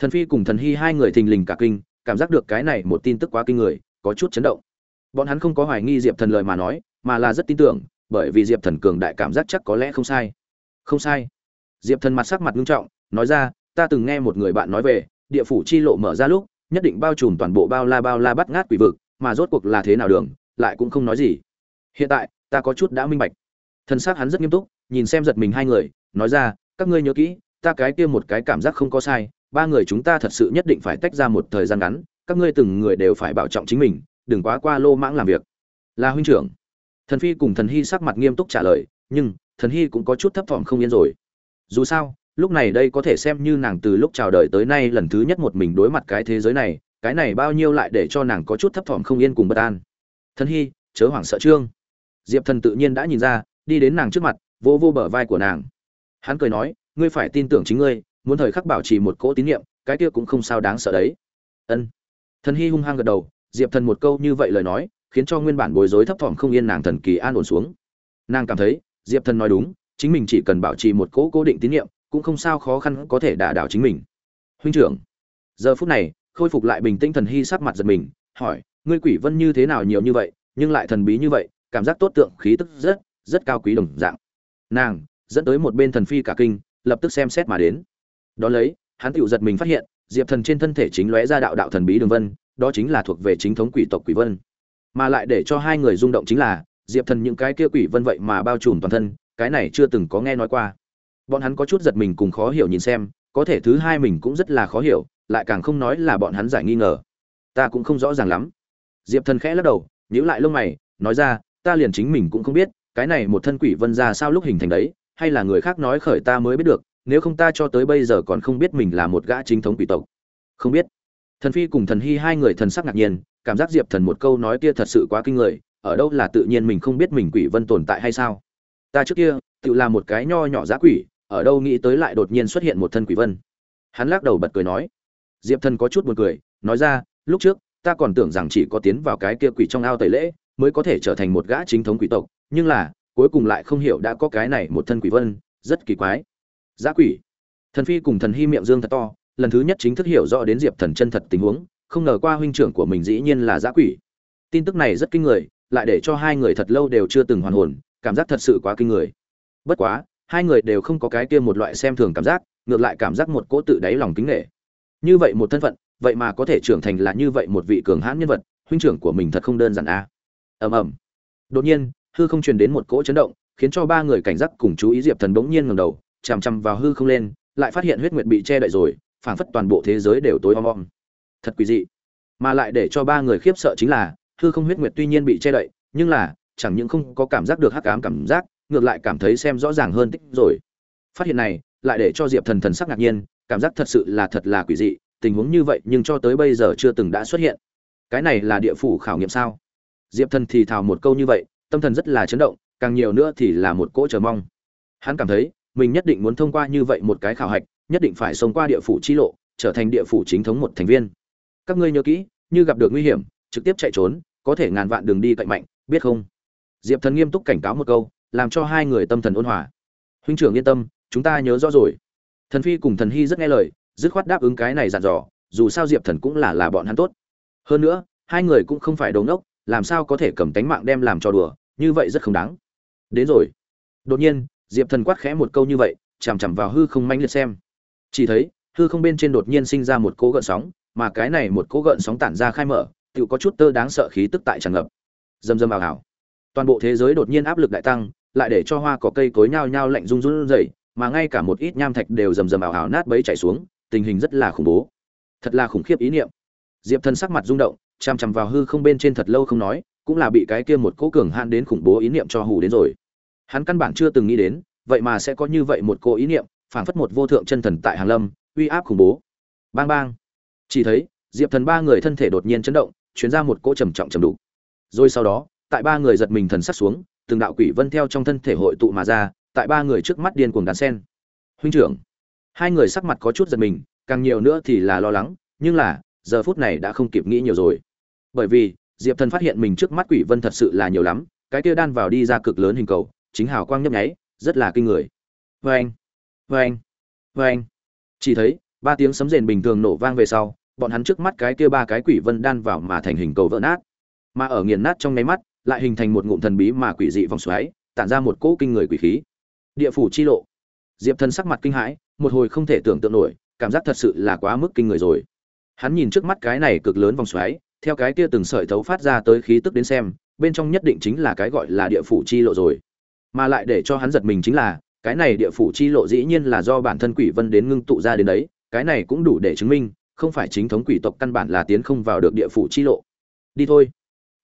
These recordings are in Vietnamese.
thần phi cùng thần hy hai người thình lình cả kinh, cảm giác được cái này một tin tức quá kinh người, có chút chấn động. Bọn hắn không có hoài nghi diệp thần lời mà nói, mà là rất tin tưởng, bởi vì diệp thần cường đại cảm giác chắc có lẽ không sai. Không sai. Diệp thần mặt sắc mặt nghiêm trọng, nói ra, ta từng nghe một người bạn nói về, địa phủ chi lộ mở ra lúc, nhất định bao trùm toàn bộ bao la bao la bắt ngát quỷ vực, mà rốt cuộc là thế nào đường, lại cũng không nói gì. Hiện tại, ta có chút đã minh bạch. Thân xác hắn rất nghiêm túc, nhìn xem giật mình hai người, nói ra, các ngươi nhớ kỹ, ta cái kia một cái cảm giác không có sai ba người chúng ta thật sự nhất định phải tách ra một thời gian ngắn, các ngươi từng người đều phải bảo trọng chính mình, đừng quá qua lô mãng làm việc. Là huynh trưởng. Thần phi cùng thần hy sắc mặt nghiêm túc trả lời, nhưng thần hy cũng có chút thấp thỏm không yên rồi. Dù sao, lúc này đây có thể xem như nàng từ lúc chào đời tới nay lần thứ nhất một mình đối mặt cái thế giới này, cái này bao nhiêu lại để cho nàng có chút thấp thỏm không yên cùng bất an. Thần hy, chớ hoảng sợ trương. Diệp thần tự nhiên đã nhìn ra, đi đến nàng trước mặt vô vô bờ vai của nàng. Hắn cười nói, ngươi phải tin tưởng chính ngươi muốn thời khắc bảo trì một cỗ tín nhiệm cái kia cũng không sao đáng sợ đấy. Ân. Thần hy hung hăng gật đầu, diệp thần một câu như vậy lời nói, khiến cho nguyên bản bối rối thấp thỏm không yên nàng thần kỳ an ổn xuống. Nàng cảm thấy, diệp thần nói đúng, chính mình chỉ cần bảo trì một cỗ cố định tín nhiệm cũng không sao khó khăn có thể đả đảo chính mình. Huynh trưởng. Giờ phút này, khôi phục lại bình tĩnh thần hy sắc mặt giật mình, hỏi, ngươi quỷ vân như thế nào nhiều như vậy, nhưng lại thần bí như vậy, cảm giác tốt tượng, khí tức rất rất cao quý đồng dạng. Nàng, dẫn tới một bên thần phi cả kinh, lập tức xem xét mà đến đó lấy, hắn tự giật mình phát hiện, diệp thần trên thân thể chính lóe ra đạo đạo thần bí đường vân, đó chính là thuộc về chính thống quỷ tộc quỷ vân. Mà lại để cho hai người rung động chính là, diệp thần những cái kia quỷ vân vậy mà bao trùm toàn thân, cái này chưa từng có nghe nói qua. Bọn hắn có chút giật mình cùng khó hiểu nhìn xem, có thể thứ hai mình cũng rất là khó hiểu, lại càng không nói là bọn hắn giải nghi ngờ. Ta cũng không rõ ràng lắm. Diệp thần khẽ lắc đầu, nhíu lại lông mày, nói ra, ta liền chính mình cũng không biết, cái này một thân quỷ vân ra sao lúc hình thành đấy, hay là người khác nói khởi ta mới biết được nếu không ta cho tới bây giờ còn không biết mình là một gã chính thống quỷ tộc. Không biết. Thần phi cùng thần hy hai người thần sắc ngạc nhiên, cảm giác diệp thần một câu nói kia thật sự quá kinh người, ở đâu là tự nhiên mình không biết mình quỷ vân tồn tại hay sao? Ta trước kia, tự là một cái nho nhỏ giá quỷ, ở đâu nghĩ tới lại đột nhiên xuất hiện một thân quỷ vân. Hắn lắc đầu bật cười nói. Diệp thần có chút buồn cười, nói ra, lúc trước, ta còn tưởng rằng chỉ có tiến vào cái kia quỷ trong ao tẩy lễ, mới có thể trở thành một gã chính thống quỷ tộc, nhưng là, cuối cùng lại không hiểu đã có cái này một thân quỷ vân, rất kỳ quái giá quỷ. Thần phi cùng thần hy miệng dương thật to, lần thứ nhất chính thức hiểu rõ đến diệp thần chân thật tình huống, không ngờ qua huynh trưởng của mình dĩ nhiên là giá quỷ. Tin tức này rất kinh người, lại để cho hai người thật lâu đều chưa từng hoàn hồn, cảm giác thật sự quá kinh người. Bất quá, hai người đều không có cái kia một loại xem thường cảm giác, ngược lại cảm giác một cỗ tự đáy lòng kính nghệ như vậy một thân phận, vậy mà có thể trưởng thành là như vậy một vị cường hãn nhân vật, huynh trưởng của mình thật không đơn giản a à. ầm ầm. Đột nhiên, hư không truyền đến một cỗ chấn động, khiến cho ba người cảnh giác cùng chú ý diệp thần bỗng nhiên ngẩng đầu chằm chằm vào hư không lên, lại phát hiện huyết nguyệt bị che đậy rồi, phảng phất toàn bộ thế giới đều tối om om. Thật quỷ dị. Mà lại để cho ba người khiếp sợ chính là, hư không huyết nguyệt tuy nhiên bị che đậy, nhưng là, chẳng những không có cảm giác được hắc ám cảm giác, ngược lại cảm thấy xem rõ ràng hơn tích rồi. Phát hiện này, lại để cho diệp thần thần sắc ngạc nhiên, cảm giác thật sự là thật là quỷ dị, tình huống như vậy nhưng cho tới bây giờ chưa từng đã xuất hiện. Cái này là địa phủ khảo nghiệm sao? Diệp thần thì thào một câu như vậy, tâm thần rất là chấn động, càng nhiều nữa thì là một cỗ chờ mong. Hắn cảm thấy mình nhất định muốn thông qua như vậy một cái khảo hạch, nhất định phải sống qua địa phủ chi lộ, trở thành địa phủ chính thống một thành viên. Các ngươi nhớ kỹ, như gặp được nguy hiểm, trực tiếp chạy trốn, có thể ngàn vạn đường đi cạnh mạnh, biết không? Diệp thần nghiêm túc cảnh cáo một câu, làm cho hai người tâm thần ôn hòa. Huynh trưởng yên tâm, chúng ta nhớ rõ rồi. Thần phi cùng thần hy rất nghe lời, dứt khoát đáp ứng cái này dặn dò, dù sao diệp thần cũng là là bọn hắn tốt. Hơn nữa, hai người cũng không phải đồ ngốc, làm sao có thể cầm tánh mạng đem làm cho đùa, như vậy rất không đáng. Đến rồi. Đột nhiên diệp thần quát khẽ một câu như vậy, chằm chằm vào hư không manh liệt xem. Chỉ thấy, hư không bên trên đột nhiên sinh ra một cỗ gợn sóng, mà cái này một cỗ gợn sóng tản ra khai mở tự có chút tơ đáng sợ khí tức tại tràn ngập. Dầm dầm ảo ảo toàn bộ thế giới đột nhiên áp lực đại tăng, lại để cho hoa có cây cối nhao nhao lạnh rung run rẩy, mà ngay cả một ít nham thạch đều rầm rầm ảo ảo nát bấy chảy xuống, tình hình rất là khủng bố. Thật là khủng khiếp ý niệm. Diệp thần sắc mặt rung động, chằm chằm vào hư không bên trên thật lâu không nói, cũng là bị cái kia một cỗ cường hạn đến khủng bố ý niệm cho hù đến rồi hắn căn bản chưa từng nghĩ đến, vậy mà sẽ có như vậy một cô ý niệm, phảng phất một vô thượng chân thần tại hàng lâm, uy áp khủng bố. Bang bang. Chỉ thấy, diệp thần ba người thân thể đột nhiên chấn động chuyến ra một cỗ trầm trọng trầm đủ rồi sau đó, tại ba người giật mình thần sắc xuống, từng đạo quỷ vân theo trong thân thể hội tụ mà ra, tại ba người trước mắt điên cuồng đàn sen. Huynh trưởng. Hai người sắc mặt có chút giật mình, càng nhiều nữa thì là lo lắng, nhưng là, giờ phút này đã không kịp nghĩ nhiều rồi. Bởi vì, diệp thần phát hiện mình trước mắt quỷ vân thật sự là nhiều lắm, cái kia đan vào đi ra cực lớn hình cầu chính hào quang nhấp nháy, rất là kinh người. Vê anh vê anh vê anh chỉ thấy, ba tiếng sấm rền bình thường nổ vang về sau, bọn hắn trước mắt cái kia ba cái quỷ vân đan vào mà thành hình cầu vỡ nát. Mà ở nghiền nát trong nháy mắt, lại hình thành một ngụm thần bí mà quỷ dị vòng xoáy, tản ra một cỗ kinh người quỷ khí. Địa phủ chi lộ. Diệp thần sắc mặt kinh hãi, một hồi không thể tưởng tượng nổi, cảm giác thật sự là quá mức kinh người rồi. Hắn nhìn trước mắt cái này cực lớn vòng xoáy, theo cái kia từng sợi thấu phát ra tới khí tức đến xem, bên trong nhất định chính là cái gọi là địa phủ chi lộ rồi mà lại để cho hắn giật mình chính là, cái này địa phủ chi lộ dĩ nhiên là do bản thân quỷ vân đến ngưng tụ ra đến đấy, cái này cũng đủ để chứng minh, không phải chính thống quỷ tộc căn bản là tiến không vào được địa phủ chi lộ. Đi thôi.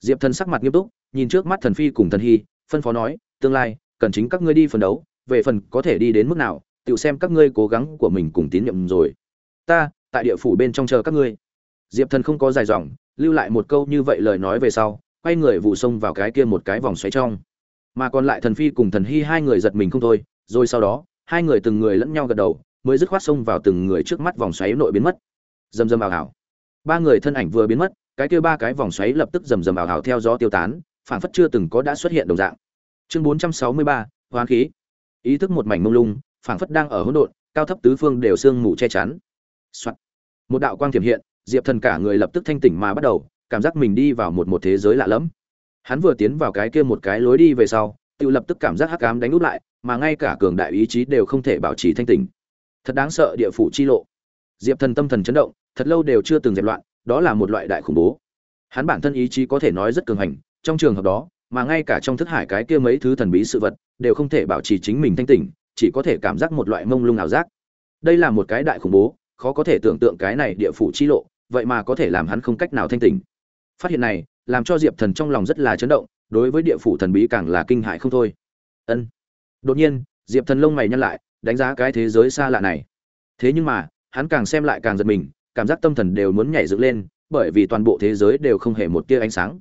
Diệp thần sắc mặt nghiêm túc, nhìn trước mắt thần phi cùng thần hy, phân phó nói, tương lai, cần chính các ngươi đi phấn đấu, về phần có thể đi đến mức nào tự xem các ngươi cố gắng của mình cùng tín nhiệm rồi. Ta, tại địa phủ bên trong chờ các ngươi. Diệp thần không có dài dòng, lưu lại một câu như vậy lời nói về sau, quay người vụ xông vào cái kia một cái vòng xoáy trong mà còn lại thần phi cùng thần hy hai người giật mình không thôi, rồi sau đó, hai người từng người lẫn nhau gật đầu, mới dứt khoát xông vào từng người trước mắt vòng xoáy nội biến mất. Rầm rầm ảo ảo ba người thân ảnh vừa biến mất, cái kia ba cái vòng xoáy lập tức rầm rầm ảo ảo theo gió tiêu tán, phảng phất chưa từng có đã xuất hiện đồng dạng. Chương bốn trăm sáu mươi ba hoán khí. Ý thức một mảnh mông lung, phảng phất đang ở hỗn độn, cao thấp tứ phương đều sương mù che chắn. Soạn. một đạo quang thiểm hiện, diệp thần cả người lập tức thanh tỉnh mà bắt đầu, cảm giác mình đi vào một một thế giới lạ lẫm hắn vừa tiến vào cái kia một cái lối đi về sau tự lập tức cảm giác hắc ám đánh úp lại, mà ngay cả cường đại ý chí đều không thể bảo trì thanh tỉnh. Thật đáng sợ địa phủ chi lộ. Diệp thần tâm thần chấn động, thật lâu đều chưa từng dẹp loạn, đó là một loại đại khủng bố. Hắn bản thân ý chí có thể nói rất cường hành, trong trường hợp đó, mà ngay cả trong thức hải cái kia mấy thứ thần bí sự vật, đều không thể bảo trì chính mình thanh tỉnh, chỉ có thể cảm giác một loại mông lung ảo giác. Đây là một cái đại khủng bố, khó có thể tưởng tượng cái này địa phủ chi lộ, vậy mà có thể làm hắn không cách nào thanh tỉnh. Phát hiện này làm cho diệp thần trong lòng rất là chấn động, đối với địa phủ thần bí càng là kinh hại không thôi. Ân. Đột nhiên, diệp thần lông mày nhăn lại, đánh giá cái thế giới xa lạ này. Thế nhưng mà, hắn càng xem lại càng giật mình, cảm giác tâm thần đều muốn nhảy dựng lên, bởi vì toàn bộ thế giới đều không hề một tia ánh sáng.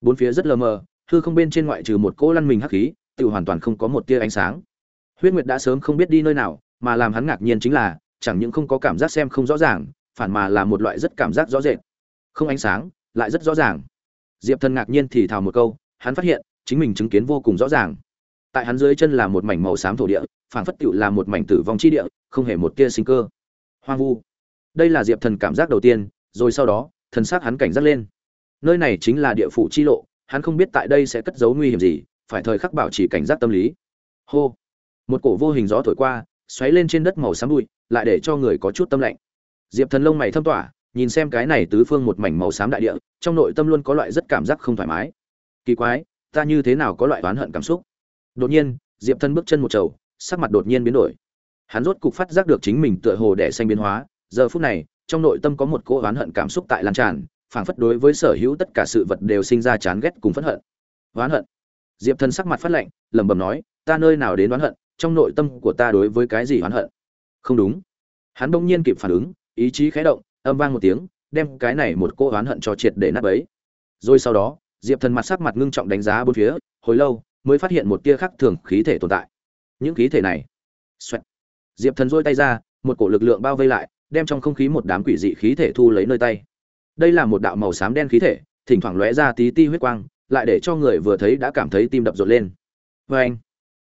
Bốn phía rất lờ mờ, hư không bên trên ngoại trừ một cỗ lăn mình hắc khí, tự hoàn toàn không có một tia ánh sáng. Huyết nguyệt đã sớm không biết đi nơi nào, mà làm hắn ngạc nhiên chính là, chẳng những không có cảm giác xem không rõ ràng, phản mà là một loại rất cảm giác rõ rệt. Không ánh sáng, lại rất rõ ràng diệp thần ngạc nhiên thì thào một câu, hắn phát hiện, chính mình chứng kiến vô cùng rõ ràng. Tại hắn dưới chân là một mảnh màu xám thổ địa phản phất tựu là một mảnh tử vong chi địa, không hề một tia sinh cơ. Hoang vu. Đây là diệp thần cảm giác đầu tiên, rồi sau đó, thần xác hắn cảnh giác lên. Nơi này chính là địa phủ chi lộ, hắn không biết tại đây sẽ cất giấu nguy hiểm gì, phải thời khắc bảo trì cảnh giác tâm lý. Hô. Một cổ vô hình gió thổi qua, xoáy lên trên đất màu xám bụi, lại để cho người có chút tâm lạnh. Diệp thần lông mày thâm tỏa nhìn xem cái này tứ phương một mảnh màu xám đại địa, trong nội tâm luôn có loại rất cảm giác không thoải mái. Kỳ quái, ta như thế nào có loại oán hận cảm xúc? Đột nhiên, diệp thân bước chân một trầu, sắc mặt đột nhiên biến đổi. Hắn rốt cục phát giác được chính mình tựa hồ đẻ xanh biến hóa, giờ phút này, trong nội tâm có một cỗ oán hận cảm xúc tại lan tràn, phảng phất đối với sở hữu tất cả sự vật đều sinh ra chán ghét cùng phẫn hận. Oán hận. Diệp thân sắc mặt phát lạnh, lẩm bẩm nói, ta nơi nào đến oán hận, trong nội tâm của ta đối với cái gì oán hận? Không đúng. Hắn bỗng nhiên kịp phản ứng, ý chí khẽ động âm vang một tiếng, đem cái này một cô oán hận cho triệt để nát bấy. Rồi sau đó, diệp thần mặt sắc mặt ngưng trọng đánh giá bốn phía, hồi lâu, mới phát hiện một tia khác thường khí thể tồn tại. Những khí thể này, xoẹt. diệp thần dôi tay ra, một cổ lực lượng bao vây lại, đem trong không khí một đám quỷ dị khí thể thu lấy nơi tay. Đây là một đạo màu xám đen khí thể, thỉnh thoảng lóe ra tí ti huyết quang, lại để cho người vừa thấy đã cảm thấy tim đập rộn lên. Vê anh,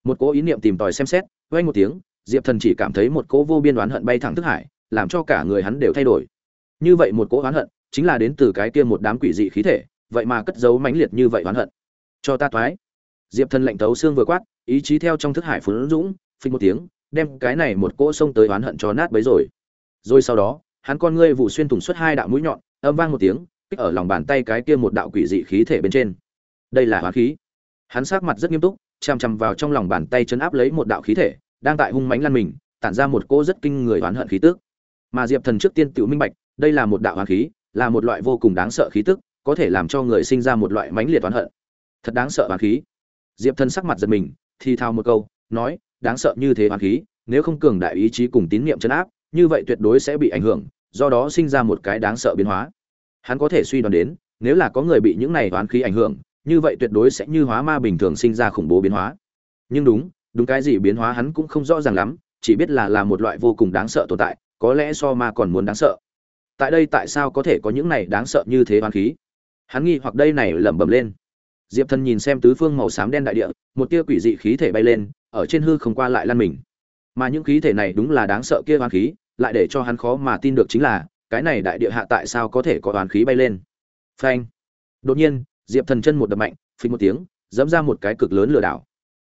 một cỗ ý niệm tìm tòi xem xét vê anh một tiếng, diệp thần chỉ cảm thấy một cỗ vô biên đoán hận bay thẳng thức hải, làm cho cả người hắn đều thay đổi như vậy một cỗ oán hận, chính là đến từ cái kia một đám quỷ dị khí thể, vậy mà cất giấu mãnh liệt như vậy oán hận. Cho ta thoái diệp thần lệnh tấu xương vừa quát, ý chí theo trong thức hải phun dũng, phình một tiếng, đem cái này một cỗ xông tới oán hận cho nát bấy rồi. Rồi sau đó, hắn con ngươi vụ xuyên thủng suốt hai đạo mũi nhọn, âm vang một tiếng, kích ở lòng bàn tay cái kia một đạo quỷ dị khí thể bên trên. Đây là hóa khí. Hắn sát mặt rất nghiêm túc, chằm chằm vào trong lòng bàn tay chấn áp lấy một đạo khí thể, đang tại hung mãnh lăn mình, tản ra một cỗ rất kinh người oán hận khí tức. Mà diệp thần trước tiên tự minh bạch đây là một đạo hoàng khí, là một loại vô cùng đáng sợ khí tức, có thể làm cho người sinh ra một loại mãnh liệt oán hận. Thật đáng sợ hoàng khí. Diệp thần sắc mặt giật mình, thì thao một câu, nói, đáng sợ như thế hoàng khí, nếu không cường đại ý chí cùng tín niệm chấn áp, như vậy tuyệt đối sẽ bị ảnh hưởng, do đó sinh ra một cái đáng sợ biến hóa. Hắn có thể suy đoán đến, nếu là có người bị những này oán khí ảnh hưởng, như vậy tuyệt đối sẽ như hóa ma bình thường sinh ra khủng bố biến hóa. Nhưng đúng đúng cái gì biến hóa hắn cũng không rõ ràng lắm, chỉ biết là là một loại vô cùng đáng sợ tồn tại, có lẽ so ma còn muốn đáng sợ tại đây tại sao có thể có những này đáng sợ như thế oán khí? Hắn nghi hoặc đây này lẩm bẩm lên. Diệp thần nhìn xem tứ phương màu xám đen đại địa, một tia quỷ dị khí thể bay lên, ở trên hư không qua lại lăn mình. Mà những khí thể này đúng là đáng sợ kia oán khí, lại để cho hắn khó mà tin được chính là, cái này đại địa hạ tại sao có thể có oán khí bay lên? Phanh! Đột nhiên, diệp thần chân một đập mạnh phình một tiếng, dẫm ra một cái cực lớn lừa đảo.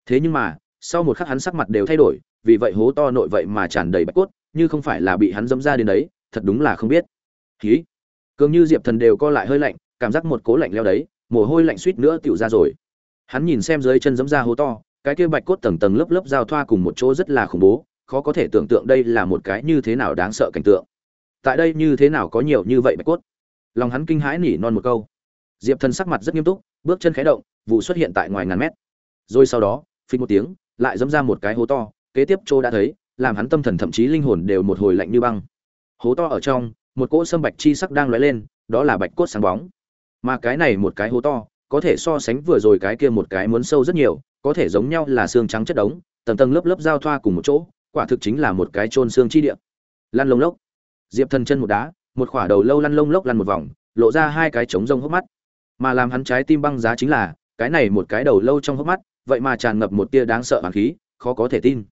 Thế nhưng mà, sau một khắc hắn sắc mặt đều thay đổi, vì vậy hố to nội vậy mà tràn đầy bạch cốt, như không phải là bị hắn dẫm ra đến đấy, thật đúng là không biết hí cường như diệp thần đều co lại hơi lạnh, cảm giác một cố lạnh leo đấy, mồ hôi lạnh suýt nữa tựu ra rồi. Hắn nhìn xem dưới chân giấm ra hố to, cái kia bạch cốt tầng tầng lớp lớp giao thoa cùng một chỗ rất là khủng bố, khó có thể tưởng tượng đây là một cái như thế nào đáng sợ cảnh tượng. Tại đây như thế nào có nhiều như vậy bạch cốt? Lòng hắn kinh hãi nỉ non một câu. Diệp thần sắc mặt rất nghiêm túc, bước chân khẽ động, vụ xuất hiện tại ngoài ngàn mét. Rồi sau đó phí một tiếng, lại dẫm ra một cái hố to, kế tiếp chỗ đã thấy, làm hắn tâm thần thậm chí linh hồn đều một hồi lạnh như băng. Hố to ở trong một cỗ sâm bạch chi sắc đang lóe lên, đó là bạch cốt sáng bóng. Mà cái này một cái hố to, có thể so sánh vừa rồi cái kia một cái muốn sâu rất nhiều, có thể giống nhau là xương trắng chất đống, tầng tầng lớp lớp giao thoa cùng một chỗ, quả thực chính là một cái chôn xương chi địa. Lăn lông lốc. Diệp thần chân một đá, một khỏa đầu lâu lăn lông lốc lăn một vòng, lộ ra hai cái trống rông hốc mắt. Mà làm hắn trái tim băng giá chính là, cái này một cái đầu lâu trong hốc mắt, vậy mà tràn ngập một tia đáng sợ hàn khí, khó có thể tin.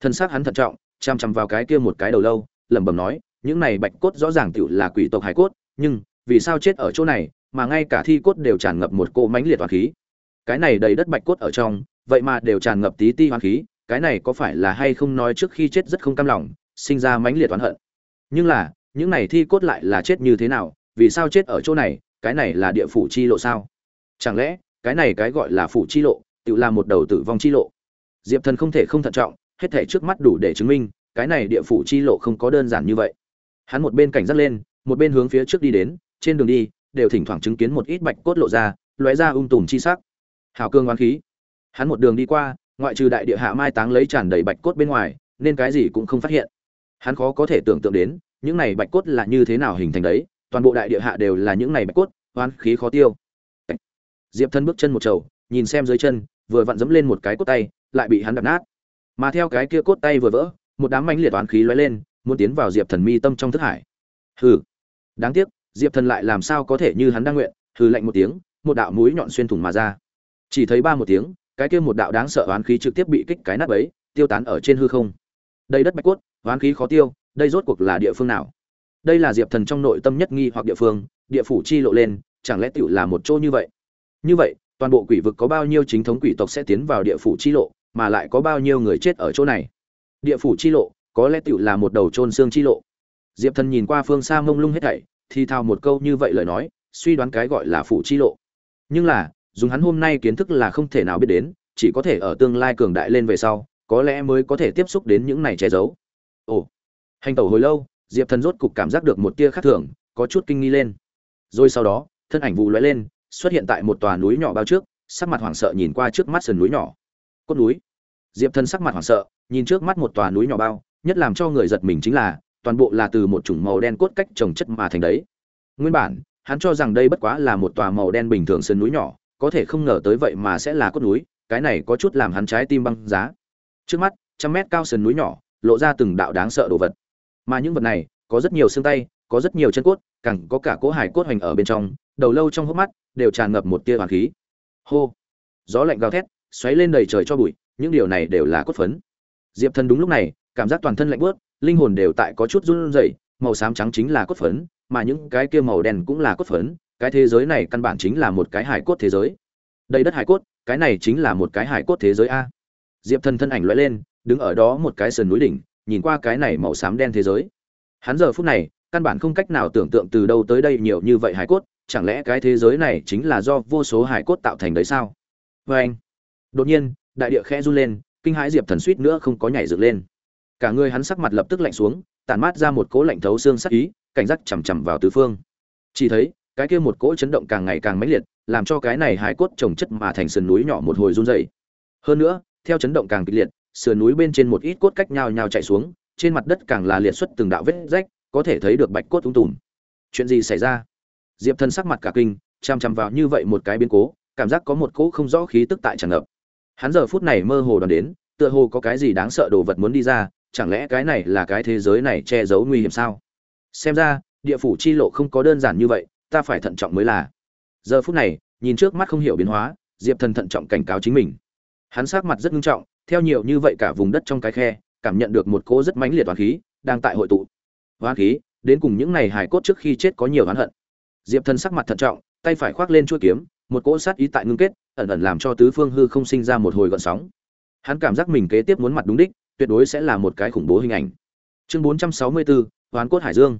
Thân xác hắn thận trọng, chăm chăm vào cái kia một cái đầu lâu, lẩm bẩm nói những này bạch cốt rõ ràng tựu là quỷ tộc hải cốt, nhưng vì sao chết ở chỗ này mà ngay cả thi cốt đều tràn ngập một cỗ mãnh liệt hoàng khí? Cái này đầy đất bạch cốt ở trong, vậy mà đều tràn ngập tí ti hoàng khí, cái này có phải là hay không nói trước khi chết rất không cam lòng, sinh ra mãnh liệt oán hận? Nhưng là, những này thi cốt lại là chết như thế nào, vì sao chết ở chỗ này, cái này là địa phủ chi lộ sao? Chẳng lẽ, cái này cái gọi là phủ chi lộ tự là một đầu tử vong chi lộ? Diệp thần không thể không thận trọng, hết thể trước mắt đủ để chứng minh, cái này địa phủ chi lộ không có đơn giản như vậy hắn một bên cảnh giác lên, một bên hướng phía trước đi đến, trên đường đi, đều thỉnh thoảng chứng kiến một ít bạch cốt lộ ra, lóe ra ung tùm chi sắc. Hào cương oán khí. Hắn một đường đi qua, ngoại trừ đại địa hạ mai táng lấy tràn đầy bạch cốt bên ngoài, nên cái gì cũng không phát hiện. Hắn khó có thể tưởng tượng đến, những này bạch cốt là như thế nào hình thành đấy, toàn bộ đại địa hạ đều là những này bạch cốt, oán khí khó tiêu. Diệp thân bước chân một trầu, nhìn xem dưới chân, vừa vặn dẫm lên một cái cốt tay, lại bị hắn đập nát. Mà theo cái kia cốt tay vừa vỡ, một đám mánh liệt oán khí lóe lên muốn tiến vào diệp thần mi tâm trong thức hải. Hừ. Đáng tiếc, diệp thần lại làm sao có thể như hắn đang nguyện, hừ lạnh một tiếng, một đạo mũi nhọn xuyên thủng mà ra. Chỉ thấy ba một tiếng, cái kia một đạo đáng sợ oán khí trực tiếp bị kích cái nát ấy tiêu tán ở trên hư không. Đây đất bạch cốt, oán khí khó tiêu, đây rốt cuộc là địa phương nào? Đây là diệp thần trong nội tâm nhất nghi hoặc địa phương, địa phủ chi lộ lên, chẳng lẽ tựu là một chỗ như vậy? Như vậy, toàn bộ quỷ vực có bao nhiêu chính thống quỷ tộc sẽ tiến vào địa phủ chi lộ, mà lại có bao nhiêu người chết ở chỗ này? Địa phủ chi lộ có lẽ tựu là một đầu trôn xương chi lộ. Diệp thần nhìn qua phương xa mông lung hết thảy, thì thào một câu như vậy lời nói, suy đoán cái gọi là phủ chi lộ. Nhưng là, dùng hắn hôm nay kiến thức là không thể nào biết đến, chỉ có thể ở tương lai cường đại lên về sau, có lẽ mới có thể tiếp xúc đến những này che giấu. Ồ, hành tẩu hồi lâu, diệp thần rốt cục cảm giác được một tia khác thường, có chút kinh nghi lên. Rồi sau đó, thân ảnh vụ lóe lên, xuất hiện tại một tòa núi nhỏ bao trước, sắc mặt hoảng sợ nhìn qua trước mắt sườn núi nhỏ. Cốt núi. Diệp thần sắc mặt hoảng sợ, nhìn trước mắt một tòa núi nhỏ bao nhất làm cho người giật mình chính là, toàn bộ là từ một chủng màu đen cốt cách trồng chất mà thành đấy. Nguyên bản, hắn cho rằng đây bất quá là một tòa màu đen bình thường sườn núi nhỏ, có thể không ngờ tới vậy mà sẽ là cốt núi, cái này có chút làm hắn trái tim băng giá. Trước mắt, trăm mét cao sườn núi nhỏ, lộ ra từng đạo đáng sợ đồ vật. Mà những vật này, có rất nhiều xương tay, có rất nhiều chân cốt cẳng có cả cỗ hải cốt hoành ở bên trong, đầu lâu trong hốc mắt, đều tràn ngập một tia hoàng khí. Hô! Gió lạnh gào thét, xoáy lên đầy trời cho bụi, những điều này đều là cốt phấn. Diệp thần đúng lúc này cảm giác toàn thân lạnh bớt linh hồn đều tại có chút run rẩy, màu xám trắng chính là cốt phấn, mà những cái kia màu đen cũng là cốt phấn, cái thế giới này căn bản chính là một cái hải cốt thế giới. Đây đất hải cốt, cái này chính là một cái hải cốt thế giới a. Diệp thần thân ảnh loại lên, đứng ở đó một cái sườn núi đỉnh, nhìn qua cái này màu xám đen thế giới. Hắn giờ phút này, căn bản không cách nào tưởng tượng từ đâu tới đây nhiều như vậy hải cốt, chẳng lẽ cái thế giới này chính là do vô số hải cốt tạo thành đấy sao? Vê anh đột nhiên, đại địa khẽ run lên, kinh hãi diệp thần suýt nữa không có nhảy dựng lên cả người hắn sắc mặt lập tức lạnh xuống tàn mát ra một cỗ lạnh thấu xương sắc ý, cảnh giác chằm chằm vào tứ phương. Chỉ thấy, cái kia một cỗ chấn động càng ngày càng mãnh liệt, làm cho cái này hải cốt trồng chất mà thành sườn núi nhỏ một hồi run dày hơn nữa, theo chấn động càng kịch liệt, sườn núi bên trên một ít cốt cách nhau nhau chạy xuống, trên mặt đất càng là liệt xuất từng đạo vết rách, có thể thấy được bạch cốt tung tùm. Chuyện gì xảy ra? Diệp thân sắc mặt cả kinh, chằm chằm vào như vậy một cái biến cố, cảm giác có một cỗ không rõ khí tức tại tràn ngập. Hắn giờ phút này mơ hồ đoán đến, tựa hồ có cái gì đáng sợ đồ vật muốn đi ra chẳng lẽ cái này là cái thế giới này che giấu nguy hiểm sao xem ra địa phủ chi lộ không có đơn giản như vậy ta phải thận trọng mới là giờ phút này nhìn trước mắt không hiểu biến hóa diệp thần thận trọng cảnh cáo chính mình hắn sát mặt rất nghiêm trọng theo nhiều như vậy cả vùng đất trong cái khe cảm nhận được một cỗ rất mãnh liệt toàn khí đang tại hội tụ Oán khí, đến cùng những này hài cốt trước khi chết có nhiều oán hận. Diệp Thần sắc mặt thận trọng, tay phải khoác lên chuôi kiếm, một cỗ sát ý tại ngưng kết, ẩn ẩn làm cho tứ phương hư không sinh ra một hồi gợn sóng. Hắn cảm giác mình kế tiếp muốn mặt đúng đích, tuyệt đối sẽ là một cái khủng bố hình ảnh. Chương 464, hoán cốt hải dương.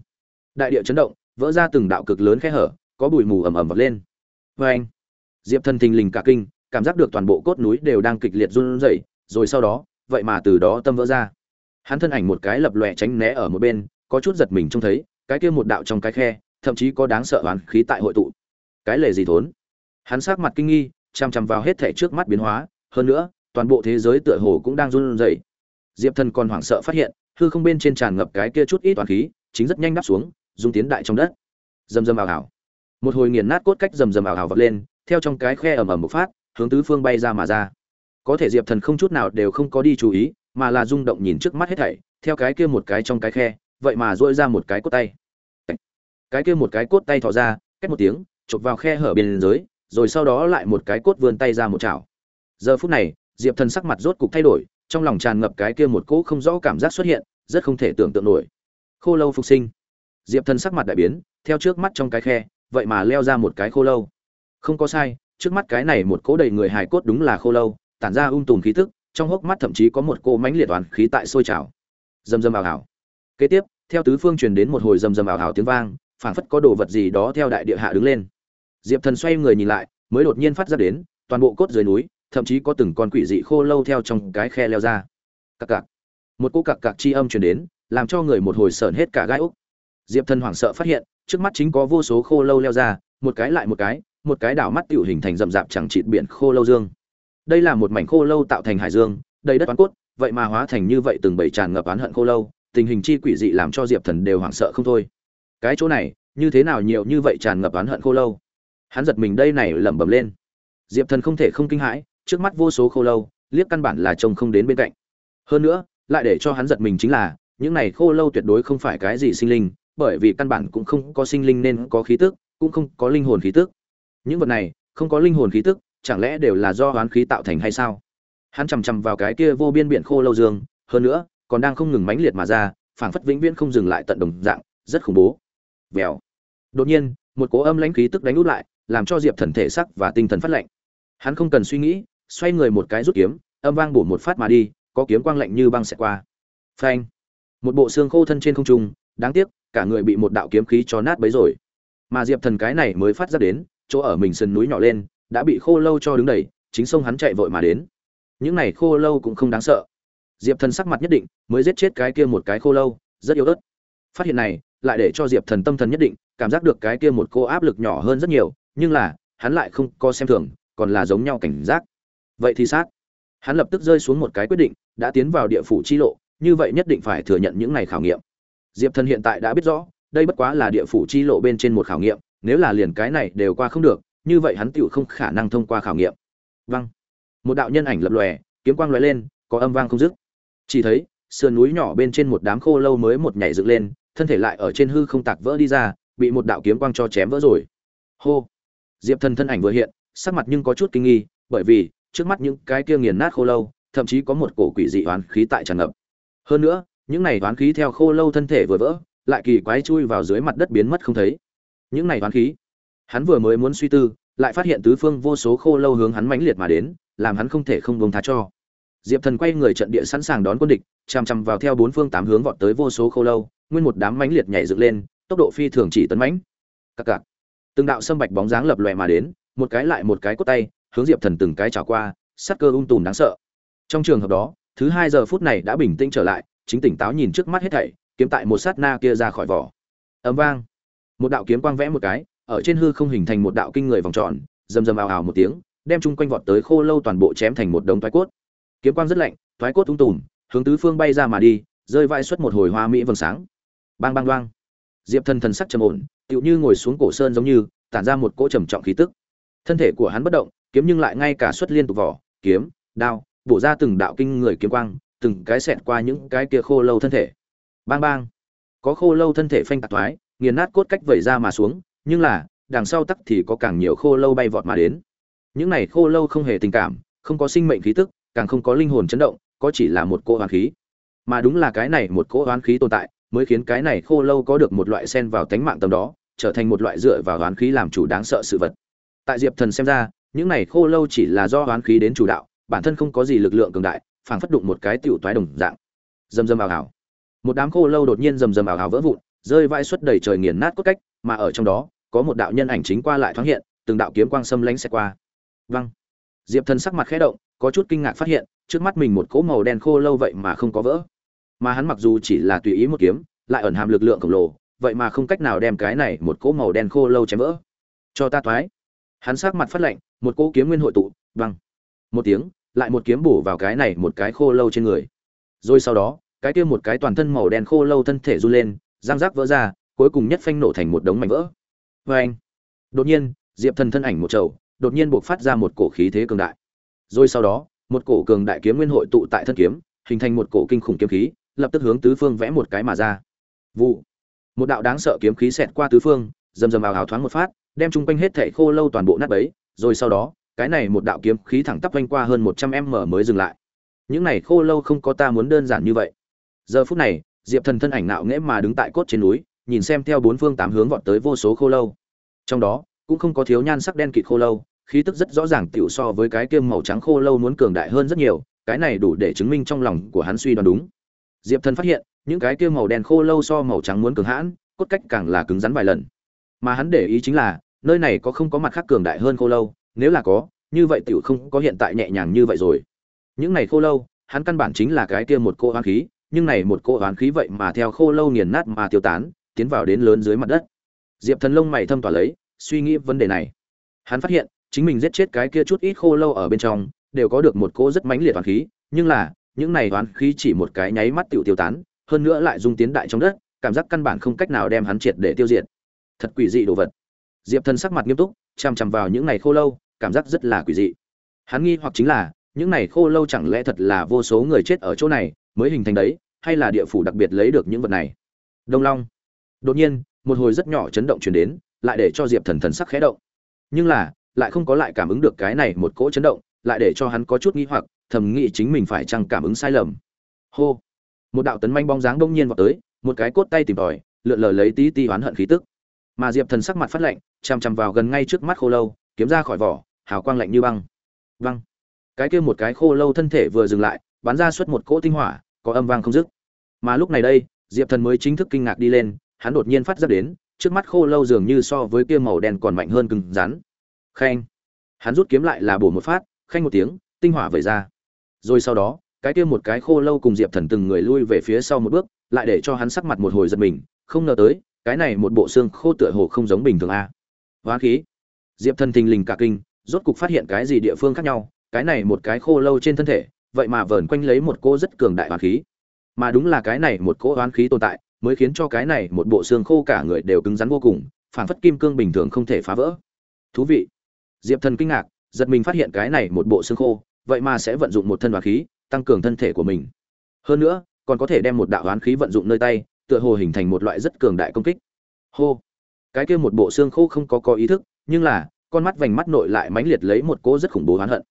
Đại địa chấn động, vỡ ra từng đạo cực lớn khe hở, có bụi mù ầm ầm vọt lên. Oeng! Diệp Thần thình lình cả kinh, cảm giác được toàn bộ cốt núi đều đang kịch liệt run rẩy, rồi sau đó, vậy mà từ đó tâm vỡ ra. Hắn thân ảnh một cái lập lòe tránh né ở một bên, có chút giật mình trông thấy, cái kia một đạo trong cái khe, thậm chí có đáng sợ oán khí tại hội tụ. Cái lề gì thốn? Hắn sắc mặt kinh nghi, chằm chằm vào hết thảy trước mắt biến hóa, hơn nữa, toàn bộ thế giới tựa hồ cũng đang run rẩy. Diệp Thần còn hoảng sợ phát hiện, hư không bên trên tràn ngập cái kia chút ít toán khí, chính rất nhanh đáp xuống, dung tiến đại trong đất. Rầm rầm ảo ảo. Một hồi nghiền nát cốt cách rầm rầm ảo ảo vọt lên, theo trong cái khe ầm ầm một phát, hướng tứ phương bay ra mà ra. Có thể Diệp Thần không chút nào đều không có đi chú ý, mà là rung động nhìn trước mắt hết thảy, theo cái kia một cái trong cái khe, vậy mà duỗi ra một cái cốt tay. Cái kia một cái cốt tay thò ra, cách một tiếng, chụp vào khe hở bên dưới, rồi sau đó lại một cái cốt vươn tay ra một chảo. Giờ phút này, Diệp Thần sắc mặt rốt cục thay đổi, trong lòng tràn ngập cái kia một cỗ không rõ cảm giác xuất hiện, rất không thể tưởng tượng nổi. Khô lâu phục sinh. Diệp Thần sắc mặt đại biến, theo trước mắt trong cái khe, vậy mà leo ra một cái khô lâu. Không có sai, trước mắt cái này một cỗ đầy người hài cốt đúng là khô lâu, tản ra ung tùm khí tức, trong hốc mắt thậm chí có một cỗ mãnh liệt toàn khí tại sôi trào. Rầm rầm ảo ảo. Kế tiếp, theo tứ phương truyền đến một hồi rầm rầm ảo ảo tiếng vang, phảng phất có đồ vật gì đó theo đại địa hạ đứng lên. Diệp Thần xoay người nhìn lại, mới đột nhiên phát ra đến, toàn bộ cốt dưới núi, thậm chí có từng con quỷ dị khô lâu theo trong cái khe leo ra. Cặc cặc. Một cú cặc cặc chi âm truyền đến, làm cho người một hồi sởn hết cả gai ốc. Diệp Thần hoảng sợ phát hiện, trước mắt chính có vô số khô lâu leo ra, một cái lại một cái, một cái đảo mắt tiểu hình thành rậm rạp chẳng chịt biển khô lâu dương. Đây là một mảnh khô lâu tạo thành hải dương, đầy đất oán cốt, vậy mà hóa thành như vậy từng bầy tràn ngập oán hận khô lâu, tình hình chi quỷ dị làm cho Diệp Thần đều hoảng sợ không thôi. Cái chỗ này, như thế nào nhiều như vậy tràn ngập oán hận khô lâu? Hắn giật mình đây này lẩm bẩm lên. Diệp Thần không thể không kinh hãi, trước mắt vô số khô lâu, liếc căn bản là trông không đến bên cạnh. Hơn nữa, lại để cho hắn giật mình chính là, những này khô lâu tuyệt đối không phải cái gì sinh linh, bởi vì căn bản cũng không có sinh linh nên có khí tức, cũng không có linh hồn khí tức. Những vật này, không có linh hồn khí tức, chẳng lẽ đều là do oán khí tạo thành hay sao? Hắn chầm chầm vào cái kia vô biên biển khô lâu dương, hơn nữa, còn đang không ngừng mãnh liệt mà ra, phảng phất vĩnh viễn không dừng lại tận đồng dạng, rất khủng bố. Vèo. Đột nhiên, một cỗ âm lãnh khí tức đánh út lại, làm cho Diệp Thần thể sắc và tinh thần phát lạnh. Hắn không cần suy nghĩ, xoay người một cái rút kiếm, âm vang bổ một phát mà đi, có kiếm quang lạnh như băng sẽ qua. Phanh! Một bộ xương khô thân trên không trung, đáng tiếc, cả người bị một đạo kiếm khí cho nát bấy rồi. Mà Diệp Thần cái này mới phát ra đến, chỗ ở mình sườn núi nhỏ lên, đã bị khô lâu cho đứng đầy, chính sông hắn chạy vội mà đến. Những này khô lâu cũng không đáng sợ. Diệp Thần sắc mặt nhất định, mới giết chết cái kia một cái khô lâu, rất yếu ớt. Phát hiện này, lại để cho Diệp Thần tâm thần nhất định, cảm giác được cái kia một cô áp lực nhỏ hơn rất nhiều, nhưng là, hắn lại không có xem thường, còn là giống nhau cảnh giác. Vậy thì sát. Hắn lập tức rơi xuống một cái quyết định, đã tiến vào địa phủ chi lộ, như vậy nhất định phải thừa nhận những này khảo nghiệm. Diệp Thần hiện tại đã biết rõ, đây bất quá là địa phủ chi lộ bên trên một khảo nghiệm, nếu là liền cái này đều qua không được, như vậy hắn tiểu không khả năng thông qua khảo nghiệm. Văng. Một đạo nhân ảnh lập lòe, kiếm quang lóe lên, có âm vang không dứt. Chỉ thấy, sườn núi nhỏ bên trên một đám khô lâu mới một nhảy dựng lên, thân thể lại ở trên hư không tạc vỡ đi ra, bị một đạo kiếm quang cho chém vỡ rồi. Hô. Diệp Thần thân ảnh vừa hiện, sắc mặt nhưng có chút kinh nghi, bởi vì trước mắt những cái kia nghiền nát khô lâu, thậm chí có một cổ quỷ dị oán khí tại tràn ngập. Hơn nữa, những này oán khí theo khô lâu thân thể vừa vỡ, lại kỳ quái chui vào dưới mặt đất biến mất không thấy. Những này oán khí, hắn vừa mới muốn suy tư, lại phát hiện tứ phương vô số khô lâu hướng hắn mãnh liệt mà đến, làm hắn không thể không buông tha cho. Diệp Thần quay người trận địa sẵn sàng đón quân địch, chằm chằm vào theo bốn phương tám hướng vọt tới vô số khô lâu, nguyên một đám mãnh liệt nhảy dựng lên, tốc độ phi thường chỉ tấn mãnh. Các cạc. Từng đạo sâm bạch bóng dáng lập lòe mà đến, một cái lại một cái cốt tay, hướng Diệp Thần từng cái chảo qua, sát cơ ung tùm đáng sợ. Trong trường hợp đó, thứ hai giờ phút này đã bình tĩnh trở lại, chính tỉnh táo nhìn trước mắt hết thảy, kiếm tại một sát na kia ra khỏi vỏ. Ầm vang, một đạo kiếm quang vẽ một cái, ở trên hư không hình thành một đạo kinh người vòng tròn, rầm rầm ào ào một tiếng, đem chung quanh vọt tới khô lâu toàn bộ chém thành một đống thoái cốt. Kiếm quang rất lạnh, thoái cốt tung tùm, hướng tứ phương bay ra mà đi, rơi vãi xuất một hồi hoa mỹ vầng sáng. Bang bang đoang. Diệp Thần thần sắc trầm ổn, tựu như ngồi xuống cổ sơn giống như, tản ra một cỗ trầm trọng khí tức. Thân thể của hắn bất động, kiếm nhưng lại ngay cả xuất liên tục vỏ, kiếm, đao, bổ ra từng đạo kinh người kiếm quang, từng cái xẹt qua những cái kia khô lâu thân thể. Bang bang. Có khô lâu thân thể phanh tạc thoái, nghiền nát cốt cách vẩy ra mà xuống, nhưng là, đằng sau tắc thì có càng nhiều khô lâu bay vọt mà đến. Những này khô lâu không hề tình cảm, không có sinh mệnh khí tức, càng không có linh hồn chấn động, có chỉ là một cỗ hoán khí. Mà đúng là cái này một cỗ hoán khí tồn tại, mới khiến cái này khô lâu có được một loại sen vào tánh mạng tầm đó trở thành một loại dựa vào hoán khí làm chủ đáng sợ sự vật tại diệp thần xem ra, những này khô lâu chỉ là do hoán khí đến chủ đạo, bản thân không có gì lực lượng cường đại, phảng phất đụng một cái tiểu toái đồng dạng. Rầm rầm ảo ảo một đám khô lâu đột nhiên rầm rầm ảo ảo vỡ vụn, rơi vãi suất đầy trời nghiền nát cốt cách, mà ở trong đó, có một đạo nhân ảnh chính qua lại thoáng hiện, từng đạo kiếm quang xâm lánh xẹt qua. Văng diệp thần sắc mặt khẽ động, có chút kinh ngạc phát hiện, trước mắt mình một cỗ màu đen khô lâu vậy mà không có vỡ. Mà hắn mặc dù chỉ là tùy ý một kiếm, lại ẩn hàm lực lượng khổng lồ, vậy mà không cách nào đem cái này một cỗ màu đen khô lâu chém vỡ. Cho ta thoái hắn sắc mặt phát lạnh, một cỗ kiếm nguyên hội tụ văng một tiếng, lại một kiếm bổ vào cái này một cái khô lâu trên người. Rồi sau đó, cái kia một cái toàn thân màu đen khô lâu thân thể run lên, răng rác vỡ ra, cuối cùng nhất phanh nổ thành một đống mảnh vỡ. Vê anh đột nhiên, diệp thần thân ảnh một trầu, đột nhiên buộc phát ra một cổ khí thế cường đại. Rồi sau đó, một cổ cường đại kiếm nguyên hội tụ tại thân kiếm, hình thành một cổ kinh khủng kiếm khí, lập tức hướng tứ phương vẽ một cái mà ra. Vụ. Một đạo đáng sợ kiếm khí xẹt qua tứ phương dầm dầm ào ào thoáng một phát đem chung quanh hết thảy khô lâu toàn bộ nát bấy, rồi sau đó, cái này một đạo kiếm khí thẳng tắp vánh qua hơn một trăm m mới dừng lại. Những này khô lâu không có ta muốn đơn giản như vậy. Giờ phút này, diệp thần thân ảnh nạo nghễ mà đứng tại cốt trên núi, nhìn xem theo bốn phương tám hướng vọt tới vô số khô lâu. Trong đó, cũng không có thiếu nhan sắc đen kịt khô lâu, khí tức rất rõ ràng tiểu so với cái kiêm màu trắng khô lâu muốn cường đại hơn rất nhiều, cái này đủ để chứng minh trong lòng của hắn suy đoán đúng. Diệp thần phát hiện, những cái kia màu đen khô lâu so màu trắng muốn cường hãn, cốt cách càng là cứng rắn vài lần mà hắn để ý chính là, nơi này có không có mặt khác cường đại hơn khô lâu, nếu là có, như vậy tiểu không có hiện tại nhẹ nhàng như vậy rồi. Những này khô lâu, hắn căn bản chính là cái kia một cô hoán khí, nhưng này một cô hoán khí vậy mà theo khô lâu nghiền nát mà tiêu tán, tiến vào đến lớn dưới mặt đất. Diệp thần lông mày thâm tỏa lấy, suy nghĩ vấn đề này. Hắn phát hiện, chính mình giết chết cái kia chút ít khô lâu ở bên trong, đều có được một cô rất mãnh liệt hoán khí, nhưng là, những này hoán khí chỉ một cái nháy mắt tiểu tiêu tán, hơn nữa lại dung tiến đại trong đất, cảm giác căn bản không cách nào đem hắn triệt để tiêu diệt thật quỷ dị đồ vật. Diệp thần sắc mặt nghiêm túc, chằm chằm vào những này khô lâu, cảm giác rất là quỷ dị. Hắn nghi hoặc chính là, những này khô lâu chẳng lẽ thật là vô số người chết ở chỗ này, mới hình thành đấy, hay là địa phủ đặc biệt lấy được những vật này? Đông long. Đột nhiên, một hồi rất nhỏ chấn động truyền đến, lại để cho diệp thần thần sắc khẽ động. Nhưng là, lại không có lại cảm ứng được cái này một cỗ chấn động, lại để cho hắn có chút nghi hoặc, thầm nghĩ chính mình phải chăng cảm ứng sai lầm. Hô. Một đạo tấn manh bóng dáng đông nhiên vào tới, một cái cốt tay tìm tòi, lượn lờ lấy tí ti oán hận khí tức mà diệp thần sắc mặt phát lạnh, chằm chằm vào gần ngay trước mắt khô lâu, kiếm ra khỏi vỏ, hào quang lạnh như băng. Văng. Cái kia một cái khô lâu thân thể vừa dừng lại, bắn ra suốt một cỗ tinh hỏa, có âm vang không dứt. Mà lúc này đây, diệp thần mới chính thức kinh ngạc đi lên, hắn đột nhiên phát ra đến, trước mắt khô lâu dường như so với kia màu đen còn mạnh hơn cứng rắn. Khanh. Hắn rút kiếm lại là bổ một phát, khanh một tiếng, tinh hỏa vẩy ra. Rồi sau đó, cái kia một cái khô lâu cùng diệp thần từng người lui về phía sau một bước, lại để cho hắn sắc mặt một hồi giật mình, không ngờ tới cái này một bộ xương khô tựa hồ không giống bình thường a. Hóa khí. Diệp thần thình lình cả kinh, rốt cục phát hiện cái gì địa phương khác nhau, cái này một cái khô lâu trên thân thể, vậy mà vờn quanh lấy một cô rất cường đại hoán khí. Mà đúng là cái này một cỗ hoán khí tồn tại, mới khiến cho cái này một bộ xương khô cả người đều cứng rắn vô cùng phản phất kim cương bình thường không thể phá vỡ. Thú vị. Diệp thần kinh ngạc, giật mình phát hiện cái này một bộ xương khô, vậy mà sẽ vận dụng một thân hoán khí, tăng cường thân thể của mình. Hơn nữa, còn có thể đem một đạo hoán khí vận dụng nơi tay tựa hồ hình thành một loại rất cường đại công kích. Hô! Cái kia một bộ xương khô không có có ý thức, nhưng là, con mắt vành mắt nội lại mãnh liệt lấy một cỗ rất khủng bố oán hận.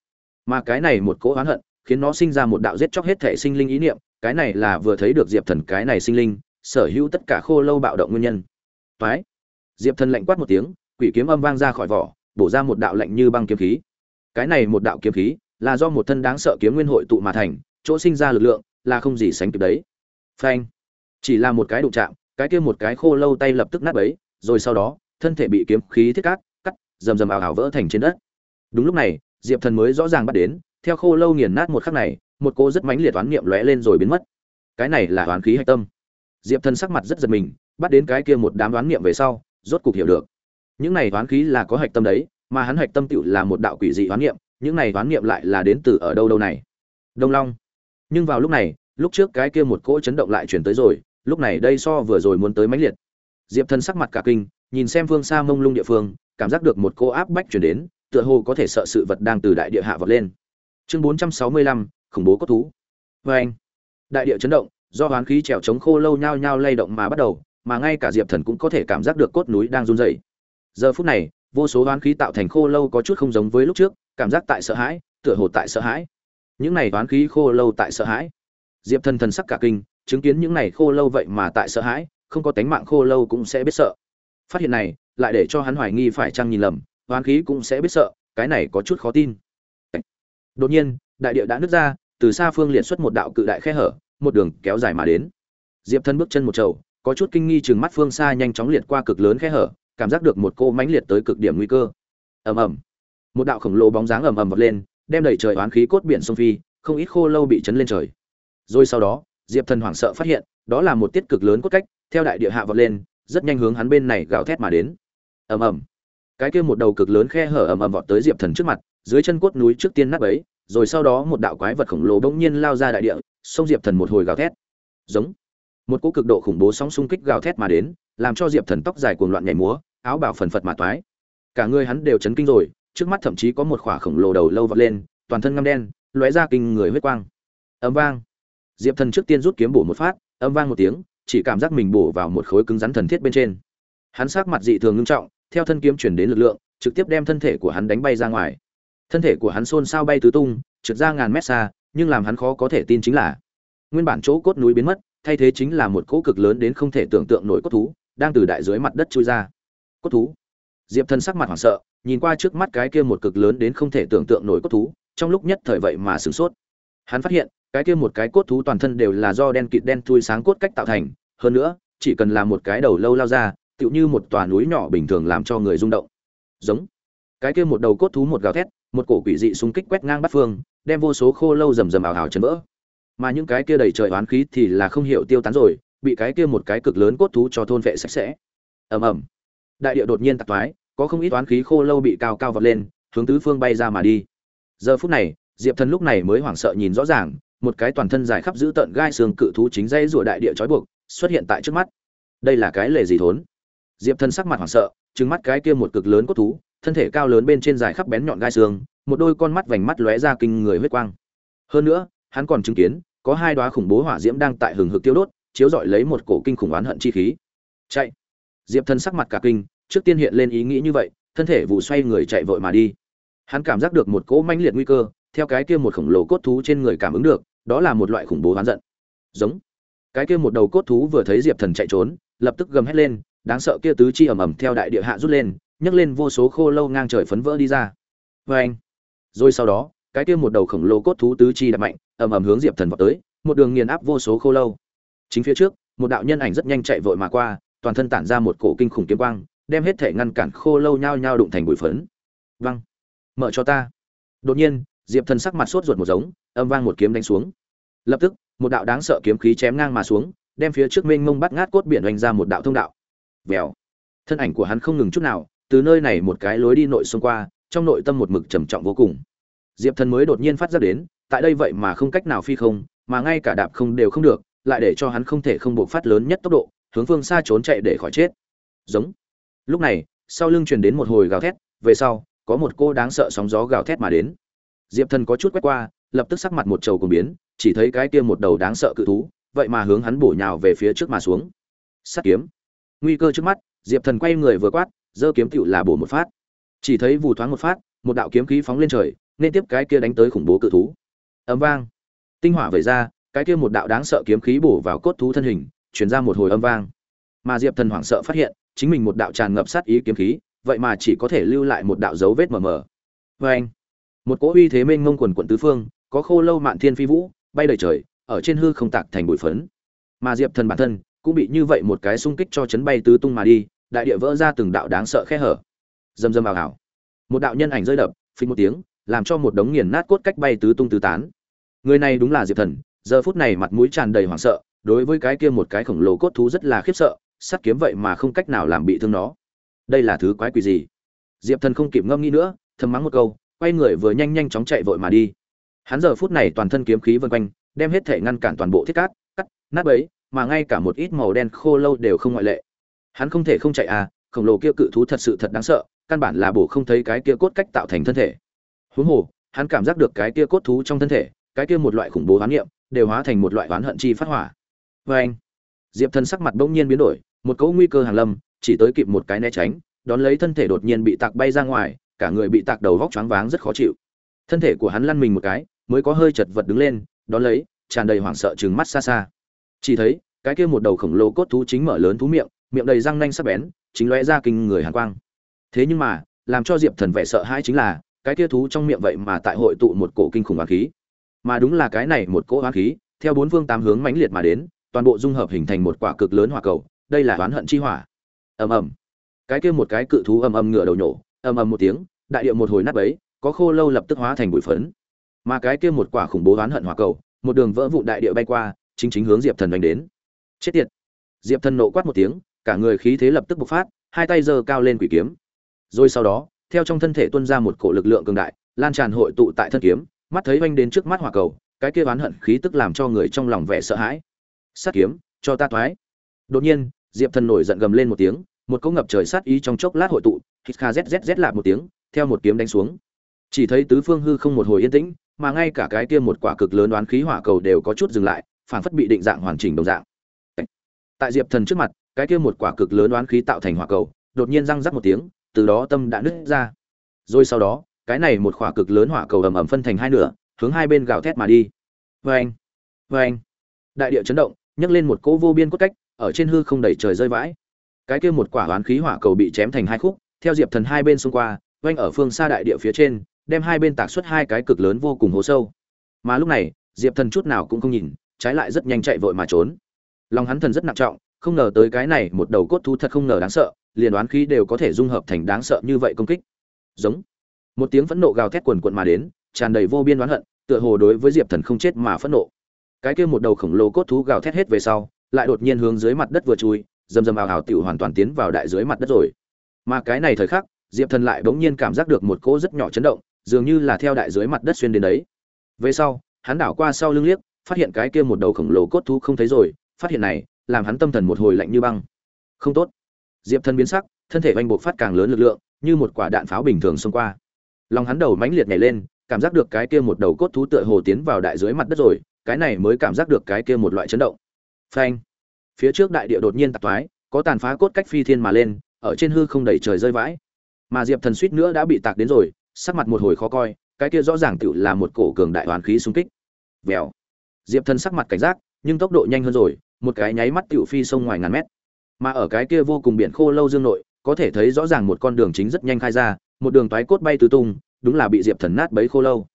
Mà cái này một cỗ oán hận, khiến nó sinh ra một đạo giết chóc hết thể sinh linh ý niệm, cái này là vừa thấy được diệp thần cái này sinh linh, sở hữu tất cả khô lâu bạo động nguyên nhân. Toái! Diệp thần lạnh quát một tiếng, quỷ kiếm âm vang ra khỏi vỏ, bổ ra một đạo lạnh như băng kiếm khí. Cái này một đạo kiếm khí, là do một thân đáng sợ kiếm nguyên hội tụ mà thành, chỗ sinh ra lực lượng, là không gì sánh kịp đấy. Phanh! Chỉ là một cái đụng chạm, cái kia một cái khô lâu tay lập tức nát bấy, rồi sau đó, thân thể bị kiếm khí thiết cát, cắt, rầm rầm ảo ảo vỡ thành trên đất. Đúng lúc này, diệp thần mới rõ ràng bắt đến, theo khô lâu nghiền nát một khắc này, một cô rất mãnh liệt oán niệm lóe lên rồi biến mất. Cái này là oán khí hạch tâm. Diệp thần sắc mặt rất giật mình, bắt đến cái kia một đám oán niệm về sau, rốt cục hiểu được. Những này oán khí là có hạch tâm đấy, mà hắn hạch tâm tựu là một đạo quỷ dị oán niệm, những này oán niệm lại là đến từ ở đâu đâu này? Đông long. Nhưng vào lúc này, lúc trước cái kia một cỗ chấn động lại chuyển tới rồi lúc này đây so vừa rồi muốn tới mãnh liệt. Diệp thần sắc mặt cả kinh, nhìn xem phương xa mông lung địa phương, cảm giác được một cô áp bách chuyển đến, tựa hồ có thể sợ sự vật đang từ đại địa hạ vọt lên. Chương bốn trăm sáu mươi lăm, khủng bố cốt thú. Vê anh, đại địa chấn động, do hoán khí trèo chống khô lâu nhao nhao lay động mà bắt đầu, mà ngay cả diệp thần cũng có thể cảm giác được cốt núi đang run rẩy. Giờ phút này, vô số hoán khí tạo thành khô lâu có chút không giống với lúc trước, cảm giác tại sợ hãi, tựa hồ tại sợ hãi. Những này hoán khí khô lâu tại sợ hãi. Diệp thần thần sắc cả kinh chứng kiến những này khô lâu vậy mà tại sợ hãi, không có tánh mạng khô lâu cũng sẽ biết sợ. Phát hiện này, lại để cho hắn hoài nghi phải chăng nhìn lầm hoán khí cũng sẽ biết sợ, cái này có chút khó tin. Đột nhiên, đại địa đã nứt ra, từ xa phương liệt xuất một đạo cự đại khe hở, một đường kéo dài mà đến. Diệp thân bước chân một trầu, có chút kinh nghi chừng mắt phương xa nhanh chóng liệt qua cực lớn khe hở, cảm giác được một cô mãnh liệt tới cực điểm nguy cơ. Ầm ầm. Một đạo khổng lồ bóng dáng ầm ầm vọt lên, đem đẩy trời oán khí cốt biển sông phi, không ít khô lâu bị chấn lên trời. Rồi sau đó diệp thần hoảng sợ phát hiện, đó là một tiết cực lớn cốt cách, theo đại địa hạ vọt lên, rất nhanh hướng hắn bên này gào thét mà đến. Ầm ầm. Cái kia một đầu cực lớn khe hở ầm ầm vọt tới diệp thần trước mặt, dưới chân cốt núi trước tiên nắp ấy rồi sau đó một đạo quái vật khổng lồ bỗng nhiên lao ra đại địa, xông diệp thần một hồi gào thét. Giống. Một cỗ cực độ khủng bố sóng xung kích gào thét mà đến, làm cho diệp thần tóc dài cuồng loạn nhảy múa, áo bào phần phật mà toái. Cả người hắn đều chấn kinh rồi, trước mắt thậm chí có một khỏa khổng lồ đầu lâu vọt lên, toàn thân ngăm đen, lóe ra kinh người huyết quang. Ầm vang diệp thần trước tiên rút kiếm bổ một phát, âm vang một tiếng, chỉ cảm giác mình bổ vào một khối cứng rắn thần thiết bên trên. Hắn sắc mặt dị thường ngưng trọng, theo thân kiếm chuyển đến lực lượng, trực tiếp đem thân thể của hắn đánh bay ra ngoài. Thân thể của hắn xôn xao bay tứ tung, trượt ra ngàn mét xa, nhưng làm hắn khó có thể tin chính là, nguyên bản chỗ cốt núi biến mất, thay thế chính là một cỗ cực lớn đến không thể tưởng tượng nổi cốt thú, đang từ đại dưới mặt đất chui ra. Cốt thú. Diệp Thần sắc mặt hoảng sợ, nhìn qua trước mắt cái kia một cực lớn đến không thể tưởng tượng nổi cốt thú, trong lúc nhất thời vậy mà sửng sốt. Hắn phát hiện cái kia một cái cốt thú toàn thân đều là do đen kịt đen thui sáng cốt cách tạo thành, hơn nữa, chỉ cần là một cái đầu lâu lao ra, tựu như một tòa núi nhỏ bình thường làm cho người rung động. Giống. Cái kia một đầu cốt thú một gào thét, một cổ quỷ dị xung kích quét ngang bát phương, đem vô số khô lâu rầm rầm ảo ảo chấn vỡ. Mà những cái kia đầy trời oán khí thì là không hiểu tiêu tán rồi, bị cái kia một cái cực lớn cốt thú cho thôn vệ sạch sẽ. Ầm ầm. Đại địa đột nhiên tạc toái có không ít oán khí khô lâu bị cao cao vọt lên, hướng tứ phương bay ra mà đi. Giờ phút này, diệp thần lúc này mới hoảng sợ nhìn rõ ràng một cái toàn thân dài khắp giữ tận gai xương cự thú chính dây rùa đại địa trói buộc, xuất hiện tại trước mắt. Đây là cái lề gì thốn? Diệp thần sắc mặt hoảng sợ, trừng mắt cái kia một cực lớn cốt thú, thân thể cao lớn bên trên dài khắp bén nhọn gai xương, một đôi con mắt vành mắt lóe ra kinh người huyết quang. Hơn nữa, hắn còn chứng kiến, có hai đóa khủng bố hỏa diễm đang tại hừng hực tiêu đốt, chiếu dọi lấy một cổ kinh khủng oán hận chi khí. Chạy! Diệp thần sắc mặt cả kinh, trước tiên hiện lên ý nghĩ như vậy, thân thể vụ xoay người chạy vội mà đi. Hắn cảm giác được một cỗ mãnh liệt nguy cơ, theo cái kia một khổng lồ cốt thú trên người cảm ứng được đó là một loại khủng bố oán giận. Giống. Cái kia một đầu cốt thú vừa thấy diệp thần chạy trốn, lập tức gầm hét lên, đáng sợ kia tứ chi ầm ầm theo đại địa hạ rút lên, nhấc lên vô số khô lâu ngang trời phấn vỡ đi ra. Vê anh. Rồi sau đó, cái kia một đầu khổng lồ cốt thú tứ chi đập mạnh, ầm ầm hướng diệp thần vào tới, một đường nghiền áp vô số khô lâu. Chính phía trước, một đạo nhân ảnh rất nhanh chạy vội mà qua, toàn thân tản ra một cổ kinh khủng kiếm quang, đem hết thể ngăn cản khô lâu nhao nhao đụng thành bụi phấn. Văng mở cho ta. Đột nhiên diệp thần sắc mặt sốt ruột một giống, âm vang một kiếm đánh xuống. Lập tức, một đạo đáng sợ kiếm khí chém ngang mà xuống, đem phía trước mênh mông bắt ngát cốt biển oanh ra một đạo thông đạo. Vèo. Thân ảnh của hắn không ngừng chút nào, từ nơi này một cái lối đi nội xông qua, trong nội tâm một mực trầm trọng vô cùng. Diệp thần mới đột nhiên phát ra đến, tại đây vậy mà không cách nào phi không, mà ngay cả đạp không đều không được, lại để cho hắn không thể không buộc phát lớn nhất tốc độ, hướng phương xa trốn chạy để khỏi chết. Giống. Lúc này, sau lưng truyền đến một hồi gào thét, về sau, có một cô đáng sợ sóng gió gào thét mà đến diệp thần có chút quét qua, lập tức sắc mặt một trầu cùng biến, chỉ thấy cái kia một đầu đáng sợ cự thú, vậy mà hướng hắn bổ nhào về phía trước mà xuống. Sắt kiếm. Nguy cơ trước mắt, diệp thần quay người vừa quát, giơ kiếm tựu là bổ một phát. Chỉ thấy vù thoáng một phát, một đạo kiếm khí phóng lên trời, nên tiếp cái kia đánh tới khủng bố cự thú. Ấm vang. Tinh hỏa vẩy ra, cái kia một đạo đáng sợ kiếm khí bổ vào cốt thú thân hình chuyển ra một hồi âm vang. Mà diệp thần hoảng sợ phát hiện, chính mình một đạo tràn ngập sát ý kiếm khí, vậy mà chỉ có thể lưu lại một đạo dấu vết mờ mờ. Vê anh một cỗ uy thế mênh mông quần quận tứ phương, có khô lâu mạn thiên phi vũ, bay đầy trời, ở trên hư không tạc thành bụi phấn. Mà diệp thần bản thân cũng bị như vậy một cái xung kích cho chấn bay tứ tung mà đi, đại địa vỡ ra từng đạo đáng sợ khe hở. Dầm dầm vào hảo một đạo nhân ảnh rơi đập phí một tiếng, làm cho một đống nghiền nát cốt cách bay tứ tung tứ tán. Người này đúng là diệp thần, giờ phút này mặt mũi tràn đầy hoảng sợ, đối với cái kia một cái khổng lồ cốt thú rất là khiếp sợ, sắt kiếm vậy mà không cách nào làm bị thương nó. Đây là thứ quái quỷ gì? Diệp thần không kịp ngâm nghĩ nữa, thầm mắng một câu quay người vừa nhanh nhanh chóng chạy vội mà đi. Hắn giờ phút này toàn thân kiếm khí vân quanh, đem hết thể ngăn cản toàn bộ thiết cát, cắt, nát bấy, mà ngay cả một ít màu đen khô lâu đều không ngoại lệ. Hắn không thể không chạy à khổng lồ kia cự thú thật sự thật đáng sợ, căn bản là bổ không thấy cái kia cốt cách tạo thành thân thể. Huống hồ, hắn cảm giác được cái kia cốt thú trong thân thể, cái kia một loại khủng bố hoán niệm, đều hóa thành một loại oán hận chi phát hỏa. Vê anh diệp thần sắc mặt bỗng nhiên biến đổi, một cỗ nguy cơ hàng lâm, chỉ tới kịp một cái né tránh, đón lấy thân thể đột nhiên bị tạc bay ra ngoài cả người bị tạc đầu vóc choáng váng rất khó chịu. Thân thể của hắn lăn mình một cái, mới có hơi chật vật đứng lên đón lấy, tràn đầy hoảng sợ trừng mắt xa xa. Chỉ thấy, cái kia một đầu khổng lồ cốt thú chính mở lớn thú miệng miệng đầy răng nanh sắc bén, chính lóe ra kinh người hàn quang. Thế nhưng mà, làm cho diệp thần vẻ sợ hãi chính là, cái kia thú trong miệng vậy mà tại hội tụ một cổ kinh khủng oán khí. Mà đúng là cái này một cỗ oán khí, theo bốn phương tám hướng mãnh liệt mà đến, toàn bộ dung hợp hình thành một quả cực lớn hỏa cầu, đây là oán hận chi hỏa. Ầm ầm. Cái kia một cái cự thú ầm ầm ngửa đầu nổ ầm ầm một tiếng đại địa một hồi nát ấy có khô lâu lập tức hóa thành bụi phấn. Mà cái kia một quả khủng bố oán hận hỏa cầu, một đường vỡ vụn đại địa bay qua, chính chính hướng diệp thần đánh đến. Chết tiệt! Diệp thần nộ quát một tiếng, cả người khí thế lập tức bộc phát, hai tay giơ cao lên quỷ kiếm. Rồi sau đó, theo trong thân thể tuôn ra một cổ lực lượng cường đại, lan tràn hội tụ tại thân kiếm, mắt thấy oanh đến trước mắt hỏa cầu, cái kia oán hận khí tức làm cho người trong lòng vẻ sợ hãi. Sát kiếm, cho ta thoái. Đột nhiên, diệp thần nổi giận gầm lên một tiếng, một cỗ ngập trời sát ý trong chốc lát hội tụ, hít kha zzz lạp một tiếng theo một kiếm đánh xuống. Chỉ thấy tứ phương hư không một hồi yên tĩnh, mà ngay cả cái kia một quả cực lớn đoán khí hỏa cầu đều có chút dừng lại phản phất bị định dạng hoàn chỉnh đồng dạng. Tại diệp thần trước mặt, cái kia một quả cực lớn đoán khí tạo thành hỏa cầu, đột nhiên răng rắc một tiếng, từ đó tâm đã nứt ra. Rồi sau đó, cái này một quả cực lớn hỏa cầu ầm ầm phân thành hai nửa, hướng hai bên gào thét mà đi. Vê anh vê anh đại địa chấn động, nhấc lên một cỗ vô biên cốt cách, ở trên hư không đẩy trời rơi vãi. Cái kia một quả đoán khí hỏa cầu bị chém thành hai khúc, theo diệp thần hai bên xung qua oanh ở phương xa đại địa phía trên, đem hai bên tạc xuất hai cái cực lớn vô cùng hố sâu. Mà lúc này, diệp thần chút nào cũng không nhìn, trái lại rất nhanh chạy vội mà trốn. Lòng hắn thần rất nặng trọng, không ngờ tới cái này một đầu cốt thú thật không ngờ đáng sợ, liền đoán khí đều có thể dung hợp thành đáng sợ như vậy công kích. Giống. Một tiếng phẫn nộ gào thét quần quận mà đến, tràn đầy vô biên oán hận, tựa hồ đối với diệp thần không chết mà phẫn nộ. Cái kia một đầu khổng lồ cốt thú gào thét hết về sau, lại đột nhiên hướng dưới mặt đất vừa chui dầm dầm ào ào tiểu hoàn toàn tiến vào đại dưới mặt đất rồi. Mà cái này thời khắc diệp thần lại bỗng nhiên cảm giác được một cỗ rất nhỏ chấn động dường như là theo đại dưới mặt đất xuyên đến đấy. Về sau hắn đảo qua sau lưng liếc phát hiện cái kia một đầu khổng lồ cốt thú không thấy rồi phát hiện này làm hắn tâm thần một hồi lạnh như băng. Không tốt. Diệp thần biến sắc thân thể oanh buộc phát càng lớn lực lượng như một quả đạn pháo bình thường xông qua. Lòng hắn đầu mãnh liệt nhảy lên cảm giác được cái kia một đầu cốt thú tựa hồ tiến vào đại dưới mặt đất rồi cái này mới cảm giác được cái kia một loại chấn động. Phanh. Phía trước đại địa đột nhiên tạc toái, có tàn phá cốt cách phi thiên mà lên ở trên hư không đầy trời rơi vãi mà diệp thần suýt nữa đã bị tạc đến rồi, sắc mặt một hồi khó coi, cái kia rõ ràng tựu là một cổ cường đại hoàn khí xung kích. Vèo. Diệp thần sắc mặt cảnh giác, nhưng tốc độ nhanh hơn rồi, một cái nháy mắt tựu phi sông ngoài ngàn mét. Mà ở cái kia vô cùng biển khô lâu dương nội, có thể thấy rõ ràng một con đường chính rất nhanh khai ra, một đường toái cốt bay tứ tung, đúng là bị diệp thần nát bấy khô lâu.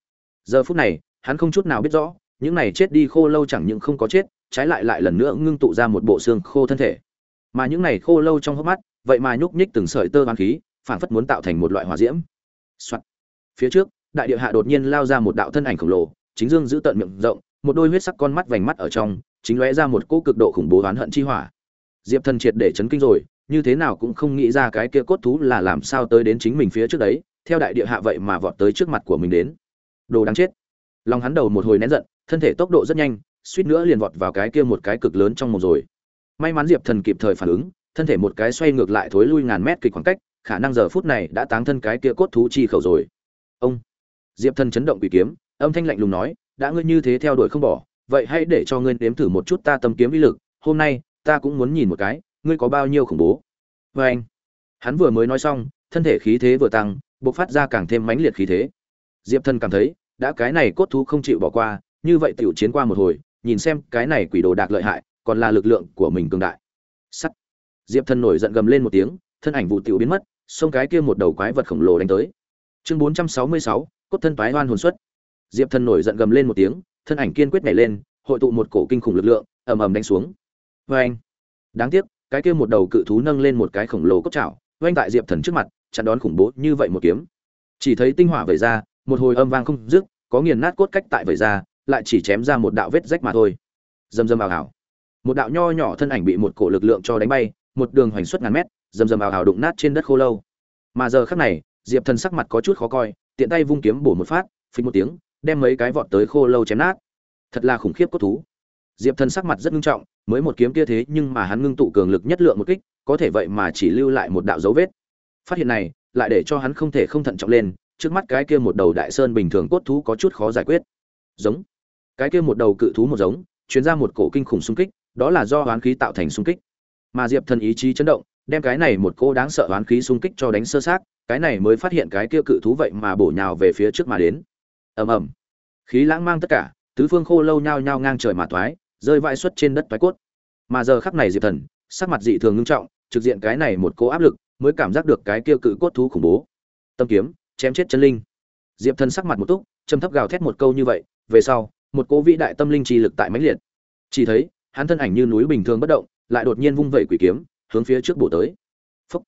Giờ phút này, hắn không chút nào biết rõ, những này chết đi khô lâu chẳng những không có chết, trái lại lại lần nữa ngưng tụ ra một bộ xương khô thân thể. Mà những này khô lâu trong hốc mắt, vậy mà nhúc nhích từng sợi tơ hoán khí phảng phất muốn tạo thành một loại hỏa diễm、Soạn. phía trước, đại địa hạ đột nhiên lao ra một đạo thân ảnh khổng lồ, chính dương giữ tận miệng rộng, một đôi huyết sắc con mắt vành mắt ở trong, chính lóe ra một cỗ cực độ khủng bố oán hận chi hỏa. Diệp thần triệt để chấn kinh rồi, như thế nào cũng không nghĩ ra cái kia cốt thú là làm sao tới đến chính mình phía trước đấy, theo đại địa hạ vậy mà vọt tới trước mặt của mình đến. Đồ đáng chết. Lòng hắn đầu một hồi nén giận, thân thể tốc độ rất nhanh, suýt nữa liền vọt vào cái kia một cái cực lớn trong một rồi. May mắn diệp thần kịp thời phản ứng, thân thể một cái xoay ngược lại thối lui ngàn mét kịch khoảng cách khả năng giờ phút này đã táng thân cái kia cốt thú chi khẩu rồi. Ông diệp thần chấn động quỷ kiếm, âm thanh lạnh lùng nói, đã ngươi như thế theo đuổi không bỏ, vậy hãy để cho ngươi nếm thử một chút ta tâm kiếm uy lực, hôm nay ta cũng muốn nhìn một cái, ngươi có bao nhiêu khủng bố. Vê anh, hắn vừa mới nói xong, thân thể khí thế vừa tăng, bộc phát ra càng thêm mãnh liệt khí thế. Diệp thần cảm thấy, đã cái này cốt thú không chịu bỏ qua, như vậy tiểu chiến qua một hồi, nhìn xem cái này quỷ đồ đạc lợi hại, còn là lực lượng của mình cường đại. Sắt. Diệp thần nổi giận gầm lên một tiếng, thân ảnh vụ tiểu biến mất xông cái kia một đầu quái vật khổng lồ đánh tới. Chương bốn trăm sáu mươi sáu, cốt thân toái hoan hồn xuất. Diệp thần nổi giận gầm lên một tiếng, thân ảnh kiên quyết nhảy lên, hội tụ một cổ kinh khủng lực lượng, ầm ầm đánh xuống. Vê anh đáng tiếc, cái kia một đầu cự thú nâng lên một cái khổng lồ cốt chảo oanh tại diệp thần trước mặt, chặn đón khủng bố như vậy một kiếm. Chỉ thấy tinh hỏa vẩy ra, một hồi âm vang không dứt, có nghiền nát cốt cách tại vẩy ra, lại chỉ chém ra một đạo vết rách mà thôi. Dầm dầm ảo ảo một đạo nho nhỏ thân ảnh bị một cổ lực lượng cho đánh bay, một đường hoành suất ngàn mét rầm rầm ảo ảo đụng nát trên đất khô lâu. Mà giờ khắc này, diệp thần sắc mặt có chút khó coi, tiện tay vung kiếm bổ một phát phình một tiếng, đem mấy cái vọt tới khô lâu chém nát. Thật là khủng khiếp cốt thú. Diệp thần sắc mặt rất nghiêm trọng, mới một kiếm kia thế nhưng mà hắn ngưng tụ cường lực nhất lượng một kích, có thể vậy mà chỉ lưu lại một đạo dấu vết. Phát hiện này, lại để cho hắn không thể không thận trọng lên, trước mắt cái kia một đầu đại sơn bình thường cốt thú có chút khó giải quyết. Giống. Cái kia một đầu cự thú một giống, chuyến ra một cổ kinh khủng xung kích, đó là do hoán khí tạo thành xung kích. Mà diệp thần ý chí chấn động đem cái này một cô đáng sợ oán khí xung kích cho đánh sơ sát cái này mới phát hiện cái kia cự thú vậy mà bổ nhào về phía trước mà đến. Ầm ầm. Khí lãng mang tất cả, tứ phương khô lâu nhao nhao ngang trời mà toái, rơi vãi xuất trên đất toái cốt. Mà giờ khắc này diệp thần, sắc mặt dị thường nghiêm trọng, trực diện cái này một cô áp lực, mới cảm giác được cái kia cự cốt thú khủng bố. Tâm kiếm, chém chết chân linh. Diệp thần sắc mặt một túc, trầm thấp gào thét một câu như vậy, về sau, một cỗ vĩ đại tâm linh chi lực tại mãnh liệt. Chỉ thấy, hắn thân ảnh như núi bình thường bất động, lại đột nhiên vung vẩy quỷ kiếm hướng phía trước bổ tới. Phúc.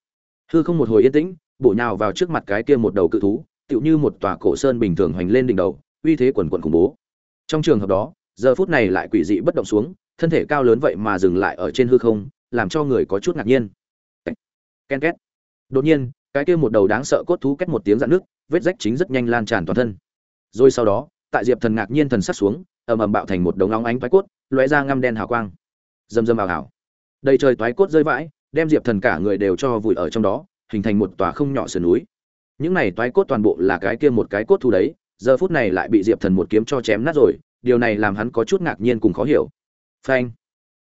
Hư không một hồi yên tĩnh, bổ nhào vào trước mặt cái kia một đầu cự thú, tựu như một tòa cổ sơn bình thường hoành lên đỉnh đầu, uy thế quần quần khủng bố. Trong trường hợp đó, giờ phút này lại quỷ dị bất động xuống, thân thể cao lớn vậy mà dừng lại ở trên hư không, làm cho người có chút ngạc nhiên. Ken két. Đột nhiên, cái kia một đầu đáng sợ cốt thú két một tiếng dạn nước vết rách chính rất nhanh lan tràn toàn thân. Rồi sau đó, tại diệp thần ngạc nhiên thần sắc xuống, ầm ầm bạo thành một đống long ánh phái cốt, lóe ra ngăm đen hào quang. Dầm dầm ảo ảo đầy trời toái cốt rơi vãi, đem diệp thần cả người đều cho vùi ở trong đó, hình thành một tòa không nhỏ sườn núi. Những này toái cốt toàn bộ là cái kia một cái cốt thú đấy, giờ phút này lại bị diệp thần một kiếm cho chém nát rồi, điều này làm hắn có chút ngạc nhiên cùng khó hiểu. Phanh!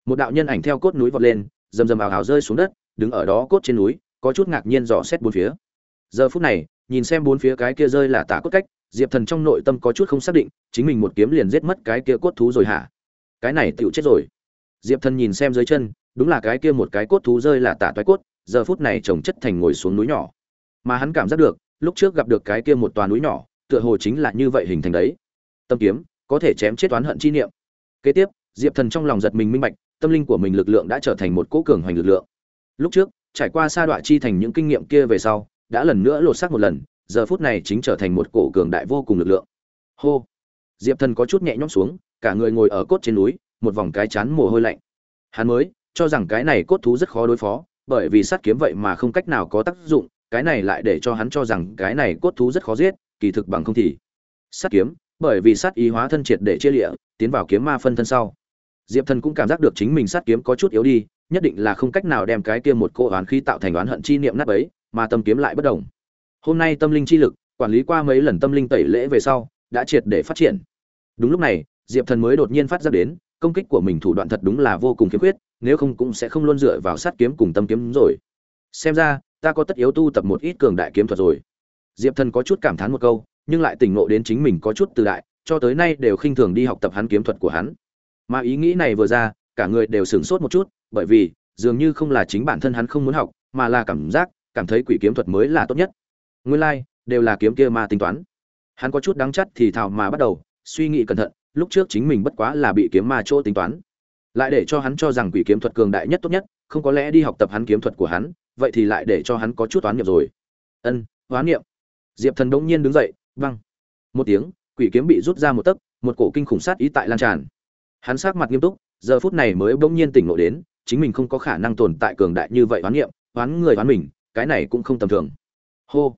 Một đạo nhân ảnh theo cốt núi vọt lên, rầm rầm ảo ảo rơi xuống đất, đứng ở đó cốt trên núi, có chút ngạc nhiên dò xét bốn phía. Giờ phút này, nhìn xem bốn phía cái kia rơi là tả cốt cách, diệp thần trong nội tâm có chút không xác định, chính mình một kiếm liền giết mất cái kia cốt thú rồi hả? Cái này tựu chết rồi. Diệp thần nhìn xem dưới chân đúng là cái kia một cái cốt thú rơi là tả toái cốt, giờ phút này chồng chất thành ngồi xuống núi nhỏ. Mà hắn cảm giác được, lúc trước gặp được cái kia một tòa núi nhỏ, tựa hồ chính là như vậy hình thành đấy. Tâm kiếm, có thể chém chết toán hận chi niệm. Kế tiếp, diệp thần trong lòng giật mình minh bạch, tâm linh của mình lực lượng đã trở thành một cỗ cường hoành lực lượng. Lúc trước, trải qua sa đoạn chi thành những kinh nghiệm kia về sau, đã lần nữa lột xác một lần, giờ phút này chính trở thành một cổ cường đại vô cùng lực lượng. Hô! Diệp thần có chút nhẹ nhõm xuống, cả người ngồi ở cốt trên núi, một vòng cái chán mồ hôi lạnh. Hắn mới cho rằng cái này cốt thú rất khó đối phó bởi vì sát kiếm vậy mà không cách nào có tác dụng cái này lại để cho hắn cho rằng cái này cốt thú rất khó giết kỳ thực bằng không thì sát kiếm bởi vì sát ý hóa thân triệt để chia liễu, tiến vào kiếm ma phân thân sau diệp thần cũng cảm giác được chính mình sát kiếm có chút yếu đi nhất định là không cách nào đem cái kia một cô oán khí tạo thành oán hận chi niệm nát ấy mà tâm kiếm lại bất động. hôm nay tâm linh chi lực quản lý qua mấy lần tâm linh tẩy lễ về sau đã triệt để phát triển đúng lúc này diệp thần mới đột nhiên phát ra đến công kích của mình thủ đoạn thật đúng là vô cùng khiếm khuyết, nếu không cũng sẽ không luôn dựa vào sát kiếm cùng tâm kiếm rồi. Xem ra, ta có tất yếu tu tập một ít cường đại kiếm thuật rồi. Diệp thần có chút cảm thán một câu, nhưng lại tỉnh ngộ đến chính mình có chút từ đại, cho tới nay đều khinh thường đi học tập hắn kiếm thuật của hắn. Mà ý nghĩ này vừa ra, cả người đều sửng sốt một chút, bởi vì, dường như không là chính bản thân hắn không muốn học, mà là cảm giác, cảm thấy quỷ kiếm thuật mới là tốt nhất. Nguyên lai, đều là kiếm kia mà tính toán. Hắn có chút đáng chắt thì thào mà bắt đầu, suy nghĩ cẩn thận lúc trước chính mình bất quá là bị kiếm ma chỗ tính toán. Lại để cho hắn cho rằng quỷ kiếm thuật cường đại nhất tốt nhất, không có lẽ đi học tập hắn kiếm thuật của hắn, vậy thì lại để cho hắn có chút toán niệm rồi. Ân, toán niệm. Diệp thần đống nhiên đứng dậy, văng. Một tiếng, quỷ kiếm bị rút ra một tấc, một cổ kinh khủng sát ý tại lan tràn. Hắn sát mặt nghiêm túc, giờ phút này mới bỗng nhiên tỉnh ngộ đến, chính mình không có khả năng tồn tại cường đại như vậy oán niệm oán người oán mình, cái này cũng không tầm thường. Hô.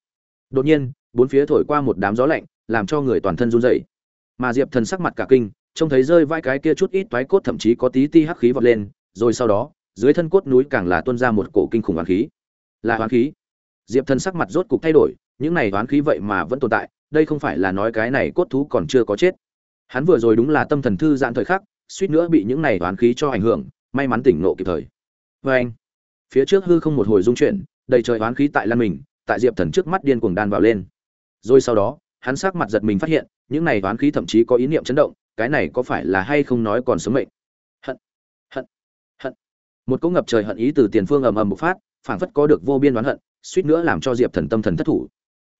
Đột nhiên, bốn phía thổi qua một đám gió lạnh, làm cho người toàn thân run rẩy mà diệp thần sắc mặt cả kinh, trông thấy rơi vai cái kia chút ít toái cốt thậm chí có tí ti hắc khí vọt lên, rồi sau đó, dưới thân cốt núi càng là tuôn ra một cổ kinh khủng hoán khí. Là hoán khí. Diệp thần sắc mặt rốt cục thay đổi, những này hoán khí vậy mà vẫn tồn tại, đây không phải là nói cái này cốt thú còn chưa có chết. Hắn vừa rồi đúng là tâm thần thư giãn thời khắc, suýt nữa bị những này hoán khí cho ảnh hưởng, may mắn tỉnh ngộ kịp thời. Vê anh, phía trước hư không một hồi rung chuyển, đầy trời hoán khí tại lan mình, tại diệp thần trước mắt điên cuồng đan vào lên. Rồi sau đó hắn sắc mặt giật mình phát hiện, những này toán khí thậm chí có ý niệm chấn động, cái này có phải là hay không nói còn sớm mệnh? Hận hận hận. Một cỗ ngập trời hận ý từ tiền phương ầm ầm bộc phát, phảng phất có được vô biên đoán hận, suýt nữa làm cho diệp thần tâm thần thất thủ.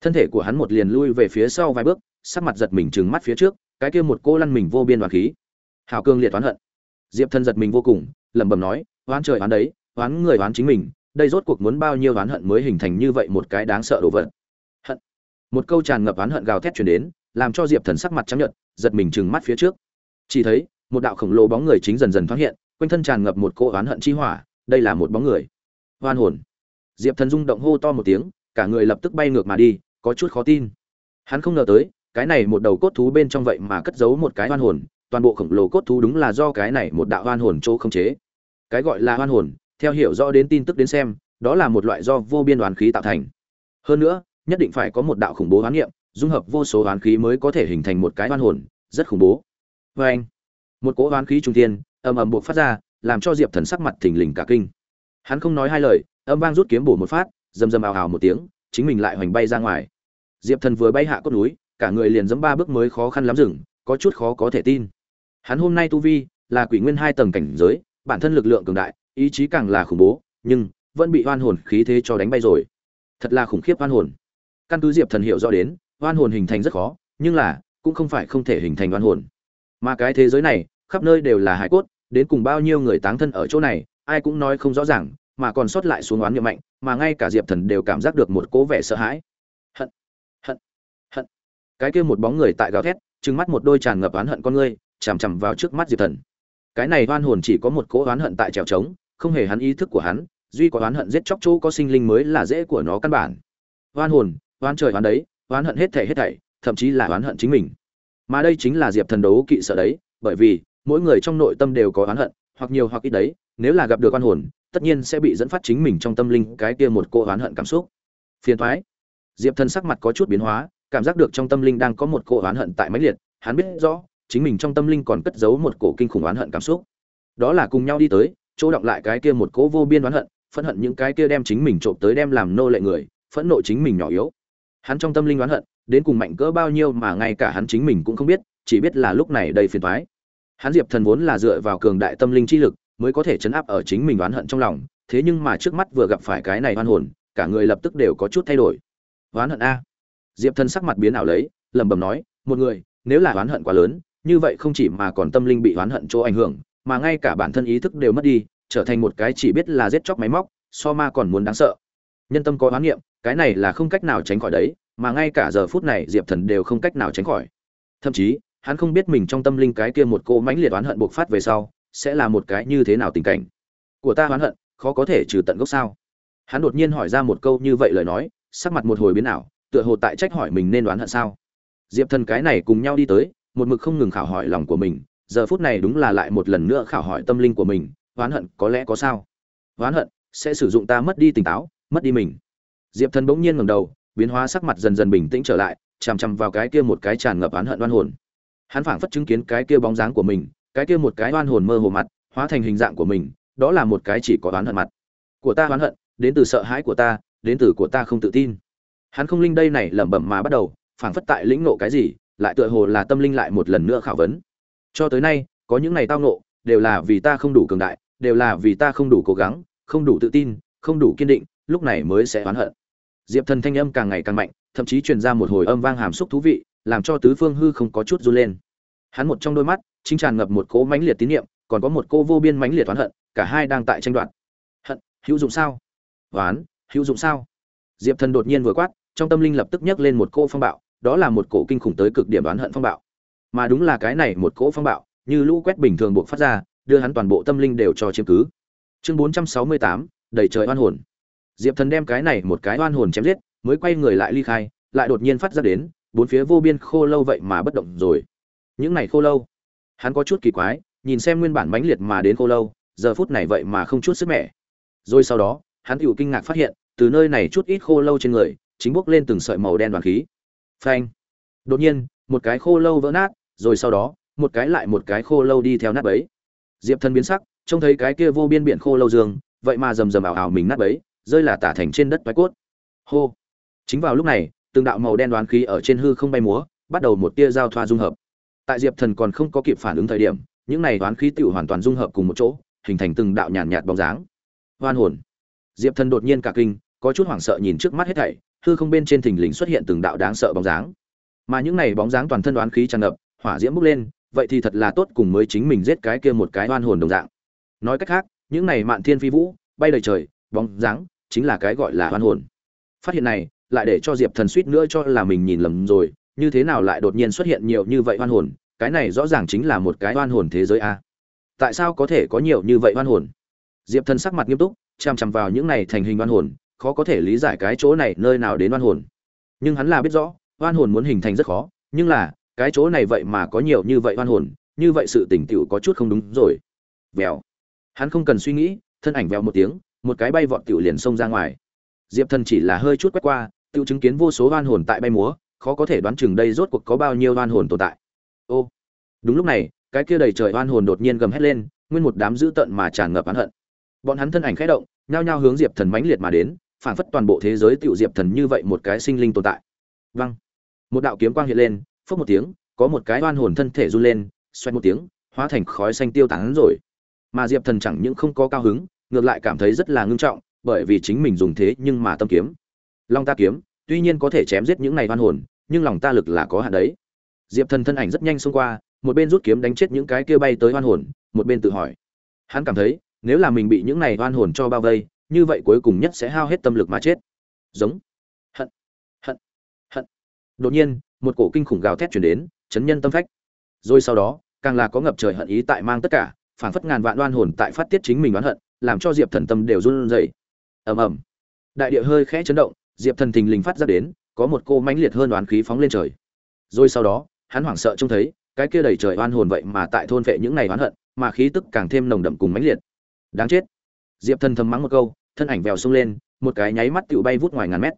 Thân thể của hắn một liền lui về phía sau vài bước, sắc mặt giật mình trừng mắt phía trước, cái kia một cô lăn mình vô biên đoán khí. Hào cương liệt oán hận. Diệp thần giật mình vô cùng, lẩm bẩm nói, oán trời oán đấy, oán người oán chính mình, đây rốt cuộc muốn bao nhiêu oán hận mới hình thành như vậy một cái đáng sợ đồ vật? Một câu tràn ngập oán hận gào thét truyền đến, làm cho diệp thần sắc mặt trắng nhợt, giật mình trừng mắt phía trước. Chỉ thấy, một đạo khổng lồ bóng người chính dần dần thoáng hiện, quanh thân tràn ngập một cỗ oán hận chi hỏa, đây là một bóng người. Hoan hồn. Diệp thần rung động hô to một tiếng, cả người lập tức bay ngược mà đi, có chút khó tin. Hắn không ngờ tới, cái này một đầu cốt thú bên trong vậy mà cất giấu một cái hoan hồn, toàn bộ khổng lồ cốt thú đúng là do cái này một đạo hoan hồn chỗ không chế. Cái gọi là hoan hồn, theo hiểu rõ đến tin tức đến xem, đó là một loại do vô biên đoàn khí tạo thành. Hơn nữa nhất định phải có một đạo khủng bố hoán niệm dung hợp vô số hoán khí mới có thể hình thành một cái oan hồn rất khủng bố. Và anh một cỗ hoán khí trung thiên, ầm ầm buộc phát ra làm cho diệp thần sắc mặt thình lình cả kinh. Hắn không nói hai lời âm vang rút kiếm bổ một phát rầm rầm ào ào một tiếng chính mình lại hoành bay ra ngoài. Diệp thần vừa bay hạ cốt núi cả người liền dẫm ba bước mới khó khăn lắm dừng có chút khó có thể tin. Hắn hôm nay tu vi là quỷ nguyên hai tầng cảnh giới bản thân lực lượng cường đại ý chí càng là khủng bố nhưng vẫn bị oan hồn khí thế cho đánh bay rồi. Thật là khủng khiếp oan hồn căn cứ diệp thần hiểu rõ đến, oan hồn hình thành rất khó, nhưng là, cũng không phải không thể hình thành oan hồn. Mà cái thế giới này, khắp nơi đều là hải cốt, đến cùng bao nhiêu người táng thân ở chỗ này, ai cũng nói không rõ ràng, mà còn sót lại xuống oán niệm mạnh, mà ngay cả diệp thần đều cảm giác được một cố vẻ sợ hãi. Hận hận hận. Cái kia một bóng người tại gào thét, trừng mắt một đôi tràn ngập oán hận con ngươi, chằm chằm vào trước mắt diệp thần. Cái này oan hồn chỉ có một cỗ oán hận tại trèo trống, không hề hắn ý thức của hắn, duy có oán hận giết chóc chỗ có sinh linh mới là dễ của nó căn bản. Oan hồn oán trời oán đấy, oán hận hết thảy hết thảy, thậm chí là oán hận chính mình. Mà đây chính là diệp thần đấu kỵ sợ đấy, bởi vì mỗi người trong nội tâm đều có oán hận, hoặc nhiều hoặc ít đấy, nếu là gặp được oan hồn, tất nhiên sẽ bị dẫn phát chính mình trong tâm linh cái kia một cô oán hận cảm xúc. Phiền thoái diệp thần sắc mặt có chút biến hóa, cảm giác được trong tâm linh đang có một cô oán hận tại máy liệt, hắn biết rõ, chính mình trong tâm linh còn cất giấu một cổ kinh khủng oán hận cảm xúc. Đó là cùng nhau đi tới, chỗ động lại cái kia một cỗ vô biên oán hận, phẫn hận những cái kia đem chính mình trộm tới đem làm nô lệ người, phẫn nộ chính mình nhỏ yếu hắn trong tâm linh oán hận, đến cùng mạnh cỡ bao nhiêu mà ngay cả hắn chính mình cũng không biết, chỉ biết là lúc này đầy phiền toái. Hắn diệp thần vốn là dựa vào cường đại tâm linh chi lực, mới có thể chấn áp ở chính mình oán hận trong lòng, thế nhưng mà trước mắt vừa gặp phải cái này oan hồn, cả người lập tức đều có chút thay đổi. Oán hận a. Diệp thần sắc mặt biến ảo lấy, lẩm bẩm nói, một người, nếu là oán hận quá lớn, như vậy không chỉ mà còn tâm linh bị oán hận chỗ ảnh hưởng, mà ngay cả bản thân ý thức đều mất đi, trở thành một cái chỉ biết là giết chóc máy móc, so ma còn muốn đáng sợ. Nhân tâm có oán niệm cái này là không cách nào tránh khỏi đấy, mà ngay cả giờ phút này diệp thần đều không cách nào tránh khỏi. Thậm chí, hắn không biết mình trong tâm linh cái kia một cô mãnh liệt oán hận bộc phát về sau, sẽ là một cái như thế nào tình cảnh. Của ta oán hận, khó có thể trừ tận gốc sao? Hắn đột nhiên hỏi ra một câu như vậy lời nói, sắc mặt một hồi biến ảo, tựa hồ tại trách hỏi mình nên đoán hận sao? Diệp thần cái này cùng nhau đi tới, một mực không ngừng khảo hỏi lòng của mình, giờ phút này đúng là lại một lần nữa khảo hỏi tâm linh của mình, oán hận có lẽ có sao? Oán hận, sẽ sử dụng ta mất đi tỉnh táo, mất đi mình diệp thần bỗng nhiên ngẩng đầu, biến hóa sắc mặt dần dần bình tĩnh trở lại, chằm chằm vào cái kia một cái tràn ngập oán hận oan hồn. Hắn phảng phất chứng kiến cái kia bóng dáng của mình, cái kia một cái oan hồn mơ hồ mặt, hóa thành hình dạng của mình, đó là một cái chỉ có oán hận mặt. Của ta oán hận, đến từ sợ hãi của ta, đến từ của ta không tự tin. Hắn không linh đây này lẩm bẩm mà bắt đầu, phảng phất tại lĩnh ngộ cái gì, lại tựa hồ là tâm linh lại một lần nữa khảo vấn. Cho tới nay, có những ngày tao ngộ, đều là vì ta không đủ cường đại, đều là vì ta không đủ cố gắng, không đủ tự tin, không đủ kiên định, lúc này mới sẽ oán hận diệp thần thanh âm càng ngày càng mạnh, thậm chí truyền ra một hồi âm vang hàm xúc thú vị, làm cho tứ phương hư không có chút run lên. Hắn một trong đôi mắt, chính tràn ngập một cỗ mãnh liệt tín nhiệm còn có một cô vô biên mãnh liệt oán hận, cả hai đang tại tranh đoạt. Hận, hữu dụng sao? Oán, hữu dụng sao? Diệp thần đột nhiên vừa quát, trong tâm linh lập tức nhấc lên một cỗ phong bạo, đó là một cỗ kinh khủng tới cực điểm oán hận phong bạo. Mà đúng là cái này một cỗ phong bạo, như lũ quét bình thường buộc phát ra, đưa hắn toàn bộ tâm linh đều cho chiếm cứ. Chương bốn trăm sáu mươi tám, đầy trời oan hồn diệp thần đem cái này một cái oan hồn chém giết, mới quay người lại ly khai, lại đột nhiên phát ra đến, bốn phía vô biên khô lâu vậy mà bất động rồi. Những này khô lâu, hắn có chút kỳ quái, nhìn xem nguyên bản mãnh liệt mà đến khô lâu, giờ phút này vậy mà không chút sức mẻ. Rồi sau đó, hắn tựu kinh ngạc phát hiện, từ nơi này chút ít khô lâu trên người, chính bốc lên từng sợi màu đen đoàn khí. Phanh! Đột nhiên, một cái khô lâu vỡ nát, rồi sau đó, một cái lại một cái khô lâu đi theo nát bấy. Diệp thần biến sắc, trông thấy cái kia vô biên biển khô lâu dương, vậy mà rầm rầm ảo ảo mình nát bấy rơi là tả thành trên đất toái cốt. Hô. Chính vào lúc này từng đạo màu đen đoán khí ở trên hư không bay múa bắt đầu một tia giao thoa dung hợp. Tại diệp thần còn không có kịp phản ứng thời điểm những này đoán khí tựu hoàn toàn dung hợp cùng một chỗ hình thành từng đạo nhàn nhạt, nhạt bóng dáng. Hoan hồn. Diệp thần đột nhiên cả kinh có chút hoảng sợ nhìn trước mắt hết thảy hư không bên trên thình lình xuất hiện từng đạo đáng sợ bóng dáng. Mà những này bóng dáng toàn thân đoán khí tràn ngập hỏa diễm bốc lên vậy thì thật là tốt cùng mới chính mình giết cái kia một cái oan hồn đồng dạng. Nói cách khác những này mạn thiên phi vũ bay đầy trời bóng dáng chính là cái gọi là oan hồn. Phát hiện này, lại để cho diệp thần suýt nữa cho là mình nhìn lầm rồi, như thế nào lại đột nhiên xuất hiện nhiều như vậy oan hồn, cái này rõ ràng chính là một cái oan hồn thế giới a. Tại sao có thể có nhiều như vậy oan hồn? Diệp thần sắc mặt nghiêm túc chằm chằm vào những này thành hình oan hồn, khó có thể lý giải cái chỗ này nơi nào đến oan hồn. Nhưng hắn là biết rõ oan hồn muốn hình thành rất khó, nhưng là, cái chỗ này vậy mà có nhiều như vậy oan hồn, như vậy sự tỉnh tựu có chút không đúng rồi. Vèo. Hắn không cần suy nghĩ, thân ảnh vèo một tiếng một cái bay vọt tiểu liền xông ra ngoài. Diệp thần chỉ là hơi chút quét qua, tiểu chứng kiến vô số oan hồn tại bay múa, khó có thể đoán chừng đây rốt cuộc có bao nhiêu oan hồn tồn tại. Ô, đúng lúc này, cái kia đầy trời oan hồn đột nhiên gầm hét lên, nguyên một đám dữ tợn mà tràn ngập oán hận. Bọn hắn thân ảnh khẽ động, nhao nhao hướng diệp thần mãnh liệt mà đến phản phất toàn bộ thế giới tiểu diệp thần như vậy một cái sinh linh tồn tại. Văng một đạo kiếm quang hiện lên phất một tiếng, có một cái oan hồn thân thể run lên xoay một tiếng, hóa thành khói xanh tiêu tán rồi. Mà diệp thần chẳng những không có cao hứng ngược lại cảm thấy rất là ngưng trọng, bởi vì chính mình dùng thế nhưng mà tâm kiếm. Long ta kiếm, tuy nhiên có thể chém giết những này hoan hồn, nhưng lòng ta lực là có hạn đấy. Diệp thần thân ảnh rất nhanh xông qua, một bên rút kiếm đánh chết những cái kia bay tới hoan hồn, một bên tự hỏi. Hắn cảm thấy, nếu là mình bị những này hoan hồn cho bao vây, như vậy cuối cùng nhất sẽ hao hết tâm lực mà chết. Giống. Hận. Hận. Hận. Đột nhiên, một cổ kinh khủng gào thét chuyển đến, chấn nhân tâm phách. Rồi sau đó, càng là có ngập trời hận ý tại mang tất cả, phảng phất ngàn vạn đoan hồn tại phát tiết chính mình oán hận làm cho diệp thần tâm đều run rẩy. Ầm ầm. Đại địa hơi khẽ chấn động, diệp thần thình lình phát ra đến, có một cô mãnh liệt hơn đoán khí phóng lên trời. Rồi sau đó, hắn hoảng sợ trông thấy, cái kia đầy trời oan hồn vậy mà tại thôn vệ những này oán hận, mà khí tức càng thêm nồng đậm cùng mãnh liệt. Đáng chết. Diệp thần thầm mắng một câu, thân ảnh vèo xông lên, một cái nháy mắt tựu bay vút ngoài ngàn mét.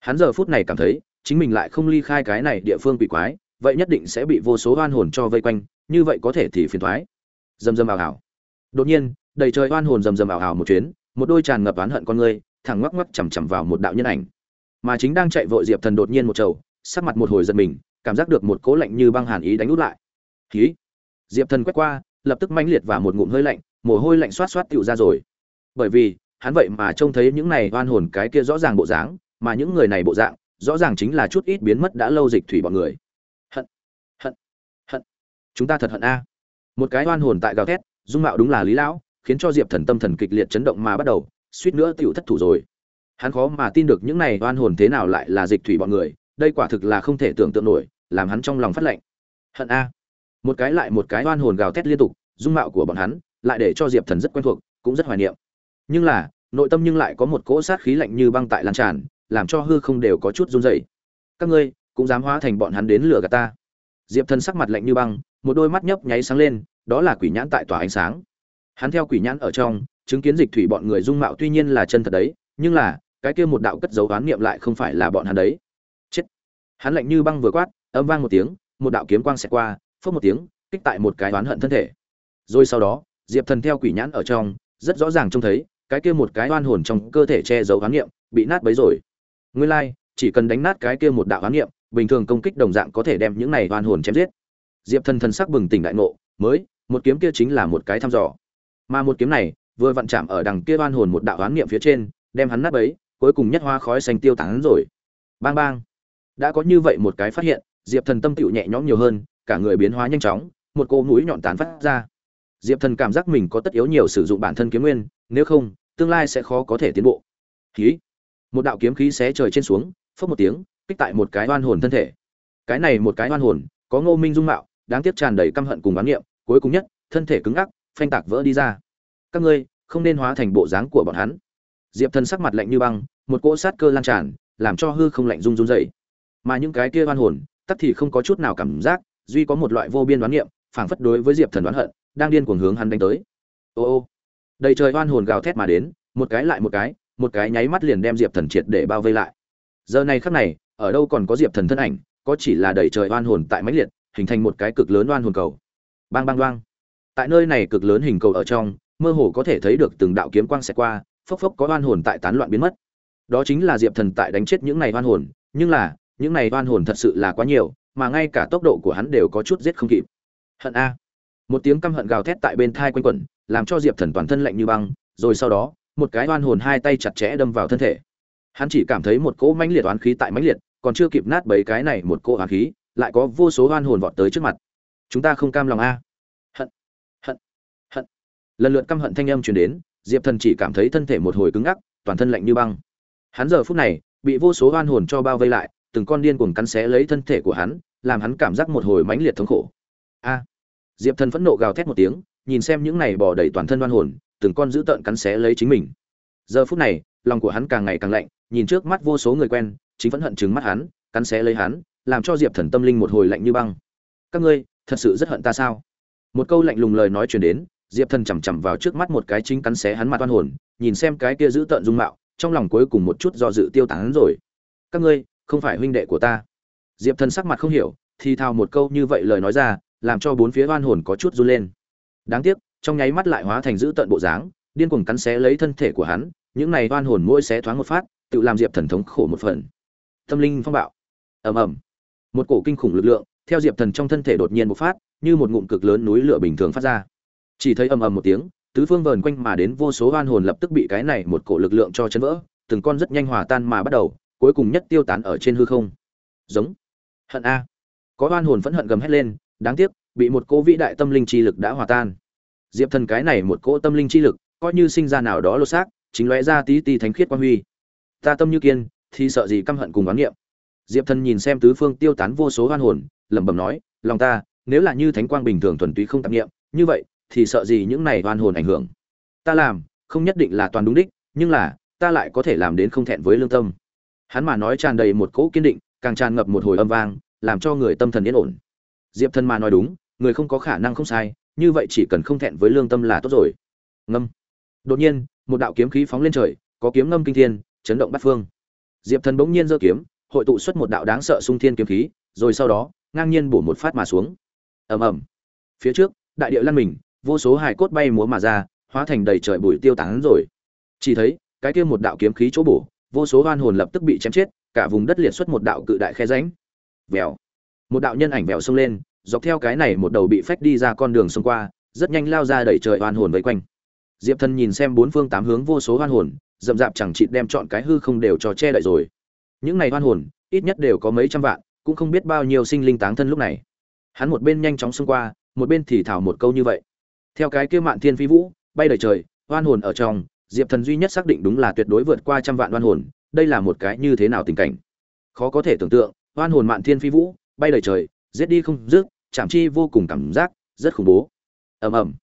Hắn giờ phút này cảm thấy, chính mình lại không ly khai cái này địa phương quỷ quái, vậy nhất định sẽ bị vô số oan hồn cho vây quanh, như vậy có thể thì phiền thoái. Dầm dầm ảo ảo đột nhiên đầy trời oan hồn dầm dầm ảo ảo một chuyến, một đôi tràn ngập oán hận con người, thẳng ngoắc ngoắc chằm chằm vào một đạo nhân ảnh. Mà chính đang chạy vội diệp thần đột nhiên một trầu, sắc mặt một hồi giật mình, cảm giác được một cố lạnh như băng hàn ý đánh út lại. Khí diệp thần quét qua, lập tức mãnh liệt và một ngụm hơi lạnh, mồ hôi lạnh xoát xoát tựu ra rồi. Bởi vì, hắn vậy mà trông thấy những này oan hồn cái kia rõ ràng bộ dáng, mà những người này bộ dạng, rõ ràng chính là chút ít biến mất đã lâu dịch thủy bọn người. Hận! Hận! Hận! Chúng ta thật hận a. Một cái oan hồn tại gào thét, dung mạo đúng là lý lão khiến cho diệp thần tâm thần kịch liệt chấn động mà bắt đầu, suýt nữa tựu thất thủ rồi. Hắn khó mà tin được những này oan hồn thế nào lại là dịch thủy bọn người, đây quả thực là không thể tưởng tượng nổi, làm hắn trong lòng phát lệnh. Hận a. Một cái lại một cái oan hồn gào thét liên tục, dung mạo của bọn hắn lại để cho diệp thần rất quen thuộc, cũng rất hoài niệm. Nhưng là, nội tâm nhưng lại có một cỗ sát khí lạnh như băng tại lan tràn, làm cho hư không đều có chút run rẩy. Các ngươi cũng dám hóa thành bọn hắn đến lừa gạt ta. Diệp thần sắc mặt lạnh như băng, một đôi mắt nhấp nháy sáng lên, đó là quỷ nhãn tại tòa ánh sáng hắn theo quỷ nhãn ở trong, chứng kiến dịch thủy bọn người dung mạo tuy nhiên là chân thật đấy, nhưng là, cái kia một đạo cất dấu oán niệm lại không phải là bọn hắn đấy. Chết! Hắn lạnh như băng vừa quát, âm vang một tiếng, một đạo kiếm quang xẹt qua phất một tiếng, kích tại một cái oán hận thân thể. Rồi sau đó, diệp thần theo quỷ nhãn ở trong, rất rõ ràng trông thấy, cái kia một cái oan hồn trong cơ thể che giấu oán niệm, bị nát bấy rồi. Nguyên lai, chỉ cần đánh nát cái kia một đạo oán niệm, bình thường công kích đồng dạng có thể đem những này oan hồn chém giết. Diệp thần thần sắc bừng tỉnh đại ngộ, mới, một kiếm kia chính là một cái thăm dò mà một kiếm này vừa vặn chạm ở đằng kia oan hồn một đạo oán niệm phía trên, đem hắn nát bấy, cuối cùng nhất hoa khói xanh tiêu tán rồi. Bang bang. Đã có như vậy một cái phát hiện, diệp thần tâm tựu nhẹ nhõm nhiều hơn, cả người biến hóa nhanh chóng, một cô mũi nhọn tán phát ra. Diệp thần cảm giác mình có tất yếu nhiều sử dụng bản thân kiếm nguyên, nếu không, tương lai sẽ khó có thể tiến bộ. Khí. Một đạo kiếm khí xé trời trên xuống phất một tiếng, kích tại một cái oan hồn thân thể. Cái này một cái oan hồn, có ngô minh dung mạo, đáng tiếc tràn đầy căm hận cùng bán niệm, cuối cùng nhất, thân thể cứng ngắc phanh tạc vỡ đi ra. Các ngươi, không nên hóa thành bộ dáng của bọn hắn. Diệp thần sắc mặt lạnh như băng, một cỗ sát cơ lan tràn, làm cho hư không lạnh run rung dậy mà những cái kia oan hồn, tắc thì không có chút nào cảm giác, duy có một loại vô biên đoán niệm, phảng phất đối với diệp thần đoán hận, đang điên cuồng hướng hắn đánh tới. Ô ô. Đầy trời oan hồn gào thét mà đến, một cái lại một cái một cái nháy mắt liền đem diệp thần triệt để bao vây lại. Giờ này khắc này, ở đâu còn có diệp thần thân ảnh, có chỉ là đầy trời oan hồn tại mãnh liệt, hình thành một cái cực lớn oan hồn cầu. Bang bang đoang tại nơi này cực lớn hình cầu ở trong, mơ hồ có thể thấy được từng đạo kiếm quang xẹt qua, phốc phốc có oan hồn tại tán loạn biến mất. Đó chính là diệp thần tại đánh chết những này oan hồn, nhưng là, những này oan hồn thật sự là quá nhiều, mà ngay cả tốc độ của hắn đều có chút giết không kịp. Hận a. Một tiếng căm hận gào thét tại bên thai quanh quẩn, làm cho diệp thần toàn thân lạnh như băng, rồi sau đó, một cái oan hồn hai tay chặt chẽ đâm vào thân thể. Hắn chỉ cảm thấy một cỗ mãnh liệt oán khí tại mãnh liệt, còn chưa kịp nát bấy cái này một cỗ oán khí, lại có vô số oan hồn vọt tới trước mặt. Chúng ta không cam lòng a lần lượt căm hận thanh âm truyền đến, diệp thần chỉ cảm thấy thân thể một hồi cứng ngắc, toàn thân lạnh như băng. Hắn giờ phút này, bị vô số oan hồn cho bao vây lại, từng con điên cuồng cắn xé lấy thân thể của hắn, làm hắn cảm giác một hồi mãnh liệt thống khổ. A! Diệp thần phẫn nộ gào thét một tiếng, nhìn xem những này bỏ đầy toàn thân oan hồn, từng con dữ tợn cắn xé lấy chính mình. Giờ phút này, lòng của hắn càng ngày càng lạnh, nhìn trước mắt vô số người quen, chính vẫn hận chứng mắt hắn, cắn xé lấy hắn, làm cho diệp thần tâm linh một hồi lạnh như băng. Các ngươi, thật sự rất hận ta sao? Một câu lạnh lùng lời nói truyền đến diệp thần chằm chằm vào trước mắt một cái chính cắn xé hắn mặt oan hồn, nhìn xem cái kia giữ tợn dung mạo, trong lòng cuối cùng một chút do dự tiêu tán rồi. Các ngươi, không phải huynh đệ của ta. Diệp thần sắc mặt không hiểu, thì thào một câu như vậy lời nói ra, làm cho bốn phía oan hồn có chút run lên. Đáng tiếc, trong nháy mắt lại hóa thành giữ tận bộ dáng, điên cuồng cắn xé lấy thân thể của hắn, những này oan hồn mỗi xé thoáng một phát, tự làm diệp thần thống khổ một phần. Tâm linh phong bạo. Ầm ầm. Một cổ kinh khủng lực lượng, theo diệp thần trong thân thể đột nhiên một phát, như một ngụm cực lớn núi lửa bình thường phát ra chỉ thấy ầm ầm một tiếng, tứ phương vờn quanh mà đến vô số oan hồn lập tức bị cái này một cổ lực lượng cho chấn vỡ, từng con rất nhanh hòa tan mà bắt đầu, cuối cùng nhất tiêu tán ở trên hư không. Giống. Hận a. Có oan hồn phẫn hận gầm hét lên, đáng tiếc, bị một cô vĩ đại tâm linh chi lực đã hòa tan. Diệp thần cái này một cỗ tâm linh chi lực, coi như sinh ra nào đó lột xác, chính lóe ra tí tí thánh khiết quan huy. Ta tâm như kiên, thì sợ gì căm hận cùng oán niệm. Diệp thần nhìn xem tứ phương tiêu tán vô số oan hồn, lẩm bẩm nói, lòng ta, nếu là như thánh quang bình thường thuần túy không tạp niệm, như vậy thì sợ gì những này oan hồn ảnh hưởng. Ta làm, không nhất định là toàn đúng đích, nhưng là, ta lại có thể làm đến không thẹn với lương tâm. Hắn mà nói tràn đầy một cỗ kiên định, càng tràn ngập một hồi âm vang, làm cho người tâm thần yên ổn. Diệp thần mà nói đúng, người không có khả năng không sai, như vậy chỉ cần không thẹn với lương tâm là tốt rồi. Ngâm. Đột nhiên, một đạo kiếm khí phóng lên trời, có kiếm ngâm kinh thiên, chấn động bát phương. Diệp thần bỗng nhiên giơ kiếm, hội tụ xuất một đạo đáng sợ sung thiên kiếm khí, rồi sau đó, ngang nhiên bổ một phát mà xuống. Ầm ầm. Phía trước, đại địa lăn mình vô số hài cốt bay múa mà ra, hóa thành đầy trời bụi tiêu tán rồi. Chỉ thấy, cái kia một đạo kiếm khí chỗ bổ, vô số oan hồn lập tức bị chém chết, cả vùng đất liệt xuất một đạo cự đại khe rãnh. Vèo. Một đạo nhân ảnh vèo xông lên, dọc theo cái này một đầu bị phách đi ra con đường xông qua, rất nhanh lao ra đẩy trời oan hồn vây quanh. Diệp thần nhìn xem bốn phương tám hướng vô số oan hồn rậm rạp chẳng chịt đem chọn cái hư không đều cho che đậy rồi. Những này oan hồn, ít nhất đều có mấy trăm vạn, cũng không biết bao nhiêu sinh linh táng thân lúc này. Hắn một bên nhanh chóng xông qua, một bên thì thảo một câu như vậy theo cái kia mạn thiên phi vũ, bay đời trời, oan hồn ở trong, diệp thần duy nhất xác định đúng là tuyệt đối vượt qua trăm vạn oan hồn, đây là một cái như thế nào tình cảnh? Khó có thể tưởng tượng, oan hồn mạn thiên phi vũ, bay đời trời, giết đi không dứt, chạm chi vô cùng cảm giác, rất khủng bố. Ầm ầm.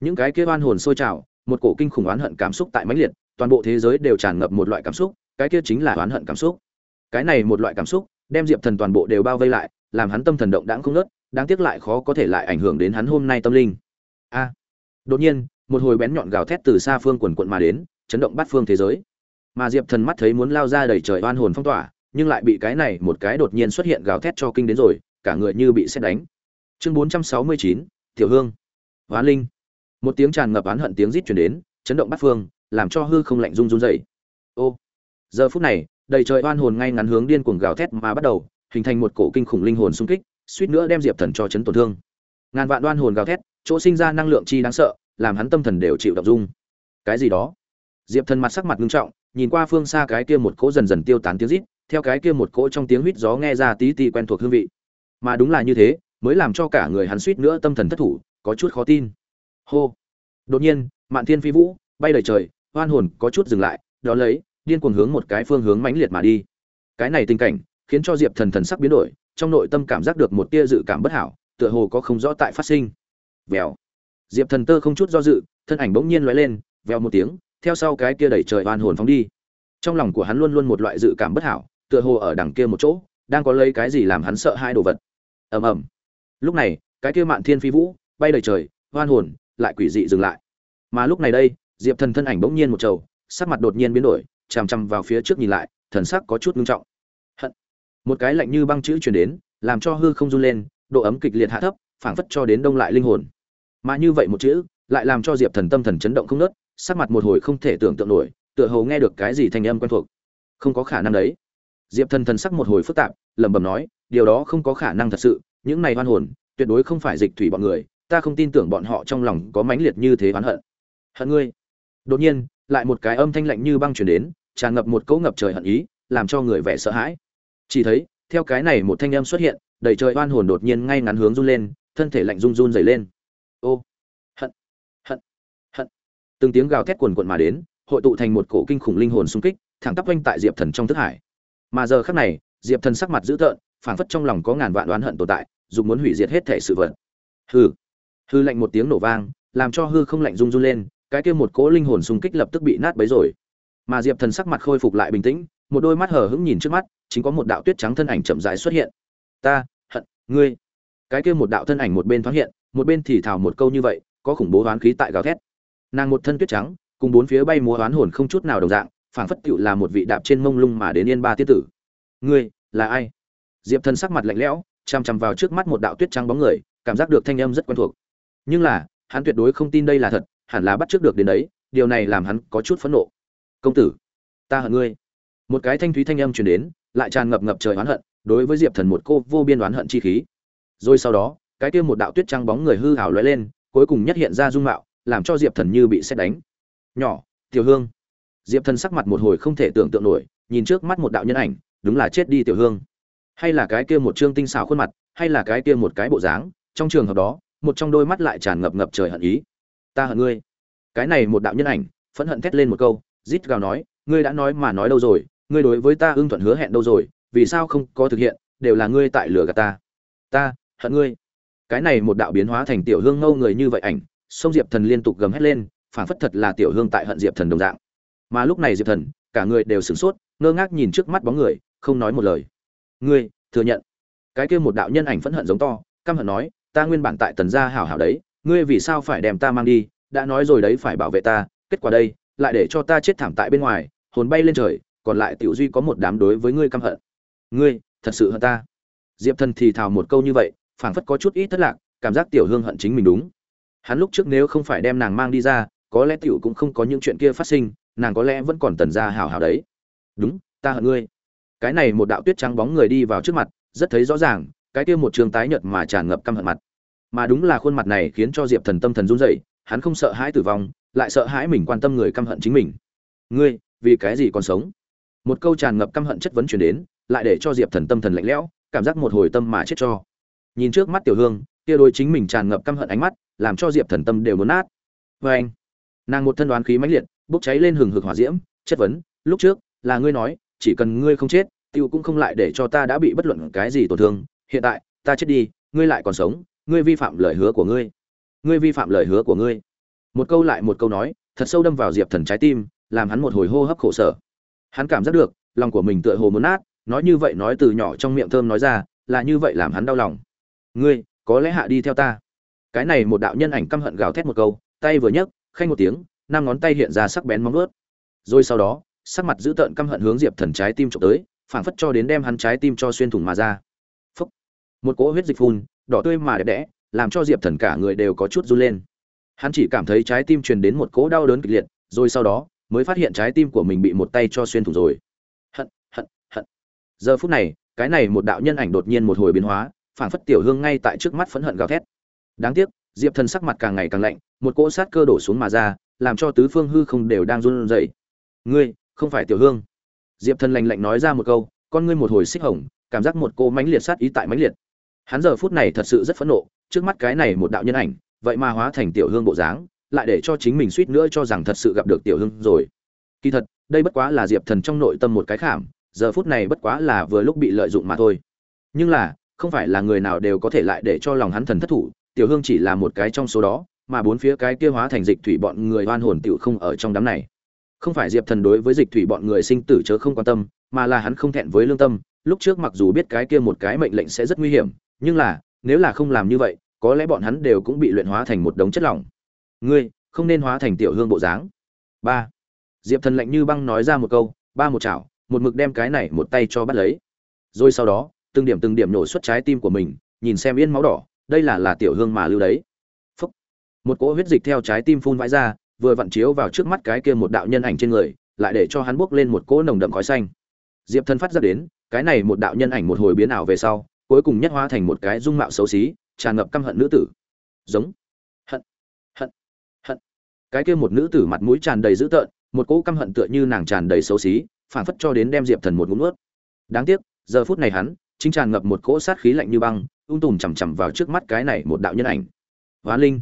Những cái kia oan hồn sôi trào, một cổ kinh khủng oán hận cảm xúc tại mãnh liệt, toàn bộ thế giới đều tràn ngập một loại cảm xúc, cái kia chính là oán hận cảm xúc. Cái này một loại cảm xúc, đem diệp thần toàn bộ đều bao vây lại, làm hắn tâm thần động đãng không nớt đáng tiếc lại khó có thể lại ảnh hưởng đến hắn hôm nay tâm linh a. Đột nhiên, một hồi bén nhọn gào thét từ xa phương quần quận mà đến, chấn động bát phương thế giới. Mà diệp thần mắt thấy muốn lao ra đầy trời oan hồn phong tỏa, nhưng lại bị cái này một cái đột nhiên xuất hiện gào thét cho kinh đến rồi, cả người như bị xét đánh. Chương bốn trăm sáu mươi chín, tiểu hương. Hoán linh. Một tiếng tràn ngập oán hận tiếng rít chuyển đến, chấn động bát phương, làm cho hư không lạnh run run dậy ô. Giờ phút này, đầy trời oan hồn ngay ngắn hướng điên cuồng gào thét mà bắt đầu, hình thành một cổ kinh khủng linh hồn xung kích, suýt nữa đem diệp thần cho chấn tổn thương. Ngàn vạn oan hồn gào thét chỗ sinh ra năng lượng chi đáng sợ, làm hắn tâm thần đều chịu động dung. Cái gì đó? Diệp thần mặt sắc mặt nghiêm trọng, nhìn qua phương xa cái kia một cỗ dần dần tiêu tán tiếng rít, theo cái kia một cỗ trong tiếng huýt gió nghe ra tí tí quen thuộc hương vị. Mà đúng là như thế, mới làm cho cả người hắn suýt nữa tâm thần thất thủ, có chút khó tin. Hô! Đột nhiên, mạn thiên phi vũ, bay đầy trời, hoan hồn có chút dừng lại đó lấy, điên cuồng hướng một cái phương hướng mãnh liệt mà đi. Cái này tình cảnh, khiến cho diệp thần thần sắc biến đổi, trong nội tâm cảm giác được một tia dự cảm bất hảo, tựa hồ có không rõ tại phát sinh vèo. Diệp thần tơ không chút do dự, thân ảnh bỗng nhiên lóe lên, vèo một tiếng, theo sau cái kia đẩy trời oan hồn phóng đi. Trong lòng của hắn luôn luôn một loại dự cảm bất hảo, tựa hồ ở đằng kia một chỗ, đang có lấy cái gì làm hắn sợ hai đồ vật. Ầm ầm. Lúc này, cái kia mạn thiên phi vũ, bay đầy trời, oan hồn, lại quỷ dị dừng lại. Mà lúc này đây, diệp thần thân ảnh bỗng nhiên một trầu, sắc mặt đột nhiên biến đổi, chằm chằm vào phía trước nhìn lại, thần sắc có chút ngưng trọng. Hận. Một cái lạnh như băng chữ truyền đến, làm cho hư không run lên, độ ấm kịch liệt hạ thấp, phảng phất cho đến đông lại linh hồn mà như vậy một chữ lại làm cho diệp thần tâm thần chấn động không nớt, sắc mặt một hồi không thể tưởng tượng nổi, tựa hồ nghe được cái gì thanh âm quen thuộc. Không có khả năng đấy. Diệp thần thần sắc một hồi phức tạp, lẩm bẩm nói, điều đó không có khả năng thật sự, những này hoan hồn, tuyệt đối không phải dịch thủy bọn người, ta không tin tưởng bọn họ trong lòng có mãnh liệt như thế oán hận. Hận ngươi. Đột nhiên, lại một cái âm thanh lạnh như băng truyền đến, tràn ngập một cỗ ngập trời hận ý, làm cho người vẻ sợ hãi. Chỉ thấy, theo cái này một thanh âm xuất hiện, đầy trời oan hồn đột nhiên ngay ngắn hướng run lên, thân thể lạnh run run dày lên ô hận hận hận từng tiếng gào thét quần quận mà đến, hội tụ thành một cổ kinh khủng linh hồn xung kích, thẳng tắp quanh tại diệp thần trong thức hải. Mà giờ khắc này, diệp thần sắc mặt dữ tợn, phảng phất trong lòng có ngàn vạn oán hận tồn tại dùng muốn hủy diệt hết thể sự vật. Hư hư lạnh một tiếng nổ vang, làm cho hư không lạnh run run lên, cái kia một cỗ linh hồn xung kích lập tức bị nát bấy rồi. Mà diệp thần sắc mặt khôi phục lại bình tĩnh, một đôi mắt hờ hững nhìn trước mắt, chính có một đạo tuyết trắng thân ảnh chậm rãi xuất hiện. Ta, hận, ngươi. Cái kia một đạo thân ảnh một bên thoáng hiện, một bên thì thào một câu như vậy, có khủng bố oán khí tại gào thét nàng một thân tuyết trắng, cùng bốn phía bay múa oán hồn không chút nào đồng dạng, phảng phất tựu là một vị đạp trên mông lung mà đến yên ba tiết tử. Ngươi, là ai? Diệp thần sắc mặt lạnh lẽo chằm chằm vào trước mắt một đạo tuyết trắng bóng người, cảm giác được thanh âm rất quen thuộc. Nhưng là, hắn tuyệt đối không tin đây là thật, hẳn là bắt trước được đến đấy, điều này làm hắn có chút phẫn nộ. Công tử, ta hận ngươi. Một cái thanh thúy thanh âm truyền đến, lại tràn ngập ngập trời oán hận, đối với diệp thần một cô vô biên oán hận chi khí. Rồi sau đó, cái kia một đạo tuyết trắng bóng người hư hảo lóe lên, cuối cùng nhất hiện ra dung mạo làm cho diệp thần như bị xét đánh. Nhỏ, tiểu hương. Diệp thần sắc mặt một hồi không thể tưởng tượng nổi, nhìn trước mắt một đạo nhân ảnh, đúng là chết đi tiểu hương. Hay là cái kia một trương tinh xảo khuôn mặt, hay là cái kia một cái bộ dáng, trong trường hợp đó, một trong đôi mắt lại tràn ngập ngập trời hận ý. Ta hận ngươi. Cái này một đạo nhân ảnh, phẫn hận thét lên một câu, rít gào nói, ngươi đã nói mà nói đâu rồi, ngươi đối với ta ưng thuận hứa hẹn đâu rồi, vì sao không có thực hiện, đều là ngươi tại lửa gạt ta. Ta hận ngươi. Cái này một đạo biến hóa thành tiểu hương ngâu người như vậy ảnh sông diệp thần liên tục gầm hét lên, phảng phất thật là tiểu hương tại hận diệp thần đồng dạng. Mà lúc này diệp thần, cả người đều sửng sốt, ngơ ngác nhìn trước mắt bóng người, không nói một lời. Ngươi, thừa nhận. Cái kia một đạo nhân ảnh phẫn hận giống to, căm hận nói, ta nguyên bản tại tần gia hảo hảo đấy, ngươi vì sao phải đem ta mang đi? Đã nói rồi đấy phải bảo vệ ta, kết quả đây, lại để cho ta chết thảm tại bên ngoài, hồn bay lên trời, còn lại tiểu duy có một đám đối với ngươi căm hận. Ngươi, thật sự hận ta? Diệp thần thì thào một câu như vậy, phảng phất có chút ít thất lạc, cảm giác tiểu hương hận chính mình đúng hắn lúc trước nếu không phải đem nàng mang đi ra, có lẽ tiểu cũng không có những chuyện kia phát sinh, nàng có lẽ vẫn còn tần ra hào hào đấy. Đúng, ta hận ngươi. Cái này một đạo tuyết trắng bóng người đi vào trước mặt, rất thấy rõ ràng, cái kia một trường tái nhợt mà tràn ngập căm hận mặt. Mà đúng là khuôn mặt này khiến cho diệp thần tâm thần run rẩy, hắn không sợ hãi tử vong, lại sợ hãi mình quan tâm người căm hận chính mình. Ngươi, vì cái gì còn sống? Một câu tràn ngập căm hận chất vấn truyền đến, lại để cho diệp thần tâm thần lạnh lẽo, cảm giác một hồi tâm mà chết cho. Nhìn trước mắt tiểu hương, kia đôi chính mình tràn ngập căm hận ánh mắt làm cho diệp thần tâm đều muốn nát. Vê anh, nàng một thân đoán khí mãnh liệt, bốc cháy lên hừng hực hỏa diễm, chất vấn, lúc trước, là ngươi nói, chỉ cần ngươi không chết, tiêu cũng không lại để cho ta đã bị bất luận cái gì tổn thương, hiện tại, ta chết đi, ngươi lại còn sống, ngươi vi phạm lời hứa của ngươi ngươi vi phạm lời hứa của ngươi. Một câu lại một câu nói, thật sâu đâm vào diệp thần trái tim, làm hắn một hồi hô hấp khổ sở. Hắn cảm giác được, lòng của mình tựa hồ muốn nát, nói như vậy nói từ nhỏ trong miệng thơm nói ra, là như vậy làm hắn đau lòng. Ngươi, có lẽ hạ đi theo ta cái này một đạo nhân ảnh căm hận gào thét một câu, tay vừa nhấc, khanh một tiếng, năm ngón tay hiện ra sắc bén móng ướt rồi sau đó, sắc mặt dữ tợn căm hận hướng diệp thần trái tim trộm tới, phảng phất cho đến đem hắn trái tim cho xuyên thủng mà ra. Phúc. một cỗ huyết dịch phun, đỏ tươi mà đẹp đẽ, làm cho diệp thần cả người đều có chút run lên. Hắn chỉ cảm thấy trái tim truyền đến một cỗ đau đớn kịch liệt, rồi sau đó, mới phát hiện trái tim của mình bị một tay cho xuyên thủng rồi. Hận hận hận. Giờ phút này, cái này một đạo nhân ảnh đột nhiên một hồi biến hóa, phảng phất tiểu hương ngay tại trước mắt phẫn hận gào thét đáng tiếc, diệp thần sắc mặt càng ngày càng lạnh, một cỗ sát cơ đổ xuống mà ra, làm cho tứ phương hư không đều đang run rẩy. Ngươi, không phải tiểu hương. Diệp thần lạnh lạnh nói ra một câu, con ngươi một hồi xích hồng, cảm giác một cô mãnh liệt sát ý tại mãnh liệt. Hắn giờ phút này thật sự rất phẫn nộ, trước mắt cái này một đạo nhân ảnh, vậy mà hóa thành tiểu hương bộ dáng, lại để cho chính mình suýt nữa cho rằng thật sự gặp được tiểu hương rồi. Kỳ thật, đây bất quá là diệp thần trong nội tâm một cái khảm, giờ phút này bất quá là vừa lúc bị lợi dụng mà thôi. Nhưng là, không phải là người nào đều có thể lại để cho lòng hắn thần thất thủ tiểu hương chỉ là một cái trong số đó, mà bốn phía cái kia hóa thành dịch thủy bọn người oan hồn tiểu không ở trong đám này. Không phải diệp thần đối với dịch thủy bọn người sinh tử chớ không quan tâm, mà là hắn không thẹn với lương tâm, lúc trước mặc dù biết cái kia một cái mệnh lệnh sẽ rất nguy hiểm, nhưng là, nếu là không làm như vậy, có lẽ bọn hắn đều cũng bị luyện hóa thành một đống chất lỏng. Ngươi, không nên hóa thành tiểu hương bộ dáng. Ba. Diệp thần lạnh như băng nói ra một câu, ba một chảo, một mực đem cái này một tay cho bắt lấy. Rồi sau đó, từng điểm từng điểm nổ xuất trái tim của mình, nhìn xem yên máu đỏ đây là là tiểu hương mà lưu đấy. Phúc. một cỗ huyết dịch theo trái tim phun vãi ra, vừa vặn chiếu vào trước mắt cái kia một đạo nhân ảnh trên người, lại để cho hắn buốc lên một cỗ nồng đậm khói xanh. Diệp thần phát ra đến, cái này một đạo nhân ảnh một hồi biến ảo về sau, cuối cùng nhất hóa thành một cái dung mạo xấu xí, tràn ngập căm hận nữ tử. Giống. Hận. Hận. Hận. Cái kia một nữ tử mặt mũi tràn đầy dữ tợn, một cỗ căm hận tựa như nàng tràn đầy xấu xí phản phất cho đến đem diệp thần một ngụm nuốt. Đáng tiếc, giờ phút này hắn, chính tràn ngập một cỗ sát khí lạnh như băng ung tùm chằm chằm vào trước mắt cái này một đạo nhân ảnh. Hoán linh.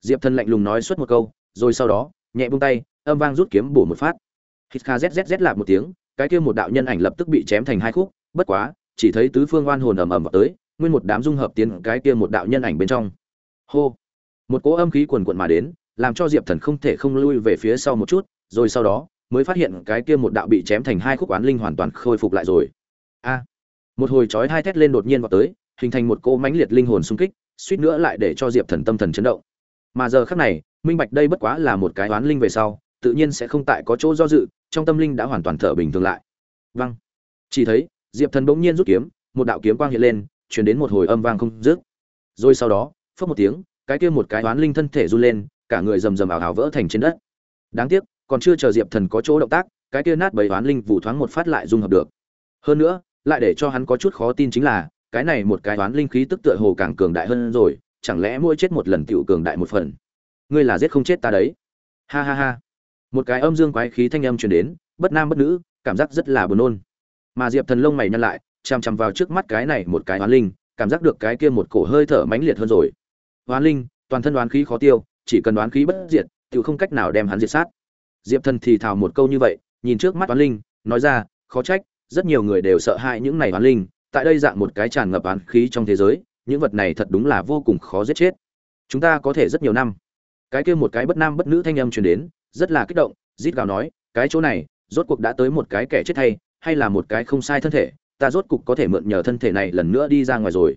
Diệp thần lạnh lùng nói suốt một câu, rồi sau đó, nhẹ buông tay, âm vang rút kiếm bổ một phát. Hít kha zzz lạp một tiếng, cái kia một đạo nhân ảnh lập tức bị chém thành hai khúc, bất quá, chỉ thấy tứ phương oan hồn ầm ầm vào tới, nguyên một đám dung hợp tiến cái kia một đạo nhân ảnh bên trong. Hô. Một cỗ âm khí quần quận mà đến, làm cho diệp thần không thể không lui về phía sau một chút, rồi sau đó, mới phát hiện cái kia một đạo bị chém thành hai khúc oán linh hoàn toàn khôi phục lại rồi. A. Một hồi chói hai thét lên đột nhiên vào tới hình thành một cỗ mãnh liệt linh hồn xung kích, suýt nữa lại để cho diệp thần tâm thần chấn động. Mà giờ khắc này, minh bạch đây bất quá là một cái đoán linh về sau, tự nhiên sẽ không tại có chỗ do dự, trong tâm linh đã hoàn toàn thở bình thường lại. Văng chỉ thấy, diệp thần bỗng nhiên rút kiếm, một đạo kiếm quang hiện lên truyền đến một hồi âm vang không dứt. Rồi sau đó phất một tiếng, cái kia một cái đoán linh thân thể run lên, cả người rầm rầm ảo ảo vỡ thành trên đất. Đáng tiếc, còn chưa chờ diệp thần có chỗ động tác, cái kia nát bầy đoán linh vụ thoáng một phát lại dung hợp được. Hơn nữa, lại để cho hắn có chút khó tin chính là cái này một cái đoán linh khí tức tựa hồ càng cường đại hơn rồi, chẳng lẽ mỗi chết một lần tiểu cường đại một phần? Ngươi là giết không chết ta đấy. Ha ha ha. Một cái âm dương quái khí thanh âm truyền đến, bất nam bất nữ, cảm giác rất là buồn nôn. Mà diệp thần lông mày nhăn lại, chằm chằm vào trước mắt cái này một cái hoán linh, cảm giác được cái kia một cổ hơi thở mãnh liệt hơn rồi. Hoán linh, toàn thân đoán khí khó tiêu, chỉ cần đoán khí bất diệt tự không cách nào đem hắn diệt sát. Diệp thần thì thào một câu như vậy, nhìn trước mắt hoán linh, nói ra, khó trách, rất nhiều người đều sợ hãi những này hoán linh tại đây dạng một cái tràn ngập án khí trong thế giới, những vật này thật đúng là vô cùng khó giết chết. Chúng ta có thể rất nhiều năm. Cái kia một cái bất nam bất nữ thanh âm truyền đến, rất là kích động, rít gào nói, cái chỗ này, rốt cuộc đã tới một cái kẻ chết thay, hay là một cái không sai thân thể, ta rốt cuộc có thể mượn nhờ thân thể này lần nữa đi ra ngoài rồi.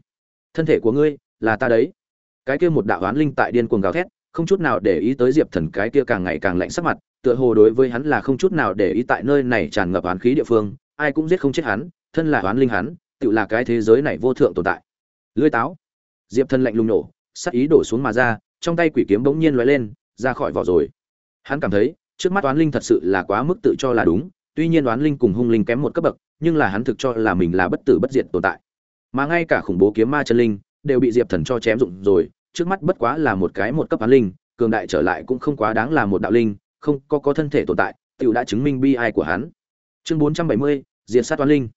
Thân thể của ngươi, là ta đấy. Cái kia một đạo oán linh tại điên cuồng gào thét, không chút nào để ý tới diệp thần, cái kia càng ngày càng lạnh sắc mặt, tựa hồ đối với hắn là không chút nào để ý tại nơi này tràn ngập oán khí địa phương, ai cũng giết không chết hắn, thân là oán linh hắn tự là cái thế giới này vô thượng tồn tại. Lưới táo. Diệp thần lạnh lùng nổ, sắc ý đổ xuống mà ra, trong tay quỷ kiếm bỗng nhiên lóe lên, ra khỏi vỏ rồi. Hắn cảm thấy, trước mắt oán linh thật sự là quá mức tự cho là đúng, tuy nhiên oán linh cùng hung linh kém một cấp bậc, nhưng là hắn thực cho là mình là bất tử bất diệt tồn tại. Mà ngay cả khủng bố kiếm ma chân linh, đều bị diệp thần cho chém dụng rồi, trước mắt bất quá là một cái một cấp oán linh, cường đại trở lại cũng không quá đáng là một đạo linh, không có có thân thể tồn tại tiểu đã chứng minh bi ai của hắn. Chương bốn trăm bảy mươi, diệt sát oán linh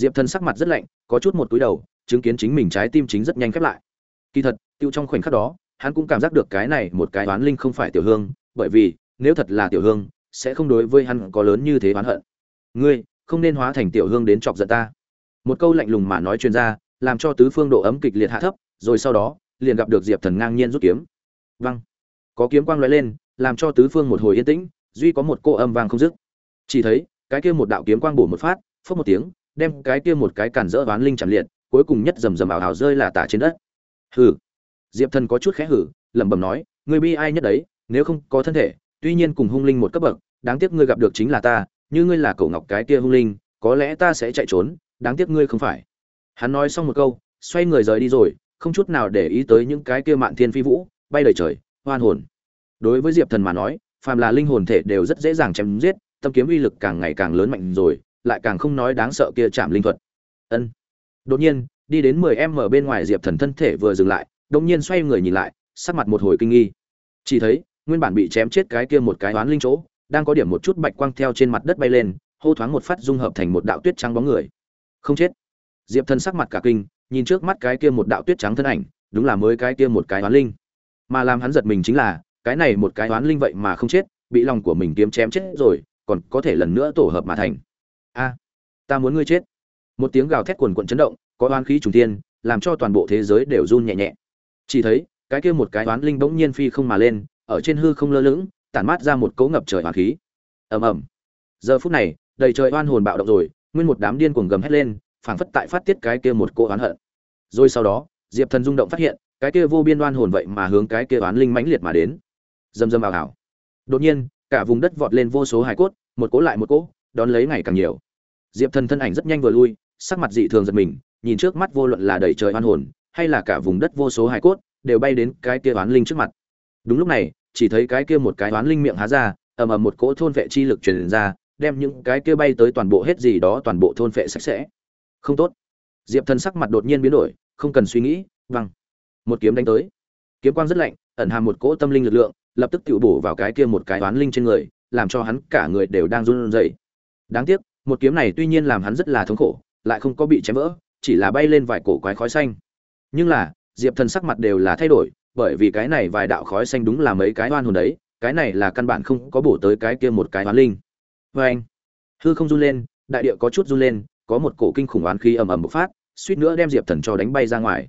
diệp thần sắc mặt rất lạnh, có chút một túi đầu, chứng kiến chính mình trái tim chính rất nhanh khép lại. Kỳ thật, tiêu trong khoảnh khắc đó, hắn cũng cảm giác được cái này một cái oán linh không phải tiểu hương, bởi vì, nếu thật là tiểu hương, sẽ không đối với hắn có lớn như thế oán hận. Ngươi, không nên hóa thành tiểu hương đến chọc giận ta. Một câu lạnh lùng mà nói chuyên ra, làm cho tứ phương độ ấm kịch liệt hạ thấp, rồi sau đó, liền gặp được diệp thần ngang nhiên rút kiếm. Văng. Có kiếm quang lóe lên, làm cho tứ phương một hồi yên tĩnh, duy có một cô âm vang không dứt. Chỉ thấy, cái kia một đạo kiếm quang bổ một phát phất một tiếng đem cái kia một cái cản rỡ ván linh chạm liệt, cuối cùng nhất rầm rầm ảo ảo rơi là tả trên đất. Hừ. Diệp thần có chút khẽ hử, lẩm bẩm nói người bi ai nhất đấy, nếu không có thân thể, tuy nhiên cùng hung linh một cấp bậc, đáng tiếc ngươi gặp được chính là ta, như ngươi là cậu ngọc cái kia hung linh, có lẽ ta sẽ chạy trốn, đáng tiếc ngươi không phải. Hắn nói xong một câu, xoay người rời đi rồi, không chút nào để ý tới những cái kia mạn thiên phi vũ, bay đầy trời, hoan hồn. Đối với diệp thần mà nói, phàm là linh hồn thể đều rất dễ dàng chém giết, tâm kiếm uy lực càng ngày càng lớn mạnh rồi lại càng không nói đáng sợ kia chạm linh thuật. Ân. Đột nhiên, đi đến mười em ở bên ngoài diệp thần thân thể vừa dừng lại, đột nhiên xoay người nhìn lại, sắc mặt một hồi kinh nghi. Chỉ thấy, nguyên bản bị chém chết cái kia một cái oán linh chỗ, đang có điểm một chút bạch quang theo trên mặt đất bay lên, hô thoáng một phát dung hợp thành một đạo tuyết trắng bóng người. Không chết. Diệp thần sắc mặt cả kinh, nhìn trước mắt cái kia một đạo tuyết trắng thân ảnh, đúng là mới cái kia một cái oán linh. Mà làm hắn giật mình chính là, cái này một cái oán linh vậy mà không chết, bị lòng của mình kiếm chém chết rồi, còn có thể lần nữa tổ hợp mà thành a, ta muốn ngươi chết. Một tiếng gào thét quần quận chấn động, có oán khí trùng tiên làm cho toàn bộ thế giới đều run nhẹ nhẹ. Chỉ thấy, cái kia một cái oán linh bỗng nhiên phi không mà lên, ở trên hư không lơ lửng, tản mát ra một cấu ngập trời oán khí. Ầm ầm. Giờ phút này, đầy trời oan hồn bạo động rồi, nguyên một đám điên cuồng gầm hét lên, phảng phất tại phát tiết cái kia một cỗ oán hận. Rồi sau đó, diệp thần rung động phát hiện, cái kia vô biên oan hồn vậy mà hướng cái kia oán linh mãnh liệt mà đến. Dầm dầm ảo ảo đột nhiên, cả vùng đất vọt lên vô số hải cốt, một cỗ lại một cỗ, đón lấy ngày càng nhiều diệp thần thân ảnh rất nhanh vừa lui, sắc mặt dị thường giật mình, nhìn trước mắt vô luận là đầy trời oan hồn, hay là cả vùng đất vô số hải cốt, đều bay đến cái kia oán linh trước mặt. Đúng lúc này, chỉ thấy cái kia một cái oán linh miệng há ra, ầm ầm một cỗ thôn vệ chi lực truyền ra, đem những cái kia bay tới toàn bộ hết gì đó toàn bộ thôn vệ sạch sẽ. Không tốt. Diệp thần sắc mặt đột nhiên biến đổi, không cần suy nghĩ văng một kiếm đánh tới. Kiếm quang rất lạnh, ẩn hàm một cỗ tâm linh lực lượng, lập tức tự bổ vào cái kia một cái oán linh trên người, làm cho hắn cả người đều đang run rẩy. Đáng tiếc một kiếm này tuy nhiên làm hắn rất là thống khổ, lại không có bị chém vỡ, chỉ là bay lên vài cổ quái khói xanh. Nhưng là, diệp thần sắc mặt đều là thay đổi, bởi vì cái này vài đạo khói xanh đúng là mấy cái oan hồn đấy, cái này là căn bản không có bổ tới cái kia một cái oán linh. Vê anh hư không run lên, đại địa có chút run lên, có một cổ kinh khủng oán khí ầm ầm bộc phát, suýt nữa đem diệp thần cho đánh bay ra ngoài.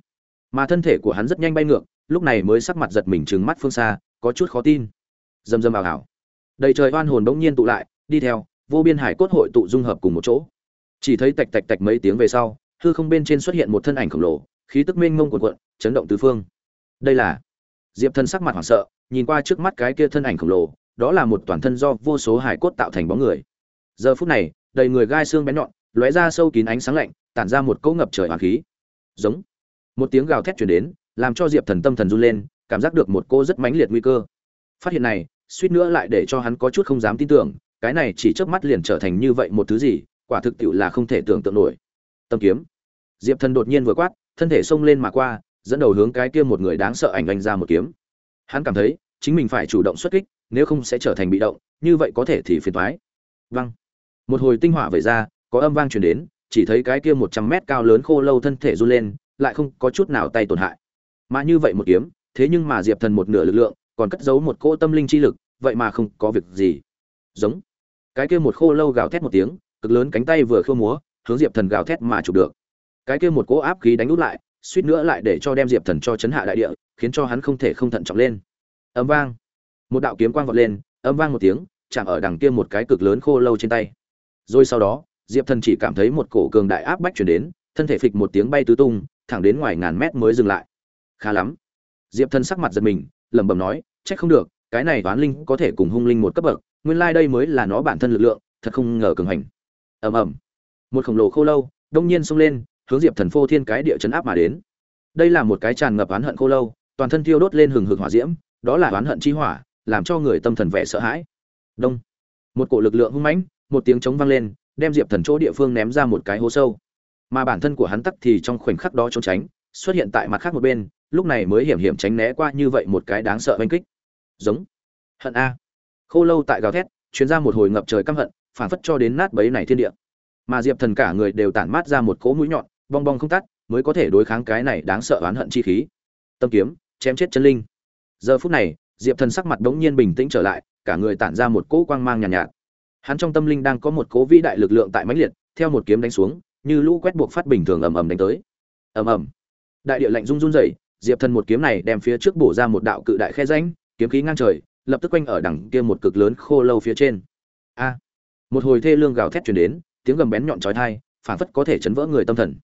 Mà thân thể của hắn rất nhanh bay ngược, lúc này mới sắc mặt giật mình trừng mắt phương xa, có chút khó tin. Dầm dầm ảo ảo đầy trời oan hồn bỗng nhiên tụ lại, đi theo vô biên hải cốt hội tụ dung hợp cùng một chỗ. Chỉ thấy tạch tạch tạch mấy tiếng về sau, hư không bên trên xuất hiện một thân ảnh khổng lồ, khí tức mênh mông quần cuộn, chấn động tứ phương. Đây là diệp thần sắc mặt hoảng sợ, nhìn qua trước mắt cái kia thân ảnh khổng lồ, đó là một toàn thân do vô số hải cốt tạo thành bóng người. Giờ phút này, đầy người gai xương bén nhọn, lóe ra sâu kín ánh sáng lạnh, tản ra một cỗ ngập trời hoàng khí. Giống. Một tiếng gào thét chuyển đến, làm cho diệp thần tâm thần run lên, cảm giác được một cô rất mãnh liệt nguy cơ. Phát hiện này, suýt nữa lại để cho hắn có chút không dám tin tưởng cái này chỉ chớp mắt liền trở thành như vậy một thứ gì, quả thực tiệu là không thể tưởng tượng nổi. Tâm kiếm. Diệp thần đột nhiên vừa quát, thân thể xông lên mà qua, dẫn đầu hướng cái kia một người đáng sợ ảnh anh ra một kiếm. Hắn cảm thấy, chính mình phải chủ động xuất kích, nếu không sẽ trở thành bị động, như vậy có thể thì phiền thoái văng một hồi tinh hỏa vẩy ra, có âm vang truyền đến, chỉ thấy cái kia một trăm mét cao lớn khô lâu thân thể run lên, lại không có chút nào tay tổn hại. Mà như vậy một kiếm, thế nhưng mà diệp thần một nửa lực lượng, còn cất giấu một cỗ tâm linh chi lực, vậy mà không có việc gì. Giống cái kia một khô lâu gào thét một tiếng, cực lớn cánh tay vừa khô múa, hướng diệp thần gào thét mà chụp được. Cái kia một cỗ áp khí đánh út lại, suýt nữa lại để cho đem diệp thần cho chấn hạ đại địa, khiến cho hắn không thể không thận trọng lên. Ấm vang. Một đạo kiếm quang vọt lên, âm vang một tiếng, chạm ở đằng kia một cái cực lớn khô lâu trên tay. Rồi sau đó, diệp thần chỉ cảm thấy một cổ cường đại áp bách chuyển đến, thân thể phịch một tiếng bay tứ tung, thẳng đến ngoài ngàn mét mới dừng lại. Khá lắm. Diệp thần sắc mặt giật mình, lẩm bẩm nói trách không được, cái này toán linh có thể cùng hung linh một cấp bậc nguyên lai đây mới là nó bản thân lực lượng, thật không ngờ cường hành. Ầm ầm. Một khổng lồ khô lâu, đông nhiên xông lên, hướng diệp thần phô thiên cái địa chấn áp mà đến. Đây là một cái tràn ngập oán hận khô lâu, toàn thân thiêu đốt lên hừng hực hỏa diễm, đó là oán hận chi hỏa, làm cho người tâm thần vẻ sợ hãi. Đông. Một cổ lực lượng hung mãnh, một tiếng trống vang lên, đem diệp thần chỗ địa phương ném ra một cái hố sâu. Mà bản thân của hắn tắc thì trong khoảnh khắc đó trốn tránh, xuất hiện tại mặt khác một bên, lúc này mới hiểm hiểm tránh né qua như vậy một cái đáng sợ oanh kích. Giống. Hận a khô lâu tại gào thét chuyến ra một hồi ngập trời căm hận phản phất cho đến nát bấy này thiên địa. Mà diệp thần cả người đều tản mát ra một cỗ mũi nhọn bong bong không tắt mới có thể đối kháng cái này đáng sợ oán hận chi khí. Tâm kiếm chém chết chân linh. Giờ phút này diệp thần sắc mặt đống nhiên bình tĩnh trở lại cả người tản ra một cỗ quang mang nhàn nhạt, nhạt. Hắn trong tâm linh đang có một cỗ vĩ đại lực lượng tại mãnh liệt theo một kiếm đánh xuống như lũ quét buộc phát bình thường ầm ầm đánh tới. Ầm ầm. Đại địa lạnh rung run rẩy diệp thần một kiếm này đem phía trước bổ ra một đạo cự đại khe ránh, kiếm khí ngang trời lập tức quanh ở đằng kia một cực lớn khô lâu phía trên. A! Một hồi thê lương gào thét truyền đến, tiếng gầm bén nhọn chói tai phản phất có thể chấn vỡ người tâm thần.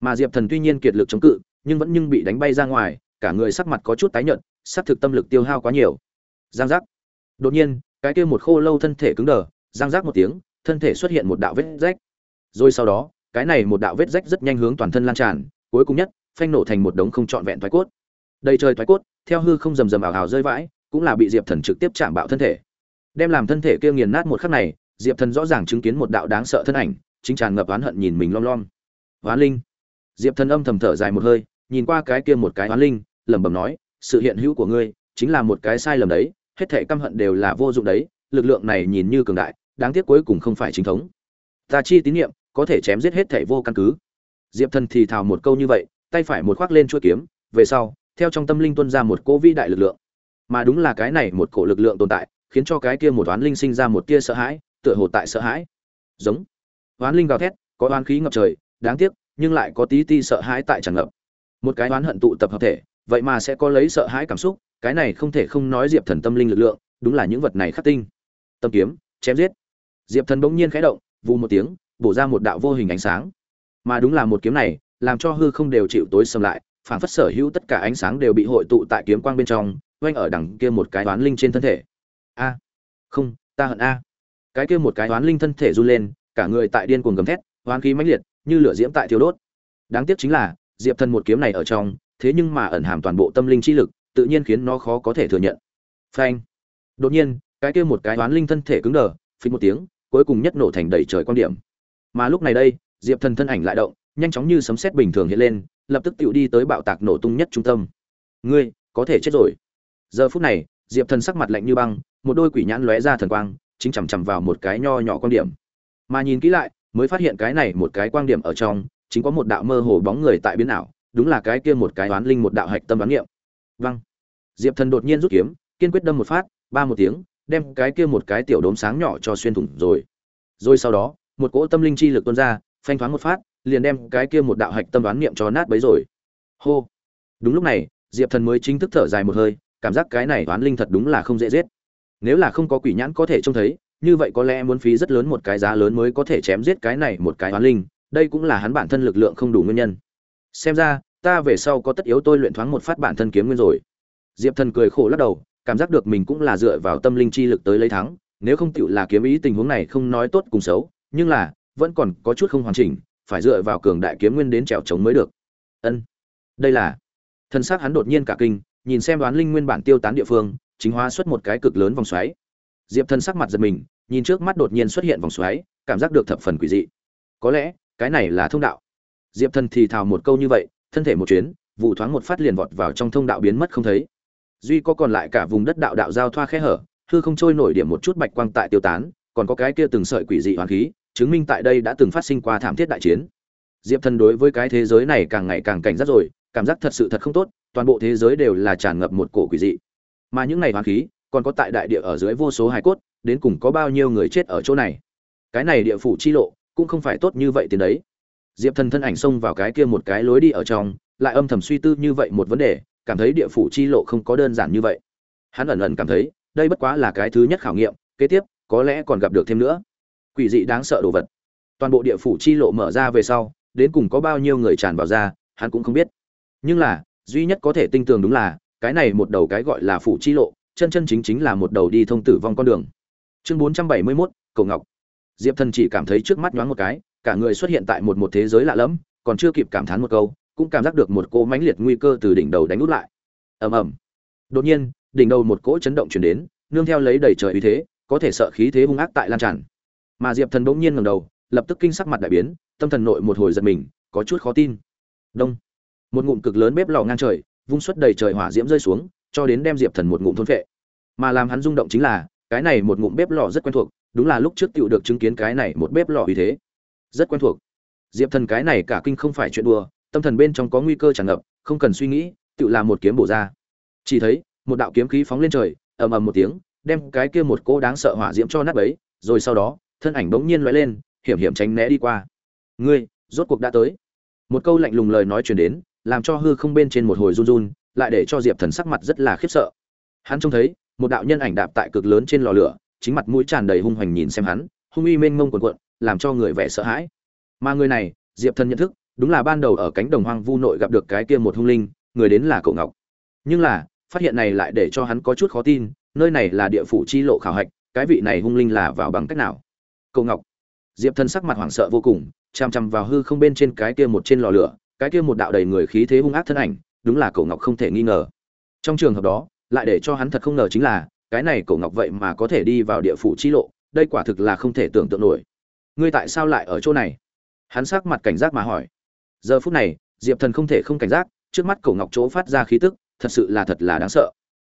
Mà diệp thần tuy nhiên kiệt lực chống cự, nhưng vẫn nhưng bị đánh bay ra ngoài, cả người sắc mặt có chút tái nhợt, sắc thực tâm lực tiêu hao quá nhiều. Giang giác. Đột nhiên, cái kia một khô lâu thân thể cứng đờ, giang giác một tiếng, thân thể xuất hiện một đạo vết rách. Rồi sau đó, cái này một đạo vết rách rất nhanh hướng toàn thân lan tràn, cuối cùng nhất, phanh nổ thành một đống không trọn vẹn thoái cốt. Đầy trời thoái cốt, theo hư không rầm rầm ảo hào rơi vãi cũng là bị diệp thần trực tiếp chạm bạo thân thể. Đem làm thân thể kia nghiền nát một khắc này, diệp thần rõ ràng chứng kiến một đạo đáng sợ thân ảnh, chính tràn ngập oán hận nhìn mình lom lom. Oán linh. Diệp thần âm thầm thở dài một hơi, nhìn qua cái kia một cái oán linh, lẩm bẩm nói, sự hiện hữu của ngươi chính là một cái sai lầm đấy, hết thảy căm hận đều là vô dụng đấy, lực lượng này nhìn như cường đại, đáng tiếc cuối cùng không phải chính thống. Ta chi tín nhiệm có thể chém giết hết thảy vô căn cứ. Diệp thần thì thào một câu như vậy, tay phải một khoác lên chuôi kiếm, về sau, theo trong tâm linh tuôn ra một cỗ vĩ đại lực lượng mà đúng là cái này một cổ lực lượng tồn tại, khiến cho cái kia một oán linh sinh ra một tia sợ hãi, tựa hồ tại sợ hãi. Giống. Oán linh gào thét, có oán khí ngập trời, đáng tiếc, nhưng lại có tí ti sợ hãi tại tràn ngập. Một cái oán hận tụ tập hợp thể, vậy mà sẽ có lấy sợ hãi cảm xúc, cái này không thể không nói diệp thần tâm linh lực lượng, đúng là những vật này khắc tinh. Tâm kiếm, chém giết. Diệp thần bỗng nhiên khẽ động, vù một tiếng, bổ ra một đạo vô hình ánh sáng. Mà đúng là một kiếm này, làm cho hư không đều chịu tối xâm lại phản phất sở hữu tất cả ánh sáng đều bị hội tụ tại kiếm quang bên trong oanh ở đằng kia một cái toán linh trên thân thể a không ta hận a cái kia một cái toán linh thân thể run lên cả người tại điên cuồng gầm thét hoán khí mãnh liệt như lửa diễm tại thiếu đốt đáng tiếc chính là diệp thần một kiếm này ở trong thế nhưng mà ẩn hàm toàn bộ tâm linh chi lực, tự nhiên khiến nó khó có thể thừa nhận. Phanh. Đột nhiên, cái kia một cái đoán linh thân thể cứng đờ, phình một tiếng, cuối cùng nhất nổ thành đầy trời quan điểm. Mà lúc này đây, Diệp Thần thân ảnh lại động, nhanh chóng như sấm sét bình thường hiện lên, lập tức tựu đi tới bạo tạc nổ tung nhất trung tâm. Ngươi, có thể chết rồi. Giờ phút này, Diệp Thần sắc mặt lạnh như băng, một đôi quỷ nhãn lóe ra thần quang, chính chằm chằm vào một cái nho nhỏ quan điểm. Mà nhìn kỹ lại, mới phát hiện cái này một cái quan điểm ở trong, chính có một đạo mơ hồ bóng người tại biến ảo, đúng là cái kia một cái oán linh một đạo hạch tâm đoán niệm. Văng. Diệp Thần đột nhiên rút kiếm, kiên quyết đâm một phát, ba một tiếng, đem cái kia một cái tiểu đốm sáng nhỏ cho xuyên thủng rồi. Rồi sau đó, một cỗ tâm linh chi lực tuôn ra, phanh thoáng một phát, liền đem cái kia một đạo hạch tâm đoán niệm cho nát bấy rồi. Hô. Đúng lúc này, Diệp Thần mới chính thức thở dài một hơi, cảm giác cái này oán linh thật đúng là không dễ giết. Nếu là không có quỷ nhãn có thể trông thấy, như vậy có lẽ muốn phí rất lớn một cái giá lớn mới có thể chém giết cái này một cái oán linh, đây cũng là hắn bản thân lực lượng không đủ nguyên nhân. Xem ra, ta về sau có tất yếu tôi luyện thoáng một phát bản thân kiếm nguyên rồi diệp thần cười khổ lắc đầu cảm giác được mình cũng là dựa vào tâm linh chi lực tới lấy thắng nếu không tựu là kiếm ý tình huống này không nói tốt cùng xấu nhưng là vẫn còn có chút không hoàn chỉnh phải dựa vào cường đại kiếm nguyên đến trèo trống mới được ân đây là thân xác hắn đột nhiên cả kinh nhìn xem đoán linh nguyên bản tiêu tán địa phương, chính hóa xuất một cái cực lớn vòng xoáy. Diệp thần sắc mặt giật mình, nhìn trước mắt đột nhiên xuất hiện vòng xoáy, cảm giác được thập phần quỷ dị. Có lẽ, cái này là thông đạo. Diệp thần thì thào một câu như vậy, thân thể một chuyến, vụ thoáng một phát liền vọt vào trong thông đạo biến mất không thấy. Duy có còn lại cả vùng đất đạo đạo giao thoa khe hở, hư không trôi nổi điểm một chút bạch quang tại tiêu tán, còn có cái kia từng sợi quỷ dị hoàn khí, chứng minh tại đây đã từng phát sinh qua thảm thiết đại chiến. Diệp thần đối với cái thế giới này càng ngày càng cảnh giác rồi, cảm giác thật sự thật không tốt toàn bộ thế giới đều là tràn ngập một cổ quỷ dị. Mà những ngày hoàn khí còn có tại đại địa ở dưới vô số hài cốt, đến cùng có bao nhiêu người chết ở chỗ này? Cái này địa phủ chi lộ cũng không phải tốt như vậy tiền đấy. Diệp thần thân ảnh xông vào cái kia một cái lối đi ở trong, lại âm thầm suy tư như vậy một vấn đề, cảm thấy địa phủ chi lộ không có đơn giản như vậy. Hắn ẩn ẩn cảm thấy, đây bất quá là cái thứ nhất khảo nghiệm, kế tiếp, có lẽ còn gặp được thêm nữa. Quỷ dị đáng sợ đồ vật. Toàn bộ địa phủ chi lộ mở ra về sau, đến cùng có bao nhiêu người tràn vào ra, hắn cũng không biết. Nhưng là duy nhất có thể tinh tường đúng là cái này một đầu cái gọi là phủ chi lộ chân chân chính chính là một đầu đi thông tử vong con đường. Chương bốn trăm bảy mươi 471, cầu ngọc. Diệp thần chỉ cảm thấy trước mắt nhoáng một cái cả người xuất hiện tại một một thế giới lạ lẫm còn chưa kịp cảm thán một câu cũng cảm giác được một cỗ mãnh liệt nguy cơ từ đỉnh đầu đánh út lại. Ầm ầm. Đột nhiên đỉnh đầu một cỗ chấn động chuyển đến nương theo lấy đầy trời uy thế có thể sợ khí thế hung ác tại lan tràn. Mà diệp thần bỗng nhiên ngẩng đầu lập tức kinh sắc mặt đại biến tâm thần nội một hồi giật mình có chút khó tin. Đông một ngụm cực lớn bếp lò ngang trời, vung xuất đầy trời hỏa diễm rơi xuống, cho đến đem diệp thần một ngụm thôn phệ. Mà làm hắn rung động chính là, cái này một ngụm bếp lò rất quen thuộc, đúng là lúc trước tựu được chứng kiến cái này một bếp lò uy thế. Rất quen thuộc. Diệp thần cái này cả kinh không phải chuyện đùa, tâm thần bên trong có nguy cơ tràn ngập, không cần suy nghĩ tựu là một kiếm bổ ra. Chỉ thấy, một đạo kiếm khí phóng lên trời, ầm ầm một tiếng, đem cái kia một cô đáng sợ hỏa diễm cho nát bấy, rồi sau đó, thân ảnh bỗng nhiên lóe lên, hiểm hiểm tránh né đi qua. Ngươi, rốt cuộc đã tới. Một câu lạnh lùng lời nói truyền đến làm cho hư không bên trên một hồi run run, lại để cho diệp thần sắc mặt rất là khiếp sợ. Hắn trông thấy, một đạo nhân ảnh đạp tại cực lớn trên lò lửa, chính mặt mũi tràn đầy hung hoành nhìn xem hắn, hung uy mênh mông quần quận làm cho người vẻ sợ hãi. Mà người này, diệp thần nhận thức, đúng là ban đầu ở cánh đồng hoang vu nội gặp được cái kia một hung linh, người đến là cậu ngọc. Nhưng là, phát hiện này lại để cho hắn có chút khó tin, nơi này là địa phủ chi lộ khảo hạch, cái vị này hung linh là vào bằng cách nào? Cậu ngọc. Diệp thần sắc mặt hoảng sợ vô cùng chằm chằm vào hư không bên trên cái kia một trên lò lửa cái kia một đạo đầy người khí thế hung ác thân ảnh, đúng là Cổ ngọc không thể nghi ngờ. Trong trường hợp đó, lại để cho hắn thật không ngờ chính là, cái này Cổ ngọc vậy mà có thể đi vào địa phủ chi lộ, đây quả thực là không thể tưởng tượng nổi. Ngươi tại sao lại ở chỗ này? Hắn sắc mặt cảnh giác mà hỏi. Giờ phút này, diệp thần không thể không cảnh giác, trước mắt cổ ngọc chỗ phát ra khí tức, thật sự là thật là đáng sợ.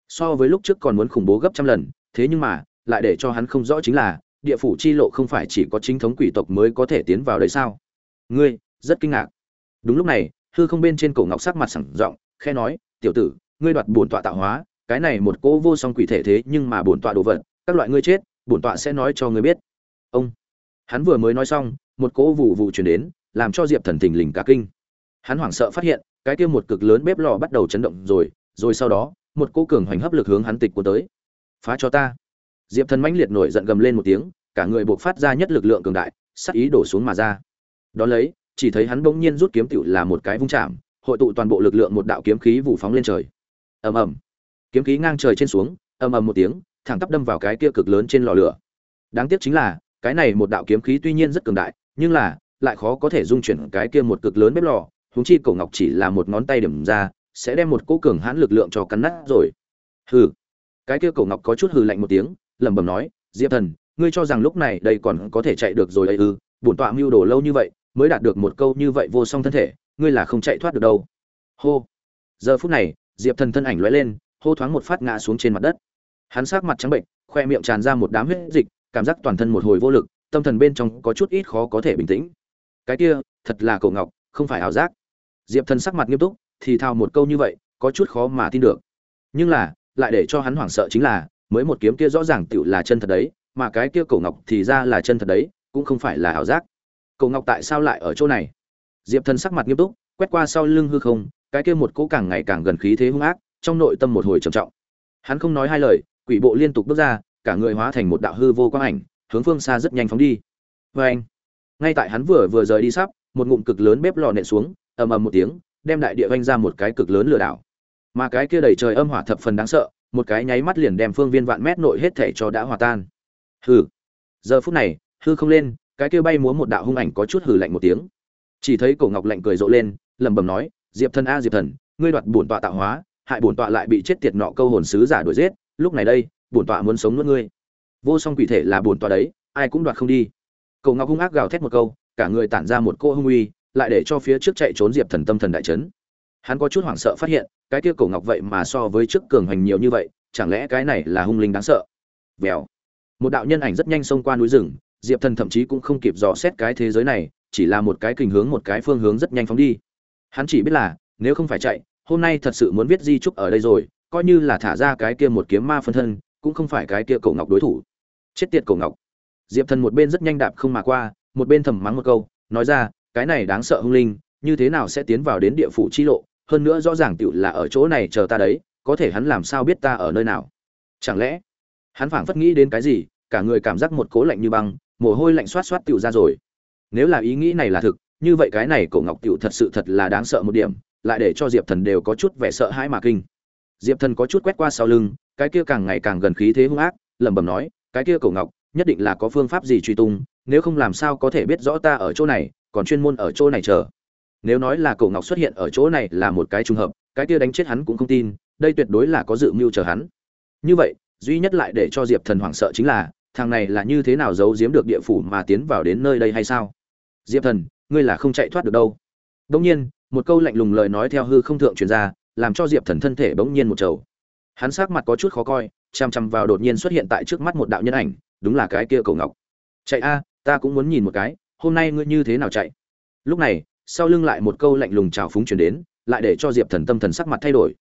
So với lúc trước còn muốn khủng bố gấp trăm lần, thế nhưng mà, lại để cho hắn không rõ chính là, địa phủ chi lộ không phải chỉ có chính thống quỷ tộc mới có thể tiến vào đấy sao? Ngươi, rất kinh ngạc đúng lúc này, hư không bên trên cổ ngọc sắc mặt sẳng giọng khe nói, tiểu tử, ngươi đoạt bổn tọa tạo hóa, cái này một cỗ vô song quỷ thể thế nhưng mà bổn tọa đồ vật, các loại ngươi chết, bổn tọa sẽ nói cho ngươi biết. Ông, hắn vừa mới nói xong, một cỗ vụ vụ chuyển đến, làm cho diệp thần thình lình cả kinh. Hắn hoảng sợ phát hiện, cái kia một cực lớn bếp lò bắt đầu chấn động rồi rồi sau đó, một cỗ cường hoành hấp lực hướng hắn tịch của tới. Phá cho ta. Diệp thần mãnh liệt nổi giận gầm lên một tiếng, cả người buộc phát ra nhất lực lượng cường đại sắc ý đổ xuống mà ra. Đ ó lấy chỉ thấy hắn bỗng nhiên rút kiếm tiểu là một cái vung chạm, hội tụ toàn bộ lực lượng một đạo kiếm khí vụ phóng lên trời. Ầm ầm. Kiếm khí ngang trời trên xuống, ầm ầm một tiếng, thẳng tắp đâm vào cái kia cực lớn trên lò lửa. Đáng tiếc chính là, cái này một đạo kiếm khí tuy nhiên rất cường đại, nhưng là, lại khó có thể dung chuyển cái kia một cực lớn bếp lò, huống chi cổ ngọc chỉ là một ngón tay điểm ra, sẽ đem một cỗ cường hãn lực lượng cho cắn nát rồi. Hừ. Cái kia cổ ngọc có chút hừ lạnh một tiếng, lẩm bẩm nói, diệp thần, ngươi cho rằng lúc này đây còn có thể chạy được rồi ấy ư? Bổn tọa mưu đồ lâu như vậy mới đạt được một câu như vậy vô song thân thể, ngươi là không chạy thoát được đâu. Hô. Giờ phút này, diệp thần thân ảnh lóe lên, hô thoáng một phát ngã xuống trên mặt đất. Hắn sát mặt trắng bệnh, khoe miệng tràn ra một đám huyết dịch, cảm giác toàn thân một hồi vô lực, tâm thần bên trong có chút ít khó có thể bình tĩnh. Cái kia, thật là cổ ngọc, không phải ảo giác. Diệp thần sắc mặt nghiêm túc, thì thào một câu như vậy, có chút khó mà tin được. Nhưng là, lại để cho hắn hoảng sợ chính là, mới một kiếm kia rõ ràng tựu là chân thật đấy, mà cái kia cổ ngọc thì ra là chân thật đấy, cũng không phải là ảo giác cổ ngọc tại sao lại ở chỗ này? Diệp thần sắc mặt nghiêm túc, quét qua sau lưng hư không, cái kia một cỗ càng ngày càng gần khí thế hung ác, trong nội tâm một hồi trầm trọng. Hắn không nói hai lời, quỷ bộ liên tục bước ra, cả người hóa thành một đạo hư vô quang ảnh, hướng phương xa rất nhanh phóng đi. Vê anh, ngay tại hắn vừa vừa rời đi sắp, một ngụm cực lớn bếp lò nện xuống, ầm ầm một tiếng, đem đại địa vanh ra một cái cực lớn lừa đảo. Mà cái kia đầy trời âm hỏa thập phần đáng sợ, một cái nháy mắt liền đem phương viên vạn mét nội hết thể cho đã hòa tan. Hừ, giờ phút này, hư không lên cái kia bay múa một đạo hung ảnh có chút hừ lạnh một tiếng. Chỉ thấy cổ ngọc lạnh cười rộ lên, lẩm bẩm nói, diệp thần a, diệp thần, ngươi đoạt bổn tọa tạo hóa, hại bổn tọa lại bị chết tiệt nọ câu hồn sứ giả đuổi giết, lúc này đây, bổn tọa muốn sống nuốt ngươi. Vô song quỷ thể là bổn tọa đấy, ai cũng đoạt không đi. Cổ ngọc hung ác gào thét một câu, cả người tản ra một cô hung uy, lại để cho phía trước chạy trốn diệp thần tâm thần đại chấn. Hắn có chút hoảng sợ phát hiện, cái kia cổ ngọc vậy mà so với trước cường hành nhiều như vậy, chẳng lẽ cái này là hung linh đáng sợ? Vèo. Một đạo nhân ảnh rất nhanh xông qua núi rừng diệp thần thậm chí cũng không kịp dò xét cái thế giới này, chỉ là một cái kình hướng, một cái phương hướng rất nhanh phóng đi. Hắn chỉ biết là, nếu không phải chạy, hôm nay thật sự muốn viết di trúc ở đây rồi, coi như là thả ra cái kia một kiếm ma phân thân, cũng không phải cái kia cổ ngọc đối thủ. Chết tiệt cổ ngọc. Diệp thần một bên rất nhanh đạp không mà qua, một bên thầm mắng một câu, nói ra, cái này đáng sợ hung linh, như thế nào sẽ tiến vào đến địa phủ chi lộ, hơn nữa rõ ràng tựu là ở chỗ này chờ ta đấy, có thể hắn làm sao biết ta ở nơi nào? Chẳng lẽ, hắn phảng phất nghĩ đến cái gì, cả người cảm giác một cố lạnh như băng mồ hôi lạnh xoát xoát tiểu ra rồi. Nếu là ý nghĩ này là thực, như vậy cái này cổ ngọc tiểu thật sự thật là đáng sợ một điểm, lại để cho diệp thần đều có chút vẻ sợ hãi mà kinh. Diệp thần có chút quét qua sau lưng, cái kia càng ngày càng gần khí thế hung ác, lẩm bẩm nói, cái kia cổ ngọc, nhất định là có phương pháp gì truy tung, nếu không làm sao có thể biết rõ ta ở chỗ này, còn chuyên môn ở chỗ này chờ. Nếu nói là cổ ngọc xuất hiện ở chỗ này là một cái trùng hợp, cái kia đánh chết hắn cũng không tin, đây tuyệt đối là có dự mưu chờ hắn. Như vậy, duy nhất lại để cho diệp thần hoảng sợ chính là thằng này là như thế nào giấu giếm được địa phủ mà tiến vào đến nơi đây hay sao? Diệp thần, ngươi là không chạy thoát được đâu. Đông nhiên, một câu lạnh lùng lời nói theo hư không thượng truyền ra, làm cho diệp thần thân thể bỗng nhiên một trầu. Hắn sắc mặt có chút khó coi, chằm chằm vào đột nhiên xuất hiện tại trước mắt một đạo nhân ảnh, đúng là cái kia cầu ngọc. Chạy a, ta cũng muốn nhìn một cái, hôm nay ngươi như thế nào chạy? Lúc này, sau lưng lại một câu lạnh lùng trào phúng truyền đến, lại để cho diệp thần tâm thần sắc mặt thay đổi.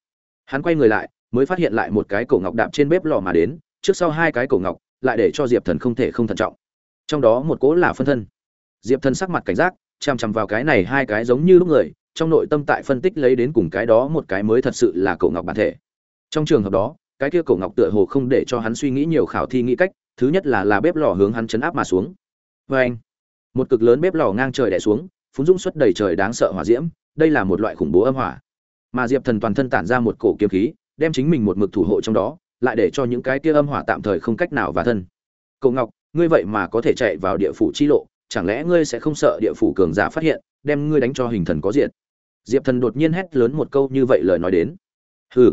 Hắn quay người lại, mới phát hiện lại một cái cổ ngọc đạp trên bếp lò mà đến, trước sau hai cái cổ ngọc lại để cho diệp thần không thể không thận trọng. Trong đó một cố là phân thân. Diệp thần sắc mặt cảnh giác chằm chằm vào cái này hai cái giống như lúc người, trong nội tâm tại phân tích lấy đến cùng cái đó một cái mới thật sự là cổ ngọc bản thể. Trong trường hợp đó, cái kia cổ ngọc tựa hồ không để cho hắn suy nghĩ nhiều khảo thi nghĩ cách, thứ nhất là là bếp lò hướng hắn chấn áp mà xuống. Vê anh, một cực lớn bếp lò ngang trời đẻ xuống, phun dũng xuất đầy trời đáng sợ hỏa diễm, đây là một loại khủng bố âm hỏa. Mà diệp thần toàn thân tản ra một cổ kiếm khí, đem chính mình một mực thủ hộ trong đó lại để cho những cái kia âm hỏa tạm thời không cách nào và thân. Cậu ngọc, ngươi vậy mà có thể chạy vào địa phủ chi lộ, chẳng lẽ ngươi sẽ không sợ địa phủ cường giả phát hiện, đem ngươi đánh cho hình thần có diện diệp thần đột nhiên hét lớn một câu như vậy lời nói đến. Hừ.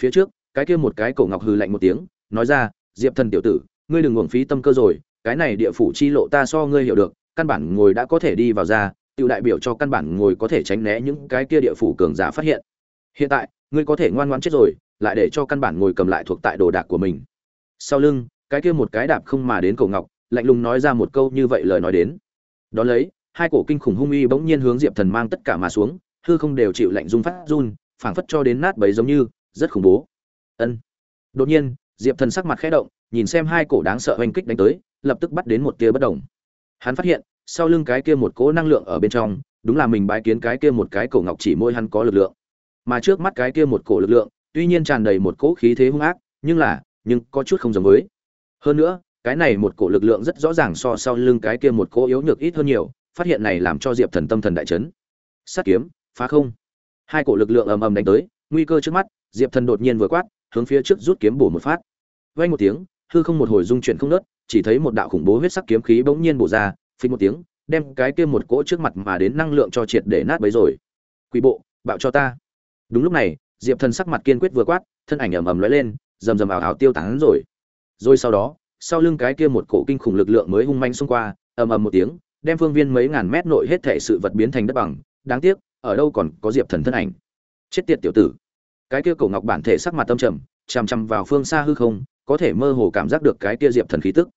Phía trước, cái kia một cái cổ ngọc hừ lạnh một tiếng, nói ra, diệp thần tiểu tử, ngươi đừng uổng phí tâm cơ rồi, cái này địa phủ chi lộ ta so ngươi hiểu được, căn bản ngồi đã có thể đi vào ra tự đại biểu cho căn bản ngồi có thể tránh né những cái kia địa phủ cường giả phát hiện. Hiện tại, ngươi có thể ngoan ngoãn chết rồi lại để cho căn bản ngồi cầm lại thuộc tại đồ đạc của mình. Sau lưng, cái kia một cái đạp không mà đến cổ ngọc, lạnh lùng nói ra một câu như vậy lời nói đến. Đó lấy, hai cổ kinh khủng hung uy bỗng nhiên hướng diệp thần mang tất cả mà xuống, hư không đều chịu lạnh rung phát run, phảng phất cho đến nát bấy giống như, rất khủng bố. Ân. Đột nhiên, diệp thần sắc mặt khẽ động, nhìn xem hai cổ đáng sợ oanh kích đánh tới, lập tức bắt đến một tia bất động. Hắn phát hiện, sau lưng cái kia một cỗ năng lượng ở bên trong, đúng là mình bái kiến cái kia một cái cổ ngọc chỉ môi hắn có lực lượng. Mà trước mắt cái kia một cổ lực lượng tuy nhiên tràn đầy một cỗ khí thế hung ác, nhưng là, nhưng có chút không giống với. Hơn nữa, cái này một cổ lực lượng rất rõ ràng so sau lưng cái kia một cỗ yếu nhược ít hơn nhiều, phát hiện này làm cho diệp thần tâm thần đại chấn. Sát kiếm, phá không. Hai cổ lực lượng ầm ầm đánh tới, nguy cơ trước mắt, diệp thần đột nhiên vừa quát, hướng phía trước rút kiếm bổ một phát. Vay một tiếng, hư không một hồi dung chuyển không nớt, chỉ thấy một đạo khủng bố huyết sắc kiếm khí bỗng nhiên bổ ra, phình một tiếng, đem cái kia một cỗ trước mặt mà đến năng lượng cho triệt để nát bấy rồi. Quỷ bộ, bạo cho ta. Đúng lúc này diệp thần sắc mặt kiên quyết vừa quát, thân ảnh ầm ầm lóe lên, rầm rầm ảo ảo tiêu tán rồi. Rồi sau đó, sau lưng cái kia một cổ kinh khủng lực lượng mới hung manh xông qua, ầm ầm một tiếng, đem phương viên mấy ngàn mét nội hết thể sự vật biến thành đất bằng. Đáng tiếc, ở đâu còn có diệp thần thân ảnh? Chết tiệt tiểu tử. Cái kia cổ ngọc bản thể sắc mặt tâm trầm, chằm chằm vào phương xa hư không, có thể mơ hồ cảm giác được cái kia diệp thần khí tức.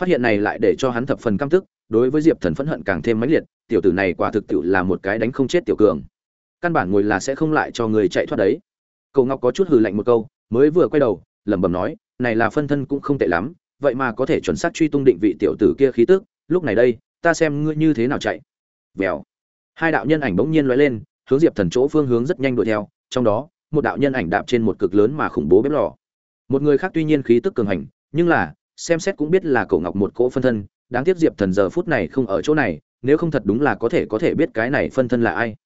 Phát hiện này lại để cho hắn thập phần căm tức, đối với diệp thần phẫn hận càng thêm mãnh liệt, tiểu tử này quả thực tiệu là một cái đánh không chết tiểu cường căn bản ngồi là sẽ không lại cho người chạy thoát đấy. Cậu ngọc có chút hừ lạnh một câu, mới vừa quay đầu, lẩm bẩm nói, này là phân thân cũng không tệ lắm, vậy mà có thể chuẩn xác truy tung định vị tiểu tử kia khí tức, lúc này đây, ta xem ngươi như thế nào chạy. Vèo. Hai đạo nhân ảnh bỗng nhiên lóe lên, hướng diệp thần chỗ phương hướng rất nhanh đuổi theo, trong đó, một đạo nhân ảnh đạp trên một cực lớn mà khủng bố bếp lò. Một người khác tuy nhiên khí tức cường hành, nhưng là, xem xét cũng biết là cổ ngọc một cỗ phân thân, đáng tiếc diệp thần giờ phút này không ở chỗ này, nếu không thật đúng là có thể có thể biết cái này phân thân là ai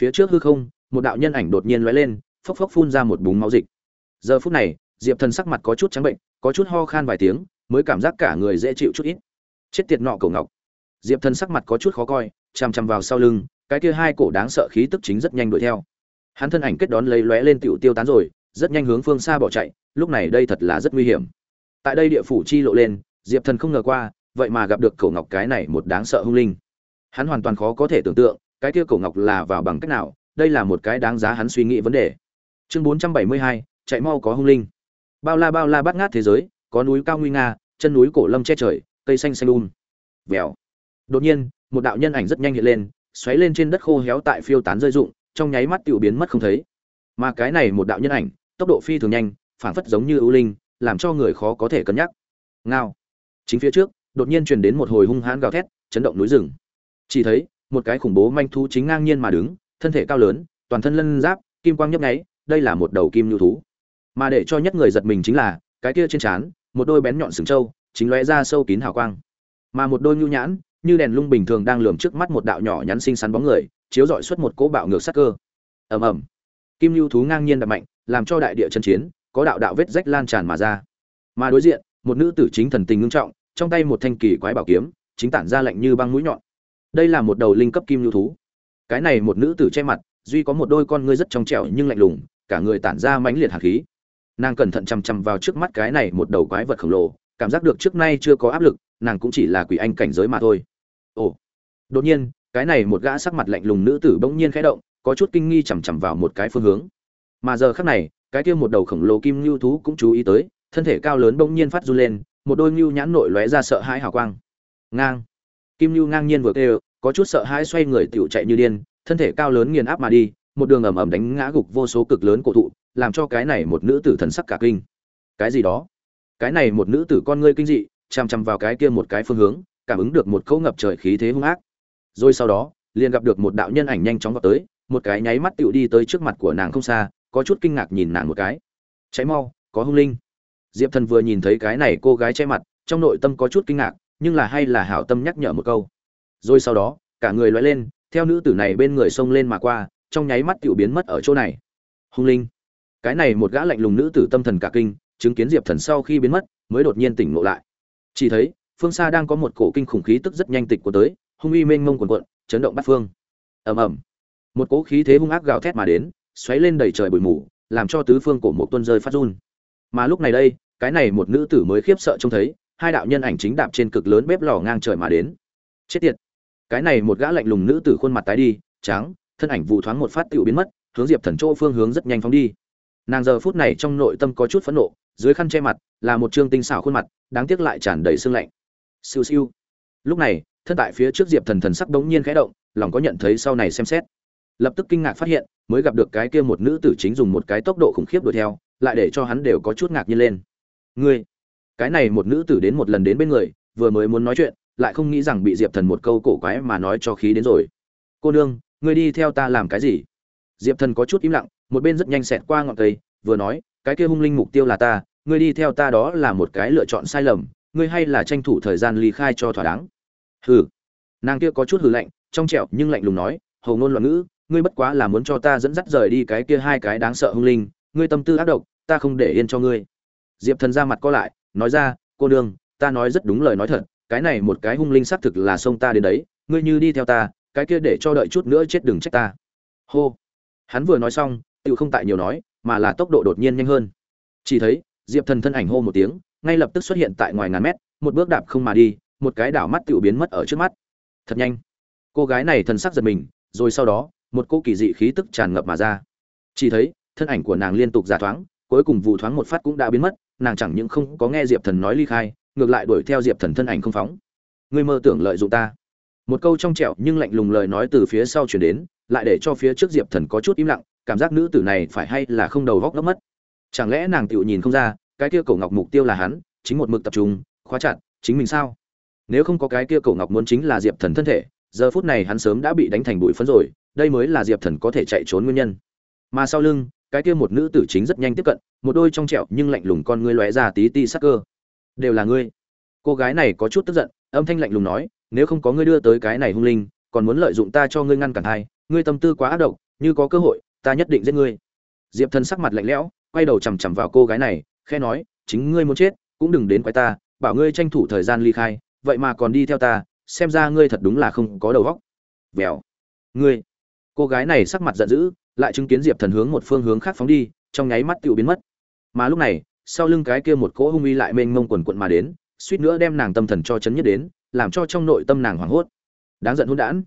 phía trước hư không, một đạo nhân ảnh đột nhiên lóe lên, phốc phốc phun ra một búng máu dịch. Giờ phút này, diệp thần sắc mặt có chút trắng bệnh, có chút ho khan vài tiếng, mới cảm giác cả người dễ chịu chút ít. Chết tiệt nọ cầu ngọc. Diệp thần sắc mặt có chút khó coi, chằm chằm vào sau lưng, cái kia hai cổ đáng sợ khí tức chính rất nhanh đuổi theo. Hắn thân ảnh kết đón lấy lóe lên tiểu tiêu tán rồi, rất nhanh hướng phương xa bỏ chạy, lúc này đây thật là rất nguy hiểm. Tại đây địa phủ chi lộ lên, diệp thần không ngờ qua, vậy mà gặp được cầu ngọc cái này một đáng sợ hung linh. Hắn hoàn toàn khó có thể tưởng tượng cái kia cổ ngọc là vào bằng cách nào? Đây là một cái đáng giá hắn suy nghĩ vấn đề. Chương bốn trăm bảy mươi hai, chạy mau có hung linh. Bao la bao la bát ngát thế giới, có núi cao nguy nga, chân núi cổ lâm che trời, cây xanh xanh um. Vèo. Đột nhiên, một đạo nhân ảnh rất nhanh hiện lên, xoáy lên trên đất khô héo tại phiêu tán rơi rụng, trong nháy mắt tiểu biến mất không thấy. Mà cái này một đạo nhân ảnh, tốc độ phi thường nhanh, phảng phất giống như ưu linh, làm cho người khó có thể cân nhắc. Ngao. Chính phía trước, đột nhiên truyền đến một hồi hung hãn gào thét, chấn động núi rừng. Chỉ thấy một cái khủng bố manh thú chính ngang nhiên mà đứng, thân thể cao lớn, toàn thân lân giáp, kim quang nhấp nháy, đây là một đầu kim nhu thú. Mà để cho nhất người giật mình chính là, cái kia trên trán, một đôi bén nhọn sừng trâu, chính lóe ra sâu kín hào quang. Mà một đôi nhu nhãn, như đèn lung bình thường đang lườm trước mắt một đạo nhỏ nhắn xinh xắn bóng người, chiếu rọi xuất một cỗ bạo ngược sắc cơ. Ầm ầm. Kim lưu thú ngang nhiên đập mạnh, làm cho đại địa chân chiến, có đạo đạo vết rách lan tràn mà ra. Mà đối diện, một nữ tử chính thần tình ngưng trọng, trong tay một thanh kỳ quái bảo kiếm, chính tản ra lạnh như băng mũi nhọn đây là một đầu linh cấp kim lưu thú. Cái này một nữ tử che mặt, duy có một đôi con ngươi rất trong trẻo nhưng lạnh lùng, cả người tản ra mãnh liệt hạt khí. Nàng cẩn thận chằm chằm vào trước mắt cái này một đầu quái vật khổng lồ, cảm giác được trước nay chưa có áp lực, nàng cũng chỉ là quỷ anh cảnh giới mà thôi. Ồ. Đột nhiên, cái này một gã sắc mặt lạnh lùng nữ tử bỗng nhiên khẽ động, có chút kinh nghi chằm chằm vào một cái phương hướng. Mà giờ khắc này, cái kia một đầu khổng lồ kim lưu thú cũng chú ý tới, thân thể cao lớn bỗng nhiên phát run lên, một đôi lưu nhãn nội lóe ra sợ hãi hào quang. Ngang kim lưu ngang nhiên vừa kêu, có chút sợ hãi xoay người tiểu chạy như điên, thân thể cao lớn nghiền áp mà đi, một đường ầm ầm đánh ngã gục vô số cực lớn cổ thụ, làm cho cái này một nữ tử thần sắc cả kinh. Cái gì đó? Cái này một nữ tử con ngươi kinh dị, chằm chằm vào cái kia một cái phương hướng, cảm ứng được một câu ngập trời khí thế hung ác. Rồi sau đó, liền gặp được một đạo nhân ảnh nhanh chóng vào tới, một cái nháy mắt tiểu đi tới trước mặt của nàng không xa, có chút kinh ngạc nhìn nàng một cái. Cháy mau, có hung linh. Diệp thần vừa nhìn thấy cái này cô gái che mặt, trong nội tâm có chút kinh ngạc nhưng là hay là hảo tâm nhắc nhở một câu. Rồi sau đó, cả người loay lên, theo nữ tử này bên người xông lên mà qua, trong nháy mắt tựu biến mất ở chỗ này. Hung linh. Cái này một gã lạnh lùng nữ tử tâm thần cả kinh, chứng kiến diệp thần sau khi biến mất, mới đột nhiên tỉnh ngộ lại. Chỉ thấy, phương xa đang có một cổ kinh khủng khí tức rất nhanh tịch của tới, hung uy mênh mông quần quận chấn động bắt phương. Ầm ầm. Một cỗ khí thế hung ác gào thét mà đến, xoáy lên đầy trời bụi mù, làm cho tứ phương cổ một tuân rơi phát run. Mà lúc này đây, cái này một nữ tử mới khiếp sợ trông thấy hai đạo nhân ảnh chính đạp trên cực lớn bếp lò ngang trời mà đến. Chết tiệt. Cái này một gã lạnh lùng nữ tử khuôn mặt tái đi, trắng, thân ảnh vụ thoáng một phát tựu biến mất, hướng diệp thần chỗ phương hướng rất nhanh phóng đi. Nàng giờ phút này trong nội tâm có chút phẫn nộ, dưới khăn che mặt, là một trương tinh xảo khuôn mặt, đáng tiếc lại tràn đầy sương lạnh. Siêu siêu. Lúc này, thân tại phía trước diệp thần thần sắc đống nhiên khẽ động, lòng có nhận thấy sau này xem xét. Lập tức kinh ngạc phát hiện, mới gặp được cái kia một nữ tử chính dùng một cái tốc độ khủng khiếp đuổi theo, lại để cho hắn đều có chút ngạc nhiên lên. Ngươi cái này một nữ tử đến một lần đến bên người, vừa mới muốn nói chuyện, lại không nghĩ rằng bị diệp thần một câu cổ quái mà nói cho khí đến rồi. Cô nương, ngươi đi theo ta làm cái gì? Diệp thần có chút im lặng, một bên rất nhanh xẹt qua ngọn cây, vừa nói, cái kia hung linh mục tiêu là ta, ngươi đi theo ta đó là một cái lựa chọn sai lầm, ngươi hay là tranh thủ thời gian ly khai cho thỏa đáng. Hừ. Nàng kia có chút hừ lạnh, trong trẹo nhưng lạnh lùng nói hầu ngôn loạn ngữ, ngươi bất quá là muốn cho ta dẫn dắt rời đi cái kia hai cái đáng sợ hung linh, ngươi tâm tư ác độc, ta không để yên cho ngươi. Diệp thần ra mặt co lại nói ra, cô đương ta nói rất đúng lời nói thật, cái này một cái hung linh xác thực là xông ta đến đấy, ngươi như đi theo ta, cái kia để cho đợi chút nữa chết đừng trách ta. Hô. Hắn vừa nói xong tự không tại nhiều nói, mà là tốc độ đột nhiên nhanh hơn. Chỉ thấy, diệp thần thân ảnh hô một tiếng, ngay lập tức xuất hiện tại ngoài ngàn mét, một bước đạp không mà đi, một cái đảo mắt tự biến mất ở trước mắt. Thật nhanh. Cô gái này thần sắc giật mình, rồi sau đó, một cô kỳ dị khí tức tràn ngập mà ra. Chỉ thấy, thân ảnh của nàng liên tục giả thoáng, cuối cùng vụ thoáng một phát cũng đã biến mất nàng chẳng những không có nghe diệp thần nói ly khai, ngược lại đuổi theo diệp thần thân ảnh không phóng. Ngươi mơ tưởng lợi dụng ta. Một câu trong trẻo nhưng lạnh lùng lời nói từ phía sau chuyển đến, lại để cho phía trước diệp thần có chút im lặng, cảm giác nữ tử này phải hay là không đầu góc ngốc mất. Chẳng lẽ nàng tựu nhìn không ra, cái kia cổ ngọc mục tiêu là hắn, chính một mực tập trung, khóa chặt, chính mình sao? Nếu không có cái kia cổ ngọc muốn chính là diệp thần thân thể, giờ phút này hắn sớm đã bị đánh thành bụi phấn rồi, đây mới là diệp thần có thể chạy trốn nguyên nhân. Mà sau lưng cái kia một nữ tử chính rất nhanh tiếp cận, một đôi trong trẹo nhưng lạnh lùng con ngươi lóe ra tí ti sắc cơ. Đều là ngươi. Cô gái này có chút tức giận, âm thanh lạnh lùng nói, nếu không có ngươi đưa tới cái này hung linh, còn muốn lợi dụng ta cho ngươi ngăn cản hai ngươi tâm tư quá ác độc, như có cơ hội, ta nhất định giết ngươi. Diệp thần sắc mặt lạnh lẽo, quay đầu chằm chằm vào cô gái này khe nói, chính ngươi muốn chết, cũng đừng đến quái ta, bảo ngươi tranh thủ thời gian ly khai, vậy mà còn đi theo ta, xem ra ngươi thật đúng là không có đầu óc. Vèo. Ngươi. Cô gái này sắc mặt giận dữ lại chứng kiến diệp thần hướng một phương hướng khác phóng đi, trong nháy mắt tự biến mất. Mà lúc này, sau lưng cái kia một cỗ hung uy lại mênh mông quần quận mà đến, suýt nữa đem nàng tâm thần cho chấn nhất đến, làm cho trong nội tâm nàng hoảng hốt. Đáng giận hôn đản.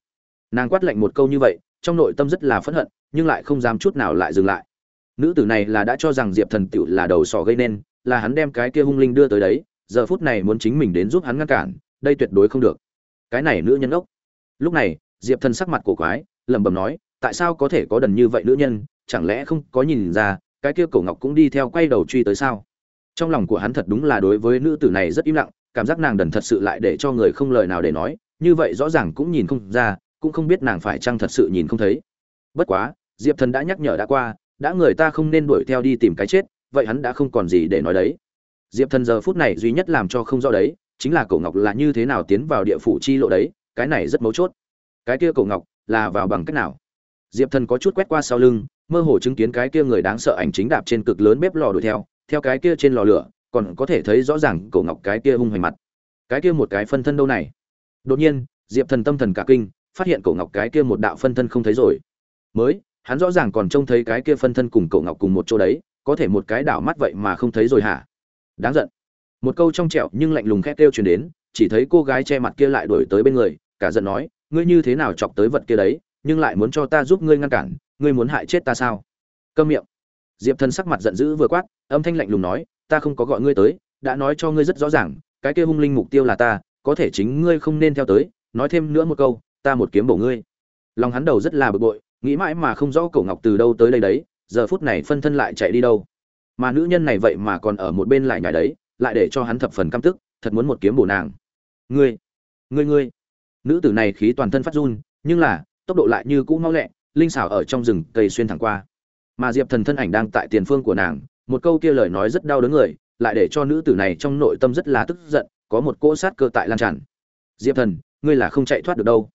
Nàng quát lạnh một câu như vậy, trong nội tâm rất là phẫn hận, nhưng lại không dám chút nào lại dừng lại. Nữ tử này là đã cho rằng diệp thần tựu là đầu sỏ gây nên, là hắn đem cái kia hung linh đưa tới đấy, giờ phút này muốn chính mình đến giúp hắn ngăn cản, đây tuyệt đối không được. Cái này nữ nhân ốc. Lúc này, diệp thần sắc mặt cổ quái, lẩm bẩm nói tại sao có thể có đần như vậy nữ nhân, chẳng lẽ không có nhìn ra, cái kia cổ ngọc cũng đi theo quay đầu truy tới sao? Trong lòng của hắn thật đúng là đối với nữ tử này rất im lặng, cảm giác nàng đần thật sự lại để cho người không lời nào để nói, như vậy rõ ràng cũng nhìn không ra, cũng không biết nàng phải chăng thật sự nhìn không thấy. Bất quá, diệp thần đã nhắc nhở đã qua, đã người ta không nên đuổi theo đi tìm cái chết, vậy hắn đã không còn gì để nói đấy. Diệp thần giờ phút này duy nhất làm cho không rõ đấy, chính là cổ ngọc là như thế nào tiến vào địa phủ chi lộ đấy, cái này rất mấu chốt. Cái kia cổ ngọc là vào bằng cách nào? Diệp thần có chút quét qua sau lưng, mơ hồ chứng kiến cái kia người đáng sợ ảnh chính đạp trên cực lớn bếp lò đuổi theo theo cái kia trên lò lửa, còn có thể thấy rõ ràng cổ ngọc cái kia hung hoành mặt. Cái kia một cái phân thân đâu này? Đột nhiên, diệp thần tâm thần cả kinh, phát hiện cổ ngọc cái kia một đạo phân thân không thấy rồi. Mới, hắn rõ ràng còn trông thấy cái kia phân thân cùng cổ ngọc cùng một chỗ đấy, có thể một cái đảo mắt vậy mà không thấy rồi hả? Đáng giận. Một câu trong trẹo nhưng lạnh lùng khét kêu truyền đến, chỉ thấy cô gái che mặt kia lại đuổi tới bên người, cả giận nói, ngươi như thế nào chọc tới vật kia đấy? Nhưng lại muốn cho ta giúp ngươi ngăn cản, ngươi muốn hại chết ta sao? Câm miệng. Diệp thần sắc mặt giận dữ vừa quát, âm thanh lạnh lùng nói, ta không có gọi ngươi tới, đã nói cho ngươi rất rõ ràng, cái kia hung linh mục tiêu là ta, có thể chính ngươi không nên theo tới, nói thêm nữa một câu, ta một kiếm bổ ngươi. Lòng hắn đầu rất là bực bội, nghĩ mãi mà không rõ cổ ngọc từ đâu tới đây đấy, giờ phút này phân thân lại chạy đi đâu. Mà nữ nhân này vậy mà còn ở một bên lại nhảy đấy, lại để cho hắn thập phần căm tức, thật muốn một kiếm bổ nàng. Ngươi ngươi ngươi. Nữ tử này khí toàn thân phát run, nhưng là tốc độ lại như cũ mau lẹ, linh xảo ở trong rừng cây xuyên thẳng qua. Mà diệp thần thân ảnh đang tại tiền phương của nàng, một câu kia lời nói rất đau đớn người, lại để cho nữ tử này trong nội tâm rất là tức giận, có một cỗ sát cơ tại lan tràn. Diệp thần, ngươi là không chạy thoát được đâu.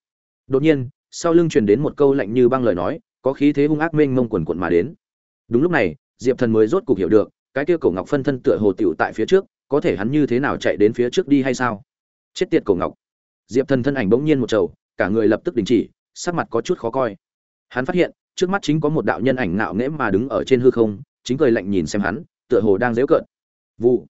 Đột nhiên, sau lưng truyền đến một câu lạnh như băng lời nói, có khí thế hung ác mênh mông quần quận mà đến. Đúng lúc này, diệp thần mới rốt cục hiểu được, cái kia cổ ngọc phân thân tựa hồ tiểu tại phía trước, có thể hắn như thế nào chạy đến phía trước đi hay sao? Chết tiệt cổ ngọc. Diệp thần thân ảnh bỗng nhiên một trầu, cả người lập tức đình chỉ sắc mặt có chút khó coi. Hắn phát hiện, trước mắt chính có một đạo nhân ảnh ngạo nghễ mà đứng ở trên hư không, chính cười lạnh nhìn xem hắn, tựa hồ đang dễu cợt. Vụ.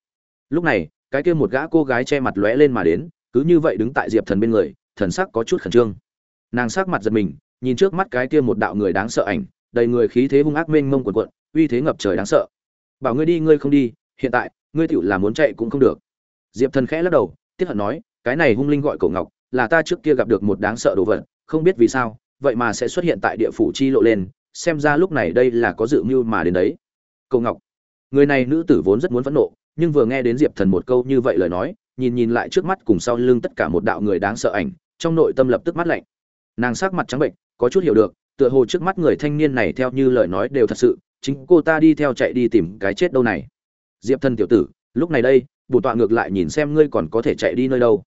Lúc này, cái kia một gã cô gái che mặt lóe lên mà đến, cứ như vậy đứng tại diệp thần bên người, thần sắc có chút khẩn trương. Nàng sắc mặt giật mình, nhìn trước mắt cái kia một đạo người đáng sợ ảnh, đầy người khí thế hung ác mênh mông quần quận uy thế ngập trời đáng sợ. Bảo ngươi đi, ngươi không đi, hiện tại, ngươi tựu là muốn chạy cũng không được. Diệp thần khẽ lắc đầu tiếc hận nói, cái này hung linh gọi cổ ngọc là ta trước kia gặp được một đáng sợ đồ vật, không biết vì sao, vậy mà sẽ xuất hiện tại địa phủ chi lộ lên, xem ra lúc này đây là có dự mưu mà đến đấy. Cầu ngọc, người này nữ tử vốn rất muốn phẫn nộ, nhưng vừa nghe đến diệp thần một câu như vậy lời nói, nhìn nhìn lại trước mắt cùng sau lưng tất cả một đạo người đáng sợ ảnh, trong nội tâm lập tức mắt lạnh. Nàng sắc mặt trắng bệnh, có chút hiểu được, tựa hồ trước mắt người thanh niên này theo như lời nói đều thật sự, chính cô ta đi theo chạy đi tìm cái chết đâu này. Diệp thần tiểu tử, lúc này đây bổ tọa ngược lại nhìn xem ngươi còn có thể chạy đi nơi đâu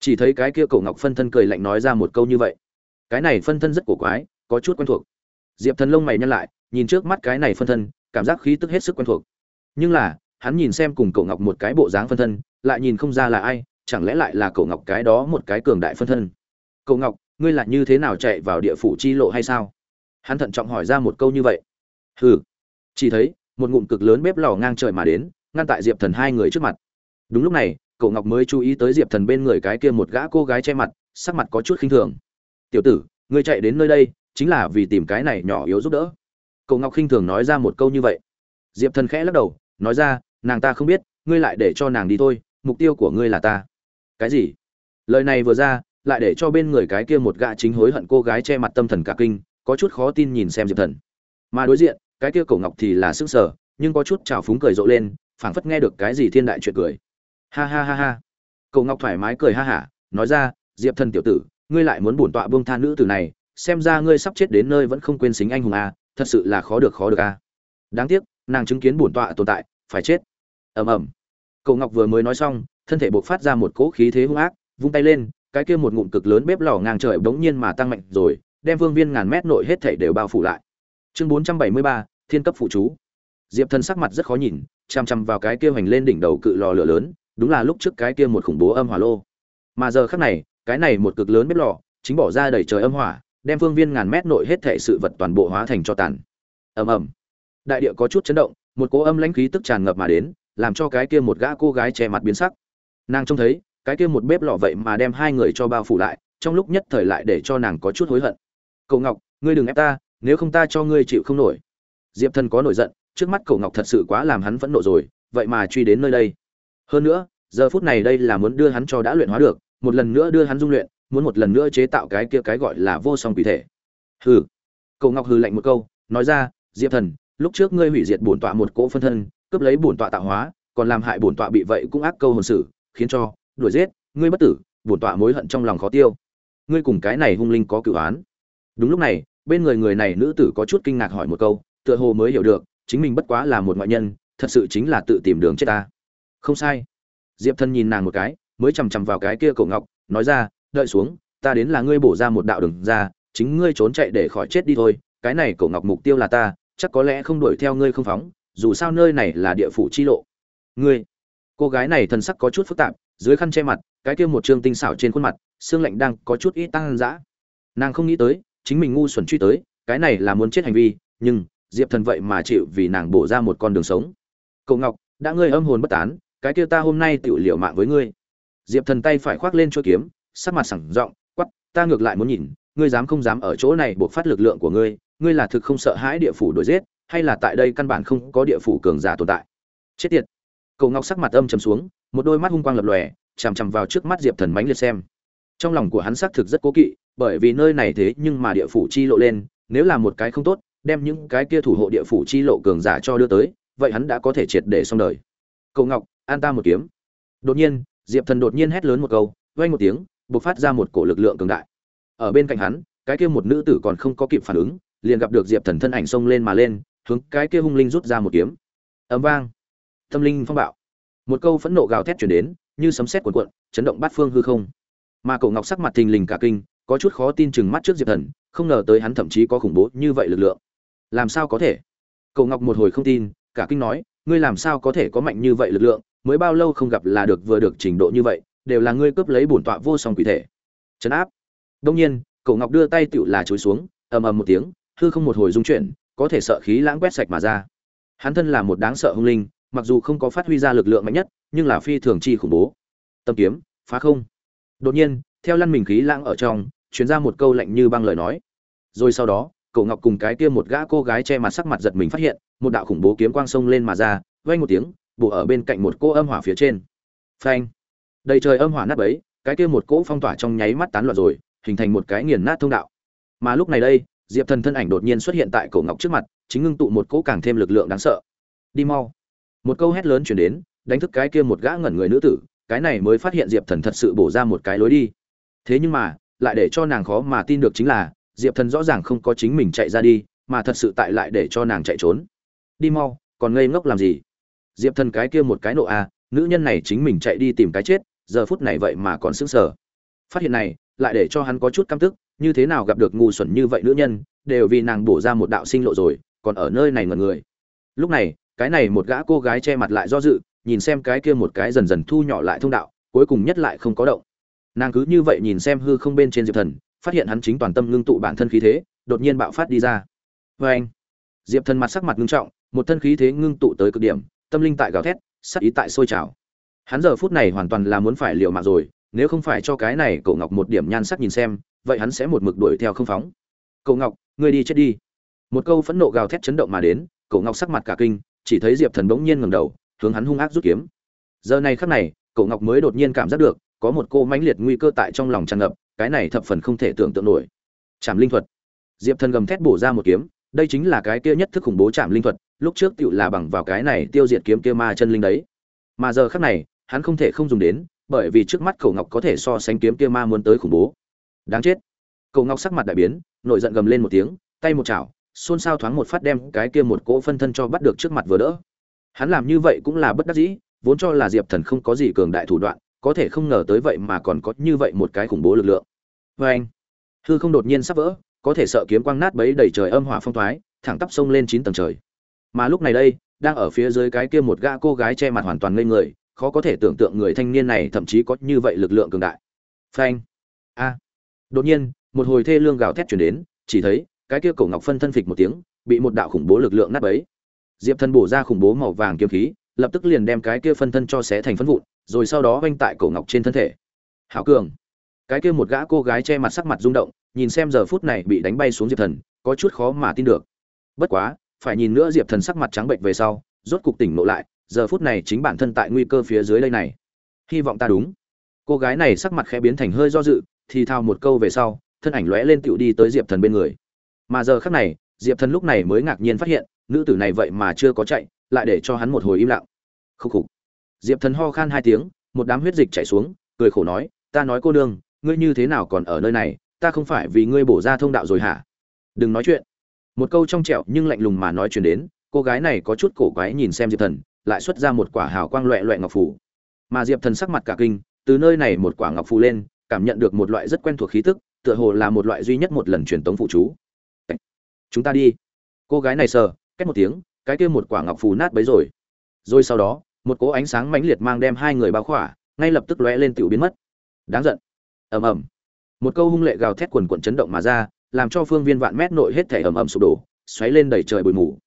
chỉ thấy cái kia cổ ngọc phân thân cười lạnh nói ra một câu như vậy. Cái này phân thân rất cổ quái, có chút quen thuộc. Diệp thần lông mày nhăn lại, nhìn trước mắt cái này phân thân, cảm giác khí tức hết sức quen thuộc. Nhưng là, hắn nhìn xem cùng cậu ngọc một cái bộ dáng phân thân, lại nhìn không ra là ai, chẳng lẽ lại là cậu ngọc cái đó một cái cường đại phân thân? Cậu ngọc, ngươi là như thế nào chạy vào địa phủ chi lộ hay sao? Hắn thận trọng hỏi ra một câu như vậy. Hừ. Chỉ thấy, một ngụm cực lớn bếp lò ngang trời mà đến, ngăn tại diệp thần hai người trước mặt. Đúng lúc này cậu ngọc mới chú ý tới diệp thần bên người cái kia một gã cô gái che mặt, sắc mặt có chút khinh thường. Tiểu tử, ngươi chạy đến nơi đây, chính là vì tìm cái này nhỏ yếu giúp đỡ. Cậu ngọc khinh thường nói ra một câu như vậy. Diệp thần khẽ lắc đầu, nói ra, nàng ta không biết, ngươi lại để cho nàng đi thôi, mục tiêu của ngươi là ta. Cái gì? Lời này vừa ra, lại để cho bên người cái kia một gã chính hối hận cô gái che mặt tâm thần cả kinh, có chút khó tin nhìn xem diệp thần. Mà đối diện, cái kia cổ ngọc thì là sức sở nhưng có chút trào phúng cười rộ lên, phảng phất nghe được cái gì thiên đại chuyện cười ha ha ha ha. Cậu ngọc thoải mái cười ha hả nói ra diệp thần tiểu tử ngươi lại muốn bổn tọa buông tha nữ tử này xem ra ngươi sắp chết đến nơi vẫn không quên xính anh hùng a à, thật sự là khó được khó được a. À. đáng tiếc nàng chứng kiến bổn tọa tồn tại phải chết. Ầm ầm. Cậu ngọc vừa mới nói xong thân thể buộc phát ra một cỗ khí thế hung ác vung tay lên cái kia một ngụm cực lớn bếp lò ngang trời bỗng nhiên mà tăng mạnh rồi đem vương viên ngàn mét nội hết thảy đều bao phủ lại. Chương bốn trăm bảy mươi ba thiên cấp phụ chú. Diệp thần sắc mặt rất khó nhìn chằm chằm vào cái kia hoành lên đỉnh đầu cự lò lửa lớn đúng là lúc trước cái kia một khủng bố âm hỏa lô. Mà giờ khắc này, cái này một cực lớn bếp lò, chính bỏ ra đầy trời âm hỏa, đem phương viên ngàn mét nội hết thảy sự vật toàn bộ hóa thành cho tàn. Ầm ầm. Đại địa có chút chấn động, một cỗ âm lãnh khí tức tràn ngập mà đến, làm cho cái kia một gã cô gái che mặt biến sắc. Nàng trông thấy, cái kia một bếp lò vậy mà đem hai người cho bao phủ lại, trong lúc nhất thời lại để cho nàng có chút hối hận. Cậu ngọc, ngươi đừng ép ta, nếu không ta cho ngươi chịu không nổi. Diệp thần có nổi giận, trước mắt cậu ngọc thật sự quá làm hắn phẫn nộ rồi, vậy mà truy đến nơi đây hơn nữa, giờ phút này đây là muốn đưa hắn cho đã luyện hóa được, một lần nữa đưa hắn dung luyện, muốn một lần nữa chế tạo cái kia cái gọi là vô song quỷ thể. Hừ. Cậu ngọc hừ lạnh một câu, nói ra, diệp thần, lúc trước ngươi hủy diệt bổn tọa một cỗ phân thân, cướp lấy bổn tọa tạo hóa, còn làm hại bổn tọa bị vậy cũng ác câu hồn sự khiến cho, đuổi giết, ngươi bất tử, bổn tọa mối hận trong lòng khó tiêu. Ngươi cùng cái này hung linh có cự án. Đúng lúc này, bên người người này nữ tử có chút kinh ngạc hỏi một câu, tựa hồ mới hiểu được, chính mình bất quá là một ngoại nhân, thật sự chính là tự tìm đường chết ta không sai. Diệp thân nhìn nàng một cái, mới chằm chằm vào cái kia cổ ngọc, nói ra, đợi xuống, ta đến là ngươi bổ ra một đạo đường ra, chính ngươi trốn chạy để khỏi chết đi thôi, cái này cổ ngọc mục tiêu là ta, chắc có lẽ không đuổi theo ngươi không phóng, dù sao nơi này là địa phủ chi lộ. Ngươi? Cô gái này thần sắc có chút phức tạp, dưới khăn che mặt, cái kia một trương tinh xảo trên khuôn mặt, xương lạnh đang có chút ít tăng dã. Nàng không nghĩ tới, chính mình ngu xuẩn truy tới, cái này là muốn chết hành vi, nhưng diệp thần vậy mà chịu vì nàng bổ ra một con đường sống. Cậu ngọc, đã ngươi âm hồn bất tán cái kia ta hôm nay tự liệu mạng với ngươi. Diệp thần tay phải khoác lên chuôi kiếm, sắc mặt sẳng giọng quắp ta ngược lại muốn nhìn, ngươi dám không dám ở chỗ này buộc phát lực lượng của ngươi ngươi là thực không sợ hãi địa phủ đuổi giết, hay là tại đây căn bản không có địa phủ cường giả tồn tại. Chết tiệt. Cậu ngọc sắc mặt âm trầm xuống, một đôi mắt hung quang lập lòe, chằm chằm vào trước mắt diệp thần mánh liệt xem. Trong lòng của hắn xác thực rất cố kỵ, bởi vì nơi này thế nhưng mà địa phủ chi lộ lên, nếu là một cái không tốt, đem những cái kia thủ hộ địa phủ chi lộ cường giả cho đưa tới, vậy hắn đã có thể triệt để xong đời. Cậu ngọc an ta một kiếm. Đột nhiên, diệp thần đột nhiên hét lớn một câu, vang một tiếng, bộc phát ra một cổ lực lượng cường đại. Ở bên cạnh hắn, cái kia một nữ tử còn không có kịp phản ứng, liền gặp được diệp thần thân ảnh xông lên mà lên, hướng cái kia hung linh rút ra một kiếm. Ấm vang. Tâm linh phong bạo. Một câu phẫn nộ gào thét chuyển đến, như sấm sét cuộn cuộn, chấn động bát phương hư không. Mà cổ ngọc sắc mặt thình lình cả kinh, có chút khó tin chừng mắt trước diệp thần, không ngờ tới hắn thậm chí có khủng bố như vậy lực lượng. Làm sao có thể? Cổ ngọc một hồi không tin, cả kinh nói, ngươi làm sao có thể có mạnh như vậy lực lượng? Mới bao lâu không gặp là được vừa được trình độ như vậy, đều là ngươi cướp lấy bổn tọa vô song quỷ thể. Chấn áp. Đông nhiên, cổ ngọc đưa tay tựu là chối xuống, ầm ầm một tiếng, hư không một hồi rung chuyển, có thể sợ khí lãng quét sạch mà ra. Hắn thân là một đáng sợ hung linh, mặc dù không có phát huy ra lực lượng mạnh nhất, nhưng là phi thường chi khủng bố. Tâm kiếm, phá không. Đột nhiên, theo lăn mình khí lãng ở trong chuyến ra một câu lạnh như băng lời nói. Rồi sau đó cậu ngọc cùng cái kia một gã cô gái che mặt sắc mặt giật mình phát hiện, một đạo khủng bố kiếm quang sông lên mà ra, vang một tiếng bổ ở bên cạnh một cô âm hỏa phía trên. Phanh. Đầy trời âm hỏa nát bấy, cái kia một cỗ phong tỏa trong nháy mắt tán loạn rồi, hình thành một cái nghiền nát thông đạo. Mà lúc này đây, diệp thần thân ảnh đột nhiên xuất hiện tại cổ ngọc trước mặt, chính ngưng tụ một cỗ càng thêm lực lượng đáng sợ. Đi mau. Một câu hét lớn chuyển đến, đánh thức cái kia một gã ngẩn người nữ tử, cái này mới phát hiện diệp thần thật sự bổ ra một cái lối đi. Thế nhưng mà, lại để cho nàng khó mà tin được chính là, diệp thần rõ ràng không có chính mình chạy ra đi, mà thật sự tại lại để cho nàng chạy trốn. Đi mau, còn ngây ngốc làm gì? Diệp thần cái kia một cái nộ a à, nữ nhân này chính mình chạy đi tìm cái chết giờ phút này vậy mà còn sững sờ. Phát hiện này lại để cho hắn có chút căm tức như thế nào gặp được ngu xuẩn như vậy nữ nhân đều vì nàng bổ ra một đạo sinh lộ rồi còn ở nơi này ngẩn người. Lúc này cái này một gã cô gái che mặt lại do dự nhìn xem cái kia một cái dần dần thu nhỏ lại thông đạo cuối cùng nhất lại không có động. Nàng cứ như vậy nhìn xem hư không bên trên diệp thần phát hiện hắn chính toàn tâm ngưng tụ bản thân khí thế đột nhiên bạo phát đi ra. Vê anh diệp thần mặt sắc mặt ngưng trọng một thân khí thế ngưng tụ tới cực điểm tâm linh tại gào thét, sắc ý tại sôi trào. Hắn giờ phút này hoàn toàn là muốn phải liều mạng rồi, nếu không phải cho cái này cậu ngọc một điểm nhan sắc nhìn xem, vậy hắn sẽ một mực đuổi theo không phóng. Cậu ngọc, ngươi đi chết đi. Một câu phẫn nộ gào thét chấn động mà đến cậu ngọc sắc mặt cả kinh, chỉ thấy diệp thần bỗng nhiên ngẩng đầu, hướng hắn hung ác rút kiếm. Giờ này khắc này cậu ngọc mới đột nhiên cảm giác được, có một cô mãnh liệt nguy cơ tại trong lòng tràn ngập, cái này thập phần không thể tưởng tượng nổi. Chạm linh thuật. Diệp thần gầm thét bổ ra một kiếm, đây chính là cái kia nhất thức khủng bố chạm linh thuật lúc trước tựu là bằng vào cái này tiêu diệt kiếm kia ma chân linh đấy. Mà giờ khắc này, hắn không thể không dùng đến, bởi vì trước mắt Cổ ngọc có thể so sánh kiếm kia ma muốn tới khủng bố. Đáng chết. Cổ ngọc sắc mặt đại biến, nổi giận gầm lên một tiếng, tay một chảo, xôn xao thoáng một phát đem cái kia một cỗ phân thân cho bắt được trước mặt vừa đỡ. Hắn làm như vậy cũng là bất đắc dĩ, vốn cho là diệp thần không có gì cường đại thủ đoạn, có thể không ngờ tới vậy mà còn có như vậy một cái khủng bố lực lượng. Vê anh, hư không đột nhiên sắp vỡ, có thể sợ kiếm quang nát bấy đầy trời âm hỏa phong thoái, thẳng tắp sông lên chín tầng trời mà lúc này đây, đang ở phía dưới cái kia một gã cô gái che mặt hoàn toàn ngây người, khó có thể tưởng tượng người thanh niên này thậm chí có như vậy lực lượng cường đại. Phanh. A. Đột nhiên, một hồi thê lương gào thét chuyển đến, chỉ thấy, cái kia cổ ngọc phân thân phịch một tiếng, bị một đạo khủng bố lực lượng nát bấy. Diệp thân bổ ra khủng bố màu vàng kiếm khí, lập tức liền đem cái kia phân thân cho xé thành phân vụn, rồi sau đó oanh tại cổ ngọc trên thân thể. Hảo cường. Cái kia một gã cô gái che mặt sắc mặt rung động, nhìn xem giờ phút này bị đánh bay xuống diệp thần, có chút khó mà tin được. Bất quá phải nhìn nữa diệp thần sắc mặt trắng bệnh về sau, rốt cục tỉnh ngộ lại, giờ phút này chính bản thân tại nguy cơ phía dưới đây này. Hy vọng ta đúng. Cô gái này sắc mặt khẽ biến thành hơi do dự, thì thao một câu về sau, thân ảnh lóe lên tựu đi tới diệp thần bên người. Mà giờ khắc này, diệp thần lúc này mới ngạc nhiên phát hiện, nữ tử này vậy mà chưa có chạy, lại để cho hắn một hồi im lặng. Khúc khục. Diệp thần ho khan hai tiếng, một đám huyết dịch chảy xuống, cười khổ nói, ta nói cô đương ngươi như thế nào còn ở nơi này? Ta không phải vì ngươi bổ ra thông đạo rồi hả? Đừng nói chuyện một câu trong trẹo nhưng lạnh lùng mà nói chuyển đến, cô gái này có chút cổ quái nhìn xem diệp thần, lại xuất ra một quả hào quang loẹ loẹ ngọc phủ mà diệp thần sắc mặt cả kinh, từ nơi này một quả ngọc phù lên, cảm nhận được một loại rất quen thuộc khí tức, tựa hồ là một loại duy nhất một lần truyền tống phụ chú. Chúng ta đi. Cô gái này sờ két một tiếng, cái kia một quả ngọc phù nát bấy rồi. Rồi sau đó, một cỗ ánh sáng mãnh liệt mang đem hai người bao khỏa, ngay lập tức lóe lên tiểu biến mất. Đáng giận. Ầm ầm. Một câu hung lệ gào thét quần quần chấn động mà ra làm cho phương viên vạn mét nội hết thể ầm ầm sụp đổ, xoáy lên đầy trời bụi mù.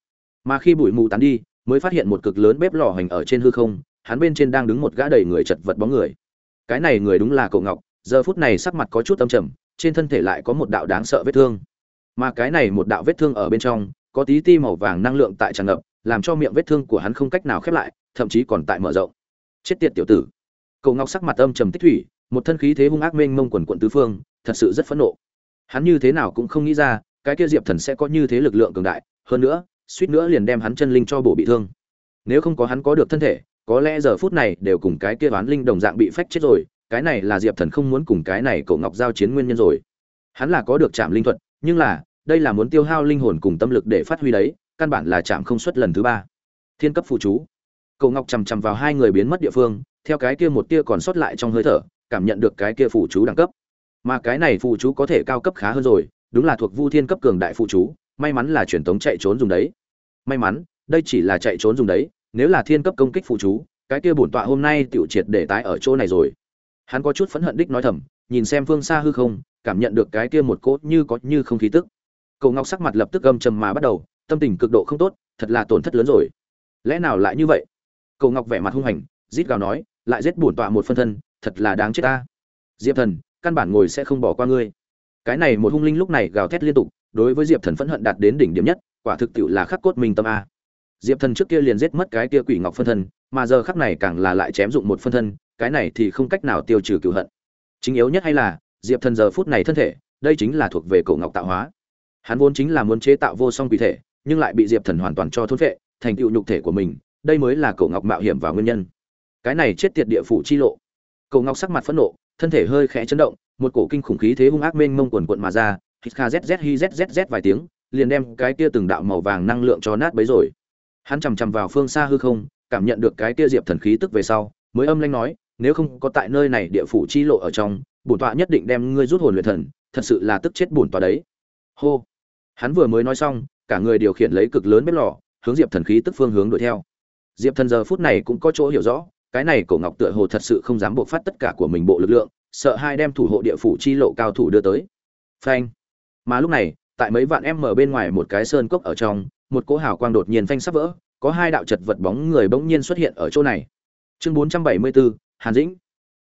Mà khi bụi mù tán đi, mới phát hiện một cực lớn bếp lò hành ở trên hư không, hắn bên trên đang đứng một gã đầy người chật vật bóng người. Cái này người đúng là Cổ ngọc, giờ phút này sắc mặt có chút âm trầm, trên thân thể lại có một đạo đáng sợ vết thương. Mà cái này một đạo vết thương ở bên trong, có tí ti màu vàng năng lượng tại tràn ngập, làm cho miệng vết thương của hắn không cách nào khép lại, thậm chí còn tại mở rộng. Chết tiệt tiểu tử. Cổ ngọc sắc mặt âm trầm tích thủy, một thân khí thế hung ác mênh mông quần quần tứ phương, thật sự rất phẫn nộ hắn như thế nào cũng không nghĩ ra, cái kia diệp thần sẽ có như thế lực lượng cường đại, hơn nữa, suýt nữa liền đem hắn chân linh cho bổ bị thương. Nếu không có hắn có được thân thể, có lẽ giờ phút này đều cùng cái kia oán linh đồng dạng bị phách chết rồi, cái này là diệp thần không muốn cùng cái này cậu ngọc giao chiến nguyên nhân rồi. Hắn là có được chạm linh thuật, nhưng là, đây là muốn tiêu hao linh hồn cùng tâm lực để phát huy đấy, căn bản là chạm không xuất lần thứ ba. Thiên cấp phụ chú. Cậu ngọc chằm chằm vào hai người biến mất địa phương, theo cái kia một tia còn sót lại trong hơi thở, cảm nhận được cái kia phụ chú đẳng cấp mà cái này phụ chú có thể cao cấp khá hơn rồi, đúng là thuộc vu thiên cấp cường đại phụ chú, may mắn là truyền tống chạy trốn dùng đấy. May mắn, đây chỉ là chạy trốn dùng đấy, nếu là thiên cấp công kích phụ chú, cái kia bổn tọa hôm nay tiểu triệt để tái ở chỗ này rồi. Hắn có chút phẫn hận đích nói thầm, nhìn xem phương xa hư không, cảm nhận được cái kia một cốt như có như không khí tức. Cầu ngọc sắc mặt lập tức gầm trầm mà bắt đầu, tâm tình cực độ không tốt, thật là tổn thất lớn rồi. Lẽ nào lại như vậy? Cầu ngọc vẻ mặt hung hành, rít gào nói, lại giết bổn tọa một phân thân, thật là đáng chết ta. Diệp thần căn bản ngồi sẽ không bỏ qua ngươi. Cái này một hung linh lúc này gào thét liên tục, đối với diệp thần phẫn hận đạt đến đỉnh điểm nhất, quả thực tiệu là khắc cốt minh tâm a. Diệp thần trước kia liền giết mất cái kia quỷ ngọc phân thân, mà giờ khắc này càng là lại chém dụng một phân thân, cái này thì không cách nào tiêu trừ cựu hận. Chính yếu nhất hay là, diệp thần giờ phút này thân thể, đây chính là thuộc về cổ ngọc tạo hóa. Hắn vốn chính là muốn chế tạo vô song quỷ thể, nhưng lại bị diệp thần hoàn toàn cho thôn vệ thành tựu nhục thể của mình, đây mới là cổ ngọc mạo hiểm và nguyên nhân. Cái này chết tiệt địa phủ chi lộ. Cổ ngọc sắc mặt phẫn nộ thân thể hơi khẽ chấn động, một cổ kinh khủng khí thế hung ác mênh mông quần quận mà ra, hít kha zz hi zzz vài tiếng, liền đem cái kia từng đạo màu vàng năng lượng cho nát bấy rồi. Hắn chằm chằm vào phương xa hư không, cảm nhận được cái kia diệp thần khí tức về sau, mới âm lanh nói, nếu không có tại nơi này địa phủ chi lộ ở trong, bổn tọa nhất định đem ngươi rút hồn luyện thần, thật sự là tức chết bổn tọa đấy. Hô. Hắn vừa mới nói xong, cả người điều khiển lấy cực lớn bếp lò, hướng diệp thần khí tức phương hướng đuổi theo. Diệp thần giờ phút này cũng có chỗ hiểu rõ cái này cổ ngọc tựa hồ thật sự không dám buộc phát tất cả của mình bộ lực lượng, sợ hai đem thủ hộ địa phủ chi lộ cao thủ đưa tới. Phanh. Mà lúc này, tại mấy vạn em mở bên ngoài một cái sơn cốc ở trong, một cỗ hào quang đột nhiên phanh sắp vỡ, có hai đạo chật vật bóng người bỗng nhiên xuất hiện ở chỗ này. Chương bốn trăm bảy mươi bốn hàn dĩnh.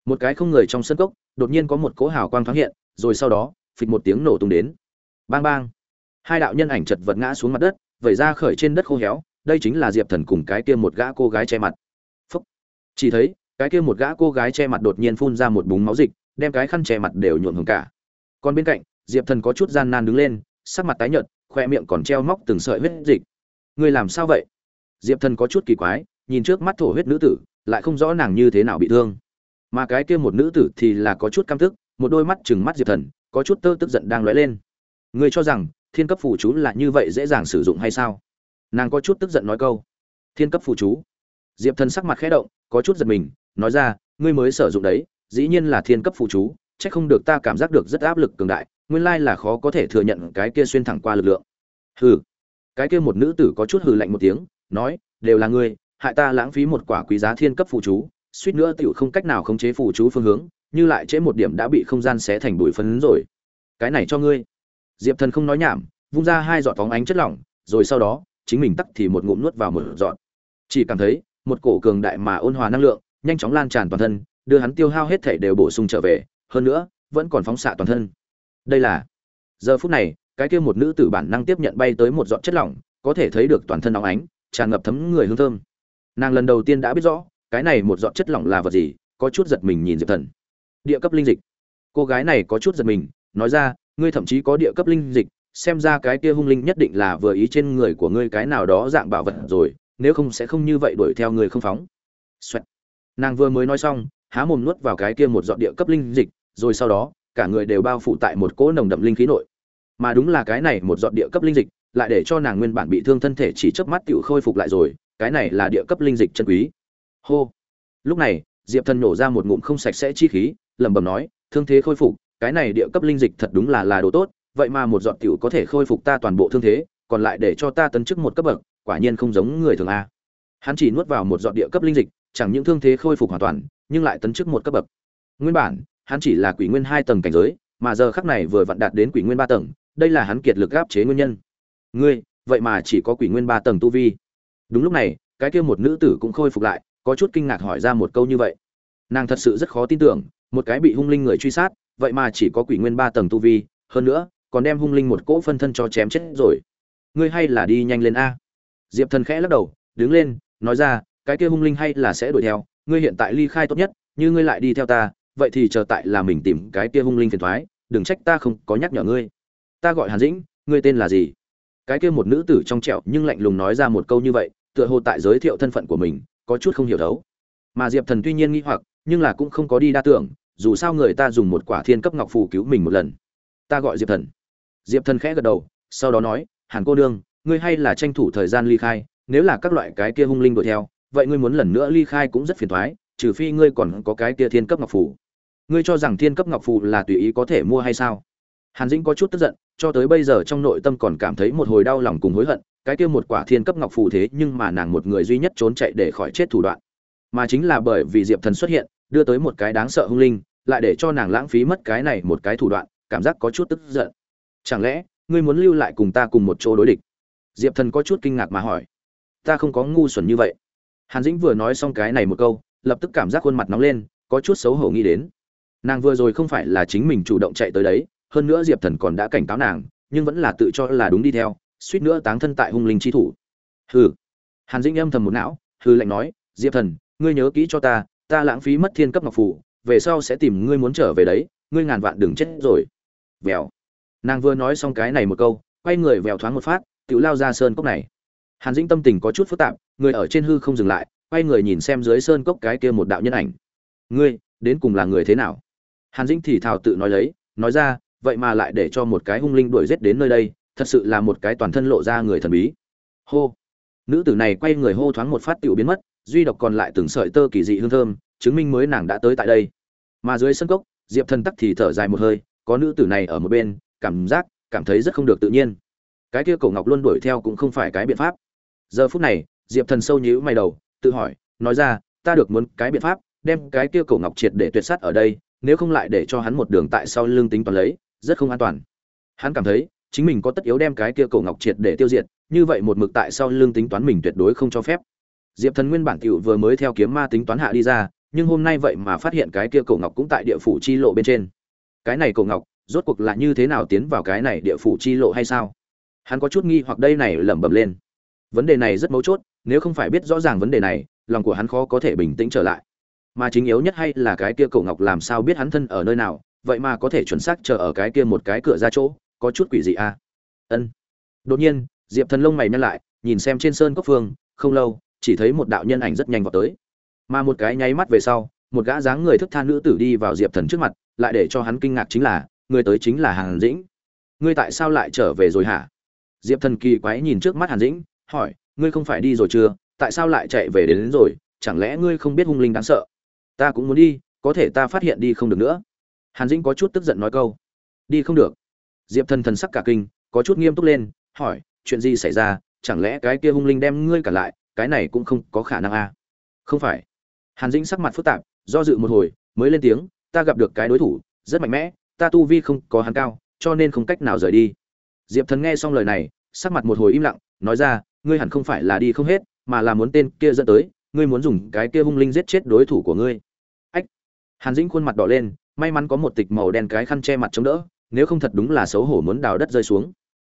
Một cái không người trong sân cốc, đột nhiên có một cỗ hào quang thoáng hiện, rồi sau đó, phịch một tiếng nổ tung đến. Bang bang. Hai đạo nhân ảnh chật vật ngã xuống mặt đất, vẩy ra khởi trên đất khô héo, đây chính là diệp thần cùng cái kia một gã cô gái che mặt chỉ thấy, cái kia một gã cô gái che mặt đột nhiên phun ra một búng máu dịch, đem cái khăn che mặt đều nhuộm hưởng cả. Còn bên cạnh, diệp thần có chút gian nan đứng lên, sắc mặt tái nhợt, khoe miệng còn treo móc từng sợi huyết dịch. Người làm sao vậy? Diệp thần có chút kỳ quái, nhìn trước mắt thổ huyết nữ tử, lại không rõ nàng như thế nào bị thương. Mà cái kia một nữ tử thì là có chút căm tức, một đôi mắt chừng mắt diệp thần, có chút tơ tức giận đang lóe lên. Người cho rằng, thiên cấp phù chú là như vậy dễ dàng sử dụng hay sao? Nàng có chút tức giận nói câu. Thiên cấp phù chú? Diệp thần sắc mặt khẽ động, có chút giật mình, nói ra, ngươi mới sử dụng đấy, dĩ nhiên là thiên cấp phù chú, chắc không được ta cảm giác được rất áp lực cường đại, nguyên lai là khó có thể thừa nhận cái kia xuyên thẳng qua lực lượng. Hừ. Cái kia một nữ tử có chút hừ lạnh một tiếng, nói, đều là ngươi, hại ta lãng phí một quả quý giá thiên cấp phù chú, suýt nữa tiểu không cách nào khống chế phù chú phương hướng, như lại trễ một điểm đã bị không gian xé thành bụi phấn rồi. Cái này cho ngươi. Diệp thần không nói nhảm, vung ra hai giọt phóng ánh chất lỏng, rồi sau đó, chính mình tắt thì một ngụm nuốt vào một giọt. Chỉ cảm thấy một cổ cường đại mà ôn hòa năng lượng, nhanh chóng lan tràn toàn thân, đưa hắn tiêu hao hết thể đều bổ sung trở về, hơn nữa, vẫn còn phóng xạ toàn thân. Đây là, giờ phút này, cái kia một nữ tử bản năng tiếp nhận bay tới một giọt chất lỏng, có thể thấy được toàn thân nóng ánh, tràn ngập thấm người hương thơm. Nàng lần đầu tiên đã biết rõ, cái này một giọt chất lỏng là vật gì, có chút giật mình nhìn diệp thần. Địa cấp linh dịch. Cô gái này có chút giật mình, nói ra, ngươi thậm chí có địa cấp linh dịch, xem ra cái kia hung linh nhất định là vừa ý trên người của ngươi cái nào đó dạng bảo vật rồi nếu không sẽ không như vậy đuổi theo người không phóng. Xoẹt. nàng vừa mới nói xong, há mồm nuốt vào cái kia một giọt địa cấp linh dịch, rồi sau đó, cả người đều bao phủ tại một cỗ nồng đậm linh khí nội. Mà đúng là cái này một giọt địa cấp linh dịch, lại để cho nàng nguyên bản bị thương thân thể chỉ chớp mắt tựu khôi phục lại rồi, cái này là địa cấp linh dịch chân quý. Hô. Lúc này, diệp thần nổ ra một ngụm không sạch sẽ chi khí, lẩm bẩm nói, thương thế khôi phục, cái này địa cấp linh dịch thật đúng là là đồ tốt, vậy mà một giọt tiểu có thể khôi phục ta toàn bộ thương thế, còn lại để cho ta tấn chức một cấp bậc quả nhiên không giống người thường a. Hắn chỉ nuốt vào một giọt địa cấp linh dịch, chẳng những thương thế khôi phục hoàn toàn, nhưng lại tấn chức một cấp bậc. Nguyên bản, hắn chỉ là quỷ nguyên hai tầng cảnh giới, mà giờ khắc này vừa vặn đạt đến quỷ nguyên ba tầng, đây là hắn kiệt lực gáp chế nguyên nhân. Ngươi, vậy mà chỉ có quỷ nguyên ba tầng tu vi. Đúng lúc này, cái kia một nữ tử cũng khôi phục lại, có chút kinh ngạc hỏi ra một câu như vậy. Nàng thật sự rất khó tin tưởng, một cái bị hung linh người truy sát, vậy mà chỉ có quỷ nguyên ba tầng tu vi, hơn nữa, còn đem hung linh một cỗ phân thân cho chém chết rồi. Ngươi hay là đi nhanh lên a diệp thần khẽ lắc đầu, đứng lên, nói ra, cái kia hung linh hay là sẽ đuổi theo, ngươi hiện tại ly khai tốt nhất, như ngươi lại đi theo ta, vậy thì chờ tại là mình tìm cái kia hung linh phiền thoái đừng trách ta không có nhắc nhở ngươi. Ta gọi hàn dĩnh, ngươi tên là gì? Cái kia một nữ tử trong trẹo nhưng lạnh lùng nói ra một câu như vậy, tựa hồ tại giới thiệu thân phận của mình, có chút không hiểu thấu. Mà diệp thần tuy nhiên nghĩ hoặc, nhưng là cũng không có đi đa tưởng, dù sao người ta dùng một quả thiên cấp ngọc phù cứu mình một lần. Ta gọi diệp thần. Diệp thần khẽ gật đầu, sau đó nói, hàn cô nương ngươi hay là tranh thủ thời gian ly khai, nếu là các loại cái kia hung linh đuổi theo, vậy ngươi muốn lần nữa ly khai cũng rất phiền thoái, trừ phi ngươi còn có cái kia thiên cấp ngọc phù. Ngươi cho rằng thiên cấp ngọc phù là tùy ý có thể mua hay sao? Hàn dĩnh có chút tức giận, cho tới bây giờ trong nội tâm còn cảm thấy một hồi đau lòng cùng hối hận, cái kia một quả thiên cấp ngọc phù thế nhưng mà nàng một người duy nhất trốn chạy để khỏi chết thủ đoạn. Mà chính là bởi vì diệp thần xuất hiện, đưa tới một cái đáng sợ hung linh, lại để cho nàng lãng phí mất cái này một cái thủ đoạn, cảm giác có chút tức giận. Chẳng lẽ, ngươi muốn lưu lại cùng ta cùng một chỗ đối địch? Diệp thần có chút kinh ngạc mà hỏi, ta không có ngu xuẩn như vậy. Hàn dĩnh vừa nói xong cái này một câu, lập tức cảm giác khuôn mặt nóng lên, có chút xấu hổ nghĩ đến. Nàng vừa rồi không phải là chính mình chủ động chạy tới đấy, hơn nữa diệp thần còn đã cảnh cáo nàng, nhưng vẫn là tự cho là đúng đi theo, suýt nữa táng thân tại hung linh chi thủ. Hừ. Hàn dĩnh âm thầm một não hư lệnh nói, diệp thần, ngươi nhớ kỹ cho ta ta lãng phí mất thiên cấp ngọc phủ về sau sẽ tìm ngươi muốn trở về đấy, ngươi ngàn vạn đừng chết rồi. Vèo. Nàng vừa nói xong cái này một câu, quay người vèo thoáng một phát tự lao ra sơn cốc này. Hàn dĩnh tâm tình có chút phức tạp, người ở trên hư không dừng lại, quay người nhìn xem dưới sơn cốc cái kia một đạo nhân ảnh. Ngươi, đến cùng là người thế nào? Hàn dĩnh thì thào tự nói lấy, nói ra, vậy mà lại để cho một cái hung linh đuổi giết đến nơi đây, thật sự là một cái toàn thân lộ ra người thần bí. Hô. Nữ tử này quay người hô thoáng một phát tiểu biến mất, duy độc còn lại từng sợi tơ kỳ dị hương thơm, chứng minh mới nàng đã tới tại đây. Mà dưới sân cốc, diệp thần tắc thì thở dài một hơi, có nữ tử này ở một bên, cảm giác, cảm thấy rất không được tự nhiên cái kia cổ ngọc luôn đuổi theo cũng không phải cái biện pháp. Giờ phút này, diệp thần sâu nhíu mày đầu, tự hỏi, nói ra, ta được muốn cái biện pháp, đem cái kia cổ ngọc triệt để tuyệt sát ở đây, nếu không lại để cho hắn một đường tại sau lưng tính toán lấy, rất không an toàn. Hắn cảm thấy, chính mình có tất yếu đem cái kia cổ ngọc triệt để tiêu diệt, như vậy một mực tại sau lưng tính toán mình tuyệt đối không cho phép. Diệp thần nguyên bản cựu vừa mới theo kiếm ma tính toán hạ đi ra, nhưng hôm nay vậy mà phát hiện cái kia cổ ngọc cũng tại địa phủ chi lộ bên trên. Cái này cổ ngọc, rốt cuộc là như thế nào tiến vào cái này địa phủ chi lộ hay sao? Hắn có chút nghi hoặc đây này lẩm bẩm lên. Vấn đề này rất mấu chốt, nếu không phải biết rõ ràng vấn đề này, lòng của hắn khó có thể bình tĩnh trở lại. Mà chính yếu nhất hay là cái kia cổ ngọc làm sao biết hắn thân ở nơi nào, vậy mà có thể chuẩn xác chờ ở cái kia một cái cửa ra chỗ, có chút quỷ dị a. À? ân. Đột nhiên, diệp thần lông mày nhăn lại, nhìn xem trên sơn cốc phương, không lâu, chỉ thấy một đạo nhân ảnh rất nhanh vào tới. Mà một cái nháy mắt về sau, một gã dáng người thức than nữ tử đi vào diệp thần trước mặt, lại để cho hắn kinh ngạc chính là, người tới chính là hàn dĩnh. Ngươi tại sao lại trở về rồi hả? Diệp thần kỳ quái nhìn trước mắt hàn dĩnh hỏi ngươi không phải đi rồi chưa? Tại sao lại chạy về đến, đến rồi? Chẳng lẽ ngươi không biết hung linh đáng sợ? Ta cũng muốn đi có thể ta phát hiện đi không được nữa. Hàn dĩnh có chút tức giận nói câu. Đi không được. Diệp thần thần sắc cả kinh có chút nghiêm túc lên hỏi chuyện gì xảy ra? Chẳng lẽ cái kia hung linh đem ngươi cả lại? Cái này cũng không có khả năng à? không phải. Hàn dĩnh sắc mặt phức tạp do dự một hồi mới lên tiếng ta gặp được cái đối thủ rất mạnh mẽ ta tu vi không có hắn cao cho nên không cách nào rời đi. Diệp thần nghe xong lời này sắc mặt một hồi im lặng, nói ra, ngươi hẳn không phải là đi không hết, mà là muốn tên kia dẫn tới, ngươi muốn dùng cái kia hung linh giết chết đối thủ của ngươi. Ách! Hàn dĩnh khuôn mặt đỏ lên, may mắn có một tịch màu đen cái khăn che mặt chống đỡ, nếu không thật đúng là xấu hổ muốn đào đất rơi xuống.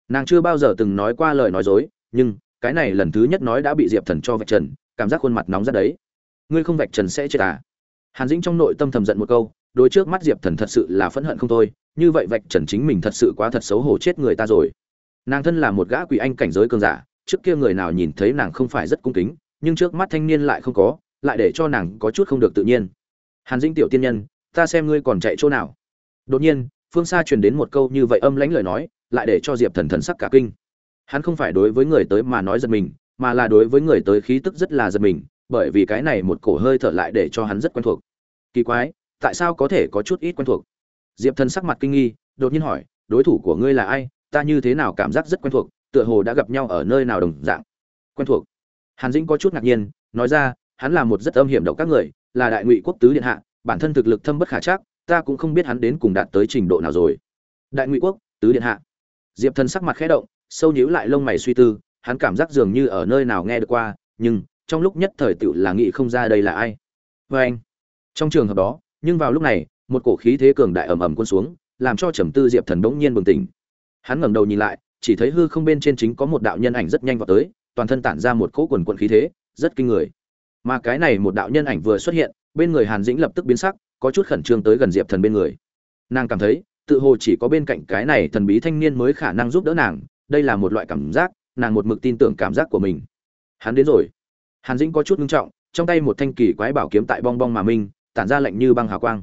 Nàng chưa bao giờ từng nói qua lời nói dối, nhưng cái này lần thứ nhất nói đã bị diệp thần cho vạch trần, cảm giác khuôn mặt nóng rất đấy. Ngươi không vạch trần sẽ chết à? Hàn dĩnh trong nội tâm thầm giận một câu, đối trước mắt diệp thần thật sự là phẫn hận không thôi, như vậy vạch trần chính mình thật sự quá thật xấu hổ chết người ta rồi nàng thân là một gã quỷ anh cảnh giới cường giả, trước kia người nào nhìn thấy nàng không phải rất cung kính, nhưng trước mắt thanh niên lại không có, lại để cho nàng có chút không được tự nhiên. Hàn dĩnh tiểu tiên nhân, ta xem ngươi còn chạy chỗ nào. Đột nhiên, phương xa truyền đến một câu như vậy âm lãnh lời nói, lại để cho diệp thần thần sắc cả kinh. Hắn không phải đối với người tới mà nói giật mình, mà là đối với người tới khí tức rất là giật mình, bởi vì cái này một cổ hơi thở lại để cho hắn rất quen thuộc. Kỳ quái, tại sao có thể có chút ít quen thuộc? Diệp thần sắc mặt kinh nghi, đột nhiên hỏi, đối thủ của ngươi là ai? Ta như thế nào cảm giác rất quen thuộc, tựa hồ đã gặp nhau ở nơi nào đồng dạng. Quen thuộc. Hàn dĩnh có chút ngạc nhiên, nói ra, hắn là một rất âm hiểm độc các người, là đại ngụy quốc tứ điện hạ, bản thân thực lực thâm bất khả chắc, ta cũng không biết hắn đến cùng đạt tới trình độ nào rồi. Đại ngụy quốc, tứ điện hạ. Diệp thần sắc mặt khẽ động, sâu nhíu lại lông mày suy tư, hắn cảm giác dường như ở nơi nào nghe được qua, nhưng trong lúc nhất thời tựu là nghĩ không ra đây là ai. Vê anh, trong trường hợp đó, nhưng vào lúc này, một cổ khí thế cường đại ầm ầm quân xuống, làm cho trầm tư diệp thần bỗng nhiên bừng tỉnh hắn ngẩng đầu nhìn lại, chỉ thấy hư không bên trên chính có một đạo nhân ảnh rất nhanh vào tới, toàn thân tản ra một cỗ quần quận khí thế, rất kinh người. Mà cái này một đạo nhân ảnh vừa xuất hiện, bên người hàn dĩnh lập tức biến sắc, có chút khẩn trương tới gần diệp thần bên người. Nàng cảm thấy, tự hồ chỉ có bên cạnh cái này thần bí thanh niên mới khả năng giúp đỡ nàng, đây là một loại cảm giác, nàng một mực tin tưởng cảm giác của mình. Hắn đến rồi. Hàn dĩnh có chút ngưng trọng, trong tay một thanh kỳ quái bảo kiếm tại bong bong mà minh, tản ra lạnh như băng hào quang.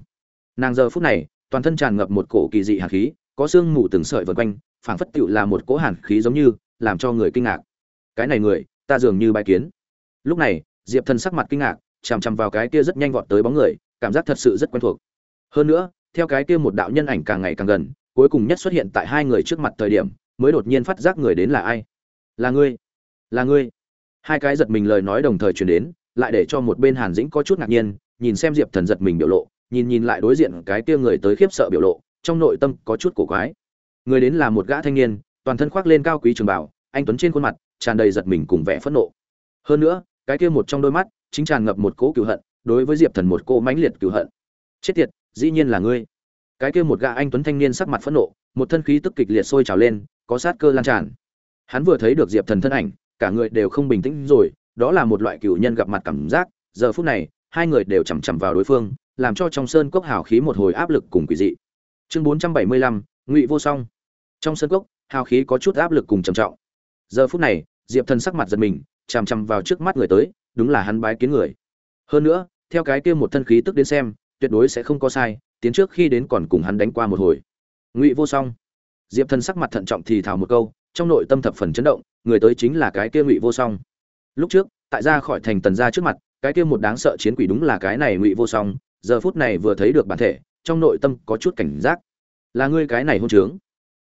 Nàng giờ phút này, toàn thân tràn ngập một cổ kỳ dị hàn khí, có xương mù từng sợi vần quanh phảng phất tựu là một cỗ hàn khí giống như, làm cho người kinh ngạc. Cái này người, ta dường như bài kiến. Lúc này, diệp thần sắc mặt kinh ngạc, chằm chằm vào cái kia rất nhanh vọt tới bóng người, cảm giác thật sự rất quen thuộc. Hơn nữa, theo cái kia một đạo nhân ảnh càng ngày càng gần, cuối cùng nhất xuất hiện tại hai người trước mặt thời điểm, mới đột nhiên phát giác người đến là ai? Là ngươi. Là ngươi. Hai cái giật mình lời nói đồng thời truyền đến, lại để cho một bên hàn dĩnh có chút ngạc nhiên, nhìn xem diệp thần giật mình biểu lộ, nhìn nhìn lại đối diện cái kia người tới khiếp sợ biểu lộ, trong nội tâm có chút cổ quái người đến là một gã thanh niên, toàn thân khoác lên cao quý trường bảo anh tuấn trên khuôn mặt, tràn đầy giật mình cùng vẻ phẫn nộ. Hơn nữa, cái kia một trong đôi mắt, chính tràn ngập một cỗ cựu hận, đối với diệp thần một cỗ mãnh liệt cựu hận. Chết tiệt, dĩ nhiên là ngươi. Cái kia một gã anh tuấn thanh niên sắc mặt phẫn nộ, một thân khí tức kịch liệt sôi trào lên, có sát cơ lan tràn. Hắn vừa thấy được diệp thần thân ảnh, cả người đều không bình tĩnh rồi, đó là một loại cựu nhân gặp mặt cảm giác, giờ phút này, hai người đều chằm chằm vào đối phương, làm cho trong sơn cốc hào khí một hồi áp lực cùng quỷ dị. Chương bốn trăm bảy mươi lăm, ngụy vô song trong sân cốc, hào khí có chút áp lực cùng trầm trọng. Giờ phút này, diệp thần sắc mặt giật mình, chằm chằm vào trước mắt người tới, đúng là hắn bái kiến người. Hơn nữa, theo cái kia một thân khí tức đến xem, tuyệt đối sẽ không có sai, tiến trước khi đến còn cùng hắn đánh qua một hồi. Ngụy vô song. Diệp thần sắc mặt thận trọng thì thào một câu, trong nội tâm thập phần chấn động, người tới chính là cái kia ngụy vô song. Lúc trước, tại ra khỏi thành tần ra trước mặt, cái kia một đáng sợ chiến quỷ đúng là cái này ngụy vô song, giờ phút này vừa thấy được bản thể, trong nội tâm có chút cảnh giác. Là ngươi cái này hôn trướng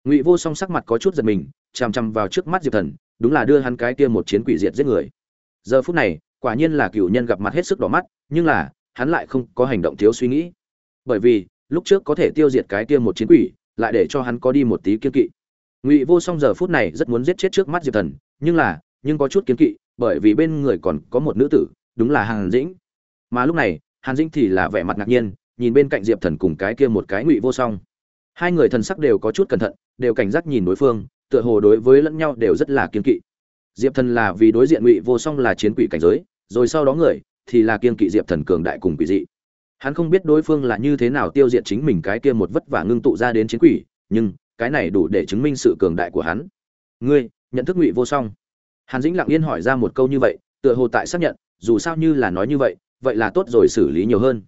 ngụy vô song sắc mặt có chút giật mình chằm chằm vào trước mắt diệp thần đúng là đưa hắn cái kia một chiến quỷ diệt giết người giờ phút này quả nhiên là cựu nhân gặp mặt hết sức đỏ mắt nhưng là hắn lại không có hành động thiếu suy nghĩ bởi vì lúc trước có thể tiêu diệt cái kia một chiến quỷ lại để cho hắn có đi một tí kiên kỵ ngụy vô song giờ phút này rất muốn giết chết trước mắt diệp thần nhưng là nhưng có chút kiến kỵ bởi vì bên người còn có một nữ tử đúng là hàn dĩnh mà lúc này hàn dĩnh thì là vẻ mặt ngạc nhiên nhìn bên cạnh diệp thần cùng cái kia một cái ngụy vô song hai người thần sắc đều có chút cẩn thận, đều cảnh giác nhìn đối phương, tựa hồ đối với lẫn nhau đều rất là kiên kỵ. Diệp thần là vì đối diện ngụy vô song là chiến quỷ cảnh giới, rồi sau đó người thì là kiên kỵ diệp thần cường đại cùng quỷ dị. Hắn không biết đối phương là như thế nào tiêu diệt chính mình cái kia một vất vả ngưng tụ ra đến chiến quỷ, nhưng cái này đủ để chứng minh sự cường đại của hắn. Ngươi, nhận thức ngụy vô song. Hàn dĩnh lặng yên hỏi ra một câu như vậy, tựa hồ tại xác nhận, dù sao như là nói như vậy vậy là tốt rồi xử lý nhiều hơn.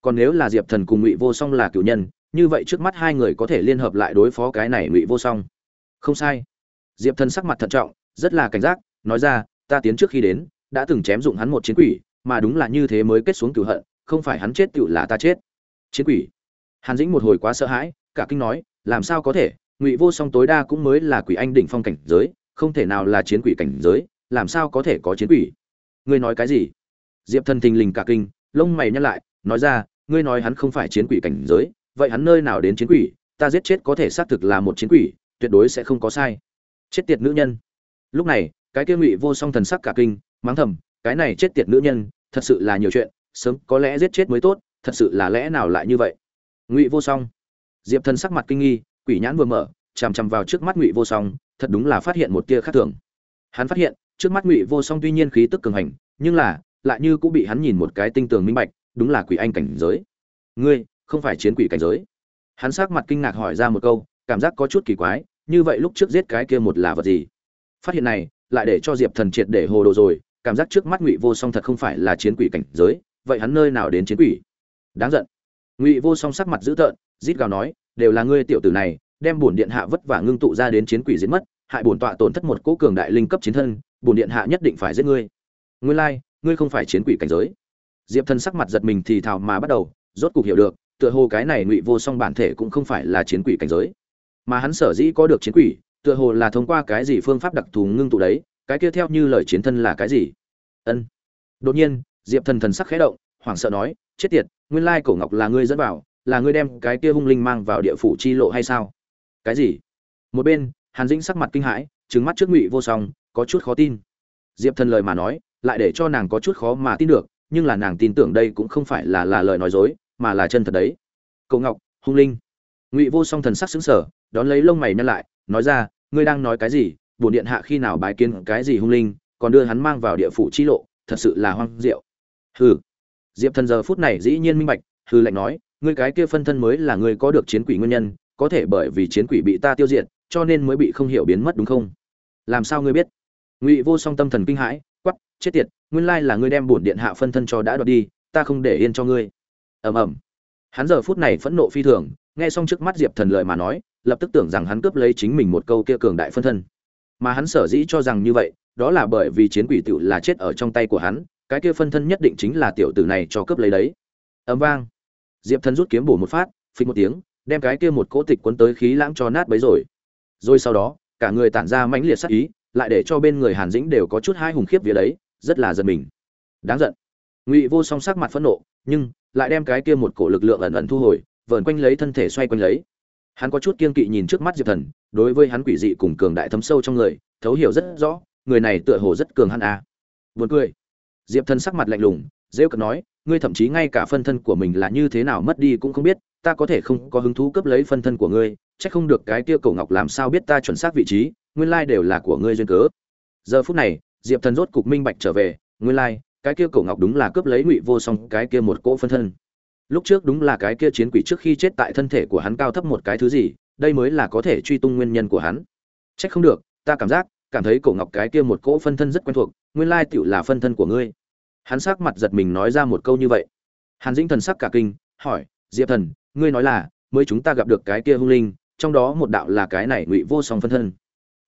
Còn nếu là diệp thần cùng ngụy vô song là cựu nhân như vậy trước mắt hai người có thể liên hợp lại đối phó cái này ngụy vô song. Không sai. Diệp thần sắc mặt thận trọng, rất là cảnh giác, nói ra, ta tiến trước khi đến, đã từng chém dụng hắn một chiến quỷ, mà đúng là như thế mới kết xuống cửu hận, không phải hắn chết cựu là ta chết. Chiến quỷ. Hàn dĩnh một hồi quá sợ hãi, cả kinh nói, làm sao có thể? Ngụy vô song tối đa cũng mới là quỷ anh đỉnh phong cảnh giới, không thể nào là chiến quỷ cảnh giới, làm sao có thể có chiến quỷ? Ngươi nói cái gì? Diệp thần thình lình cả kinh, lông mày nhăn lại, nói ra, ngươi nói hắn không phải chiến quỷ cảnh giới vậy hắn nơi nào đến chiến quỷ, ta giết chết có thể xác thực là một chiến quỷ, tuyệt đối sẽ không có sai. Chết tiệt nữ nhân. Lúc này, cái kia ngụy vô song thần sắc cả kinh, mắng thầm, cái này chết tiệt nữ nhân, thật sự là nhiều chuyện, sớm có lẽ giết chết mới tốt, thật sự là lẽ nào lại như vậy? Ngụy vô song. Diệp thần sắc mặt kinh nghi, quỷ nhãn vừa mở, chằm chằm vào trước mắt ngụy vô song, thật đúng là phát hiện một tia khác thường. Hắn phát hiện, trước mắt ngụy vô song tuy nhiên khí tức cường hành, nhưng là, lại như cũng bị hắn nhìn một cái tinh tường minh bạch, đúng là quỷ anh cảnh giới. Ngươi không phải chiến quỷ cảnh giới. Hắn sắc mặt kinh ngạc hỏi ra một câu, cảm giác có chút kỳ quái, như vậy lúc trước giết cái kia một là vật gì? Phát hiện này, lại để cho diệp thần triệt để hồ đồ rồi, cảm giác trước mắt ngụy vô song thật không phải là chiến quỷ cảnh giới, vậy hắn nơi nào đến chiến quỷ? Đáng giận. Ngụy vô song sắc mặt dữ tợn, rít gào nói, đều là ngươi tiểu tử này, đem bổn điện hạ vất vả ngưng tụ ra đến chiến quỷ giết mất, hại bổn tọa tổn thất một cỗ cường đại linh cấp chiến thân, bổn điện hạ nhất định phải giết ngươi. Ngươi lai, ngươi không phải chiến quỷ cảnh giới. Diệp thần sắc mặt giật mình thì thào mà bắt đầu, rốt cục hiểu được tựa hồ cái này ngụy vô song bản thể cũng không phải là chiến quỷ cảnh giới. Mà hắn sở dĩ có được chiến quỷ, tựa hồ là thông qua cái gì phương pháp đặc thù ngưng tụ đấy, cái kia theo như lời chiến thân là cái gì? Ân. Đột nhiên, diệp thần thần sắc khẽ động, hoảng sợ nói, chết tiệt, nguyên lai cổ ngọc là ngươi dẫn vào, là ngươi đem cái kia hung linh mang vào địa phủ chi lộ hay sao? Cái gì? Một bên, hàn dĩnh sắc mặt kinh hãi trứng mắt trước ngụy vô song, có chút khó tin. Diệp thần lời mà nói, lại để cho nàng có chút khó mà tin được, nhưng là nàng tin tưởng đây cũng không phải là là lời nói dối mà là chân thật đấy. Cậu ngọc, hung linh. Ngụy vô song thần sắc xứng sở đón lấy lông mày nhăn lại, nói ra, ngươi đang nói cái gì? Bổn điện hạ khi nào bái kiến cái gì hung linh, còn đưa hắn mang vào địa phủ chi lộ, thật sự là hoang diệu. Hừ. Diệp thần giờ phút này dĩ nhiên minh bạch hư lệnh nói, ngươi cái kia phân thân mới là ngươi có được chiến quỷ nguyên nhân, có thể bởi vì chiến quỷ bị ta tiêu diệt, cho nên mới bị không hiểu biến mất đúng không? Làm sao ngươi biết? Ngụy vô song tâm thần kinh hãi quắp chết tiệt, nguyên lai là ngươi đem bổn điện hạ phân thân cho đã đoạt đi, ta không để yên cho ngươi ầm ầm. Hắn giờ phút này phẫn nộ phi thường, nghe xong trước mắt diệp thần lời mà nói, lập tức tưởng rằng hắn cướp lấy chính mình một câu kia cường đại phân thân. Mà hắn sở dĩ cho rằng như vậy, đó là bởi vì chiến quỷ tiểu là chết ở trong tay của hắn, cái kia phân thân nhất định chính là tiểu tử này cho cướp lấy đấy. Ầm vang. Diệp thần rút kiếm bổ một phát, phịch một tiếng, đem cái kia một cỗ tịch cuốn tới khí lãng cho nát bấy rồi. Rồi sau đó, cả người tản ra mãnh liệt sắc ý, lại để cho bên người hàn dĩnh đều có chút hai hùng khiếp vía đấy, rất là giật mình. Đáng giận. Ngụy vô song sắc mặt phẫn nộ, nhưng lại đem cái kia một cổ lực lượng ẩn ẩn thu hồi, vờn quanh lấy thân thể xoay quanh lấy. Hắn có chút kiên kỵ nhìn trước mắt diệp thần, đối với hắn quỷ dị cùng cường đại thấm sâu trong người, thấu hiểu rất rõ, người này tựa hồ rất cường hắn à. buồn cười. Diệp thần sắc mặt lạnh lùng dễ cận nói, ngươi thậm chí ngay cả phân thân của mình là như thế nào mất đi cũng không biết, ta có thể không có hứng thú cướp lấy phân thân của ngươi, chắc không được cái kia cổ ngọc làm sao biết ta chuẩn xác vị trí, nguyên lai đều là của ngươi duyên cớ. Giờ phút này, diệp thần rốt cục minh bạch trở về, nguyên lai cái kia cổ ngọc đúng là cướp lấy ngụy vô song, cái kia một cỗ phân thân. Lúc trước đúng là cái kia chiến quỷ trước khi chết tại thân thể của hắn cao thấp một cái thứ gì, đây mới là có thể truy tung nguyên nhân của hắn. Trách không được, ta cảm giác, cảm thấy cổ ngọc cái kia một cỗ phân thân rất quen thuộc, nguyên lai tựu là phân thân của ngươi. Hắn sắc mặt giật mình nói ra một câu như vậy. Hàn dĩnh thần sắc cả kinh, hỏi, diệp thần, ngươi nói là, mới chúng ta gặp được cái kia hung linh, trong đó một đạo là cái này ngụy vô song phân thân.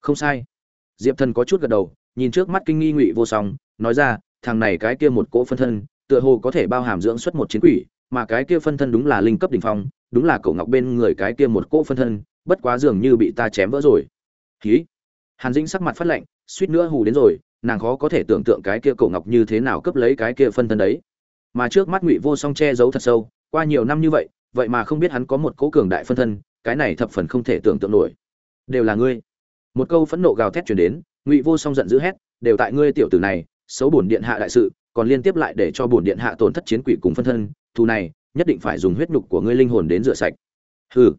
Không sai. Diệp thần có chút gật đầu, nhìn trước mắt kinh nghi ngụy vô song, nói ra thằng này cái kia một cỗ phân thân, tựa hồ có thể bao hàm dưỡng xuất một chiến quỷ, mà cái kia phân thân đúng là linh cấp đỉnh phong, đúng là cổ ngọc bên người cái kia một cỗ phân thân, bất quá dường như bị ta chém vỡ rồi. Khí hàn dĩnh sắc mặt phát lạnh, suýt nữa hù đến rồi, nàng khó có thể tưởng tượng cái kia cổ ngọc như thế nào cướp lấy cái kia phân thân đấy. Mà trước mắt ngụy vô song che giấu thật sâu, qua nhiều năm như vậy vậy mà không biết hắn có một cỗ cường đại phân thân, cái này thập phần không thể tưởng tượng nổi. Đều là ngươi. Một câu phẫn nộ gào thét truyền đến, ngụy vô song giận dữ hét, đều tại ngươi tiểu tử này xấu bổn điện hạ đại sự còn liên tiếp lại để cho bổn điện hạ tổn thất chiến quỷ cùng phân thân thù này nhất định phải dùng huyết nhục của ngươi linh hồn đến rửa sạch. Hừ.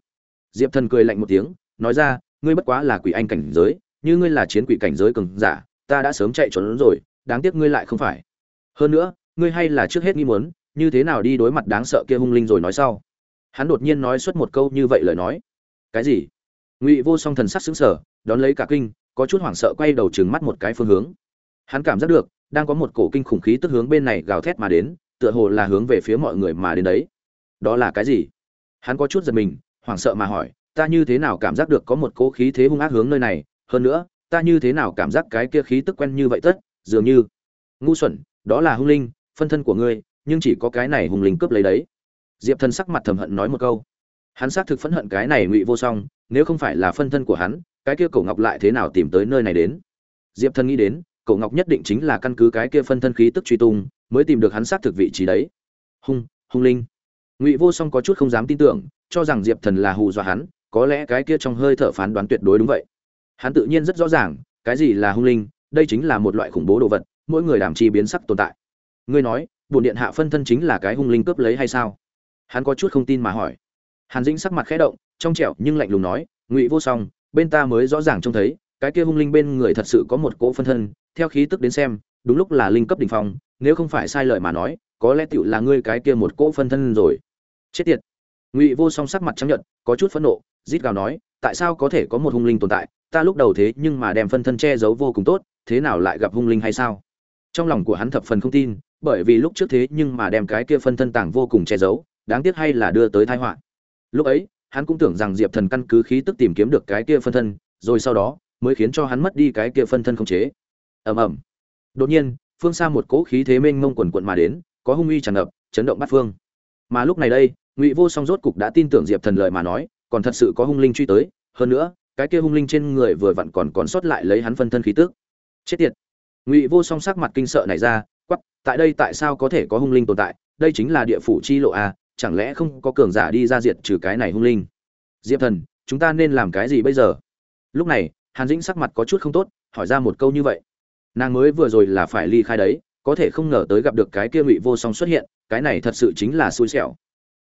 Diệp thần cười lạnh một tiếng nói ra ngươi bất quá là quỷ anh cảnh giới như ngươi là chiến quỷ cảnh giới cường giả ta đã sớm chạy trốn rồi đáng tiếc ngươi lại không phải. Hơn nữa ngươi hay là trước hết nghi muốn như thế nào đi đối mặt đáng sợ kia hung linh rồi nói sau. Hắn đột nhiên nói xuất một câu như vậy lời nói. Cái gì? Ngụy vô song thần sắc sững sờ, đón lấy cả kinh có chút hoảng sợ quay đầu trừng mắt một cái phương hướng. Hắn cảm giác được đang có một cổ kinh khủng khí tức hướng bên này gào thét mà đến, tựa hồ là hướng về phía mọi người mà đến đấy. Đó là cái gì? Hắn có chút giật mình, hoảng sợ mà hỏi, ta như thế nào cảm giác được có một cỗ khí thế hung ác hướng nơi này? Hơn nữa, ta như thế nào cảm giác cái kia khí tức quen như vậy tất? Dường như, ngu xuẩn, đó là hung linh, phân thân của ngươi, nhưng chỉ có cái này hung linh cướp lấy đấy. Diệp thần sắc mặt thầm hận nói một câu. Hắn xác thực phẫn hận cái này ngụy vô song, nếu không phải là phân thân của hắn, cái kia cổ ngọc lại thế nào tìm tới nơi này đến? Diệp thần nghĩ đến cổ ngọc nhất định chính là căn cứ cái kia phân thân khí tức truy tung, mới tìm được hắn xác thực vị trí đấy. Hung hung linh. Ngụy vô song có chút không dám tin tưởng, cho rằng diệp thần là hù dọa hắn, có lẽ cái kia trong hơi thở phán đoán tuyệt đối đúng vậy. Hắn tự nhiên rất rõ ràng, cái gì là hung linh, đây chính là một loại khủng bố đồ vật, mỗi người đảm chi biến sắc tồn tại. Ngươi nói, bổn điện hạ phân thân chính là cái hung linh cướp lấy hay sao? Hắn có chút không tin mà hỏi. Hàn dĩnh sắc mặt khẽ động, trong trẻo nhưng lạnh lùng nói, ngụy vô song, bên ta mới rõ ràng trông thấy, cái kia hung linh bên người thật sự có một cỗ phân thân theo khí tức đến xem, đúng lúc là linh cấp đỉnh phong, nếu không phải sai lời mà nói, có lẽ tiểu là ngươi cái kia một cỗ phân thân rồi. Chết tiệt. Ngụy vô song sắc mặt trắng nhận có chút phẫn nộ, rít gào nói, tại sao có thể có một hung linh tồn tại, ta lúc đầu thế nhưng mà đem phân thân che giấu vô cùng tốt, thế nào lại gặp hung linh hay sao? Trong lòng của hắn thập phần không tin, bởi vì lúc trước thế nhưng mà đem cái kia phân thân tàng vô cùng che giấu, đáng tiếc hay là đưa tới tai họa. Lúc ấy, hắn cũng tưởng rằng diệp thần căn cứ khí tức tìm kiếm được cái kia phân thân, rồi sau đó, mới khiến cho hắn mất đi cái kia phân thân không chế ầm ầm. Đột nhiên, phương xa một cỗ khí thế mênh mông quần quận mà đến, có hung uy tràn ngập, chấn động bát phương. Mà lúc này đây, ngụy vô song rốt cục đã tin tưởng diệp thần lời mà nói, còn thật sự có hung linh truy tới, hơn nữa, cái kia hung linh trên người vừa vặn còn còn sót lại lấy hắn phân thân khí tức. Chết tiệt. Ngụy vô song sắc mặt kinh sợ này ra quắp tại đây tại sao có thể có hung linh tồn tại? Đây chính là địa phủ chi lộ a chẳng lẽ không có cường giả đi ra diệt trừ cái này hung linh? Diệp thần, chúng ta nên làm cái gì bây giờ? Lúc này, hàn dĩnh sắc mặt có chút không tốt, hỏi ra một câu như vậy nàng mới vừa rồi là phải ly khai đấy, có thể không ngờ tới gặp được cái kia ngụy vô song xuất hiện, cái này thật sự chính là xui xẻo.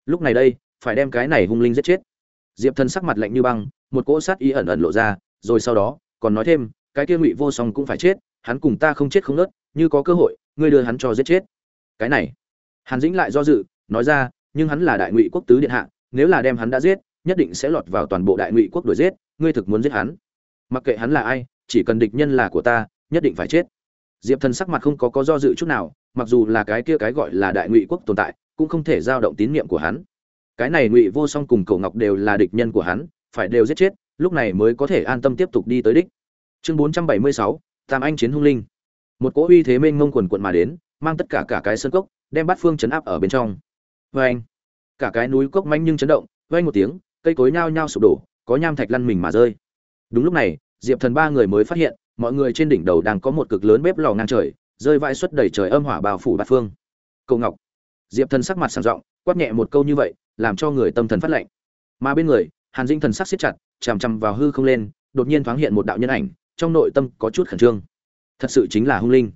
Lúc này đây, phải đem cái này hung linh giết chết. Diệp thần sắc mặt lạnh như băng, một cỗ sát ý ẩn ẩn lộ ra, rồi sau đó, còn nói thêm, cái kia ngụy vô song cũng phải chết, hắn cùng ta không chết không nớt, như có cơ hội, ngươi đưa hắn cho giết chết. Cái này, hàn dĩnh lại do dự, nói ra, nhưng hắn là đại ngụy quốc tứ điện hạ, nếu là đem hắn đã giết, nhất định sẽ lọt vào toàn bộ đại ngụy quốc đuổi giết, ngươi thực muốn giết hắn. Mặc kệ hắn là ai, chỉ cần địch nhân là của ta nhất định phải chết. Diệp thần sắc mặt không có có do dự chút nào, mặc dù là cái kia cái gọi là đại ngụy quốc tồn tại, cũng không thể giao động tín nhiệm của hắn. Cái này ngụy vô song cùng cổ ngọc đều là địch nhân của hắn, phải đều giết chết, lúc này mới có thể an tâm tiếp tục đi tới đích. Chương bốn trăm bảy mươi sáu, tam anh chiến hung linh. Một cỗ uy thế mênh mông quần quận mà đến, mang tất cả cả cái sân cốc, đem bát phương chấn áp ở bên trong. Vê anh, cả cái núi cốc manh nhưng chấn động vê anh một tiếng, cây cối nhao nhao sụp đổ, có nham thạch lăn mình mà rơi. Đúng lúc này, diệp thần ba người mới phát hiện mọi người trên đỉnh đầu đang có một cực lớn bếp lò ngang trời, rơi vãi suất đầy trời âm hỏa bao phủ bát phương. Cầu ngọc, diệp thần sắc mặt sảng giọng quát nhẹ một câu như vậy, làm cho người tâm thần phát lạnh. mà bên người, hàn dinh thần sắc siết chặt, chằm chằm vào hư không lên, đột nhiên thoáng hiện một đạo nhân ảnh, trong nội tâm có chút khẩn trương. Thật sự chính là hung linh.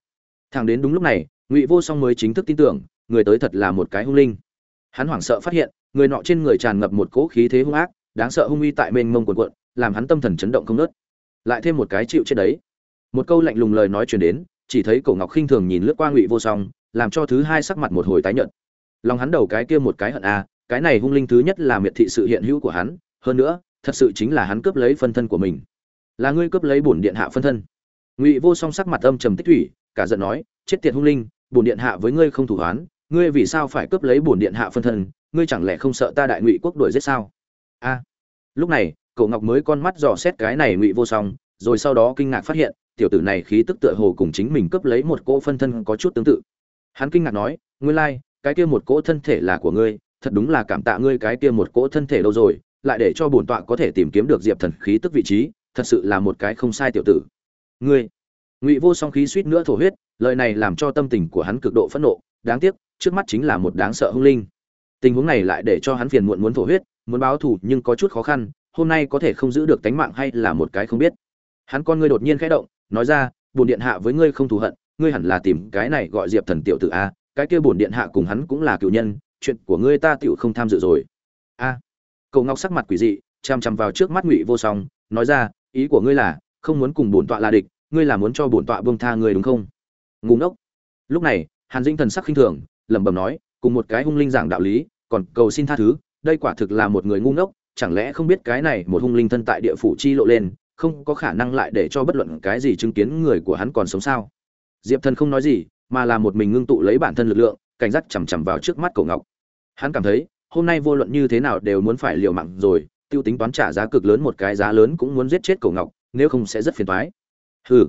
Thẳng đến đúng lúc này, ngụy vô song mới chính thức tin tưởng, người tới thật là một cái hung linh. Hắn hoảng sợ phát hiện, người nọ trên người tràn ngập một cỗ khí thế hung ác, đáng sợ hung uy tại mênh mông quần quận làm hắn tâm thần chấn động không nớt lại thêm một cái chịu chết đấy một câu lạnh lùng lời nói truyền đến, chỉ thấy cổ ngọc khinh thường nhìn lướt qua ngụy vô song, làm cho thứ hai sắc mặt một hồi tái nhợt. Lòng hắn đầu cái kia một cái hận a cái này hung linh thứ nhất là miệt thị sự hiện hữu của hắn, hơn nữa, thật sự chính là hắn cướp lấy phân thân của mình. Là ngươi cướp lấy bổn điện hạ phân thân. Ngụy vô song sắc mặt âm trầm tích thủy, cả giận nói, chết tiệt hung linh, bổn điện hạ với ngươi không thủ hoán, ngươi vì sao phải cướp lấy bổn điện hạ phân thân, ngươi chẳng lẽ không sợ ta đại ngụy quốc đuổi giết sao? A. Lúc này cậu ngọc mới con mắt dò xét cái này ngụy vô song, rồi sau đó kinh ngạc phát hiện tiểu tử này khí tức tựa hồ cùng chính mình cướp lấy một cỗ phân thân có chút tương tự. Hắn kinh ngạc nói, nguyên lai, cái kia một cỗ thân thể là của ngươi, thật đúng là cảm tạ ngươi cái kia một cỗ thân thể đâu rồi, lại để cho bổn tọa có thể tìm kiếm được diệp thần khí tức vị trí, thật sự là một cái không sai tiểu tử. Ngươi? Ngụy vô song khí suýt nữa thổ huyết, lời này làm cho tâm tình của hắn cực độ phẫn nộ, đáng tiếc, trước mắt chính là một đáng sợ hung linh. Tình huống này lại để cho hắn phiền muộn muốn thổ huyết, muốn báo thù nhưng có chút khó khăn, hôm nay có thể không giữ được tánh mạng hay là một cái không biết. Hắn con ngươi đột nhiên khẽ động nói ra bổn điện hạ với ngươi không thù hận ngươi hẳn là tìm cái này gọi diệp thần tiểu tử a cái kia bổn điện hạ cùng hắn cũng là cựu nhân chuyện của ngươi ta tiểu không tham dự rồi. A. À, cầu ngọc sắc mặt quỷ dị chằm chằm vào trước mắt ngụy vô song nói ra ý của ngươi là không muốn cùng bổn tọa là địch ngươi là muốn cho bổn tọa buông tha ngươi đúng không? Ngu ngốc. Lúc này hàn dĩnh thần sắc khinh thường lẩm bẩm nói cùng một cái hung linh giảng đạo lý còn cầu xin tha thứ đây quả thực là một người ngu ngốc chẳng lẽ không biết cái này một hung linh thân tại địa phủ chi lộ lên không có khả năng lại để cho bất luận cái gì chứng kiến người của hắn còn sống sao. Diệp thần không nói gì, mà là một mình ngưng tụ lấy bản thân lực lượng, cảnh giác chằm chằm vào trước mắt cổ ngọc. Hắn cảm thấy, hôm nay vô luận như thế nào đều muốn phải liều mạng rồi, tiêu tính toán trả giá cực lớn một cái giá lớn cũng muốn giết chết cổ ngọc, nếu không sẽ rất phiền toái. Hừ.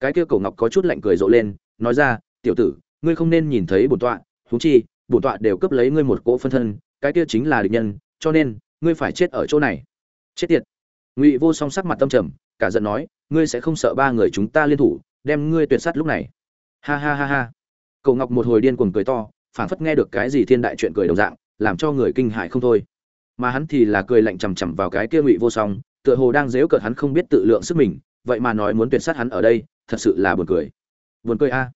Cái kia cổ ngọc có chút lạnh cười rộ lên, nói ra, tiểu tử, ngươi không nên nhìn thấy bổn tọa thú chi, bổn tọa đều cướp lấy ngươi một cỗ phân thân, cái kia chính là địch nhân, cho nên, ngươi phải chết ở chỗ này. Chết tiệt ngụy vô song sắc mặt tâm trầm, cả giận nói, ngươi sẽ không sợ ba người chúng ta liên thủ, đem ngươi tuyệt sát lúc này. Ha ha ha ha. Cậu ngọc một hồi điên cuồng cười to, phảng phất nghe được cái gì thiên đại chuyện cười đồng dạng, làm cho người kinh hại không thôi. Mà hắn thì là cười lạnh chằm chằm vào cái kia ngụy vô song, tựa hồ đang dếu cợt hắn không biết tự lượng sức mình, vậy mà nói muốn tuyệt sát hắn ở đây, thật sự là buồn cười. Buồn cười a.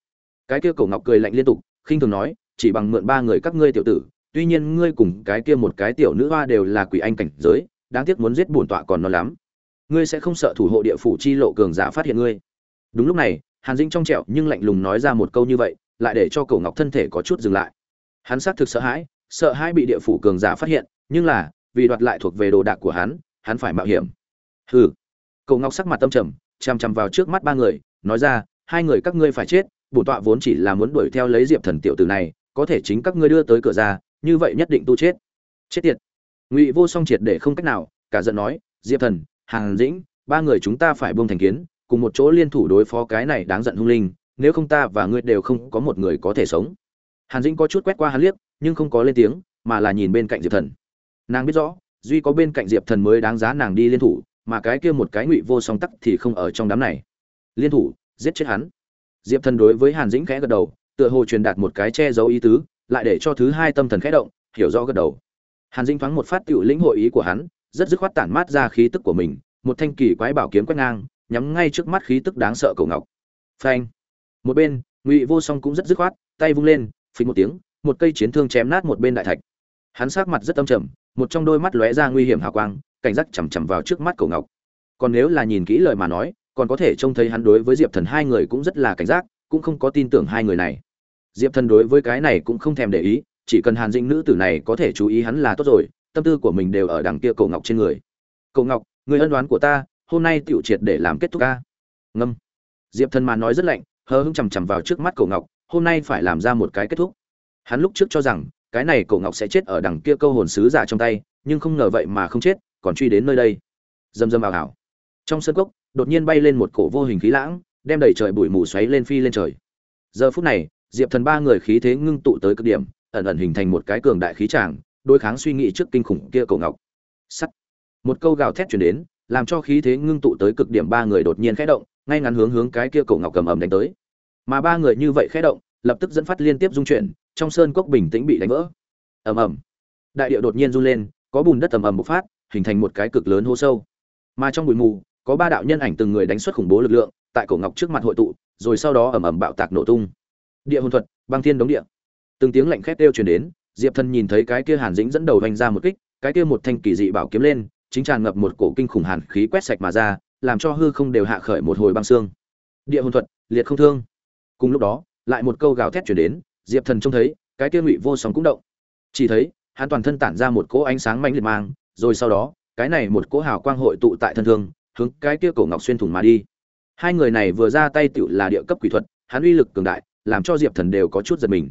Cái kia cổ ngọc cười lạnh liên tục, khinh thường nói, chỉ bằng mượn ba người các ngươi tiểu tử, tuy nhiên ngươi cùng cái kia một cái tiểu nữ hoa đều là quỷ anh cảnh giới đáng tiếc muốn giết bổn tọa còn non lắm. Ngươi sẽ không sợ thủ hộ địa phủ chi lộ cường giả phát hiện ngươi. Đúng lúc này, hàn dĩnh trong trẹo nhưng lạnh lùng nói ra một câu như vậy, lại để cho cổ ngọc thân thể có chút dừng lại. Hắn xác thực sợ hãi sợ hãi bị địa phủ cường giả phát hiện, nhưng là, vì đoạt lại thuộc về đồ đạc của hắn hắn phải mạo hiểm. Hừ. Cổ ngọc sắc mặt tâm trầm, chằm chằm vào trước mắt ba người, nói ra, hai người các ngươi phải chết, bổn tọa vốn chỉ là muốn đuổi theo lấy diệp thần tiểu tử này, có thể chính các ngươi đưa tới cửa ra, như vậy nhất định tu chết. Chết tiệt ngụy vô song triệt để không cách nào, cả giận nói, diệp thần, hàn dĩnh, ba người chúng ta phải buông thành kiến, cùng một chỗ liên thủ đối phó cái này đáng giận hung linh, nếu không ta và ngươi đều không có một người có thể sống. Hàn dĩnh có chút quét qua hắn liếc, nhưng không có lên tiếng, mà là nhìn bên cạnh diệp thần. Nàng biết rõ, duy có bên cạnh diệp thần mới đáng giá nàng đi liên thủ, mà cái kia một cái ngụy vô song tắc thì không ở trong đám này. Liên thủ, giết chết hắn. Diệp thần đối với hàn dĩnh khẽ gật đầu, tựa hồ truyền đạt một cái che giấu ý tứ, lại để cho thứ hai tâm thần khẽ động, hiểu rõ gật đầu hàn dĩnh thoáng một phát tiểu lĩnh hội ý của hắn, rất dứt khoát tản mát ra khí tức của mình, một thanh kỳ quái bảo kiếm quét ngang, nhắm ngay trước mắt khí tức đáng sợ cổ ngọc. Phanh. Một bên, ngụy vô song cũng rất dứt khoát, tay vung lên phình một tiếng, một cây chiến thương chém nát một bên đại thạch. Hắn sát mặt rất âm trầm, một trong đôi mắt lóe ra nguy hiểm hào quang, cảnh giác chằm chằm vào trước mắt cổ ngọc. Còn nếu là nhìn kỹ lời mà nói, còn có thể trông thấy hắn đối với diệp thần hai người cũng rất là cảnh giác, cũng không có tin tưởng hai người này. Diệp thần đối với cái này cũng không thèm để ý chỉ cần hàn dĩnh nữ tử này có thể chú ý hắn là tốt rồi, tâm tư của mình đều ở đằng kia cổ ngọc trên người. Cổ ngọc, người ân đoán của ta, hôm nay tiểu triệt để làm kết thúc ca. Ngâm. Diệp thần mà nói rất lạnh, hờ hững chằm chằm vào trước mắt cổ ngọc, hôm nay phải làm ra một cái kết thúc. Hắn lúc trước cho rằng, cái này cổ ngọc sẽ chết ở đằng kia câu hồn sứ giả trong tay, nhưng không ngờ vậy mà không chết, còn truy đến nơi đây. Dầm dầm ảo ảo trong sân cốc, đột nhiên bay lên một cổ vô hình khí lãng, đem đầy trời bụi mù xoáy lên phi lên trời. Giờ phút này, diệp thần ba người khí thế ngưng tụ tới cực điểm ẩn ẩn hình thành một cái cường đại khí tràng, đối kháng suy nghĩ trước kinh khủng kia cổ ngọc. Sắt. Một câu gào thét chuyển đến, làm cho khí thế ngưng tụ tới cực điểm ba người đột nhiên khẽ động, ngay ngắn hướng hướng cái kia cổ ngọc cầm ầm đánh tới. Mà ba người như vậy khẽ động, lập tức dẫn phát liên tiếp dung chuyển, trong sơn cốc bình tĩnh bị đánh vỡ. Ầm ầm. Đại địa đột nhiên run lên, có bùn đất ầm ầm bộc phát, hình thành một cái cực lớn hố sâu. Mà trong bụi mù, có ba đạo nhân ảnh từng người đánh xuất khủng bố lực lượng, tại cổ ngọc trước mặt hội tụ, rồi sau đó ầm ầm bạo tạc nổ tung. Địa hồn thuật, băng thiên đống địa từng tiếng lạnh khét kêu truyền đến, diệp thần nhìn thấy cái kia hàn dĩnh dẫn đầu vanh ra một kích, cái kia một thanh kỳ dị bảo kiếm lên, chính tràn ngập một cổ kinh khủng hàn khí quét sạch mà ra, làm cho hư không đều hạ khởi một hồi băng xương. Địa hồn thuật, liệt không thương. Cùng lúc đó, lại một câu gào thét truyền đến, diệp thần trông thấy, cái kia ngụy vô song cũng động. Chỉ thấy, hắn toàn thân tản ra một cỗ ánh sáng mãnh liệt mang, rồi sau đó, cái này một cỗ hào quang hội tụ tại thân thương, hướng cái kia cổ ngọc xuyên thủng mà đi. Hai người này vừa ra tay tựu là địa cấp quỷ thuật, hắn uy lực cường đại, làm cho diệp thần đều có chút giật mình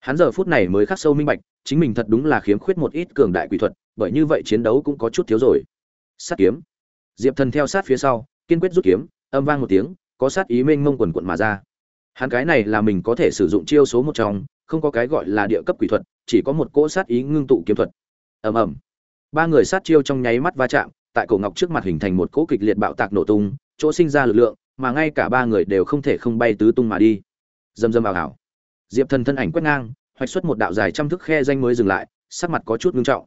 hắn giờ phút này mới khắc sâu minh bạch, chính mình thật đúng là khiếm khuyết một ít cường đại quỷ thuật, bởi như vậy chiến đấu cũng có chút thiếu rồi. Sát kiếm. Diệp thần theo sát phía sau, kiên quyết rút kiếm, âm vang một tiếng, có sát ý mênh mông quần quận mà ra. Hắn cái này là mình có thể sử dụng chiêu số một trong, không có cái gọi là địa cấp quỷ thuật, chỉ có một cỗ sát ý ngưng tụ kiếm thuật. Ầm ầm. Ba người sát chiêu trong nháy mắt va chạm, tại cổ ngọc trước mặt hình thành một cỗ kịch liệt bạo tạc nổ tung, chỗ sinh ra lực lượng, mà ngay cả ba người đều không thể không bay tứ tung mà đi. Dầm dầm vào ảo diệp thần thân ảnh quét ngang, hoạch xuất một đạo dài trăm thước khe danh mới dừng lại, sắc mặt có chút ngưng trọng.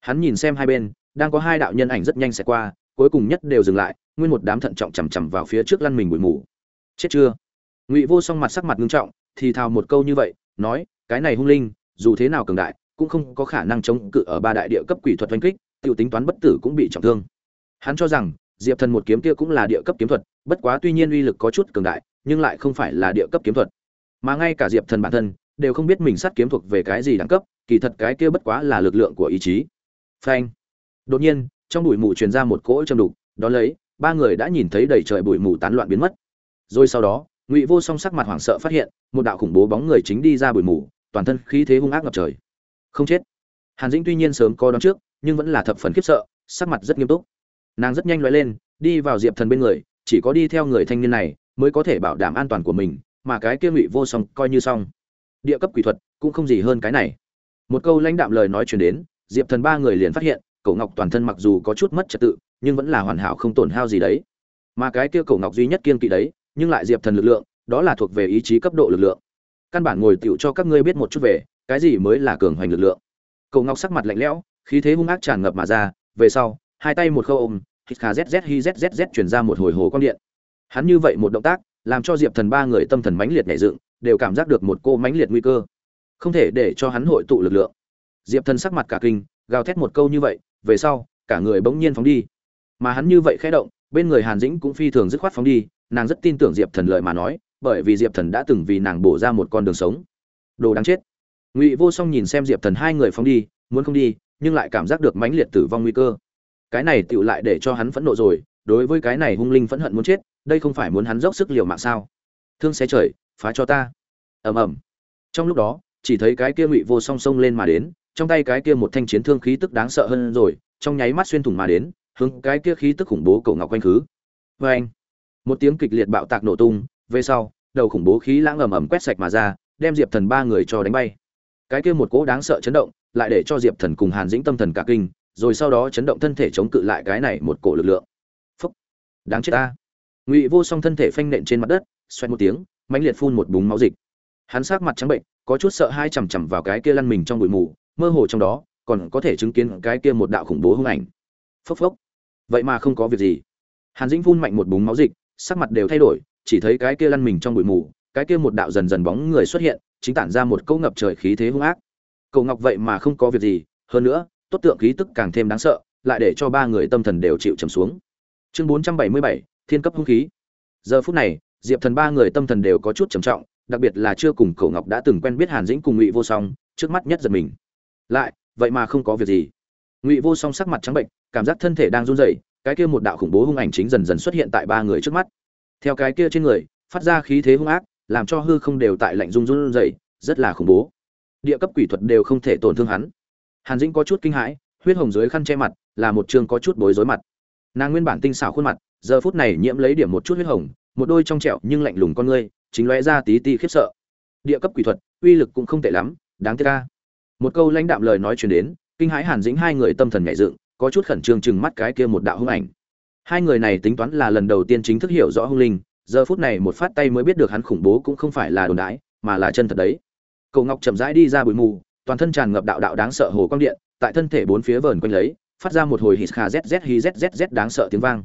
Hắn nhìn xem hai bên, đang có hai đạo nhân ảnh rất nhanh sẽ qua, cuối cùng nhất đều dừng lại, nguyên một đám thận trọng chằm chằm vào phía trước lăn mình bụi mù. Chết chưa? Ngụy vô song mặt sắc mặt ngưng trọng, thì thào một câu như vậy, nói, cái này hung linh, dù thế nào cường đại, cũng không có khả năng chống cự ở ba đại địa cấp quỷ thuật oanh kích, tiểu tính toán bất tử cũng bị trọng thương. Hắn cho rằng, diệp thần một kiếm kia cũng là địa cấp kiếm thuật, bất quá tuy nhiên uy lực có chút cường đại, nhưng lại không phải là địa cấp kiếm thuật mà ngay cả diệp thần bản thân đều không biết mình sát kiếm thuộc về cái gì đẳng cấp, kỳ thật cái kia bất quá là lực lượng của ý chí. Phanh. Đột nhiên, trong bụi mù truyền ra một cỗ châm đục đó lấy, ba người đã nhìn thấy đầy trời bụi mù tán loạn biến mất. Rồi sau đó, ngụy vô song sắc mặt hoảng sợ phát hiện, một đạo khủng bố bóng người chính đi ra bụi mù, toàn thân khí thế hung ác ngập trời. Không chết. Hàn dĩnh tuy nhiên sớm có đón trước, nhưng vẫn là thập phần khiếp sợ, sắc mặt rất nghiêm túc. Nàng rất nhanh loại lên, đi vào diệp thần bên người, chỉ có đi theo người thanh niên này, mới có thể bảo đảm an toàn của mình mà cái kia ngụy vô song coi như xong. Địa cấp quỷ thuật cũng không gì hơn cái này. Một câu lãnh đạm lời nói chuyển đến, diệp thần ba người liền phát hiện, cổ ngọc toàn thân mặc dù có chút mất trật tự, nhưng vẫn là hoàn hảo không tổn hao gì đấy. Mà cái kia cổ ngọc duy nhất kiên kỵ đấy, nhưng lại diệp thần lực lượng, đó là thuộc về ý chí cấp độ lực lượng. Căn bản ngồi tựu cho các ngươi biết một chút về, cái gì mới là cường hoành lực lượng. Cổ ngọc sắc mặt lạnh lẽo, khí thế hung ác tràn ngập mà ra, về sau, hai tay một khâu ôm, hít kha zz hi zzz chuyển ra một hồi hồ quang điện. Hắn như vậy một động tác làm cho diệp thần ba người tâm thần mãnh liệt nhảy dựng, đều cảm giác được một cô mãnh liệt nguy cơ. Không thể để cho hắn hội tụ lực lượng. Diệp thần sắc mặt cả kinh, gào thét một câu như vậy, về sau, cả người bỗng nhiên phóng đi. Mà hắn như vậy khẽ động, bên người hàn dĩnh cũng phi thường dứt khoát phóng đi, nàng rất tin tưởng diệp thần lợi mà nói, bởi vì diệp thần đã từng vì nàng bổ ra một con đường sống. Đồ đáng chết. Ngụy vô song nhìn xem diệp thần hai người phóng đi, muốn không đi, nhưng lại cảm giác được mãnh liệt tử vong nguy cơ. Cái này tựu lại để cho hắn phẫn nộ rồi đối với cái này hung linh phẫn hận muốn chết, đây không phải muốn hắn dốc sức liều mạng sao? Thương xé trời, phá cho ta. Ầm ầm. Trong lúc đó, chỉ thấy cái kia ngụy vô song sông lên mà đến, trong tay cái kia một thanh chiến thương khí tức đáng sợ hơn rồi, trong nháy mắt xuyên thủng mà đến, hướng cái kia khí tức khủng bố cầu ngọc quanh khứ. Vê anh, một tiếng kịch liệt bạo tạc nổ tung, về sau, đầu khủng bố khí lãng ầm ầm quét sạch mà ra, đem diệp thần ba người cho đánh bay. Cái kia một cỗ đáng sợ chấn động, lại để cho diệp thần cùng hàn dĩnh tâm thần cả kinh, rồi sau đó chấn động thân thể chống cự lại cái này một cổ lực lượng đáng chết ta. Ngụy vô song thân thể phanh nện trên mặt đất, xoẹt một tiếng, mãnh liệt phun một búng máu dịch. Hắn sát mặt trắng bệnh, có chút sợ hai chằm chằm vào cái kia lăn mình trong bụi mù, mơ hồ trong đó, còn có thể chứng kiến cái kia một đạo khủng bố hung ảnh. Phốc phốc. Vậy mà không có việc gì. Hàn dĩnh phun mạnh một búng máu dịch, sắc mặt đều thay đổi, chỉ thấy cái kia lăn mình trong bụi mù, cái kia một đạo dần dần bóng người xuất hiện, chính tản ra một câu ngập trời khí thế hung ác. Cầu ngọc vậy mà không có việc gì, hơn nữa, tốt tượng khí tức càng thêm đáng sợ, lại để cho ba người tâm thần đều chịu trầm xuống chương bốn trăm bảy mươi bảy, thiên cấp hung khí. Giờ phút này, diệp thần ba người tâm thần đều có chút trầm trọng, đặc biệt là chưa cùng cầu ngọc đã từng quen biết hàn dĩnh cùng ngụy vô song, trước mắt nhất giật mình. Lại, vậy mà không có việc gì. Ngụy vô song sắc mặt trắng bệnh, cảm giác thân thể đang run rẩy, cái kia một đạo khủng bố hung ảnh chính dần dần xuất hiện tại ba người trước mắt. Theo cái kia trên người, phát ra khí thế hung ác, làm cho hư không đều tại lạnh run run rẩy, rất là khủng bố. Địa cấp quỷ thuật đều không thể tổn thương hắn. Hàn dĩnh có chút kinh hãi, huyết hồng dưới khăn che mặt, là một trường có chút bối rối mặt nàng nguyên bản tinh xảo khuôn mặt, giờ phút này nhiễm lấy điểm một chút huyết hồng, một đôi trong trẹo nhưng lạnh lùng con ngươi, chính lóe ra tí ti khiếp sợ. Địa cấp quỷ thuật, uy lực cũng không tệ lắm, đáng tiếc ca một câu lãnh đạm lời nói truyền đến, kinh hãi hàn dĩnh hai người tâm thần nhẹ dựng, có chút khẩn trương chừng mắt cái kia một đạo hung ảnh. Hai người này tính toán là lần đầu tiên chính thức hiểu rõ hung linh, giờ phút này một phát tay mới biết được hắn khủng bố cũng không phải là đồn đãi, mà là chân thật đấy. Cầu ngọc chậm rãi đi ra bụi mù, toàn thân tràn ngập đạo đạo đáng sợ hồ quang điện, tại thân thể bốn phía vờn quanh lấy phát ra một hồi hít kha zz hi zzz đáng sợ tiếng vang.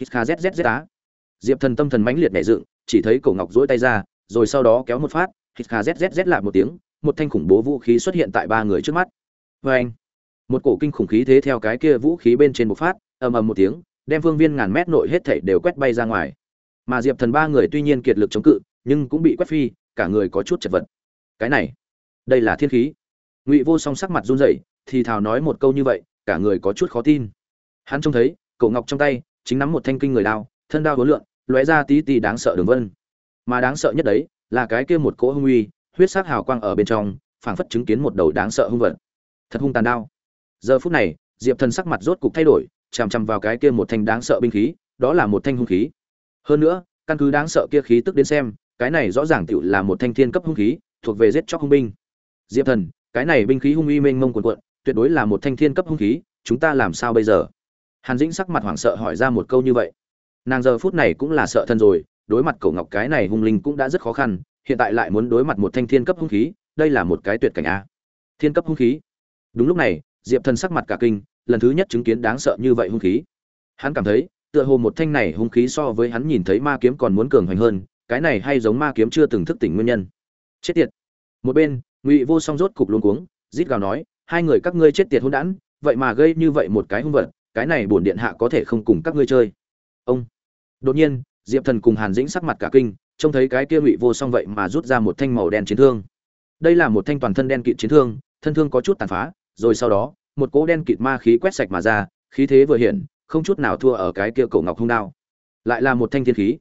Hít kha zzz á. Diệp thần tâm thần mãnh liệt nhảy dựng, chỉ thấy cổ ngọc duỗi tay ra, rồi sau đó kéo một phát, hít kha zzz lại một tiếng, một thanh khủng bố vũ khí xuất hiện tại ba người trước mắt. Vê anh, một cổ kinh khủng khí thế theo cái kia vũ khí bên trên một phát, ầm ầm một tiếng, đem phương viên ngàn mét nội hết thảy đều quét bay ra ngoài. Mà diệp thần ba người tuy nhiên kiệt lực chống cự, nhưng cũng bị quét phi, cả người có chút chật vật. Cái này, đây là thiên khí. Ngụy vô song sắc mặt run rẩy, thì thào nói một câu như vậy cả người có chút khó tin. Hắn trông thấy cậu ngọc trong tay, chính nắm một thanh kinh người đao, thân đao hối lượng lóe ra tí tí đáng sợ đường vân. Mà đáng sợ nhất đấy, là cái kia một cỗ hung uy, huyết sắc hào quang ở bên trong, phảng phất chứng kiến một đầu đáng sợ hung vật. Thật hung tàn đao. Giờ phút này, diệp thần sắc mặt rốt cục thay đổi, chằm chằm vào cái kia một thanh đáng sợ binh khí, đó là một thanh hung khí. Hơn nữa, căn cứ đáng sợ kia khí tức đến xem, cái này rõ ràng tựu là một thanh thiên cấp hung khí, thuộc về giết chóc hung binh. Diệp thần, cái này binh khí hung uy mênh mông quần quận tuyệt đối là một thanh thiên cấp hung khí, chúng ta làm sao bây giờ? Hàn dĩnh sắc mặt hoảng sợ hỏi ra một câu như vậy. Nàng giờ phút này cũng là sợ thân rồi, đối mặt cổ ngọc cái này hung linh cũng đã rất khó khăn, hiện tại lại muốn đối mặt một thanh thiên cấp hung khí, đây là một cái tuyệt cảnh a. Thiên cấp hung khí? Đúng lúc này, diệp thần sắc mặt cả kinh, lần thứ nhất chứng kiến đáng sợ như vậy hung khí. Hắn cảm thấy, tựa hồ một thanh này hung khí so với hắn nhìn thấy ma kiếm còn muốn cường hoành hơn, cái này hay giống ma kiếm chưa từng thức tỉnh nguyên nhân. Chết tiệt. Một bên, ngụy vô song rốt cục luôn cuống, rít gào nói hai người các ngươi chết tiệt hôn đản, vậy mà gây như vậy một cái hung vật, cái này bổn điện hạ có thể không cùng các ngươi chơi. Ông. Đột nhiên, diệp thần cùng hàn dĩnh sắc mặt cả kinh, trông thấy cái kia ngụy vô song vậy mà rút ra một thanh màu đen chiến thương. Đây là một thanh toàn thân đen kịt chiến thương, thân thương có chút tàn phá, rồi sau đó, một cỗ đen kịt ma khí quét sạch mà ra, khí thế vừa hiện, không chút nào thua ở cái kia cổ ngọc hung đao. Lại là một thanh thiên khí.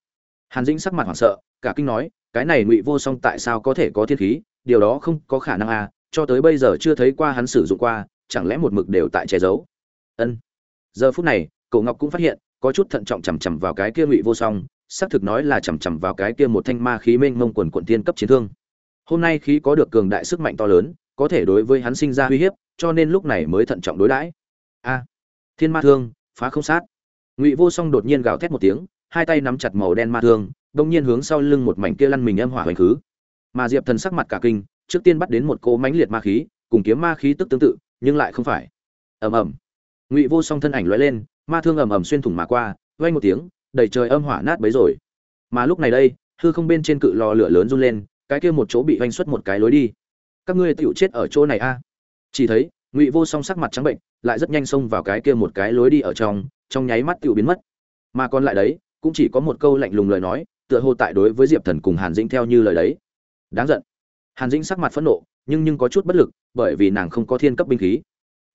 Hàn dĩnh sắc mặt hoảng sợ, cả kinh nói, cái này ngụy vô song tại sao có thể có thiên khí, điều đó không có khả năng à cho tới bây giờ chưa thấy qua hắn sử dụng qua, chẳng lẽ một mực đều tại che giấu? Ân. Giờ phút này cậu ngọc cũng phát hiện, có chút thận trọng chằm chằm vào cái kia ngụy vô song, xác thực nói là chằm chằm vào cái kia một thanh ma khí mênh mông quần quận tiên cấp chiến thương. Hôm nay khí có được cường đại sức mạnh to lớn, có thể đối với hắn sinh ra uy hiếp, cho nên lúc này mới thận trọng đối đãi. A. Thiên ma thương, phá không sát. Ngụy vô song đột nhiên gào thét một tiếng, hai tay nắm chặt màu đen ma thương, đông nhiên hướng sau lưng một mảnh kia lăn mình âm hỏa hoành khứ. Mà diệp thần sắc mặt cả kinh trước tiên bắt đến một cỗ mãnh liệt ma khí, cùng kiếm ma khí tức tương tự, nhưng lại không phải. Ầm ầm. Ngụy vô song thân ảnh lóe lên, ma thương ầm ầm xuyên thủng mà qua, vang một tiếng, đầy trời âm hỏa nát bấy rồi. Mà lúc này đây, hư không bên trên cự lò lửa lớn run lên, cái kia một chỗ bị vanh xuất một cái lối đi. Các ngươi tựu chết ở chỗ này a. Chỉ thấy, ngụy vô song sắc mặt trắng bệnh, lại rất nhanh xông vào cái kia một cái lối đi ở trong trong nháy mắt tự biến mất. Mà còn lại đấy, cũng chỉ có một câu lạnh lùng lời nói, tựa hồ tại đối với diệp thần cùng hàn dĩnh theo như lời đấy. Đáng giận hàn dĩnh sắc mặt phẫn nộ, nhưng nhưng có chút bất lực, bởi vì nàng không có thiên cấp binh khí.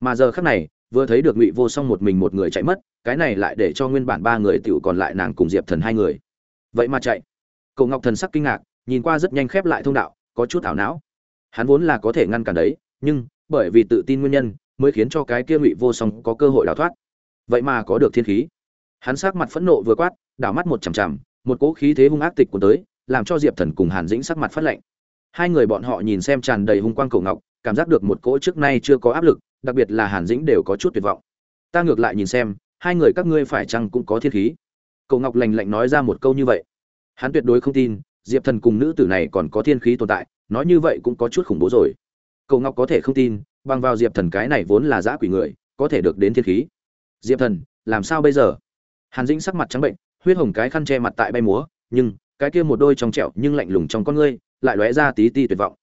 Mà giờ khắc này, vừa thấy được ngụy vô song một mình một người chạy mất, cái này lại để cho nguyên bản ba người tiểu còn lại nàng cùng diệp thần hai người. Vậy mà chạy. Cổ ngọc thần sắc kinh ngạc, nhìn qua rất nhanh khép lại thông đạo, có chút ảo não. Hắn vốn là có thể ngăn cản đấy, nhưng bởi vì tự tin nguyên nhân, mới khiến cho cái kia ngụy vô song có cơ hội đào thoát. Vậy mà có được thiên khí. Hắn sắc mặt phẫn nộ vừa quát, đảo mắt một chằm chằm, một cỗ khí thế hung ác tịch của tới, làm cho diệp thần cùng hàn dĩnh sắc mặt phát lạnh hai người bọn họ nhìn xem tràn đầy hung quang cổ ngọc, cảm giác được một cỗ trước nay chưa có áp lực, đặc biệt là hàn dĩnh đều có chút tuyệt vọng. Ta ngược lại nhìn xem, hai người các ngươi phải chăng cũng có thiên khí? Cậu ngọc lành lạnh nói ra một câu như vậy. Hắn tuyệt đối không tin, diệp thần cùng nữ tử này còn có thiên khí tồn tại, nói như vậy cũng có chút khủng bố rồi. Cậu ngọc có thể không tin, bằng vào diệp thần cái này vốn là giã quỷ người, có thể được đến thiên khí. Diệp thần, làm sao bây giờ? Hàn dĩnh sắc mặt trắng bệnh, huyết hồng cái khăn che mặt tại bay múa, nhưng, cái kia một đôi trong trẹo nhưng lạnh lùng trong con ngươi lại lóe ra tí ti tuyệt vọng.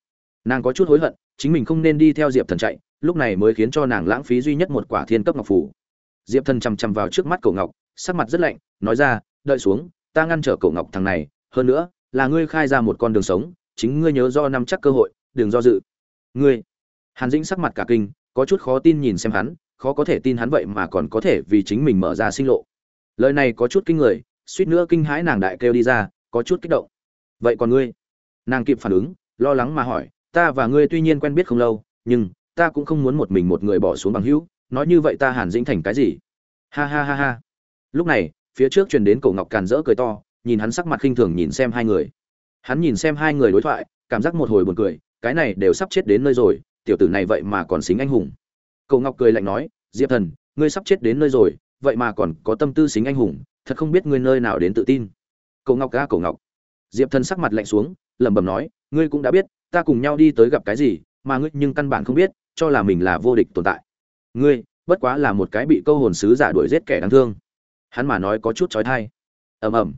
Nàng có chút hối hận, chính mình không nên đi theo diệp thần chạy, lúc này mới khiến cho nàng lãng phí duy nhất một quả thiên cấp ngọc phủ diệp thần chằm chằm vào trước mắt Cổ ngọc, sắc mặt rất lạnh, nói ra, đợi xuống, ta ngăn trở Cổ ngọc thằng này, hơn nữa, là ngươi khai ra một con đường sống, chính ngươi nhớ do nắm chắc cơ hội, đừng do dự. Ngươi? Hàn dĩnh sắc mặt cả kinh, có chút khó tin nhìn xem hắn, khó có thể tin hắn vậy mà còn có thể vì chính mình mở ra sinh lộ. Lời này có chút kinh người, suýt nữa kinh hãi nàng đại kêu đi ra, có chút kích động. Vậy còn ngươi? Nàng kịp phản ứng, lo lắng mà hỏi, ta và ngươi tuy nhiên quen biết không lâu, nhưng ta cũng không muốn một mình một người bỏ xuống bằng hữu, nói như vậy ta hàn dĩnh thành cái gì? Ha ha ha ha. Lúc này, phía trước truyền đến cổ ngọc càn rỡ cười to, nhìn hắn sắc mặt khinh thường nhìn xem hai người. Hắn nhìn xem hai người đối thoại, cảm giác một hồi buồn cười, cái này đều sắp chết đến nơi rồi, tiểu tử này vậy mà còn xính anh hùng. Cổ ngọc cười lạnh nói, diệp thần, ngươi sắp chết đến nơi rồi, vậy mà còn có tâm tư xính anh hùng, thật không biết ngươi nơi nào đến tự tin. Cổ ngọc ga cổ ngọc diệp thần sắc mặt lạnh xuống, lẩm bẩm nói, ngươi cũng đã biết, ta cùng nhau đi tới gặp cái gì, mà ngươi nhưng căn bản không biết, cho là mình là vô địch tồn tại. Ngươi, bất quá là một cái bị câu hồn sứ giả đuổi giết kẻ đáng thương. Hắn mà nói có chút trói thai ầm ầm.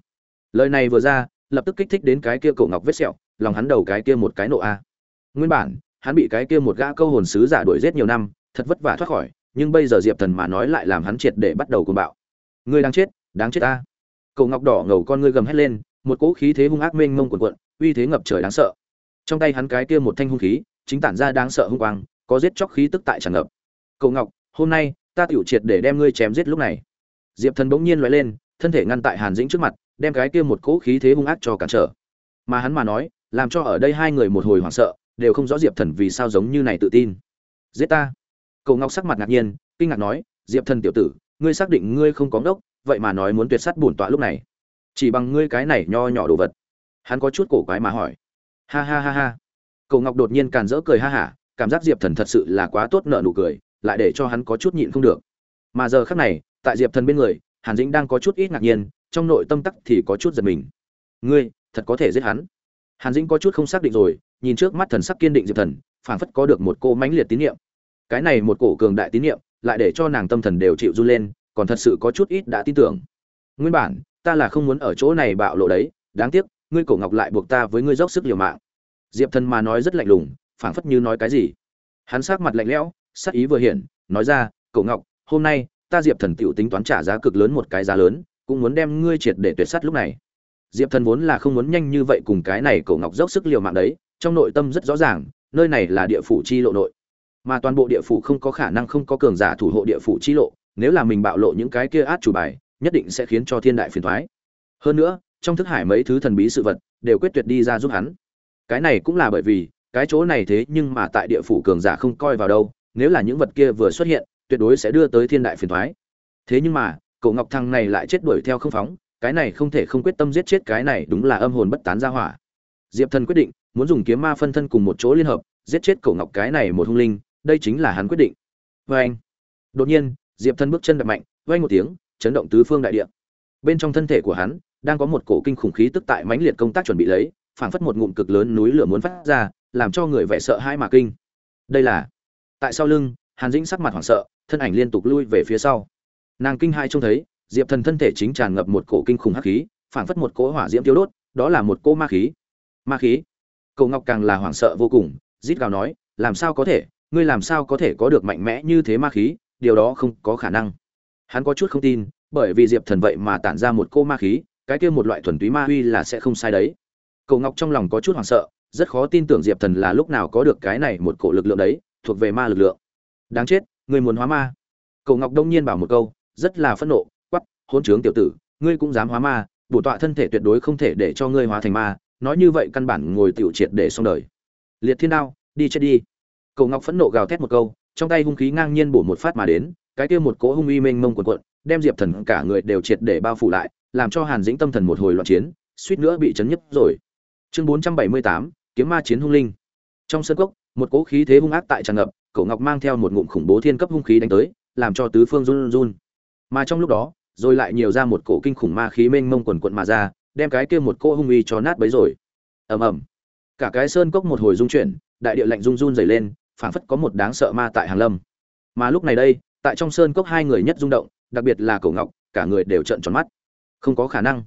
Lời này vừa ra, lập tức kích thích đến cái kia cổ ngọc vết sẹo, lòng hắn đầu cái kia một cái nộ a. Nguyên bản, hắn bị cái kia một gã câu hồn sứ giả đuổi giết nhiều năm, thật vất vả thoát khỏi, nhưng bây giờ diệp thần mà nói lại làm hắn triệt để bắt đầu cuồng bạo. Ngươi đang chết, đáng chết ta. Cậu ngọc đỏ ngầu con ngươi gầm hét lên một cỗ khí thế hung ác mênh mông cuồn cuộn, uy thế ngập trời đáng sợ. Trong tay hắn cái kia một thanh hung khí, chính tản ra đáng sợ hung quang, có giết chóc khí tức tại tràn ngập. Cầu ngọc, hôm nay ta tiểu triệt để đem ngươi chém giết lúc này. Diệp thần bỗng nhiên lóe lên, thân thể ngăn tại hàn dĩnh trước mặt, đem cái kia một cỗ khí thế hung ác cho cản trở. Mà hắn mà nói, làm cho ở đây hai người một hồi hoảng sợ, đều không rõ diệp thần vì sao giống như này tự tin. Giết ta? Cầu ngọc sắc mặt ngạc nhiên, kinh ngạc nói, diệp thần tiểu tử, ngươi xác định ngươi không có ngốc, vậy mà nói muốn tuyệt sát bổn tọa lúc này chỉ bằng ngươi cái này nho nhỏ đồ vật. Hắn có chút cổ quái mà hỏi. Ha ha ha ha. Cậu ngọc đột nhiên càn rỡ cười ha hả, cảm giác diệp thần thật sự là quá tốt nợ nụ cười, lại để cho hắn có chút nhịn không được. Mà giờ khác này, tại diệp thần bên người, hàn dĩnh đang có chút ít ngạc nhiên, trong nội tâm tắc thì có chút giật mình. Ngươi, thật có thể giết hắn. Hàn dĩnh có chút không xác định rồi, nhìn trước mắt thần sắc kiên định diệp thần, phảng phất có được một cô mãnh liệt tín nhiệm cái này một cổ cường đại tín nhiệm lại để cho nàng tâm thần đều chịu run lên, còn thật sự có chút ít đã tin tưởng. Nguyên bản ta là không muốn ở chỗ này bạo lộ đấy, đáng tiếc, ngươi cổ ngọc lại buộc ta với ngươi dốc sức liều mạng. Diệp thần mà nói rất lạnh lùng, phảng phất như nói cái gì. Hắn sắc mặt lạnh lẽo, sắc ý vừa hiện, nói ra, cổ ngọc, hôm nay, ta diệp thần tựu tính toán trả giá cực lớn một cái giá lớn, cũng muốn đem ngươi triệt để tuyệt sát lúc này. Diệp thần vốn là không muốn nhanh như vậy cùng cái này cổ ngọc dốc sức liều mạng đấy, trong nội tâm rất rõ ràng, nơi này là địa phủ chi lộ nội. Mà toàn bộ địa phủ không có khả năng không có cường giả thủ hộ địa phủ chi lộ, nếu là mình bạo lộ những cái kia át chủ bài nhất định sẽ khiến cho thiên đại phiền thoái. Hơn nữa, trong thức hải mấy thứ thần bí sự vật đều quyết tuyệt đi ra giúp hắn. Cái này cũng là bởi vì, cái chỗ này thế nhưng mà tại địa phủ cường giả không coi vào đâu, nếu là những vật kia vừa xuất hiện, tuyệt đối sẽ đưa tới thiên đại phiền thoái. Thế nhưng mà cậu ngọc thăng này lại chết đuổi theo không phóng, cái này không thể không quyết tâm giết chết cái này đúng là âm hồn bất tán ra hỏa. Diệp thần quyết định, muốn dùng kiếm ma phân thân cùng một chỗ liên hợp, giết chết cậu ngọc cái này một hung linh, đây chính là hắn quyết định. Vê anh đột nhiên, diệp thần bước chân đập mạnh, vang một tiếng chấn động tứ phương đại địa. Bên trong thân thể của hắn, đang có một cổ kinh khủng khí tức tại mãnh liệt công tác chuẩn bị lấy, phảng phất một ngụm cực lớn núi lửa muốn phát ra, làm cho người vẻ sợ hãi mà kinh. Đây là, tại sau lưng, hàn dĩnh sắc mặt hoảng sợ, thân ảnh liên tục lui về phía sau. Nàng kinh hai trông thấy, diệp thần thân thể chính tràn ngập một cổ kinh khủng hắc khí, phảng phất một cỗ hỏa diễm tiêu đốt, đó là một cỗ ma khí. Ma khí? Cậu ngọc càng là hoảng sợ vô cùng, rít gào nói, làm sao có thể? Ngươi làm sao có thể có được mạnh mẽ như thế ma khí? Điều đó không có khả năng hắn có chút không tin, bởi vì diệp thần vậy mà tản ra một cô ma khí, cái kia một loại thuần túy ma huy là sẽ không sai đấy. Cậu ngọc trong lòng có chút hoảng sợ, rất khó tin tưởng diệp thần là lúc nào có được cái này một cổ lực lượng đấy, thuộc về ma lực lượng. Đáng chết ngươi muốn hóa ma. Cậu ngọc đông nhiên bảo một câu, rất là phẫn nộ quắp hôn trướng tiểu tử, ngươi cũng dám hóa ma, bổ tọa thân thể tuyệt đối không thể để cho ngươi hóa thành ma, nói như vậy căn bản ngồi tiểu triệt để xong đời. Liệt thiên đao, đi chết đi. Cậu ngọc phẫn nộ gào thét một câu, trong tay hung khí ngang nhiên bổ một phát mà đến cái kia một cỗ hung uy mênh mông quần quận, đem diệp thần cả người đều triệt để bao phủ lại, làm cho hàn dĩnh tâm thần một hồi loạn chiến, suýt nữa bị chấn nhấp rồi. Chương bốn trăm bảy mươi tám, kiếm ma chiến hung linh. Trong sân cốc, một cỗ khí thế hung ác tại tràn ngập, cậu ngọc mang theo một ngụm khủng bố thiên cấp hung khí đánh tới, làm cho tứ phương run run. Mà trong lúc đó, rồi lại nhiều ra một cổ kinh khủng ma khí mênh mông quần quận mà ra, đem cái kia một cỗ hung uy cho nát bấy rồi. Ầm ầm. Cả cái sơn cốc một hồi rung chuyển, đại địa lạnh run run dày lên, phảng phất có một đáng sợ ma tại hàng lâm. Mà lúc này đây tại trong sơn cốc hai người nhất rung động, đặc biệt là cậu ngọc, cả người đều trợn tròn mắt. Không có khả năng.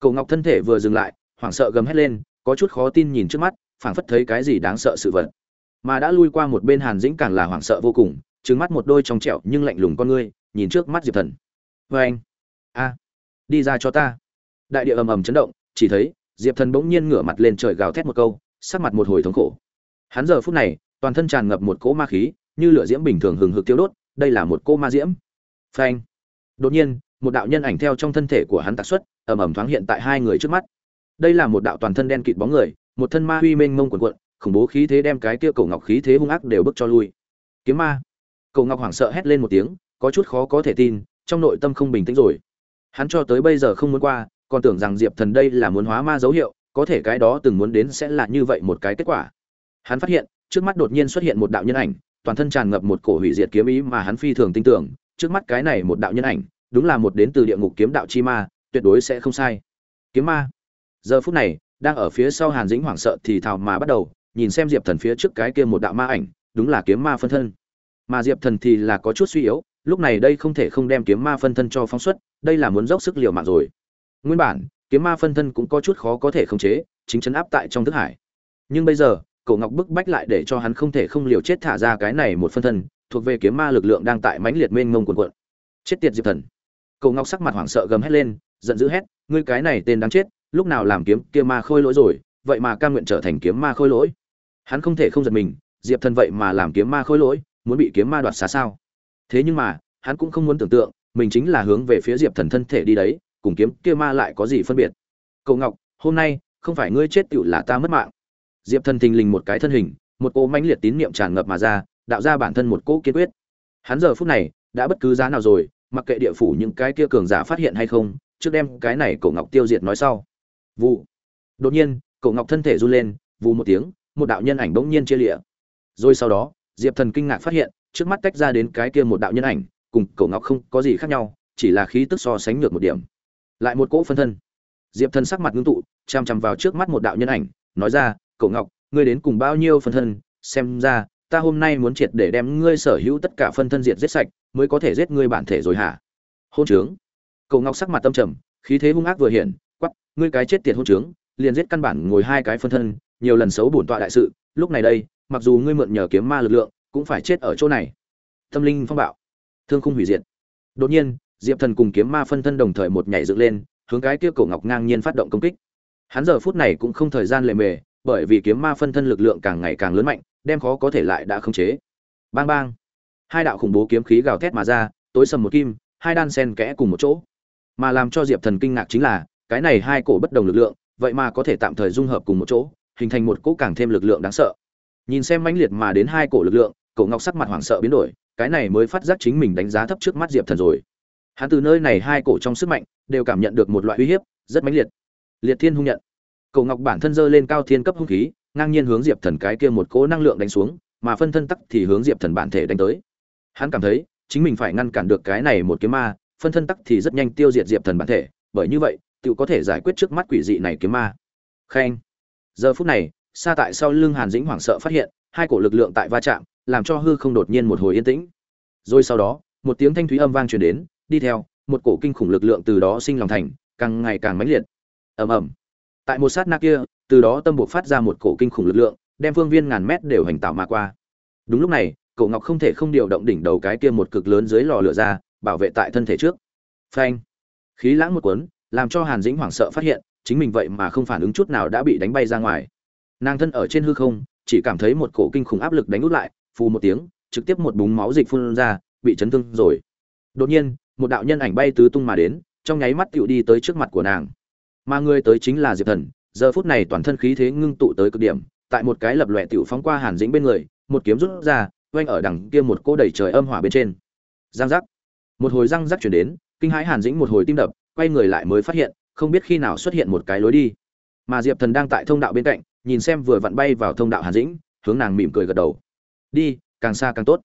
Cậu ngọc thân thể vừa dừng lại, hoảng sợ gầm hét lên, có chút khó tin nhìn trước mắt, phảng phất thấy cái gì đáng sợ sự vật. Mà đã lui qua một bên hàn dĩnh càng là hoảng sợ vô cùng trứng mắt một đôi trong trẹo nhưng lạnh lùng con ngươi, nhìn trước mắt diệp thần. Vê anh. A, đi ra cho ta. Đại địa ầm ầm chấn động, chỉ thấy diệp thần bỗng nhiên ngửa mặt lên trời gào thét một câu, sắc mặt một hồi thống khổ. Hắn giờ phút này, toàn thân tràn ngập một cỗ ma khí, như lửa diễm bình thường hừng hực tiêu đốt đây là một cô ma diễm. Phanh. Đột nhiên, một đạo nhân ảnh theo trong thân thể của hắn tạc xuất, ầm ầm thoáng hiện tại hai người trước mắt. Đây là một đạo toàn thân đen kịt bóng người, một thân ma huy mênh mông quần quận khủng bố khí thế đem cái kia cổ ngọc khí thế hung ác đều bước cho lui. Kiếm ma. Cổ ngọc hoảng sợ hét lên một tiếng, có chút khó có thể tin, trong nội tâm không bình tĩnh rồi. Hắn cho tới bây giờ không muốn qua, còn tưởng rằng diệp thần đây là muốn hóa ma dấu hiệu, có thể cái đó từng muốn đến sẽ là như vậy một cái kết quả. Hắn phát hiện, trước mắt đột nhiên xuất hiện một đạo nhân ảnh toàn thân tràn ngập một cổ hủy diệt kiếm ý mà hắn phi thường tin tưởng, trước mắt cái này một đạo nhân ảnh, đúng là một đến từ địa ngục kiếm đạo chi ma, tuyệt đối sẽ không sai. Kiếm ma. Giờ phút này, đang ở phía sau hàn dĩnh hoảng sợ thì thào mà bắt đầu, nhìn xem diệp thần phía trước cái kia một đạo ma ảnh, đúng là kiếm ma phân thân. Mà diệp thần thì là có chút suy yếu, lúc này đây không thể không đem kiếm ma phân thân cho phóng xuất, đây là muốn dốc sức liều mạng rồi. Nguyên bản, kiếm ma phân thân cũng có chút khó có thể khống chế, chính trấn áp tại trong thức hải. Nhưng bây giờ Cổ ngọc bức bách lại để cho hắn không thể không liều chết thả ra cái này một phân thân, thuộc về kiếm ma lực lượng đang tại mãnh liệt mênh mông quần quận chết tiệt diệp thần. Cổ ngọc sắc mặt hoảng sợ gầm hét lên, giận dữ hét, ngươi cái này tên đáng chết, lúc nào làm kiếm kia ma khôi lỗi rồi, vậy mà cam nguyện trở thành kiếm ma khôi lỗi? Hắn không thể không giật mình, diệp thần vậy mà làm kiếm ma khôi lỗi, muốn bị kiếm ma đoạt xá sao? Thế nhưng mà, hắn cũng không muốn tưởng tượng, mình chính là hướng về phía diệp thần thân thể đi đấy, cùng kiếm kia ma lại có gì phân biệt. Cậu ngọc, hôm nay không phải ngươi chết tựu là ta mất mạng diệp thần thình lình một cái thân hình, một cỗ mãnh liệt tín niệm tràn ngập mà ra, đạo ra bản thân một cỗ kiên quyết. Hắn giờ phút này đã bất cứ giá nào rồi, mặc kệ địa phủ những cái kia cường giả phát hiện hay không, trước đem cái này Cổ ngọc tiêu diệt nói sau. Vụ. Đột nhiên, Cổ ngọc thân thể run lên, vù một tiếng, một đạo nhân ảnh bỗng nhiên chia lịa rồi sau đó, diệp thần kinh ngạc phát hiện, trước mắt tách ra đến cái kia một đạo nhân ảnh, cùng Cổ ngọc không có gì khác nhau, chỉ là khí tức so sánh ngược một điểm. Lại một cỗ phân thân. Diệp thần sắc mặt ngưng tụ chằm chằm vào trước mắt một đạo nhân ảnh, nói ra cậu ngọc, ngươi đến cùng bao nhiêu phân thân? Xem ra, ta hôm nay muốn triệt để đem ngươi sở hữu tất cả phân thân diệt giết sạch, mới có thể giết ngươi bản thể rồi hả? Hôn trướng. Cậu ngọc sắc mặt tâm trầm, khí thế hung ác vừa hiện quắp ngươi cái chết tiệt hôn trướng, liền giết căn bản ngồi hai cái phân thân, nhiều lần xấu bổn tọa đại sự, lúc này đây, mặc dù ngươi mượn nhờ kiếm ma lực lượng, cũng phải chết ở chỗ này. Tâm linh phong bạo, thương khung hủy diệt. Đột nhiên, diệp thần cùng kiếm ma phân thân đồng thời một nhảy dựng lên, hướng cái kia cổ ngọc ngang nhiên phát động công kích. Hắn giờ phút này cũng không thời gian lề mề bởi vì kiếm ma phân thân lực lượng càng ngày càng lớn mạnh, đem khó có thể lại đã khống chế. Bang bang. Hai đạo khủng bố kiếm khí gào thét mà ra, tối sầm một kim, hai đan sen kẽ cùng một chỗ. Mà làm cho diệp thần kinh ngạc chính là, cái này hai cổ bất đồng lực lượng, vậy mà có thể tạm thời dung hợp cùng một chỗ, hình thành một cỗ càng thêm lực lượng đáng sợ. Nhìn xem mãnh liệt mà đến hai cổ lực lượng cổ ngọc sắc mặt hoảng sợ biến đổi, cái này mới phát giác chính mình đánh giá thấp trước mắt diệp thần rồi. Hắn từ nơi này hai cổ trong sức mạnh, đều cảm nhận được một loại uy hiếp, rất mãnh liệt. Liệt thiên hung nhận cổ ngọc bản thân giơ lên cao thiên cấp hung khí, ngang nhiên hướng diệp thần cái kia một cỗ năng lượng đánh xuống, mà phân thân tắc thì hướng diệp thần bản thể đánh tới. Hắn cảm thấy, chính mình phải ngăn cản được cái này một kiếm ma, phân thân tắc thì rất nhanh tiêu diệt diệp thần bản thể, bởi như vậy tự có thể giải quyết trước mắt quỷ dị này kiếm ma. Khen. Giờ phút này xa tại sau lưng hàn dĩnh hoảng sợ phát hiện, hai cổ lực lượng tại va chạm, làm cho hư không đột nhiên một hồi yên tĩnh. Rồi sau đó, một tiếng thanh thúy âm vang truyền đến, đi theo, một cổ kinh khủng lực lượng từ đó sinh lòng thành, càng ngày càng mãnh liệt. Ầm ầm tại một sát na kia, từ đó tâm buộc phát ra một cổ kinh khủng lực lượng, đem phương viên ngàn mét đều hành tạo mà qua. Đúng lúc này, cậu ngọc không thể không điều động đỉnh đầu cái kia một cực lớn dưới lò lửa ra, bảo vệ tại thân thể trước. Phanh! Khí lãng một cuốn, làm cho hàn dĩnh hoảng sợ phát hiện, chính mình vậy mà không phản ứng chút nào đã bị đánh bay ra ngoài. Nàng thân ở trên hư không, chỉ cảm thấy một cổ kinh khủng áp lực đánh út lại, phù một tiếng, trực tiếp một búng máu dịch phun ra, bị chấn thương rồi. Đột nhiên, một đạo nhân ảnh bay tứ tung mà đến, trong nháy mắt tựu đi tới trước mặt của nàng mà người tới chính là diệp thần. Giờ phút này toàn thân khí thế ngưng tụ tới cực điểm, tại một cái lập lòe tiểu phóng qua hàn dĩnh bên người, một kiếm rút ra oanh ở đằng kia một cô đầy trời âm hỏa bên trên. Giang giác. Một hồi răng rắc chuyển đến, kinh hãi hàn dĩnh một hồi tim đập, quay người lại mới phát hiện, không biết khi nào xuất hiện một cái lối đi. Mà diệp thần đang tại thông đạo bên cạnh, nhìn xem vừa vặn bay vào thông đạo hàn dĩnh, hướng nàng mỉm cười gật đầu. Đi, càng xa càng tốt.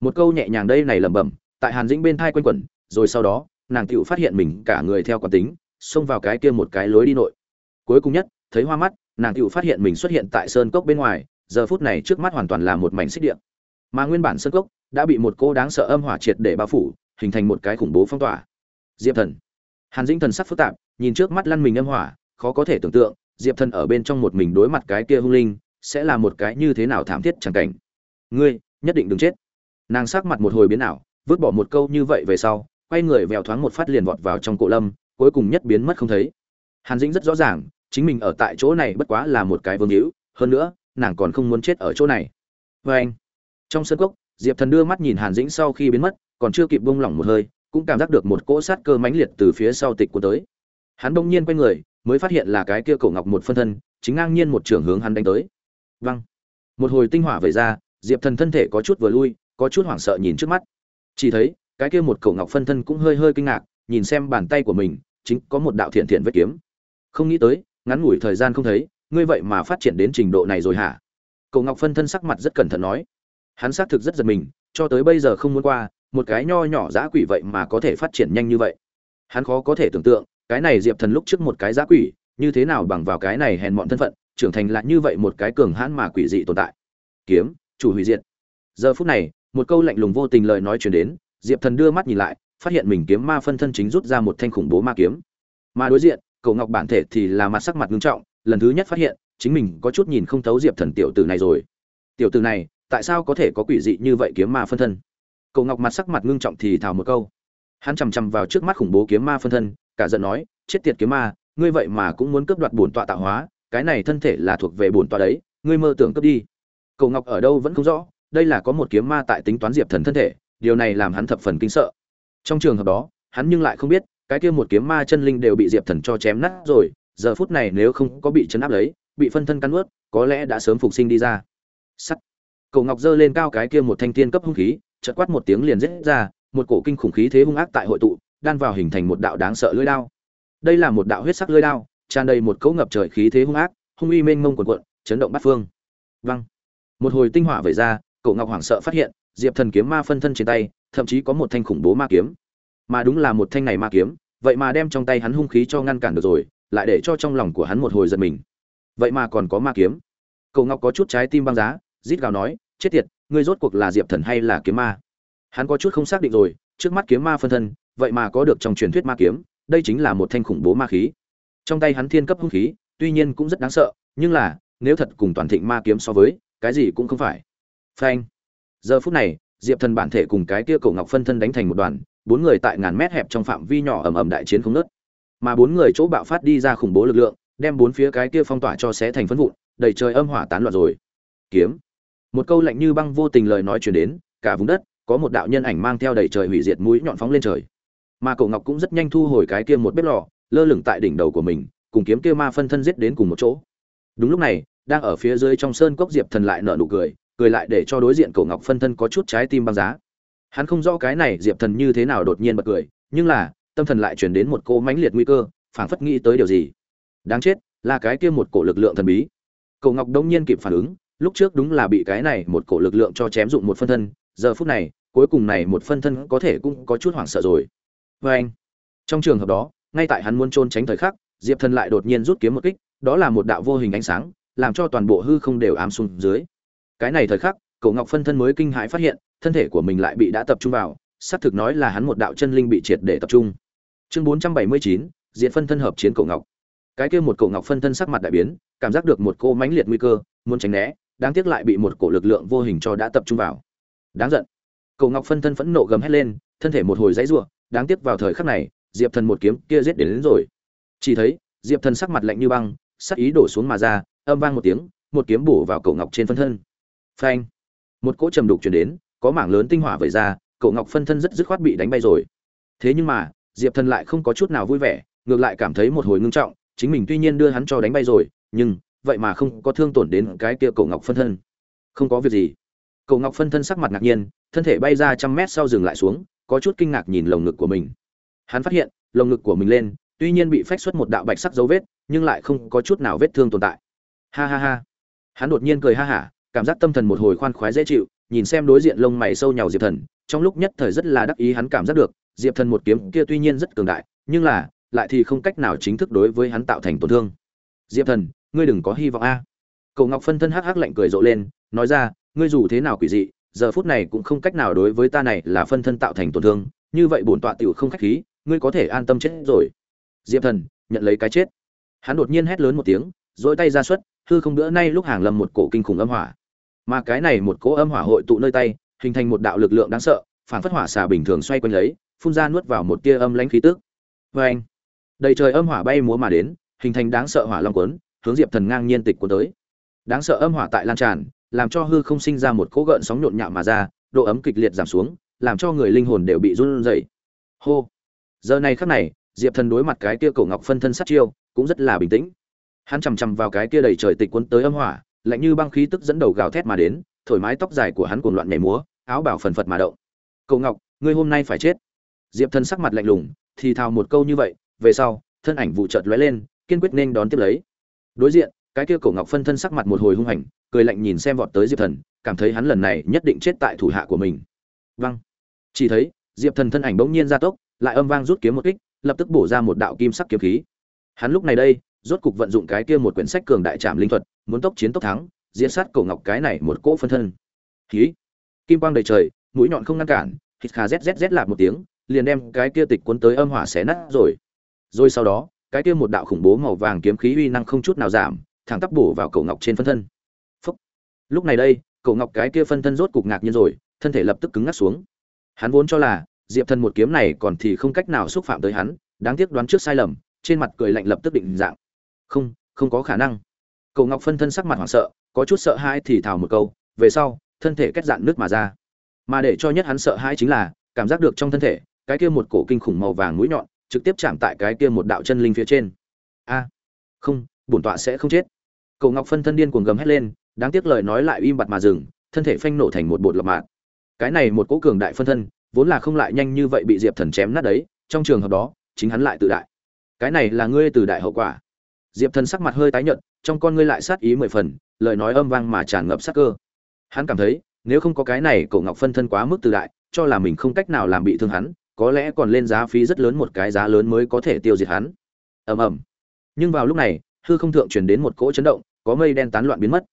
Một câu nhẹ nhàng đây này lẩm bẩm, tại hàn dĩnh bên thai quanh quẩn, rồi sau đó, nàng tựu phát hiện mình cả người theo quán tính xông vào cái kia một cái lối đi nội. Cuối cùng nhất, thấy hoa mắt, nàng tựu phát hiện mình xuất hiện tại sơn cốc bên ngoài, giờ phút này trước mắt hoàn toàn là một mảnh xích điện mà nguyên bản sơn cốc đã bị một cô đáng sợ âm hỏa triệt để bao phủ, hình thành một cái khủng bố phong tỏa. Diệp thần. Hàn dĩnh thần sắc phức tạp, nhìn trước mắt lăn mình âm hỏa, khó có thể tưởng tượng, diệp thần ở bên trong một mình đối mặt cái kia hung linh, sẽ là một cái như thế nào thảm thiết chẳng cảnh. Ngươi, nhất định đừng chết. Nàng sắc mặt một hồi biến ảo, vứt bỏ một câu như vậy về sau, quay người vèo thoáng một phát liền vọt vào trong cổ lâm cuối cùng nhất biến mất không thấy. Hàn dĩnh rất rõ ràng, chính mình ở tại chỗ này bất quá là một cái vương hữu, hơn nữa, nàng còn không muốn chết ở chỗ này. Vê anh, trong sân cốc, diệp thần đưa mắt nhìn hàn dĩnh sau khi biến mất, còn chưa kịp bông lỏng một hơi, cũng cảm giác được một cỗ sát cơ mãnh liệt từ phía sau tịch của tới. Hắn bỗng nhiên quay người, mới phát hiện là cái kia cổ ngọc một phân thân, chính ngang nhiên một trưởng hướng hắn đánh tới. Văng một hồi tinh hỏa về ra, diệp thần thân thể có chút vừa lui, có chút hoảng sợ nhìn trước mắt. Chỉ thấy, cái kia một cổ ngọc phân thân cũng hơi hơi kinh ngạc, nhìn xem bàn tay của mình chính có một đạo thiện thiện vết kiếm. Không nghĩ tới, ngắn ngủi thời gian không thấy, ngươi vậy mà phát triển đến trình độ này rồi hả? Cậu ngọc phân thân sắc mặt rất cẩn thận nói. Hắn xác thực rất giật mình, cho tới bây giờ không muốn qua, một cái nho nhỏ giã quỷ vậy mà có thể phát triển nhanh như vậy. Hắn khó có thể tưởng tượng, cái này diệp thần lúc trước một cái giã quỷ, như thế nào bằng vào cái này hèn mọn thân phận, trưởng thành lại như vậy một cái cường hãn mà quỷ dị tồn tại. Kiếm, chủ hủy diệt. Giờ phút này, một câu lạnh lùng vô tình lời nói chuyển đến, diệp thần đưa mắt nhìn lại phát hiện mình kiếm ma phân thân chính rút ra một thanh khủng bố ma kiếm. Mà đối diện, cậu ngọc bản thể thì là mặt sắc mặt nghiêm trọng, lần thứ nhất phát hiện, chính mình có chút nhìn không thấu diệp thần tiểu tử này rồi. Tiểu tử này, tại sao có thể có quỷ dị như vậy kiếm ma phân thân? Cậu ngọc mặt sắc mặt ngưng trọng thì thào một câu. Hắn chằm chằm vào trước mắt khủng bố kiếm ma phân thân, cả giận nói, chết tiệt kiếm ma, ngươi vậy mà cũng muốn cướp đoạt bổn tọa tạo hóa, cái này thân thể là thuộc về bổn tọa đấy, ngươi mơ tưởng cướp đi. Cậu ngọc ở đâu vẫn không rõ, đây là có một kiếm ma tại tính toán diệp thần thân thể, điều này làm hắn thập phần kinh sợ trong trường hợp đó, hắn nhưng lại không biết, cái kia một kiếm ma chân linh đều bị diệp thần cho chém nát rồi, giờ phút này nếu không có bị chấn áp lấy, bị phân thân cắn ướt có lẽ đã sớm phục sinh đi ra. Sắt. Cậu ngọc giơ lên cao cái kia một thanh tiên cấp hung khí, chợt quát một tiếng liền rết ra, một cổ kinh khủng khí thế hung ác tại hội tụ, đan vào hình thành một đạo đáng sợ lưỡi đao. Đây là một đạo huyết sắc lưỡi đao, tràn đầy một cấu ngập trời khí thế hung ác, hung uy mênh mông quần quận chấn động bát phương. Văng một hồi tinh hỏa về ra cậu ngọc hoảng sợ phát hiện, diệp thần kiếm ma phân thân trên tay thậm chí có một thanh khủng bố ma kiếm. Mà đúng là một thanh này ma kiếm, vậy mà đem trong tay hắn hung khí cho ngăn cản được rồi, lại để cho trong lòng của hắn một hồi giật mình. Vậy mà còn có ma kiếm. Cậu ngọc có chút trái tim băng giá, rít gào nói, chết tiệt, ngươi rốt cuộc là diệp thần hay là kiếm ma? Hắn có chút không xác định rồi, trước mắt kiếm ma phân thân, vậy mà có được trong truyền thuyết ma kiếm, đây chính là một thanh khủng bố ma khí. Trong tay hắn thiên cấp hung khí, tuy nhiên cũng rất đáng sợ, nhưng là, nếu thật cùng toàn thịnh ma kiếm so với, cái gì cũng không phải. Phanh. Giờ phút này diệp thần bản thể cùng cái kia cổ ngọc phân thân đánh thành một đoàn, bốn người tại ngàn mét hẹp trong phạm vi nhỏ ầm ầm đại chiến không nớt mà bốn người chỗ bạo phát đi ra khủng bố lực lượng, đem bốn phía cái kia phong tỏa cho xé thành phân vụn, đầy trời âm hỏa tán loạn rồi. Kiếm. Một câu lạnh như băng vô tình lời nói truyền đến, cả vùng đất, có một đạo nhân ảnh mang theo đầy trời hủy diệt mũi nhọn phóng lên trời. Mà cậu ngọc cũng rất nhanh thu hồi cái kia một bếp lò, lơ lửng tại đỉnh đầu của mình, cùng kiếm kia ma phân thân giết đến cùng một chỗ. Đúng lúc này, đang ở phía dưới trong sơn cốc diệp thần lại nở nụ cười cười lại để cho đối diện cổ ngọc phân thân có chút trái tim băng giá. Hắn không rõ cái này diệp thần như thế nào đột nhiên bật cười, nhưng là, tâm thần lại chuyển đến một cô mãnh liệt nguy cơ, phảng phất nghĩ tới điều gì. Đáng chết, là cái kia một cổ lực lượng thần bí. Cổ ngọc đông nhiên kịp phản ứng, lúc trước đúng là bị cái này một cổ lực lượng cho chém dụng một phân thân, giờ phút này, cuối cùng này một phân thân có thể cũng có chút hoảng sợ rồi. Vê anh, trong trường hợp đó, ngay tại hắn muốn trôn tránh thời khắc, diệp thần lại đột nhiên rút kiếm một kích, đó là một đạo vô hình ánh sáng, làm cho toàn bộ hư không đều ám xuống dưới cái này thời khắc cậu ngọc phân thân mới kinh hãi phát hiện thân thể của mình lại bị đã tập trung vào xác thực nói là hắn một đạo chân linh bị triệt để tập trung. Chương bốn trăm bảy mươi chín diện phân thân hợp chiến cậu ngọc. Cái kia một cậu ngọc phân thân sắc mặt đại biến cảm giác được một cô mãnh liệt nguy cơ muốn tránh né đáng tiếc lại bị một cổ lực lượng vô hình cho đã tập trung vào. Đáng giận. Cổ ngọc phân thân phẫn nộ gầm hét lên thân thể một hồi dãy rủa đáng tiếc vào thời khắc này diệp thần một kiếm kia giết đến, đến rồi. Chỉ thấy diệp thần sắc mặt lạnh như băng sắc ý đổ xuống mà ra âm vang một tiếng một kiếm bổ vào cậu ngọc trên phân thân phanh. Một cỗ trầm đục chuyển đến, có mảng lớn tinh hỏa vẩy ra, cậu ngọc phân thân rất dứt khoát bị đánh bay rồi. Thế nhưng mà, diệp thần lại không có chút nào vui vẻ, ngược lại cảm thấy một hồi ngưng trọng, chính mình tuy nhiên đưa hắn cho đánh bay rồi, nhưng, vậy mà không có thương tổn đến cái kia cậu ngọc phân thân. Không có việc gì. Cậu ngọc phân thân sắc mặt ngạc nhiên, thân thể bay ra trăm mét sau dừng lại xuống, có chút kinh ngạc nhìn lồng ngực của mình. Hắn phát hiện, lồng ngực của mình lên, tuy nhiên bị phách xuất một đạo bạch sắc dấu vết, nhưng lại không có chút nào vết thương tồn tại. Ha ha ha. Hắn đột nhiên cười ha hả cảm giác tâm thần một hồi khoan khoái dễ chịu, nhìn xem đối diện lông mày sâu nhàu diệp thần, trong lúc nhất thời rất là đắc ý hắn cảm giác được, diệp thần một kiếm kia tuy nhiên rất cường đại, nhưng là, lại thì không cách nào chính thức đối với hắn tạo thành tổn thương. Diệp thần, ngươi đừng có hy vọng a. Cậu ngọc phân thân hắc hắc lạnh cười rộ lên, nói ra, ngươi dù thế nào quỷ dị, giờ phút này cũng không cách nào đối với ta này là phân thân tạo thành tổn thương, như vậy bổn tọa tiểu không khách khí, ngươi có thể an tâm chết rồi. Diệp thần, nhận lấy cái chết. Hắn đột nhiên hét lớn một tiếng rồi tay ra xuất, hư không bữa nay lúc hàng lâm một cổ kinh khủng âm hỏa mà cái này một cỗ âm hỏa hội tụ nơi tay, hình thành một đạo lực lượng đáng sợ, phản phất hỏa xà bình thường xoay quanh lấy, phun ra nuốt vào một tia âm lãnh khí tức. Vê anh đầy trời âm hỏa bay múa mà đến, hình thành đáng sợ hỏa long quấn hướng diệp thần ngang nhiên tịch cuốn tới. Đáng sợ âm hỏa tại lan tràn, làm cho hư không sinh ra một cỗ gợn sóng nhộn nhạo mà ra, độ ấm kịch liệt giảm xuống, làm cho người linh hồn đều bị run rẩy. Hô. Giờ này khắc này, diệp thần đối mặt cái kia cổ ngọc phân thân sát chiêu, cũng rất là bình tĩnh. Hắn chằm chằm vào cái kia đầy trời tịch cuốn tới âm hỏa lạnh như băng khí tức dẫn đầu gào thét mà đến, thổi mái tóc dài của hắn cuồng loạn nhảy múa, áo bảo phần phật mà động. Cậu ngọc, ngươi hôm nay phải chết. Diệp thần sắc mặt lạnh lùng, thì thào một câu như vậy, về sau, thân ảnh vụ chợt lóe lên, kiên quyết nên đón tiếp lấy. Đối diện, cái kia cổ ngọc phân thân sắc mặt một hồi hung hành, cười lạnh nhìn xem vọt tới diệp thần, cảm thấy hắn lần này nhất định chết tại thủ hạ của mình. Văng chỉ thấy, diệp thần thân ảnh bỗng nhiên ra tốc, lại âm vang rút kiếm một kích, lập tức bổ ra một đạo kim sắc kiếm khí. Hắn lúc này đây rốt cục vận dụng cái kia một quyển sách cường đại trảm linh thuật, muốn tốc chiến tốc thắng diễn sát cổ ngọc cái này một cỗ phân thân. Khí kim quang đầy trời, mũi nhọn không ngăn cản, hít kha zzz lạp một tiếng, liền đem cái kia tịch cuốn tới âm hỏa xé nát rồi. Rồi sau đó, cái kia một đạo khủng bố màu vàng kiếm khí uy năng không chút nào giảm, thẳng tắp bổ vào cổ ngọc trên phân thân. Phúc. lúc này đây, cổ ngọc cái kia phân thân rốt cục ngạc nhiên rồi, thân thể lập tức cứng ngắc xuống. Hắn vốn cho là, diệp thần một kiếm này còn thì không cách nào xúc phạm tới hắn, đáng tiếc đoán trước sai lầm, trên mặt cười lạnh lập tức định dạng không không có khả năng. Cậu ngọc phân thân sắc mặt hoảng sợ, có chút sợ hãi thì thào một câu, về sau, thân thể kết dạn nước mà ra. Mà để cho nhất hắn sợ hãi chính là, cảm giác được trong thân thể, cái kia một cổ kinh khủng màu vàng mũi nhọn, trực tiếp chạm tại cái kia một đạo chân linh phía trên. A, không, bổn tọa sẽ không chết. Cậu ngọc phân thân điên cuồng gầm hét lên, đáng tiếc lời nói lại im bặt mà dừng, thân thể phanh nổ thành một bột lọc mạng cái này một cỗ cường đại phân thân, vốn là không lại nhanh như vậy bị diệp thần chém nát đấy, trong trường hợp đó, chính hắn lại tự đại. Cái này là ngươi từ đại hậu quả diệp thần sắc mặt hơi tái nhợt, trong con ngươi lại sát ý mười phần, lời nói âm vang mà tràn ngập sắc cơ. Hắn cảm thấy, nếu không có cái này cậu ngọc phân thân quá mức từ đại, cho là mình không cách nào làm bị thương hắn, có lẽ còn lên giá phí rất lớn một cái giá lớn mới có thể tiêu diệt hắn. Ầm ầm. Nhưng vào lúc này, hư không thượng truyền đến một cỗ chấn động, có mây đen tán loạn biến mất.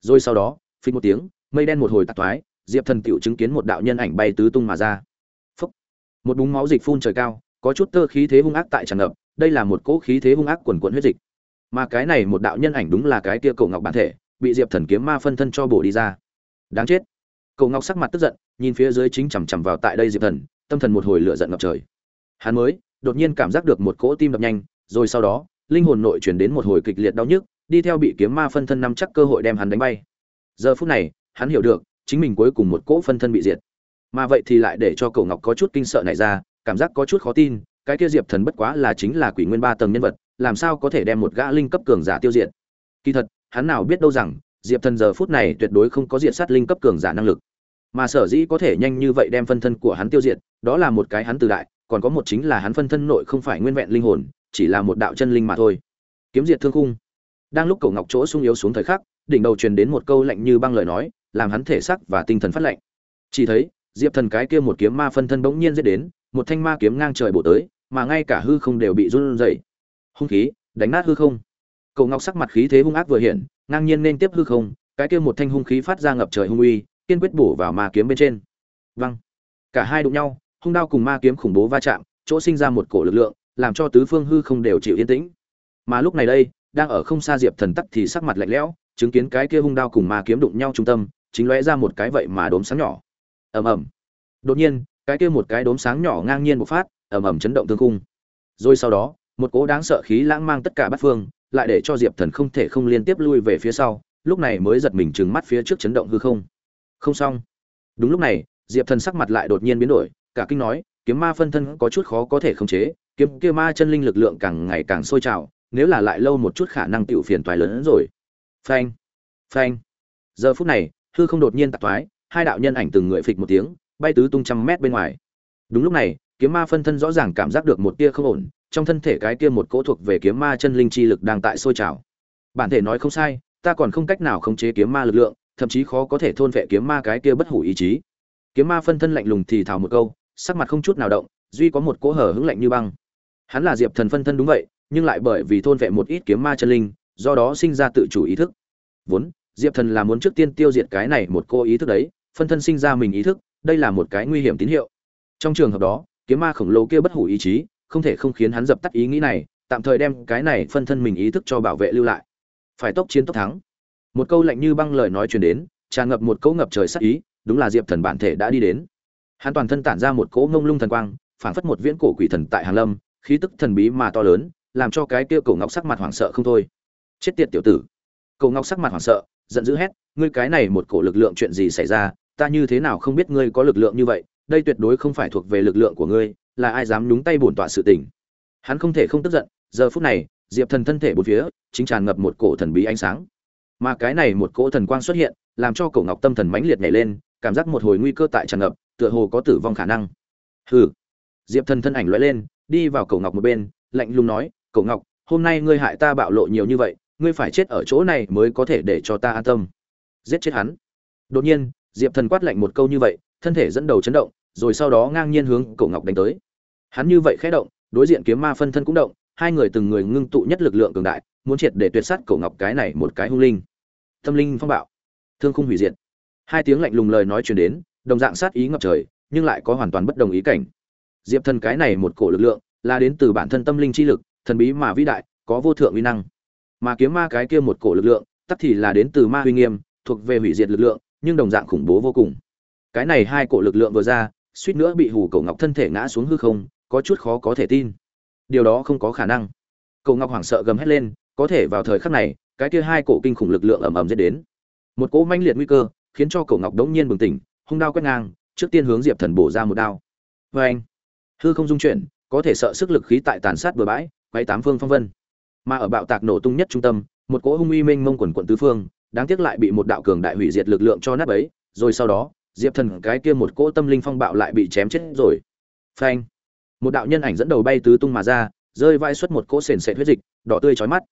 Rồi sau đó phình một tiếng, mây đen một hồi tạc toái diệp thần tiểu chứng kiến một đạo nhân ảnh bay tứ tung mà ra. Phúc. một búng máu dịch phun trời cao, có chút tơ khí thế hung ác tại tràn ngập, đây là một cỗ khí thế hung ác quần quận huyết dịch mà cái này một đạo nhân ảnh đúng là cái kia cổ ngọc bản thể, bị diệp thần kiếm ma phân thân cho bổ đi ra. Đáng chết. Cổ ngọc sắc mặt tức giận, nhìn phía dưới chính chằm chằm vào tại đây diệp thần, tâm thần một hồi lửa giận ngập trời. Hắn mới, đột nhiên cảm giác được một cỗ tim đập nhanh, rồi sau đó, linh hồn nội chuyển đến một hồi kịch liệt đau nhức, đi theo bị kiếm ma phân thân nắm chắc cơ hội đem hắn đánh bay. Giờ phút này, hắn hiểu được, chính mình cuối cùng một cỗ phân thân bị diệt. Mà vậy thì lại để cho cổ ngọc có chút kinh sợ này ra, cảm giác có chút khó tin, cái kia diệp thần bất quá là chính là quỷ nguyên ba tầng nhân vật làm sao có thể đem một gã linh cấp cường giả tiêu diệt? Kỳ thật, hắn nào biết đâu rằng, diệp thần giờ phút này tuyệt đối không có diệt sát linh cấp cường giả năng lực. Mà sở dĩ có thể nhanh như vậy đem phân thân của hắn tiêu diệt, đó là một cái hắn từ đại, còn có một chính là hắn phân thân nội không phải nguyên vẹn linh hồn, chỉ là một đạo chân linh mà thôi. Kiếm diệt thương khung. Đang lúc cổ ngọc chỗ sung yếu xuống thời khắc, đỉnh đầu truyền đến một câu lạnh như băng lời nói, làm hắn thể sắc và tinh thần phát lạnh. Chỉ thấy, diệp thần cái kia một kiếm ma phân thân bỗng nhiên giết đến, một thanh ma kiếm ngang trời bổ tới, mà ngay cả hư không đều bị run rẩy hung khí, đánh nát hư không. Cậu ngọc sắc mặt khí thế hung ác vừa hiện, ngang nhiên nên tiếp hư không, cái kia một thanh hung khí phát ra ngập trời hung uy, kiên quyết bổ vào ma kiếm bên trên. Văng cả hai đụng nhau, hung đao cùng ma kiếm khủng bố va chạm, chỗ sinh ra một cổ lực lượng, làm cho tứ phương hư không đều chịu yên tĩnh. Mà lúc này đây, đang ở không xa diệp thần tắc thì sắc mặt lạnh lẽo, chứng kiến cái kia hung đao cùng ma kiếm đụng nhau trung tâm, chính lóe ra một cái vậy mà đốm sáng nhỏ. Ầm ầm. Đột nhiên, cái kia một cái đốm sáng nhỏ ngang nhiên bộc phát, ầm ầm chấn động thương khung. Rồi sau đó một cỗ đáng sợ khí lãng mang tất cả bát phương, lại để cho diệp thần không thể không liên tiếp lui về phía sau, lúc này mới giật mình trừng mắt phía trước chấn động hư không. Không xong. Đúng lúc này, diệp thần sắc mặt lại đột nhiên biến đổi, cả kinh nói, kiếm ma phân thân có chút khó có thể khống chế, kiếm kia ma chân linh lực lượng càng ngày càng sôi trào, nếu là lại lâu một chút khả năng tựu phiền toái lớn hơn rồi. Phanh phanh. Giờ phút này, hư không đột nhiên tạc toái hai đạo nhân ảnh từng người phịch một tiếng, bay tứ tung trăm mét bên ngoài. Đúng lúc này, kiếm ma phân thân rõ ràng cảm giác được một tia không ổn trong thân thể cái kia một cỗ thuộc về kiếm ma chân linh chi lực đang tại sôi trào. Bản thể nói không sai, ta còn không cách nào khống chế kiếm ma lực lượng, thậm chí khó có thể thôn vệ kiếm ma cái kia bất hủ ý chí. Kiếm ma phân thân lạnh lùng thì thào một câu, sắc mặt không chút nào động, duy có một cỗ hở hững lạnh như băng. Hắn là diệp thần phân thân đúng vậy, nhưng lại bởi vì thôn vệ một ít kiếm ma chân linh, do đó sinh ra tự chủ ý thức. Vốn, diệp thần là muốn trước tiên tiêu diệt cái này một cô ý thức đấy, phân thân sinh ra mình ý thức, đây là một cái nguy hiểm tín hiệu. Trong trường hợp đó, kiếm ma khổng lồ kia bất hủ ý chí không thể không khiến hắn dập tắt ý nghĩ này, tạm thời đem cái này phân thân mình ý thức cho bảo vệ lưu lại. Phải tốc chiến tốc thắng. Một câu lạnh như băng lời nói truyền đến, tràn ngập một cỗ ngập trời sắc ý, đúng là diệp thần bản thể đã đi đến. Hắn toàn thân tản ra một cỗ ngông lung thần quang, phảng phất một viễn cổ quỷ thần tại hàng lâm, khí tức thần bí mà to lớn, làm cho cái kia cổ ngọc sắc mặt hoảng sợ không thôi. Chết tiệt tiểu tử. Cổ ngọc sắc mặt hoảng sợ, giận dữ hét, ngươi cái này một cổ lực lượng chuyện gì xảy ra? Ta như thế nào không biết ngươi có lực lượng như vậy? Đây tuyệt đối không phải thuộc về lực lượng của ngươi là ai dám nhúng tay bổn tọa sự tình. Hắn không thể không tức giận, giờ phút này, diệp thần thân thể bốn phía, chính tràn ngập một cổ thần bí ánh sáng. Mà cái này một cỗ thần quang xuất hiện, làm cho cổ ngọc tâm thần mãnh liệt nhảy lên, cảm giác một hồi nguy cơ tại tràn ngập, tựa hồ có tử vong khả năng. Hừ. Diệp thần thân ảnh lóe lên, đi vào cổ ngọc một bên, lạnh lùng nói, cổ ngọc, hôm nay ngươi hại ta bạo lộ nhiều như vậy, ngươi phải chết ở chỗ này mới có thể để cho ta an tâm. Giết chết hắn. Đột nhiên, diệp thần quát lạnh một câu như vậy, thân thể dẫn đầu chấn động rồi sau đó ngang nhiên hướng cổ ngọc đánh tới. Hắn như vậy khẽ động, đối diện kiếm ma phân thân cũng động, hai người từng người ngưng tụ nhất lực lượng cường đại, muốn triệt để tuyệt sát cổ ngọc cái này một cái hung linh. Tâm linh phong bạo, thương khung hủy diệt. Hai tiếng lạnh lùng lời nói truyền đến, đồng dạng sát ý ngập trời, nhưng lại có hoàn toàn bất đồng ý cảnh. Diệp thần cái này một cổ lực lượng, là đến từ bản thân tâm linh chi lực, thần bí mà vĩ đại, có vô thượng uy năng. Mà kiếm ma cái kia một cổ lực lượng, tắc thì là đến từ ma uy nghiêm, thuộc về hủy diệt lực lượng, nhưng đồng dạng khủng bố vô cùng. Cái này hai cổ lực lượng vừa ra suýt nữa bị hủ cổ ngọc thân thể ngã xuống hư không, có chút khó có thể tin. Điều đó không có khả năng. Cổ ngọc hoảng sợ gầm hét lên, có thể vào thời khắc này, cái kia hai cổ kinh khủng lực lượng ầm ầm giết đến. Một cỗ manh liệt nguy cơ, khiến cho cổ ngọc đống nhiên bừng tỉnh, hung đao quét ngang, trước tiên hướng diệp thần bổ ra một đao. Vê anh hư không dung chuyển, có thể sợ sức lực khí tại tàn sát bừa bãi, quay tám phương phong vân. Mà ở bạo tạc nổ tung nhất trung tâm, một cỗ hung uy mênh mông quần quận tứ phương, đáng tiếc lại bị một đạo cường đại hủy diệt lực lượng cho nát ấy rồi sau đó diệp thần cái kia một cỗ tâm linh phong bạo lại bị chém chết rồi. Phanh. Một đạo nhân ảnh dẫn đầu bay tứ tung mà ra, rơi vai xuất một cỗ sền sệt huyết dịch, đỏ tươi chói mắt.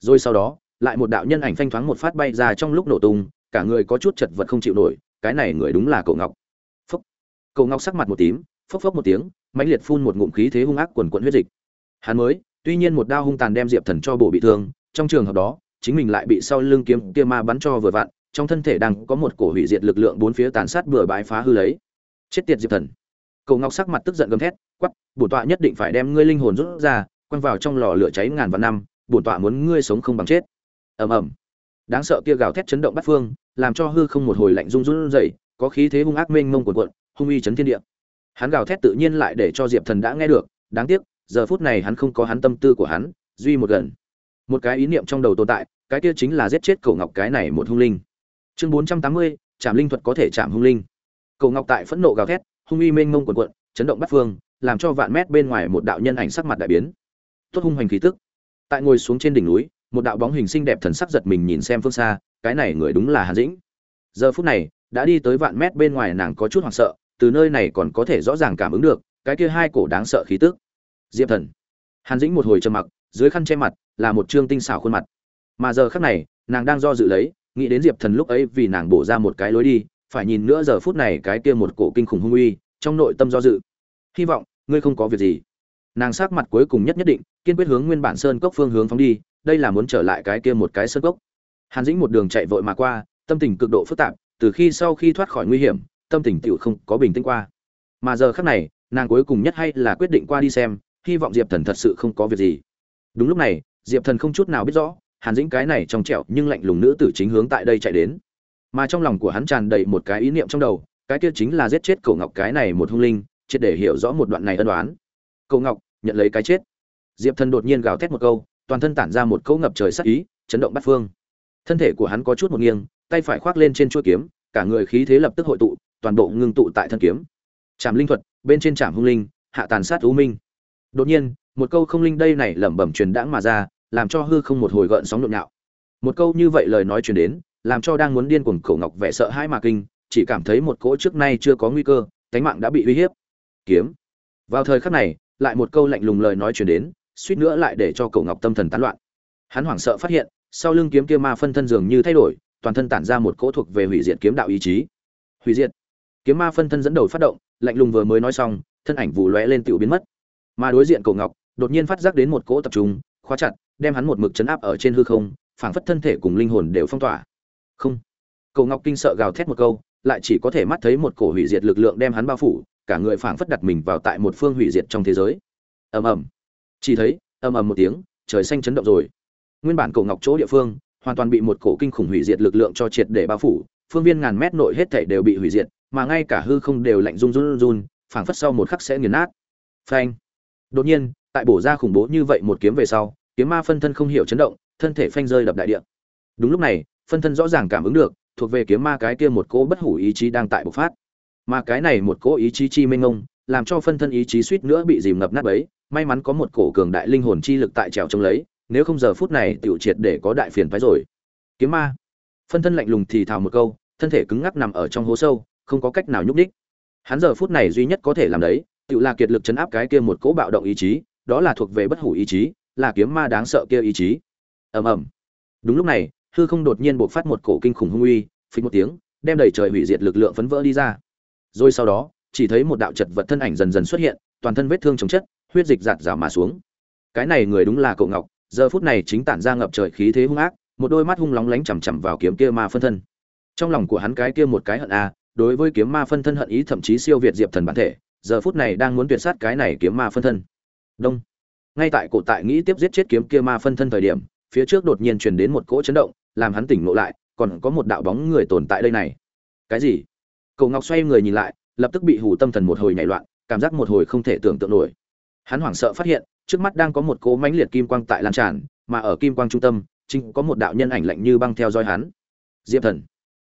Rồi sau đó, lại một đạo nhân ảnh phanh thoáng một phát bay ra trong lúc nổ tung, cả người có chút chật vật không chịu nổi, cái này người đúng là cậu ngọc. Phúc. Cậu ngọc sắc mặt một tím, phốc phốc một tiếng, mãnh liệt phun một ngụm khí thế hung ác quần quận huyết dịch. Hắn mới, tuy nhiên một đao hung tàn đem diệp thần cho bổ bị thương, trong trường hợp đó, chính mình lại bị sau lưng kiếm kia ma bắn cho vừa vặn trong thân thể đang có một cổ hủy diệt lực lượng bốn phía tàn sát bừa bãi phá hư lấy. Chết tiệt diệp thần. Cầu ngọc sắc mặt tức giận gầm thét quắp bổn tọa nhất định phải đem ngươi linh hồn rút ra, quăng vào trong lò lửa cháy ngàn vạn năm, bổn tọa muốn ngươi sống không bằng chết. Ầm ầm. Đáng sợ kia gào thét chấn động bát phương, làm cho hư không một hồi lạnh run run rẩy, có khí thế hung ác mênh mông cuộn cuộn, hung uy chấn thiên địa. Hắn gào thét tự nhiên lại để cho diệp thần đã nghe được, đáng tiếc, giờ phút này hắn không có hắn tâm tư của hắn, duy một gần. Một cái ý niệm trong đầu tồn tại, cái kia chính là giết chết cổ ngọc cái này một hung linh chương bốn trăm tám mươi chạm linh thuật có thể chạm hung linh. Cầu ngọc tại phẫn nộ gào thét, hung uy mênh mông cuộn cuộn chấn động bát phương, làm cho vạn mét bên ngoài một đạo nhân ảnh sắc mặt đại biến. Tốt hung hoành khí tức. Tại ngồi xuống trên đỉnh núi, một đạo bóng hình xinh đẹp thần sắc giật mình nhìn xem phương xa, cái này người đúng là hàn dĩnh. Giờ phút này, đã đi tới vạn mét bên ngoài nàng có chút hoảng sợ, từ nơi này còn có thể rõ ràng cảm ứng được, cái kia hai cổ đáng sợ khí tức. Diệp thần. Hàn dĩnh một hồi trầm mặc, dưới khăn che mặt, là một trương tinh xảo khuôn mặt. Mà giờ khắc này, nàng đang do dự lấy nghĩ đến diệp thần lúc ấy vì nàng bổ ra một cái lối đi, phải nhìn nữa giờ phút này cái kia một cổ kinh khủng hung uy, trong nội tâm do dự. Hy vọng, ngươi không có việc gì. Nàng sắc mặt cuối cùng nhất nhất định, kiên quyết hướng nguyên bản sơn cốc phương hướng phóng đi, đây là muốn trở lại cái kia một cái sơn cốc. Hàn dĩnh một đường chạy vội mà qua, tâm tình cực độ phức tạp, từ khi sau khi thoát khỏi nguy hiểm, tâm tình tựu không có bình tĩnh qua. Mà giờ khắc này, nàng cuối cùng nhất hay là quyết định qua đi xem, hy vọng diệp thần thật sự không có việc gì. Đúng lúc này, diệp thần không chút nào biết rõ hàn dĩnh cái này trong trẹo nhưng lạnh lùng nữ tử chính hướng tại đây chạy đến mà trong lòng của hắn tràn đầy một cái ý niệm trong đầu cái kia chính là giết chết Cổ Ngọc cái này một hung linh, triệt để hiểu rõ một đoạn này ân đoán. Cổ Ngọc nhận lấy cái chết. Diệp Thần đột nhiên gào thét một câu, toàn thân tản ra một cỗ ngập trời sát ý, chấn động bát phương. Thân thể của hắn có chút một nghiêng, tay phải khoác lên trên chuôi kiếm, cả người khí thế lập tức hội tụ, toàn bộ ngưng tụ tại thân kiếm. Trảm linh thuật, bên trên trảm hung linh, hạ tàn sát u minh. Đột nhiên, một câu không linh đây này lẩm bẩm truyền đãng mà ra, làm cho hư không một hồi gợn sóng nhộn nhạo. Một câu như vậy lời nói truyền đến, làm cho đang muốn điên cuồng Cổ Ngọc vẻ sợ hãi mà kinh, chỉ cảm thấy một cỗ trước nay chưa có nguy cơ, cánh mạng đã bị uy hiếp. Kiếm. Vào thời khắc này, lại một câu lạnh lùng lời nói truyền đến, suýt nữa lại để cho Cổ Ngọc tâm thần tán loạn. Hắn hoảng sợ phát hiện, sau lưng kiếm kia ma phân thân dường như thay đổi, toàn thân tản ra một cỗ thuộc về hủy diệt kiếm đạo ý chí. Hủy diệt. Kiếm ma phân thân dẫn đầu phát động, lạnh lùng vừa mới nói xong, thân ảnh vụ lóe lên tiểu biến mất. Mà đối diện Cổ Ngọc, đột nhiên phát giác đến một cỗ tập trung, khóa chặt, đem hắn một mực chấn áp ở trên hư không, phảng phất thân thể cùng linh hồn đều phong tỏa. Không. Cầu Ngọc kinh sợ gào thét một câu, lại chỉ có thể mắt thấy một cổ hủy diệt lực lượng đem hắn bao phủ, cả người phảng phất đặt mình vào tại một phương hủy diệt trong thế giới. Ầm ầm. Chỉ thấy, ầm ầm một tiếng, trời xanh chấn động rồi. Nguyên bản cầu ngọc chỗ địa phương, hoàn toàn bị một cổ kinh khủng hủy diệt lực lượng cho triệt để bao phủ, phương viên ngàn mét nội hết thảy đều bị hủy diệt, mà ngay cả hư không đều lạnh run run run, phảng phất sau một khắc sẽ nghiền nát. Phanh. Đột nhiên, tại bổ ra khủng bố như vậy một kiếm về sau, kiếm ma phân thân không hiểu chấn động, thân thể phanh rơi đập đại địa. Đúng lúc này, phân thân rõ ràng cảm ứng được, thuộc về kiếm ma cái kia một cỗ bất hủ ý chí đang tại bộc phát. Mà cái này một cỗ ý chí chi minh ngông, làm cho phân thân ý chí suýt nữa bị dìm ngập nát ấy may mắn có một cổ cường đại linh hồn chi lực tại trèo trông lấy, nếu không giờ phút này tiểu triệt để có đại phiền phái rồi. Kiếm ma. Phân thân lạnh lùng thì thào một câu, thân thể cứng ngắc nằm ở trong hố sâu, không có cách nào nhúc đích. Hắn giờ phút này duy nhất có thể làm đấy, tự là kiệt lực chấn áp cái kia một cỗ bạo động ý chí, đó là thuộc về bất hủ ý chí, là kiếm ma đáng sợ kia ý chí. Ầm ầm. Đúng lúc này, hư không đột nhiên bộc phát một cổ kinh khủng hung uy, phình một tiếng, đem đầy trời hủy diệt lực lượng phấn vỡ đi ra. Rồi sau đó, chỉ thấy một đạo chật vật thân ảnh dần dần xuất hiện, toàn thân vết thương chồng chất, huyết dịch giạt rào mà xuống. Cái này người đúng là Cậu Ngọc, giờ phút này chính tản ra ngập trời khí thế hung ác, một đôi mắt hung lóng lánh chằm chằm vào kiếm kia ma phân thân. Trong lòng của hắn cái kia một cái hận a, đối với kiếm ma phân thân hận ý thậm chí siêu việt Diệp Thần bản thể, giờ phút này đang muốn tuyệt sát cái này kiếm ma phân thân. Đông. Ngay tại cổ tại nghĩ tiếp giết chết kiếm kia ma phân thân thời điểm, phía trước đột nhiên truyền đến một cỗ chấn động, làm hắn tỉnh ngộ lại, còn có một đạo bóng người tồn tại đây này. Cái gì? Cậu Ngọc xoay người nhìn lại, lập tức bị hù tâm thần một hồi nhảy loạn, cảm giác một hồi không thể tưởng tượng nổi. Hắn hoảng sợ phát hiện, trước mắt đang có một cỗ mãnh liệt kim quang tại lan tràn, mà ở kim quang trung tâm, chính có một đạo nhân ảnh lạnh như băng theo dõi hắn. Diệp Thần.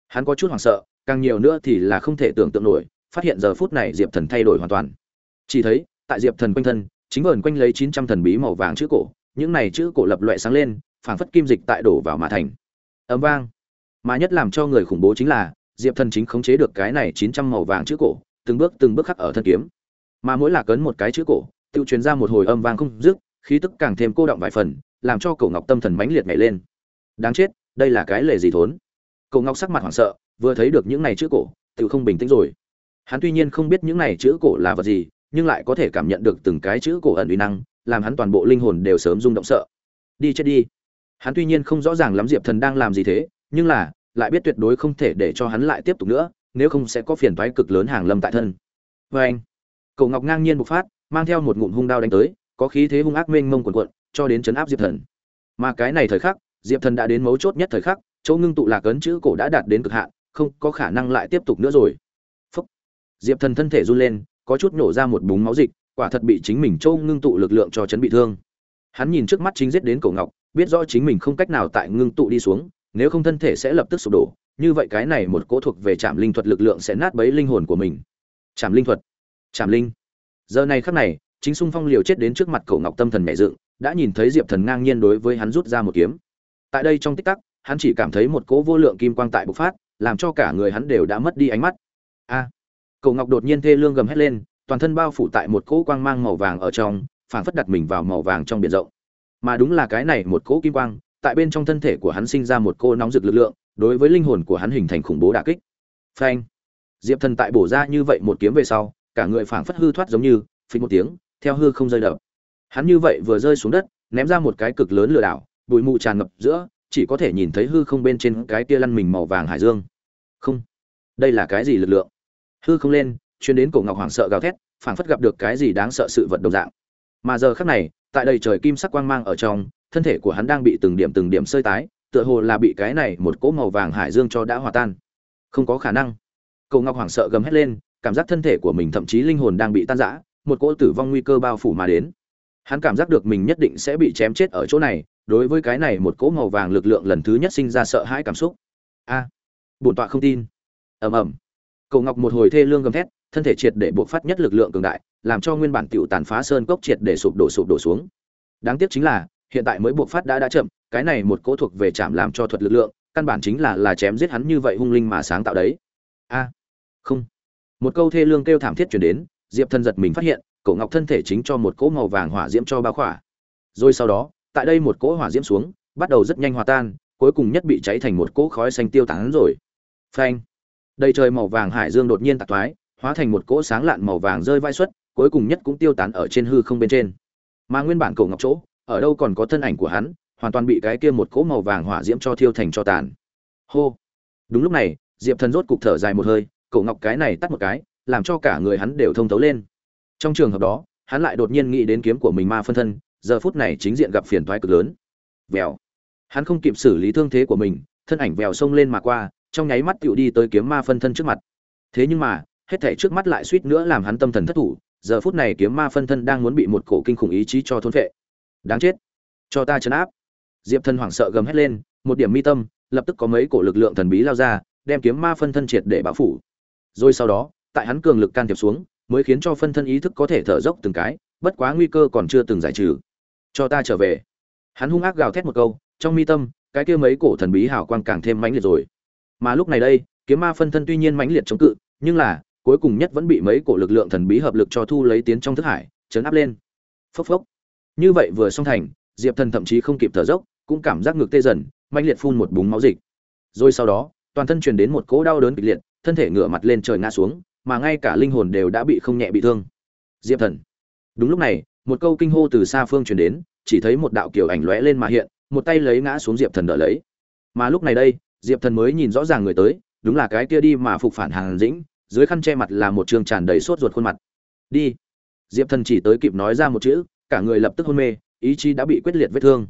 Hắn có chút hoảng sợ, càng nhiều nữa thì là không thể tưởng tượng nổi, phát hiện giờ phút này Diệp Thần thay đổi hoàn toàn. Chỉ thấy, tại Diệp Thần quanh thân, chính vờn quanh lấy 900 thần bí màu vàng chữ cổ, những này chữ cổ lập loè sáng lên, phảng phất kim dịch tại đổ vào mà thành. Ầm vang. Mà nhất làm cho người khủng bố chính là, Diệp Thần chính khống chế được cái này 900 màu vàng chữ cổ, từng bước từng bước khắc ở thân kiếm. Mà mỗi là cấn một cái chữ cổ, tiêu truyền ra một hồi âm vang không dứt, khí tức càng thêm cô động vài phần, làm cho Cổ Ngọc tâm thần mãnh liệt nhảy lên. Đáng chết, đây là cái lề gì thốn? Cổ Ngọc sắc mặt hoảng sợ, vừa thấy được những này chữ cổ, tự không bình tĩnh rồi. Hắn tuy nhiên không biết những này chữ cổ là vật gì, nhưng lại có thể cảm nhận được từng cái chữ cổ ẩn uy năng, làm hắn toàn bộ linh hồn đều sớm rung động sợ. Đi chết đi. Hắn tuy nhiên không rõ ràng lắm Diệp Thần đang làm gì thế, nhưng là, lại biết tuyệt đối không thể để cho hắn lại tiếp tục nữa, nếu không sẽ có phiền toái cực lớn hàng lâm tại thân. vê anh, Cổ Ngọc ngang nhiên bộc phát, mang theo một ngụm hung đao đánh tới, có khí thế hung ác mênh mông cuồn cuộn, cho đến chấn áp Diệp Thần. Mà cái này thời khắc, Diệp Thần đã đến mấu chốt nhất thời khắc, chỗ ngưng tụ lạc ấn chữ cổ đã đạt đến cực hạn, không có khả năng lại tiếp tục nữa rồi. Phúc. Diệp Thần thân thể run lên, có chút nổ ra một búng máu dịch, quả thật bị chính mình Châu ngưng tụ lực lượng cho chấn bị thương. Hắn nhìn trước mắt chính giết đến Cổ Ngọc, biết rõ chính mình không cách nào tại ngưng tụ đi xuống, nếu không thân thể sẽ lập tức sụp đổ, như vậy cái này một cỗ thuộc về Trảm Linh thuật lực lượng sẽ nát bấy linh hồn của mình. Trảm Linh thuật. Trảm Linh. Giờ này khắc này, chính xung Phong liều chết đến trước mặt Cổ Ngọc Tâm Thần mẹ dựng, đã nhìn thấy Diệp Thần ngang nhiên đối với hắn rút ra một kiếm. Tại đây trong tích tắc, hắn chỉ cảm thấy một cỗ vô lượng kim quang tại bộc phát, làm cho cả người hắn đều đã mất đi ánh mắt. A! À, Cổ Ngọc đột nhiên thê lương gầm hét lên, toàn thân bao phủ tại một cỗ quang mang màu vàng ở trong, phảng phất đặt mình vào màu vàng trong biển rộng. Mà đúng là cái này một cỗ kim quang, tại bên trong thân thể của hắn sinh ra một cô nóng rực lực lượng, đối với linh hồn của hắn hình thành khủng bố đả kích. Phanh! Diệp Thần tại bổ ra như vậy một kiếm về sau, cả người phảng phất hư thoát giống như, phình một tiếng, theo hư không rơi đập. Hắn như vậy vừa rơi xuống đất, ném ra một cái cực lớn lừa đảo, bụi mù tràn ngập giữa, chỉ có thể nhìn thấy hư không bên trên cái kia lăn mình màu vàng hải dương. Không, đây là cái gì lực lượng? Hư không lên, chuyến đến cổ ngọc hoàng sợ gào thét, phảng phất gặp được cái gì đáng sợ sự vật đồng dạng. Mà giờ khắc này, tại đây trời kim sắc quang mang ở trong, thân thể của hắn đang bị từng điểm từng điểm sơi tái, tựa hồ là bị cái này một cỗ màu vàng hải dương cho đã hòa tan. Không có khả năng. Cổ Ngọc hoảng sợ gầm hét lên, cảm giác thân thể của mình thậm chí linh hồn đang bị tan rã, một cỗ tử vong nguy cơ bao phủ mà đến. Hắn cảm giác được mình nhất định sẽ bị chém chết ở chỗ này, đối với cái này một cỗ màu vàng lực lượng lần thứ nhất sinh ra sợ hãi cảm xúc. A, à, bổn tọa không tin. Ầm ầm. Cổ Ngọc một hồi thê lương gầm thét, thân thể triệt để bộc phát nhất lực lượng cường đại, làm cho nguyên bản tiểu tàn phá sơn cốc triệt để sụp đổ sụp đổ xuống. Đáng tiếc chính là, hiện tại mới bộc phát đã đã chậm, cái này một cỗ thuộc về chạm làm cho thuật lực lượng, căn bản chính là là chém giết hắn như vậy hung linh mà sáng tạo đấy. A, không. Một câu thê lương kêu thảm thiết truyền đến, Diệp Thần giật mình phát hiện, Cổ Ngọc thân thể chính cho một cỗ màu vàng hỏa diễm cho bao khỏa. Rồi sau đó, tại đây một cỗ hỏa diễm xuống, bắt đầu rất nhanh hòa tan, cuối cùng nhất bị cháy thành một cỗ khói xanh tiêu tán rồi. Phanh. Đầy trời màu vàng hải dương đột nhiên tạc toái, hóa thành một cỗ sáng lạn màu vàng rơi vai xuất, cuối cùng nhất cũng tiêu tán ở trên hư không bên trên. Mà nguyên bản cổ ngọc chỗ, ở đâu còn có thân ảnh của hắn, hoàn toàn bị cái kia một cỗ màu vàng hỏa diễm cho thiêu thành cho tàn. Hô. Đúng lúc này, Diệp Thần rốt cục thở dài một hơi, cổ ngọc cái này tắt một cái, làm cho cả người hắn đều thông thấu lên. Trong trường hợp đó, hắn lại đột nhiên nghĩ đến kiếm của mình ma phân thân, giờ phút này chính diện gặp phiền toái cực lớn. Vèo. Hắn không kịp xử lý thương thế của mình, thân ảnh vèo xông lên mà qua, trong nháy mắt tựu đi tới kiếm ma phân thân trước mặt. Thế nhưng mà, hết thảy trước mắt lại suýt nữa làm hắn tâm thần thất thủ, giờ phút này kiếm ma phân thân đang muốn bị một cổ kinh khủng ý chí cho thôn phệ. Đáng chết, cho ta trấn áp. Diệp Thân hoảng sợ gầm hét lên, một điểm mi tâm, lập tức có mấy cổ lực lượng thần bí lao ra, đem kiếm ma phân thân triệt để bao phủ. Rồi sau đó, tại hắn cường lực can thiệp xuống, mới khiến cho phân thân ý thức có thể thở dốc từng cái, bất quá nguy cơ còn chưa từng giải trừ. Cho ta trở về. Hắn hung ác gào thét một câu, trong mi tâm, cái kia mấy cổ thần bí hào quang càng thêm mãnh liệt rồi. Mà lúc này đây, kiếm ma phân thân tuy nhiên mãnh liệt chống cự, nhưng là cuối cùng nhất vẫn bị mấy cổ lực lượng thần bí hợp lực cho thu lấy tiến trong thức hải chấn áp lên. Phốc phốc. Như vậy vừa xong thành diệp thần thậm chí không kịp thở dốc cũng cảm giác ngực tê dần mãnh liệt phun một búng máu dịch. Rồi sau đó toàn thân truyền đến một cỗ đau đớn kịch liệt thân thể ngửa mặt lên trời ngã xuống mà ngay cả linh hồn đều đã bị không nhẹ bị thương. Diệp thần. Đúng lúc này một câu kinh hô từ xa phương truyền đến chỉ thấy một đạo kiểu ảnh lóe lên mà hiện một tay lấy ngã xuống diệp thần đỡ lấy. Mà lúc này đây diệp thần mới nhìn rõ ràng người tới, đúng là cái kia đi mà phục phản Hàn dĩnh, dưới khăn che mặt là một trường tràn đầy sốt ruột khuôn mặt. Đi. Diệp thần chỉ tới kịp nói ra một chữ, cả người lập tức hôn mê, ý chí đã bị quyết liệt vết thương.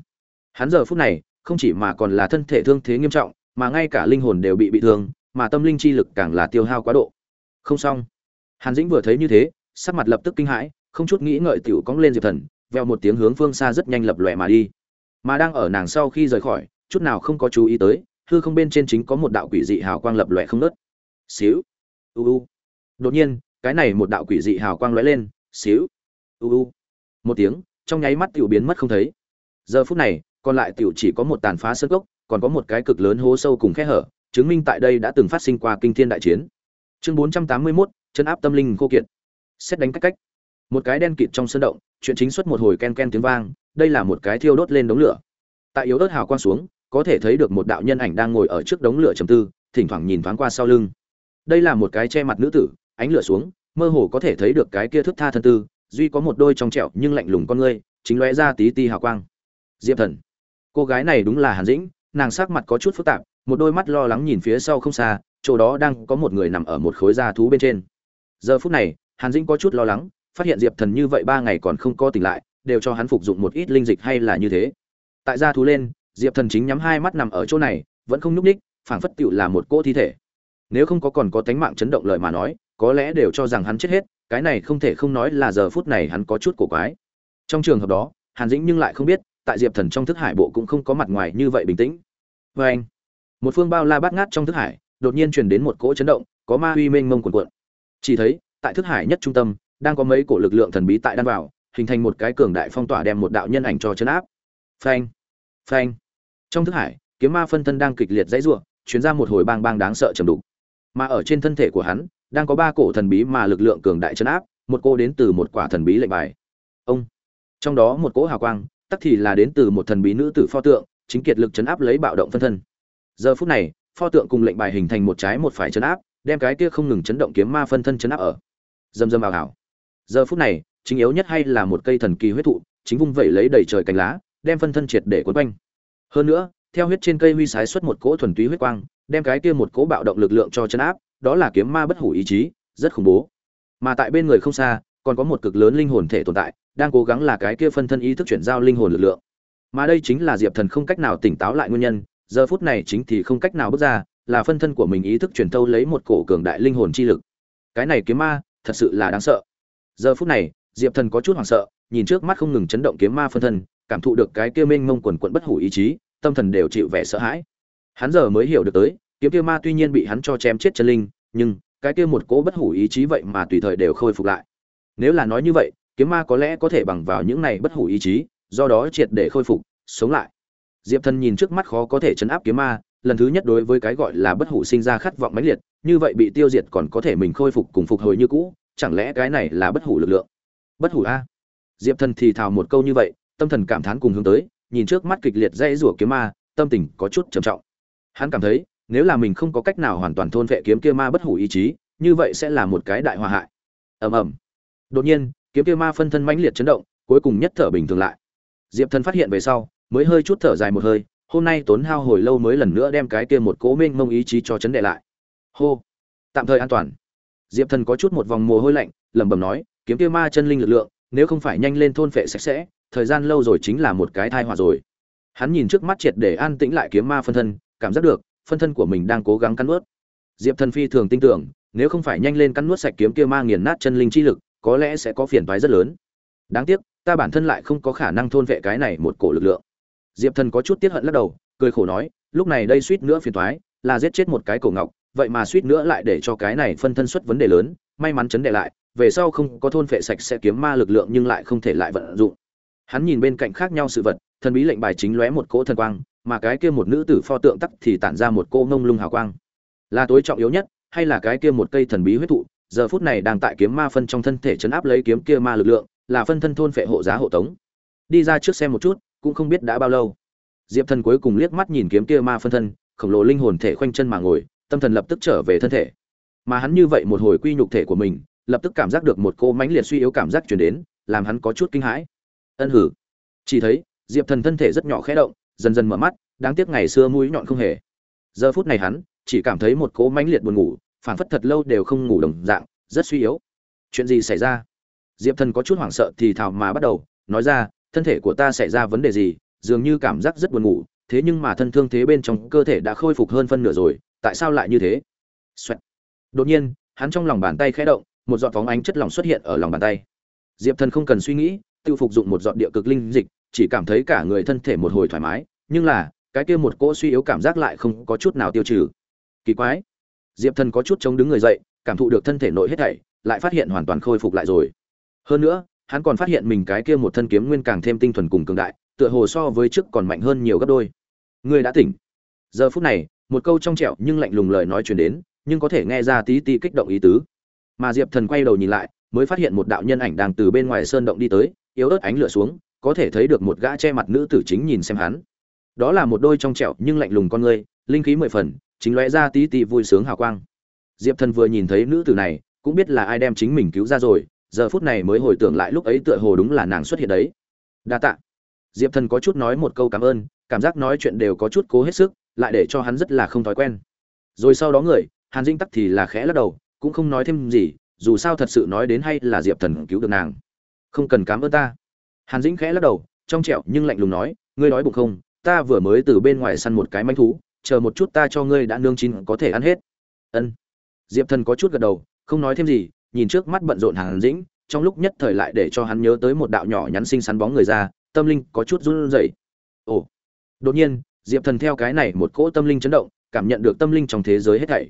Hắn giờ phút này, không chỉ mà còn là thân thể thương thế nghiêm trọng, mà ngay cả linh hồn đều bị bị thương, mà tâm linh chi lực càng là tiêu hao quá độ. Không xong. Hàn dĩnh vừa thấy như thế, sắc mặt lập tức kinh hãi, không chút nghĩ ngợi tiểu cóng lên diệp thần, veo một tiếng hướng phương xa rất nhanh lập lòe mà đi. Mà đang ở nàng sau khi rời khỏi, chút nào không có chú ý tới hư không bên trên chính có một đạo quỷ dị hào quang lập lòe không ngớt. xíu. U u. Đột nhiên cái này một đạo quỷ dị hào quang lóe lên. Xíu. U u. Một tiếng trong nháy mắt tiểu biến mất không thấy. Giờ phút này còn lại tiểu chỉ có một tàn phá sơn cốc còn có một cái cực lớn hố sâu cùng khe hở chứng minh tại đây đã từng phát sinh qua kinh thiên đại chiến. Chương bốn trăm tám mươi 481, chân áp tâm linh khô kiệt. Xét đánh cách cách. Một cái đen kịt trong sơn động chuyện chính xuất một hồi ken ken tiếng vang đây là một cái thiêu đốt lên đống lửa. Tại yếu đốt hào quang xuống có thể thấy được một đạo nhân ảnh đang ngồi ở trước đống lửa trầm tư, thỉnh thoảng nhìn thoáng qua sau lưng. Đây là một cái che mặt nữ tử, ánh lửa xuống, mơ hồ có thể thấy được cái kia thức tha thân tư, duy có một đôi trong trẹo nhưng lạnh lùng con ngươi, chính lóe ra tí ti hào quang. Diệp thần, cô gái này đúng là hàn dĩnh, nàng sắc mặt có chút phức tạp, một đôi mắt lo lắng nhìn phía sau không xa, chỗ đó đang có một người nằm ở một khối da thú bên trên. Giờ phút này, hàn dĩnh có chút lo lắng, phát hiện diệp thần như vậy ba ngày còn không có tỉnh lại, đều cho hắn phục dụng một ít linh dịch hay là như thế. Tại da thú lên diệp thần chính nhắm hai mắt nằm ở chỗ này, vẫn không nhúc ních phảng phất tựu là một cỗ thi thể. Nếu không có còn có tánh mạng chấn động lời mà nói, có lẽ đều cho rằng hắn chết hết, cái này không thể không nói là giờ phút này hắn có chút cổ quái. Trong trường hợp đó, hàn dĩnh nhưng lại không biết, tại diệp thần trong thức hải bộ cũng không có mặt ngoài như vậy bình tĩnh. Vê anh, một phương bao la bát ngát trong thức hải, đột nhiên truyền đến một cỗ chấn động, có ma uy mênh mông cuồn cuộn. Chỉ thấy, tại thức hải nhất trung tâm, đang có mấy cổ lực lượng thần bí tại đan vào, hình thành một cái cường đại phong tỏa đem một đạo nhân ảnh cho chấn áp. Phanh phanh trong thức hải, kiếm ma phân thân đang kịch liệt dãy rủa chuyến ra một hồi bang bang đáng sợ trầm đục. Mà ở trên thân thể của hắn, đang có ba cổ thần bí mà lực lượng cường đại chấn áp, một cô đến từ một quả thần bí lệnh bài. Ông! Trong đó một cỗ hào quang, tắc thì là đến từ một thần bí nữ tử pho tượng, chính kiệt lực chấn áp lấy bạo động phân thân. Giờ phút này, pho tượng cùng lệnh bài hình thành một trái một phải chấn áp, đem cái kia không ngừng chấn động kiếm ma phân thân chấn áp ở. Dầm dầm vào hảo giờ phút này, chính yếu nhất hay là một cây thần kỳ huyết thụ, chính vung vẩy lấy đầy trời cánh lá, đem phân thân triệt để quấn quanh hơn nữa theo huyết trên cây huy sái xuất một cỗ thuần túy huyết quang đem cái kia một cỗ bạo động lực lượng cho chấn áp, đó là kiếm ma bất hủ ý chí, rất khủng bố. Mà tại bên người không xa, còn có một cực lớn linh hồn thể tồn tại, đang cố gắng là cái kia phân thân ý thức chuyển giao linh hồn lực lượng. Mà đây chính là Diệp Thần không cách nào tỉnh táo lại nguyên nhân, giờ phút này chính thì không cách nào bước ra, là phân thân của mình ý thức truyền thâu lấy một cổ cường đại linh hồn chi lực cái này kiếm ma thật sự là đáng sợ giờ phút này diệp thần có chút hoảng sợ nhìn trước mắt không ngừng chấn động kiếm ma phân thân cảm thụ được cái kia mênh mông quần quận bất hủ ý chí, tâm thần đều chịu vẻ sợ hãi. Hắn giờ mới hiểu được tới, kiếm kia ma tuy nhiên bị hắn cho chém chết chân linh, nhưng cái kia một cỗ bất hủ ý chí vậy mà tùy thời đều khôi phục lại. Nếu là nói như vậy, kiếm ma có lẽ có thể bằng vào những này bất hủ ý chí, do đó triệt để khôi phục, sống lại. Diệp thần nhìn trước mắt khó có thể chấn áp kiếm ma, lần thứ nhất đối với cái gọi là bất hủ sinh ra khát vọng mãnh liệt, như vậy bị tiêu diệt còn có thể mình khôi phục cùng phục hồi như cũ, chẳng lẽ cái này là bất hủ lực lượng? Bất hủ a? Diệp thần thì thào một câu như vậy tâm thần cảm thán cùng hướng tới, nhìn trước mắt kịch liệt dãy rủa kiếm ma, tâm tình có chút trầm trọng. Hắn cảm thấy, nếu là mình không có cách nào hoàn toàn thôn vệ kiếm kia ma bất hủ ý chí, như vậy sẽ là một cái đại hòa hại. Ầm ầm. Đột nhiên, kiếm kia ma phân thân mãnh liệt chấn động, cuối cùng nhất thở bình thường lại. Diệp thần phát hiện về sau, mới hơi chút thở dài một hơi, hôm nay tốn hao hồi lâu mới lần nữa đem cái kia một cố mênh mông ý chí cho chấn đệ lại. Hô. Tạm thời an toàn. Diệp thần có chút một vòng mồ hôi lạnh, lẩm bẩm nói, kiếm kia ma chân linh lực lượng nếu không phải nhanh lên thôn phệ sạch sẽ, thời gian lâu rồi chính là một cái thai họa rồi. Hắn nhìn trước mắt triệt để an tĩnh lại kiếm ma phân thân, cảm giác được, phân thân của mình đang cố gắng cắn nuốt. Diệp thần phi thường tin tưởng, nếu không phải nhanh lên cắn nuốt sạch kiếm kia ma nghiền nát chân linh chi lực, có lẽ sẽ có phiền toái rất lớn. Đáng tiếc, ta bản thân lại không có khả năng thôn vệ cái này một cổ lực lượng. Diệp thần có chút tiếc hận lắc đầu, cười khổ nói, lúc này đây suýt nữa phiền toái, là giết chết một cái cổ ngọc, vậy mà suýt nữa lại để cho cái này phân thân xuất vấn đề lớn, may mắn chấn đệ lại về sau không có thôn phệ sạch sẽ kiếm ma lực lượng nhưng lại không thể lại vận dụng. Hắn nhìn bên cạnh khác nhau sự vật, thần bí lệnh bài chính lóe một cỗ thần quang, mà cái kia một nữ tử pho tượng tắc thì tản ra một cô ngông lung hào quang. Là tối trọng yếu nhất, hay là cái kia một cây thần bí huyết thụ, giờ phút này đang tại kiếm ma phân trong thân thể chấn áp lấy kiếm kia ma lực lượng, là phân thân thôn phệ hộ giá hộ tống. Đi ra trước xem một chút, cũng không biết đã bao lâu. Diệp thần cuối cùng liếc mắt nhìn kiếm kia ma phân thân, khổng lồ linh hồn thể khoanh chân mà ngồi, tâm thần lập tức trở về thân thể. Mà hắn như vậy một hồi quy nhục thể của mình lập tức cảm giác được một cô mãnh liệt suy yếu cảm giác chuyển đến, làm hắn có chút kinh hãi. Ân hử. Chỉ thấy, diệp thần thân thể rất nhỏ khẽ động, dần dần mở mắt, đáng tiếc ngày xưa mũi nhọn không hề. Giờ phút này hắn, chỉ cảm thấy một cỗ mãnh liệt buồn ngủ phản phất thật lâu đều không ngủ đồng dạng, rất suy yếu. Chuyện gì xảy ra? Diệp thần có chút hoảng sợ thì thào mà bắt đầu, nói ra, thân thể của ta xảy ra vấn đề gì? Dường như cảm giác rất buồn ngủ, thế nhưng mà thân thương thế bên trong cơ thể đã khôi phục hơn phân nửa rồi, tại sao lại như thế? Xoẹt. đột nhiên, hắn trong lòng bàn tay khẽ động một giọt phóng ánh chất lỏng xuất hiện ở lòng bàn tay. Diệp thần không cần suy nghĩ, tự phục dụng một giọt địa cực linh dịch, chỉ cảm thấy cả người thân thể một hồi thoải mái, nhưng là, cái kia một cỗ suy yếu cảm giác lại không có chút nào tiêu trừ. Kỳ quái. Diệp thần có chút chống đứng người dậy, cảm thụ được thân thể nội hết thảy, lại phát hiện hoàn toàn khôi phục lại rồi. Hơn nữa, hắn còn phát hiện mình cái kia một thân kiếm nguyên càng thêm tinh thuần cùng cường đại, tựa hồ so với trước còn mạnh hơn nhiều gấp đôi. Người đã tỉnh. Giờ phút này, một câu trong trẻo nhưng lạnh lùng lời nói truyền đến, nhưng có thể nghe ra tí tí kích động ý tứ mà diệp thần quay đầu nhìn lại, mới phát hiện một đạo nhân ảnh đang từ bên ngoài sơn động đi tới, yếu ớt ánh lửa xuống, có thể thấy được một gã che mặt nữ tử chính nhìn xem hắn. Đó là một đôi trong trẻo nhưng lạnh lùng con người, linh khí mười phần, chính lóe ra tí tí vui sướng hào quang. Diệp thần vừa nhìn thấy nữ tử này, cũng biết là ai đem chính mình cứu ra rồi, giờ phút này mới hồi tưởng lại lúc ấy tựa hồ đúng là nàng xuất hiện đấy. Đa tạ. Diệp thần có chút nói một câu cảm ơn, cảm giác nói chuyện đều có chút cố hết sức, lại để cho hắn rất là không thói quen. Rồi sau đó người, hàn dinh tắc thì là khẽ lắc đầu cũng không nói thêm gì, dù sao thật sự nói đến hay là diệp thần cứu được nàng. Không cần cảm ơn ta. Hàn dĩnh khẽ lắc đầu, trong trẹo nhưng lạnh lùng nói, ngươi nói bụng không? Ta vừa mới từ bên ngoài săn một cái manh thú, chờ một chút ta cho ngươi đã nương chín có thể ăn hết. Ân. Diệp thần có chút gật đầu, không nói thêm gì, nhìn trước mắt bận rộn hàn dĩnh, trong lúc nhất thời lại để cho hắn nhớ tới một đạo nhỏ nhắn xinh xắn bóng người ra, tâm linh có chút run rẩy. Ồ. Đột nhiên, diệp thần theo cái này một cỗ tâm linh chấn động, cảm nhận được tâm linh trong thế giới hết thảy.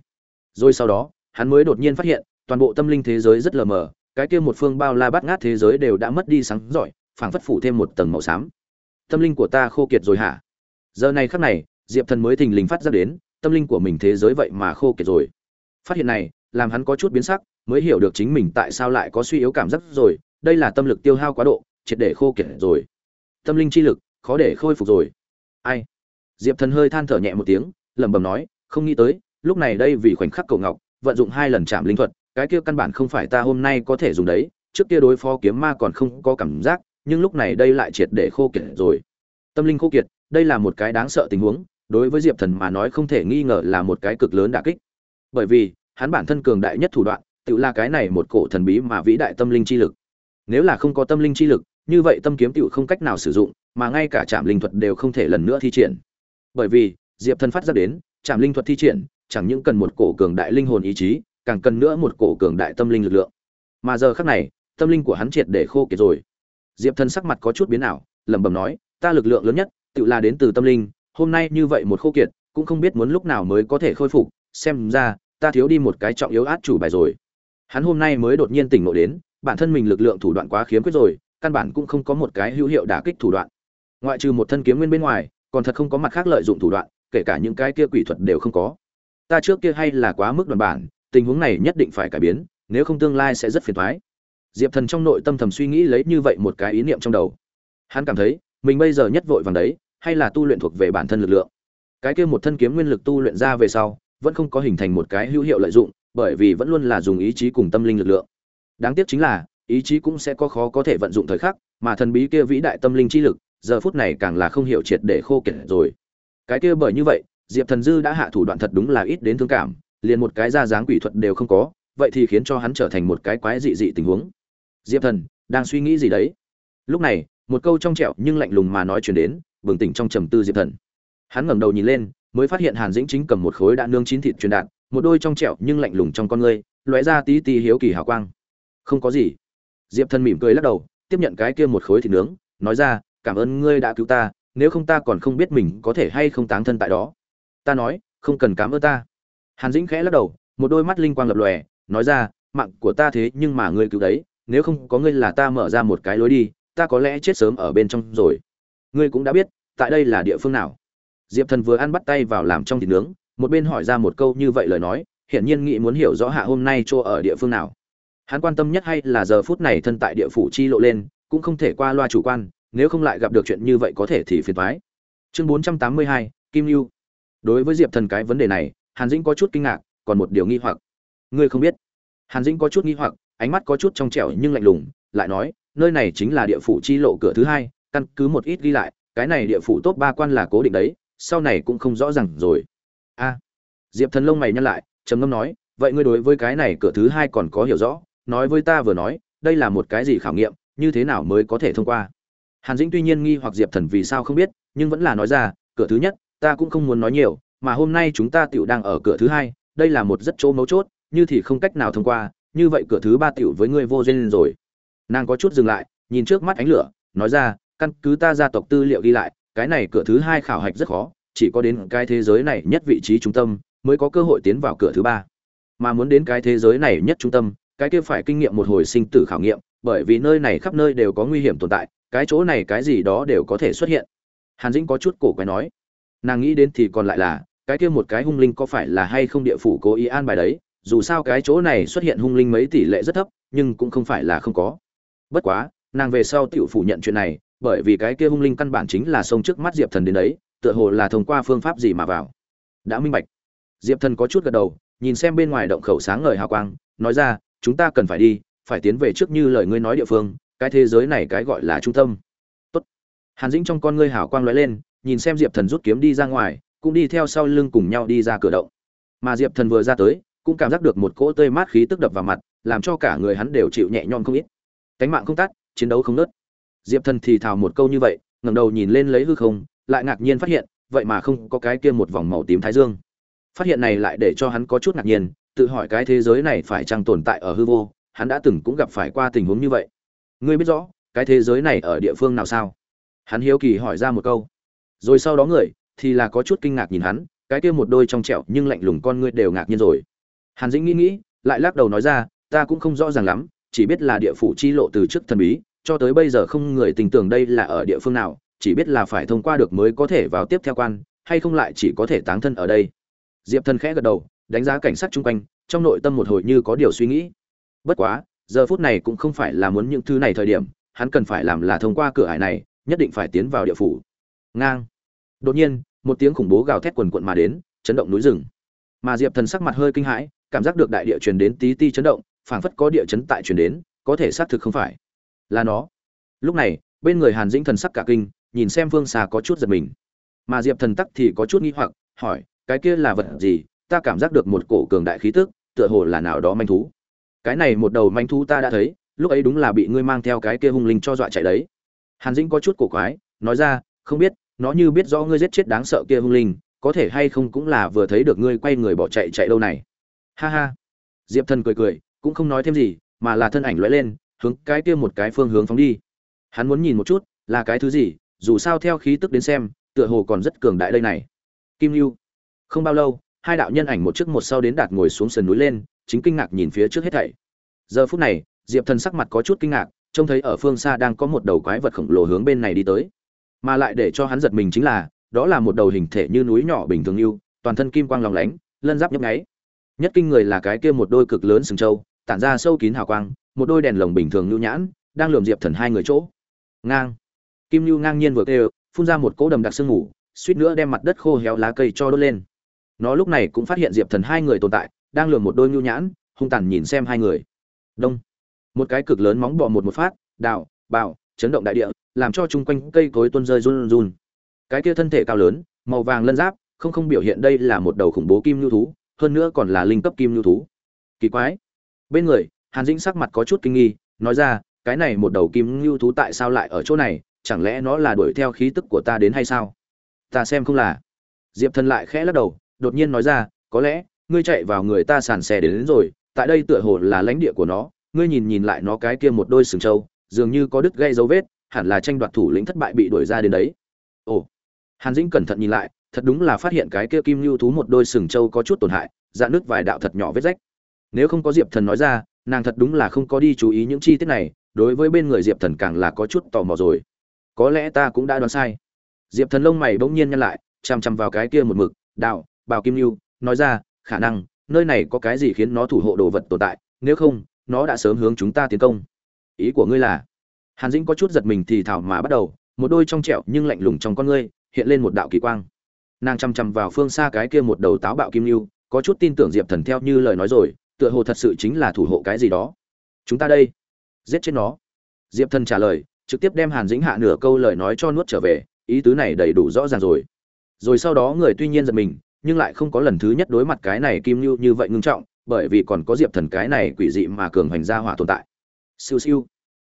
Rồi sau đó hắn mới đột nhiên phát hiện, toàn bộ tâm linh thế giới rất lờ mờ, cái kia một phương bao la bát ngát thế giới đều đã mất đi sáng giỏi, phảng phất phủ thêm một tầng màu xám. Tâm linh của ta khô kiệt rồi hả? Giờ này khắc này, diệp thần mới thình lình phát ra đến, tâm linh của mình thế giới vậy mà khô kiệt rồi. Phát hiện này, làm hắn có chút biến sắc, mới hiểu được chính mình tại sao lại có suy yếu cảm giác rồi, đây là tâm lực tiêu hao quá độ, triệt để khô kiệt rồi. Tâm linh chi lực, khó để khôi phục rồi. Ai? Diệp thần hơi than thở nhẹ một tiếng, lẩm bẩm nói, không nghĩ tới, lúc này đây vì khoảnh khắc cầu ngọc vận dụng hai lần chạm linh thuật, cái kia căn bản không phải ta hôm nay có thể dùng đấy, trước kia đối phó kiếm ma còn không có cảm giác, nhưng lúc này đây lại triệt để khô kiệt rồi. Tâm linh khô kiệt, đây là một cái đáng sợ tình huống, đối với diệp thần mà nói không thể nghi ngờ là một cái cực lớn đả kích. Bởi vì, hắn bản thân cường đại nhất thủ đoạn, tự là cái này một cổ thần bí mà vĩ đại tâm linh chi lực. Nếu là không có tâm linh chi lực, như vậy tâm kiếm tựu không cách nào sử dụng, mà ngay cả chạm linh thuật đều không thể lần nữa thi triển. Bởi vì, diệp thần phát ra đến chạm linh thuật thi triển chẳng những cần một cổ cường đại linh hồn ý chí, càng cần nữa một cổ cường đại tâm linh lực lượng. Mà giờ khắc này, tâm linh của hắn triệt để khô kiệt rồi. Diệp thần sắc mặt có chút biến ảo, lẩm bẩm nói, ta lực lượng lớn nhất, tự là đến từ tâm linh, hôm nay như vậy một khô kiệt, cũng không biết muốn lúc nào mới có thể khôi phục, xem ra, ta thiếu đi một cái trọng yếu át chủ bài rồi. Hắn hôm nay mới đột nhiên tỉnh ngộ đến, bản thân mình lực lượng thủ đoạn quá khiếm khuyết rồi, căn bản cũng không có một cái hữu hiệu đả kích thủ đoạn. Ngoại trừ một thân kiếm nguyên bên ngoài, còn thật không có mặt khác lợi dụng thủ đoạn, kể cả những cái kia quỷ thuật đều không có ta trước kia hay là quá mức đoàn bản, tình huống này nhất định phải cải biến, nếu không tương lai sẽ rất phiền thoái. Diệp thần trong nội tâm thầm suy nghĩ lấy như vậy một cái ý niệm trong đầu. Hắn cảm thấy, mình bây giờ nhất vội vàng đấy, hay là tu luyện thuộc về bản thân lực lượng. Cái kia một thân kiếm nguyên lực tu luyện ra về sau, vẫn không có hình thành một cái hữu hiệu lợi dụng, bởi vì vẫn luôn là dùng ý chí cùng tâm linh lực lượng. Đáng tiếc chính là, ý chí cũng sẽ có khó có thể vận dụng thời khắc, mà thần bí kia vĩ đại tâm linh chi lực, giờ phút này càng là không hiểu triệt để khô kiệt rồi. Cái kia bởi như vậy diệp thần dư đã hạ thủ đoạn thật đúng là ít đến thương cảm, liền một cái ra dáng quỷ thuật đều không có, vậy thì khiến cho hắn trở thành một cái quái dị dị tình huống. Diệp thần, đang suy nghĩ gì đấy? Lúc này, một câu trong trẹo nhưng lạnh lùng mà nói chuyển đến, bừng tỉnh trong trầm tư diệp thần. Hắn ngẩng đầu nhìn lên, mới phát hiện hàn dĩnh chính cầm một khối đạn nương chín thịt truyền đạt một đôi trong trẹo nhưng lạnh lùng trong con ngươi, lóe ra tí tí hiếu kỳ hào quang. Không có gì. Diệp thần mỉm cười lắc đầu, tiếp nhận cái kia một khối thịt nướng, nói ra, cảm ơn ngươi đã cứu ta, nếu không ta còn không biết mình có thể hay không táng thân tại đó ta nói, không cần cảm ơn ta. Hàn dĩnh khẽ lắc đầu, một đôi mắt linh quang lập lòe, nói ra, mạng của ta thế nhưng mà ngươi cứu đấy, nếu không có ngươi là ta mở ra một cái lối đi, ta có lẽ chết sớm ở bên trong rồi. Ngươi cũng đã biết, tại đây là địa phương nào. Diệp thần vừa ăn bắt tay vào làm trong thịt nướng, một bên hỏi ra một câu như vậy lời nói, hiển nhiên nghĩ muốn hiểu rõ hạ hôm nay chỗ ở địa phương nào. Hắn quan tâm nhất hay là giờ phút này thân tại địa phủ chi lộ lên, cũng không thể qua loa chủ quan, nếu không lại gặp được chuyện như vậy có thể thì phiền thoái chương bốn trăm tám mươi hai, kim lưu đối với diệp thần cái vấn đề này, hàn dĩnh có chút kinh ngạc, còn một điều nghi hoặc. Ngươi không biết. Hàn dĩnh có chút nghi hoặc, ánh mắt có chút trong trẻo nhưng lạnh lùng, lại nói, nơi này chính là địa phủ chi lộ cửa thứ hai, căn cứ một ít ghi lại, cái này địa phủ top ba quan là cố định đấy, sau này cũng không rõ ràng rồi. A. Diệp thần lông mày nhăn lại, trầm ngâm nói, vậy ngươi đối với cái này cửa thứ hai còn có hiểu rõ, nói với ta vừa nói, đây là một cái gì khảo nghiệm, như thế nào mới có thể thông qua? Hàn dĩnh tuy nhiên nghi hoặc diệp thần vì sao không biết, nhưng vẫn là nói ra, cửa thứ nhất ta cũng không muốn nói nhiều, mà hôm nay chúng ta tiểu đang ở cửa thứ hai, đây là một rất chỗ mấu chốt, như thì không cách nào thông qua, như vậy cửa thứ ba tiểu với ngươi vô duyên rồi. Nàng có chút dừng lại, nhìn trước mắt ánh lửa, nói ra, căn cứ ta gia tộc tư liệu ghi lại, cái này cửa thứ hai khảo hạch rất khó, chỉ có đến cái thế giới này nhất vị trí trung tâm, mới có cơ hội tiến vào cửa thứ ba. Mà muốn đến cái thế giới này nhất trung tâm, cái kia phải kinh nghiệm một hồi sinh tử khảo nghiệm, bởi vì nơi này khắp nơi đều có nguy hiểm tồn tại, cái chỗ này cái gì đó đều có thể xuất hiện. Hàn dĩnh có chút cổ quái nói nàng nghĩ đến thì còn lại là, cái kia một cái hung linh có phải là hay không địa phủ cố ý an bài đấy, dù sao cái chỗ này xuất hiện hung linh mấy tỷ lệ rất thấp, nhưng cũng không phải là không có. Bất quá, nàng về sau tự phủ nhận chuyện này, bởi vì cái kia hung linh căn bản chính là sông trước mắt diệp thần đến đấy, tựa hồ là thông qua phương pháp gì mà vào. Đã minh bạch. Diệp thần có chút gật đầu, nhìn xem bên ngoài động khẩu sáng ngời hào quang, nói ra, chúng ta cần phải đi, phải tiến về trước như lời ngươi nói địa phương, cái thế giới này cái gọi là trung tâm. Tốt. hàn dĩnh trong con ngươi hào quang lóe lên nhìn xem diệp thần rút kiếm đi ra ngoài, cũng đi theo sau lưng cùng nhau đi ra cửa động. Mà diệp thần vừa ra tới, cũng cảm giác được một cỗ tơi mát khí tức đập vào mặt, làm cho cả người hắn đều chịu nhẹ nhõm không ít. Cánh mạng không tắt, chiến đấu không nớt diệp thần thì thào một câu như vậy, ngẩng đầu nhìn lên lấy hư không, lại ngạc nhiên phát hiện, vậy mà không có cái kia một vòng màu tím thái dương. Phát hiện này lại để cho hắn có chút ngạc nhiên, tự hỏi cái thế giới này phải chăng tồn tại ở hư vô, hắn đã từng cũng gặp phải qua tình huống như vậy. Ngươi biết rõ, cái thế giới này ở địa phương nào sao? Hắn hiếu kỳ hỏi ra một câu rồi sau đó người, thì là có chút kinh ngạc nhìn hắn, cái kia một đôi trong trẹo nhưng lạnh lùng con ngươi đều ngạc nhiên rồi. Hàn dĩnh nghĩ nghĩ, lại lắc đầu nói ra, ta cũng không rõ ràng lắm, chỉ biết là địa phủ chi lộ từ trước thần bí, cho tới bây giờ không người tình tưởng đây là ở địa phương nào, chỉ biết là phải thông qua được mới có thể vào tiếp theo quan, hay không lại chỉ có thể táng thân ở đây. Diệp thần khẽ gật đầu, đánh giá cảnh sát chung quanh, trong nội tâm một hồi như có điều suy nghĩ. Bất quá, giờ phút này cũng không phải là muốn những thứ này thời điểm, hắn cần phải làm là thông qua cửa hải này, nhất định phải tiến vào địa phủ ngang. Đột nhiên, một tiếng khủng bố gào thét quần quận mà đến, chấn động núi rừng. Mà diệp thần sắc mặt hơi kinh hãi, cảm giác được đại địa truyền đến tí ti chấn động, phảng phất có địa chấn tại truyền đến, có thể xác thực không phải. Là nó. Lúc này, bên người hàn dĩnh thần sắc cả kinh, nhìn xem phương xa có chút giật mình. Mà diệp thần tắc thì có chút nghi hoặc, hỏi, cái kia là vật gì? Ta cảm giác được một cổ cường đại khí tức, tựa hồ là nào đó manh thú. Cái này một đầu manh thú ta đã thấy, lúc ấy đúng là bị ngươi mang theo cái kia hung linh cho dọa chạy đấy. Hàn dĩnh có chút cổ quái, nói ra, không biết nó như biết rõ ngươi giết chết đáng sợ kia hung linh, có thể hay không cũng là vừa thấy được ngươi quay người bỏ chạy chạy đâu này. Ha ha. Diệp thần cười cười, cũng không nói thêm gì, mà là thân ảnh lóe lên, hướng cái kia một cái phương hướng phóng đi. Hắn muốn nhìn một chút, là cái thứ gì, dù sao theo khí tức đến xem, tựa hồ còn rất cường đại đây này. Kim lưu. Không bao lâu, hai đạo nhân ảnh một trước một sau đến đạt ngồi xuống sườn núi lên, chính kinh ngạc nhìn phía trước hết thảy. Giờ phút này, diệp thần sắc mặt có chút kinh ngạc, trông thấy ở phương xa đang có một đầu quái vật khổng lồ hướng bên này đi tới mà lại để cho hắn giật mình chính là, đó là một đầu hình thể như núi nhỏ bình thường yêu, toàn thân kim quang lòng lánh, lân giáp nhấp nháy. Nhất kinh người là cái kia một đôi cực lớn sừng trâu, tản ra sâu kín hào quang, một đôi đèn lồng bình thường nhu nhãn, đang lườm diệp thần hai người chỗ. Ngang. Kim nhu ngang nhiên vừa kêu, phun ra một cỗ đầm đặc sương ngủ suýt nữa đem mặt đất khô héo lá cây cho đốt lên. Nó lúc này cũng phát hiện diệp thần hai người tồn tại, đang lườm một đôi nhu nhãn, hung tàn nhìn xem hai người. Đông. Một cái cực lớn móng bò một một phát, đào, bào, chấn động đại địa làm cho chung quanh cây cối tuôn rơi run run. Cái kia thân thể cao lớn màu vàng lân giáp không không biểu hiện đây là một đầu khủng bố kim nhu thú hơn nữa còn là linh cấp kim nhu thú. Kỳ quái. Bên người hàn dĩnh sắc mặt có chút kinh nghi nói ra cái này một đầu kim nhu thú tại sao lại ở chỗ này? Chẳng lẽ nó là đuổi theo khí tức của ta đến hay sao? Ta xem không là. Diệp thần lại khẽ lắc đầu đột nhiên nói ra có lẽ ngươi chạy vào người ta sàn xe đến, đến rồi tại đây tựa hồ là lãnh địa của nó ngươi nhìn nhìn lại nó cái kia một đôi sừng trâu dường như có đứt gây dấu vết hẳn là tranh đoạt thủ lĩnh thất bại bị đuổi ra đến đấy. Ồ, hàn dĩnh cẩn thận nhìn lại, thật đúng là phát hiện cái kia kim lưu thú một đôi sừng trâu có chút tổn hại dạn nước vài đạo thật nhỏ vết rách. Nếu không có diệp thần nói ra, nàng thật đúng là không có đi chú ý những chi tiết này, đối với bên người diệp thần càng là có chút tò mò rồi. Có lẽ ta cũng đã đoán sai. Diệp thần lông mày bỗng nhiên nhăn lại, chằm chằm vào cái kia một mực, đạo bào kim lưu nói ra, khả năng, nơi này có cái gì khiến nó thủ hộ đồ vật tồn tại, nếu không, nó đã sớm hướng chúng ta tiến công. Ý của ngươi là hàn dĩnh có chút giật mình thì thảo mà bắt đầu, một đôi trong trẹo nhưng lạnh lùng trong con ngươi hiện lên một đạo kỳ quang. Nàng chăm chăm vào phương xa cái kia một đầu táo bạo kim lưu, có chút tin tưởng diệp thần theo như lời nói rồi, tựa hồ thật sự chính là thủ hộ cái gì đó. Chúng ta đây. Giết chết nó. Diệp thần trả lời, trực tiếp đem hàn dĩnh hạ nửa câu lời nói cho nuốt trở về, ý tứ này đầy đủ rõ ràng rồi. Rồi sau đó người tuy nhiên giật mình, nhưng lại không có lần thứ nhất đối mặt cái này kim lưu như vậy ngưng trọng, bởi vì còn có diệp thần cái này quỷ dị mà cường hành ra hỏa tồn tại. Siêu siêu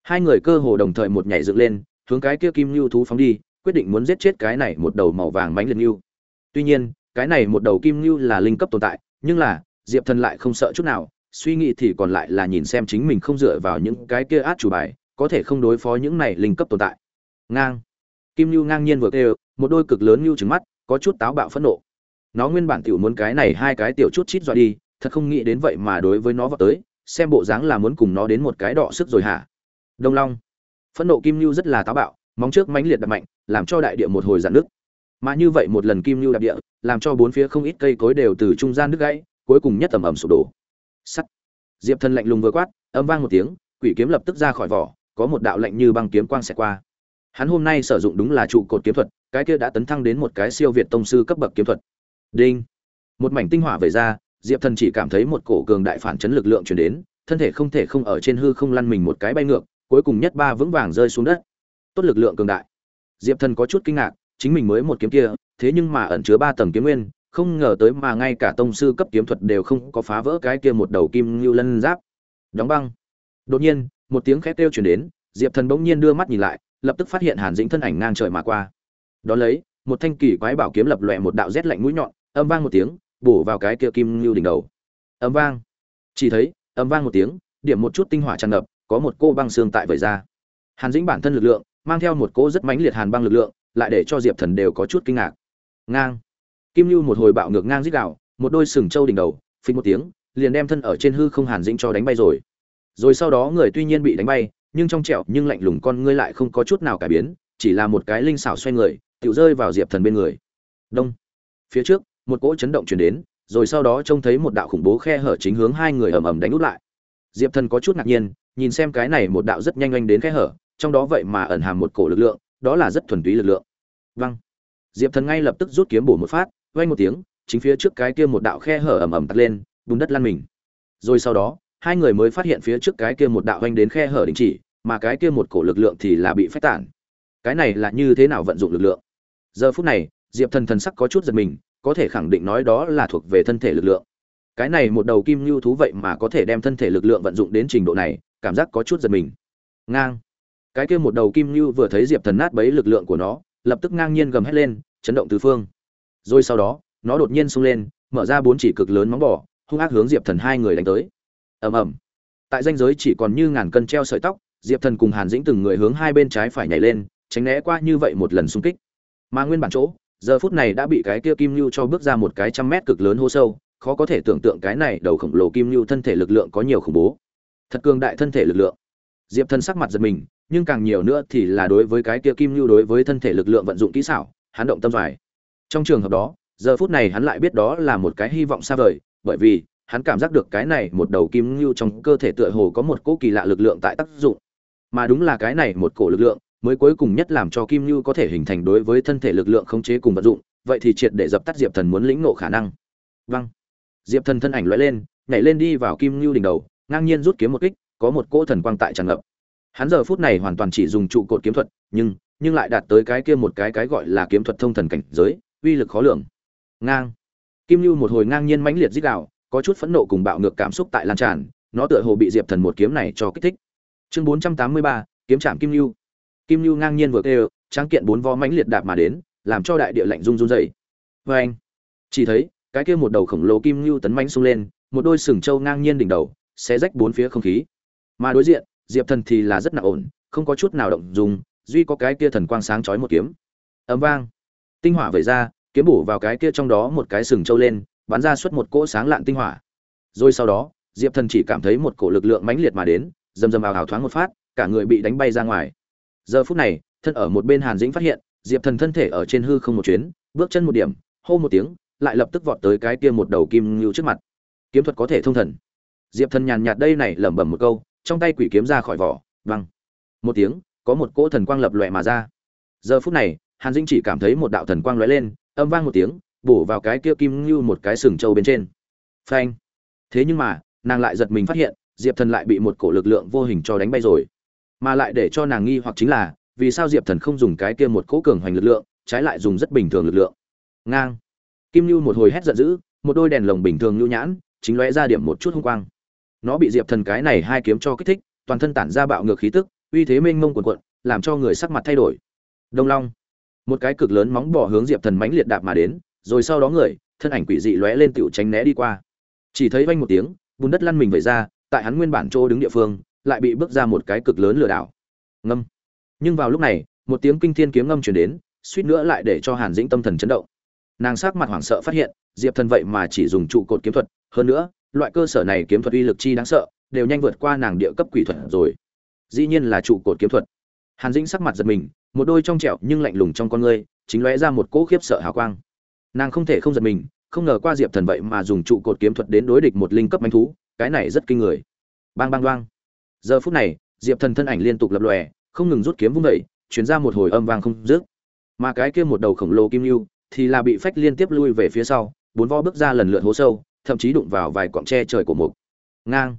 hai người cơ hồ đồng thời một nhảy dựng lên, hướng cái kia kim lưu thú phóng đi, quyết định muốn giết chết cái này một đầu màu vàng mánh liệt lưu tuy nhiên, cái này một đầu kim lưu là linh cấp tồn tại, nhưng là, diệp thần lại không sợ chút nào, suy nghĩ thì còn lại là nhìn xem chính mình không dựa vào những cái kia át chủ bài, có thể không đối phó những này linh cấp tồn tại. Ngang. Kim lưu ngang nhiên vừa kêu, một đôi cực lớn lưu trứng mắt, có chút táo bạo phẫn nộ. Nó nguyên bản tiểu muốn cái này hai cái tiểu chút chít dọa đi, thật không nghĩ đến vậy mà đối với nó vào tới, xem bộ dáng là muốn cùng nó đến một cái đọ sức rồi hả? Đông long. Phẫn nộ kim lưu rất là táo bạo, móng trước mãnh liệt đập mạnh, làm cho đại địa một hồi dạn nước mà như vậy một lần kim lưu đạp địa, làm cho bốn phía không ít cây cối đều từ trung gian nước gãy, cuối cùng nhất tầm ẩm sụp đổ. Sắt. Diệp thần lạnh lùng vừa quát, âm vang một tiếng, quỷ kiếm lập tức ra khỏi vỏ, có một đạo lạnh như băng kiếm quang xẹt qua. Hắn hôm nay sử dụng đúng là trụ cột kiếm thuật, cái kia đã tấn thăng đến một cái siêu việt tông sư cấp bậc kiếm thuật. Đinh. Một mảnh tinh hỏa về ra, diệp thần chỉ cảm thấy một cổ cường đại phản chấn lực lượng chuyển đến, thân thể không thể không ở trên hư không lăn mình một cái bay ngược cuối cùng nhất ba vững vàng rơi xuống đất. Tốt lực lượng cường đại. Diệp thần có chút kinh ngạc, chính mình mới một kiếm kia, thế nhưng mà ẩn chứa ba tầng kiếm nguyên, không ngờ tới mà ngay cả tông sư cấp kiếm thuật đều không có phá vỡ cái kia một đầu kim lưu lân giáp. Đóng băng. Đột nhiên, một tiếng khét kêu chuyển đến, diệp thần bỗng nhiên đưa mắt nhìn lại, lập tức phát hiện hàn dĩnh thân ảnh ngang trời mà qua. Đón lấy, một thanh kỳ quái bảo kiếm lập lòe một đạo rét lạnh mũi nhọn, âm vang một tiếng, bổ vào cái kia kim lưu đỉnh đầu. Âm vang. Chỉ thấy, âm vang một tiếng, điểm một chút tinh hỏa tràn ngập có một cô băng xương tại vẩy ra. Hàn dĩnh bản thân lực lượng, mang theo một cô rất mãnh liệt hàn băng lực lượng, lại để cho diệp thần đều có chút kinh ngạc. Ngang. Kim lưu một hồi bạo ngược ngang dít đạo một đôi sừng trâu đỉnh đầu, phình một tiếng, liền đem thân ở trên hư không hàn dĩnh cho đánh bay rồi. Rồi sau đó người tuy nhiên bị đánh bay, nhưng trong trẹo nhưng lạnh lùng con ngươi lại không có chút nào cải biến, chỉ là một cái linh xảo xoay người tự rơi vào diệp thần bên người. Đông. Phía trước, một cỗ chấn động chuyển đến, rồi sau đó trông thấy một đạo khủng bố khe hở chính hướng hai người ầm ầm đánh út lại diệp thần có chút ngạc nhiên, nhìn xem cái này một đạo rất nhanh nhanh đến khe hở, trong đó vậy mà ẩn hàm một cổ lực lượng, đó là rất thuần túy lực lượng. Văng diệp thần ngay lập tức rút kiếm bổ một phát, vang một tiếng, chính phía trước cái kia một đạo khe hở ầm ầm tắt lên, bùn đất lăn mình. Rồi sau đó, hai người mới phát hiện phía trước cái kia một đạo vang đến khe hở đình chỉ, mà cái kia một cổ lực lượng thì là bị phách tản. Cái này là như thế nào vận dụng lực lượng? Giờ phút này, diệp thần thần sắc có chút giật mình, có thể khẳng định nói đó là thuộc về thân thể lực lượng cái này một đầu kim lưu thú vậy mà có thể đem thân thể lực lượng vận dụng đến trình độ này, cảm giác có chút giật mình. Ngang. Cái kia một đầu kim lưu vừa thấy diệp thần nát bấy lực lượng của nó, lập tức ngang nhiên gầm hét lên, chấn động tứ phương. Rồi sau đó, nó đột nhiên sung lên, mở ra bốn chỉ cực lớn móng bò, hung ác hướng diệp thần hai người đánh tới. Ầm ầm. Tại danh giới chỉ còn như ngàn cân treo sợi tóc, diệp thần cùng hàn dĩnh từng người hướng hai bên trái phải nhảy lên, tránh né qua như vậy một lần xung kích. Mà nguyên bản chỗ, giờ phút này đã bị cái kia kim lưu cho bước ra một cái trăm mét cực lớn hô sâu khó có thể tưởng tượng cái này đầu khổng lồ kim lưu thân thể lực lượng có nhiều khủng bố. Thật cường đại thân thể lực lượng. Diệp thần sắc mặt giật mình, nhưng càng nhiều nữa thì là đối với cái kia kim lưu đối với thân thể lực lượng vận dụng kỹ xảo, hắn động tâm dài. Trong trường hợp đó, giờ phút này hắn lại biết đó là một cái hy vọng xa vời, bởi vì hắn cảm giác được cái này một đầu kim lưu trong cơ thể tựa hồ có một cỗ kỳ lạ lực lượng tại tác dụng. Mà đúng là cái này một cổ lực lượng mới cuối cùng nhất làm cho kim lưu có thể hình thành đối với thân thể lực lượng khống chế cùng vận dụng, vậy thì triệt để dập tắt diệp thần muốn lĩnh nộ khả năng. Vâng diệp thần thân ảnh lóe lên, nhảy lên đi vào kim lưu đỉnh đầu, ngang nhiên rút kiếm một kích, có một cỗ thần quang tại tràn ngập. Hắn giờ phút này hoàn toàn chỉ dùng trụ cột kiếm thuật, nhưng nhưng lại đạt tới cái kia một cái cái gọi là kiếm thuật thông thần cảnh giới, uy lực khó lường. Ngang. Kim lưu một hồi ngang nhiên mãnh liệt dích đạo có chút phẫn nộ cùng bạo ngược cảm xúc tại lan tràn, nó tựa hồ bị diệp thần một kiếm này cho kích thích. Chương bốn trăm tám mươi ba, kiếm trạm kim lưu kim lưu ngang nhiên vừa kêu, tráng kiện bốn vó mãnh liệt đạp mà đến, làm cho đại địa lạnh run run dày vê anh chỉ thấy cái kia một đầu khổng lồ kim lưu tấn mãnh xung lên, một đôi sừng trâu ngang nhiên đỉnh đầu, xé rách bốn phía không khí. Mà đối diện, diệp thần thì là rất nặng ổn, không có chút nào động dùng duy có cái kia thần quang sáng chói một kiếm. Ấm vang. Tinh hỏa vẩy ra, kiếm bổ vào cái kia trong đó một cái sừng trâu lên, bắn ra suốt một cỗ sáng lạn tinh hỏa. Rồi sau đó, diệp thần chỉ cảm thấy một cổ lực lượng mãnh liệt mà đến dầm dầm ào ào thoáng một phát, cả người bị đánh bay ra ngoài. Giờ phút này, thân ở một bên hàn dĩnh phát hiện, diệp thần thân thể ở trên hư không một chuyến, bước chân một điểm, hô một tiếng lại lập tức vọt tới cái kia một đầu kim ngưu trước mặt. Kiếm thuật có thể thông thần. Diệp thần nhàn nhạt đây này lẩm bẩm một câu, trong tay quỷ kiếm ra khỏi vỏ, văng. Một tiếng, có một cỗ thần quang lập lòe mà ra. Giờ phút này, hàn dĩnh chỉ cảm thấy một đạo thần quang lóe lên, âm vang một tiếng, bổ vào cái kia kim ngưu một cái sừng trâu bên trên. Phanh. Thế nhưng mà, nàng lại giật mình phát hiện, diệp thần lại bị một cổ lực lượng vô hình cho đánh bay rồi. Mà lại để cho nàng nghi hoặc chính là, vì sao diệp thần không dùng cái kia một cỗ cường hoành lực lượng, trái lại dùng rất bình thường lực lượng. Ngang kim lưu một hồi hét giận dữ, một đôi đèn lồng bình thường nhu nhãn, chính lóe ra điểm một chút hung quang. Nó bị diệp thần cái này hai kiếm cho kích thích, toàn thân tản ra bạo ngược khí tức, uy thế mênh mông quần quận làm cho người sắc mặt thay đổi. Đông long. Một cái cực lớn móng bỏ hướng diệp thần mãnh liệt đạp mà đến, rồi sau đó người, thân ảnh quỷ dị lóe lên tựu tránh né đi qua. Chỉ thấy vanh một tiếng, bùn đất lăn mình về ra, tại hắn nguyên bản chỗ đứng địa phương, lại bị bước ra một cái cực lớn lừa đảo. Ngâm. Nhưng vào lúc này, một tiếng kinh thiên kiếm ngâm chuyển đến, suýt nữa lại để cho hàn dĩnh tâm thần chấn động nàng sắc mặt hoảng sợ phát hiện, diệp thần vậy mà chỉ dùng trụ cột kiếm thuật. Hơn nữa, loại cơ sở này kiếm thuật uy lực chi đáng sợ, đều nhanh vượt qua nàng địa cấp quỷ thuật rồi. Dĩ nhiên là trụ cột kiếm thuật. Hàn dĩnh sắc mặt giật mình, một đôi trong trẻo nhưng lạnh lùng trong con ngươi, chính lóe ra một cỗ khiếp sợ hào quang. Nàng không thể không giật mình, không ngờ qua diệp thần vậy mà dùng trụ cột kiếm thuật đến đối địch một linh cấp manh thú, cái này rất kinh người. Bang bang bang. Giờ phút này, diệp thần thân ảnh liên tục lập lòe, không ngừng rút kiếm vung đẩy chuyển ra một hồi âm vang không dứt. Mà cái kia một đầu khổng lồ kim lưu thì là bị phách liên tiếp lui về phía sau, bốn vo bước ra lần lượt hố sâu, thậm chí đụng vào vài quặng tre trời của mục. Ngang.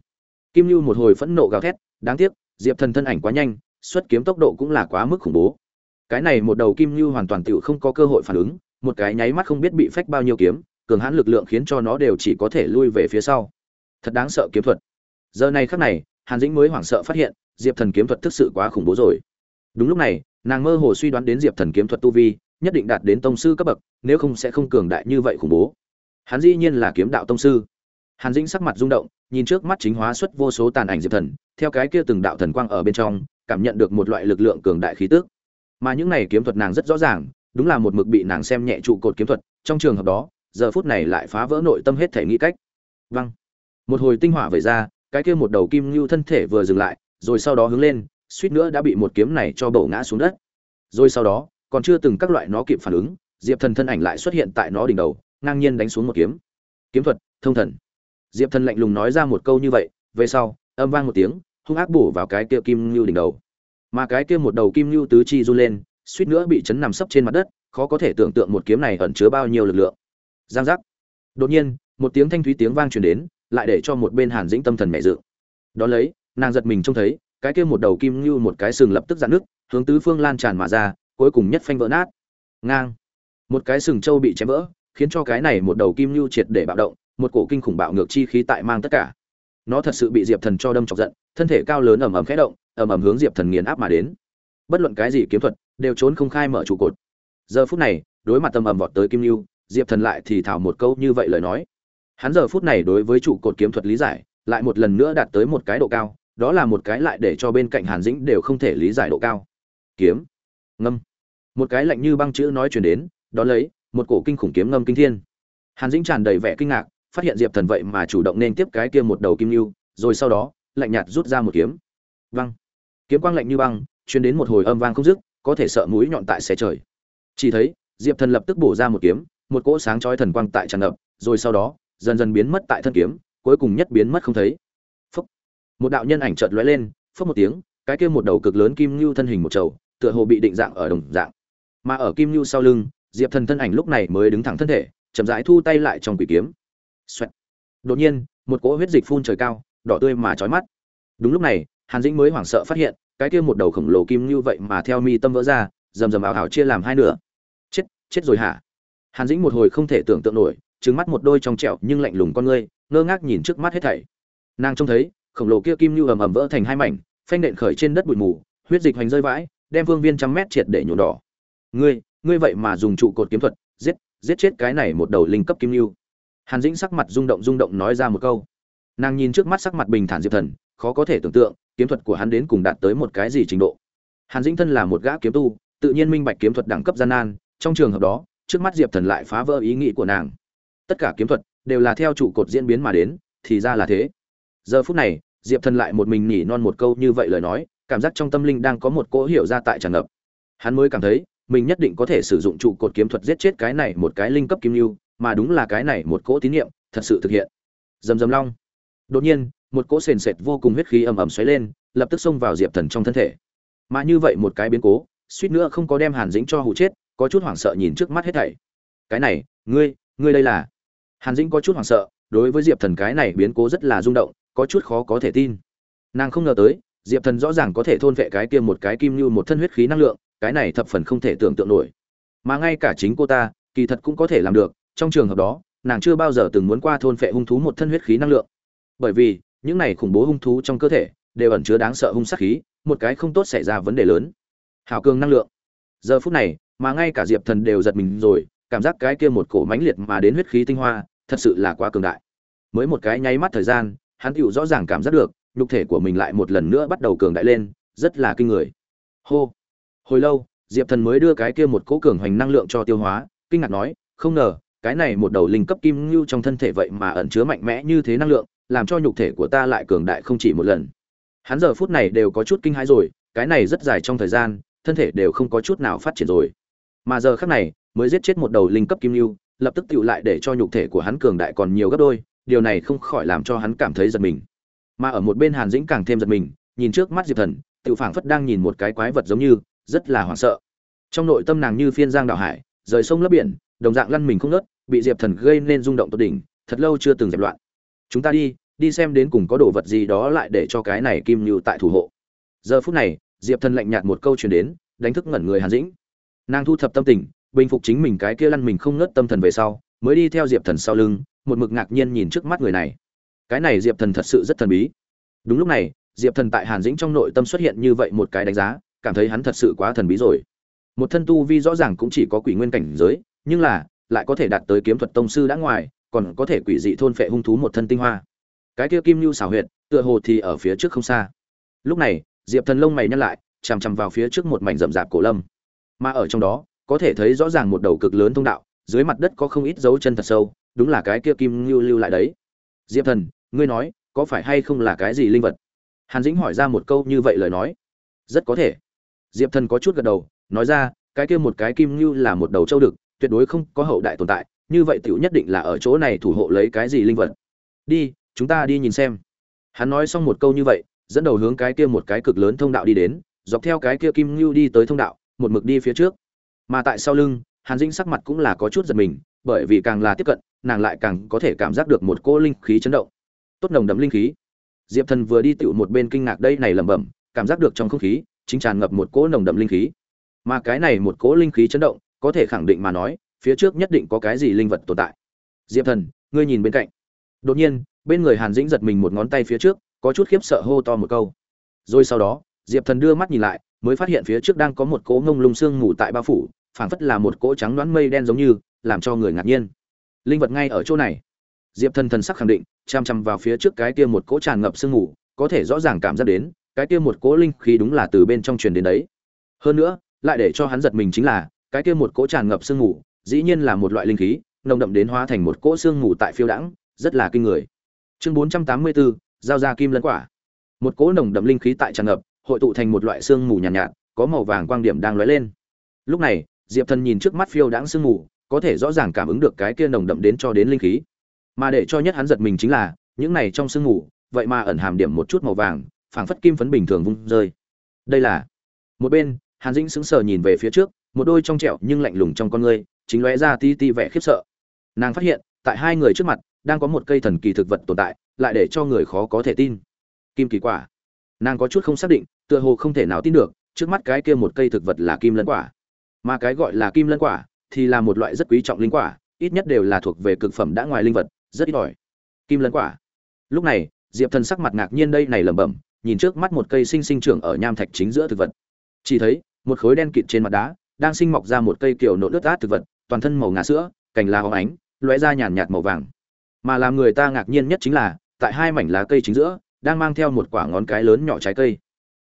Kim lưu một hồi phẫn nộ gào thét, đáng tiếc, diệp thần thân ảnh quá nhanh, xuất kiếm tốc độ cũng là quá mức khủng bố. Cái này một đầu kim lưu hoàn toàn tựu không có cơ hội phản ứng, một cái nháy mắt không biết bị phách bao nhiêu kiếm, cường hãn lực lượng khiến cho nó đều chỉ có thể lui về phía sau. Thật đáng sợ kiếm thuật. Giờ này khắc này, hàn dĩnh mới hoảng sợ phát hiện, diệp thần kiếm thuật thực sự quá khủng bố rồi. Đúng lúc này, nàng mơ hồ suy đoán đến diệp thần kiếm thuật tu vi nhất định đạt đến tông sư cấp bậc, nếu không sẽ không cường đại như vậy khủng bố. Hắn dĩ nhiên là kiếm đạo tông sư. Hàn dĩnh sắc mặt rung động, nhìn trước mắt chính hóa xuất vô số tàn ảnh diệp thần, theo cái kia từng đạo thần quang ở bên trong, cảm nhận được một loại lực lượng cường đại khí tức. Mà những này kiếm thuật nàng rất rõ ràng, đúng là một mực bị nàng xem nhẹ trụ cột kiếm thuật, trong trường hợp đó, giờ phút này lại phá vỡ nội tâm hết thể nghĩ cách. Văng một hồi tinh hỏa vẩy ra, cái kia một đầu kim lưu thân thể vừa dừng lại, rồi sau đó hướng lên, suýt nữa đã bị một kiếm này cho bổ ngã xuống đất. Rồi sau đó còn chưa từng các loại nó kịp phản ứng, diệp thần thân ảnh lại xuất hiện tại nó đỉnh đầu, ngang nhiên đánh xuống một kiếm. Kiếm thuật, thông thần. Diệp thần lạnh lùng nói ra một câu như vậy, về sau, âm vang một tiếng, hung ác bổ vào cái kia kim lưu đỉnh đầu. Mà cái kia một đầu kim lưu tứ chi run lên, suýt nữa bị chấn nằm sấp trên mặt đất, khó có thể tưởng tượng một kiếm này ẩn chứa bao nhiêu lực lượng. Giang giác. Đột nhiên, một tiếng thanh thúy tiếng vang truyền đến, lại để cho một bên hàn dĩnh tâm thần mẹ dự. Đó lấy, nàng giật mình trông thấy, cái kia một đầu kim ngưu một cái sừng lập tức dạn nước hướng tứ phương lan tràn mà ra cuối cùng nhất phanh vỡ nát. Ngang. Một cái sừng trâu bị chém vỡ, khiến cho cái này một đầu kim như triệt để bạo động, một cổ kinh khủng bạo ngược chi khí tại mang tất cả. Nó thật sự bị diệp thần cho đâm chọc giận, thân thể cao lớn ầm ầm khẽ động, ầm ầm hướng diệp thần nghiền áp mà đến. Bất luận cái gì kiếm thuật, đều trốn không khai mở trụ cột. Giờ phút này, đối mặt tầm ầm vọt tới kim lưu, diệp thần lại thì thảo một câu như vậy lời nói. Hắn giờ phút này đối với trụ cột kiếm thuật lý giải, lại một lần nữa đạt tới một cái độ cao, đó là một cái lại để cho bên cạnh hàn dĩnh đều không thể lý giải độ cao. Kiếm. Ngâm một cái lạnh như băng chữ nói chuyển đến, đón lấy, một cổ kinh khủng kiếm ngâm kinh thiên. Hàn dĩnh tràn đầy vẻ kinh ngạc, phát hiện diệp thần vậy mà chủ động nên tiếp cái kia một đầu kim lưu, rồi sau đó, lạnh nhạt rút ra một kiếm. Văng kiếm quang lạnh như băng chuyển đến một hồi âm vang không dứt, có thể sợ mũi nhọn tại xe trời. Chỉ thấy, diệp thần lập tức bổ ra một kiếm, một cỗ sáng chói thần quang tại tràn ngập, rồi sau đó, dần dần biến mất tại thân kiếm, cuối cùng nhất biến mất không thấy. Phúc. Một đạo nhân ảnh chợt lóe lên phúc một tiếng, cái kia một đầu cực lớn kim lưu thân hình một trầu, tựa hồ bị định dạng ở đồng dạng mà ở kim nhu sau lưng, diệp thần thân ảnh lúc này mới đứng thẳng thân thể, chậm rãi thu tay lại trong quỷ kiếm. Xoẹt. đột nhiên, một cỗ huyết dịch phun trời cao, đỏ tươi mà chói mắt. Đúng lúc này, hàn dĩnh mới hoảng sợ phát hiện, cái kia một đầu khổng lồ kim như vậy mà theo mi tâm vỡ ra, rầm rầm ảo ảo chia làm hai nửa. Chết chết rồi hả? Hàn dĩnh một hồi không thể tưởng tượng nổi trứng mắt một đôi trong trẹo nhưng lạnh lùng con ngươi, ngơ ngác nhìn trước mắt hết thảy. Nàng trông thấy, khổng lồ kia kim như ầm ầm vỡ thành hai mảnh, phanh nện khởi trên đất bụi mù, huyết dịch hoành rơi vãi, đem vương viên trăm mét triệt để nhuộm đỏ ngươi ngươi vậy mà dùng trụ cột kiếm thuật, giết giết chết cái này một đầu linh cấp kim lưu. Hàn dĩnh sắc mặt rung động rung động nói ra một câu. Nàng nhìn trước mắt sắc mặt bình thản diệp thần, khó có thể tưởng tượng, kiếm thuật của hắn đến cùng đạt tới một cái gì trình độ. Hàn dĩnh thân là một gã kiếm tu, tự nhiên minh bạch kiếm thuật đẳng cấp gian nan, trong trường hợp đó, trước mắt diệp thần lại phá vỡ ý nghĩ của nàng. Tất cả kiếm thuật đều là theo trụ cột diễn biến mà đến, thì ra là thế. Giờ phút này, diệp thần lại một mình nhỉ non một câu như vậy lời nói, cảm giác trong tâm linh đang có một cỗ hiểu ra tại tràn ngập. Hắn mới cảm thấy mình nhất định có thể sử dụng trụ cột kiếm thuật giết chết cái này một cái linh cấp kim lưu, mà đúng là cái này một cỗ tín niệm, thật sự thực hiện. Dầm dầm long. Đột nhiên, một cỗ sền sệt vô cùng huyết khí ầm ầm xoáy lên, lập tức xông vào diệp thần trong thân thể. Mà như vậy một cái biến cố, suýt nữa không có đem hàn dĩnh cho hụ chết, có chút hoảng sợ nhìn trước mắt hết thảy. Cái này, ngươi ngươi đây là? Hàn dĩnh có chút hoảng sợ, đối với diệp thần cái này biến cố rất là rung động, có chút khó có thể tin. Nàng không ngờ tới, diệp thần rõ ràng có thể thôn vệ cái kia một cái kim như một thân huyết khí năng lượng cái này thập phần không thể tưởng tượng nổi. Mà ngay cả chính cô ta, kỳ thật cũng có thể làm được, trong trường hợp đó, nàng chưa bao giờ từng muốn qua thôn phệ hung thú một thân huyết khí năng lượng. Bởi vì, những này khủng bố hung thú trong cơ thể, đều ẩn chứa đáng sợ hung sát khí, một cái không tốt xảy ra vấn đề lớn. Hào cường năng lượng. Giờ phút này, mà ngay cả diệp thần đều giật mình rồi, cảm giác cái kia một cổ mãnh liệt mà đến huyết khí tinh hoa, thật sự là quá cường đại. Mới một cái nháy mắt thời gian, hắn tựu rõ ràng cảm giác được, nhục thể của mình lại một lần nữa bắt đầu cường đại lên, rất là kinh người. Hô hồi lâu, diệp thần mới đưa cái kia một cỗ cường hoành năng lượng cho tiêu hóa, kinh ngạc nói, không ngờ, cái này một đầu linh cấp kim ngưu trong thân thể vậy mà ẩn chứa mạnh mẽ như thế năng lượng, làm cho nhục thể của ta lại cường đại không chỉ một lần. Hắn giờ phút này đều có chút kinh hãi rồi, cái này rất dài trong thời gian, thân thể đều không có chút nào phát triển rồi. Mà giờ khác này, mới giết chết một đầu linh cấp kim ngưu, lập tức tựu lại để cho nhục thể của hắn cường đại còn nhiều gấp đôi, điều này không khỏi làm cho hắn cảm thấy giật mình. Mà ở một bên hàn dĩnh càng thêm giật mình, nhìn trước mắt diệp thần tự phảng phất đang nhìn một cái quái vật giống như rất là hoảng sợ. Trong nội tâm nàng như phiên giang đảo hải, rời sông lấp biển, đồng dạng lăn mình không nớt bị diệp thần gây nên rung động tột đỉnh, thật lâu chưa từng dẹp loạn. Chúng ta đi đi xem đến cùng có đồ vật gì đó lại để cho cái này kim như tại thủ hộ. Giờ phút này, diệp thần lạnh nhạt một câu truyền đến, đánh thức ngẩn người hàn dĩnh. Nàng thu thập tâm tình, bình phục chính mình cái kia lăn mình không ngớt tâm thần về sau, mới đi theo diệp thần sau lưng, một mực ngạc nhiên nhìn trước mắt người này. Cái này diệp thần thật sự rất thần bí. Đúng lúc này, diệp thần tại hàn dĩnh trong nội tâm xuất hiện như vậy một cái đánh giá cảm thấy hắn thật sự quá thần bí rồi. Một thân tu vi rõ ràng cũng chỉ có quỷ nguyên cảnh giới, nhưng là, lại có thể đạt tới kiếm thuật tông sư đã ngoài, còn có thể quỷ dị thôn phệ hung thú một thân tinh hoa. Cái kia kim lưu xảo huyệt, tựa hồ thì ở phía trước không xa. Lúc này, diệp thần lông mày nhăn lại, chằm chằm vào phía trước một mảnh rậm rạp cổ lâm. Mà ở trong đó, có thể thấy rõ ràng một đầu cực lớn thông đạo, dưới mặt đất có không ít dấu chân thật sâu, đúng là cái kia kim lưu lưu lại đấy. Diệp thần, ngươi nói, có phải hay không là cái gì linh vật? Hàn dĩnh hỏi ra một câu như vậy lời nói. Rất có thể diệp thần có chút gật đầu, nói ra, cái kia một cái kim như là một đầu châu đực, tuyệt đối không có hậu đại tồn tại, như vậy tiểu nhất định là ở chỗ này thủ hộ lấy cái gì linh vật. Đi, chúng ta đi nhìn xem. Hắn nói xong một câu như vậy, dẫn đầu hướng cái kia một cái cực lớn thông đạo đi đến, dọc theo cái kia kim như đi tới thông đạo, một mực đi phía trước. Mà tại sau lưng, hàn dĩnh sắc mặt cũng là có chút giật mình, bởi vì càng là tiếp cận, nàng lại càng có thể cảm giác được một cô linh khí chấn động. Tốt nồng đậm linh khí. Diệp thần vừa đi tựu một bên kinh ngạc đây này lẩm bẩm, cảm giác được trong không khí chính tràn ngập một cỗ nồng đậm linh khí. Mà cái này một cỗ linh khí chấn động có thể khẳng định mà nói phía trước nhất định có cái gì linh vật tồn tại. Diệp thần ngươi nhìn bên cạnh. Đột nhiên bên người hàn dĩnh giật mình một ngón tay phía trước có chút khiếp sợ hô to một câu. Rồi sau đó diệp thần đưa mắt nhìn lại mới phát hiện phía trước đang có một cỗ ngông lung sương ngủ tại bao phủ phảng phất là một cỗ trắng đoán mây đen giống như làm cho người ngạc nhiên. Linh vật ngay ở chỗ này. Diệp thần thần sắc khẳng định chăm chăm vào phía trước cái kia một cỗ tràn ngập sương ngủ, có thể rõ ràng cảm giác đến cái kia một cỗ linh khí đúng là từ bên trong truyền đến đấy. Hơn nữa lại để cho hắn giật mình chính là cái kia một cỗ tràn ngập sương mù dĩ nhiên là một loại linh khí nồng đậm đến hóa thành một cỗ sương mù tại phiêu đãng rất là kinh người. Chương bốn trăm tám mươi bốn giao ra kim lân quả. Một cỗ nồng đậm linh khí tại tràn ngập hội tụ thành một loại sương mù nhàn nhạt, nhạt có màu vàng quang điểm đang lóe lên. Lúc này diệp thần nhìn trước mắt phiêu đãng sương mù có thể rõ ràng cảm ứng được cái kia nồng đậm đến cho đến linh khí. Mà để cho nhất hắn giật mình chính là những này trong sương mù vậy mà ẩn hàm điểm một chút màu vàng phảng phất kim phấn bình thường vung rơi. Đây là một bên, hàn dĩnh sững sờ nhìn về phía trước, một đôi trong trẹo nhưng lạnh lùng trong con ngươi, chính lóe ra ti ti vẻ khiếp sợ. Nàng phát hiện, tại hai người trước mặt, đang có một cây thần kỳ thực vật tồn tại, lại để cho người khó có thể tin. Kim kỳ quả. Nàng có chút không xác định, tựa hồ không thể nào tin được, trước mắt cái kia một cây thực vật là kim lân quả. Mà cái gọi là kim lân quả, thì là một loại rất quý trọng linh quả, ít nhất đều là thuộc về cực phẩm đã ngoài linh vật, rất ít ỏi. Kim lân quả. Lúc này, diệp thần sắc mặt ngạc nhiên đây này lẩm bẩm nhìn trước mắt một cây sinh sinh trưởng ở nham thạch chính giữa thực vật. Chỉ thấy, một khối đen kịt trên mặt đá đang sinh mọc ra một cây kiểu nộn nước át thực vật, toàn thân màu ngà sữa, cành lá óng ánh, lóe ra nhàn nhạt màu vàng. Mà làm người ta ngạc nhiên nhất chính là, tại hai mảnh lá cây chính giữa, đang mang theo một quả ngón cái lớn nhỏ trái cây.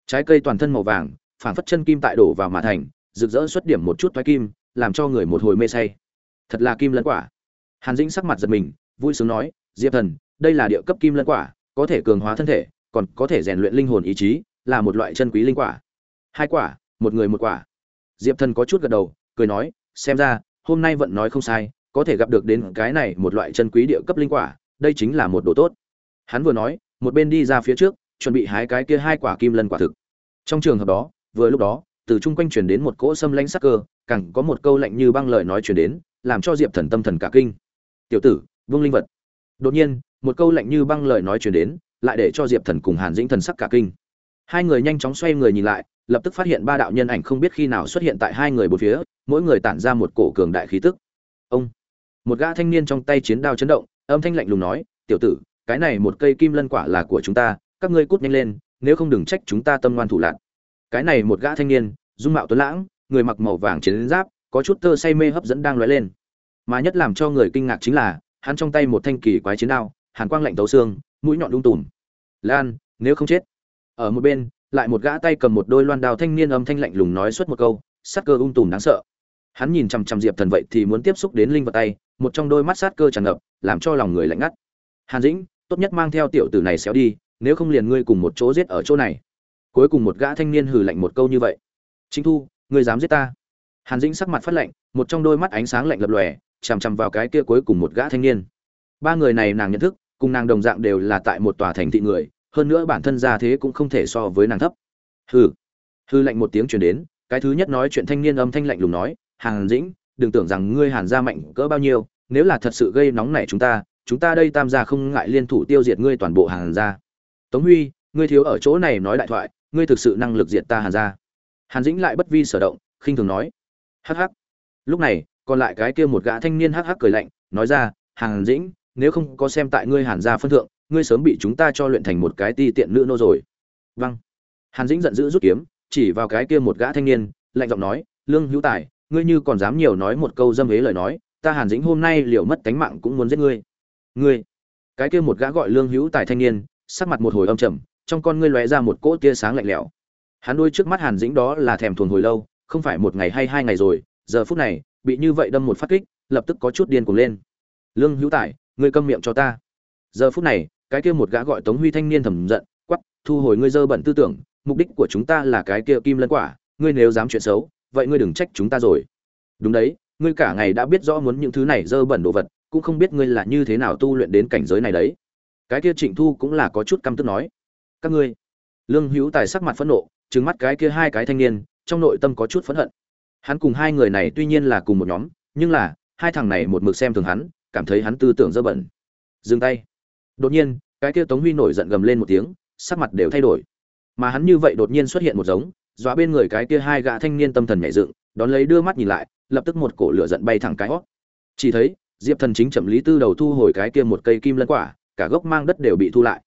Trái cây toàn thân màu vàng phản phất chân kim tại đổ vào mà thành, rực rỡ xuất điểm một chút thoái kim, làm cho người một hồi mê say. Thật là kim lân quả. Hàn dĩnh sắc mặt giật mình, vui sướng nói, diệp thần, đây là địa cấp kim lân quả, có thể cường hóa thân thể còn có thể rèn luyện linh hồn ý chí, là một loại chân quý linh quả. Hai quả, một người một quả. Diệp thần có chút gật đầu, cười nói, xem ra, hôm nay vận nói không sai, có thể gặp được đến cái này một loại chân quý địa cấp linh quả, đây chính là một đồ tốt. Hắn vừa nói, một bên đi ra phía trước, chuẩn bị hái cái kia hai quả kim lân quả thực. Trong trường hợp đó, vừa lúc đó, từ chung quanh truyền đến một cỗ xâm lãnh sắc cơ, càng có một câu lạnh như băng lời nói truyền đến, làm cho diệp thần tâm thần cả kinh. Tiểu tử, vương linh vật. Đột nhiên, một câu lạnh như băng lời nói truyền đến lại để cho diệp thần cùng hàn dĩnh thần sắc cả kinh. Hai người nhanh chóng xoay người nhìn lại, lập tức phát hiện ba đạo nhân ảnh không biết khi nào xuất hiện tại hai người bốn phía, mỗi người tản ra một cổ cường đại khí tức. Ông! Một gã thanh niên trong tay chiến đao chấn động, âm thanh lạnh lùng nói, tiểu tử, cái này một cây kim lân quả là của chúng ta, các ngươi cút nhanh lên, nếu không đừng trách chúng ta tâm ngoan thủ lạc cái này một gã thanh niên, dung mạo tuấn lãng, người mặc màu vàng chiến giáp, có chút tơ say mê hấp dẫn đang lóe lên. Mà nhất làm cho người kinh ngạc chính là, hắn trong tay một thanh kỳ quái chiến đao, hàn quang lạnh tấu xương mũi nhọn đung tùm. Lan, nếu không chết. Ở một bên, lại một gã tay cầm một đôi loan đào thanh niên âm thanh lạnh lùng nói suốt một câu, sát cơ ung tùm đáng sợ. Hắn nhìn chằm chằm diệp thần vậy thì muốn tiếp xúc đến linh vật tay, một trong đôi mắt sát cơ tràn ngập, làm cho lòng người lạnh ngắt. Hàn dĩnh, tốt nhất mang theo tiểu tử này xéo đi, nếu không liền ngươi cùng một chỗ giết ở chỗ này. Cuối cùng một gã thanh niên hừ lạnh một câu như vậy. Chính thu, ngươi dám giết ta? Hàn dĩnh sắc mặt phát lạnh, một trong đôi mắt ánh sáng lạnh lập lòe, chằm chằm vào cái kia cuối cùng một gã thanh niên. Ba người này nàng nhận thức cùng nàng đồng dạng đều là tại một tòa thành thị người, hơn nữa bản thân gia thế cũng không thể so với nàng thấp. Hừ. Hư lạnh một tiếng truyền đến, cái thứ nhất nói chuyện thanh niên âm thanh lạnh lùng nói, hàn dĩnh, đừng tưởng rằng ngươi hàn gia mạnh cỡ bao nhiêu, nếu là thật sự gây nóng nảy chúng ta chúng ta đây tam gia không ngại liên thủ tiêu diệt ngươi toàn bộ hàn gia. Tống huy, ngươi thiếu ở chỗ này nói đại thoại, ngươi thực sự năng lực diệt ta hàn gia. Hàn dĩnh lại bất vi sở động, khinh thường nói, hắc hắc. Lúc này, còn lại cái kia một gã thanh niên hắc hắc cười lạnh, nói ra, hàn dĩnh nếu không có xem tại ngươi hàn gia phân thượng, ngươi sớm bị chúng ta cho luyện thành một cái ti tiện nữ nô rồi. Vâng. Hàn dĩnh giận dữ rút kiếm, chỉ vào cái kia một gã thanh niên, lạnh giọng nói, lương hữu tài, ngươi như còn dám nhiều nói một câu dâm hế lời nói, ta hàn dĩnh hôm nay liệu mất cánh mạng cũng muốn giết ngươi. Ngươi? Cái kia một gã gọi lương hữu tài thanh niên, sắc mặt một hồi âm trầm, trong con ngươi lóe ra một cỗ tia sáng lạnh lẽo. Hắn đôi trước mắt hàn dĩnh đó là thèm thuồng hồi lâu, không phải một ngày hay hai ngày rồi, giờ phút này, bị như vậy đâm một phát kích, lập tức có chút điên cuồng lên. Lương hữu tài ngươi câm miệng cho ta. Giờ phút này, cái kia một gã gọi tống huy thanh niên thầm giận quắp thu hồi ngươi dơ bẩn tư tưởng, mục đích của chúng ta là cái kia kim lân quả, ngươi nếu dám chuyện xấu, vậy ngươi đừng trách chúng ta rồi. Đúng đấy, ngươi cả ngày đã biết rõ muốn những thứ này dơ bẩn đồ vật, cũng không biết ngươi là như thế nào tu luyện đến cảnh giới này đấy. Cái kia trịnh thu cũng là có chút căm tức nói, các ngươi. Lương hữu tài sắc mặt phẫn nộ, trừng mắt cái kia hai cái thanh niên, trong nội tâm có chút phẫn hận. Hắn cùng hai người này tuy nhiên là cùng một nhóm, nhưng là, hai thằng này một mực xem thường hắn cảm thấy hắn tư tưởng dơ bẩn. Dừng tay. Đột nhiên, cái kia tống huy nổi giận gầm lên một tiếng, sắc mặt đều thay đổi. Mà hắn như vậy đột nhiên xuất hiện một giống, dọa bên người cái kia hai gã thanh niên tâm thần nhảy dựng, đón lấy đưa mắt nhìn lại, lập tức một cổ lửa giận bay thẳng cái hót. Chỉ thấy, diệp thần chính chậm lý tư đầu thu hồi cái kia một cây kim lân quả, cả gốc mang đất đều bị thu lại.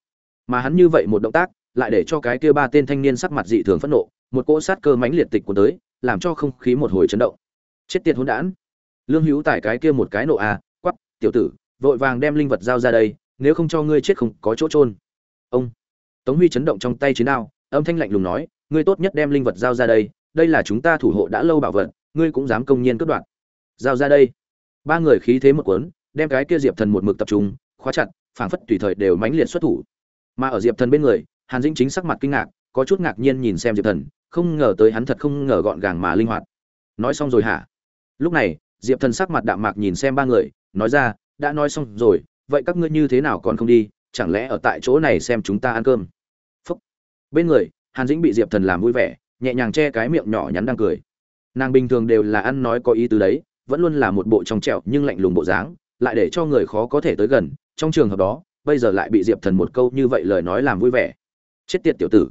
Mà hắn như vậy một động tác, lại để cho cái kia ba tên thanh niên sắc mặt dị thường phẫn nộ, một cỗ sát cơ mãnh liệt tịch của tới, làm cho không khí một hồi chấn động. Chết tiệt hỗn đản. Lương hữu tài cái kia một cái nộ a tiểu tử, vội vàng đem linh vật giao ra đây, nếu không cho ngươi chết không có chỗ trôn ông tống huy chấn động trong tay chiến đao, âm thanh lạnh lùng nói, ngươi tốt nhất đem linh vật giao ra đây đây là chúng ta thủ hộ đã lâu bảo vật, ngươi cũng dám công nhiên cướp đoạt. Giao ra đây. Ba người khí thế một cuốn, đem cái kia diệp thần một mực tập trung, khóa chặt, phảng phất tùy thời đều mãnh liệt xuất thủ. Mà ở diệp thần bên người, hàn dĩnh chính sắc mặt kinh ngạc, có chút ngạc nhiên nhìn xem diệp thần, không ngờ tới hắn thật không ngờ gọn gàng mà linh hoạt. Nói xong rồi hả? Lúc này, diệp thần sắc mặt đạm mạc nhìn xem ba người nói ra, đã nói xong rồi, vậy các ngươi như thế nào còn không đi? Chẳng lẽ ở tại chỗ này xem chúng ta ăn cơm? Phúc. Bên người, hàn dĩnh bị diệp thần làm vui vẻ, nhẹ nhàng che cái miệng nhỏ nhắn đang cười. Nàng bình thường đều là ăn nói có ý tứ đấy, vẫn luôn là một bộ trong trẹo nhưng lạnh lùng bộ dáng, lại để cho người khó có thể tới gần. Trong trường hợp đó, bây giờ lại bị diệp thần một câu như vậy lời nói làm vui vẻ. Chết tiệt tiểu tử.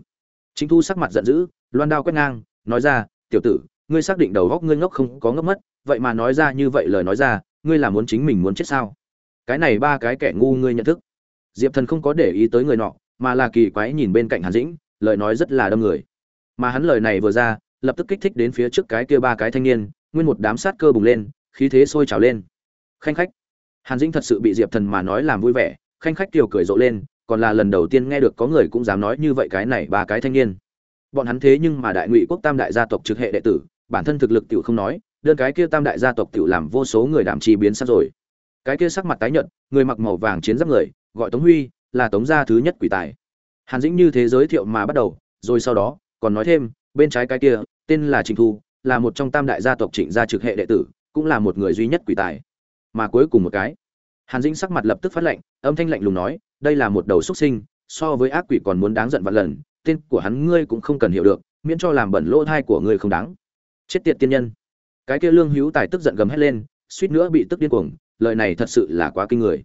Chính thu sắc mặt giận dữ, loan đao quét ngang, nói ra, tiểu tử, ngươi xác định đầu góc ngươi ngốc không có ngốc mất, vậy mà nói ra như vậy lời nói ra ngươi là muốn chính mình muốn chết sao? Cái này ba cái kẻ ngu ngươi nhận thức. Diệp thần không có để ý tới người nọ, mà là kỳ quái nhìn bên cạnh hàn dĩnh, lời nói rất là đâm người. Mà hắn lời này vừa ra, lập tức kích thích đến phía trước cái kia ba cái thanh niên, nguyên một đám sát cơ bùng lên, khí thế sôi trào lên. Khanh khách. Hàn dĩnh thật sự bị diệp thần mà nói làm vui vẻ, khanh khách tiểu cười rộ lên, còn là lần đầu tiên nghe được có người cũng dám nói như vậy cái này ba cái thanh niên. Bọn hắn thế nhưng mà đại ngụy quốc tam đại gia tộc trực hệ đệ tử, bản thân thực lực tiểu không nói đơn cái kia tam đại gia tộc tiểu làm vô số người đảm trì biến sắc rồi. Cái kia sắc mặt tái nhợt, người mặc màu vàng chiến giáp người, gọi tống huy, là tống gia thứ nhất quỷ tài. Hàn dĩnh như thế giới thiệu mà bắt đầu, rồi sau đó, còn nói thêm, bên trái cái kia, tên là trịnh thu, là một trong tam đại gia tộc trịnh gia trực hệ đệ tử, cũng là một người duy nhất quỷ tài. Mà cuối cùng một cái, hàn dĩnh sắc mặt lập tức phát lệnh âm thanh lạnh lùng nói, đây là một đầu xuất sinh, so với ác quỷ còn muốn đáng giận vạn lần, tên của hắn ngươi cũng không cần hiểu được, miễn cho làm bẩn lỗ thai của ngươi không đáng. Chết tiệt tiên nhân cái kia lương hữu tài tức giận gầm hét lên, suýt nữa bị tức điên cuồng, lời này thật sự là quá kinh người.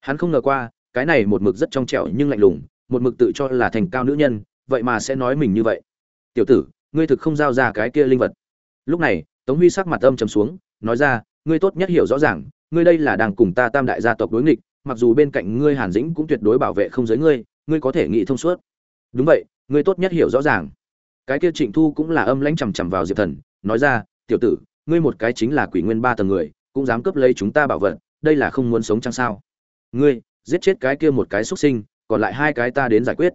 Hắn không ngờ qua, cái này một mực rất trong trẻo nhưng lạnh lùng, một mực tự cho là thành cao nữ nhân, vậy mà sẽ nói mình như vậy. Tiểu tử, ngươi thực không giao ra cái kia linh vật. Lúc này, tống huy sắc mặt âm trầm xuống, nói ra, ngươi tốt nhất hiểu rõ ràng, ngươi đây là đang cùng ta tam đại gia tộc đối nghịch, mặc dù bên cạnh ngươi hàn dĩnh cũng tuyệt đối bảo vệ không giới ngươi ngươi có thể nghĩ thông suốt. Đúng vậy, ngươi tốt nhất hiểu rõ ràng. Cái kia trịnh thu cũng là âm lãnh chằm chằm vào diệp thần, nói ra, tiểu tử ngươi một cái chính là quỷ nguyên ba tầng người, cũng dám cướp lấy chúng ta bảo vật, đây là không muốn sống chăng sao? Ngươi, giết chết cái kia một cái xuất sinh, còn lại hai cái ta đến giải quyết.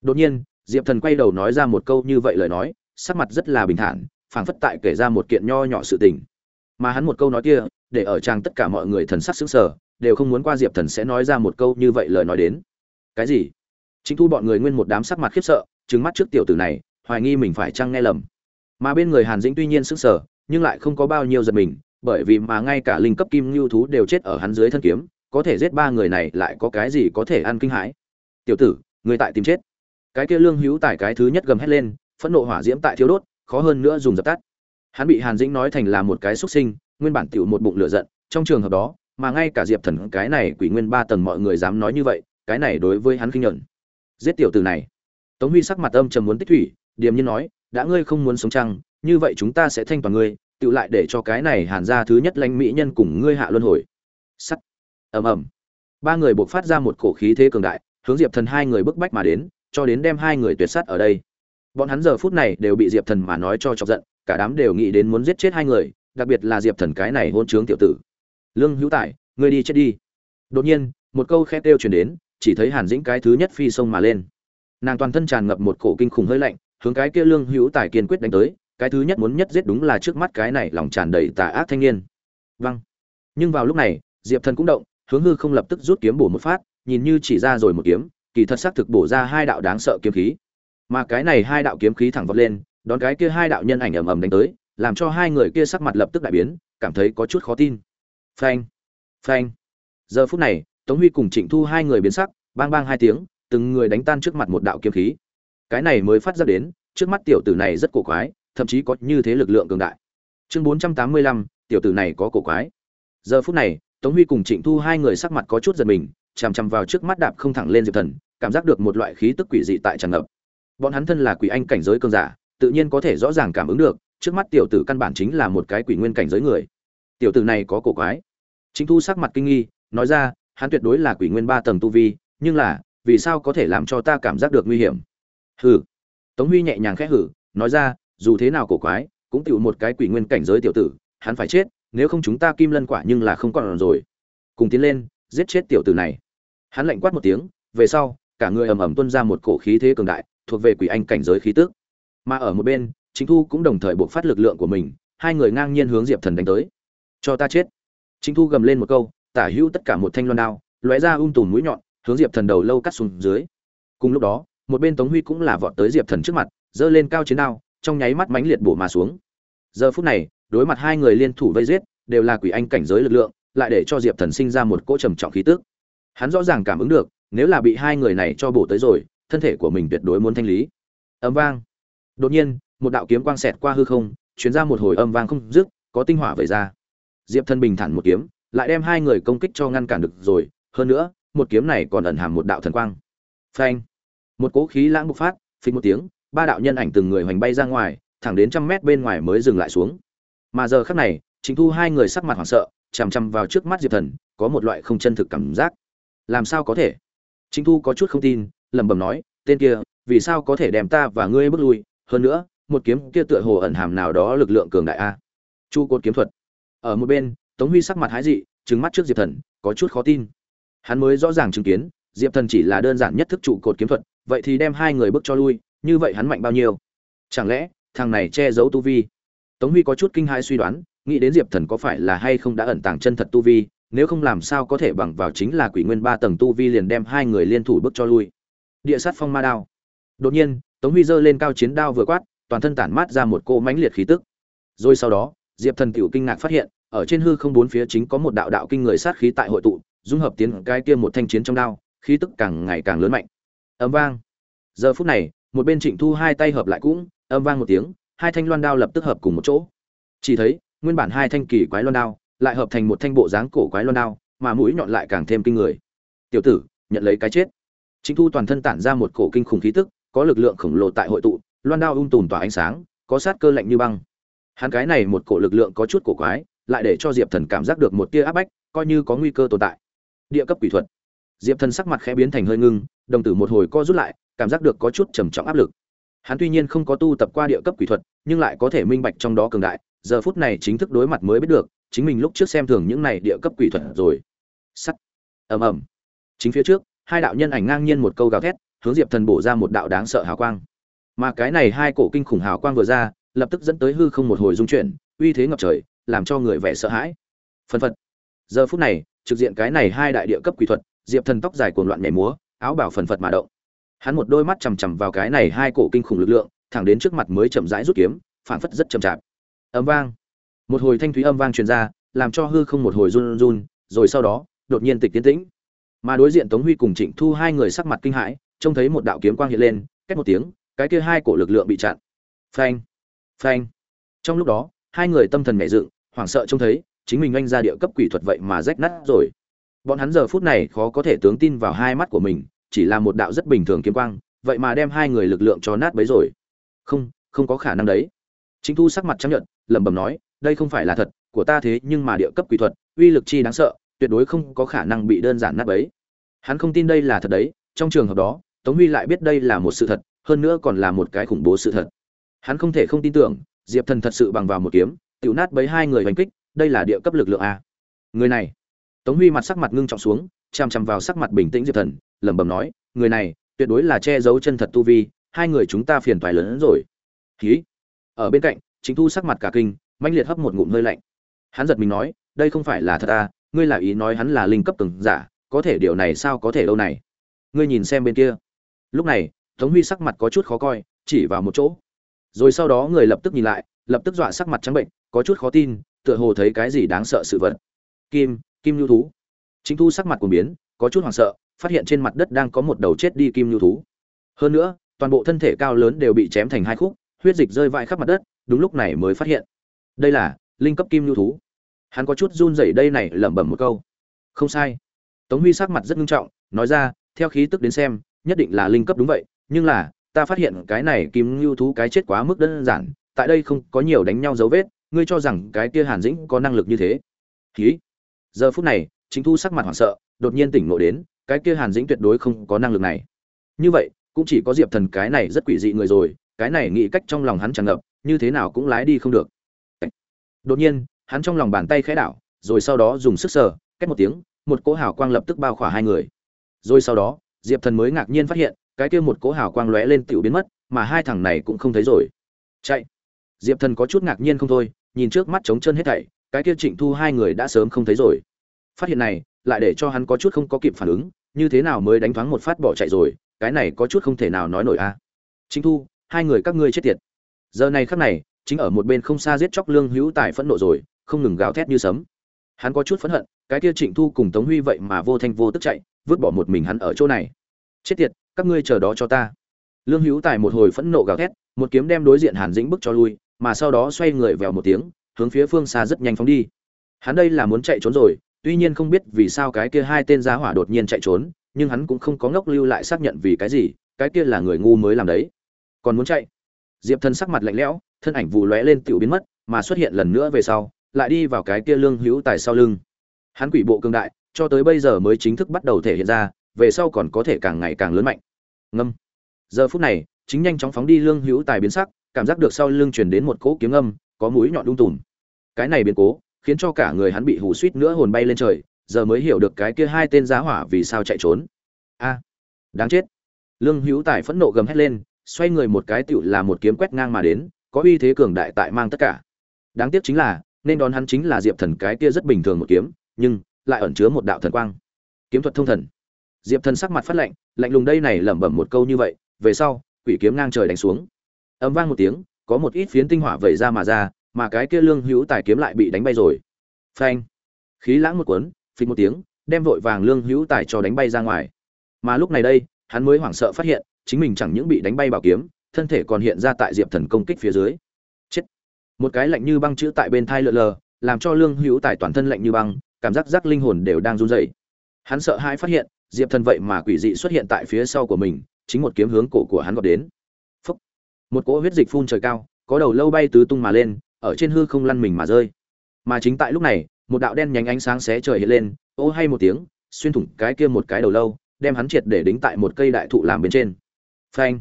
Đột nhiên, diệp thần quay đầu nói ra một câu như vậy lời nói, sắc mặt rất là bình thản, phảng phất tại kể ra một kiện nho nhỏ sự tình. Mà hắn một câu nói kia, để ở trang tất cả mọi người thần sắc sững sờ, đều không muốn qua diệp thần sẽ nói ra một câu như vậy lời nói đến. Cái gì? Chính thu bọn người nguyên một đám sắc mặt khiếp sợ trứng mắt trước tiểu tử này, hoài nghi mình phải chăng nghe lầm. Mà bên người hàn dĩnh tuy nhiên sững sờ nhưng lại không có bao nhiêu giật mình, bởi vì mà ngay cả linh cấp kim lưu thú đều chết ở hắn dưới thân kiếm, có thể giết ba người này lại có cái gì có thể ăn kinh hãi. Tiểu tử, người tại tìm chết. Cái kia lương hữu tài cái thứ nhất gầm hét lên, phẫn nộ hỏa diễm tại thiếu đốt, khó hơn nữa dùng dập tắt. Hắn bị hàn dĩnh nói thành là một cái xuất sinh, nguyên bản tiểu một bụng lửa giận, trong trường hợp đó, mà ngay cả diệp thần cái này quỷ nguyên ba tầng mọi người dám nói như vậy, cái này đối với hắn kinh nhận giết tiểu tử này. Tống huy sắc mặt âm trầm muốn tích thủy, điềm nhiên nói, đã ngươi không muốn sống chăng như vậy chúng ta sẽ thanh toàn ngươi tự lại để cho cái này hàn ra thứ nhất lãnh mỹ nhân cùng ngươi hạ luân hồi. Sắt. Ầm ầm. Ba người buộc phát ra một cổ khí thế cường đại, hướng diệp thần hai người bức bách mà đến, cho đến đem hai người tuyệt sắt ở đây. Bọn hắn giờ phút này đều bị diệp thần mà nói cho chọc giận, cả đám đều nghĩ đến muốn giết chết hai người, đặc biệt là diệp thần cái này hôn trướng tiểu tử. Lương hữu tài, ngươi đi chết đi. Đột nhiên, một câu khe kêu chuyển đến, chỉ thấy hàn dĩnh cái thứ nhất phi sông mà lên. Nàng toàn thân tràn ngập một cổ kinh khủng hơi lạnh, hướng cái kia lương hữu tài kiên quyết đánh tới cái thứ nhất muốn nhất giết đúng là trước mắt cái này lòng tràn đầy tà ác thanh niên. Vâng. Nhưng vào lúc này, diệp thần cũng động, hướng hư không lập tức rút kiếm bổ một phát, nhìn như chỉ ra rồi một kiếm, kỳ thật xác thực bổ ra hai đạo đáng sợ kiếm khí. Mà cái này hai đạo kiếm khí thẳng vọt lên, đón cái kia hai đạo nhân ảnh ầm ầm đánh tới, làm cho hai người kia sắc mặt lập tức đại biến, cảm thấy có chút khó tin. Phanh. Phanh. Giờ phút này, tống huy cùng trịnh thu hai người biến sắc, bang bang hai tiếng, từng người đánh tan trước mặt một đạo kiếm khí. Cái này mới phát ra đến, trước mắt tiểu tử này rất cổ quái thậm chí có như thế lực lượng cường đại. Chương bốn trăm tám mươi lăm, tiểu tử này có cổ quái. Giờ phút này, tống huy cùng trịnh thu hai người sắc mặt có chút giật mình, chằm chằm vào trước mắt đạp không thẳng lên diệp thần, cảm giác được một loại khí tức quỷ dị tại tràn ngập. Bọn hắn thân là quỷ anh cảnh giới cường giả, tự nhiên có thể rõ ràng cảm ứng được, trước mắt tiểu tử căn bản chính là một cái quỷ nguyên cảnh giới người. Tiểu tử này có cổ quái. Chính thu sắc mặt kinh nghi, nói ra, hắn tuyệt đối là quỷ nguyên ba tầng tu vi, nhưng là, vì sao có thể làm cho ta cảm giác được nguy hiểm? Hừ. Tống huy nhẹ nhàng khẽ hử, nói ra dù thế nào cổ quái, cũng tiểu một cái quỷ nguyên cảnh giới tiểu tử, hắn phải chết, nếu không chúng ta kim lân quả nhưng là không còn rồi. Cùng tiến lên, giết chết tiểu tử này. Hắn lạnh quát một tiếng, về sau, cả người ầm ầm tuôn ra một cổ khí thế cường đại, thuộc về quỷ anh cảnh giới khí tức. Mà ở một bên, chính thu cũng đồng thời buộc phát lực lượng của mình, hai người ngang nhiên hướng diệp thần đánh tới. Cho ta chết. Chính thu gầm lên một câu, tả hữu tất cả một thanh loan đao, lóe ra um tùm mũi nhọn, hướng diệp thần đầu lâu cắt xuống dưới. Cùng lúc đó, một bên tống huy cũng là vọt tới diệp thần trước mặt, giơ lên cao chiến đao trong nháy mắt mãnh liệt bổ mà xuống. Giờ phút này, đối mặt hai người liên thủ vây giết, đều là quỷ anh cảnh giới lực lượng, lại để cho diệp thần sinh ra một cỗ trầm trọng khí tức. Hắn rõ ràng cảm ứng được, nếu là bị hai người này cho bổ tới rồi, thân thể của mình tuyệt đối muốn thanh lý. Âm vang. Đột nhiên, một đạo kiếm quang xẹt qua hư không, truyền ra một hồi âm vang không dứt, có tinh hỏa vẩy ra. Diệp thần bình thản một kiếm, lại đem hai người công kích cho ngăn cản được rồi, hơn nữa, một kiếm này còn ẩn hàm một đạo thần quang. Phanh. Một cỗ khí lãng bộc phát, phình một tiếng ba đạo nhân ảnh từng người hoành bay ra ngoài, thẳng đến trăm mét bên ngoài mới dừng lại xuống. Mà giờ khắc này chính thu hai người sắc mặt hoảng sợ, chằm chằm vào trước mắt diệp thần, có một loại không chân thực cảm giác. Làm sao có thể? Chính thu có chút không tin, lẩm bẩm nói, tên kia, vì sao có thể đem ta và ngươi bước lui? Hơn nữa, một kiếm kia tựa hồ ẩn hàm nào đó lực lượng cường đại a. Chu cột kiếm thuật. Ở một bên, tống huy sắc mặt hái dị, trừng mắt trước diệp thần, có chút khó tin. Hắn mới rõ ràng chứng kiến, diệp thần chỉ là đơn giản nhất thức trụ cột kiếm thuật, vậy thì đem hai người bước cho lui như vậy hắn mạnh bao nhiêu? Chẳng lẽ, thằng này che giấu tu vi? Tống huy có chút kinh hai suy đoán, nghĩ đến diệp thần có phải là hay không đã ẩn tàng chân thật tu vi, nếu không làm sao có thể bằng vào chính là quỷ nguyên ba tầng tu vi liền đem hai người liên thủ bước cho lui. Địa sát phong ma đao. Đột nhiên, tống huy giơ lên cao chiến đao vừa quát, toàn thân tản mát ra một cỗ mãnh liệt khí tức. Rồi sau đó, diệp thần tiểu kinh ngạc phát hiện, ở trên hư không bốn phía chính có một đạo đạo kinh người sát khí tại hội tụ, dung hợp tiến cái kia một thanh chiến trong đao, khí tức càng ngày càng lớn mạnh. Ấm vang. Giờ phút này một bên trịnh thu hai tay hợp lại cũng, âm vang một tiếng, hai thanh loan đao lập tức hợp cùng một chỗ. Chỉ thấy, nguyên bản hai thanh kỳ quái loan đao lại hợp thành một thanh bộ dáng cổ quái loan đao, mà mũi nhọn lại càng thêm kinh người. Tiểu tử, nhận lấy cái chết. Trịnh thu toàn thân tản ra một cổ kinh khủng khí tức, có lực lượng khổng lồ tại hội tụ, loan đao ung tùm tỏa ánh sáng, có sát cơ lạnh như băng. Hắn cái này một cổ lực lượng có chút cổ quái, lại để cho diệp thần cảm giác được một tia áp bách, coi như có nguy cơ tồn tại. Địa cấp quỷ thuật. Diệp thần sắc mặt khẽ biến thành hơi ngưng, đồng tử một hồi co rút lại cảm giác được có chút trầm trọng áp lực. Hắn tuy nhiên không có tu tập qua địa cấp quỷ thuật, nhưng lại có thể minh bạch trong đó cường đại, giờ phút này chính thức đối mặt mới biết được, chính mình lúc trước xem thường những này địa cấp quỷ thuật rồi. Sắt. Ầm ầm. Chính phía trước, hai đạo nhân ảnh ngang nhiên một câu gào thét, hướng diệp thần bổ ra một đạo đáng sợ hào quang. Mà cái này hai cổ kinh khủng hào quang vừa ra, lập tức dẫn tới hư không một hồi dung chuyển, uy thế ngập trời, làm cho người vẻ sợ hãi. Phân phật. Giờ phút này, trực diện cái này hai đại địa cấp quỷ thuật, diệp thần tóc dài cuồng loạn nhảy múa, áo bảo phần phật mà động hắn một đôi mắt chằm chằm vào cái này hai cổ kinh khủng lực lượng, thẳng đến trước mặt mới chậm rãi rút kiếm phản phất rất chậm chạp. Âm vang. Một hồi thanh thúy âm vang truyền ra, làm cho hư không một hồi run run, rồi sau đó, đột nhiên tịch tiến tĩnh. Mà đối diện tống huy cùng trịnh thu hai người sắc mặt kinh hãi, trông thấy một đạo kiếm quang hiện lên, cách một tiếng, cái kia hai cổ lực lượng bị chặn. Phanh. Phanh. Trong lúc đó, hai người tâm thần nhẹ dựng, hoảng sợ trông thấy, chính mình anh ra địa cấp quỷ thuật vậy mà rách nát rồi. Bọn hắn giờ phút này khó có thể tướng tin vào hai mắt của mình chỉ là một đạo rất bình thường kiếm quang, vậy mà đem hai người lực lượng cho nát bấy rồi. Không không có khả năng đấy. Chính thu sắc mặt chấp nhận lẩm bẩm nói, đây không phải là thật, của ta thế nhưng mà địa cấp quỷ thuật, uy lực chi đáng sợ, tuyệt đối không có khả năng bị đơn giản nát bấy. Hắn không tin đây là thật đấy, trong trường hợp đó, tống huy lại biết đây là một sự thật, hơn nữa còn là một cái khủng bố sự thật. Hắn không thể không tin tưởng, diệp thần thật sự bằng vào một kiếm, tiểu nát bấy hai người hành kích, đây là địa cấp lực lượng a. Người này. Tống huy mặt sắc mặt ngưng trọng xuống chằm chằm vào sắc mặt bình tĩnh diệp thần lẩm bẩm nói, người này, tuyệt đối là che giấu chân thật tu vi, hai người chúng ta phiền toái lớn hơn rồi. Hí. Ở bên cạnh chính thu sắc mặt cả kinh, mãnh liệt hấp một ngụm hơi lạnh. Hắn giật mình nói, đây không phải là thật à ngươi là ý nói hắn là linh cấp từng giả, có thể điều này sao có thể đâu này? Ngươi nhìn xem bên kia. Lúc này, tống huy sắc mặt có chút khó coi, chỉ vào một chỗ. Rồi sau đó người lập tức nhìn lại, lập tức dọa sắc mặt trắng bệnh, có chút khó tin, tựa hồ thấy cái gì đáng sợ sự vật. Kim kim nhu thú. Chính thu sắc mặt của biến, có chút hoảng sợ phát hiện trên mặt đất đang có một đầu chết đi kim nhu thú. Hơn nữa, toàn bộ thân thể cao lớn đều bị chém thành hai khúc, huyết dịch rơi vãi khắp mặt đất, đúng lúc này mới phát hiện. Đây là linh cấp kim nhu thú. Hắn có chút run rẩy đây này lẩm bẩm một câu. Không sai. Tống huy sắc mặt rất nghiêm trọng, nói ra, theo khí tức đến xem, nhất định là linh cấp đúng vậy, nhưng là, ta phát hiện cái này kim nhu thú cái chết quá mức đơn giản, tại đây không có nhiều đánh nhau dấu vết, ngươi cho rằng cái kia hàn dĩnh có năng lực như thế. Khí giờ phút này, chính thu sắc mặt hoảng sợ, đột nhiên tỉnh ngộ đến cái kia hàn dĩnh tuyệt đối không có năng lực này. Như vậy, cũng chỉ có diệp thần cái này rất quỷ dị người rồi, cái này nghĩ cách trong lòng hắn tràn ngập, như thế nào cũng lái đi không được. Đột nhiên, hắn trong lòng bàn tay khẽ đảo, rồi sau đó dùng sức sờ cách một tiếng, một cỗ hào quang lập tức bao khỏa hai người. Rồi sau đó, diệp thần mới ngạc nhiên phát hiện, cái kia một cỗ hào quang lóe lên tựu biến mất, mà hai thằng này cũng không thấy rồi. Chạy. Diệp thần có chút ngạc nhiên không thôi, nhìn trước mắt trống chân hết thảy, cái kia trịnh thu hai người đã sớm không thấy rồi. Phát hiện này, lại để cho hắn có chút không có kịp phản ứng như thế nào mới đánh thoáng một phát bỏ chạy rồi, cái này có chút không thể nào nói nổi a. Chính thu, hai người các ngươi chết tiệt. Giờ này khắc này, chính ở một bên không xa giết chóc lương hữu tài phẫn nộ rồi, không ngừng gào thét như sấm. Hắn có chút phẫn hận, cái kia trịnh thu cùng tống huy vậy mà vô thanh vô tức chạy, vứt bỏ một mình hắn ở chỗ này. Chết tiệt, các ngươi chờ đó cho ta. Lương hữu tài một hồi phẫn nộ gào thét, một kiếm đem đối diện hàn dĩnh bức cho lui, mà sau đó xoay người vèo một tiếng, hướng phía phương xa rất nhanh phóng đi. Hắn đây là muốn chạy trốn rồi tuy nhiên không biết vì sao cái kia hai tên giá hỏa đột nhiên chạy trốn, nhưng hắn cũng không có ngốc lưu lại xác nhận vì cái gì, cái kia là người ngu mới làm đấy. Còn muốn chạy? Diệp thần sắc mặt lạnh lẽo, thân ảnh vụ lóe lên tiểu biến mất, mà xuất hiện lần nữa về sau, lại đi vào cái kia lương hữu tài sau lưng. Hắn quỷ bộ cương đại, cho tới bây giờ mới chính thức bắt đầu thể hiện ra, về sau còn có thể càng ngày càng lớn mạnh. Ngâm. Giờ phút này, chính nhanh chóng phóng đi lương hữu tài biến sắc, cảm giác được sau lưng truyền đến một cỗ kiếm âm, có mũi nhọn đung tùm. Cái này biến cố khiến cho cả người hắn bị hù suýt nữa hồn bay lên trời, giờ mới hiểu được cái kia hai tên giá hỏa vì sao chạy trốn. A, đáng chết. Lương hữu tài phẫn nộ gầm hét lên, xoay người một cái tựu là một kiếm quét ngang mà đến, có uy thế cường đại tại mang tất cả. Đáng tiếc chính là, nên đón hắn chính là diệp thần cái kia rất bình thường một kiếm, nhưng lại ẩn chứa một đạo thần quang. Kiếm thuật thông thần. Diệp thần sắc mặt phát lạnh lạnh lùng đây này lẩm bẩm một câu như vậy, về sau, quỷ kiếm ngang trời đánh xuống. Âm vang một tiếng, có một ít phiến tinh hỏa vẩy ra mà ra mà cái kia lương hữu tài kiếm lại bị đánh bay rồi. Phanh. Khí lãng một cuốn, phịch một tiếng, đem vội vàng lương hữu tài cho đánh bay ra ngoài. Mà lúc này đây, hắn mới hoảng sợ phát hiện, chính mình chẳng những bị đánh bay bảo kiếm, thân thể còn hiện ra tại diệp thần công kích phía dưới. Chết. Một cái lạnh như băng chữ tại bên thai lượn lờ, làm cho lương hữu tài toàn thân lạnh như băng, cảm giác giác linh hồn đều đang run rẩy. Hắn sợ hãi phát hiện, diệp thần vậy mà quỷ dị xuất hiện tại phía sau của mình, chính một kiếm hướng cổ của hắn gọt đến. Phúc. một cỗ huyết dịch phun trời cao, có đầu lâu bay tứ tung mà lên ở trên hư không lăn mình mà rơi. Mà chính tại lúc này, một đạo đen nhánh ánh sáng xé trời hiện lên, ô hay một tiếng, xuyên thủng cái kia một cái đầu lâu, đem hắn triệt để đính tại một cây đại thụ làm bên trên. Phanh!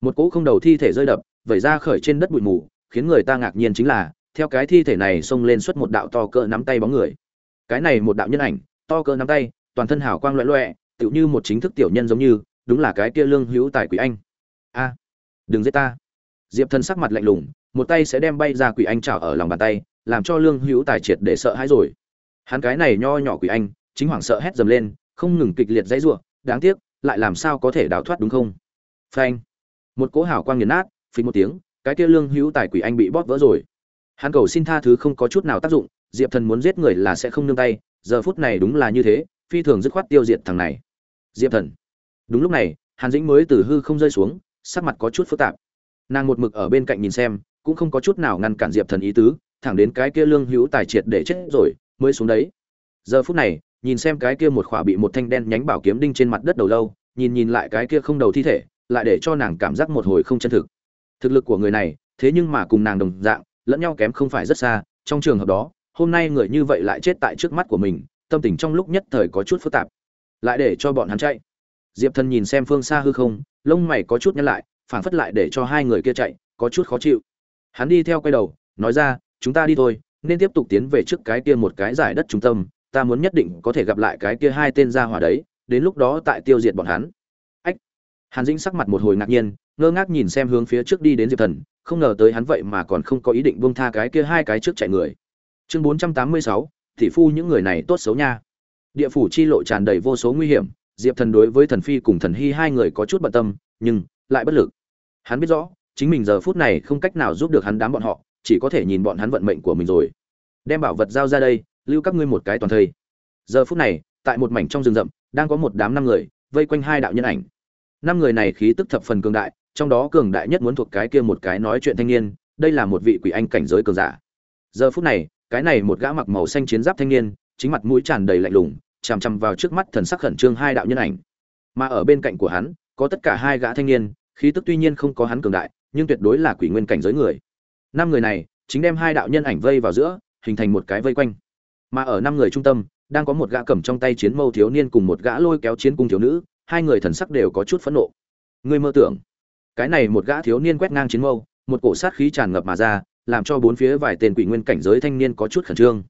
Một cỗ không đầu thi thể rơi đập, vẩy ra khởi trên đất bụi mù, khiến người ta ngạc nhiên chính là, theo cái thi thể này xông lên xuất một đạo to cỡ nắm tay bóng người. Cái này một đạo nhân ảnh, to cỡ nắm tay, toàn thân hào quang loẹ loẹ tựu như một chính thức tiểu nhân giống như, đúng là cái kia lương hữu tài quỷ anh. A! Đừng giết ta! Diệp thân sắc mặt lạnh lùng một tay sẽ đem bay ra quỷ anh chảo ở lòng bàn tay, làm cho lương hữu tài triệt để sợ hãi rồi. Hắn cái này nho nhỏ quỷ anh, chính hoảng sợ hét dầm lên, không ngừng kịch liệt dãy giụa đáng tiếc, lại làm sao có thể đào thoát đúng không? Phanh! Một cỗ hào quang nghiền nát, phình một tiếng, cái kia lương hữu tài quỷ anh bị bóp vỡ rồi. Hắn cầu xin tha thứ không có chút nào tác dụng, diệp thần muốn giết người là sẽ không nương tay, giờ phút này đúng là như thế, phi thường dứt khoát tiêu diệt thằng này. Diệp thần! Đúng lúc này, hàn dĩnh mới từ hư không rơi xuống, sắc mặt có chút phức tạp. Nàng một mực ở bên cạnh nhìn xem cũng không có chút nào ngăn cản diệp thần ý tứ, thẳng đến cái kia lương hữu tài triệt để chết rồi, mới xuống đấy. Giờ phút này, nhìn xem cái kia một khỏa bị một thanh đen nhánh bảo kiếm đinh trên mặt đất đầu lâu, nhìn nhìn lại cái kia không đầu thi thể, lại để cho nàng cảm giác một hồi không chân thực. Thực lực của người này, thế nhưng mà cùng nàng đồng dạng, lẫn nhau kém không phải rất xa, trong trường hợp đó, hôm nay người như vậy lại chết tại trước mắt của mình, tâm tình trong lúc nhất thời có chút phức tạp. Lại để cho bọn hắn chạy. Diệp thần nhìn xem phương xa hư không, lông mày có chút nhăn lại, phảng phất lại để cho hai người kia chạy, có chút khó chịu hắn đi theo quay đầu, nói ra, chúng ta đi thôi, nên tiếp tục tiến về trước cái kia một cái giải đất trung tâm, ta muốn nhất định có thể gặp lại cái kia hai tên gia hỏa đấy, đến lúc đó tại tiêu diệt bọn hắn. Ách! Hàn dĩnh sắc mặt một hồi ngạc nhiên, ngơ ngác nhìn xem hướng phía trước đi đến diệp thần, không ngờ tới hắn vậy mà còn không có ý định buông tha cái kia hai cái trước chạy người. Chương bốn trăm tám mươi sáu thị phu những người này tốt xấu nha. Địa phủ chi lộ tràn đầy vô số nguy hiểm, diệp thần đối với thần phi cùng thần hy hai người có chút bận tâm, nhưng lại bất lực. Hắn biết rõ chính mình giờ phút này không cách nào giúp được hắn đám bọn họ, chỉ có thể nhìn bọn hắn vận mệnh của mình rồi. Đem bảo vật giao ra đây, lưu các ngươi một cái toàn thây. Giờ phút này, tại một mảnh trong rừng rậm, đang có một đám năm người, vây quanh hai đạo nhân ảnh. Năm người này khí tức thập phần cường đại, trong đó cường đại nhất muốn thuộc cái kia một cái nói chuyện thanh niên, đây là một vị quỷ anh cảnh giới cường giả. Giờ phút này, cái này một gã mặc màu xanh chiến giáp thanh niên, chính mặt mũi tràn đầy lạnh lùng, chằm chằm vào trước mắt thần sắc khẩn trương hai đạo nhân ảnh. Mà ở bên cạnh của hắn, có tất cả hai gã thanh niên, khí tức tuy nhiên không có hắn cường đại nhưng tuyệt đối là quỷ nguyên cảnh giới người. Năm người này chính đem hai đạo nhân ảnh vây vào giữa, hình thành một cái vây quanh. Mà ở năm người trung tâm, đang có một gã cầm trong tay chiến mâu thiếu niên cùng một gã lôi kéo chiến cung thiếu nữ, hai người thần sắc đều có chút phẫn nộ. Người mơ tưởng, cái này một gã thiếu niên quét ngang chiến mâu, một cổ sát khí tràn ngập mà ra, làm cho bốn phía vài tên quỷ nguyên cảnh giới thanh niên có chút khẩn trương.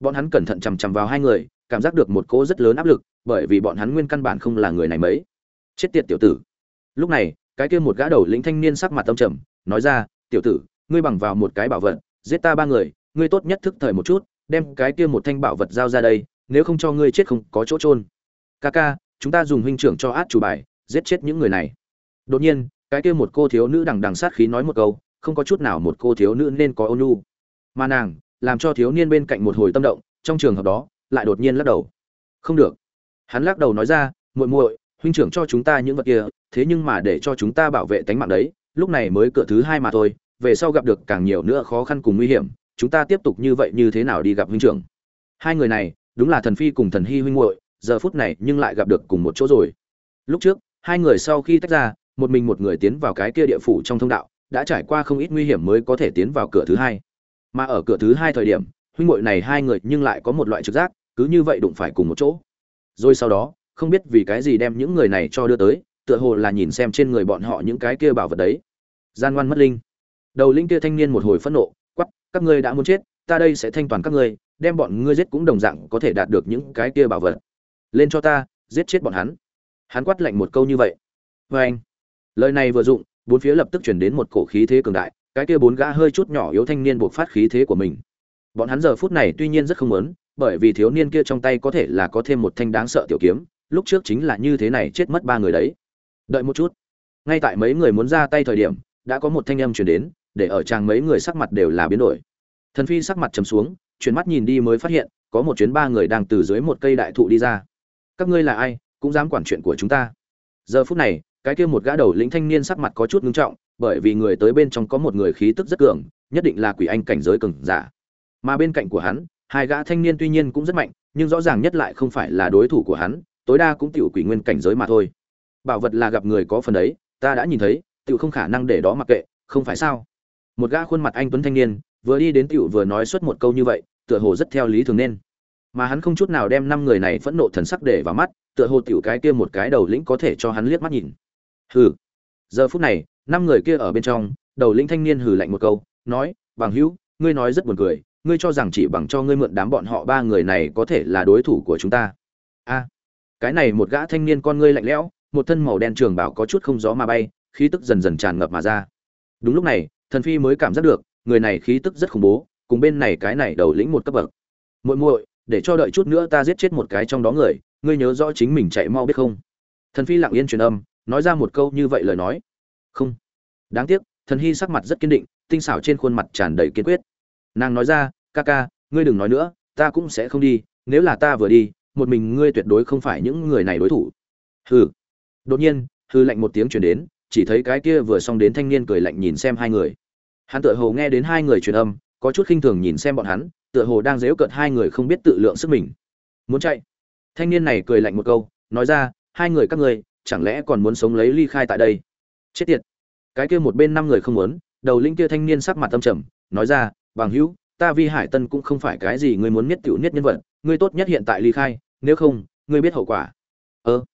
Bọn hắn cẩn thận chằm chằm vào hai người, cảm giác được một cỗ rất lớn áp lực, bởi vì bọn hắn nguyên căn bản không là người này mấy. Chết tiệt tiểu tử. Lúc này cái kia một gã đầu lĩnh thanh niên sắc mặt tâm trầm, nói ra, tiểu tử, ngươi bằng vào một cái bảo vật, giết ta ba người, ngươi tốt nhất thức thời một chút, đem cái kia một thanh bảo vật giao ra đây, nếu không cho ngươi chết không có chỗ trôn ca ca, chúng ta dùng huynh trưởng cho át chủ bài, giết chết những người này. Đột nhiên, cái kia một cô thiếu nữ đằng đằng sát khí nói một câu, không có chút nào một cô thiếu nữ nên có ôn nhu mà nàng, làm cho thiếu niên bên cạnh một hồi tâm động, trong trường hợp đó, lại đột nhiên lắc đầu. Không được. Hắn lắc đầu nói ra, muội muội, huynh trưởng cho chúng ta những vật kia thế nhưng mà để cho chúng ta bảo vệ tánh mạng đấy, lúc này mới cửa thứ hai mà thôi, về sau gặp được càng nhiều nữa khó khăn cùng nguy hiểm, chúng ta tiếp tục như vậy như thế nào đi gặp huynh trưởng? Hai người này, đúng là thần phi cùng thần hy huynh muội, giờ phút này nhưng lại gặp được cùng một chỗ rồi. Lúc trước, hai người sau khi tách ra, một mình một người tiến vào cái kia địa phủ trong thông đạo, đã trải qua không ít nguy hiểm mới có thể tiến vào cửa thứ hai. Mà ở cửa thứ hai thời điểm, huynh muội này hai người nhưng lại có một loại trực giác, cứ như vậy đụng phải cùng một chỗ. Rồi sau đó, không biết vì cái gì đem những người này cho đưa tới tựa hồ là nhìn xem trên người bọn họ những cái kia bảo vật đấy. Gian ngoan mất linh. Đầu linh kia thanh niên một hồi phẫn nộ quắp các ngươi đã muốn chết, ta đây sẽ thanh toàn các ngươi, đem bọn ngươi giết cũng đồng dạng có thể đạt được những cái kia bảo vật. Lên cho ta, giết chết bọn hắn. Hắn quát lạnh một câu như vậy. Vê anh, lời này vừa dụng, bốn phía lập tức chuyển đến một cổ khí thế cường đại, cái kia bốn gã hơi chút nhỏ yếu thanh niên buộc phát khí thế của mình. Bọn hắn giờ phút này tuy nhiên rất không muốn, bởi vì thiếu niên kia trong tay có thể là có thêm một thanh đáng sợ tiểu kiếm, lúc trước chính là như thế này chết mất ba người đấy đợi một chút. Ngay tại mấy người muốn ra tay thời điểm, đã có một thanh âm chuyển đến, để ở chàng mấy người sắc mặt đều là biến đổi. Thần phi sắc mặt trầm xuống, chuyển mắt nhìn đi mới phát hiện, có một chuyến ba người đang từ dưới một cây đại thụ đi ra. Các ngươi là ai, cũng dám quản chuyện của chúng ta? Giờ phút này, cái kia một gã đầu lĩnh thanh niên sắc mặt có chút ngưng trọng, bởi vì người tới bên trong có một người khí tức rất cường, nhất định là quỷ anh cảnh giới cường giả. Mà bên cạnh của hắn, hai gã thanh niên tuy nhiên cũng rất mạnh, nhưng rõ ràng nhất lại không phải là đối thủ của hắn, tối đa cũng tiểu quỷ nguyên cảnh giới mà thôi bảo vật là gặp người có phần đấy, ta đã nhìn thấy, tiểu không khả năng để đó mặc kệ, không phải sao? Một gã khuôn mặt anh tuấn thanh niên, vừa đi đến tiểu vừa nói suốt một câu như vậy, tựa hồ rất theo lý thường nên. Mà hắn không chút nào đem năm người này phẫn nộ thần sắc để vào mắt, tựa hồ tiểu cái kia một cái đầu lĩnh có thể cho hắn liếc mắt nhìn. Hừ. Giờ phút này, năm người kia ở bên trong, đầu lĩnh thanh niên hừ lạnh một câu, nói, bằng hữu, ngươi nói rất buồn cười, ngươi cho rằng chỉ bằng cho ngươi mượn đám bọn họ ba người này có thể là đối thủ của chúng ta. A, cái này một gã thanh niên con ngươi lạnh lẽo một thân màu đen trường bảo có chút không gió mà bay, khí tức dần dần tràn ngập mà ra. Đúng lúc này, thần phi mới cảm giác được, người này khí tức rất khủng bố, cùng bên này cái này đầu lĩnh một cấp bậc. Muội muội, để cho đợi chút nữa ta giết chết một cái trong đó người, ngươi nhớ rõ chính mình chạy mau biết không? Thần phi lặng yên truyền âm, nói ra một câu như vậy lời nói. Không. Đáng tiếc, thần hy sắc mặt rất kiên định, tinh xảo trên khuôn mặt tràn đầy kiên quyết. Nàng nói ra, ca ca, ngươi đừng nói nữa, ta cũng sẽ không đi, nếu là ta vừa đi, một mình ngươi tuyệt đối không phải những người này đối thủ. Hừ đột nhiên, hư lạnh một tiếng chuyển đến, chỉ thấy cái kia vừa xong đến thanh niên cười lạnh nhìn xem hai người. Hắn tựa hồ nghe đến hai người truyền âm, có chút khinh thường nhìn xem bọn hắn, tựa hồ đang dếu cợt hai người không biết tự lượng sức mình. Muốn chạy. Thanh niên này cười lạnh một câu, nói ra, hai người các ngươi, chẳng lẽ còn muốn sống lấy ly khai tại đây? Chết tiệt. Cái kia một bên năm người không muốn, đầu linh kia thanh niên sắc mặt tâm trầm, nói ra, bằng hữu, ta vi hải tân cũng không phải cái gì ngươi muốn nhất tiểu nhất nhân vật, ngươi tốt nhất hiện tại ly khai, nếu không, ngươi biết hậu quả. Ơ.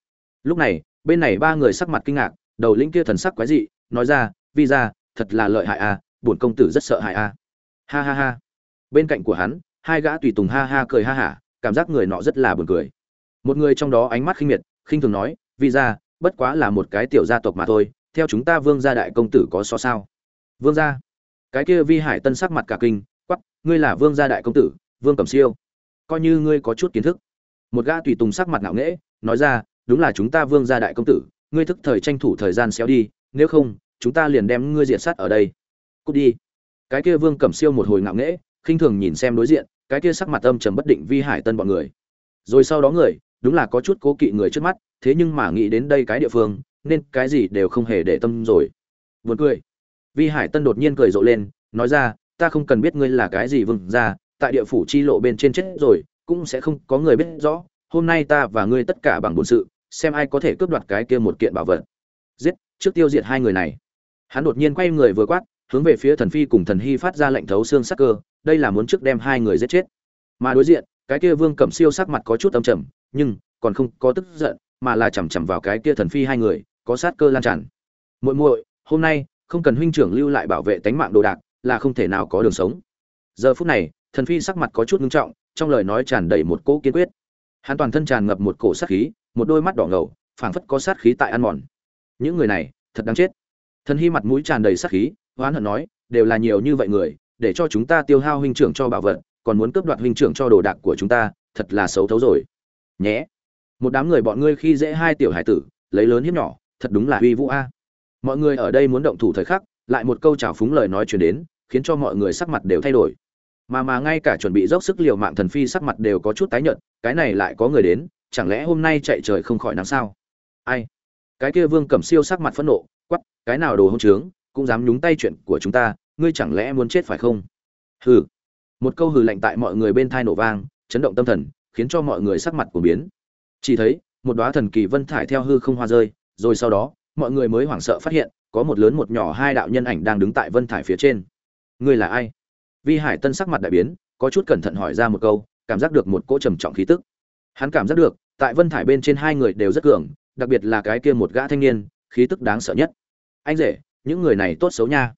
Lúc này bên này ba người sắc mặt kinh ngạc, đầu lĩnh kia thần sắc quái dị, nói ra, vi ra thật là lợi hại à bổn công tử rất sợ hại à. Ha ha ha. Bên cạnh của hắn, hai gã tùy tùng ha ha cười ha hả, cảm giác người nọ rất là buồn cười. Một người trong đó ánh mắt khinh miệt, khinh thường nói, Vi ra bất quá là một cái tiểu gia tộc mà thôi, theo chúng ta vương gia đại công tử có so sao? Vương gia? Cái kia vi hải tân sắc mặt cả kinh quắp ngươi là vương gia đại công tử, vương cẩm siêu. Coi như ngươi có chút kiến thức. Một gã tùy tùng sắc mặt ngạo nghễ, nói ra đúng là chúng ta vương gia đại công tử, ngươi thức thời tranh thủ thời gian xéo đi, nếu không, chúng ta liền đem ngươi diệt sát ở đây. Cút đi. Cái kia vương cẩm siêu một hồi ngạo nghễ, khinh thường nhìn xem đối diện, cái kia sắc mặt âm trầm bất định vi hải tân bọn người. Rồi sau đó người, đúng là có chút cố kỵ người trước mắt, thế nhưng mà nghĩ đến đây cái địa phương, nên cái gì đều không hề để tâm rồi. Buồn cười. Vi hải tân đột nhiên cười rộ lên, nói ra, ta không cần biết ngươi là cái gì vương ra tại địa phủ chi lộ bên trên chết rồi, cũng sẽ không có người biết rõ, hôm nay ta và ngươi tất cả bằng bổn sự xem ai có thể cướp đoạt cái kia một kiện bảo vật. Giết, trước tiêu diệt hai người này. Hắn đột nhiên quay người vừa quát, hướng về phía thần phi cùng thần hy phát ra lệnh thấu xương sắc cơ, đây là muốn trước đem hai người giết chết. Mà đối diện, cái kia vương cẩm siêu sắc mặt có chút âm trầm, nhưng còn không có tức giận, mà là chằm chằm vào cái kia thần phi hai người, có sát cơ lan tràn. Muội muội, hôm nay không cần huynh trưởng lưu lại bảo vệ tánh mạng đồ đạc, là không thể nào có đường sống. Giờ phút này, thần phi sắc mặt có chút ngưng trọng, trong lời nói tràn đầy một cỗ kiên quyết. Hắn toàn thân tràn ngập một cổ sát khí một đôi mắt đỏ ngầu, phảng phất có sát khí tại ăn mòn. Những người này, thật đáng chết. Thần hy mặt mũi tràn đầy sát khí, oán hận nói, đều là nhiều như vậy người, để cho chúng ta tiêu hao huynh trưởng cho bảo vật, còn muốn cướp đoạt huynh trưởng cho đồ đạc của chúng ta, thật là xấu thấu rồi. Nhé. Một đám người bọn ngươi khi dễ hai tiểu hải tử, lấy lớn hiếp nhỏ, thật đúng là uy vũ a. À. Mọi người ở đây muốn động thủ thời khắc, lại một câu trào phúng lời nói truyền đến, khiến cho mọi người sắc mặt đều thay đổi. Mà mà ngay cả chuẩn bị dốc sức liều mạng thần phi sắc mặt đều có chút tái nhợt, cái này lại có người đến chẳng lẽ hôm nay chạy trời không khỏi nắng sao? Ai? Cái kia vương cẩm siêu sắc mặt phẫn nộ quắp cái nào đồ hông trướng, cũng dám nhúng tay chuyện của chúng ta, ngươi chẳng lẽ muốn chết phải không? Hừ. Một câu hừ lạnh tại mọi người bên thai nổ vang, chấn động tâm thần, khiến cho mọi người sắc mặt của biến. Chỉ thấy, một đóa thần kỳ vân thải theo hư không hoa rơi, rồi sau đó, mọi người mới hoảng sợ phát hiện, có một lớn một nhỏ hai đạo nhân ảnh đang đứng tại vân thải phía trên. Ngươi là ai? Vi hải tân sắc mặt đại biến, có chút cẩn thận hỏi ra một câu, cảm giác được một cỗ trầm trọng khí tức hắn cảm giác được, tại vân thải bên trên hai người đều rất cường, đặc biệt là cái kia một gã thanh niên, khí tức đáng sợ nhất. Anh rể, những người này tốt xấu nha.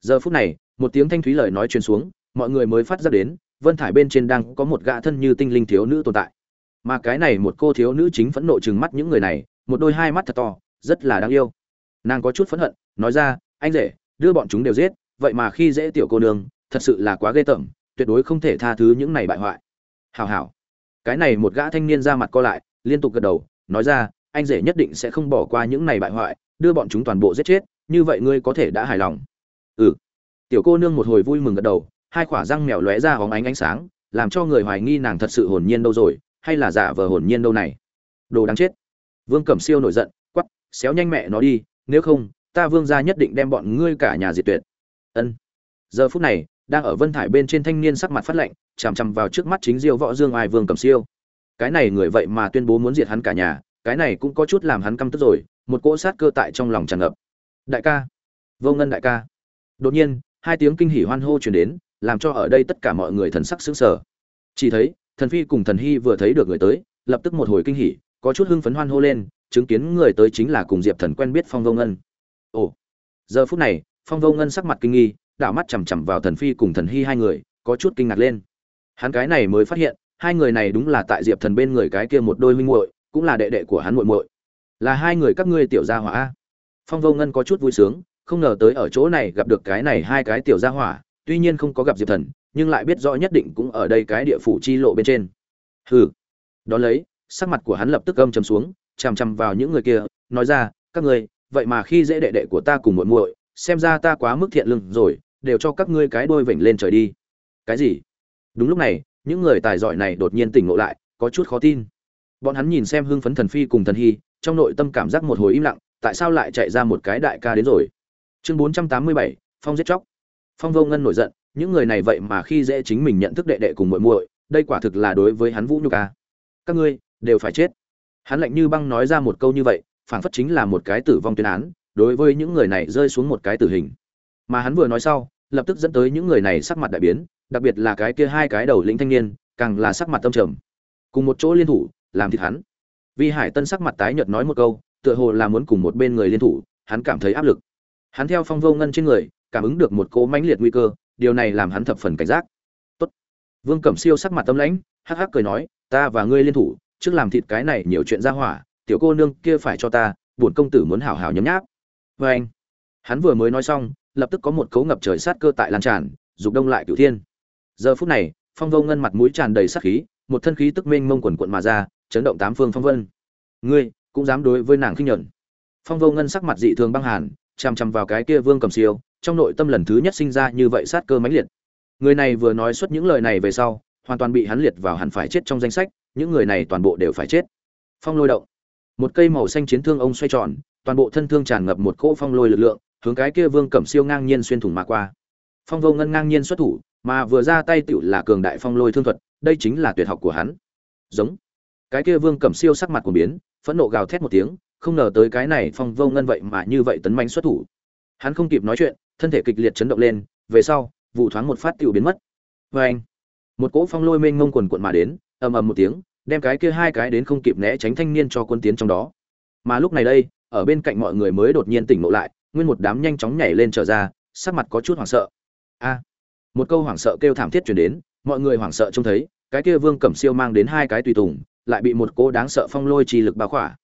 Giờ phút này, một tiếng thanh thúy lời nói truyền xuống, mọi người mới phát ra đến, vân thải bên trên đang có một gã thân như tinh linh thiếu nữ tồn tại. Mà cái này một cô thiếu nữ chính phẫn nộ chừng mắt những người này, một đôi hai mắt thật to, rất là đáng yêu. Nàng có chút phẫn hận, nói ra, anh rể, đưa bọn chúng đều giết, vậy mà khi dễ tiểu cô nương, thật sự là quá ghê tởm, tuyệt đối không thể tha thứ những này bại hoại. Hào hào cái này một gã thanh niên ra mặt co lại, liên tục gật đầu, nói ra, anh rể nhất định sẽ không bỏ qua những này bại hoại, đưa bọn chúng toàn bộ giết chết, như vậy ngươi có thể đã hài lòng. Ừ. Tiểu cô nương một hồi vui mừng gật đầu, hai khỏa răng mèo lóe ra hóng ánh ánh sáng, làm cho người hoài nghi nàng thật sự hồn nhiên đâu rồi, hay là giả vờ hồn nhiên đâu này. Đồ đáng chết. Vương cẩm siêu nổi giận quắp xéo nhanh mẹ nó đi, nếu không, ta vương gia nhất định đem bọn ngươi cả nhà diệt tuyệt. Ân. Giờ phút này đang ở vân thải bên trên thanh niên sắc mặt phát lạnh, chằm chằm vào trước mắt chính diêu võ dương ai vương cầm siêu. Cái này người vậy mà tuyên bố muốn diệt hắn cả nhà, cái này cũng có chút làm hắn căm tức rồi, một cỗ sát cơ tại trong lòng tràn ngập. Đại ca. Vô ngân đại ca. Đột nhiên, hai tiếng kinh hỉ hoan hô truyền đến, làm cho ở đây tất cả mọi người thần sắc sững sờ. Chỉ thấy, thần phi cùng thần hy vừa thấy được người tới, lập tức một hồi kinh hỉ, có chút hưng phấn hoan hô lên, chứng kiến người tới chính là cùng diệp thần quen biết phong vô ngân. Ồ. Giờ phút này, phong vô ngân sắc mặt kinh nghi đảo mắt chằm chằm vào thần phi cùng thần hy hai người, có chút kinh ngạc lên. Hắn cái này mới phát hiện, hai người này đúng là tại diệp thần bên người cái kia một đôi huynh muội, cũng là đệ đệ của hắn muội muội. Là hai người các ngươi tiểu gia hỏa phong vô ngân có chút vui sướng, không ngờ tới ở chỗ này gặp được cái này hai cái tiểu gia hỏa, tuy nhiên không có gặp diệp thần, nhưng lại biết rõ nhất định cũng ở đây cái địa phủ chi lộ bên trên. Hừ. Đó lấy, sắc mặt của hắn lập tức âm trầm xuống, chằm chằm vào những người kia, nói ra, các ngươi, vậy mà khi dễ đệ đệ của ta cùng muội muội, xem ra ta quá mức thiện lương rồi đều cho các ngươi cái đôi vểnh lên trời đi. Cái gì? Đúng lúc này, những người tài giỏi này đột nhiên tỉnh ngộ lại, có chút khó tin. Bọn hắn nhìn xem hưng phấn thần phi cùng thần hy, trong nội tâm cảm giác một hồi im lặng, tại sao lại chạy ra một cái đại ca đến rồi? Chương bốn trăm tám mươi bảy, phong giết chóc. Phong vô ngân nổi giận, những người này vậy mà khi dễ chính mình nhận thức đệ đệ cùng muội muội, đây quả thực là đối với hắn vũ nhục à? các ngươi, đều phải chết. Hắn lạnh như băng nói ra một câu như vậy phản phất chính là một cái tử vong tuyên án, đối với những người này rơi xuống một cái tử hình mà hắn vừa nói sau, lập tức dẫn tới những người này sắc mặt đại biến, đặc biệt là cái kia hai cái đầu lĩnh thanh niên, càng là sắc mặt tâm trầm. Cùng một chỗ liên thủ, làm thịt hắn. Vi hải tân sắc mặt tái nhợt nói một câu, tựa hồ là muốn cùng một bên người liên thủ, hắn cảm thấy áp lực. Hắn theo phong vô ngân trên người, cảm ứng được một cỗ mãnh liệt nguy cơ, điều này làm hắn thập phần cảnh giác. Tốt. Vương cẩm siêu sắc mặt tâm lãnh, hắc hắc cười nói, ta và ngươi liên thủ, trước làm thịt cái này nhiều chuyện ra hỏa, tiểu cô nương kia phải cho ta, bổn công tử muốn hảo hảo nhấm nháp. Vê anh, hắn vừa mới nói xong lập tức có một cấu ngập trời sát cơ tại lan tràn, dục đông lại cửu thiên. Giờ phút này, phong vô ngân mặt mũi tràn đầy sát khí, một thân khí tức mênh mông quần quận mà ra, chấn động tám phương phong vân. Ngươi, cũng dám đối với nàng khinh nhẫn. Phong vô ngân sắc mặt dị thường băng hàn, chằm chằm vào cái kia vương cầm siêu, trong nội tâm lần thứ nhất sinh ra như vậy sát cơ mãnh liệt. Người này vừa nói xuất những lời này về sau, hoàn toàn bị hắn liệt vào hẳn phải chết trong danh sách, những người này toàn bộ đều phải chết. Phong lôi động. Một cây màu xanh chiến thương ông xoay tròn, toàn bộ thân thương tràn ngập một cỗ phong lôi lực lượng hướng cái kia vương cẩm siêu ngang nhiên xuyên thủng mà qua. Phong vô ngân ngang nhiên xuất thủ, mà vừa ra tay tựu là cường đại phong lôi thương thuật, đây chính là tuyệt học của hắn. Giống. Cái kia vương cẩm siêu sắc mặt của biến, phẫn nộ gào thét một tiếng, không ngờ tới cái này phong vô ngân vậy mà như vậy tấn manh xuất thủ. Hắn không kịp nói chuyện, thân thể kịch liệt chấn động lên, về sau, vụ thoáng một phát tựu biến mất. Vê anh một cỗ phong lôi mênh mông quần quận mà đến, ầm ầm một tiếng, đem cái kia hai cái đến không kịp né tránh thanh niên cho quân tiến trong đó. Mà lúc này đây, ở bên cạnh mọi người mới đột nhiên tỉnh ngộ lại nguyên một đám nhanh chóng nhảy lên trở ra, sắc mặt có chút hoảng sợ. A! Một câu hoảng sợ kêu thảm thiết chuyển đến, mọi người hoảng sợ trông thấy, cái kia vương cẩm siêu mang đến hai cái tùy tùng, lại bị một cô đáng sợ phong lôi chi lực bao khỏa.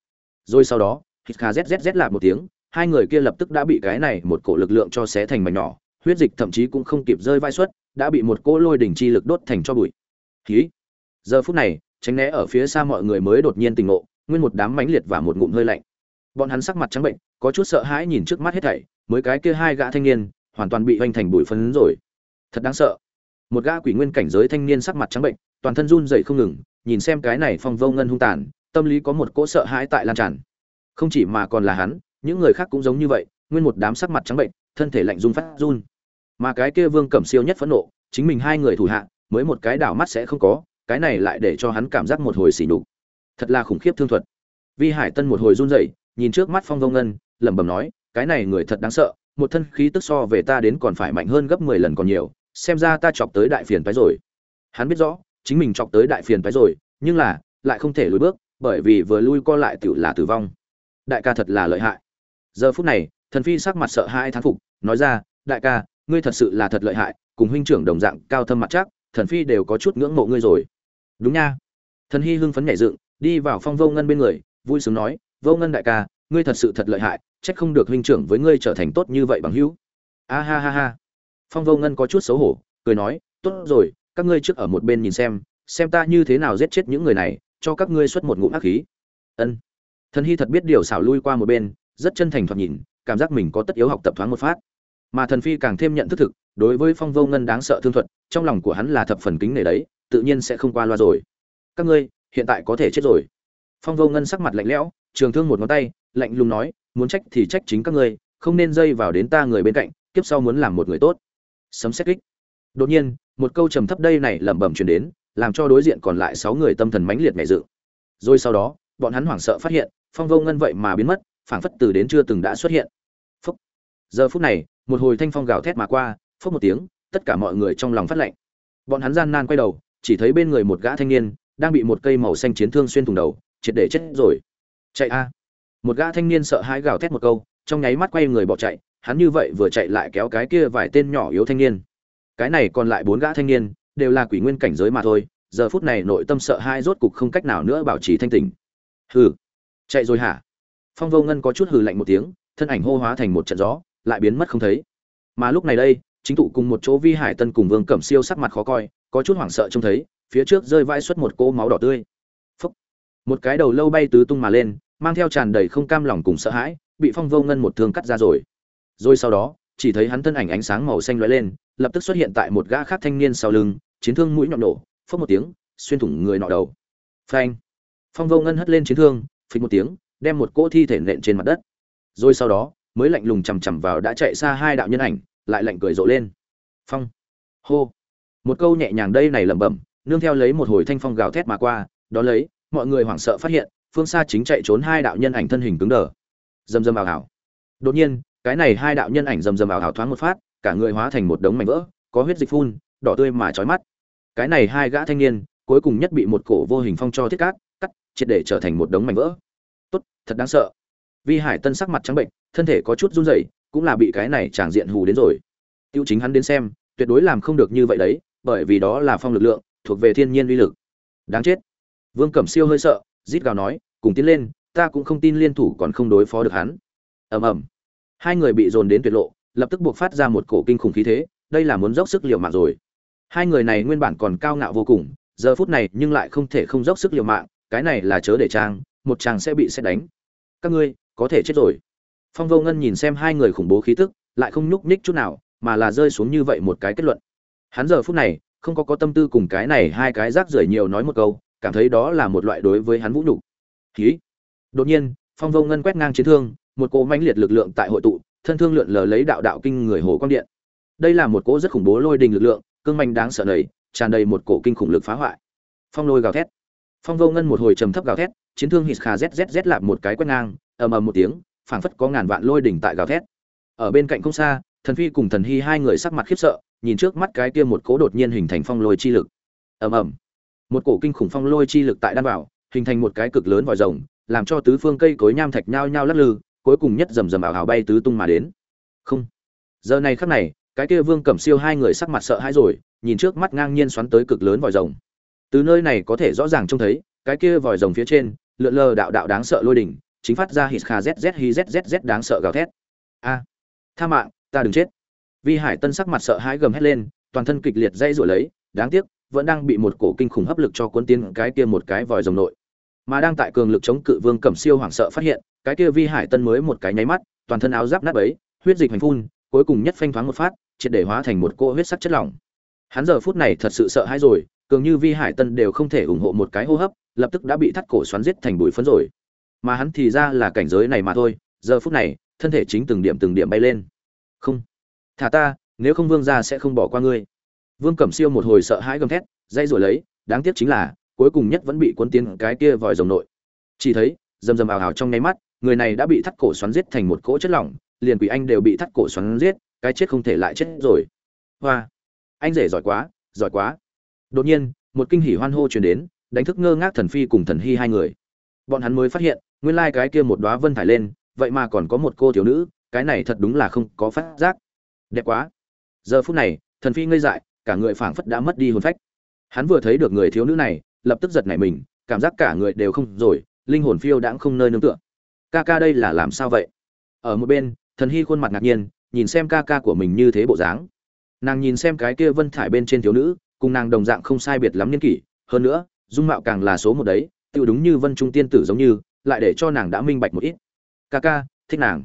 Rồi sau đó, hít kha zzz lại một tiếng, hai người kia lập tức đã bị cái này một cổ lực lượng cho xé thành mảnh nhỏ, huyết dịch thậm chí cũng không kịp rơi vai suất, đã bị một cỗ lôi đỉnh chi lực đốt thành cho bụi. Khí giờ phút này, tránh né ở phía xa mọi người mới đột nhiên tình ngộ, nguyên một đám mãnh liệt và một ngụm hơi lạnh bọn hắn sắc mặt trắng bệnh, có chút sợ hãi nhìn trước mắt hết thảy, mới cái kia hai gã thanh niên, hoàn toàn bị hoành thành bụi phấn rồi. Thật đáng sợ. Một gã quỷ nguyên cảnh giới thanh niên sắc mặt trắng bệnh, toàn thân run rẩy không ngừng, nhìn xem cái này phong vô ngân hung tàn, tâm lý có một cỗ sợ hãi tại lan tràn. Không chỉ mà còn là hắn, những người khác cũng giống như vậy, nguyên một đám sắc mặt trắng bệnh, thân thể lạnh run phát run. Mà cái kia vương cẩm siêu nhất phẫn nộ, chính mình hai người thủ hạ, mới một cái đảo mắt sẽ không có, cái này lại để cho hắn cảm giác một hồi xỉ nhục. Thật là khủng khiếp thương thuật. Vi hải tân một hồi run rẩy nhìn trước mắt phong vông ngân, lẩm bẩm nói, cái này người thật đáng sợ, một thân khí tức so về ta đến còn phải mạnh hơn gấp mười lần còn nhiều, xem ra ta chọc tới đại phiền phái rồi. Hắn biết rõ, chính mình chọc tới đại phiền phái rồi, nhưng là, lại không thể lùi bước, bởi vì vừa lui co lại tựu là tử vong. Đại ca thật là lợi hại. Giờ phút này, thần phi sắc mặt sợ hãi thán phục, nói ra, đại ca, ngươi thật sự là thật lợi hại, cùng huynh trưởng đồng dạng cao thâm mặt chắc, thần phi đều có chút ngưỡng mộ ngươi rồi. Đúng nha. Thần hy hưng phấn nhảy dựng, đi vào phong vô ngân bên người, vui sướng nói vô ngân đại ca, ngươi thật sự thật lợi hại, trách không được huynh trưởng với ngươi trở thành tốt như vậy bằng hữu. A ha ha ha. Phong vô ngân có chút xấu hổ, cười nói, tốt rồi, các ngươi trước ở một bên nhìn xem xem ta như thế nào giết chết những người này, cho các ngươi xuất một ngụm ác khí. Ân. Thần hy thật biết điều xảo lui qua một bên, rất chân thành thoạt nhìn, cảm giác mình có tất yếu học tập thoáng một phát. Mà thần phi càng thêm nhận thức thực, đối với phong vô ngân đáng sợ thương thuật, trong lòng của hắn là thập phần kính nể đấy, tự nhiên sẽ không qua loa rồi. Các ngươi, hiện tại có thể chết rồi. Phong vô ngân sắc mặt lạnh lẽo trường thương một ngón tay, lạnh lùng nói, muốn trách thì trách chính các ngươi, không nên dây vào đến ta người bên cạnh, kiếp sau muốn làm một người tốt. Sấm xét kích. Đột nhiên, một câu trầm thấp đây này lẩm bẩm truyền đến, làm cho đối diện còn lại sáu người tâm thần mãnh liệt nhảy dự rồi sau đó, bọn hắn hoảng sợ phát hiện, phong vô ngân vậy mà biến mất, phảng phất từ đến chưa từng đã xuất hiện. Phúc. Giờ phút này, một hồi thanh phong gào thét mà qua phúc một tiếng, tất cả mọi người trong lòng phát lạnh. Bọn hắn gian nan quay đầu, chỉ thấy bên người một gã thanh niên, đang bị một cây màu xanh chiến thương xuyên thủng đầu, triệt để chết rồi chạy a. Một gã thanh niên sợ hãi gào thét một câu, trong nháy mắt quay người bỏ chạy, hắn như vậy vừa chạy lại kéo cái kia vài tên nhỏ yếu thanh niên. Cái này còn lại bốn gã thanh niên, đều là quỷ nguyên cảnh giới mà thôi, giờ phút này nội tâm sợ hai rốt cục không cách nào nữa bảo trì thanh tỉnh. Hừ. Chạy rồi hả? Phong vô ngân có chút hừ lạnh một tiếng, thân ảnh hô hóa thành một trận gió, lại biến mất không thấy. Mà lúc này đây, chính tụ cùng một chỗ vi hải tân cùng vương cẩm siêu sắc mặt khó coi, có chút hoảng sợ trông thấy, phía trước rơi vãi xuất một cỗ máu đỏ tươi một cái đầu lâu bay tứ tung mà lên, mang theo tràn đầy không cam lòng cùng sợ hãi, bị phong vô ngân một thương cắt ra rồi. Rồi sau đó, chỉ thấy hắn thân ảnh ánh sáng màu xanh lóe lên, lập tức xuất hiện tại một gã khác thanh niên sau lưng, chiến thương mũi nhọn nổ, phốc một tiếng, xuyên thủng người nọ đầu. Phanh! Phong vô ngân hất lên chiến thương, phịch một tiếng, đem một cỗ thi thể nện trên mặt đất. Rồi sau đó, mới lạnh lùng chằm chằm vào đã chạy xa hai đạo nhân ảnh, lại lạnh cười rộ lên. Phong! Hô! Một câu nhẹ nhàng đây này lẩm bẩm, nương theo lấy một hồi thanh phong gào thét mà qua đó lấy mọi người hoảng sợ phát hiện, phương xa chính chạy trốn hai đạo nhân ảnh thân hình cứng đờ. Dầm dầm ảo ảo đột nhiên, cái này hai đạo nhân ảnh dầm dầm ảo ảo thoáng một phát, cả người hóa thành một đống mảnh vỡ, có huyết dịch phun, đỏ tươi mà chói mắt. Cái này hai gã thanh niên, cuối cùng nhất bị một cổ vô hình phong cho thiết cát, cắt, triệt để trở thành một đống mảnh vỡ. Tốt, thật đáng sợ. Vi hải tân sắc mặt trắng bệnh, thân thể có chút run rẩy, cũng là bị cái này tràng diện hù đến rồi. Tiêu chính hắn đến xem, tuyệt đối làm không được như vậy đấy, bởi vì đó là phong lực lượng, thuộc về thiên nhiên uy lực. Đáng chết vương cẩm siêu hơi sợ, rít gào nói, cùng tiến lên, ta cũng không tin liên thủ còn không đối phó được hắn. Ầm ầm. Hai người bị dồn đến tuyệt lộ, lập tức buộc phát ra một cổ kinh khủng khí thế, đây là muốn dốc sức liều mạng rồi. Hai người này nguyên bản còn cao ngạo vô cùng, giờ phút này nhưng lại không thể không dốc sức liều mạng, cái này là chớ để trang, một chàng sẽ bị xét đánh. Các ngươi, có thể chết rồi. Phong vô ngân nhìn xem hai người khủng bố khí tức, lại không nhúc nhích chút nào, mà là rơi xuống như vậy một cái kết luận. Hắn giờ phút này, không có có tâm tư cùng cái này hai cái rác rưởi nhiều nói một câu cảm thấy đó là một loại đối với hắn vũ nhục. Khí đột nhiên, phong vô ngân quét ngang chiến thương, một cỗ mãnh liệt lực lượng tại hội tụ, thân thương lượn lờ lấy đạo đạo kinh người hồ quang điện. Đây là một cỗ rất khủng bố lôi đình lực lượng, cương manh đáng sợ nầy tràn đầy một cổ kinh khủng lực phá hoại. Phong lôi gào thét. Phong vô ngân một hồi trầm thấp gào thét, chiến thương hít khà zzz lạp một cái quét ngang, ầm ầm một tiếng, phảng phất có ngàn vạn lôi đỉnh tại gào thét. Ở bên cạnh không xa, thần phi cùng thần hy hai người sắc mặt khiếp sợ, nhìn trước mắt cái kia một cỗ đột nhiên hình thành phong lôi chi lực. Ầm ầm một cổ kinh khủng phong lôi chi lực tại đan vào, hình thành một cái cực lớn vòi rồng, làm cho tứ phương cây cối nham thạch nhao nhao lắc lư, cuối cùng nhất rầm rầm ảo ảo bay tứ tung mà đến. Không. Giờ này khắc này, cái kia vương cẩm siêu hai người sắc mặt sợ hãi rồi, nhìn trước mắt ngang nhiên xoắn tới cực lớn vòi rồng. Từ nơi này có thể rõ ràng trông thấy, cái kia vòi rồng phía trên, lượn lờ đạo đạo đáng sợ lôi đỉnh, chính phát ra hít kha zz hi zz đáng sợ gào thét. A. Tha mạng, ta đừng chết. Vi hải tân sắc mặt sợ hãi gầm hét lên, toàn thân kịch liệt dây rủa lấy, đáng tiếc vẫn đang bị một cổ kinh khủng hấp lực cho cuốn tiến cái kia một cái vòi rồng nội. Mà đang tại cường lực chống cự vương cẩm siêu hoảng sợ phát hiện, cái kia vi hải tân mới một cái nháy mắt, toàn thân áo giáp nát ấy huyết dịch hành phun, cuối cùng nhất phanh thoáng một phát, triệt để hóa thành một cô huyết sắc chất lỏng. Hắn giờ phút này thật sự sợ hãi rồi, cường như vi hải tân đều không thể ủng hộ một cái hô hấp, lập tức đã bị thắt cổ xoắn giết thành bụi phấn rồi. Mà hắn thì ra là cảnh giới này mà thôi, giờ phút này, thân thể chính từng điểm từng điểm bay lên. Không. Thả ta, nếu không vương gia sẽ không bỏ qua ngươi vương cẩm siêu một hồi sợ hãi gầm thét, dây rồi lấy, đáng tiếc chính là, cuối cùng nhất vẫn bị cuốn tiến cái kia vòi rồng nội. Chỉ thấy, rầm rầm ào ào trong nháy mắt, người này đã bị thắt cổ xoắn giết thành một cỗ chất lỏng, liền quỷ anh đều bị thắt cổ xoắn giết, cái chết không thể lại chết rồi. Hoa! Anh rể giỏi quá giỏi quá. Đột nhiên, một kinh hỉ hoan hô truyền đến, đánh thức ngơ ngác thần phi cùng thần hy hai người. Bọn hắn mới phát hiện, nguyên lai cái kia một đóa vân thải lên, vậy mà còn có một cô thiếu nữ, cái này thật đúng là không có phát giác. Đẹp quá! Giờ phút này, thần phi ngây dại cả người phảng phất đã mất đi hồn phách. Hắn vừa thấy được người thiếu nữ này, lập tức giật nảy mình, cảm giác cả người đều không rồi, linh hồn phiêu đãng không nơi nương tựa. Ca ca đây là làm sao vậy? Ở một bên, thần hy khuôn mặt ngạc nhiên, nhìn xem ca ca của mình như thế bộ dáng. Nàng nhìn xem cái kia vân thải bên trên thiếu nữ, cùng nàng đồng dạng không sai biệt lắm niên kỷ. Hơn nữa, dung mạo càng là số một đấy tự đúng như vân trung tiên tử giống như, lại để cho nàng đã minh bạch một ít. Ca ca, thích nàng.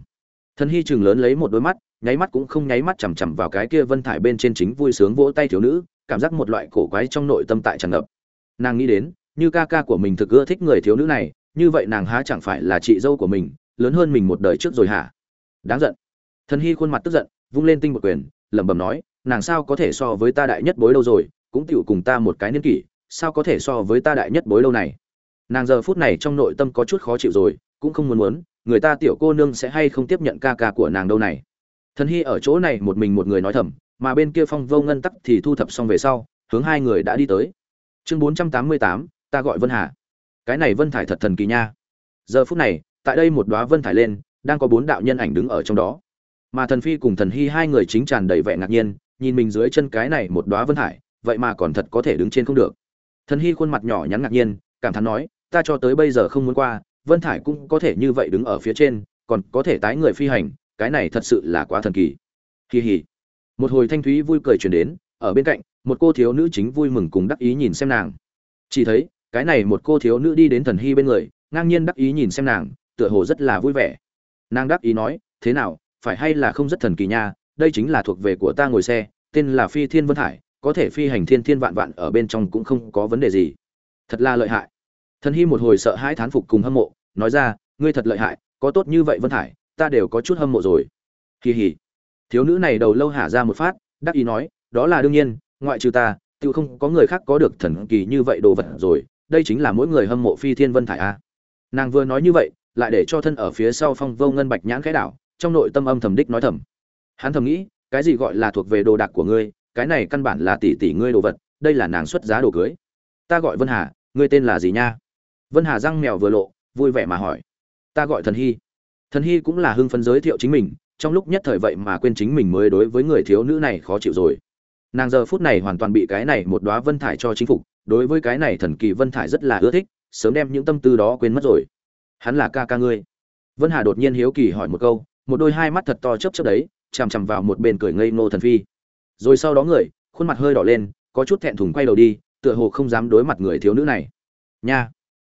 Thần hy chừng lớn lấy một đôi mắt nháy mắt cũng không nháy mắt chằm chằm vào cái kia vân thải bên trên chính vui sướng vỗ tay thiếu nữ, cảm giác một loại cổ quái trong nội tâm tại tràn ngập. Nàng nghĩ đến, như ca ca của mình thực ưa thích người thiếu nữ này, như vậy nàng há chẳng phải là chị dâu của mình, lớn hơn mình một đời trước rồi hả? Đáng giận. Thần hy khuôn mặt tức giận, vung lên tinh một quyền, lẩm bẩm nói, nàng sao có thể so với ta đại nhất bối lâu rồi, cũng tựu cùng ta một cái niên kỷ, sao có thể so với ta đại nhất bối lâu này? Nàng giờ phút này trong nội tâm có chút khó chịu rồi, cũng không muốn muốn, người ta tiểu cô nương sẽ hay không tiếp nhận ca ca của nàng đâu này? Thần hy ở chỗ này một mình một người nói thầm, mà bên kia phong vô ngân tắc thì thu thập xong về sau, hướng hai người đã đi tới. Chương bốn trăm tám mươi tám, ta gọi vân hà. Cái này vân thải thật thần kỳ nha. Giờ phút này, tại đây một đoá vân thải lên, đang có bốn đạo nhân ảnh đứng ở trong đó. Mà thần phi cùng thần hy hai người chính tràn đầy vẻ ngạc nhiên, nhìn mình dưới chân cái này một đoá vân thải, vậy mà còn thật có thể đứng trên không được. Thần hy khuôn mặt nhỏ nhắn ngạc nhiên, cảm thán nói, ta cho tới bây giờ không muốn qua, vân thải cũng có thể như vậy đứng ở phía trên, còn có thể tái người phi hành cái này thật sự là quá thần kỳ. Kỳ hỉ. Một hồi thanh thúy vui cười chuyển đến, ở bên cạnh, một cô thiếu nữ chính vui mừng cùng đắc ý nhìn xem nàng. Chỉ thấy, cái này một cô thiếu nữ đi đến thần hy bên người, ngang nhiên đắc ý nhìn xem nàng, tựa hồ rất là vui vẻ. Nàng đắc ý nói, thế nào, phải hay là không rất thần kỳ nha, đây chính là thuộc về của ta ngồi xe, tên là phi thiên vân hải, có thể phi hành thiên thiên vạn vạn ở bên trong cũng không có vấn đề gì. Thật là lợi hại. Thần hy một hồi sợ hãi thán phục cùng hâm mộ, nói ra, ngươi thật lợi hại, có tốt như vậy vân hải ta đều có chút hâm mộ rồi. Kỳ hỉ. Thiếu nữ này đầu lâu hả ra một phát, đắc ý nói, đó là đương nhiên, ngoại trừ ta tự không có người khác có được thần kỳ như vậy đồ vật rồi, đây chính là mỗi người hâm mộ phi thiên vân thải a. Nàng vừa nói như vậy, lại để cho thân ở phía sau phong vô ngân bạch nhãn khẽ đảo, trong nội tâm âm thầm đích nói thầm. Hắn thầm nghĩ, cái gì gọi là thuộc về đồ đạc của ngươi, cái này căn bản là tỷ tỷ ngươi đồ vật, đây là nàng xuất giá đồ cưới. Ta gọi vân hà, ngươi tên là gì nha? Vân hà răng mèo vừa lộ, vui vẻ mà hỏi. Ta gọi thần hy thần hy cũng là hưng phấn giới thiệu chính mình, trong lúc nhất thời vậy mà quên chính mình mới đối với người thiếu nữ này khó chịu rồi. Nàng giờ phút này hoàn toàn bị cái này một đoá vân thải cho chính phục, đối với cái này thần kỳ vân thải rất là ưa thích, sớm đem những tâm tư đó quên mất rồi. Hắn là ca ca ngươi. Vân hà đột nhiên hiếu kỳ hỏi một câu, một đôi hai mắt thật to chớp chớp đấy, chằm chằm vào một bên cười ngây ngô thần phi. Rồi sau đó người, khuôn mặt hơi đỏ lên, có chút thẹn thùng quay đầu đi, tựa hồ không dám đối mặt người thiếu nữ này. Nha.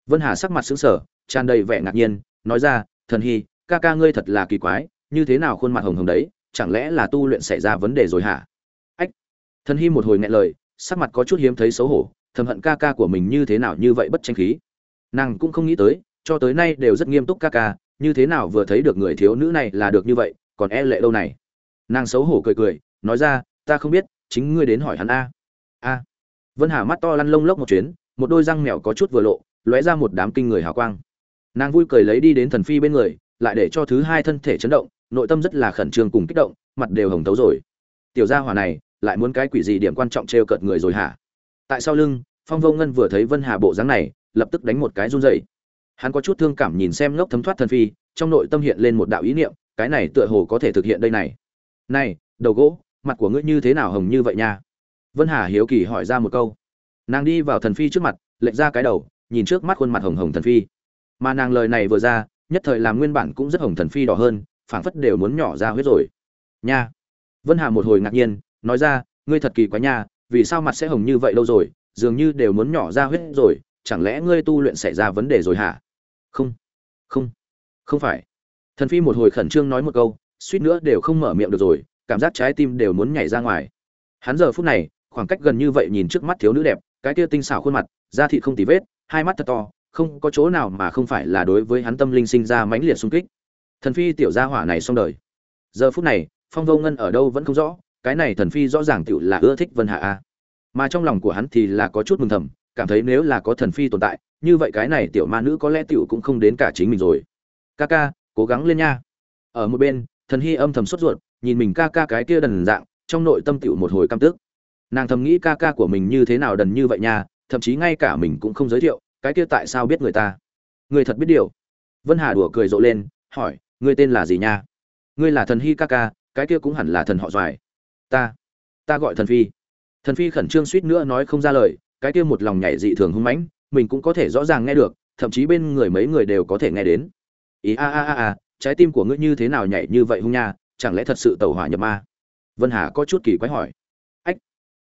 Vân hà sắc mặt sững sờ, tràn đầy vẻ ngạc nhiên, nói ra, thần hy ca ca ngươi thật là kỳ quái, như thế nào khuôn mặt hồng hồng đấy, chẳng lẽ là tu luyện xảy ra vấn đề rồi hả? Ách! Thần hy một hồi nghẹn lời, sắc mặt có chút hiếm thấy xấu hổ, thầm hận ca ca của mình như thế nào như vậy bất tranh khí. Nàng cũng không nghĩ tới, cho tới nay đều rất nghiêm túc ca ca, như thế nào vừa thấy được người thiếu nữ này là được như vậy, còn e lệ lâu này? Nàng xấu hổ cười cười, nói ra, ta không biết, chính ngươi đến hỏi hắn a. A? Vân hà mắt to lăn lông lốc một chuyến, một đôi răng mèo có chút vừa lộ, lóe ra một đám kinh người hào quang. Nàng vui cười lấy đi đến thần phi bên người lại để cho thứ hai thân thể chấn động, nội tâm rất là khẩn trương cùng kích động, mặt đều hồng tấu rồi. Tiểu gia hỏa này, lại muốn cái quỷ gì điểm quan trọng trêu cợt người rồi hả? Tại sau lưng, phong vô ngân vừa thấy vân hà bộ dáng này, lập tức đánh một cái run rẩy. Hắn có chút thương cảm nhìn xem ngốc thấm thoát thần phi, trong nội tâm hiện lên một đạo ý niệm, cái này tựa hồ có thể thực hiện đây này. Này, đầu gỗ, mặt của ngươi như thế nào hồng như vậy nha? Vân hà hiếu kỳ hỏi ra một câu. Nàng đi vào thần phi trước mặt, lệch ra cái đầu, nhìn trước mắt khuôn mặt hồng hồng thần phi. Mà nàng lời này vừa ra nhất thời làm nguyên bản cũng rất hồng thần phi đỏ hơn, phảng phất đều muốn nhỏ ra huyết rồi. Nha. Vân hà một hồi ngạc nhiên, nói ra, ngươi thật kỳ quá nha, vì sao mặt sẽ hồng như vậy lâu rồi, dường như đều muốn nhỏ ra huyết rồi, chẳng lẽ ngươi tu luyện xảy ra vấn đề rồi hả? Không. Không. Không phải. Thần phi một hồi khẩn trương nói một câu, suýt nữa đều không mở miệng được rồi, cảm giác trái tim đều muốn nhảy ra ngoài. Hắn giờ phút này, khoảng cách gần như vậy nhìn trước mắt thiếu nữ đẹp, cái kia tinh xảo khuôn mặt, da thịt không tì vết, hai mắt thật to không có chỗ nào mà không phải là đối với hắn tâm linh sinh ra mãnh liệt xung kích. Thần phi tiểu gia hỏa này xong đời. Giờ phút này, phong vô ngân ở đâu vẫn không rõ, cái này thần phi rõ ràng tiểu là ưa thích vân hạ a. Mà trong lòng của hắn thì là có chút mừng thầm, cảm thấy nếu là có thần phi tồn tại, như vậy cái này tiểu ma nữ có lẽ tiểu cũng không đến cả chính mình rồi. Ca ca, cố gắng lên nha. Ở một bên, thần hy âm thầm sốt ruột, nhìn mình ca ca cái kia đần dạng, trong nội tâm tiểu một hồi căm tức. Nàng thầm nghĩ ca ca của mình như thế nào đần như vậy nha, thậm chí ngay cả mình cũng không giới thiệu cái kia tại sao biết người ta? Người thật biết điều. Vân hà đùa cười rộ lên, hỏi, ngươi tên là gì nha? Ngươi là thần hy ca ca cái kia cũng hẳn là thần họ doài. Ta ta gọi thần phi. Thần phi khẩn trương suýt nữa nói không ra lời, cái kia một lòng nhảy dị thường hung mãnh, mình cũng có thể rõ ràng nghe được, thậm chí bên người mấy người đều có thể nghe đến. Ý a a a a, trái tim của ngươi như thế nào nhảy như vậy hung nha, chẳng lẽ thật sự tẩu hỏa nhập ma? Vân hà có chút kỳ quái hỏi. Ách.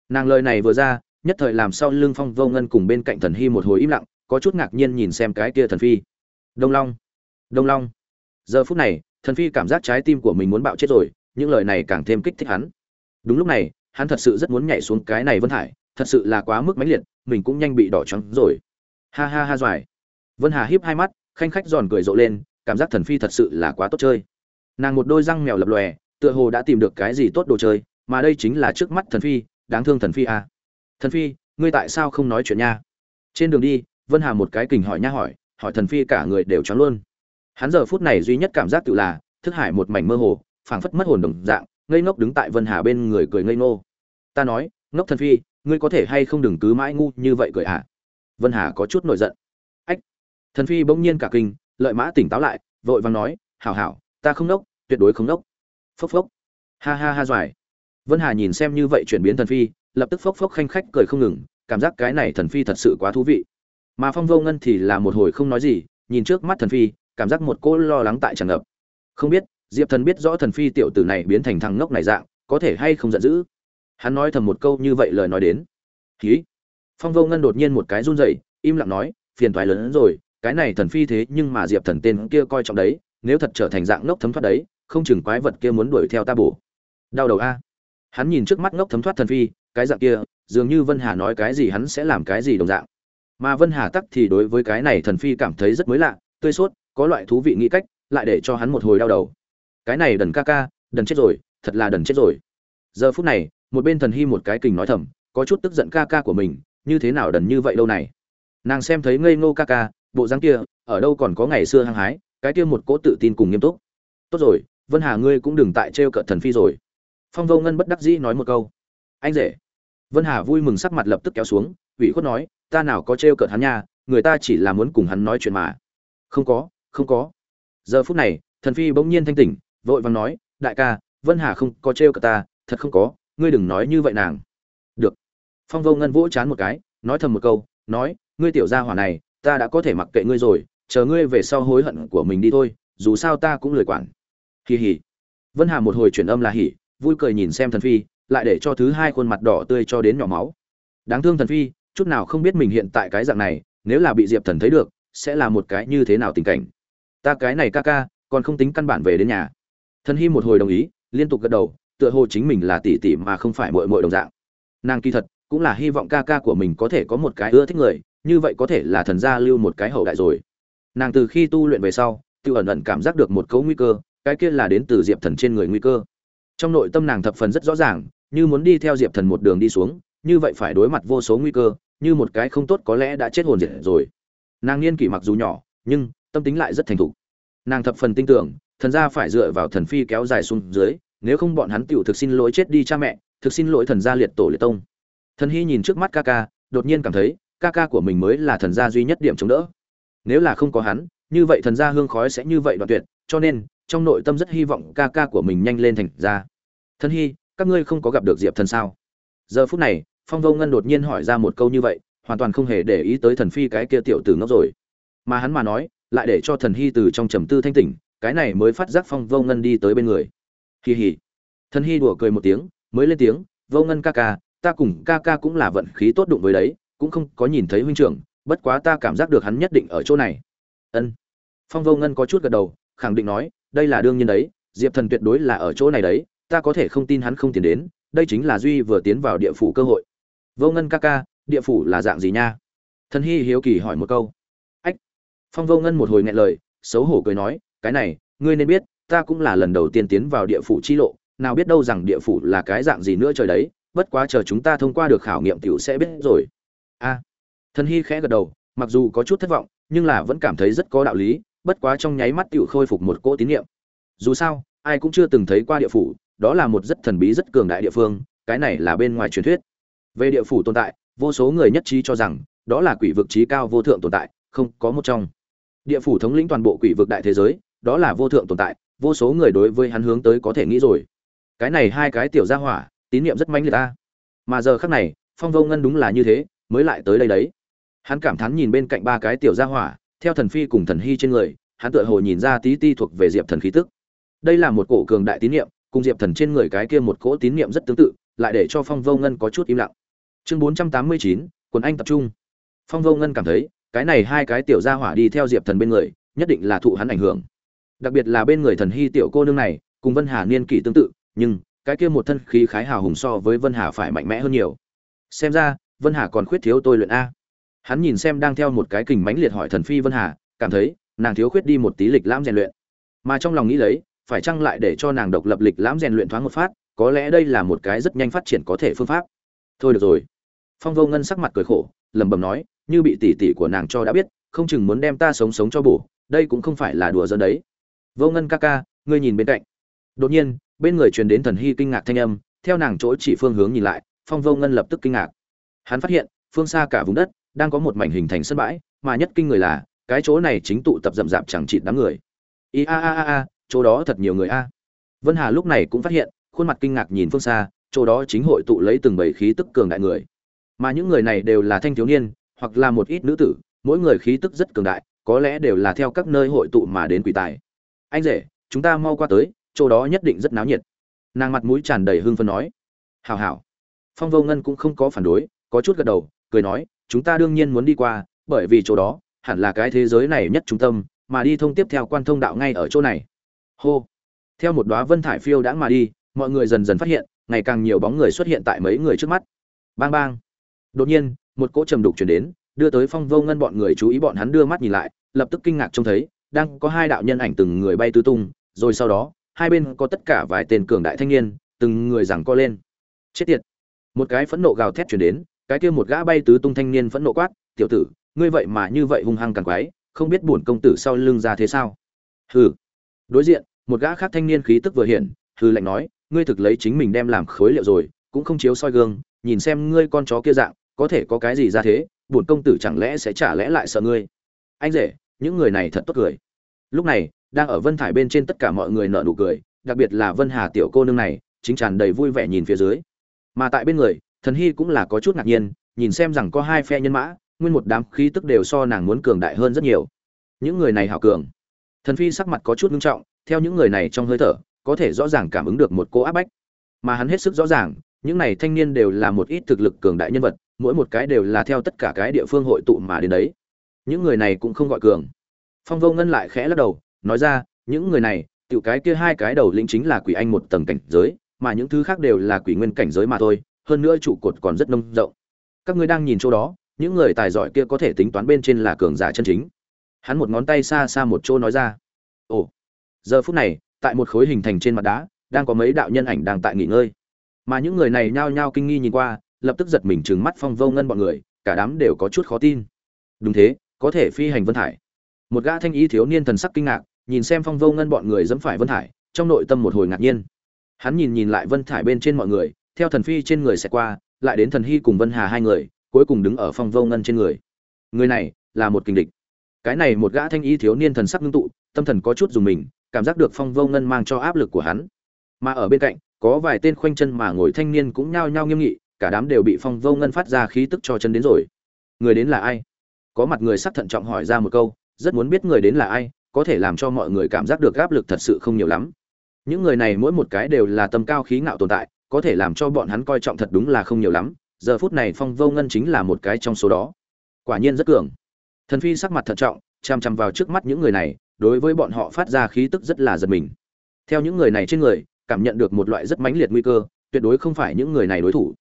Nàng lời này vừa ra, nhất thời làm sau lưng phong vô ngân cùng bên cạnh thần hy một hồi im lặng có chút ngạc nhiên nhìn xem cái kia thần phi. Đông long đông long. Giờ phút này, thần phi cảm giác trái tim của mình muốn bạo chết rồi, những lời này càng thêm kích thích hắn. Đúng lúc này, hắn thật sự rất muốn nhảy xuống cái này vân hải, thật sự là quá mức mãnh liệt, mình cũng nhanh bị đỏ trắng rồi. Ha ha ha doài. Vân hà híp hai mắt, khanh khách giòn cười rộ lên, cảm giác thần phi thật sự là quá tốt chơi. Nàng một đôi răng mèo lập lòe, tựa hồ đã tìm được cái gì tốt đồ chơi, mà đây chính là trước mắt thần phi, đáng thương thần phi à. thần phi, ngươi tại sao không nói chuyện nha? Trên đường đi vân hà một cái kình hỏi nha hỏi hỏi thần phi cả người đều choáng luôn. Hắn giờ phút này duy nhất cảm giác tự là, thức hải một mảnh mơ hồ, phảng phất mất hồn đồng dạng, ngây ngốc đứng tại vân hà bên người cười ngây ngô. Ta nói, ngốc thần phi, ngươi có thể hay không đừng cứ mãi ngu như vậy cười à vân hà có chút nổi giận. Ách. Thần phi bỗng nhiên cả kinh, lợi mã tỉnh táo lại, vội vàng nói, hảo hảo, ta không ngốc tuyệt đối không ngốc phốc phốc. Ha ha ha doài. Vân hà nhìn xem như vậy chuyển biến thần phi, lập tức phốc phốc khanh khách cười không ngừng, cảm giác cái này thần phi thật sự quá thú vị mà phong vô ngân thì là một hồi không nói gì, nhìn trước mắt thần phi, cảm giác một cô lo lắng tại tràn ngập. Không biết, diệp thần biết rõ thần phi tiểu tử này biến thành thằng ngốc này dạng, có thể hay không giận dữ? Hắn nói thầm một câu như vậy lời nói đến. Hí! Phong vô ngân đột nhiên một cái run rẩy, im lặng nói, phiền toái lớn hơn rồi, cái này thần phi thế nhưng mà diệp thần tên kia coi trọng đấy, nếu thật trở thành dạng ngốc thấm thoát đấy, không chừng quái vật kia muốn đuổi theo ta bổ. Đau đầu a. Hắn nhìn trước mắt ngốc thấm thoát thần phi, cái dạng kia, dường như vân hà nói cái gì hắn sẽ làm cái gì đồng dạng mà vân hà tắc thì đối với cái này thần phi cảm thấy rất mới lạ, tươi sốt, có loại thú vị nghĩ cách, lại để cho hắn một hồi đau đầu. Cái này đần ca ca, đần chết rồi, thật là đần chết rồi. Giờ phút này, một bên thần hy một cái kình nói thầm, có chút tức giận ca ca của mình, như thế nào đần như vậy lâu này? Nàng xem thấy ngây ngô ca ca, bộ dáng kia, ở đâu còn có ngày xưa hăng hái, cái kia một cỗ tự tin cùng nghiêm túc. Tốt rồi, vân hà ngươi cũng đừng tại trêu cợt thần phi rồi. Phong vô ngân bất đắc dĩ nói một câu. Anh rể. Vân hà vui mừng sắc mặt lập tức kéo xuống, ủy khuất nói ta nào có trêu cợt hắn nha, người ta chỉ là muốn cùng hắn nói chuyện mà. Không có không có. Giờ phút này, thần phi bỗng nhiên thanh tỉnh, vội vàng nói, đại ca, vân hà không có trêu cợt ta, thật không có, ngươi đừng nói như vậy nàng. Được. Phong vô ngân vỗ chán một cái, nói thầm một câu, nói, ngươi tiểu gia hỏa này, ta đã có thể mặc kệ ngươi rồi, chờ ngươi về sau hối hận của mình đi thôi, dù sao ta cũng lười quản. Hì hỉ. vân hà một hồi chuyển âm là hỉ, vui cười nhìn xem thần phi, lại để cho thứ hai khuôn mặt đỏ tươi cho đến nhỏ máu. Đáng thương thần phi chút nào không biết mình hiện tại cái dạng này, nếu là bị diệp thần thấy được, sẽ là một cái như thế nào tình cảnh. Ta cái này ca ca, còn không tính căn bản về đến nhà. Thần hy một hồi đồng ý, liên tục gật đầu, tựa hồ chính mình là tỷ tỷ mà không phải mội mội đồng dạng. Nàng kỳ thật, cũng là hy vọng ca ca của mình có thể có một cái ưa thích người, như vậy có thể là thần gia lưu một cái hậu đại rồi. Nàng từ khi tu luyện về sau, tự ẩn ẩn cảm giác được một cấu nguy cơ, cái kia là đến từ diệp thần trên người nguy cơ. Trong nội tâm nàng thập phần rất rõ ràng, như muốn đi theo diệp thần một đường đi xuống như vậy phải đối mặt vô số nguy cơ, như một cái không tốt có lẽ đã chết hồn diệt rồi. Nàng niên kỷ mặc dù nhỏ, nhưng tâm tính lại rất thành thục. Nàng thập phần tin tưởng, thần gia phải dựa vào thần phi kéo dài xuống dưới, nếu không bọn hắn tựu thực xin lỗi chết đi cha mẹ, thực xin lỗi thần gia liệt tổ liệt tông. Thần hy nhìn trước mắt ca ca, đột nhiên cảm thấy, ca ca của mình mới là thần gia duy nhất điểm chống đỡ. Nếu là không có hắn, như vậy thần gia hương khói sẽ như vậy đoạn tuyệt, cho nên, trong nội tâm rất hy vọng ca ca của mình nhanh lên thành ra thần hy, các ngươi không có gặp được diệp thần sao? Giờ phút này phong vô ngân đột nhiên hỏi ra một câu như vậy, hoàn toàn không hề để ý tới thần phi cái kia tiểu tử ngốc rồi. Mà hắn mà nói, lại để cho thần hy từ trong trầm tư thanh tỉnh, cái này mới phát giác phong vô ngân đi tới bên người. Hì hì. Thần hy đùa cười một tiếng, mới lên tiếng, vô ngân ca ca, ta cùng ca ca cũng là vận khí tốt đụng với đấy, cũng không có nhìn thấy huynh trưởng, bất quá ta cảm giác được hắn nhất định ở chỗ này. Ân. Phong vô ngân có chút gật đầu, khẳng định nói, đây là đương nhiên đấy, diệp thần tuyệt đối là ở chỗ này đấy, ta có thể không tin hắn không tiến đến, đây chính là duy vừa tiến vào địa phủ cơ hội vô ngân ca ca, địa phủ là dạng gì nha? Thần hy hiếu kỳ hỏi một câu. Ách. Phong vô ngân một hồi nghẹn lời, xấu hổ cười nói, cái này, ngươi nên biết, ta cũng là lần đầu tiên tiến vào địa phủ chi lộ, nào biết đâu rằng địa phủ là cái dạng gì nữa trời đấy, bất quá chờ chúng ta thông qua được khảo nghiệm tiểu sẽ biết rồi. A. Thần hy khẽ gật đầu, mặc dù có chút thất vọng, nhưng là vẫn cảm thấy rất có đạo lý, bất quá trong nháy mắt tiểu khôi phục một cỗ tín nhiệm dù sao, ai cũng chưa từng thấy qua địa phủ, đó là một rất thần bí, rất cường đại địa phương, cái này là bên ngoài truyền thuyết về địa phủ tồn tại, vô số người nhất trí cho rằng, đó là quỷ vực trí cao vô thượng tồn tại, không có một trong. Địa phủ thống lĩnh toàn bộ quỷ vực đại thế giới, đó là vô thượng tồn tại, vô số người đối với hắn hướng tới có thể nghĩ rồi. Cái này hai cái tiểu gia hỏa, tín niệm rất mãnh liệt ta. Mà giờ khắc này, phong vô ngân đúng là như thế, mới lại tới đây đấy. Hắn cảm thán nhìn bên cạnh ba cái tiểu gia hỏa, theo thần phi cùng thần hy trên người, hắn tựa hồ nhìn ra tí ti thuộc về diệp thần khí tức. Đây là một cổ cường đại tín niệm, cùng diệp thần trên người cái kia một cỗ tín niệm rất tương tự, lại để cho phong vô ngân có chút im lặng chương bốn trăm tám mươi chín, quần anh tập trung. Phong vô ngân cảm thấy, cái này hai cái tiểu gia hỏa đi theo diệp thần bên người, nhất định là thụ hắn ảnh hưởng. Đặc biệt là bên người thần hy tiểu cô nương này, cùng vân hà niên kỷ tương tự, nhưng, cái kia một thân khí khái hào hùng so với vân hà phải mạnh mẽ hơn nhiều. Xem ra, vân hà còn khuyết thiếu tôi luyện a. Hắn nhìn xem đang theo một cái kình mãnh liệt hỏi thần phi vân hà, cảm thấy, nàng thiếu khuyết đi một tí lịch lãm rèn luyện. Mà trong lòng nghĩ lấy, phải chăng lại để cho nàng độc lập lịch lãm rèn luyện thoáng một phát, có lẽ đây là một cái rất nhanh phát triển có thể phương pháp. Thôi được rồi phong vô ngân sắc mặt cười khổ, lẩm bẩm nói, như bị tỷ tỷ của nàng cho đã biết, không chừng muốn đem ta sống sống cho bổ, đây cũng không phải là đùa giỡn đấy. Vô ngân ca ca, ngươi nhìn bên cạnh. Đột nhiên, bên người truyền đến thần hy kinh ngạc thanh âm, theo nàng chỗ chỉ phương hướng nhìn lại, phong vô ngân lập tức kinh ngạc. Hắn phát hiện, phương xa cả vùng đất, đang có một mảnh hình thành sân bãi, mà nhất kinh người là, cái chỗ này chính tụ tập rậm rạp chẳng chịt đám người. I a a a a, chỗ đó thật nhiều người a. Vân hà lúc này cũng phát hiện, khuôn mặt kinh ngạc nhìn phương xa, chỗ đó chính hội tụ lấy từng bầy khí tức cường đại người mà những người này đều là thanh thiếu niên, hoặc là một ít nữ tử, mỗi người khí tức rất cường đại, có lẽ đều là theo các nơi hội tụ mà đến quỷ tài. Anh rể, chúng ta mau qua tới, chỗ đó nhất định rất náo nhiệt. Nàng mặt mũi tràn đầy hương phân nói. Hào hào phong vô ngân cũng không có phản đối, có chút gật đầu, cười nói, chúng ta đương nhiên muốn đi qua, bởi vì chỗ đó, hẳn là cái thế giới này nhất trung tâm, mà đi thông tiếp theo quan thông đạo ngay ở chỗ này. Hô. Theo một đóa vân thải phiêu đã mà đi, mọi người dần dần phát hiện, ngày càng nhiều bóng người xuất hiện tại mấy người trước mắt. Bang bang đột nhiên, một cỗ trầm đục chuyển đến, đưa tới phong vô ngân bọn người chú ý bọn hắn đưa mắt nhìn lại, lập tức kinh ngạc trông thấy, đang có hai đạo nhân ảnh từng người bay tứ tung, rồi sau đó, hai bên có tất cả vài tên cường đại thanh niên, từng người giằng co lên. Chết tiệt! Một cái phẫn nộ gào thét chuyển đến, cái kia một gã bay tứ tung thanh niên phẫn nộ quát, tiểu tử, ngươi vậy mà như vậy hung hăng càng quái, không biết bổn công tử sau lưng ra thế sao? Hừ. Đối diện, một gã khác thanh niên khí tức vừa hiện, hừ lạnh nói, ngươi thực lấy chính mình đem làm khối liệu rồi, cũng không chiếu soi gương, nhìn xem ngươi con chó kia dạng có thể có cái gì ra thế, bổn công tử chẳng lẽ sẽ trả lẽ lại sợ ngươi? Anh rể, những người này thật tốt cười. Lúc này, đang ở vân thải bên trên tất cả mọi người nở nụ cười, đặc biệt là vân hà tiểu cô nương này, chính tràn đầy vui vẻ nhìn phía dưới. Mà tại bên người, thần hy cũng là có chút ngạc nhiên, nhìn xem rằng có hai phe nhân mã, nguyên một đám khí tức đều so nàng muốn cường đại hơn rất nhiều. Những người này hảo cường. Thần phi sắc mặt có chút nghiêm trọng, theo những người này trong hơi thở, có thể rõ ràng cảm ứng được một cô áp bách. Mà hắn hết sức rõ ràng, những này thanh niên đều là một ít thực lực cường đại nhân vật mỗi một cái đều là theo tất cả cái địa phương hội tụ mà đến đấy. Những người này cũng không gọi cường. Phong vô ngân lại khẽ lắc đầu, nói ra, những người này, tiểu cái kia hai cái đầu lĩnh chính là quỷ anh một tầng cảnh giới, mà những thứ khác đều là quỷ nguyên cảnh giới mà thôi, hơn nữa trụ cột còn rất nông rộng. Các ngươi đang nhìn chỗ đó, những người tài giỏi kia có thể tính toán bên trên là cường giả chân chính. Hắn một ngón tay xa xa một chỗ nói ra, ồ, giờ phút này, tại một khối hình thành trên mặt đá, đang có mấy đạo nhân ảnh đang tại nghỉ ngơi. Mà những người này nhao nhao kinh nghi nhìn qua lập tức giật mình trừng mắt phong vô ngân bọn người, cả đám đều có chút khó tin. Đúng thế, có thể phi hành vân thải một gã thanh ý thiếu niên thần sắc kinh ngạc, nhìn xem phong vô ngân bọn người dẫm phải vân thải trong nội tâm một hồi ngạc nhiên. Hắn nhìn nhìn lại vân thải bên trên mọi người, theo thần phi trên người sẽ qua, lại đến thần hy cùng vân hà hai người, cuối cùng đứng ở phong vô ngân trên người. Người này là một kình địch. Cái này một gã thanh ý thiếu niên thần sắc ngưng tụ, tâm thần có chút dùng mình, cảm giác được phong vô ngân mang cho áp lực của hắn. Mà ở bên cạnh, có vài tên khoanh chân mà ngồi thanh niên cũng nhao nhao nghiêm nghị cả đám đều bị phong vô ngân phát ra khí tức cho chân đến rồi. Người đến là ai? Có mặt người sắc thận trọng hỏi ra một câu, rất muốn biết người đến là ai, có thể làm cho mọi người cảm giác được áp lực thật sự không nhiều lắm. Những người này mỗi một cái đều là tâm cao khí ngạo tồn tại, có thể làm cho bọn hắn coi trọng thật đúng là không nhiều lắm, giờ phút này phong vô ngân chính là một cái trong số đó. Quả nhiên rất cường. Thần phi sắc mặt thận trọng chằm chằm vào trước mắt những người này, đối với bọn họ phát ra khí tức rất là giật mình. Theo những người này trên người, cảm nhận được một loại rất mãnh liệt nguy cơ, tuyệt đối không phải những người này đối thủ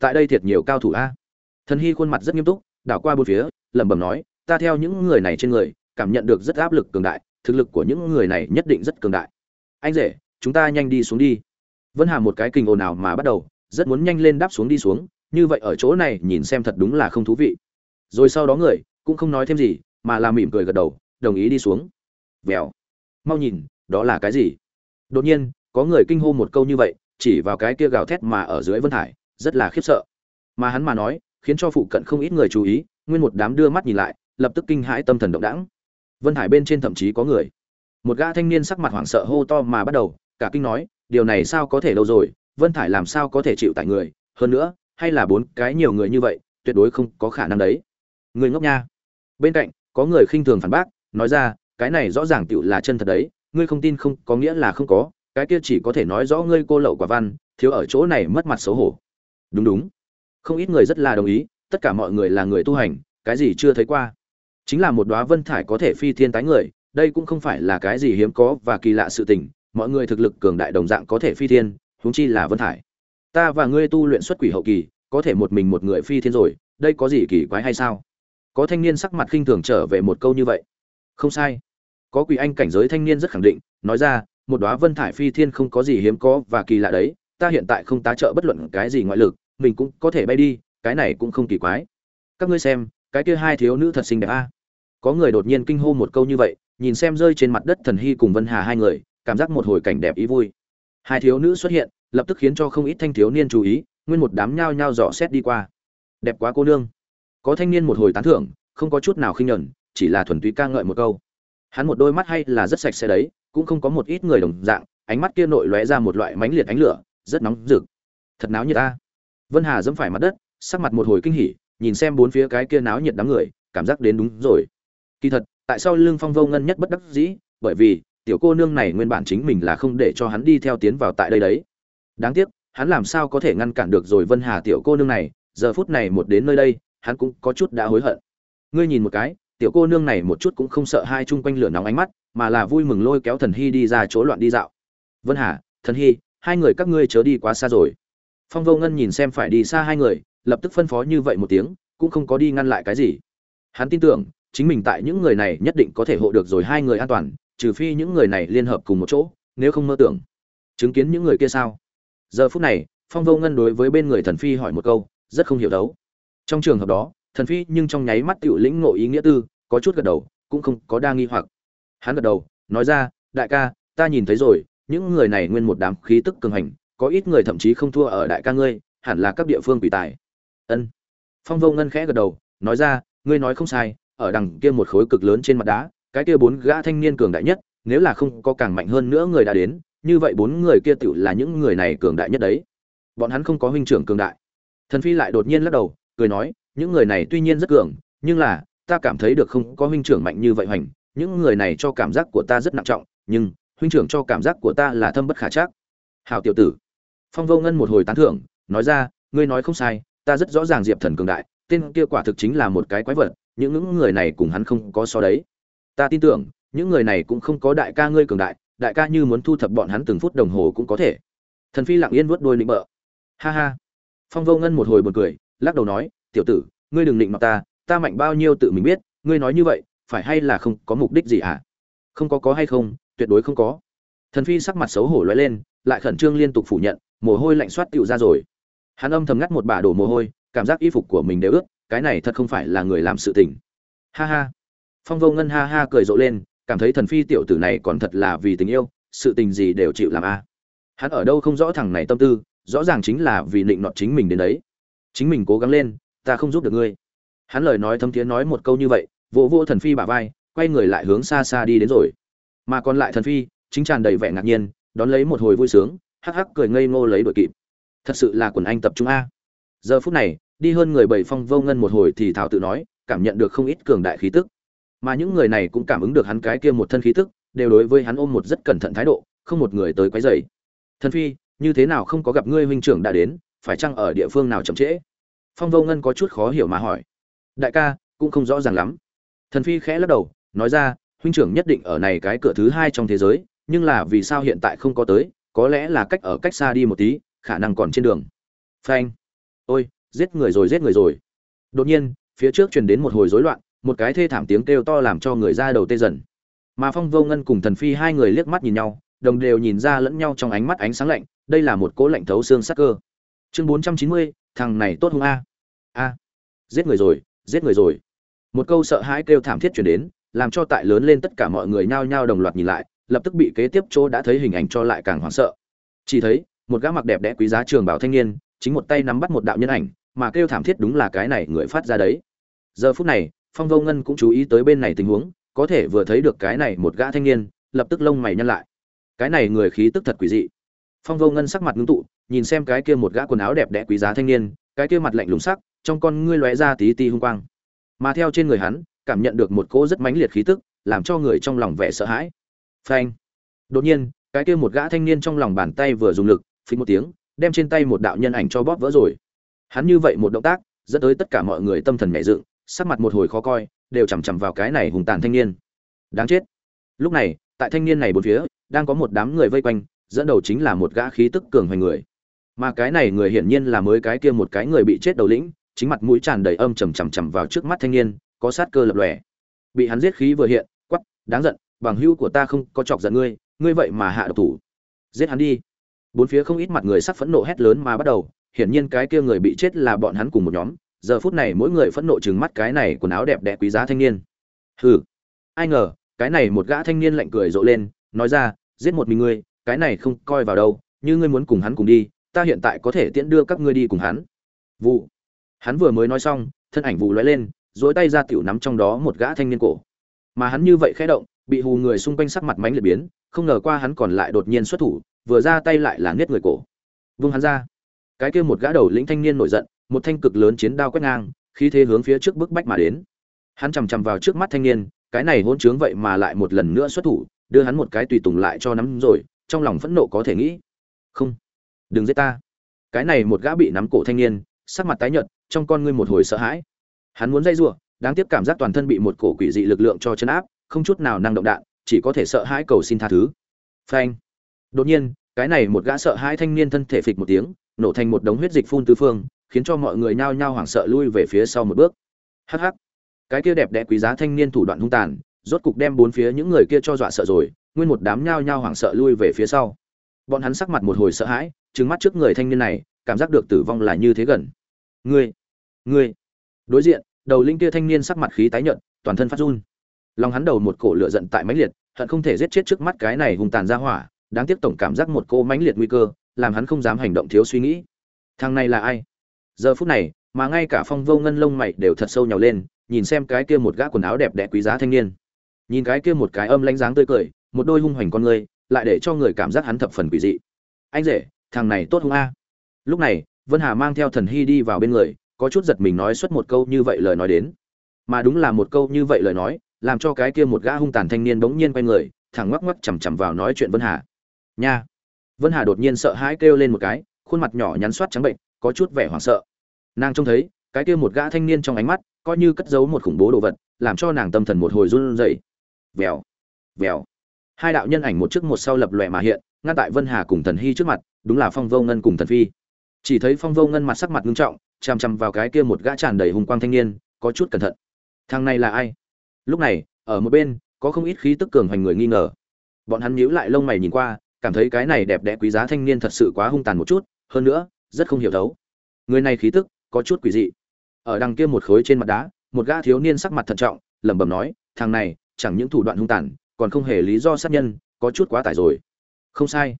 tại đây thiệt nhiều cao thủ a. Thần hy khuôn mặt rất nghiêm túc, đảo qua bốn phía, lẩm bẩm nói, ta theo những người này trên người, cảm nhận được rất áp lực cường đại, thực lực của những người này nhất định rất cường đại. Anh rể, chúng ta nhanh đi xuống đi. Vân hà một cái kinh ồn ào mà bắt đầu, rất muốn nhanh lên đáp xuống đi xuống, như vậy ở chỗ này nhìn xem thật đúng là không thú vị. Rồi sau đó người, cũng không nói thêm gì, mà là mỉm cười gật đầu, đồng ý đi xuống. Vèo. Mau nhìn, đó là cái gì? Đột nhiên, có người kinh hô một câu như vậy, chỉ vào cái kia gào thét mà ở dưới vân hải rất là khiếp sợ. Mà hắn mà nói, khiến cho phụ cận không ít người chú ý, nguyên một đám đưa mắt nhìn lại, lập tức kinh hãi tâm thần động đãng. Vân hải bên trên thậm chí có người. Một gã thanh niên sắc mặt hoảng sợ hô to mà bắt đầu, cả kinh nói, điều này sao có thể đâu rồi? Vân thải làm sao có thể chịu tại người? Hơn nữa, hay là bốn cái nhiều người như vậy, tuyệt đối không có khả năng đấy. Người ngốc nha. Bên cạnh, có người khinh thường phản bác, nói ra, cái này rõ ràng tựu là chân thật đấy, ngươi không tin không, có nghĩa là không có, cái kia chỉ có thể nói rõ ngươi cô lậu quả văn, thiếu ở chỗ này mất mặt xấu hổ đúng đúng. Không ít người rất là đồng ý, tất cả mọi người là người tu hành, cái gì chưa thấy qua. Chính là một đóa vân thải có thể phi thiên tái người, đây cũng không phải là cái gì hiếm có và kỳ lạ sự tình, mọi người thực lực cường đại đồng dạng có thể phi thiên, huống chi là vân thải. Ta và ngươi tu luyện xuất quỷ hậu kỳ, có thể một mình một người phi thiên rồi, đây có gì kỳ quái hay sao? Có thanh niên sắc mặt khinh thường trở về một câu như vậy. Không sai. Có quỷ anh cảnh giới thanh niên rất khẳng định, nói ra, một đóa vân thải phi thiên không có gì hiếm có và kỳ lạ đấy ta hiện tại không tá trợ bất luận cái gì ngoại lực, mình cũng có thể bay đi, cái này cũng không kỳ quái. Các ngươi xem, cái kia hai thiếu nữ thật xinh đẹp a. Có người đột nhiên kinh hô một câu như vậy, nhìn xem rơi trên mặt đất thần hy cùng vân hà hai người, cảm giác một hồi cảnh đẹp ý vui. Hai thiếu nữ xuất hiện, lập tức khiến cho không ít thanh thiếu niên chú ý, nguyên một đám nhao nhao dò xét đi qua. Đẹp quá cô nương. Có thanh niên một hồi tán thưởng, không có chút nào khinh nhẫn, chỉ là thuần túy ca ngợi một câu. Hắn một đôi mắt hay là rất sạch sẽ đấy, cũng không có một ít người đồng dạng, ánh mắt kia nội lóe ra một loại mãnh liệt ánh lửa rất nóng rực. Thật náo nhiệt ta vân hà dẫm phải mặt đất, sắc mặt một hồi kinh hỉ, nhìn xem bốn phía cái kia náo nhiệt đám người, cảm giác đến đúng rồi. Kỳ thật, tại sao lương phong vô ngân nhất bất đắc dĩ, bởi vì, tiểu cô nương này nguyên bản chính mình là không để cho hắn đi theo tiến vào tại đây đấy. Đáng tiếc, hắn làm sao có thể ngăn cản được rồi vân hà tiểu cô nương này, giờ phút này một đến nơi đây, hắn cũng có chút đã hối hận. Ngươi nhìn một cái, tiểu cô nương này một chút cũng không sợ hai chung quanh lửa nóng ánh mắt, mà là vui mừng lôi kéo thần hy đi ra chỗ loạn đi dạo. Vân hà, thần hy hai người các ngươi chớ đi quá xa rồi. Phong vô ngân nhìn xem phải đi xa hai người, lập tức phân phó như vậy một tiếng, cũng không có đi ngăn lại cái gì. Hắn tin tưởng, chính mình tại những người này nhất định có thể hộ được rồi hai người an toàn, trừ phi những người này liên hợp cùng một chỗ, nếu không mơ tưởng. Chứng kiến những người kia sao? Giờ phút này, phong vô ngân đối với bên người thần phi hỏi một câu, rất không hiểu đấu. Trong trường hợp đó, thần phi nhưng trong nháy mắt tiểu lĩnh ngộ ý nghĩa tư, có chút gật đầu, cũng không có đa nghi hoặc. Hắn gật đầu, nói ra, đại ca, ta nhìn thấy rồi những người này nguyên một đám khí tức cường hành, có ít người thậm chí không thua ở đại ca ngươi, hẳn là các địa phương quỷ tài. Ân. Phong vô ngân khẽ gật đầu, nói ra, ngươi nói không sai, ở đằng kia một khối cực lớn trên mặt đá, cái kia bốn gã thanh niên cường đại nhất, nếu là không có càng mạnh hơn nữa người đã đến, như vậy bốn người kia tựu là những người này cường đại nhất đấy. Bọn hắn không có huynh trưởng cường đại. Thần phi lại đột nhiên lắc đầu, cười nói, những người này tuy nhiên rất cường, nhưng là, ta cảm thấy được không có huynh trưởng mạnh như vậy hoành, những người này cho cảm giác của ta rất nặng trọng, nhưng huynh trưởng cho cảm giác của ta là thâm bất khả chắc. Hào tiểu tử. Phong vô ngân một hồi tán thưởng, nói ra, ngươi nói không sai, ta rất rõ ràng diệp thần cường đại, tên kia quả thực chính là một cái quái vật, những những người này cùng hắn không có so đấy. Ta tin tưởng, những người này cũng không có đại ca ngươi cường đại đại ca như muốn thu thập bọn hắn từng phút đồng hồ cũng có thể. Thần phi lặng yên vuốt đôi nịnh bợ. Ha ha. Phong vô ngân một hồi buồn cười, lắc đầu nói, tiểu tử, ngươi đừng định mặt ta ta mạnh bao nhiêu tự mình biết, ngươi nói như vậy, phải hay là không có mục đích gì hả? Không có có hay không tuyệt đối không có. Thần phi sắc mặt xấu hổ lóe lên, lại khẩn trương liên tục phủ nhận, mồ hôi lạnh soát tựu ra rồi. Hắn âm thầm ngắt một bả đổ mồ hôi, cảm giác y phục của mình đều ướt, cái này thật không phải là người làm sự tình. Ha ha. Phong vô ngân ha ha cười rộ lên, cảm thấy thần phi tiểu tử này còn thật là vì tình yêu, sự tình gì đều chịu làm a. Hắn ở đâu không rõ thằng này tâm tư, rõ ràng chính là vì định nọt chính mình đến đấy. Chính mình cố gắng lên, ta không giúp được ngươi. Hắn lời nói thâm thiế nói một câu như vậy, vỗ vỗ thần phi bả vai, quay người lại hướng xa xa đi đến rồi mà còn lại thần phi, chính tràn đầy vẻ ngạc nhiên, đón lấy một hồi vui sướng, hắc hắc cười ngây ngô lấy đội kịp. Thật sự là quần anh tập trung a. Giờ phút này, đi hơn người bảy phong vô ngân một hồi thì thảo tự nói, cảm nhận được không ít cường đại khí tức. Mà những người này cũng cảm ứng được hắn cái kia một thân khí tức, đều đối với hắn ôm một rất cẩn thận thái độ, không một người tới quấy rầy. Thần phi, như thế nào không có gặp ngươi huynh trưởng đã đến, phải chăng ở địa phương nào chậm trễ? Phong vô ngân có chút khó hiểu mà hỏi. Đại ca, cũng không rõ ràng lắm. Thần phi khẽ lắc đầu, nói ra huynh trưởng nhất định ở này cái cửa thứ hai trong thế giới, nhưng là vì sao hiện tại không có tới, có lẽ là cách ở cách xa đi một tí, khả năng còn trên đường. Phanh. Ôi, giết người rồi, giết người rồi. Đột nhiên, phía trước truyền đến một hồi rối loạn, một cái thê thảm tiếng kêu to làm cho người ra đầu tê dần. Mà phong vô ngân cùng thần phi hai người liếc mắt nhìn nhau, đồng đều nhìn ra lẫn nhau trong ánh mắt ánh sáng lạnh, đây là một cỗ lạnh thấu xương sắc cơ. Chương bốn trăm chín mươi, thằng này tốt hung a. A. Giết người rồi, giết người rồi. Một câu sợ hãi kêu thảm thiết chuyển đến làm cho tại lớn lên tất cả mọi người nhao nhao đồng loạt nhìn lại, lập tức bị kế tiếp chỗ đã thấy hình ảnh cho lại càng hoảng sợ. Chỉ thấy, một gã mặc đẹp đẽ quý giá trường bảo thanh niên, chính một tay nắm bắt một đạo nhân ảnh, mà kêu thảm thiết đúng là cái này người phát ra đấy. Giờ phút này, phong vô ngân cũng chú ý tới bên này tình huống, có thể vừa thấy được cái này một gã thanh niên, lập tức lông mày nhăn lại. Cái này người khí tức thật quỷ dị. Phong vô ngân sắc mặt ngưng tụ, nhìn xem cái kia một gã quần áo đẹp đẽ quý giá thanh niên, cái kia mặt lạnh lùng sắc, trong con ngươi lóe ra tí tí hung quang. Mà theo trên người hắn cảm nhận được một cỗ rất mãnh liệt khí tức, làm cho người trong lòng vẻ sợ hãi. Phanh. Đột nhiên, cái kia một gã thanh niên trong lòng bàn tay vừa dùng lực, phí một tiếng, đem trên tay một đạo nhân ảnh cho bóp vỡ rồi. Hắn như vậy một động tác, dẫn tới tất cả mọi người tâm thần nhẹ dựng, sắc mặt một hồi khó coi, đều chằm chằm vào cái này hùng tàn thanh niên. Đáng chết. Lúc này, tại thanh niên này bốn phía, đang có một đám người vây quanh, dẫn đầu chính là một gã khí tức cường hoành người. Mà cái này người hiển nhiên là mới cái kia một cái người bị chết đầu lĩnh, chính mặt mũi tràn đầy âm trầm trầm trầm vào trước mắt thanh niên có sát cơ lập lòe. Bị hắn giết khí vừa hiện quắp đáng giận, bằng hữu của ta không có chọc giận ngươi ngươi vậy mà hạ độc thủ. Giết hắn đi. Bốn phía không ít mặt người sắc phẫn nộ hét lớn mà bắt đầu, hiển nhiên cái kia người bị chết là bọn hắn cùng một nhóm. Giờ phút này mỗi người phẫn nộ chừng mắt cái này quần áo đẹp đẽ quý giá thanh niên. Hừ. Ai ngờ, cái này một gã thanh niên lạnh cười rộ lên, nói ra, giết một mình ngươi, cái này không coi vào đâu, như ngươi muốn cùng hắn cùng đi, ta hiện tại có thể tiễn đưa các ngươi đi cùng hắn. Vụ. Hắn vừa mới nói xong, thân ảnh vụ lóe lên duỗi tay ra tiểu nắm trong đó một gã thanh niên cổ. Mà hắn như vậy khẽ động, bị hù người xung quanh sắc mặt mánh liệt biến, không ngờ qua hắn còn lại đột nhiên xuất thủ, vừa ra tay lại là nghiết người cổ. Vung hắn ra. Cái kia một gã đầu lĩnh thanh niên nổi giận, một thanh cực lớn chiến đao quét ngang, khí thế hướng phía trước bức bách mà đến. Hắn chằm chằm vào trước mắt thanh niên, cái này hỗn trướng vậy mà lại một lần nữa xuất thủ, đưa hắn một cái tùy tùng lại cho nắm rồi, trong lòng phẫn nộ có thể nghĩ. Không. Đừng giết ta. Cái này một gã bị nắm cổ thanh niên, sắc mặt tái nhợt, trong con ngươi một hồi sợ hãi hắn muốn dây rủa, đáng tiếc cảm giác toàn thân bị một cổ quỷ dị lực lượng cho chấn áp, không chút nào năng động đạn, chỉ có thể sợ hãi cầu xin tha thứ. Phanh. Đột nhiên, cái này một gã sợ hãi thanh niên thân thể phịch một tiếng, nổ thành một đống huyết dịch phun tứ phương, khiến cho mọi người nhao nhao hoảng sợ lui về phía sau một bước. Hắc hắc. Cái kia đẹp đẽ quý giá thanh niên thủ đoạn hung tàn, rốt cục đem bốn phía những người kia cho dọa sợ rồi, nguyên một đám nhao nhao hoảng sợ lui về phía sau. Bọn hắn sắc mặt một hồi sợ hãi, trừng mắt trước người thanh niên này, cảm giác được tử vong là như thế gần. Ngươi ngươi đối diện, đầu linh kia thanh niên sắc mặt khí tái nhợt, toàn thân phát run. Lòng hắn đầu một cổ lửa giận tại mãnh liệt, hận không thể giết chết trước mắt cái này hung tàn ra hỏa, đáng tiếc tổng cảm giác một cô mãnh liệt nguy cơ, làm hắn không dám hành động thiếu suy nghĩ. Thằng này là ai? Giờ phút này, mà ngay cả phong vô ngân lông mày đều thật sâu nhào lên, nhìn xem cái kia một gã quần áo đẹp đẽ quý giá thanh niên. Nhìn cái kia một cái âm lanh dáng tươi cười, một đôi hung hoành con người, lại để cho người cảm giác hắn thập phần quỷ dị. Anh rể, thằng này tốt hung a. Lúc này, vân hà mang theo thần hy đi vào bên người có chút giật mình nói xuất một câu như vậy lời nói đến. Mà đúng là một câu như vậy lời nói, làm cho cái kia một gã hung tàn thanh niên bỗng nhiên quay người, thẳng ngoắc ngoắc chằm chằm vào nói chuyện vân hà. Nha. Vân hà đột nhiên sợ hãi kêu lên một cái, khuôn mặt nhỏ nhắn soát trắng bệnh, có chút vẻ hoảng sợ. Nàng trông thấy, cái kia một gã thanh niên trong ánh mắt, coi như cất giấu một khủng bố đồ vật, làm cho nàng tâm thần một hồi run rẩy. Vèo vèo. Hai đạo nhân ảnh một trước một sau lập lòe mà hiện, ngăn tại vân hà cùng thần hy trước mặt, đúng là phong vô ngân cùng thần phi. Chỉ thấy phong vô ngân mặt sắc mặt nghiêm trọng chằm chằm vào cái kia một gã tràn đầy hùng quang thanh niên, có chút cẩn thận. Thằng này là ai? Lúc này, ở một bên, có không ít khí tức cường hành người nghi ngờ. Bọn hắn nhíu lại lông mày nhìn qua, cảm thấy cái này đẹp đẽ quý giá thanh niên thật sự quá hung tàn một chút, hơn nữa, rất không hiểu thấu. Người này khí tức, có chút quỷ dị. Ở đằng kia một khối trên mặt đá, một gã thiếu niên sắc mặt thận trọng, lẩm bẩm nói, thằng này, chẳng những thủ đoạn hung tàn, còn không hề lý do sát nhân, có chút quá tải rồi. Không sai.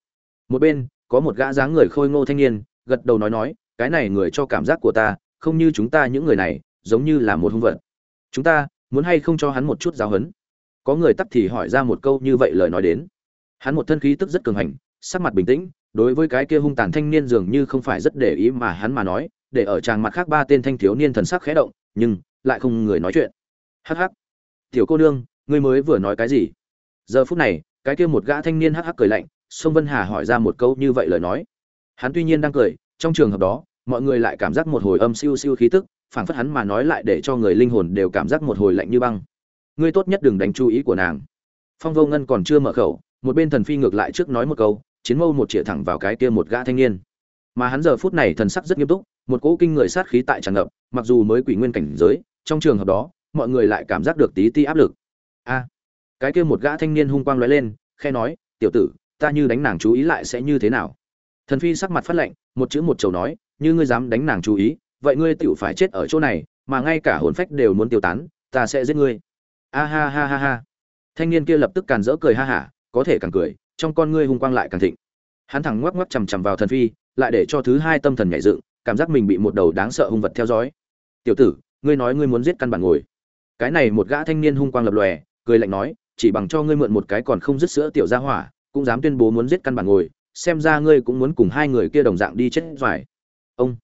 Một bên, có một gã dáng người khôi ngô thanh niên, gật đầu nói nói cái này người cho cảm giác của ta, không như chúng ta những người này, giống như là một hung vật. Chúng ta, muốn hay không cho hắn một chút giáo huấn có người tắt thì hỏi ra một câu như vậy lời nói đến. Hắn một thân khí tức rất cường hành, sắc mặt bình tĩnh, đối với cái kia hung tàn thanh niên dường như không phải rất để ý mà hắn mà nói, để ở tràng mặt khác ba tên thanh thiếu niên thần sắc khẽ động, nhưng lại không người nói chuyện. Hắc hắc. Tiểu cô nương, ngươi mới vừa nói cái gì? Giờ phút này, cái kia một gã thanh niên hắc hắc cười lạnh sông vân hà hỏi ra một câu như vậy lời nói. Hắn tuy nhiên đang cười, trong trường hợp đó mọi người lại cảm giác một hồi âm siêu siêu khí tức, phảng phất hắn mà nói lại để cho người linh hồn đều cảm giác một hồi lạnh như băng. Ngươi tốt nhất đừng đánh chú ý của nàng. Phong vô ngân còn chưa mở khẩu, một bên thần phi ngược lại trước nói một câu, chiến mâu một chĩa thẳng vào cái kia một gã thanh niên. Mà hắn giờ phút này thần sắc rất nghiêm túc, một cỗ kinh người sát khí tại tràn ngập, mặc dù mới quỷ nguyên cảnh giới, trong trường hợp đó, mọi người lại cảm giác được tí ti áp lực. A! Cái kia một gã thanh niên hung quang lóe lên, khe nói, tiểu tử, ta như đánh nàng chú ý lại sẽ như thế nào? Thần phi sắc mặt phát lạnh, một chữ một chầu nói như ngươi dám đánh nàng chú ý, vậy ngươi tựu phải chết ở chỗ này, mà ngay cả hồn phách đều muốn tiêu tán, ta sẽ giết ngươi. A ha ha ha ha. Thanh niên kia lập tức càn rỡ cười ha hả, có thể càng cười, trong con ngươi hung quang lại càng thịnh. Hắn thẳng ngoắc ngoắc chằm chằm vào thần phi, lại để cho thứ hai tâm thần nhảy dựng, cảm giác mình bị một đầu đáng sợ hung vật theo dõi. Tiểu tử, ngươi nói ngươi muốn giết căn bản ngồi. Cái này một gã thanh niên hung quang lập lòe, cười lạnh nói, chỉ bằng cho ngươi mượn một cái còn không dứt sữa tiểu gia hỏa, cũng dám tuyên bố muốn giết căn bản ngồi, xem ra ngươi cũng muốn cùng hai người kia đồng dạng đi chết phải ông.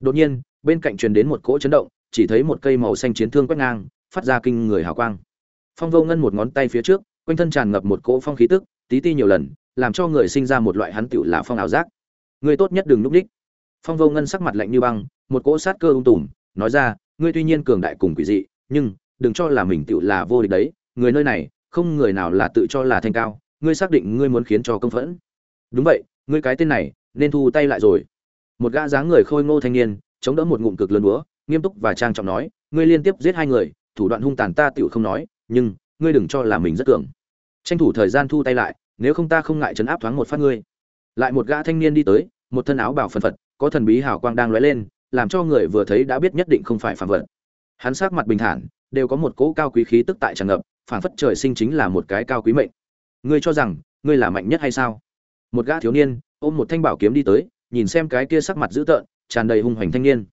Đột nhiên, bên cạnh truyền đến một cỗ chấn động, chỉ thấy một cây màu xanh chiến thương quét ngang, phát ra kinh người hào quang. Phong vô ngân một ngón tay phía trước, quanh thân tràn ngập một cỗ phong khí tức, tí ti nhiều lần, làm cho người sinh ra một loại hắn tựu là phong ảo giác. Người tốt nhất đừng núp đích. Phong vô ngân sắc mặt lạnh như băng, một cỗ sát cơ ung tùm, nói ra, ngươi tuy nhiên cường đại cùng quỷ dị, nhưng đừng cho là mình tựu là vô địch đấy. Người nơi này, không người nào là tự cho là thanh cao. Ngươi xác định ngươi muốn khiến cho công phẫn. Đúng vậy, ngươi cái tên này, nên thu tay lại rồi một gã dáng người khôi ngô thanh niên, chống đỡ một ngụm cực lớn búa, nghiêm túc và trang trọng nói, ngươi liên tiếp giết hai người, thủ đoạn hung tàn ta tựu không nói, nhưng ngươi đừng cho là mình rất cường. Tranh thủ thời gian thu tay lại, nếu không ta không ngại chấn áp thoáng một phát ngươi. Lại một gã thanh niên đi tới, một thân áo bảo phần phật, có thần bí hào quang đang lóe lên, làm cho người vừa thấy đã biết nhất định không phải phản vật. Hắn sắc mặt bình thản, đều có một cỗ cao quý khí tức tại tràn ngập phản phất trời sinh chính là một cái cao quý mệnh. Ngươi cho rằng ngươi là mạnh nhất hay sao? Một gã thiếu niên ôm một thanh bảo kiếm đi tới nhìn xem cái kia sắc mặt dữ tợn, tràn đầy hung hoành thanh niên.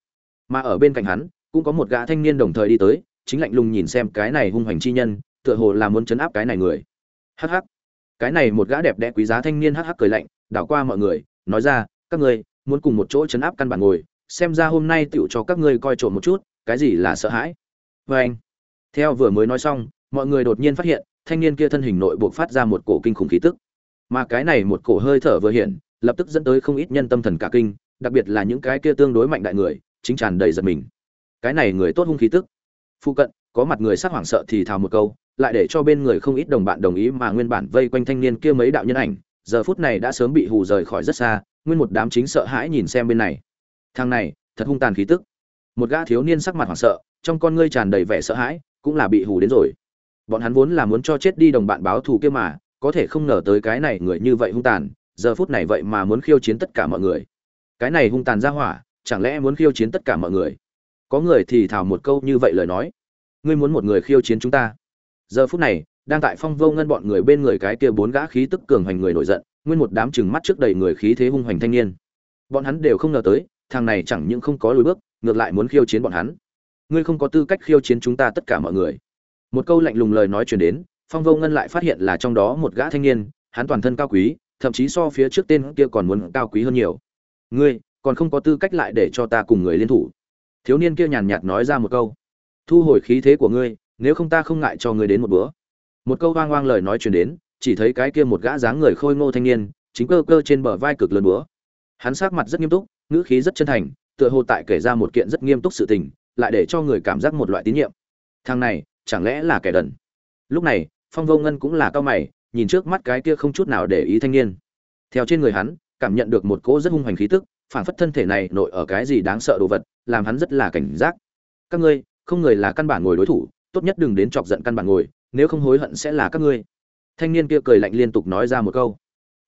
Mà ở bên cạnh hắn, cũng có một gã thanh niên đồng thời đi tới, chính lạnh lùng nhìn xem cái này hung hoành chi nhân, tựa hồ là muốn chấn áp cái này người. Hắc hắc. Cái này một gã đẹp đẽ quý giá thanh niên hắc hắc cười lạnh, đảo qua mọi người, nói ra, các ngươi, muốn cùng một chỗ chấn áp căn bản ngồi, xem ra hôm nay tựu cho các ngươi coi trộm một chút, cái gì là sợ hãi. Vê anh, theo vừa mới nói xong, mọi người đột nhiên phát hiện, thanh niên kia thân hình nội buộc phát ra một cổ kinh khủng khí tức. Mà cái này một cổ hơi thở vừa hiện lập tức dẫn tới không ít nhân tâm thần cả kinh, đặc biệt là những cái kia tương đối mạnh đại người, chính tràn đầy giật mình. Cái này người tốt hung khí tức. Phụ cận, có mặt người sắc hoảng sợ thì thào một câu, lại để cho bên người không ít đồng bạn đồng ý mà nguyên bản vây quanh thanh niên kia mấy đạo nhân ảnh. Giờ phút này đã sớm bị hù rời khỏi rất xa, nguyên một đám chính sợ hãi nhìn xem bên này. Thằng này, thật hung tàn khí tức. Một gã thiếu niên sắc mặt hoảng sợ, trong con ngươi tràn đầy vẻ sợ hãi, cũng là bị hù đến rồi. Bọn hắn vốn là muốn cho chết đi đồng bạn báo thù kia mà, có thể không ngờ tới cái này người như vậy hung tàn giờ phút này vậy mà muốn khiêu chiến tất cả mọi người. Cái này hung tàn ra hỏa, chẳng lẽ muốn khiêu chiến tất cả mọi người? Có người thì thào một câu như vậy lời nói. Ngươi muốn một người khiêu chiến chúng ta. Giờ phút này, đang tại phong vô ngân bọn người bên người cái kia bốn gã khí tức cường hoành người nổi giận, nguyên một đám chừng mắt trước đầy người khí thế hung hoành thanh niên. Bọn hắn đều không ngờ tới, thằng này chẳng những không có lùi bước, ngược lại muốn khiêu chiến bọn hắn. Ngươi không có tư cách khiêu chiến chúng ta tất cả mọi người. Một câu lạnh lùng lời nói chuyển đến, phong vô ngân lại phát hiện là trong đó một gã thanh niên, hắn toàn thân cao quý thậm chí so phía trước tên kia còn muốn cao quý hơn nhiều. Ngươi, còn không có tư cách lại để cho ta cùng người liên thủ. Thiếu niên kia nhàn nhạt nói ra một câu. Thu hồi khí thế của ngươi, nếu không ta không ngại cho ngươi đến một bữa. Một câu hoang hoang lời nói truyền đến, chỉ thấy cái kia một gã dáng người khôi ngô thanh niên, chính cơ cơ trên bờ vai cực lớn búa. Hắn sắc mặt rất nghiêm túc, ngữ khí rất chân thành, tựa hồ tại kể ra một kiện rất nghiêm túc sự tình, lại để cho người cảm giác một loại tín nhiệm. Thằng này, chẳng lẽ là kẻ đần? Lúc này, phong vô ngân cũng là cao mày nhìn trước mắt cái kia không chút nào để ý thanh niên. Theo trên người hắn, cảm nhận được một cỗ rất hung hoành khí tức phản phất thân thể này nội ở cái gì đáng sợ đồ vật, làm hắn rất là cảnh giác. Các ngươi, không người là căn bản ngồi đối thủ, tốt nhất đừng đến chọc giận căn bản ngồi, nếu không hối hận sẽ là các ngươi. Thanh niên kia cười lạnh liên tục nói ra một câu.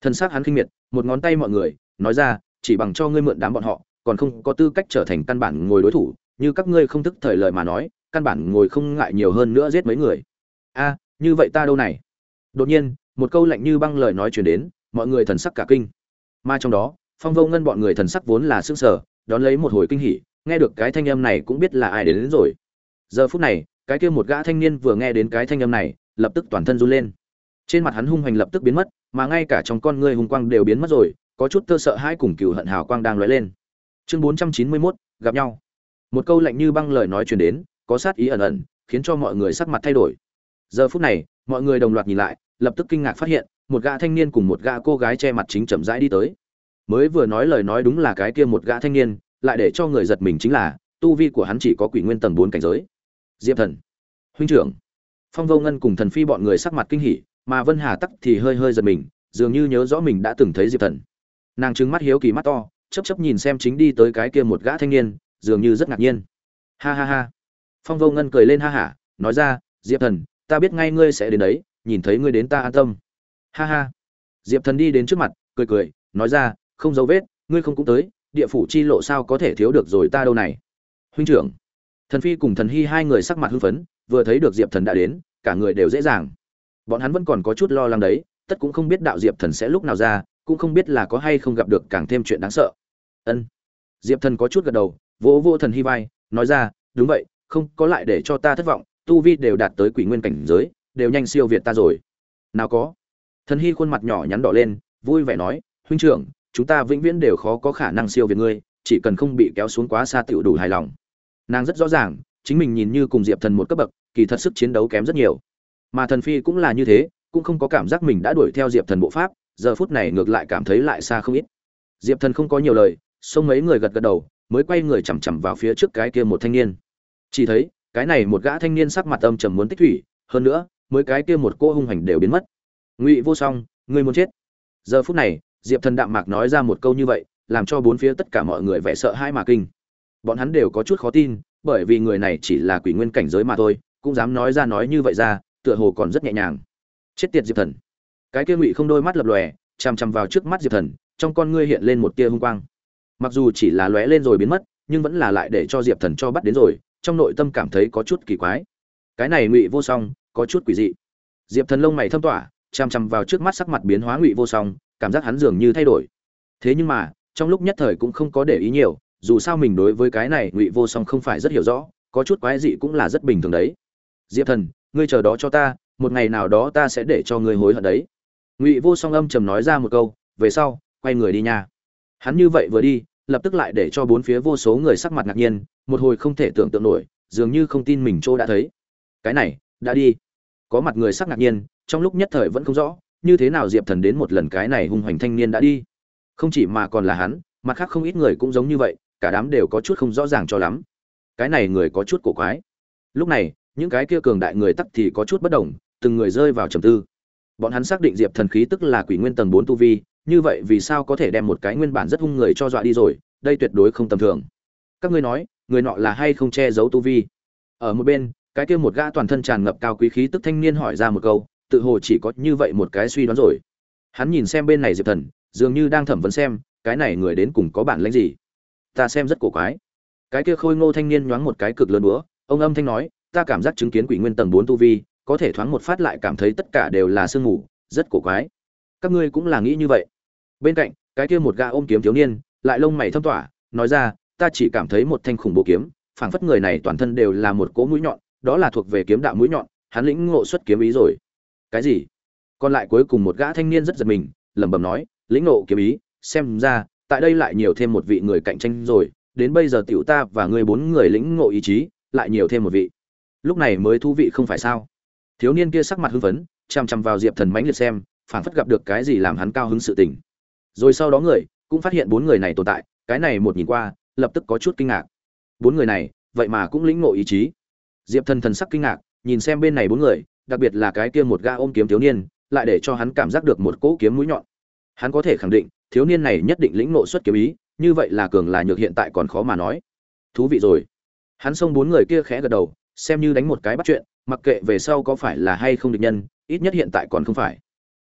Thân xác hắn khinh miệt, một ngón tay mọi người, nói ra, chỉ bằng cho ngươi mượn đám bọn họ, còn không có tư cách trở thành căn bản ngồi đối thủ, như các ngươi không thức thời lời mà nói, căn bản ngồi không ngại nhiều hơn nữa giết mấy người. A, như vậy ta đâu này? Đột nhiên một câu lạnh như băng lời nói chuyển đến mọi người thần sắc cả kinh. Mà trong đó phong vô ngân bọn người thần sắc vốn là sững sờ đón lấy một hồi kinh hỉ nghe được cái thanh âm này cũng biết là ai đến, đến rồi. Giờ phút này cái kia một gã thanh niên vừa nghe đến cái thanh âm này lập tức toàn thân run lên. Trên mặt hắn hung hoành lập tức biến mất mà ngay cả trong con ngươi hung quang đều biến mất rồi có chút tơ sợ hãi cùng cựu hận hào quang đang lóe lên. Chương bốn trăm chín mươi 491, gặp nhau. Một câu lạnh như băng lời nói truyền đến có sát ý ẩn ẩn khiến cho mọi người sắc mặt thay đổi. Giờ phút này mọi người đồng loạt nhìn lại lập tức kinh ngạc phát hiện, một gã thanh niên cùng một gã cô gái che mặt chính chậm rãi đi tới. Mới vừa nói lời nói đúng là cái kia một gã thanh niên, lại để cho người giật mình chính là, tu vi của hắn chỉ có quỷ nguyên tầng bốn cảnh giới. Diệp thần, huynh trưởng. Phong vô ngân cùng thần phi bọn người sắc mặt kinh hỉ, mà vân hà tắc thì hơi hơi giật mình, dường như nhớ rõ mình đã từng thấy diệp thần. Nàng trừng mắt hiếu kỳ mắt to chấp chấp nhìn xem chính đi tới cái kia một gã thanh niên, dường như rất ngạc nhiên. Ha ha ha. Phong vô ngân cười lên ha hả, nói ra, diệp thần, ta biết ngay ngươi sẽ đến đấy nhìn thấy ngươi đến ta an tâm. Ha ha. Diệp thần đi đến trước mặt, cười cười, nói ra, không dấu vết, ngươi không cũng tới, địa phủ chi lộ sao có thể thiếu được rồi ta đâu này. Huynh trưởng. Thần phi cùng thần hy hai người sắc mặt hưng phấn, vừa thấy được diệp thần đã đến, cả người đều dễ dàng. Bọn hắn vẫn còn có chút lo lắng đấy, tất cũng không biết đạo diệp thần sẽ lúc nào ra, cũng không biết là có hay không gặp được càng thêm chuyện đáng sợ. Ân. Diệp thần có chút gật đầu, vỗ vô thần hy vai, nói ra, đúng vậy, không, có lại để cho ta thất vọng, tu vi đều đạt tới quỷ nguyên cảnh giới đều nhanh siêu việt ta rồi. Nào có. Thần hy khuôn mặt nhỏ nhắn đỏ lên, vui vẻ nói, huynh trưởng, chúng ta vĩnh viễn đều khó có khả năng siêu việt ngươi, chỉ cần không bị kéo xuống quá xa tựu đủ hài lòng. Nàng rất rõ ràng, chính mình nhìn như cùng diệp thần một cấp bậc, kỳ thật sức chiến đấu kém rất nhiều. Mà thần phi cũng là như thế, cũng không có cảm giác mình đã đuổi theo diệp thần bộ pháp, giờ phút này ngược lại cảm thấy lại xa không ít. Diệp thần không có nhiều lời, xông mấy người gật gật đầu, mới quay người chằm chằm vào phía trước cái kia một thanh niên. Chỉ thấy, cái này một gã thanh niên sắc mặt âm trầm muốn tích thủy, hơn nữa mới cái kia một cô hung hành đều biến mất. Ngụy vô song, ngươi muốn chết. Giờ phút này, diệp thần đạm mạc nói ra một câu như vậy, làm cho bốn phía tất cả mọi người vẻ sợ hãi mà kinh. Bọn hắn đều có chút khó tin, bởi vì người này chỉ là quỷ nguyên cảnh giới mà thôi, cũng dám nói ra nói như vậy ra, tựa hồ còn rất nhẹ nhàng. Chết tiệt diệp thần. Cái kia ngụy không đôi mắt lập lòe, chằm chằm vào trước mắt diệp thần, trong con ngươi hiện lên một tia hung quang. Mặc dù chỉ là lóe lên rồi biến mất, nhưng vẫn là lại để cho diệp thần cho bắt đến rồi, trong nội tâm cảm thấy có chút kỳ quái. Cái này ngụy vô song có chút quỷ dị. Diệp thần lông mày thâm tỏa, chằm chằm vào trước mắt sắc mặt biến hóa ngụy vô song, cảm giác hắn dường như thay đổi. Thế nhưng mà, trong lúc nhất thời cũng không có để ý nhiều, dù sao mình đối với cái này ngụy vô song không phải rất hiểu rõ, có chút quái dị cũng là rất bình thường đấy. Diệp thần, ngươi chờ đó cho ta, một ngày nào đó ta sẽ để cho ngươi hối hận đấy. Ngụy vô song âm trầm nói ra một câu, về sau, quay người đi nha. Hắn như vậy vừa đi, lập tức lại để cho bốn phía vô số người sắc mặt ngạc nhiên, một hồi không thể tưởng tượng nổi, dường như không tin mình chỗ đã thấy. Cái này, đã đi có mặt người sắc ngạc nhiên, trong lúc nhất thời vẫn không rõ, như thế nào diệp thần đến một lần cái này hung hoành thanh niên đã đi. Không chỉ mà còn là hắn, mặt khác không ít người cũng giống như vậy, cả đám đều có chút không rõ ràng cho lắm. Cái này người có chút cổ quái. Lúc này, những cái kia cường đại người tắc thì có chút bất đồng, từng người rơi vào trầm tư. Bọn hắn xác định diệp thần khí tức là quỷ nguyên tầng bốn tu vi, như vậy vì sao có thể đem một cái nguyên bản rất hung người cho dọa đi rồi, đây tuyệt đối không tầm thường. Các ngươi nói, người nọ là hay không che giấu tu vi? Ở một bên cái kia một gã toàn thân tràn ngập cao quý khí tức thanh niên hỏi ra một câu, tự hồ chỉ có như vậy một cái suy đoán rồi. Hắn nhìn xem bên này diệp thần, dường như đang thẩm vấn xem, cái này người đến cùng có bản lãnh gì? Ta xem rất cổ quái. Cái kia khôi ngô thanh niên nhoáng một cái cực lớn búa, ông âm thanh nói, ta cảm giác chứng kiến quỷ nguyên tầng bốn tu vi, có thể thoáng một phát lại cảm thấy tất cả đều là sương mù, rất cổ quái. Các ngươi cũng là nghĩ như vậy. Bên cạnh, cái kia một gã ôm kiếm thiếu niên, lại lông mày thâm tỏa, nói ra, ta chỉ cảm thấy một thanh khủng bộ kiếm, phảng phất người này toàn thân đều là một cỗ mũi nhọn đó là thuộc về kiếm đạo mũi nhọn, hắn lĩnh ngộ xuất kiếm ý rồi. Cái gì? Còn lại cuối cùng một gã thanh niên rất giật mình, lẩm bẩm nói, lĩnh ngộ kiếm ý, xem ra, tại đây lại nhiều thêm một vị người cạnh tranh rồi, đến bây giờ tiểu ta và người bốn người lĩnh ngộ ý chí, lại nhiều thêm một vị. Lúc này mới thú vị không phải sao? Thiếu niên kia sắc mặt hưng phấn, chằm chằm vào diệp thần mãnh liệt xem phản phất gặp được cái gì làm hắn cao hứng sự tình. Rồi sau đó người, cũng phát hiện bốn người này tồn tại, cái này một nhìn qua, lập tức có chút kinh ngạc. Bốn người này, vậy mà cũng lĩnh ngộ ý chí diệp thần thần sắc kinh ngạc, nhìn xem bên này bốn người, đặc biệt là cái kia một ga ôm kiếm thiếu niên, lại để cho hắn cảm giác được một cỗ kiếm mũi nhọn. Hắn có thể khẳng định, thiếu niên này nhất định lĩnh ngộ xuất kiếm ý, như vậy là cường là nhược hiện tại còn khó mà nói. Thú vị rồi. Hắn xông bốn người kia khẽ gật đầu, xem như đánh một cái bắt chuyện, mặc kệ về sau có phải là hay không địch nhân, ít nhất hiện tại còn không phải.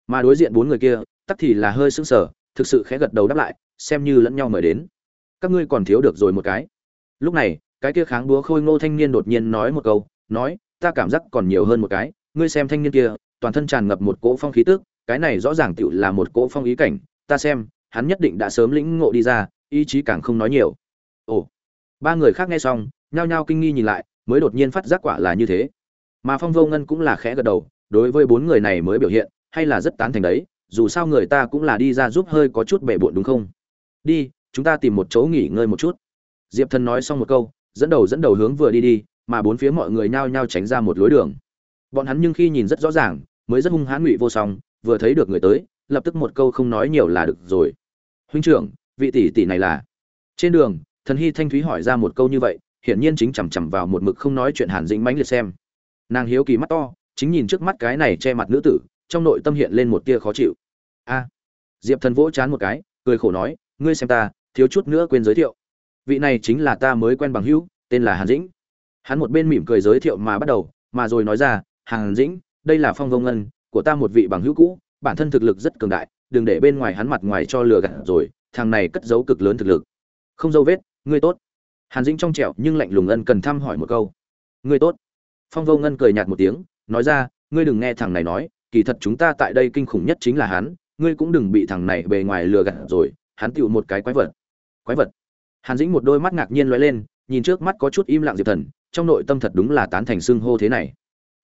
Mà đối diện bốn người kia, tắc thì là hơi sững sờ, thực sự khẽ gật đầu đáp lại, xem như lẫn nhau mời đến. Các ngươi còn thiếu được rồi một cái. Lúc này cái kia kháng búa khôi ngô thanh niên đột nhiên nói một câu, nói, ta cảm giác còn nhiều hơn một cái, ngươi xem thanh niên kia, toàn thân tràn ngập một cỗ phong khí tức, cái này rõ ràng tựu là một cỗ phong ý cảnh, ta xem, hắn nhất định đã sớm lĩnh ngộ đi ra, ý chí càng không nói nhiều. Ồ. Ba người khác nghe xong, nhao nhao kinh nghi nhìn lại, mới đột nhiên phát giác quả là như thế. Mà phong vô ngân cũng là khẽ gật đầu, đối với bốn người này mới biểu hiện, hay là rất tán thành đấy, dù sao người ta cũng là đi ra giúp hơi có chút bể bộn đúng không? Đi, chúng ta tìm một chỗ nghỉ ngơi một chút. Diệp thần nói xong một câu dẫn đầu dẫn đầu hướng vừa đi đi, mà bốn phía mọi người nhao nhao tránh ra một lối đường. Bọn hắn nhưng khi nhìn rất rõ ràng, mới rất hung hãn ngụy vô song, vừa thấy được người tới, lập tức một câu không nói nhiều là được rồi. Huynh trưởng, vị tỷ tỷ này là? Trên đường, thần hy thanh thúy hỏi ra một câu như vậy, hiển nhiên chính chằm chằm vào một mực không nói chuyện hàn dĩnh mãnh liệt xem. Nàng hiếu kỳ mắt to, chính nhìn trước mắt cái này che mặt nữ tử, trong nội tâm hiện lên một tia khó chịu. A. Diệp thần vỗ chán một cái, cười khổ nói, ngươi xem ta, thiếu chút nữa quên giới thiệu vị này chính là ta mới quen bằng hữu, tên là hàn dĩnh. Hắn một bên mỉm cười giới thiệu mà bắt đầu, mà rồi nói ra, hàn dĩnh, đây là phong vông ngân, của ta một vị bằng hữu cũ, bản thân thực lực rất cường đại, đừng để bên ngoài hắn mặt ngoài cho lừa gạt rồi, thằng này cất giấu cực lớn thực lực. Không dấu vết, ngươi tốt. Hàn dĩnh trong trẻo nhưng lạnh lùng ân cần thăm hỏi một câu. Ngươi tốt. Phong vô ngân cười nhạt một tiếng, nói ra, ngươi đừng nghe thằng này nói, kỳ thật chúng ta tại đây kinh khủng nhất chính là hắn, ngươi cũng đừng bị thằng này bề ngoài lừa gạt rồi, hắn tựu một cái quái vật. Quái vật? Hàn dĩnh một đôi mắt ngạc nhiên lóe lên, nhìn trước mắt có chút im lặng diệp thần, trong nội tâm thật đúng là tán thành xưng hô thế này.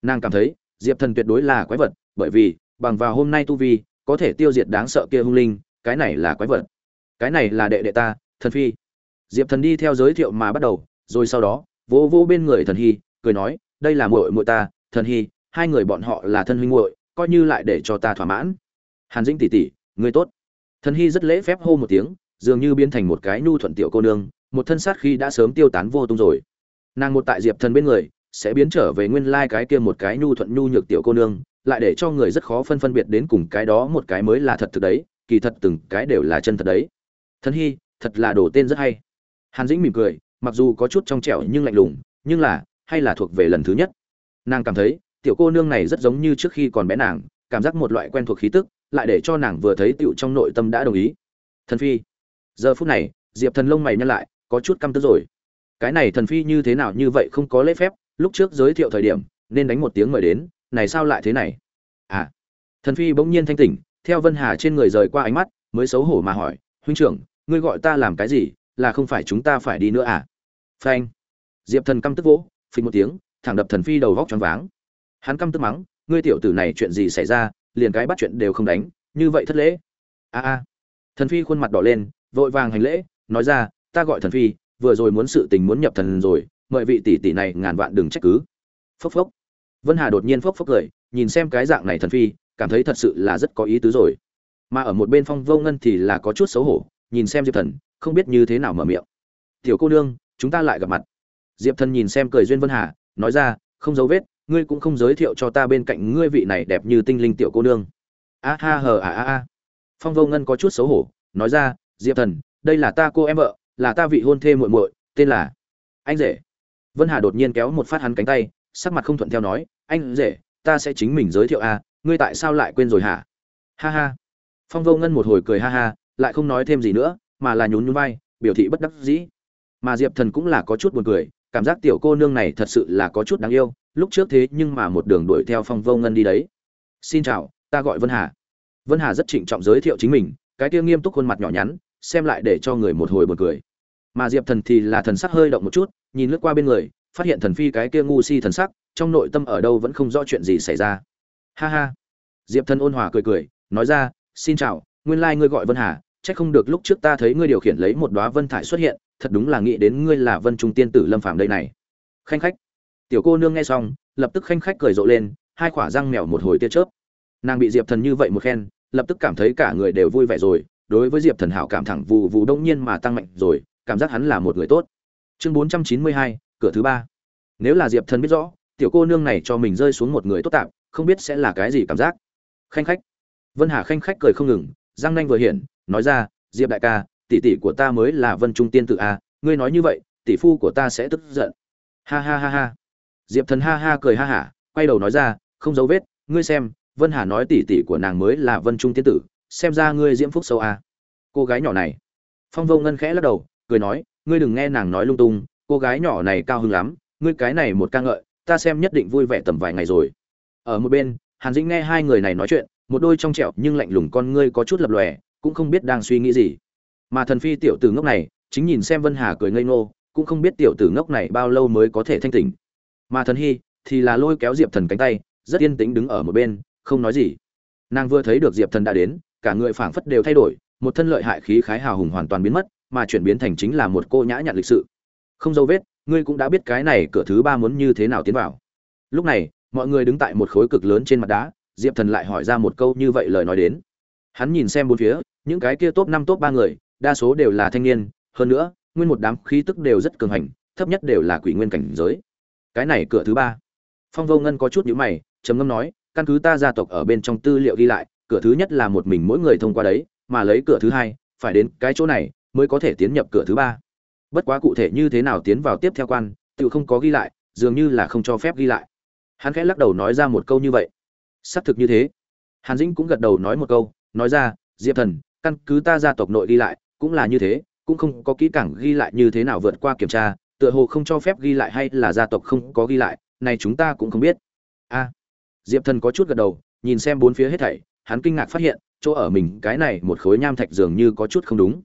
Nàng cảm thấy, diệp thần tuyệt đối là quái vật, bởi vì, bằng vào hôm nay tu vi, có thể tiêu diệt đáng sợ kia hung linh, cái này là quái vật. Cái này là đệ đệ ta, thần phi. Diệp thần đi theo giới thiệu mà bắt đầu, rồi sau đó, vỗ vỗ bên người thần hy, cười nói, đây là muội muội ta, thần hy, hai người bọn họ là thân huynh muội, coi như lại để cho ta thỏa mãn. Hàn dĩnh tỷ tỷ người tốt. Thần hy rất lễ phép hô một tiếng dường như biến thành một cái nhu thuận tiểu cô nương, một thân sát khi đã sớm tiêu tán vô tung rồi. Nàng một tại diệp thần bên người, sẽ biến trở về nguyên lai cái kia một cái nhu thuận nhu nhược tiểu cô nương, lại để cho người rất khó phân phân biệt đến cùng cái đó một cái mới là thật thực đấy, kỳ thật từng cái đều là chân thật đấy. Thần hy, thật là đồ tên rất hay. Hàn dĩnh mỉm cười, mặc dù có chút trong trẻo nhưng lạnh lùng, nhưng là, hay là thuộc về lần thứ nhất. Nàng cảm thấy, tiểu cô nương này rất giống như trước khi còn bé nàng, cảm giác một loại quen thuộc khí tức, lại để cho nàng vừa thấy tiểu trong nội tâm đã đồng ý. Thần phi giờ phút này, diệp thần lông mày nhăn lại, có chút căm tức rồi. Cái này thần phi như thế nào như vậy không có lễ phép, lúc trước giới thiệu thời điểm, nên đánh một tiếng mời đến, này sao lại thế này? À thần phi bỗng nhiên thanh tỉnh, theo vân hà trên người rời qua ánh mắt, mới xấu hổ mà hỏi, huynh trưởng, ngươi gọi ta làm cái gì, là không phải chúng ta phải đi nữa à? Phanh. Diệp thần căm tức vỗ, phình một tiếng, thẳng đập thần phi đầu vóc choáng váng. Hắn căm tức mắng, ngươi tiểu tử này chuyện gì xảy ra, liền cái bắt chuyện đều không đánh, như vậy thất lễ. A a. Thần phi khuôn mặt đỏ lên vội vàng hành lễ, nói ra, ta gọi thần phi, vừa rồi muốn sự tình muốn nhập thần rồi, mời vị tỷ tỷ này ngàn vạn đừng trách cứ. Phốc phốc. Vân hà đột nhiên phốc phốc cười, nhìn xem cái dạng này thần phi, cảm thấy thật sự là rất có ý tứ rồi. Mà ở một bên phong vô ngân thì là có chút xấu hổ, nhìn xem diệp thần, không biết như thế nào mở miệng. Tiểu cô nương, chúng ta lại gặp mặt. Diệp thần nhìn xem cười duyên vân hà, nói ra, không dấu vết, ngươi cũng không giới thiệu cho ta bên cạnh ngươi vị này đẹp như tinh linh tiểu cô nương. A ha hờ, a a a. Phong vô ngân có chút xấu hổ, nói ra diệp thần, đây là ta cô em vợ, là ta vị hôn thê muội muội, tên là anh rể. Vân hà đột nhiên kéo một phát hắn cánh tay, sắc mặt không thuận theo nói, anh rể, ta sẽ chính mình giới thiệu a ngươi tại sao lại quên rồi hả? Ha ha. Phong vô ngân một hồi cười ha ha, lại không nói thêm gì nữa, mà là nhún nhún vai, biểu thị bất đắc dĩ. Mà diệp thần cũng là có chút buồn cười, cảm giác tiểu cô nương này thật sự là có chút đáng yêu, lúc trước thế nhưng mà một đường đuổi theo phong vô ngân đi đấy. Xin chào, ta gọi vân hà. Vân hà rất trịnh trọng giới thiệu chính mình, cái kia nghiêm túc khuôn mặt nhỏ nhắn xem lại để cho người một hồi buồn cười. Mà diệp thần thì là thần sắc hơi động một chút, nhìn lướt qua bên người, phát hiện thần phi cái kia ngu si thần sắc, trong nội tâm ở đâu vẫn không rõ chuyện gì xảy ra. Ha ha. Diệp thần ôn hòa cười cười, nói ra, xin chào, nguyên lai、like、ngươi gọi vân hà c h ắ c không được lúc trước ta thấy ngươi điều khiển lấy một đoá vân thải xuất hiện, thật đúng là nghĩ đến ngươi là vân trung tiên tử lâm phàm đây này. Khanh khách. Tiểu cô nương nghe xong, lập tức khanh khách cười rộ lên, hai khỏa răng mèo một hồi tia chớp. Nàng bị diệp thần như vậy một khen lập tức cảm thấy cả người đều vui vẻ rồi đối với diệp thần hảo cảm thẳng vụ vụ đông nhiên mà tăng mạnh rồi, cảm giác hắn là một người tốt. Chương bốn trăm chín mươi hai, cửa thứ ba. Nếu là diệp thần biết rõ, tiểu cô nương này cho mình rơi xuống một người tốt tạp không biết sẽ là cái gì cảm giác. Khanh khách. Vân hà khanh khách cười không ngừng giang nanh vừa hiển, nói ra, diệp đại ca, tỷ tỷ của ta mới là vân trung tiên tự a à, ngươi nói như vậy, tỷ phu của ta sẽ tức giận. Ha ha ha ha. Diệp thần ha ha cười ha hả, quay đầu nói ra, không dấu vết, ngươi xem, vân hà nói tỷ tỷ của nàng mới là vân trung tiên tử xem ra ngươi diễm phúc sâu à, cô gái nhỏ này. Phong vô ngân khẽ lắc đầu cười nói ngươi đừng nghe nàng nói lung tung cô gái nhỏ này cao hứng lắm ngươi cái này một ca ngợi ta xem nhất định vui vẻ tầm vài ngày rồi. Ở một bên hàn dĩnh nghe hai người này nói chuyện một đôi trong trẹo nhưng lạnh lùng con ngươi có chút lập lòe cũng không biết đang suy nghĩ gì. Mà thần phi tiểu tử ngốc này chính nhìn xem vân hà cười ngây ngô cũng không biết tiểu tử ngốc này bao lâu mới có thể thanh tỉnh. Mà thần hy thì là lôi kéo diệp thần cánh tay rất yên tĩnh đứng ở một bên không nói gì. Nàng vừa thấy được diệp thần đã đến cả người phảng phất đều thay đổi, một thân lợi hại khí khái hào hùng hoàn toàn biến mất, mà chuyển biến thành chính là một cô nhã nhặn lịch sự. Không dấu vết, ngươi cũng đã biết cái này cửa thứ ba muốn như thế nào tiến vào. Lúc này, mọi người đứng tại một khối cực lớn trên mặt đá, diệp thần lại hỏi ra một câu như vậy lời nói đến. Hắn nhìn xem bốn phía, những cái kia top năm, top ba người, đa số đều là thanh niên, hơn nữa, nguyên một đám khí tức đều rất cường hành, thấp nhất đều là quỷ nguyên cảnh giới. Cái này cửa thứ ba. Phong vô ngân có chút nhíu mày, trầm ngâm nói, căn cứ ta gia tộc ở bên trong tư liệu ghi lại cửa thứ nhất là một mình mỗi người thông qua đấy, mà lấy cửa thứ hai, phải đến cái chỗ này mới có thể tiến nhập cửa thứ ba. Bất quá cụ thể như thế nào tiến vào tiếp theo quan, tự không có ghi lại, dường như là không cho phép ghi lại. Hắn khẽ lắc đầu nói ra một câu như vậy. Xác thực như thế. Hàn dĩnh cũng gật đầu nói một câu, nói ra, diệp thần, căn cứ ta gia tộc nội ghi lại, cũng là như thế, cũng không có kỹ càng ghi lại như thế nào vượt qua kiểm tra, tựa hồ không cho phép ghi lại hay là gia tộc không có ghi lại, này chúng ta cũng không biết. A. Diệp thần có chút gật đầu, nhìn xem bốn phía hết thảy hắn kinh ngạc phát hiện, chỗ ở mình, cái này một khối nham thạch dường như có chút không đúng.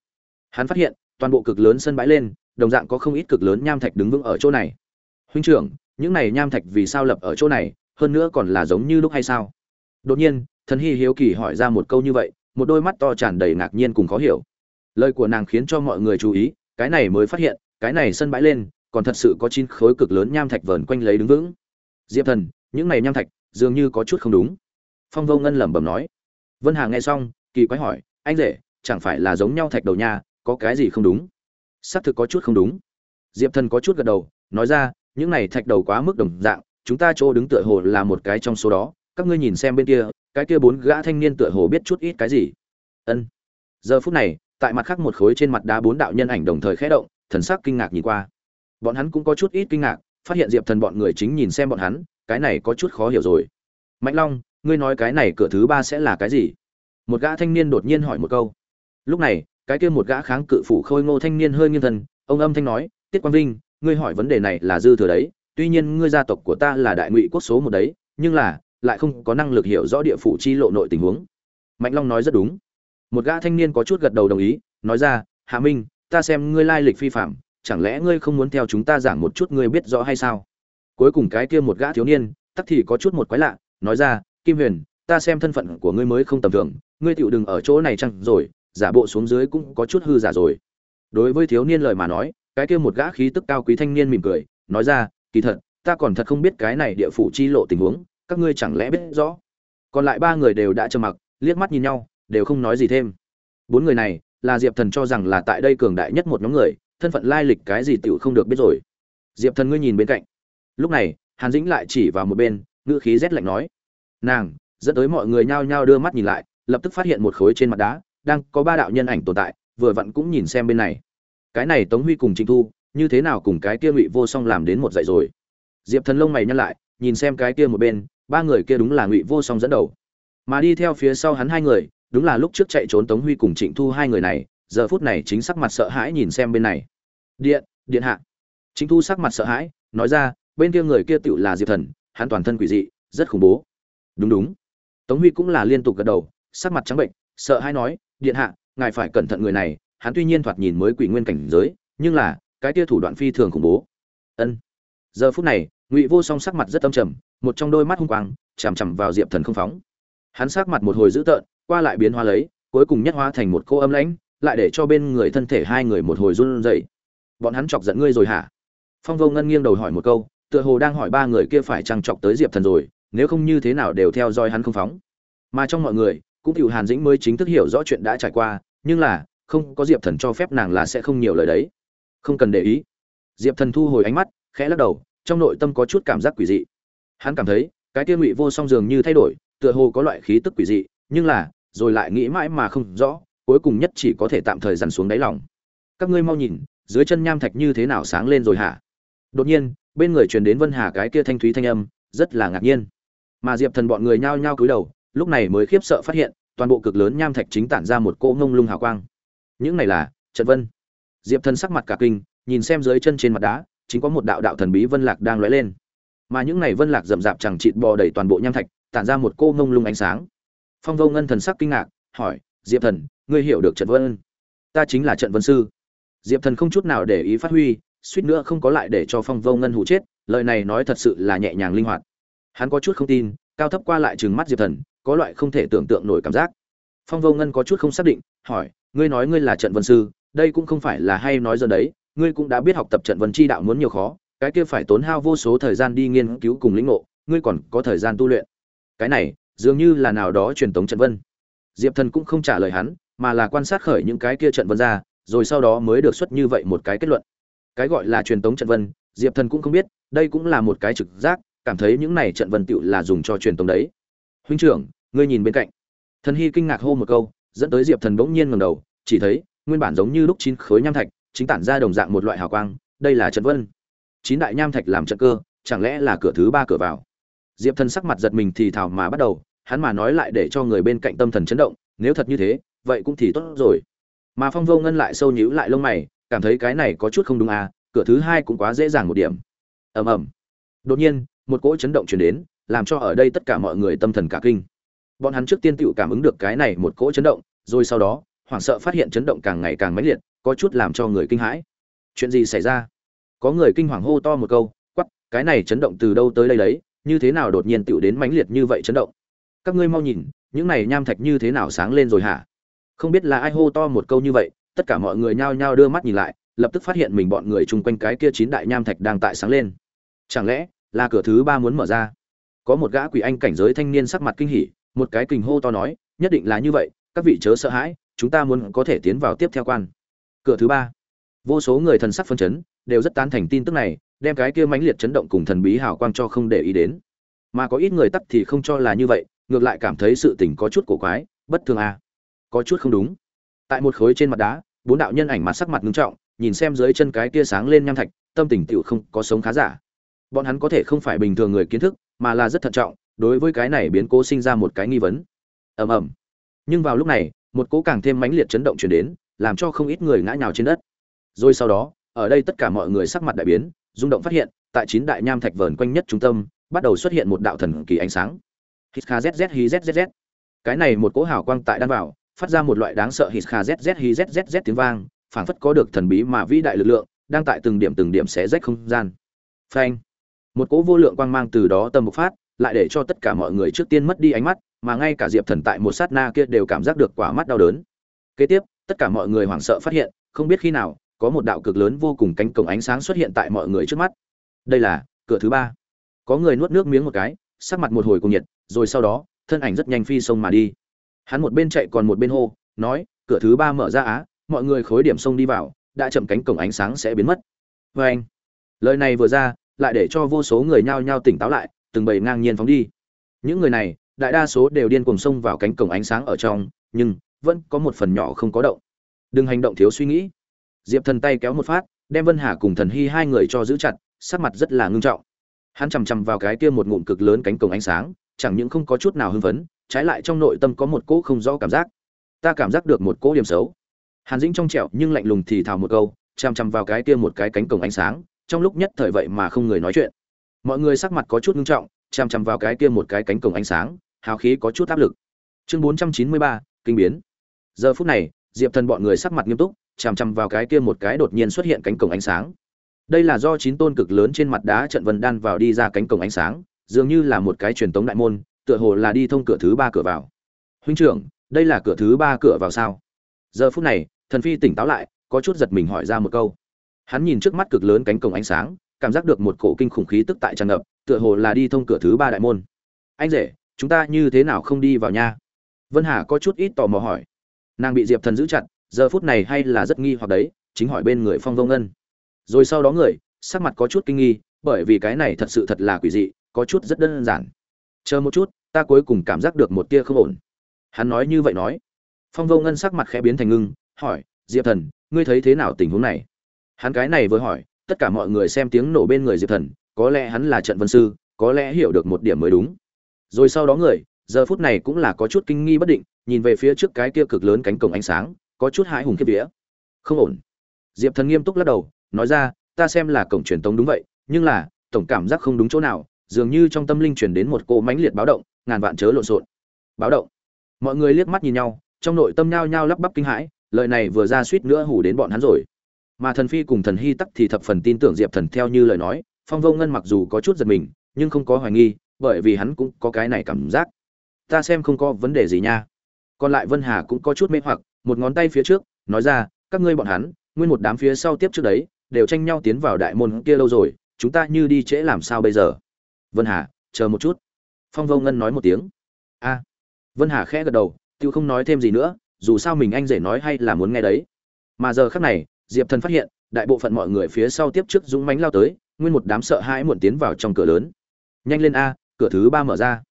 Hắn phát hiện, toàn bộ cực lớn sân bãi lên, đồng dạng có không ít cực lớn nham thạch đứng vững ở chỗ này. Huynh trưởng, những này nham thạch vì sao lập ở chỗ này, hơn nữa còn là giống như lúc hay sao? Đột nhiên, thần hy hiếu kỳ hỏi ra một câu như vậy, một đôi mắt to tràn đầy ngạc nhiên cùng khó hiểu. Lời của nàng khiến cho mọi người chú ý, cái này mới phát hiện, cái này sân bãi lên, còn thật sự có chín khối cực lớn nham thạch vờn quanh lấy đứng vững. Diệp thần, những này nham thạch dường như có chút không đúng phong vô ngân lẩm bẩm nói. Vân hà nghe xong, kỳ quái hỏi, anh rể, chẳng phải là giống nhau thạch đầu nha, có cái gì không đúng? Xác thực có chút không đúng. Diệp thần có chút gật đầu, nói ra, những này thạch đầu quá mức đồng dạng, chúng ta chỗ đứng tựa hồ là một cái trong số đó, các ngươi nhìn xem bên kia, cái kia bốn gã thanh niên tựa hồ biết chút ít cái gì. Ân. Giờ phút này, tại mặt khác một khối trên mặt đá bốn đạo nhân ảnh đồng thời khẽ động, thần sắc kinh ngạc nhìn qua. Bọn hắn cũng có chút ít kinh ngạc, phát hiện diệp thần bọn người chính nhìn xem bọn hắn, cái này có chút khó hiểu rồi. Mạnh long ngươi nói cái này cửa thứ ba sẽ là cái gì? Một gã thanh niên đột nhiên hỏi một câu. Lúc này, cái kia một gã kháng cự phủ khôi ngô thanh niên hơi nghiêng thần ông âm thanh nói, tiết quang vinh, ngươi hỏi vấn đề này là dư thừa đấy, tuy nhiên ngươi gia tộc của ta là đại ngụy quốc số một đấy, nhưng là, lại không có năng lực hiểu rõ địa phủ chi lộ nội tình huống. Mạnh long nói rất đúng. Một gã thanh niên có chút gật đầu đồng ý, nói ra, hạ minh, ta xem ngươi lai lịch phi phạm, chẳng lẽ ngươi không muốn theo chúng ta giảng một chút ngươi biết rõ hay sao? Cuối cùng cái kia một gã thiếu niên, tắc thì có chút một quái lạ, nói ra kim huyền, ta xem thân phận của ngươi mới không tầm thường, ngươi tựu đừng ở chỗ này chăng rồi, giả bộ xuống dưới cũng có chút hư giả rồi. Đối với thiếu niên lời mà nói, cái kia một gã khí tức cao quý thanh niên mỉm cười, nói ra, kỳ thật, ta còn thật không biết cái này địa phủ chi lộ tình huống, các ngươi chẳng lẽ biết rõ? Còn lại ba người đều đã trầm mặc, liếc mắt nhìn nhau, đều không nói gì thêm. Bốn người này, là diệp thần cho rằng là tại đây cường đại nhất một nhóm người, thân phận lai lịch cái gì tựu không được biết rồi. Diệp thần ngươi nhìn bên cạnh. Lúc này, hàn dĩnh lại chỉ vào một bên, ngữ khí rét lạnh nói nàng, dẫn tới mọi người nhao nhao đưa mắt nhìn lại, lập tức phát hiện một khối trên mặt đá, đang có ba đạo nhân ảnh tồn tại, vừa vặn cũng nhìn xem bên này. Cái này tống huy cùng trịnh thu, như thế nào cùng cái kia ngụy vô song làm đến một dạy rồi? Diệp thần lông mày nhăn lại, nhìn xem cái kia một bên, ba người kia đúng là ngụy vô song dẫn đầu. Mà đi theo phía sau hắn hai người, đúng là lúc trước chạy trốn tống huy cùng trịnh thu hai người này, giờ phút này chính sắc mặt sợ hãi nhìn xem bên này. Điện điện hạ. Trịnh thu sắc mặt sợ hãi, nói ra, bên kia người kia tựu là diệp thần, hắn toàn thân quỷ dị, rất khủng bố đúng đúng. Tống huy cũng là liên tục gật đầu, sắc mặt trắng bệnh, sợ hãi nói, điện hạ, ngài phải cẩn thận người này, hắn tuy nhiên thoạt nhìn mới quỷ nguyên cảnh giới, nhưng là, cái tia thủ đoạn phi thường khủng bố. Ân. Giờ phút này, ngụy vô song sắc mặt rất âm trầm, một trong đôi mắt hung quang, chằm chằm vào diệp thần không phóng. Hắn sắc mặt một hồi dữ tợn, qua lại biến hóa lấy, cuối cùng nhất hóa thành một cô âm lãnh, lại để cho bên người thân thể hai người một hồi run rẩy. Bọn hắn chọc giận ngươi rồi hả? Phong vô ngân nghiêng đầu hỏi một câu, tựa hồ đang hỏi ba người kia phải chăng chọc tới diệp thần rồi nếu không như thế nào đều theo dõi hắn không phóng. Mà trong mọi người, cũng cựu hàn dĩnh mới chính thức hiểu rõ chuyện đã trải qua, nhưng là, không có diệp thần cho phép nàng là sẽ không nhiều lời đấy. Không cần để ý. Diệp thần thu hồi ánh mắt, khẽ lắc đầu, trong nội tâm có chút cảm giác quỷ dị. Hắn cảm thấy, cái kia ngụy vô song dường như thay đổi, tựa hồ có loại khí tức quỷ dị, nhưng là, rồi lại nghĩ mãi mà không rõ, cuối cùng nhất chỉ có thể tạm thời dằn xuống đáy lòng. Các ngươi mau nhìn, dưới chân nham thạch như thế nào sáng lên rồi hả? Đột nhiên, bên người truyền đến vân hà cái kia thanh thúy thanh âm, rất là ngạc nhiên mà diệp thần bọn người nhao nhao cúi đầu, lúc này mới khiếp sợ phát hiện, toàn bộ cực lớn nham thạch chính tản ra một cỗ ngông lung hào quang. Những này là trận vân. Diệp thần sắc mặt cả kinh, nhìn xem dưới chân trên mặt đá, chính có một đạo đạo thần bí vân lạc đang lóe lên. Mà những này vân lạc rậm rạp chẳng chịt bò đầy toàn bộ nham thạch, tản ra một cô ngông lung ánh sáng. Phong vô ngân thần sắc kinh ngạc, hỏi, diệp thần, ngươi hiểu được trận vân? Ta chính là trận vân sư. Diệp thần không chút nào để ý phát huy, suýt nữa không có lại để cho phong vô ngân hụ chết, lời này nói thật sự là nhẹ nhàng linh hoạt hắn có chút không tin, cao thấp qua lại trừng mắt diệp thần, có loại không thể tưởng tượng nổi cảm giác. Phong vô ngân có chút không xác định, hỏi, ngươi nói ngươi là trận vân sư, đây cũng không phải là hay nói giờ đấy, ngươi cũng đã biết học tập trận vân chi đạo muốn nhiều khó, cái kia phải tốn hao vô số thời gian đi nghiên cứu cùng lĩnh ngộ, ngươi còn có thời gian tu luyện. Cái này, dường như là nào đó truyền tống trận vân. Diệp thần cũng không trả lời hắn, mà là quan sát khởi những cái kia trận vân ra, rồi sau đó mới được xuất như vậy một cái kết luận. Cái gọi là truyền tống trận vân, diệp thần cũng không biết, đây cũng là một cái trực giác cảm thấy những này trận vân tựu là dùng cho truyền tống đấy. Huynh trưởng, ngươi nhìn bên cạnh. Thần hy kinh ngạc hô một câu, dẫn tới diệp thần bỗng nhiên ngầm đầu, chỉ thấy, nguyên bản giống như lúc chín khối nham thạch, chính tản ra đồng dạng một loại hào quang, đây là trận vân. Chín đại nham thạch làm trận cơ, chẳng lẽ là cửa thứ ba cửa vào? Diệp thần sắc mặt giật mình thì thào mà bắt đầu, hắn mà nói lại để cho người bên cạnh tâm thần chấn động, nếu thật như thế, vậy cũng thì tốt rồi. Mà phong vô ngân lại sâu nhíu lại lông mày, cảm thấy cái này có chút không đúng à cửa thứ hai cũng quá dễ dàng một điểm. Ầm ầm. Đột nhiên một cỗ chấn động truyền đến làm cho ở đây tất cả mọi người tâm thần cả kinh. Bọn hắn trước tiên tựu cảm ứng được cái này một cỗ chấn động rồi sau đó hoảng sợ phát hiện chấn động càng ngày càng mãnh liệt có chút làm cho người kinh hãi. Chuyện gì xảy ra? Có người kinh hoàng hô to một câu quắc, cái này chấn động từ đâu tới đây đấy như thế nào đột nhiên tựu đến mãnh liệt như vậy chấn động? Các ngươi mau nhìn những này nham thạch như thế nào sáng lên rồi hả? Không biết là ai hô to một câu như vậy tất cả mọi người nhao nhao đưa mắt nhìn lại lập tức phát hiện mình bọn người chung quanh cái kia chín đại nham thạch đang tại sáng lên. Chẳng lẽ là cửa thứ ba muốn mở ra. Có một gã quỷ anh cảnh giới thanh niên sắc mặt kinh hỉ, một cái kình hô to nói, nhất định là như vậy, các vị chớ sợ hãi, chúng ta muốn có thể tiến vào tiếp theo quan. Cửa thứ ba. Vô số người thần sắc phân chấn, đều rất tán thành tin tức này, đem cái kia mãnh liệt chấn động cùng thần bí hào quang cho không để ý đến. Mà có ít người tắt thì không cho là như vậy, ngược lại cảm thấy sự tình có chút cổ quái, bất thường à. Có chút không đúng. Tại một khối trên mặt đá, bốn đạo nhân ảnh mặt sắc mặt ngưng trọng, nhìn xem dưới chân cái kia sáng lên nham thạch, tâm tình tựu không có sống khá giả bọn hắn có thể không phải bình thường người kiến thức, mà là rất thận trọng, đối với cái này biến cố sinh ra một cái nghi vấn. Ầm ầm. Nhưng vào lúc này, một cỗ càng thêm mãnh liệt chấn động chuyển đến, làm cho không ít người ngã nhào trên đất. Rồi sau đó, ở đây tất cả mọi người sắc mặt đại biến, rung động phát hiện, tại chín đại nham thạch vờn quanh nhất trung tâm, bắt đầu xuất hiện một đạo thần kỳ ánh sáng. Hít kha zz hi zzz cái này một cỗ hào quang tại đan vào, phát ra một loại đáng sợ hít kha zz hi zzz tiếng vang, phảng phất có được thần bí mà vĩ đại lực lượng, đang tại từng điểm từng điểm xé rách không gian. Phanh một cỗ vô lượng quang mang từ đó tâm bộc phát, lại để cho tất cả mọi người trước tiên mất đi ánh mắt, mà ngay cả diệp thần tại một sát na kia đều cảm giác được quả mắt đau đớn. Kế tiếp, tất cả mọi người hoảng sợ phát hiện, không biết khi nào, có một đạo cực lớn vô cùng cánh cổng ánh sáng xuất hiện tại mọi người trước mắt. Đây là cửa thứ ba. Có người nuốt nước miếng một cái, sắc mặt một hồi cùng nhiệt, rồi sau đó, thân ảnh rất nhanh phi sông mà đi. Hắn một bên chạy còn một bên hô, nói, cửa thứ ba mở ra á, mọi người khối điểm sông đi vào, đã chậm cánh cổng ánh sáng sẽ biến mất. Vê anh lời này vừa ra lại để cho vô số người nhao nhao tỉnh táo lại, từng bầy ngang nhiên phóng đi. Những người này, đại đa số đều điên cuồng xông vào cánh cổng ánh sáng ở trong, nhưng vẫn có một phần nhỏ không có động. Đừng hành động thiếu suy nghĩ. Diệp thần tay kéo một phát, đem vân hà cùng thần hy hai người cho giữ chặt, sắc mặt rất là ngưng trọng. Hắn chằm chằm vào cái kia một ngụm cực lớn cánh cổng ánh sáng, chẳng những không có chút nào hưng phấn, trái lại trong nội tâm có một cỗ không rõ cảm giác. Ta cảm giác được một cỗ điểm xấu. Hàn dĩnh trong trẹo nhưng lạnh lùng thì thào một câu, chằm chằm vào cái kia một cái cánh cổng ánh sáng trong lúc nhất thời vậy mà không người nói chuyện. Mọi người sắc mặt có chút ngưng trọng chằm chằm vào cái kia một cái cánh cổng ánh sáng, hào khí có chút áp lực. Chương bốn trăm chín mươi ba, kinh biến. Giờ phút này, diệp thần bọn người sắc mặt nghiêm túc chằm chằm vào cái kia một cái đột nhiên xuất hiện cánh cổng ánh sáng. Đây là do chín tôn cực lớn trên mặt đá trận vân đan vào đi ra cánh cổng ánh sáng, dường như là một cái truyền tống đại môn, tựa hồ là đi thông cửa thứ ba cửa vào. Huynh trưởng, đây là cửa thứ ba cửa vào sao? Giờ phút này, thần phi tỉnh táo lại, có chút giật mình hỏi ra một câu hắn nhìn trước mắt cực lớn cánh cổng ánh sáng, cảm giác được một cổ kinh khủng khí tức tại tràn ngập, tựa hồ là đi thông cửa thứ ba đại môn. Anh rể, chúng ta như thế nào không đi vào nha? Vân hà có chút ít tò mò hỏi. Nàng bị diệp thần giữ chặt, giờ phút này hay là rất nghi hoặc đấy, chính hỏi bên người phong vông ngân rồi sau đó người, sắc mặt có chút kinh nghi, bởi vì cái này thật sự thật là quỷ dị, có chút rất đơn giản. Chờ một chút, ta cuối cùng cảm giác được một tia không ổn. Hắn nói như vậy nói. Phong vô ngân sắc mặt khẽ biến thành ngưng, hỏi, diệp thần, ngươi thấy thế nào tình huống này? Hắn cái này vừa hỏi, tất cả mọi người xem tiếng nổ bên người diệp thần, có lẽ hắn là trận vân sư, có lẽ hiểu được một điểm mới đúng. Rồi sau đó người, giờ phút này cũng là có chút kinh nghi bất định, nhìn về phía trước cái kia cực lớn cánh cổng ánh sáng, có chút hãi hùng kiếp vía. Không ổn. Diệp thần nghiêm túc lắc đầu, nói ra, ta xem là cổng truyền tống đúng vậy, nhưng là, tổng cảm giác không đúng chỗ nào, dường như trong tâm linh truyền đến một cô mãnh liệt báo động, ngàn vạn chớ lộn xộn. Báo động. Mọi người liếc mắt nhìn nhau, trong nội tâm nhao nhao lắp bắp kinh hãi, lời này vừa ra suýt nữa hủ đến bọn hắn rồi mà thần phi cùng thần hy tắc thì thập phần tin tưởng diệp thần theo như lời nói, phong vô ngân mặc dù có chút giật mình, nhưng không có hoài nghi, bởi vì hắn cũng có cái này cảm giác. Ta xem không có vấn đề gì nha. Còn lại vân hà cũng có chút mê hoặc, một ngón tay phía trước, nói ra, các ngươi bọn hắn, nguyên một đám phía sau tiếp trước đấy, đều tranh nhau tiến vào đại môn kia lâu rồi, chúng ta như đi trễ làm sao bây giờ? Vân hà, chờ một chút. Phong vô ngân nói một tiếng. A. Vân hà khẽ gật đầu, tiêu không nói thêm gì nữa, dù sao mình anh rể nói hay là muốn nghe đấy. Mà giờ khắc này diệp thần phát hiện, đại bộ phận mọi người phía sau tiếp trước dũng mánh lao tới, nguyên một đám sợ hãi muộn tiến vào trong cửa lớn. Nhanh lên a, cửa thứ ba mở ra.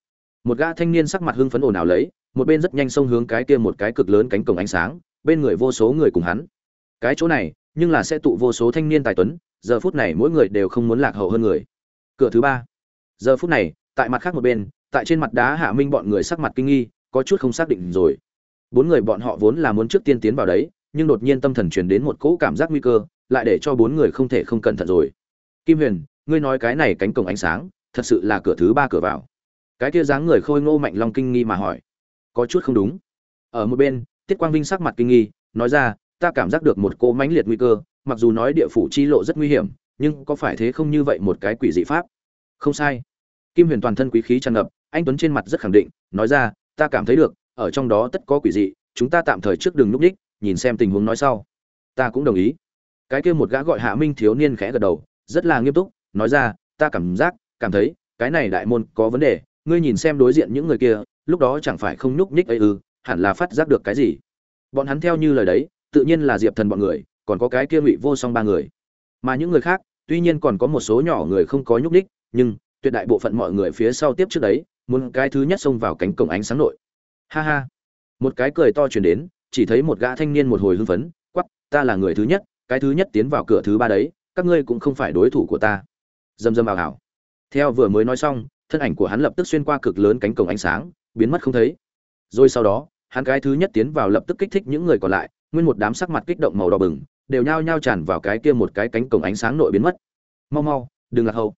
Một gã thanh niên sắc mặt hưng phấn ồn ào lấy, một bên rất nhanh xông hướng cái kia một cái cực lớn cánh cổng ánh sáng, bên người vô số người cùng hắn. Cái chỗ này, nhưng là sẽ tụ vô số thanh niên tài tuấn, giờ phút này mỗi người đều không muốn lạc hậu hơn người. Cửa thứ ba. Giờ phút này, tại mặt khác một bên, tại trên mặt đá hạ minh bọn người sắc mặt kinh nghi, có chút không xác định rồi. Bốn người bọn họ vốn là muốn trước tiên tiến vào đấy nhưng đột nhiên tâm thần truyền đến một cỗ cảm giác nguy cơ, lại để cho bốn người không thể không cẩn thận rồi. Kim huyền, ngươi nói cái này cánh cổng ánh sáng, thật sự là cửa thứ ba cửa vào. Cái kia dáng người khôi ngô mạnh long kinh nghi mà hỏi. Có chút không đúng. Ở một bên, tiết quang vinh sắc mặt kinh nghi, nói ra, ta cảm giác được một cỗ mãnh liệt nguy cơ, mặc dù nói địa phủ chi lộ rất nguy hiểm, nhưng có phải thế không như vậy một cái quỷ dị pháp? Không sai. Kim huyền toàn thân quý khí tràn ngập, anh tuấn trên mặt rất khẳng định, nói ra, ta cảm thấy được, ở trong đó tất có quỷ dị, chúng ta tạm thời trước đường núp đích nhìn xem tình huống nói sau. Ta cũng đồng ý. Cái kia một gã gọi hạ minh thiếu niên khẽ gật đầu, rất là nghiêm túc, nói ra, ta cảm giác, cảm thấy, cái này đại môn có vấn đề, ngươi nhìn xem đối diện những người kia, lúc đó chẳng phải không nhúc nhích ấy ư, hẳn là phát giác được cái gì? Bọn hắn theo như lời đấy, tự nhiên là diệp thần bọn người, còn có cái kia ngụy vô song ba người. Mà những người khác, tuy nhiên còn có một số nhỏ người không có nhúc nhích, nhưng tuyệt đại bộ phận mọi người phía sau tiếp trước đấy, muốn cái thứ nhất xông vào cánh cổng ánh sáng nội. Ha ha. Một cái cười to chuyển đến chỉ thấy một gã thanh niên một hồi hưng phấn quắp ta là người thứ nhất, cái thứ nhất tiến vào cửa thứ ba đấy, các ngươi cũng không phải đối thủ của ta. Dầm dầm ảo ảo theo vừa mới nói xong, thân ảnh của hắn lập tức xuyên qua cực lớn cánh cổng ánh sáng, biến mất không thấy. Rồi sau đó, hắn cái thứ nhất tiến vào lập tức kích thích những người còn lại, nguyên một đám sắc mặt kích động màu đỏ bừng, đều nhao nhao tràn vào cái kia một cái cánh cổng ánh sáng nội biến mất. Mau mau, đừng lạc hậu.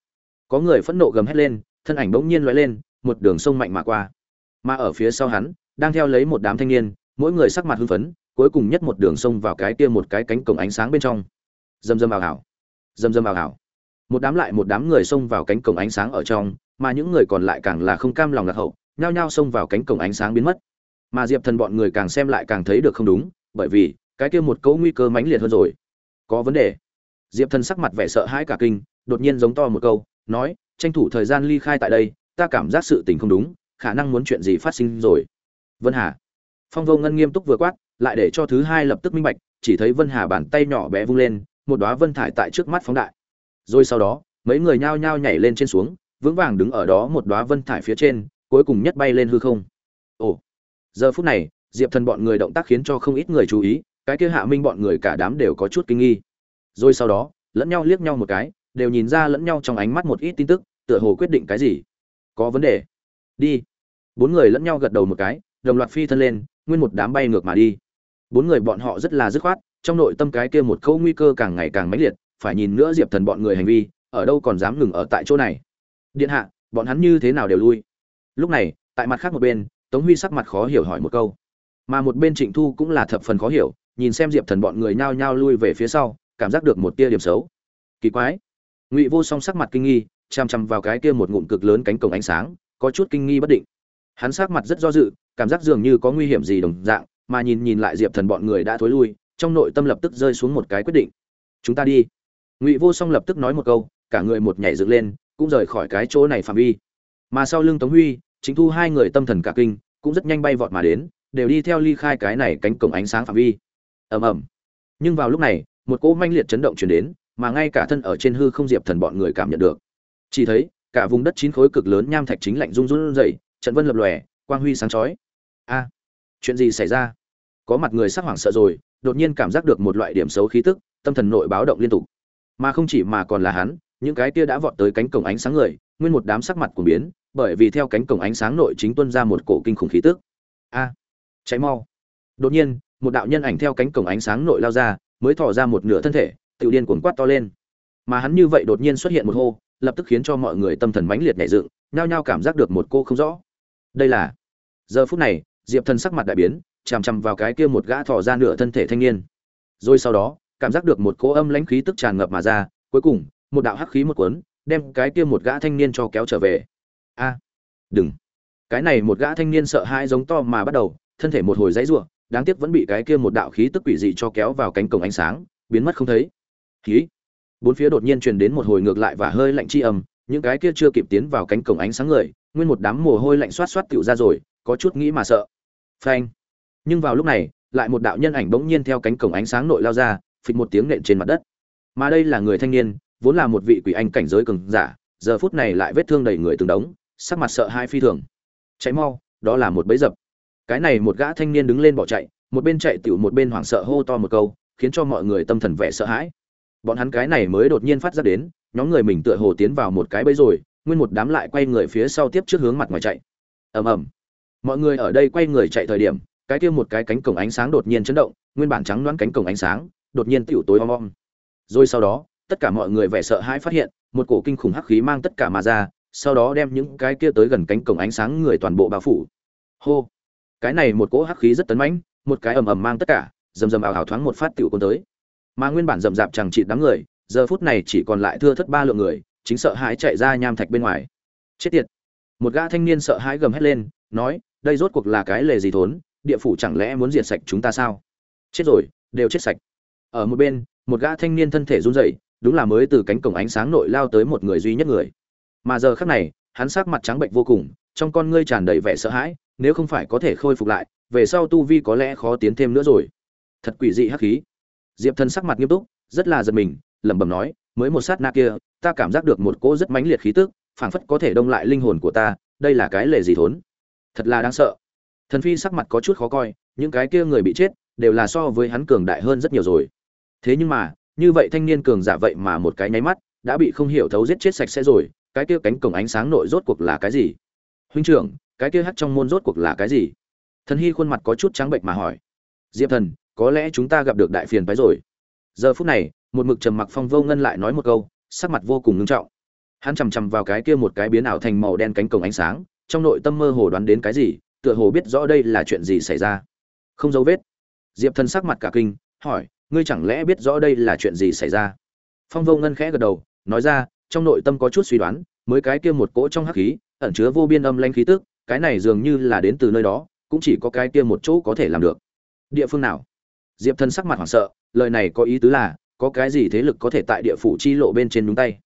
Có người phẫn nộ gầm hét lên, thân ảnh bỗng nhiên lóe lên, một đường sông mạnh mà qua. Mà ở phía sau hắn, đang theo lấy một đám thanh niên mỗi người sắc mặt hưng phấn, cuối cùng nhất một đường sông vào cái kia một cái cánh cổng ánh sáng bên trong. Dầm dầm ảo ảo dầm dầm ảo ảo một đám lại một đám người xông vào cánh cổng ánh sáng ở trong, mà những người còn lại càng là không cam lòng lạc hậu, nhao nhao xông vào cánh cổng ánh sáng biến mất. Mà diệp thần bọn người càng xem lại càng thấy được không đúng, bởi vì, cái kia một câu nguy cơ mãnh liệt hơn rồi. Có vấn đề. Diệp thần sắc mặt vẻ sợ hãi cả kinh, đột nhiên giống to một câu, nói, tranh thủ thời gian ly khai tại đây, ta cảm giác sự tình không đúng, khả năng muốn chuyện gì phát sinh rồi. Vân hà phong vô ngân nghiêm túc vừa quát, lại để cho thứ hai lập tức minh bạch, chỉ thấy vân hà bàn tay nhỏ bé vung lên, một đóa vân thải tại trước mắt phóng đại. Rồi sau đó, mấy người nhao nhao nhảy lên trên xuống, vững vàng đứng ở đó một đóa vân thải phía trên, cuối cùng nhất bay lên hư không. Ồ, giờ phút này, diệp thần bọn người động tác khiến cho không ít người chú ý, cái kia hạ minh bọn người cả đám đều có chút kinh nghi. Rồi sau đó, lẫn nhau liếc nhau một cái, đều nhìn ra lẫn nhau trong ánh mắt một ít tin tức, tựa hồ quyết định cái gì. Có vấn đề. Đi. Bốn người lẫn nhau gật đầu một cái, đồng loạt phi thân lên nguyên một đám bay ngược mà đi. Bốn người bọn họ rất là dứt khoát, trong nội tâm cái kia một câu nguy cơ càng ngày càng mãnh liệt, phải nhìn nữa diệp thần bọn người hành vi, ở đâu còn dám ngừng ở tại chỗ này. Điện hạ, bọn hắn như thế nào đều lui. Lúc này, tại mặt khác một bên, tống huy sắc mặt khó hiểu hỏi một câu. Mà một bên trịnh thu cũng là thập phần khó hiểu, nhìn xem diệp thần bọn người nhao nhao lui về phía sau, cảm giác được một tia điểm xấu. Kỳ quái. Ngụy vô song sắc mặt kinh nghi chằm chằm vào cái kia một ngụm cực lớn cánh cổng ánh sáng, có chút kinh nghi bất định. Hắn sắc mặt rất do dự cảm giác dường như có nguy hiểm gì đồng dạng, mà nhìn nhìn lại diệp thần bọn người đã thối lui, trong nội tâm lập tức rơi xuống một cái quyết định. Chúng ta đi. Ngụy vô song lập tức nói một câu, cả người một nhảy dựng lên, cũng rời khỏi cái chỗ này phạm vi. Mà sau lưng tống huy, chính thu hai người tâm thần cả kinh, cũng rất nhanh bay vọt mà đến, đều đi theo ly khai cái này cánh cổng ánh sáng phạm vi. Ầm ầm. Nhưng vào lúc này, một cỗ manh liệt chấn động chuyển đến, mà ngay cả thân ở trên hư không diệp thần bọn người cảm nhận được. Chỉ thấy, cả vùng đất chín khối cực lớn nham thạch chính lạnh run run rẩy, trận vân lập lòe, quang huy sáng chói a, chuyện gì xảy ra? Có mặt người sắc hoảng sợ rồi, đột nhiên cảm giác được một loại điểm xấu khí tức, tâm thần nội báo động liên tục. Mà không chỉ mà còn là hắn, những cái kia đã vọt tới cánh cổng ánh sáng người, nguyên một đám sắc mặt của biến, bởi vì theo cánh cổng ánh sáng nội chính tuân ra một cổ kinh khủng khí tức. A, cháy mau. Đột nhiên, một đạo nhân ảnh theo cánh cổng ánh sáng nội lao ra, mới thò ra một nửa thân thể, tự điên cuồng quát to lên. Mà hắn như vậy đột nhiên xuất hiện một hô, lập tức khiến cho mọi người tâm thần mãnh liệt nhảy dựng, nhao nhao cảm giác được một cô không rõ. Đây là, giờ phút này diệp thần sắc mặt đại biến, chằm chằm vào cái kia một gã thò ra nửa thân thể thanh niên. Rồi sau đó, cảm giác được một cỗ âm lãnh khí tức tràn ngập mà ra, cuối cùng, một đạo hắc khí một cuốn, đem cái kia một gã thanh niên cho kéo trở về. A, đừng. Cái này một gã thanh niên sợ hãi giống to mà bắt đầu, thân thể một hồi dãy rủa, đáng tiếc vẫn bị cái kia một đạo khí tức quỷ dị cho kéo vào cánh cổng ánh sáng, biến mất không thấy. Khí bốn phía đột nhiên truyền đến một hồi ngược lại và hơi lạnh chi âm, những cái kia chưa kịp tiến vào cánh cổng ánh sáng người, nguyên một đám mồ hôi lạnh xoát xoát tựu ra rồi, có chút nghĩ mà sợ phanh. Nhưng vào lúc này, lại một đạo nhân ảnh bỗng nhiên theo cánh cổng ánh sáng nội lao ra, phịch một tiếng nện trên mặt đất. Mà đây là người thanh niên, vốn là một vị quỷ anh cảnh giới cường giả, giờ phút này lại vết thương đầy người từng đống, sắc mặt sợ hai phi thường. Cháy mau, đó là một bẫy dập. Cái này một gã thanh niên đứng lên bỏ chạy, một bên chạy tiểu một bên hoảng sợ hô to một câu, khiến cho mọi người tâm thần vẻ sợ hãi. Bọn hắn cái này mới đột nhiên phát ra đến, nhóm người mình tựa hồ tiến vào một cái bẫy rồi, nguyên một đám lại quay người phía sau tiếp trước hướng mặt ngoài chạy. Ầm ầm mọi người ở đây quay người chạy thời điểm, cái kia một cái cánh cổng ánh sáng đột nhiên chấn động, nguyên bản trắng đoán cánh cổng ánh sáng, đột nhiên tiểu tối om om. Rồi sau đó, tất cả mọi người vẻ sợ hãi phát hiện, một cổ kinh khủng hắc khí mang tất cả mà ra, sau đó đem những cái kia tới gần cánh cổng ánh sáng người toàn bộ bao phủ. Hô! Cái này một cỗ hắc khí rất tấn mãnh, một cái ầm ầm mang tất cả, rầm rầm ảo ảo thoáng một phát tiểu cuốn tới. Mà nguyên bản rầm rạp chẳng trị đám người, giờ phút này chỉ còn lại thưa thất ba lượng người, chính sợ hãi chạy ra nham thạch bên ngoài. Chết tiệt! Một gã thanh niên sợ hãi gầm hét lên, nói đây rốt cuộc là cái lề gì thốn, địa phủ chẳng lẽ muốn diệt sạch chúng ta sao? Chết rồi, đều chết sạch. Ở một bên, một gã thanh niên thân thể run rẩy, đúng là mới từ cánh cổng ánh sáng nội lao tới một người duy nhất người. Mà giờ khắc này, hắn sắc mặt trắng bệnh vô cùng, trong con ngươi tràn đầy vẻ sợ hãi, nếu không phải có thể khôi phục lại, về sau tu vi có lẽ khó tiến thêm nữa rồi. Thật quỷ dị hắc khí. Diệp thần sắc mặt nghiêm túc, rất là giật mình, lẩm bẩm nói, mới một sát na kia, ta cảm giác được một cỗ rất mãnh liệt khí tức, phảng phất có thể đông lại linh hồn của ta, đây là cái lề gì thốn? Thật là đáng sợ. Thần phi sắc mặt có chút khó coi, những cái kia người bị chết, đều là so với hắn cường đại hơn rất nhiều rồi. Thế nhưng mà, như vậy thanh niên cường giả vậy mà một cái nháy mắt, đã bị không hiểu thấu giết chết sạch sẽ rồi, cái kia cánh cổng ánh sáng nội rốt cuộc là cái gì? Huynh trưởng, cái kia hắt trong môn rốt cuộc là cái gì? Thần hy khuôn mặt có chút trắng bệnh mà hỏi. Diệp thần, có lẽ chúng ta gặp được đại phiền phái rồi. Giờ phút này, một mực trầm mặc phong vô ngân lại nói một câu, sắc mặt vô cùng ngưng trọng. Hắn chằm chằm vào cái kia một cái biến ảo thành màu đen cánh cổng ánh sáng trong nội tâm mơ hồ đoán đến cái gì, tựa hồ biết rõ đây là chuyện gì xảy ra. Không dấu vết. Diệp thần sắc mặt cả kinh, hỏi, ngươi chẳng lẽ biết rõ đây là chuyện gì xảy ra? Phong vô ngân khẽ gật đầu, nói ra, trong nội tâm có chút suy đoán, mới cái kia một cỗ trong hắc khí, ẩn chứa vô biên âm lanh khí tức, cái này dường như là đến từ nơi đó, cũng chỉ có cái kia một chỗ có thể làm được. Địa phương nào? Diệp thần sắc mặt hoảng sợ, lời này có ý tứ là, có cái gì thế lực có thể tại địa phủ chi lộ bên trên đúng tay?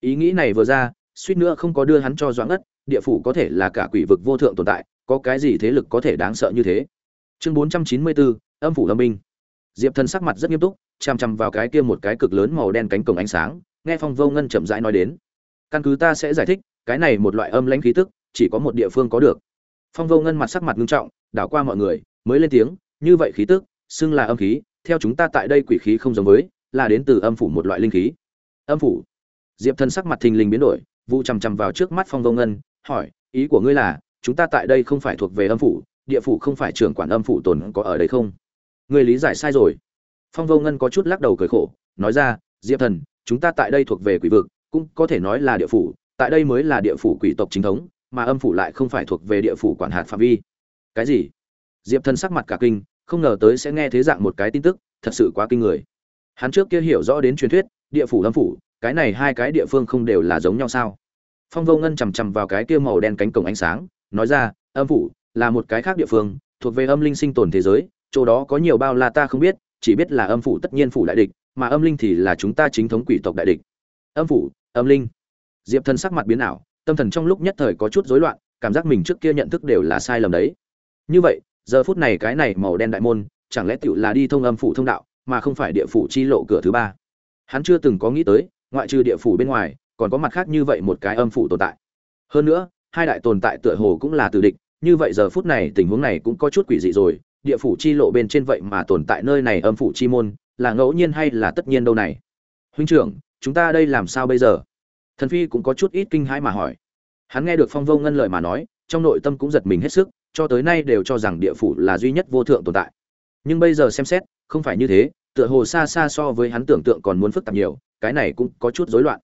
Ý nghĩ này vừa ra, suýt nữa không có đưa hắn cho doãn ất địa phủ có thể là cả quỷ vực vô thượng tồn tại có cái gì thế lực có thể đáng sợ như thế? Chương bốn trăm chín mươi bốn âm phủ âm Minh, diệp thần sắc mặt rất nghiêm túc chằm chằm vào cái kia một cái cực lớn màu đen cánh cổng ánh sáng nghe phong vô ngân chậm rãi nói đến. Căn cứ ta sẽ giải thích cái này một loại âm lãnh khí tức chỉ có một địa phương có được. Phong vô ngân mặt sắc mặt nghiêm trọng đảo qua mọi người mới lên tiếng như vậy khí tức xưng là âm khí theo chúng ta tại đây quỷ khí không giống với là đến từ âm phủ một loại linh khí. Âm phủ? Diệp thần sắc mặt thình lình biến đổi vụ chằm chằm vào trước mắt phong vô ngân hỏi, ý của ngươi là, chúng ta tại đây không phải thuộc về âm phủ, địa phủ không phải trưởng quản âm phủ tồn có ở đây không? Ngươi lý giải sai rồi. Phong vô ngân có chút lắc đầu cười khổ, nói ra, diệp thần, chúng ta tại đây thuộc về quỷ vực, cũng có thể nói là địa phủ, tại đây mới là địa phủ quỷ tộc chính thống, mà âm phủ lại không phải thuộc về địa phủ quản hạt phạm vi. Cái gì? Diệp thần sắc mặt cả kinh, không ngờ tới sẽ nghe thế dạng một cái tin tức, thật sự quá kinh người. Hắn trước kia hiểu rõ đến truyền thuyết, địa phủ âm phủ, cái này hai cái địa phương không đều là giống nhau sao? Phong vô ngân chằm chằm vào cái kia màu đen cánh cổng ánh sáng, nói ra, âm phủ là một cái khác địa phương, thuộc về âm linh sinh tồn thế giới, chỗ đó có nhiều bao la ta không biết, chỉ biết là âm phủ tất nhiên phủ đại địch, mà âm linh thì là chúng ta chính thống quỷ tộc đại địch. Âm phủ, âm linh. Diệp thần sắc mặt biến ảo, tâm thần trong lúc nhất thời có chút rối loạn, cảm giác mình trước kia nhận thức đều là sai lầm đấy. Như vậy, giờ phút này cái này màu đen đại môn, chẳng lẽ tựu là đi thông âm phủ thông đạo, mà không phải địa phủ chi lộ cửa thứ ba? Hắn chưa từng có nghĩ tới, ngoại trừ địa phủ bên ngoài còn có mặt khác như vậy một cái âm phủ tồn tại. Hơn nữa, hai đại tồn tại tựa hồ cũng là tử địch, như vậy giờ phút này tình huống này cũng có chút quỷ dị rồi, địa phủ chi lộ bên trên vậy mà tồn tại nơi này âm phủ chi môn, là ngẫu nhiên hay là tất nhiên đâu này? Huynh trưởng, chúng ta đây làm sao bây giờ? Thần phi cũng có chút ít kinh hãi mà hỏi. Hắn nghe được phong vô ngân lời mà nói, trong nội tâm cũng giật mình hết sức, cho tới nay đều cho rằng địa phủ là duy nhất vô thượng tồn tại. Nhưng bây giờ xem xét, không phải như thế, tựa hồ xa xa so với hắn tưởng tượng còn muốn phức tạp nhiều, cái này cũng có chút rối loạn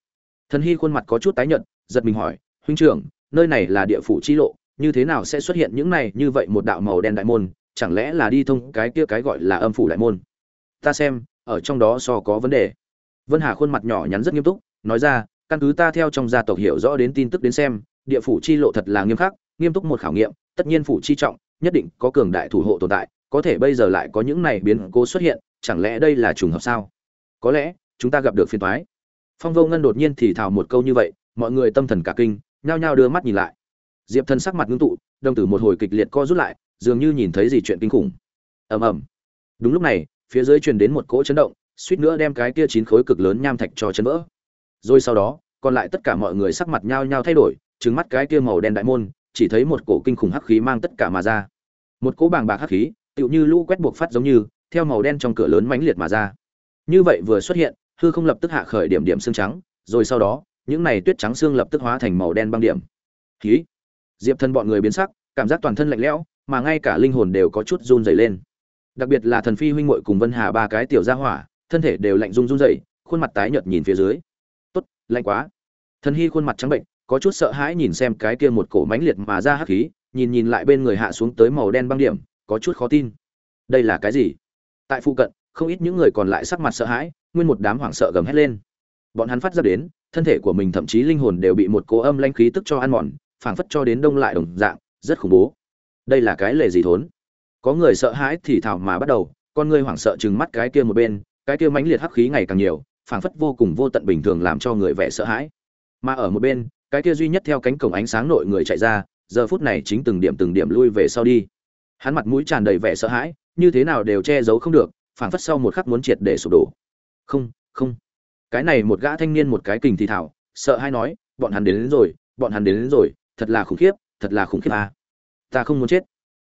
thần hy khuôn mặt có chút tái nhợt, giật mình hỏi, huynh trưởng, nơi này là địa phủ chi lộ, như thế nào sẽ xuất hiện những này như vậy một đạo màu đen đại môn? Chẳng lẽ là đi thông cái kia cái gọi là âm phủ đại môn? Ta xem, ở trong đó so có vấn đề. Vân hà khuôn mặt nhỏ nhắn rất nghiêm túc, nói ra, căn cứ ta theo trong gia tộc hiểu rõ đến tin tức đến xem, địa phủ chi lộ thật là nghiêm khắc, nghiêm túc một khảo nghiệm, tất nhiên phủ chi trọng, nhất định có cường đại thủ hộ tồn tại, có thể bây giờ lại có những này biến cố xuất hiện, chẳng lẽ đây là trùng hợp sao? Có lẽ, chúng ta gặp được phiền toái phong vô ngân đột nhiên thì thào một câu như vậy, mọi người tâm thần cả kinh, nhao nhao đưa mắt nhìn lại. Diệp thần sắc mặt ngưng tụ, đồng tử một hồi kịch liệt co rút lại, dường như nhìn thấy gì chuyện kinh khủng. Ầm ầm. Đúng lúc này, phía dưới truyền đến một cỗ chấn động, suýt nữa đem cái kia chín khối cực lớn nham thạch cho chấn vỡ. Rồi sau đó, còn lại tất cả mọi người sắc mặt nhao nhao thay đổi, trừng mắt cái kia màu đen đại môn, chỉ thấy một cổ kinh khủng hắc khí mang tất cả mà ra. Một cỗ bàng bạc hắc khí, tựu như lũ quét buộc phát giống như, theo màu đen trong cửa lớn mãnh liệt mà ra. Như vậy vừa xuất hiện hư không lập tức hạ khởi điểm điểm xương trắng, rồi sau đó, những này tuyết trắng xương lập tức hóa thành màu đen băng điểm. Khí diệp thân bọn người biến sắc, cảm giác toàn thân lạnh lẽo, mà ngay cả linh hồn đều có chút run rẩy lên. Đặc biệt là thần phi huynh muội cùng vân hà ba cái tiểu gia hỏa, thân thể đều lạnh run run rẩy, khuôn mặt tái nhợt nhìn phía dưới. Tốt, lạnh quá. Thần hy khuôn mặt trắng bệnh, có chút sợ hãi nhìn xem cái kia một cổ mãnh liệt mà ra hắc khí, nhìn nhìn lại bên người hạ xuống tới màu đen băng điểm, có chút khó tin. Đây là cái gì? Tại phụ cận, không ít những người còn lại sắc mặt sợ hãi nguyên một đám hoảng sợ gầm hét lên. Bọn hắn phát ra đến, thân thể của mình thậm chí linh hồn đều bị một cố âm lanh khí tức cho ăn mòn, phảng phất cho đến đông lại đồng dạng, rất khủng bố. Đây là cái lề gì thốn? Có người sợ hãi thì thào mà bắt đầu, con người hoảng sợ chừng mắt cái kia một bên, cái kia mãnh liệt hắc khí ngày càng nhiều, phảng phất vô cùng vô tận bình thường làm cho người vẻ sợ hãi. Mà ở một bên, cái kia duy nhất theo cánh cổng ánh sáng nội người chạy ra, giờ phút này chính từng điểm từng điểm lui về sau đi. Hắn mặt mũi tràn đầy vẻ sợ hãi, như thế nào đều che giấu không được, phảng phất sau một khắc muốn triệt để sụp đổ không không. Cái này một gã thanh niên một cái kình thì thảo sợ hay nói bọn hắn đến, đến rồi bọn hắn đến, đến rồi thật là khủng khiếp thật là khủng khiếp à. ta không muốn chết.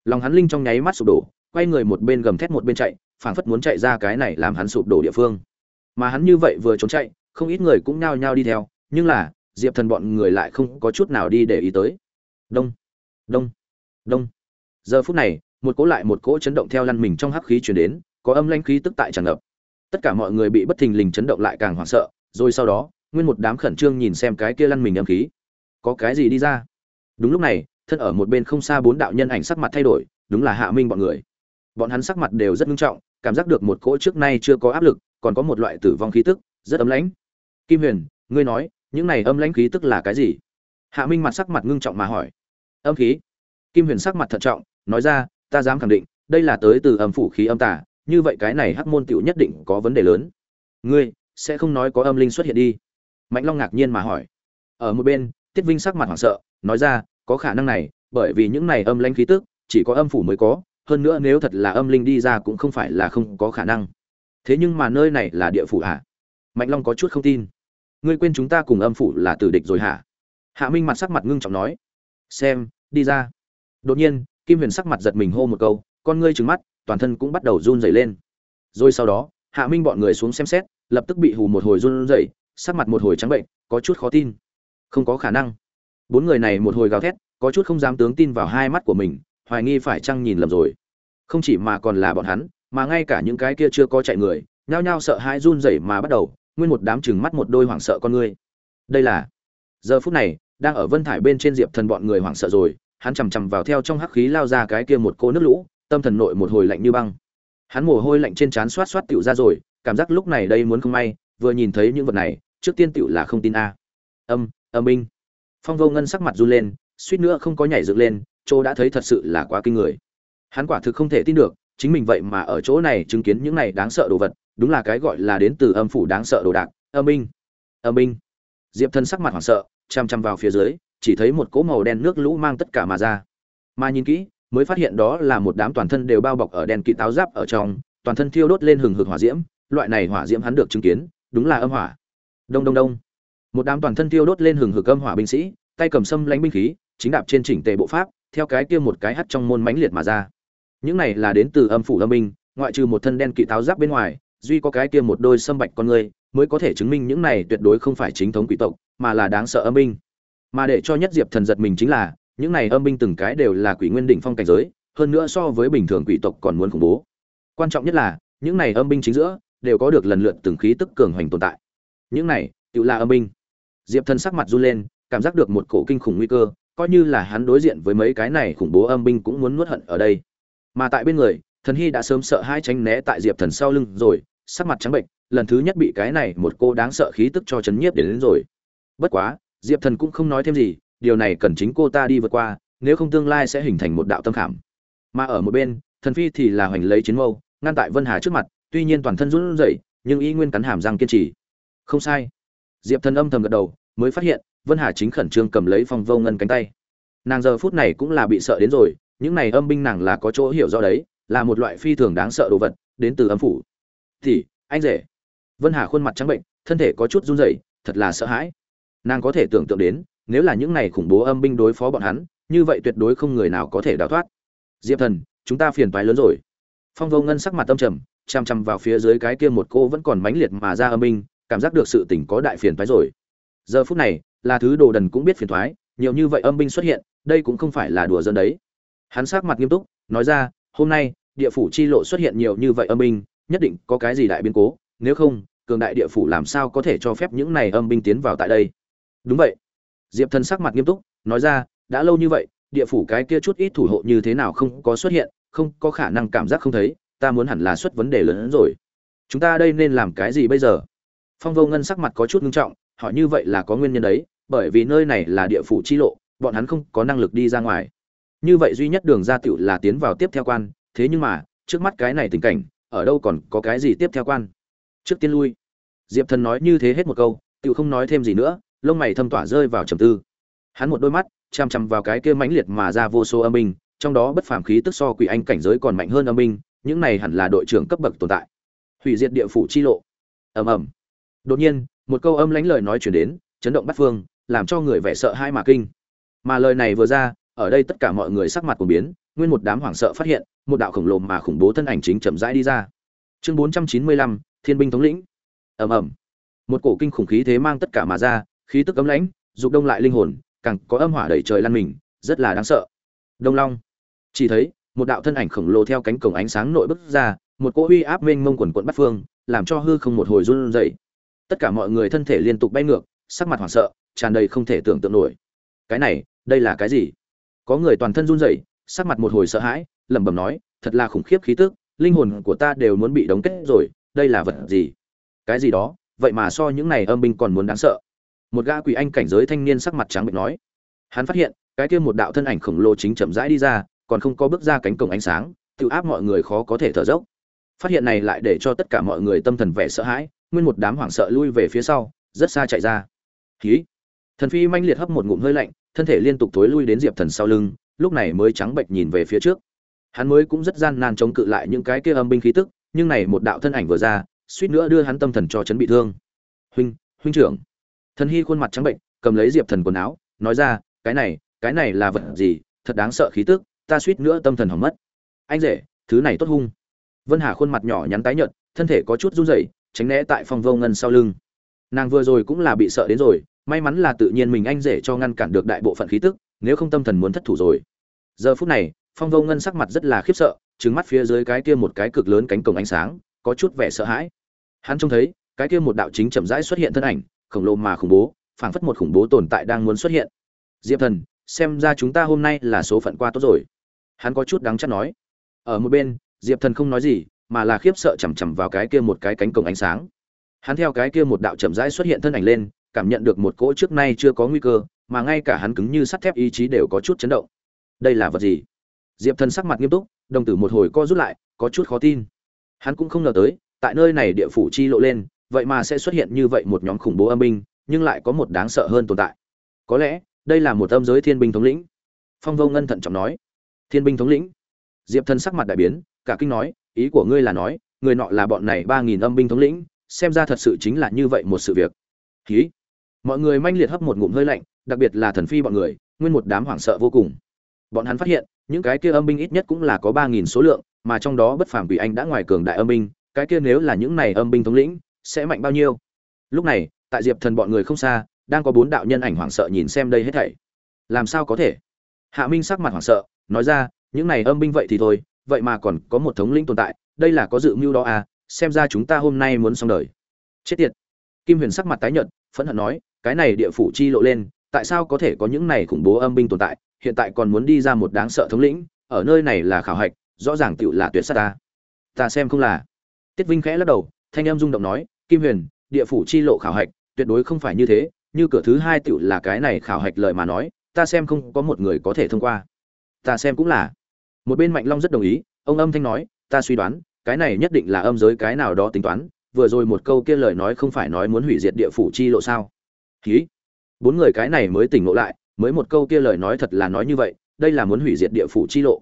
Lòng hắn linh trong nháy mắt sụp đổ quay người một bên gầm thét một bên chạy phảng phất muốn chạy ra cái này làm hắn sụp đổ địa phương. Mà hắn như vậy vừa trốn chạy không ít người cũng nhao nhao đi theo nhưng là diệp thần bọn người lại không có chút nào đi để ý tới. Đông đông đông. Giờ phút này một cỗ lại một cỗ chấn động theo lăn mình trong hắc khí chuyển đến có âm lanh khí tức tại tràn ngập tất cả mọi người bị bất thình lình chấn động lại càng hoảng sợ, rồi sau đó, nguyên một đám khẩn trương nhìn xem cái kia lăn mình âm khí. Có cái gì đi ra? Đúng lúc này, thân ở một bên không xa bốn đạo nhân ảnh sắc mặt thay đổi, đúng là hạ minh bọn người. Bọn hắn sắc mặt đều rất nghiêm trọng, cảm giác được một cỗ trước nay chưa có áp lực, còn có một loại tử vong khí tức, rất ấm lãnh. Kim huyền, ngươi nói, những này âm lãnh khí tức là cái gì? Hạ minh mặt sắc mặt ngưng trọng mà hỏi. Âm khí? Kim huyền sắc mặt thận trọng, nói ra, ta dám khẳng định, đây là tới từ âm phủ khí âm tả như vậy cái này hắc môn tiểu nhất định có vấn đề lớn. Ngươi, sẽ không nói có âm linh xuất hiện đi. Mạnh long ngạc nhiên mà hỏi. Ở một bên, tiết vinh sắc mặt hoảng sợ, nói ra, có khả năng này, bởi vì những này âm lãnh khí tức, chỉ có âm phủ mới có, hơn nữa nếu thật là âm linh đi ra cũng không phải là không có khả năng. Thế nhưng mà nơi này là địa phủ hả? Mạnh long có chút không tin. Ngươi quên chúng ta cùng âm phủ là tử địch rồi hả? Hạ minh mặt sắc mặt ngưng trọng nói. Xem, đi ra. Đột nhiên, kim huyền sắc mặt giật mình hô một câu, con ngươi trừng mắt toàn thân cũng bắt đầu run rẩy lên. Rồi sau đó, hạ minh bọn người xuống xem xét, lập tức bị hù một hồi run rẩy, sắc mặt một hồi trắng bệnh, có chút khó tin. Không có khả năng. Bốn người này một hồi gào thét, có chút không dám tướng tin vào hai mắt của mình, hoài nghi phải chăng nhìn lầm rồi. Không chỉ mà còn là bọn hắn, mà ngay cả những cái kia chưa có chạy người, nhao nhao sợ hãi run rẩy mà bắt đầu, nguyên một đám chừng mắt một đôi hoảng sợ con ngươi đây là, giờ phút này, đang ở vân thải bên trên diệp thần bọn người hoảng sợ rồi, hắn chằm chằm vào theo trong hắc khí lao ra cái kia một cô nước lũ tâm thần nội một hồi lạnh như băng. Hắn mồ hôi lạnh trên trán xoát xoát tựu ra rồi, cảm giác lúc này đây muốn không may, vừa nhìn thấy những vật này, trước tiên tựu là không tin a. Âm âm minh phong vô ngân sắc mặt run lên, suýt nữa không có nhảy dựng lên, chỗ đã thấy thật sự là quá kinh người. Hắn quả thực không thể tin được, chính mình vậy mà ở chỗ này chứng kiến những này đáng sợ đồ vật, đúng là cái gọi là đến từ âm phủ đáng sợ đồ đạc, âm minh âm minh diệp thân sắc mặt hoảng sợ, chăm chăm vào phía dưới, chỉ thấy một cỗ màu đen nước lũ mang tất cả mà ra. Mà nhìn kỹ mới phát hiện đó là một đám toàn thân đều bao bọc ở đèn kỵ táo giáp ở trong, toàn thân thiêu đốt lên hừng hực hỏa diễm, loại này hỏa diễm hắn được chứng kiến, đúng là âm hỏa. Đông đông đông. Một đám toàn thân thiêu đốt lên hừng hực âm hỏa binh sĩ, tay cầm sâm lánh binh khí, chính đạp trên chỉnh tề bộ pháp, theo cái kia một cái hắt trong môn mãnh liệt mà ra. Những này là đến từ âm phủ âm binh, ngoại trừ một thân đen kỵ táo giáp bên ngoài, duy có cái kia một đôi sâm bạch con người, mới có thể chứng minh những này tuyệt đối không phải chính thống quỷ tộc, mà là đáng sợ âm binh. Mà để cho nhất diệp thần giật mình chính là những này âm binh từng cái đều là quỷ nguyên đỉnh phong cảnh giới hơn nữa so với bình thường quỷ tộc còn muốn khủng bố. Quan trọng nhất là những này âm binh chính giữa đều có được lần lượt từng khí tức cường hoành tồn tại. Những này tự là âm binh. Diệp thần sắc mặt run lên cảm giác được một cổ kinh khủng nguy cơ coi như là hắn đối diện với mấy cái này khủng bố âm binh cũng muốn nuốt hận ở đây. Mà tại bên người thần hy đã sớm sợ hai tránh né tại diệp thần sau lưng rồi sắc mặt trắng bệnh lần thứ nhất bị cái này một cô đáng sợ khí tức cho chấn nhiếp đến, đến rồi. Bất quá diệp thần cũng không nói thêm gì điều này cần chính cô ta đi vượt qua, nếu không tương lai sẽ hình thành một đạo tâm khảm. Mà ở một bên, thần phi thì là hoành lấy chiến mâu, ngăn tại vân hà trước mặt, tuy nhiên toàn thân run rẩy, nhưng y nguyên cắn hàm răng kiên trì. Không sai. Diệp thần âm thầm gật đầu, mới phát hiện, vân hà chính khẩn trương cầm lấy phong vô ngân cánh tay. Nàng giờ phút này cũng là bị sợ đến rồi, những này âm binh nàng là có chỗ hiểu rõ đấy, là một loại phi thường đáng sợ đồ vật, đến từ âm phủ. Thì, anh rể. Vân hà khuôn mặt trắng bệnh, thân thể có chút run rẩy, thật là sợ hãi. Nàng có thể tưởng tượng đến nếu là những này khủng bố âm binh đối phó bọn hắn, như vậy tuyệt đối không người nào có thể đào thoát. Diệp thần, chúng ta phiền toái lớn rồi. Phong vô ngân sắc mặt tâm trầm chằm chằm vào phía dưới cái kia một cô vẫn còn mãnh liệt mà ra âm binh, cảm giác được sự tỉnh có đại phiền toái rồi. Giờ phút này, là thứ đồ đần cũng biết phiền toái, nhiều như vậy âm binh xuất hiện, đây cũng không phải là đùa dân đấy. Hắn sắc mặt nghiêm túc, nói ra, hôm nay, địa phủ chi lộ xuất hiện nhiều như vậy âm binh, nhất định có cái gì đại biến cố, nếu không, cường đại địa phủ làm sao có thể cho phép những này âm binh tiến vào tại đây? Đúng vậy diệp thần sắc mặt nghiêm túc, nói ra, đã lâu như vậy, địa phủ cái kia chút ít thủ hộ như thế nào không có xuất hiện, không có khả năng cảm giác không thấy, ta muốn hẳn là xuất vấn đề lớn hơn rồi. Chúng ta đây nên làm cái gì bây giờ? Phong vô ngân sắc mặt có chút nghiêm trọng, hỏi như vậy là có nguyên nhân đấy, bởi vì nơi này là địa phủ chi lộ, bọn hắn không có năng lực đi ra ngoài. Như vậy duy nhất đường ra tựu là tiến vào tiếp theo quan, thế nhưng mà, trước mắt cái này tình cảnh, ở đâu còn có cái gì tiếp theo quan? Trước tiên lui. Diệp thần nói như thế hết một câu tựu không nói thêm gì nữa lông mày thâm tỏa rơi vào trầm tư. Hắn một đôi mắt chằm chằm vào cái kia mãnh liệt mà ra vô số âm binh, trong đó bất phàm khí tức so quỷ anh cảnh giới còn mạnh hơn âm binh, những này hẳn là đội trưởng cấp bậc tồn tại. Hủy diệt địa phủ chi lộ. Ầm ầm. Đột nhiên, một câu âm lãnh lời nói chuyển đến, chấn động bắt phương, làm cho người vẻ sợ hai mà kinh. Mà lời này vừa ra, ở đây tất cả mọi người sắc mặt của biến, nguyên một đám hoảng sợ phát hiện, một đạo khổng lồ mà khủng bố thân ảnh chính chậm rãi đi ra. Chương bốn trăm chín mươi lăm, thiên binh thống lĩnh. Ầm ầm. Một cổ kinh khủng khí thế mang tất cả mà ra khí tức cấm lãnh, dục đông lại linh hồn, càng có âm hỏa đẩy trời lăn mình, rất là đáng sợ. Đông long. Chỉ thấy, một đạo thân ảnh khổng lồ theo cánh cổng ánh sáng nội bức ra, một cỗ uy áp mênh mông quần quận bắt phương, làm cho hư không một hồi run rẩy. Tất cả mọi người thân thể liên tục bay ngược, sắc mặt hoảng sợ, tràn đầy không thể tưởng tượng nổi. Cái này, đây là cái gì? Có người toàn thân run rẩy, sắc mặt một hồi sợ hãi, lẩm bẩm nói, thật là khủng khiếp khí tức, linh hồn của ta đều muốn bị đóng kết rồi, đây là vật gì? Cái gì đó, vậy mà so những này âm binh còn muốn đáng sợ một gã quỷ anh cảnh giới thanh niên sắc mặt trắng bệnh nói. Hắn phát hiện, cái kia một đạo thân ảnh khổng lồ chính chậm rãi đi ra, còn không có bước ra cánh cổng ánh sáng, tự áp mọi người khó có thể thở dốc. Phát hiện này lại để cho tất cả mọi người tâm thần vẻ sợ hãi, nguyên một đám hoảng sợ lui về phía sau, rất xa chạy ra. Khí thần phi manh liệt hấp một ngụm hơi lạnh, thân thể liên tục thối lui đến diệp thần sau lưng, lúc này mới trắng bệnh nhìn về phía trước. Hắn mới cũng rất gian nan chống cự lại những cái kia âm binh khí tức, nhưng này một đạo thân ảnh vừa ra, suýt nữa đưa hắn tâm thần cho chấn bị thương. Huynh huynh trưởng thần hy khuôn mặt trắng bệnh cầm lấy diệp thần quần áo, nói ra, cái này cái này là vật gì? Thật đáng sợ khí tức, ta suýt nữa tâm thần hỏng mất. Anh rể, thứ này tốt hung. Vân hà khuôn mặt nhỏ nhắn tái nhợt, thân thể có chút run rẩy, tránh né tại phong vô ngân sau lưng. Nàng vừa rồi cũng là bị sợ đến rồi, may mắn là tự nhiên mình anh rể cho ngăn cản được đại bộ phận khí tức, nếu không tâm thần muốn thất thủ rồi. Giờ phút này phong vô ngân sắc mặt rất là khiếp sợ trứng mắt phía dưới cái kia một cái cực lớn cánh cổng ánh sáng, có chút vẻ sợ hãi. Hắn trông thấy, cái kia một đạo chính chậm rãi xuất hiện thân ảnh khổng lồ mà khủng bố, phảng phất một khủng bố tồn tại đang muốn xuất hiện. Diệp thần, xem ra chúng ta hôm nay là số phận qua tốt rồi. Hắn có chút đáng chắc nói. Ở một bên, diệp thần không nói gì, mà là khiếp sợ chằm chằm vào cái kia một cái cánh cổng ánh sáng. Hắn theo cái kia một đạo chậm rãi xuất hiện thân ảnh lên, cảm nhận được một cỗ trước nay chưa có nguy cơ, mà ngay cả hắn cứng như sắt thép ý chí đều có chút chấn động. Đây là vật gì? Diệp thần sắc mặt nghiêm túc, đồng tử một hồi co rút lại, có chút khó tin. Hắn cũng không ngờ tới, tại nơi này địa phủ chi lộ lên vậy mà sẽ xuất hiện như vậy một nhóm khủng bố âm binh, nhưng lại có một đáng sợ hơn tồn tại. Có lẽ, đây là một âm giới thiên binh thống lĩnh. Phong vô ngân thận trọng nói. Thiên binh thống lĩnh? Diệp thần sắc mặt đại biến, cả kinh nói, ý của ngươi là nói, người nọ là bọn này ba nghìn âm binh thống lĩnh, xem ra thật sự chính là như vậy một sự việc. Ký mọi người manh liệt hấp một ngụm hơi lạnh, đặc biệt là thần phi bọn người, nguyên một đám hoảng sợ vô cùng. Bọn hắn phát hiện, những cái kia âm binh ít nhất cũng là có ba nghìn số lượng, mà trong đó bất phàm quỷ anh đã ngoài cường đại âm binh, cái kia nếu là những này âm binh thống lĩnh sẽ mạnh bao nhiêu. Lúc này, tại diệp thần bọn người không xa, đang có bốn đạo nhân ảnh hoảng sợ nhìn xem đây hết thảy. Làm sao có thể? Hạ minh sắc mặt hoảng sợ, nói ra, những này âm binh vậy thì thôi, vậy mà còn có một thống lĩnh tồn tại, đây là có dự mưu đó à xem ra chúng ta hôm nay muốn xong đời. Chết tiệt. Kim huyền sắc mặt tái nhợt, phẫn hận nói, cái này địa phủ chi lộ lên, tại sao có thể có những này khủng bố âm binh tồn tại, hiện tại còn muốn đi ra một đáng sợ thống lĩnh, ở nơi này là khảo hạch, rõ ràng tựu là tuyệt sát ta. Ta xem không là. Tiết vinh khẽ lắc đầu, thanh em rung động nói kim huyền, địa phủ chi lộ khảo hạch, tuyệt đối không phải như thế, như cửa thứ hai tựu là cái này khảo hạch lời mà nói, ta xem không có một người có thể thông qua. Ta xem cũng là. Một bên mạnh long rất đồng ý, ông âm thanh nói, ta suy đoán, cái này nhất định là âm giới cái nào đó tính toán, vừa rồi một câu kia lời nói không phải nói muốn hủy diệt địa phủ chi lộ sao? Ký bốn người cái này mới tỉnh ngộ lại, mới một câu kia lời nói thật là nói như vậy, đây là muốn hủy diệt địa phủ chi lộ.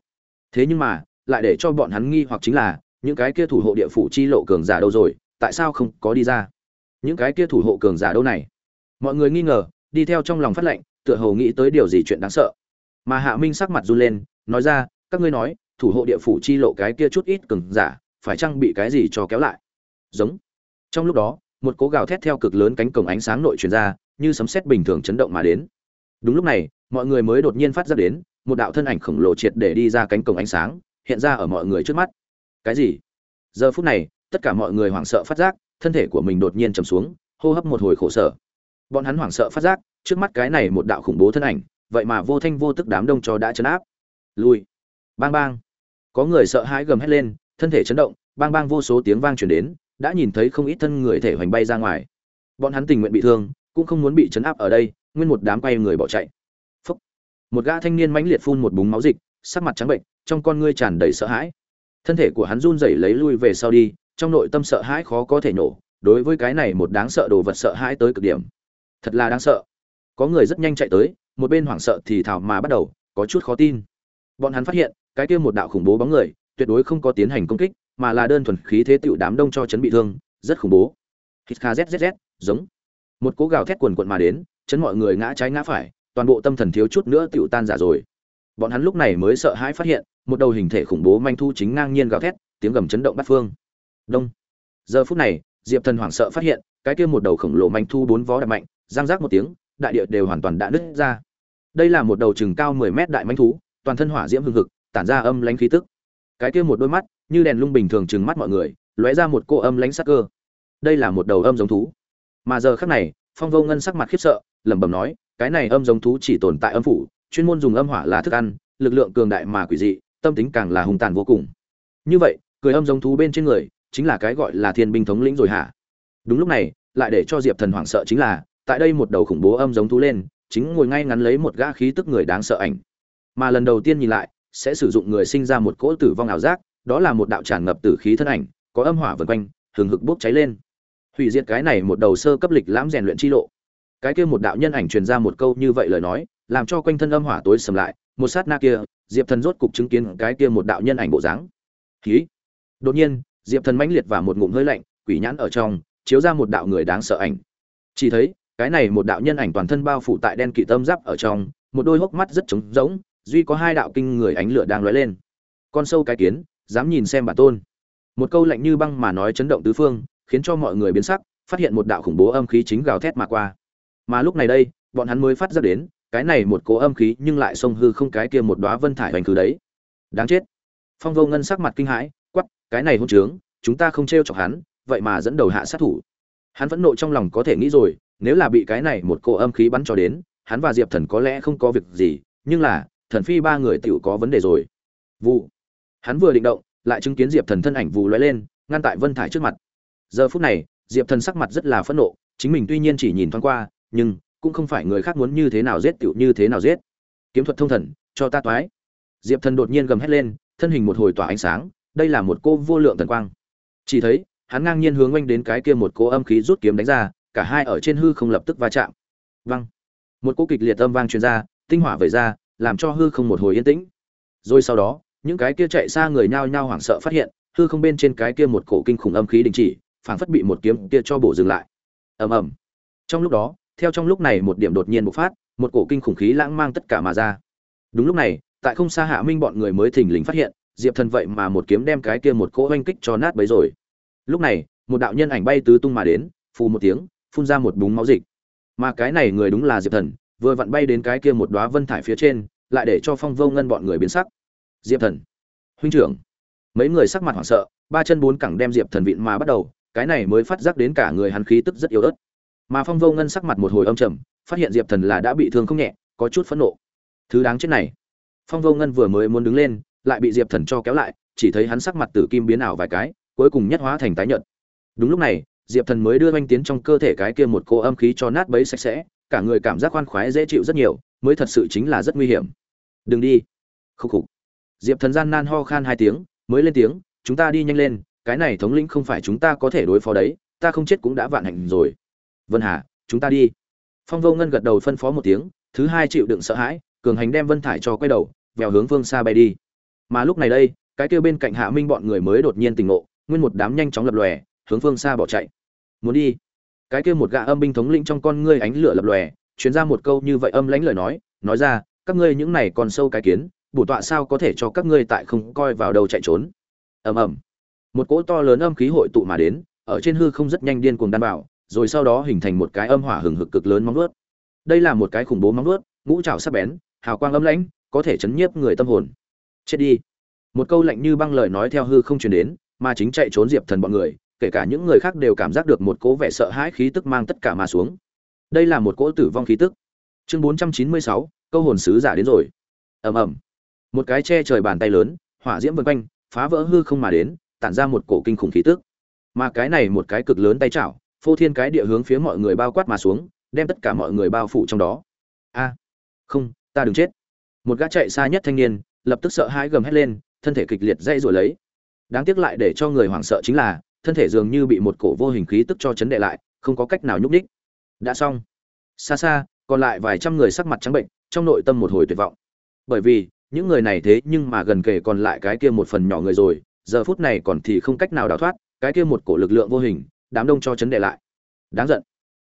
Thế nhưng mà, lại để cho bọn hắn nghi hoặc chính là, những cái kia thủ hộ địa phủ chi lộ cường giả đâu rồi? Tại sao không có đi ra? Những cái kia thủ hộ cường giả đâu này? Mọi người nghi ngờ, đi theo trong lòng phát lệnh, tựa hồ nghĩ tới điều gì chuyện đáng sợ. Mà hạ minh sắc mặt run lên, nói ra, các ngươi nói, thủ hộ địa phủ chi lộ cái kia chút ít cường giả, phải chăng bị cái gì cho kéo lại? Giống. Trong lúc đó, một cố gào thét theo cực lớn cánh cổng ánh sáng nội truyền ra, như sấm sét bình thường chấn động mà đến. Đúng lúc này, mọi người mới đột nhiên phát ra đến, một đạo thân ảnh khổng lồ triệt để đi ra cánh cổng ánh sáng, hiện ra ở mọi người trước mắt. Cái gì? Giờ phút này tất cả mọi người hoảng sợ phát giác, thân thể của mình đột nhiên trầm xuống, hô hấp một hồi khổ sở. Bọn hắn hoảng sợ phát giác, trước mắt cái này một đạo khủng bố thân ảnh, vậy mà vô thanh vô tức đám đông cho đã chấn áp. Lui. Bang bang. Có người sợ hãi gầm hét lên, thân thể chấn động, bang bang vô số tiếng vang truyền đến, đã nhìn thấy không ít thân người thể hoành bay ra ngoài. Bọn hắn tình nguyện bị thương, cũng không muốn bị chấn áp ở đây, nguyên một đám quay người bỏ chạy. Phúc. một gã thanh niên mãnh liệt phun một búng máu dịch, sắc mặt trắng bệnh trong con ngươi tràn đầy sợ hãi. Thân thể của hắn run rẩy lấy lui về sau đi trong nội tâm sợ hãi khó có thể nổ đối với cái này một đáng sợ đồ vật sợ hãi tới cực điểm. Thật là đáng sợ. Có người rất nhanh chạy tới, một bên hoảng sợ thì thào mà bắt đầu, có chút khó tin. Bọn hắn phát hiện, cái kia một đạo khủng bố bóng người, tuyệt đối không có tiến hành công kích, mà là đơn thuần khí thế tựu đám đông cho chấn bị thương, rất khủng bố. Hít kha zzz giống. Một cố gào thét quần quận mà đến, chấn mọi người ngã trái ngã phải, toàn bộ tâm thần thiếu chút nữa tựu tan giả rồi. Bọn hắn lúc này mới sợ hãi phát hiện, một đầu hình thể khủng bố manh thu chính ngang nhiên gào thét, tiếng gầm chấn động bát phương đông. Giờ phút này, diệp thần hoảng sợ phát hiện, cái kia một đầu khổng lồ manh thu bốn vó đập mạnh giang rác một tiếng, đại địa đều hoàn toàn đã nứt ra. Đây là một đầu chừng cao mười mét đại manh thú, toàn thân hỏa diễm hưng hực, tản ra âm lãnh khí tức. Cái kia một đôi mắt, như đèn lung bình thường chừng mắt mọi người, lóe ra một cô âm lãnh sắc cơ. Đây là một đầu âm giống thú. Mà giờ khắc này, phong vô ngân sắc mặt khiếp sợ, lẩm bẩm nói, cái này âm giống thú chỉ tồn tại âm phủ, chuyên môn dùng âm hỏa là thức ăn, lực lượng cường đại mà quỷ dị, tâm tính càng là hung tàn vô cùng. Như vậy, cười âm giống thú bên trên người chính là cái gọi là thiên binh thống lĩnh rồi hả? Đúng lúc này, lại để cho diệp thần hoảng sợ chính là, tại đây một đầu khủng bố âm giống thú lên, chính ngồi ngay ngắn lấy một gã khí tức người đáng sợ ảnh. Mà lần đầu tiên nhìn lại, sẽ sử dụng người sinh ra một cỗ tử vong ảo giác, đó là một đạo tràn ngập tử khí thân ảnh, có âm hỏa vần quanh, hừng hực bốc cháy lên. Hủy diệt cái này một đầu sơ cấp lịch lãm rèn luyện chi lộ. Cái kia một đạo nhân ảnh truyền ra một câu như vậy lời nói, làm cho quanh thân âm hỏa tối sầm lại, một sát na kia, diệp thần rốt cục chứng kiến cái kia một đạo nhân ảnh bộ dáng. Khí đột nhiên diệp thần mãnh liệt và một ngụm hơi lạnh, quỷ nhãn ở trong, chiếu ra một đạo người đáng sợ ảnh. Chỉ thấy, cái này một đạo nhân ảnh toàn thân bao phủ tại đen kỵ tâm giáp ở trong, một đôi hốc mắt rất trống rỗng, duy có hai đạo kinh người ánh lửa đang lóe lên. Con sâu cái kiến, dám nhìn xem bản tôn. Một câu lạnh như băng mà nói chấn động tứ phương, khiến cho mọi người biến sắc, phát hiện một đạo khủng bố âm khí chính gào thét mà qua. Mà lúc này đây, bọn hắn mới phát ra đến, cái này một cố âm khí nhưng lại xông hư không cái kia một đóa vân thải hoành khứ đấy. Đáng chết. Phong vô ngân sắc mặt kinh hãi quắc, cái này hôn trướng, chúng ta không t chọc hắn, vậy mà dẫn đầu hạ sát thủ. Hắn vẫn nộ trong lòng có thể nghĩ rồi, nếu là bị cái này một cỗ âm khí bắn cho đến, hắn và diệp thần có lẽ không có việc gì, nhưng là, thần phi ba người tựu có vấn đề rồi. Vụ. Hắn vừa định động, lại chứng kiến diệp thần thân ảnh vù lóe lên, ngăn tại vân thải trước mặt. Giờ phút này, diệp thần sắc mặt rất là phẫn nộ, chính mình tuy nhiên chỉ nhìn thoáng qua, nhưng cũng không phải người khác muốn như thế nào giết tựu như thế nào giết. Kiếm thuật thông thần, cho ta toái. Diệp thần đột nhiên gầm hét lên, thân hình một hồi tỏa ánh sáng đây là một cô vô lượng thần quang. Chỉ thấy, hắn ngang nhiên hướng oanh đến cái kia một cô âm khí rút kiếm đánh ra, cả hai ở trên hư không lập tức va chạm. Văng một cô kịch liệt âm vang truyền ra, tinh hỏa vẩy ra, làm cho hư không một hồi yên tĩnh. Rồi sau đó, những cái kia chạy xa người nhao nhao hoảng sợ phát hiện, hư không bên trên cái kia một cổ kinh khủng âm khí đình chỉ, phảng phất bị một kiếm kia cho bổ dừng lại. Ầm ầm! Trong lúc đó, theo trong lúc này một điểm đột nhiên bộc phát, một cổ kinh khủng khí lãng mang tất cả mà ra. Đúng lúc này, tại không xa hạ minh bọn người mới thình lình phát hiện diệp thần vậy mà một kiếm đem cái kia một cỗ oanh kích cho nát bấy rồi. Lúc này, một đạo nhân ảnh bay tứ tung mà đến, phù một tiếng, phun ra một búng máu dịch. Mà cái này người đúng là diệp thần, vừa vặn bay đến cái kia một đóa vân thải phía trên, lại để cho phong vô ngân bọn người biến sắc. Diệp thần, huynh trưởng. Mấy người sắc mặt hoảng sợ, ba chân bốn cẳng đem diệp thần vịn mà bắt đầu, cái này mới phát giác đến cả người hắn khí tức rất yếu ớt. Mà phong vô ngân sắc mặt một hồi âm trầm, phát hiện diệp thần là đã bị thương không nhẹ, có chút phẫn nộ. Thứ đáng chết này. Phong vô ngân vừa mới muốn đứng lên lại bị diệp thần cho kéo lại, chỉ thấy hắn sắc mặt tử kim biến ảo vài cái, cuối cùng nhất hóa thành tái nhợt. Đúng lúc này, diệp thần mới đưa oanh tiến trong cơ thể cái kia một cô âm khí cho nát bấy sạch sẽ, cả người cảm giác khoan khoái dễ chịu rất nhiều, mới thật sự chính là rất nguy hiểm. Đừng đi. Khúc khục. Diệp thần gian nan ho khan hai tiếng, mới lên tiếng, chúng ta đi nhanh lên, cái này thống lĩnh không phải chúng ta có thể đối phó đấy, ta không chết cũng đã vạn hạnh rồi. Vân hà, chúng ta đi. Phong vô ngân gật đầu phân phó một tiếng, thứ hai chịu đựng sợ hãi, cường hành đem vân thải cho quay đầu, vèo hướng phương xa bay đi mà lúc này đây, cái kêu bên cạnh hạ minh bọn người mới đột nhiên tỉnh ngộ, nguyên một đám nhanh chóng lập lòe, hướng phương xa bỏ chạy. Muốn đi? Cái kia một gã âm binh thống lĩnh trong con ngươi ánh lửa lập lòe, truyền ra một câu như vậy âm lãnh lời nói nói ra, các ngươi những này còn sâu cái kiến, bổ tọa sao có thể cho các ngươi tại không coi vào đầu chạy trốn? Ầm ầm. Một cỗ to lớn âm khí hội tụ mà đến, ở trên hư không rất nhanh điên cuồng đan bảo rồi sau đó hình thành một cái âm hỏa hừng hực cực lớn móng vuốt. Đây là một cái khủng bố móng vuốt, ngũ trảo sắc bén, hào quang âm lãnh, có thể chấn nhiếp người tâm hồn chết đi. Một câu lạnh như băng lời nói theo hư không truyền đến, mà chính chạy trốn diệp thần bọn người, kể cả những người khác đều cảm giác được một cỗ vẻ sợ hãi khí tức mang tất cả mà xuống. Đây là một cỗ tử vong khí tức. Chương bốn trăm chín mươi sáu, câu hồn sứ giả đến rồi. Ầm ầm. Một cái che trời bàn tay lớn, hỏa diễm vân quanh, phá vỡ hư không mà đến, tản ra một cổ kinh khủng khí tức. Mà cái này một cái cực lớn tay chảo, phô thiên cái địa hướng phía mọi người bao quát mà xuống, đem tất cả mọi người bao phủ trong đó. A. Không, ta đừng chết. Một gã chạy xa nhất thanh niên lập tức sợ hãi gầm hét lên, thân thể kịch liệt dây rồi lấy. Đáng tiếc lại để cho người hoảng sợ chính là, thân thể dường như bị một cổ vô hình khí tức cho chấn đệ lại, không có cách nào nhúc nhích. Đã xong. Xa xa, còn lại vài trăm người sắc mặt trắng bệnh, trong nội tâm một hồi tuyệt vọng. Bởi vì, những người này thế nhưng mà gần kề còn lại cái kia một phần nhỏ người rồi, giờ phút này còn thì không cách nào đào thoát, cái kia một cổ lực lượng vô hình, đám đông cho chấn đệ lại. Đáng giận.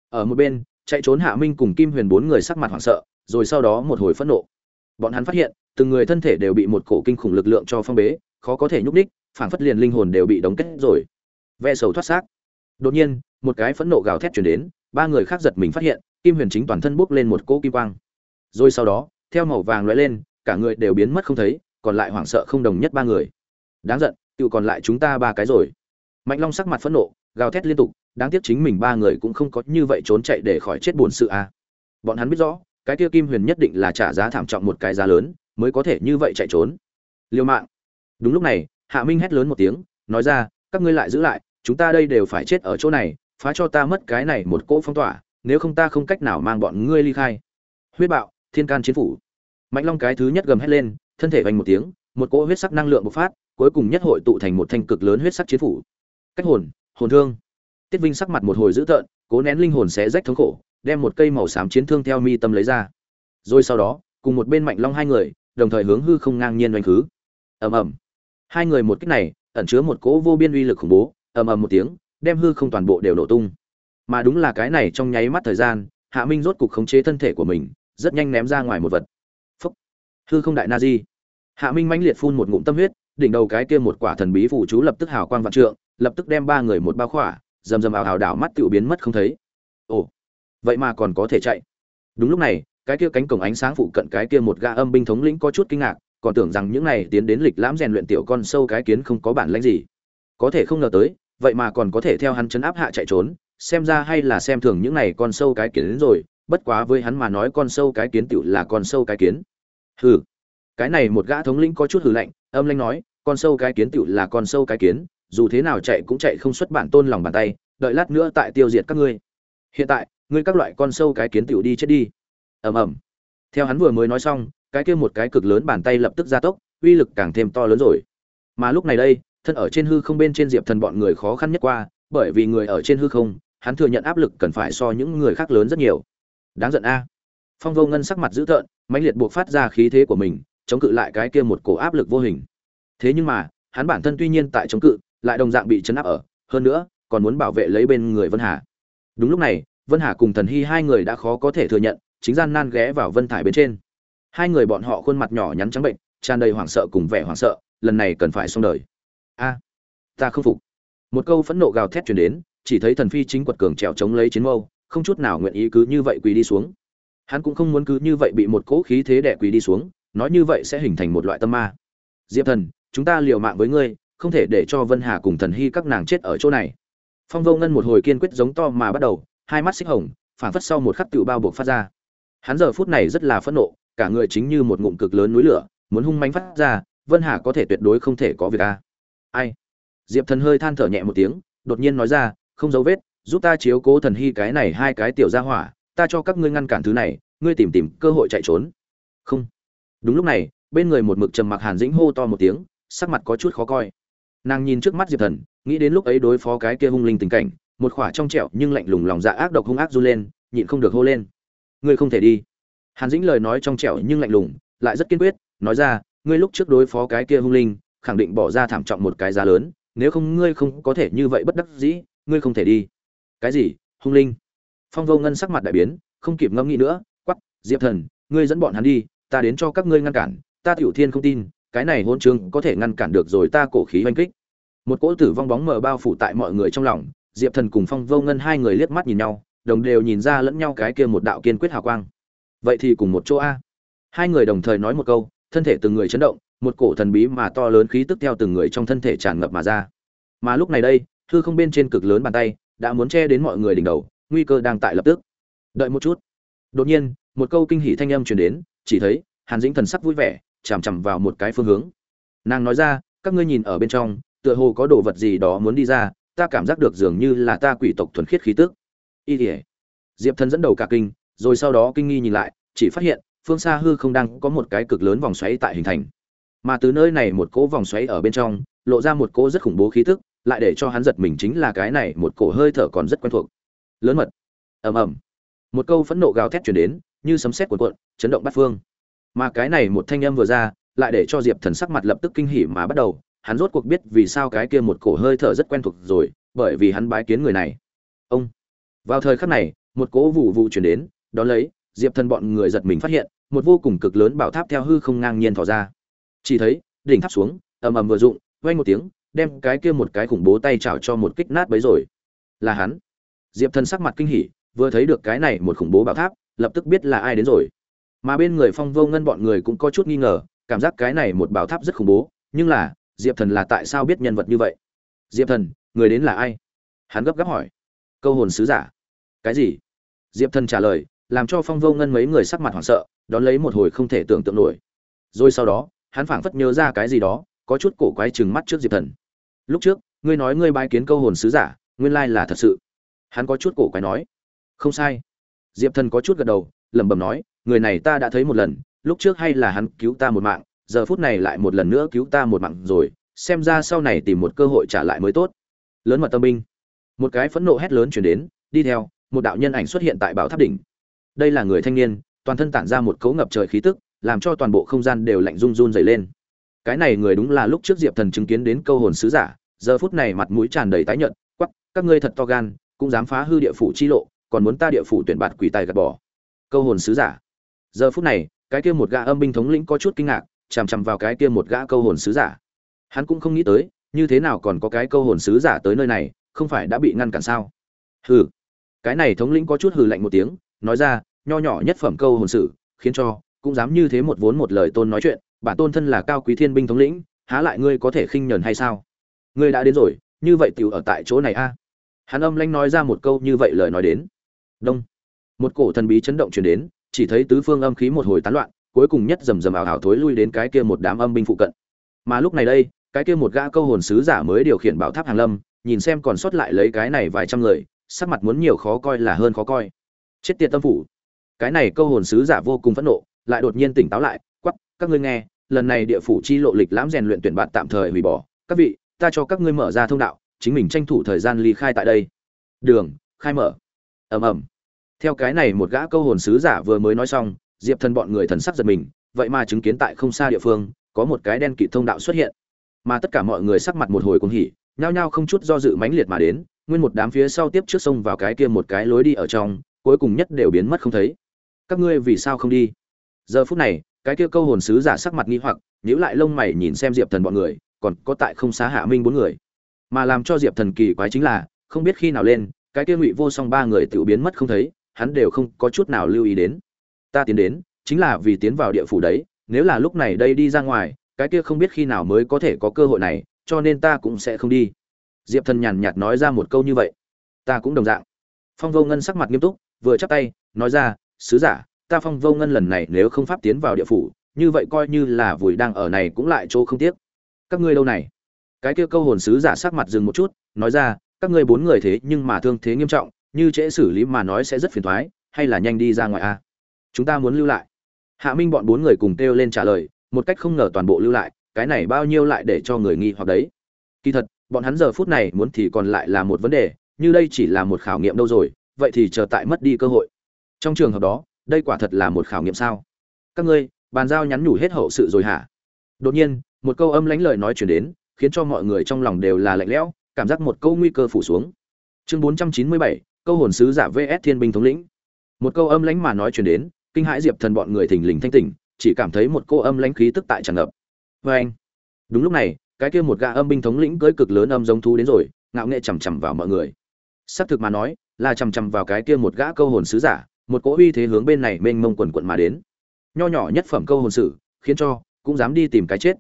Ở một bên, chạy trốn hạ minh cùng kim huyền bốn người sắc mặt hoảng sợ, rồi sau đó một hồi phẫn nộ. Bọn hắn phát hiện từng người thân thể đều bị một cổ kinh khủng lực lượng cho phong bế, khó có thể nhúc ních phảng phất liền linh hồn đều bị đóng kết rồi. Ve sầu thoát xác. Đột nhiên, một cái phẫn nộ gào thét chuyển đến, ba người khác giật mình phát hiện, kim huyền chính toàn thân bốc lên một cỗ kim quang. Rồi sau đó, theo màu vàng lóe lên, cả người đều biến mất không thấy, còn lại hoảng sợ không đồng nhất ba người. Đáng giận tự còn lại chúng ta ba cái rồi. Mạnh long sắc mặt phẫn nộ, gào thét liên tục, đáng tiếc chính mình ba người cũng không có như vậy trốn chạy để khỏi chết buồn sự à. bọn hắn biết rõ cái kia kim huyền nhất định là trả giá thảm trọng một cái giá lớn, mới có thể như vậy chạy trốn. Liêu mạng. Đúng lúc này, hạ minh hét lớn một tiếng, nói ra, các ngươi lại giữ lại, chúng ta đây đều phải chết ở chỗ này, phá cho ta mất cái này một cỗ phong tỏa, nếu không ta không cách nào mang bọn ngươi ly khai. Huyết bạo, thiên can chiến phủ. Mạnh long cái thứ nhất gầm hét lên, thân thể vành một tiếng, một cỗ huyết sắc năng lượng bộc phát, cuối cùng nhất hội tụ thành một thanh cực lớn huyết sắc chiến phủ. Cách hồn hồn thương. Tiết vinh sắc mặt một hồi dữ tợn, cố nén linh hồn xé rách thống khổ đem một cây màu xám chiến thương theo mi tâm lấy ra. Rồi sau đó, cùng một bên mạnh long hai người, đồng thời hướng hư không ngang nhiên oanh khứ. Ầm ầm. Hai người một kích này, ẩn chứa một cỗ vô biên uy lực khủng bố, ầm ầm một tiếng, đem hư không toàn bộ đều nổ tung. Mà đúng là cái này trong nháy mắt thời gian, hạ minh rốt cục khống chế thân thể của mình, rất nhanh ném ra ngoài một vật. Phúc. Hư không đại na di hạ minh mãnh liệt phun một ngụm tâm huyết, đỉnh đầu cái kia một quả thần bí phủ chú lập tức hào quang vạn trượng, lập tức đem ba người một bao khỏa, rầm rầm ào ào đảo mắt tiểu biến mất không thấy. Ồ vậy mà còn có thể chạy. Đúng lúc này, cái kia cánh cổng ánh sáng phụ cận cái kia một gã âm binh thống lĩnh có chút kinh ngạc, còn tưởng rằng những này tiến đến lịch lãm rèn luyện tiểu con sâu cái kiến không có bản lãnh gì. Có thể không ngờ tới, vậy mà còn có thể theo hắn chấn áp hạ chạy trốn, xem ra hay là xem thường những này con sâu cái kiến đến rồi, bất quá với hắn mà nói con sâu cái kiến tựu là con sâu cái kiến. Hừ. Cái này một gã thống lĩnh có chút hừ lạnh, âm lanh nói, con sâu cái kiến tựu là con sâu cái kiến, dù thế nào chạy cũng chạy không xuất bản tôn lòng bàn tay, đợi lát nữa tại tiêu diệt các ngươi. Hiện tại ngươi các loại con sâu cái kiến tiểu đi chết đi. Ầm ầm. Theo hắn vừa mới nói xong, cái kia một cái cực lớn bàn tay lập tức gia tốc, uy lực càng thêm to lớn rồi. Mà lúc này đây, thân ở trên hư không bên trên diệp thần bọn người khó khăn nhất qua, bởi vì người ở trên hư không, hắn thừa nhận áp lực cần phải so những người khác lớn rất nhiều. Đáng giận a. Phong vô ngân sắc mặt dữ tợn, mãnh liệt buộc phát ra khí thế của mình, chống cự lại cái kia một cổ áp lực vô hình. Thế nhưng mà, hắn bản thân tuy nhiên tại chống cự, lại đồng dạng bị chấn áp ở, hơn nữa, còn muốn bảo vệ lấy bên người vân hà. Đúng lúc này vân hà cùng thần hy hai người đã khó có thể thừa nhận, chính gian nan ghé vào vân thải bên trên. Hai người bọn họ khuôn mặt nhỏ nhắn trắng bệnh, tràn đầy hoảng sợ cùng vẻ hoảng sợ, lần này cần phải xong đời. A, ta không phục. Một câu phẫn nộ gào thét chuyển đến, chỉ thấy thần phi chính quật cường trèo chống lấy chiến mâu, không chút nào nguyện ý cứ như vậy quỳ đi xuống. Hắn cũng không muốn cứ như vậy bị một cỗ khí thế đẻ quỳ đi xuống, nói như vậy sẽ hình thành một loại tâm ma. Diệp thần, chúng ta liều mạng với ngươi, không thể để cho vân hà cùng thần hy các nàng chết ở chỗ này. Phong vô ngân một hồi kiên quyết giống to mà bắt đầu hai mắt xích hồng, phảng phất sau một khắc tựu bao buộc phát ra. Hắn giờ phút này rất là phẫn nộ, cả người chính như một ngụm cực lớn núi lửa, muốn hung mánh phát ra, vân hà có thể tuyệt đối không thể có việc a. Ai? Diệp thần hơi than thở nhẹ một tiếng, đột nhiên nói ra, không dấu vết, giúp ta chiếu cố thần hy cái này hai cái tiểu gia hỏa, ta cho các ngươi ngăn cản thứ này, ngươi tìm tìm cơ hội chạy trốn. Không. Đúng lúc này, bên người một mực trầm mặc hàn dĩnh hô to một tiếng, sắc mặt có chút khó coi. Nàng nhìn trước mắt diệp thần, nghĩ đến lúc ấy đối phó cái kia hung linh tình cảnh một khỏa trong trẹo nhưng lạnh lùng lòng dạ ác độc hung ác run lên, nhịn không được hô lên. Ngươi không thể đi. Hàn dĩnh lời nói trong trẹo nhưng lạnh lùng, lại rất kiên quyết, nói ra, ngươi lúc trước đối phó cái kia hung linh, khẳng định bỏ ra thảm trọng một cái giá lớn, nếu không ngươi không có thể như vậy bất đắc dĩ, ngươi không thể đi. Cái gì? Hung linh? Phong vô ngân sắc mặt đại biến, không kịp ngẫm nghĩ nữa quắp diệp thần, ngươi dẫn bọn hắn đi, ta đến cho các ngươi ngăn cản, ta tiểu thiên không tin, cái này hôn trường có thể ngăn cản được rồi ta cổ khí oanh kích. Một cỗ tử vong bóng mờ bao phủ tại mọi người trong lòng diệp thần cùng phong vô ngân hai người liếc mắt nhìn nhau, đồng đều nhìn ra lẫn nhau cái kia một đạo kiên quyết hào quang. Vậy thì cùng một chỗ a. Hai người đồng thời nói một câu, thân thể từng người chấn động, một cổ thần bí mà to lớn khí tức theo từng người trong thân thể tràn ngập mà ra. Mà lúc này đây thư không bên trên cực lớn bàn tay đã muốn che đến mọi người đỉnh đầu, nguy cơ đang tại lập tức. Đợi một chút. Đột nhiên, một câu kinh hỉ thanh âm truyền đến, chỉ thấy, hàn dĩnh thần sắc vui vẻ, chằm chằm vào một cái phương hướng. Nàng nói ra, các ngươi nhìn ở bên trong, tựa hồ có đồ vật gì đó muốn đi ra ta cảm giác được dường như là ta quỷ tộc thuần khiết khí tức. Y tỉa diệp thần dẫn đầu cả kinh, rồi sau đó kinh nghi nhìn lại, chỉ phát hiện, phương xa hư không đang có một cái cực lớn vòng xoáy tại hình thành. Mà từ nơi này một cỗ vòng xoáy ở bên trong, lộ ra một cỗ rất khủng bố khí tức, lại để cho hắn giật mình chính là cái này một cổ hơi thở còn rất quen thuộc. Lớn mật. Ầm ầm. Một câu phẫn nộ gào thét chuyển đến, như sấm sét cuộn cuộn, chấn động bát phương. Mà cái này một thanh âm vừa ra, lại để cho diệp thần sắc mặt lập tức kinh hỉ mà bắt đầu hắn rốt cuộc biết vì sao cái kia một cổ hơi thở rất quen thuộc rồi, bởi vì hắn bái kiến người này. Ông. Vào thời khắc này, một cỗ vụ vụ chuyển đến, đón lấy, diệp thần bọn người giật mình phát hiện, một vô cùng cực lớn bảo tháp theo hư không ngang nhiên thò ra. Chỉ thấy, đỉnh tháp xuống, ầm ầm vừa rụng, vang một tiếng, đem cái kia một cái khủng bố tay chảo cho một kích nát bấy rồi. Là hắn. Diệp thần sắc mặt kinh hỉ, vừa thấy được cái này một khủng bố bảo tháp, lập tức biết là ai đến rồi. Mà bên người phong vô ngân bọn người cũng có chút nghi ngờ, cảm giác cái này một bảo tháp rất khủng bố, nhưng là diệp thần là tại sao biết nhân vật như vậy? Diệp thần, người đến là ai? Hắn gấp gáp hỏi. Câu hồn sứ giả. Cái gì? Diệp thần trả lời, làm cho phong vô ngân mấy người sắc mặt hoảng sợ, đón lấy một hồi không thể tưởng tượng nổi. Rồi sau đó, hắn phảng phất nhớ ra cái gì đó, có chút cổ quái chừng mắt trước diệp thần. Lúc trước, ngươi nói ngươi bái kiến câu hồn sứ giả, nguyên lai là thật sự. Hắn có chút cổ quái nói. Không sai. Diệp thần có chút gật đầu, lẩm bẩm nói, người này ta đã thấy một lần, lúc trước hay là hắn cứu ta một mạng giờ phút này lại một lần nữa cứu ta một mạng rồi, xem ra sau này tìm một cơ hội trả lại mới tốt. Lớn mật tâm binh. Một cái phẫn nộ hét lớn chuyển đến, đi theo, một đạo nhân ảnh xuất hiện tại bảo tháp đỉnh. Đây là người thanh niên, toàn thân tản ra một cấu ngập trời khí tức, làm cho toàn bộ không gian đều lạnh run run dày lên. Cái này người đúng là lúc trước diệp thần chứng kiến đến câu hồn sứ giả, giờ phút này mặt mũi tràn đầy tái nhợt quắp các ngươi thật to gan, cũng dám phá hư địa phủ chi lộ, còn muốn ta địa phủ tuyển bạt quỷ tài gạt bỏ. Câu hồn sứ giả. Giờ phút này, cái kia một gã âm binh thống lĩnh có chút kinh ngạc chằm chằm vào cái kia một gã câu hồn sứ giả. Hắn cũng không nghĩ tới, như thế nào còn có cái câu hồn sứ giả tới nơi này, không phải đã bị ngăn cản sao? Hừ. Cái này thống lĩnh có chút hừ lạnh một tiếng, nói ra, nho nhỏ nhất phẩm câu hồn sử, khiến cho, cũng dám như thế một vốn một lời tôn nói chuyện, bản tôn thân là cao quý thiên binh thống lĩnh, há lại ngươi có thể khinh nhẫn hay sao? Ngươi đã đến rồi, như vậy tiểu ở tại chỗ này a. Hắn âm lãnh nói ra một câu như vậy lời nói đến. Đông. Một cổ thần bí chấn động truyền đến, chỉ thấy tứ phương âm khí một hồi tán loạn cuối cùng nhất rầm rầm ảo ảo thối lui đến cái kia một đám âm binh phụ cận. Mà lúc này đây cái kia một gã câu hồn sứ giả mới điều khiển bảo tháp hàng lâm nhìn xem còn sót lại lấy cái này vài trăm người sắc mặt muốn nhiều khó coi là hơn khó coi. Chết tiệt tâm phủ. Cái này câu hồn sứ giả vô cùng phẫn nộ lại đột nhiên tỉnh táo lại quắc, các ngươi nghe lần này địa phủ chi lộ lịch lãm rèn luyện tuyển bạn tạm thời hủy bỏ. Các vị ta cho các ngươi mở ra thông đạo chính mình tranh thủ thời gian ly khai tại đây. Đường khai mở. Ầm ầm. Theo cái này một gã câu hồn sứ giả vừa mới nói xong diệp thần bọn người thần sắc giật mình, vậy mà chứng kiến tại không xa địa phương, có một cái đen kịt thông đạo xuất hiện. Mà tất cả mọi người sắc mặt một hồi cuồng hỉ, nhao nhao không chút do dự mãnh liệt mà đến, nguyên một đám phía sau tiếp trước sông vào cái kia một cái lối đi ở trong, cuối cùng nhất đều biến mất không thấy. Các ngươi vì sao không đi? Giờ phút này, cái kia câu hồn sứ giả sắc mặt nghi hoặc, nhíu lại lông mày nhìn xem diệp thần bọn người, còn có tại không xá hạ minh bốn người. Mà làm cho diệp thần kỳ quái chính là, không biết khi nào lên, cái kia ngụy vô song ba người tự biến mất không thấy, hắn đều không có chút nào lưu ý đến ta tiến đến, chính là vì tiến vào địa phủ đấy, nếu là lúc này đây đi ra ngoài, cái kia không biết khi nào mới có thể có cơ hội này, cho nên ta cũng sẽ không đi. Diệp thần nhàn nhạt nói ra một câu như vậy. Ta cũng đồng dạng. Phong vô ngân sắc mặt nghiêm túc, vừa chắp tay, nói ra, sứ giả, ta phong vô ngân lần này nếu không pháp tiến vào địa phủ, như vậy coi như là vùi đang ở này cũng lại chỗ không tiếc. Các ngươi lâu này? Cái kia câu hồn sứ giả sắc mặt dừng một chút, nói ra, các ngươi bốn người thế nhưng mà thương thế nghiêm trọng, như trễ xử lý mà nói sẽ rất phiền thoái, hay là nhanh đi ra ngoài a? Chúng ta muốn lưu lại. Hạ minh bọn bốn người cùng kêu lên trả lời, một cách không ngờ toàn bộ lưu lại, cái này bao nhiêu lại để cho người nghi hoặc đấy. Kỳ thật, bọn hắn giờ phút này muốn thì còn lại là một vấn đề, như đây chỉ là một khảo nghiệm đâu rồi, vậy thì chờ tại mất đi cơ hội. Trong trường hợp đó, đây quả thật là một khảo nghiệm sao? Các ngươi, bàn giao nhắn nhủ hết hậu sự rồi hả? Đột nhiên, một câu âm lãnh lời nói chuyển đến, khiến cho mọi người trong lòng đều là lạnh lẽo, cảm giác một câu nguy cơ phủ xuống. Chương bốn trăm chín mươi bảy, câu hồn sứ giả vs thiên binh thống lĩnh. Một câu âm lãnh mà nói chuyển đến kinh hãi diệp thần bọn người thình lình thanh tỉnh, chỉ cảm thấy một cô âm lãnh khí tức tại tràn ngập. Vê anh, đúng lúc này, cái kia một gã âm binh thống lĩnh cưới cực lớn âm giống thú đến rồi, ngạo nghệ chằm chằm vào mọi người. Xác thực mà nói, là chằm chằm vào cái kia một gã câu hồn sứ giả, một cỗ uy thế hướng bên này mênh mông quần quận mà đến. Nho nhỏ nhất phẩm câu hồn sử, khiến cho cũng dám đi tìm cái chết.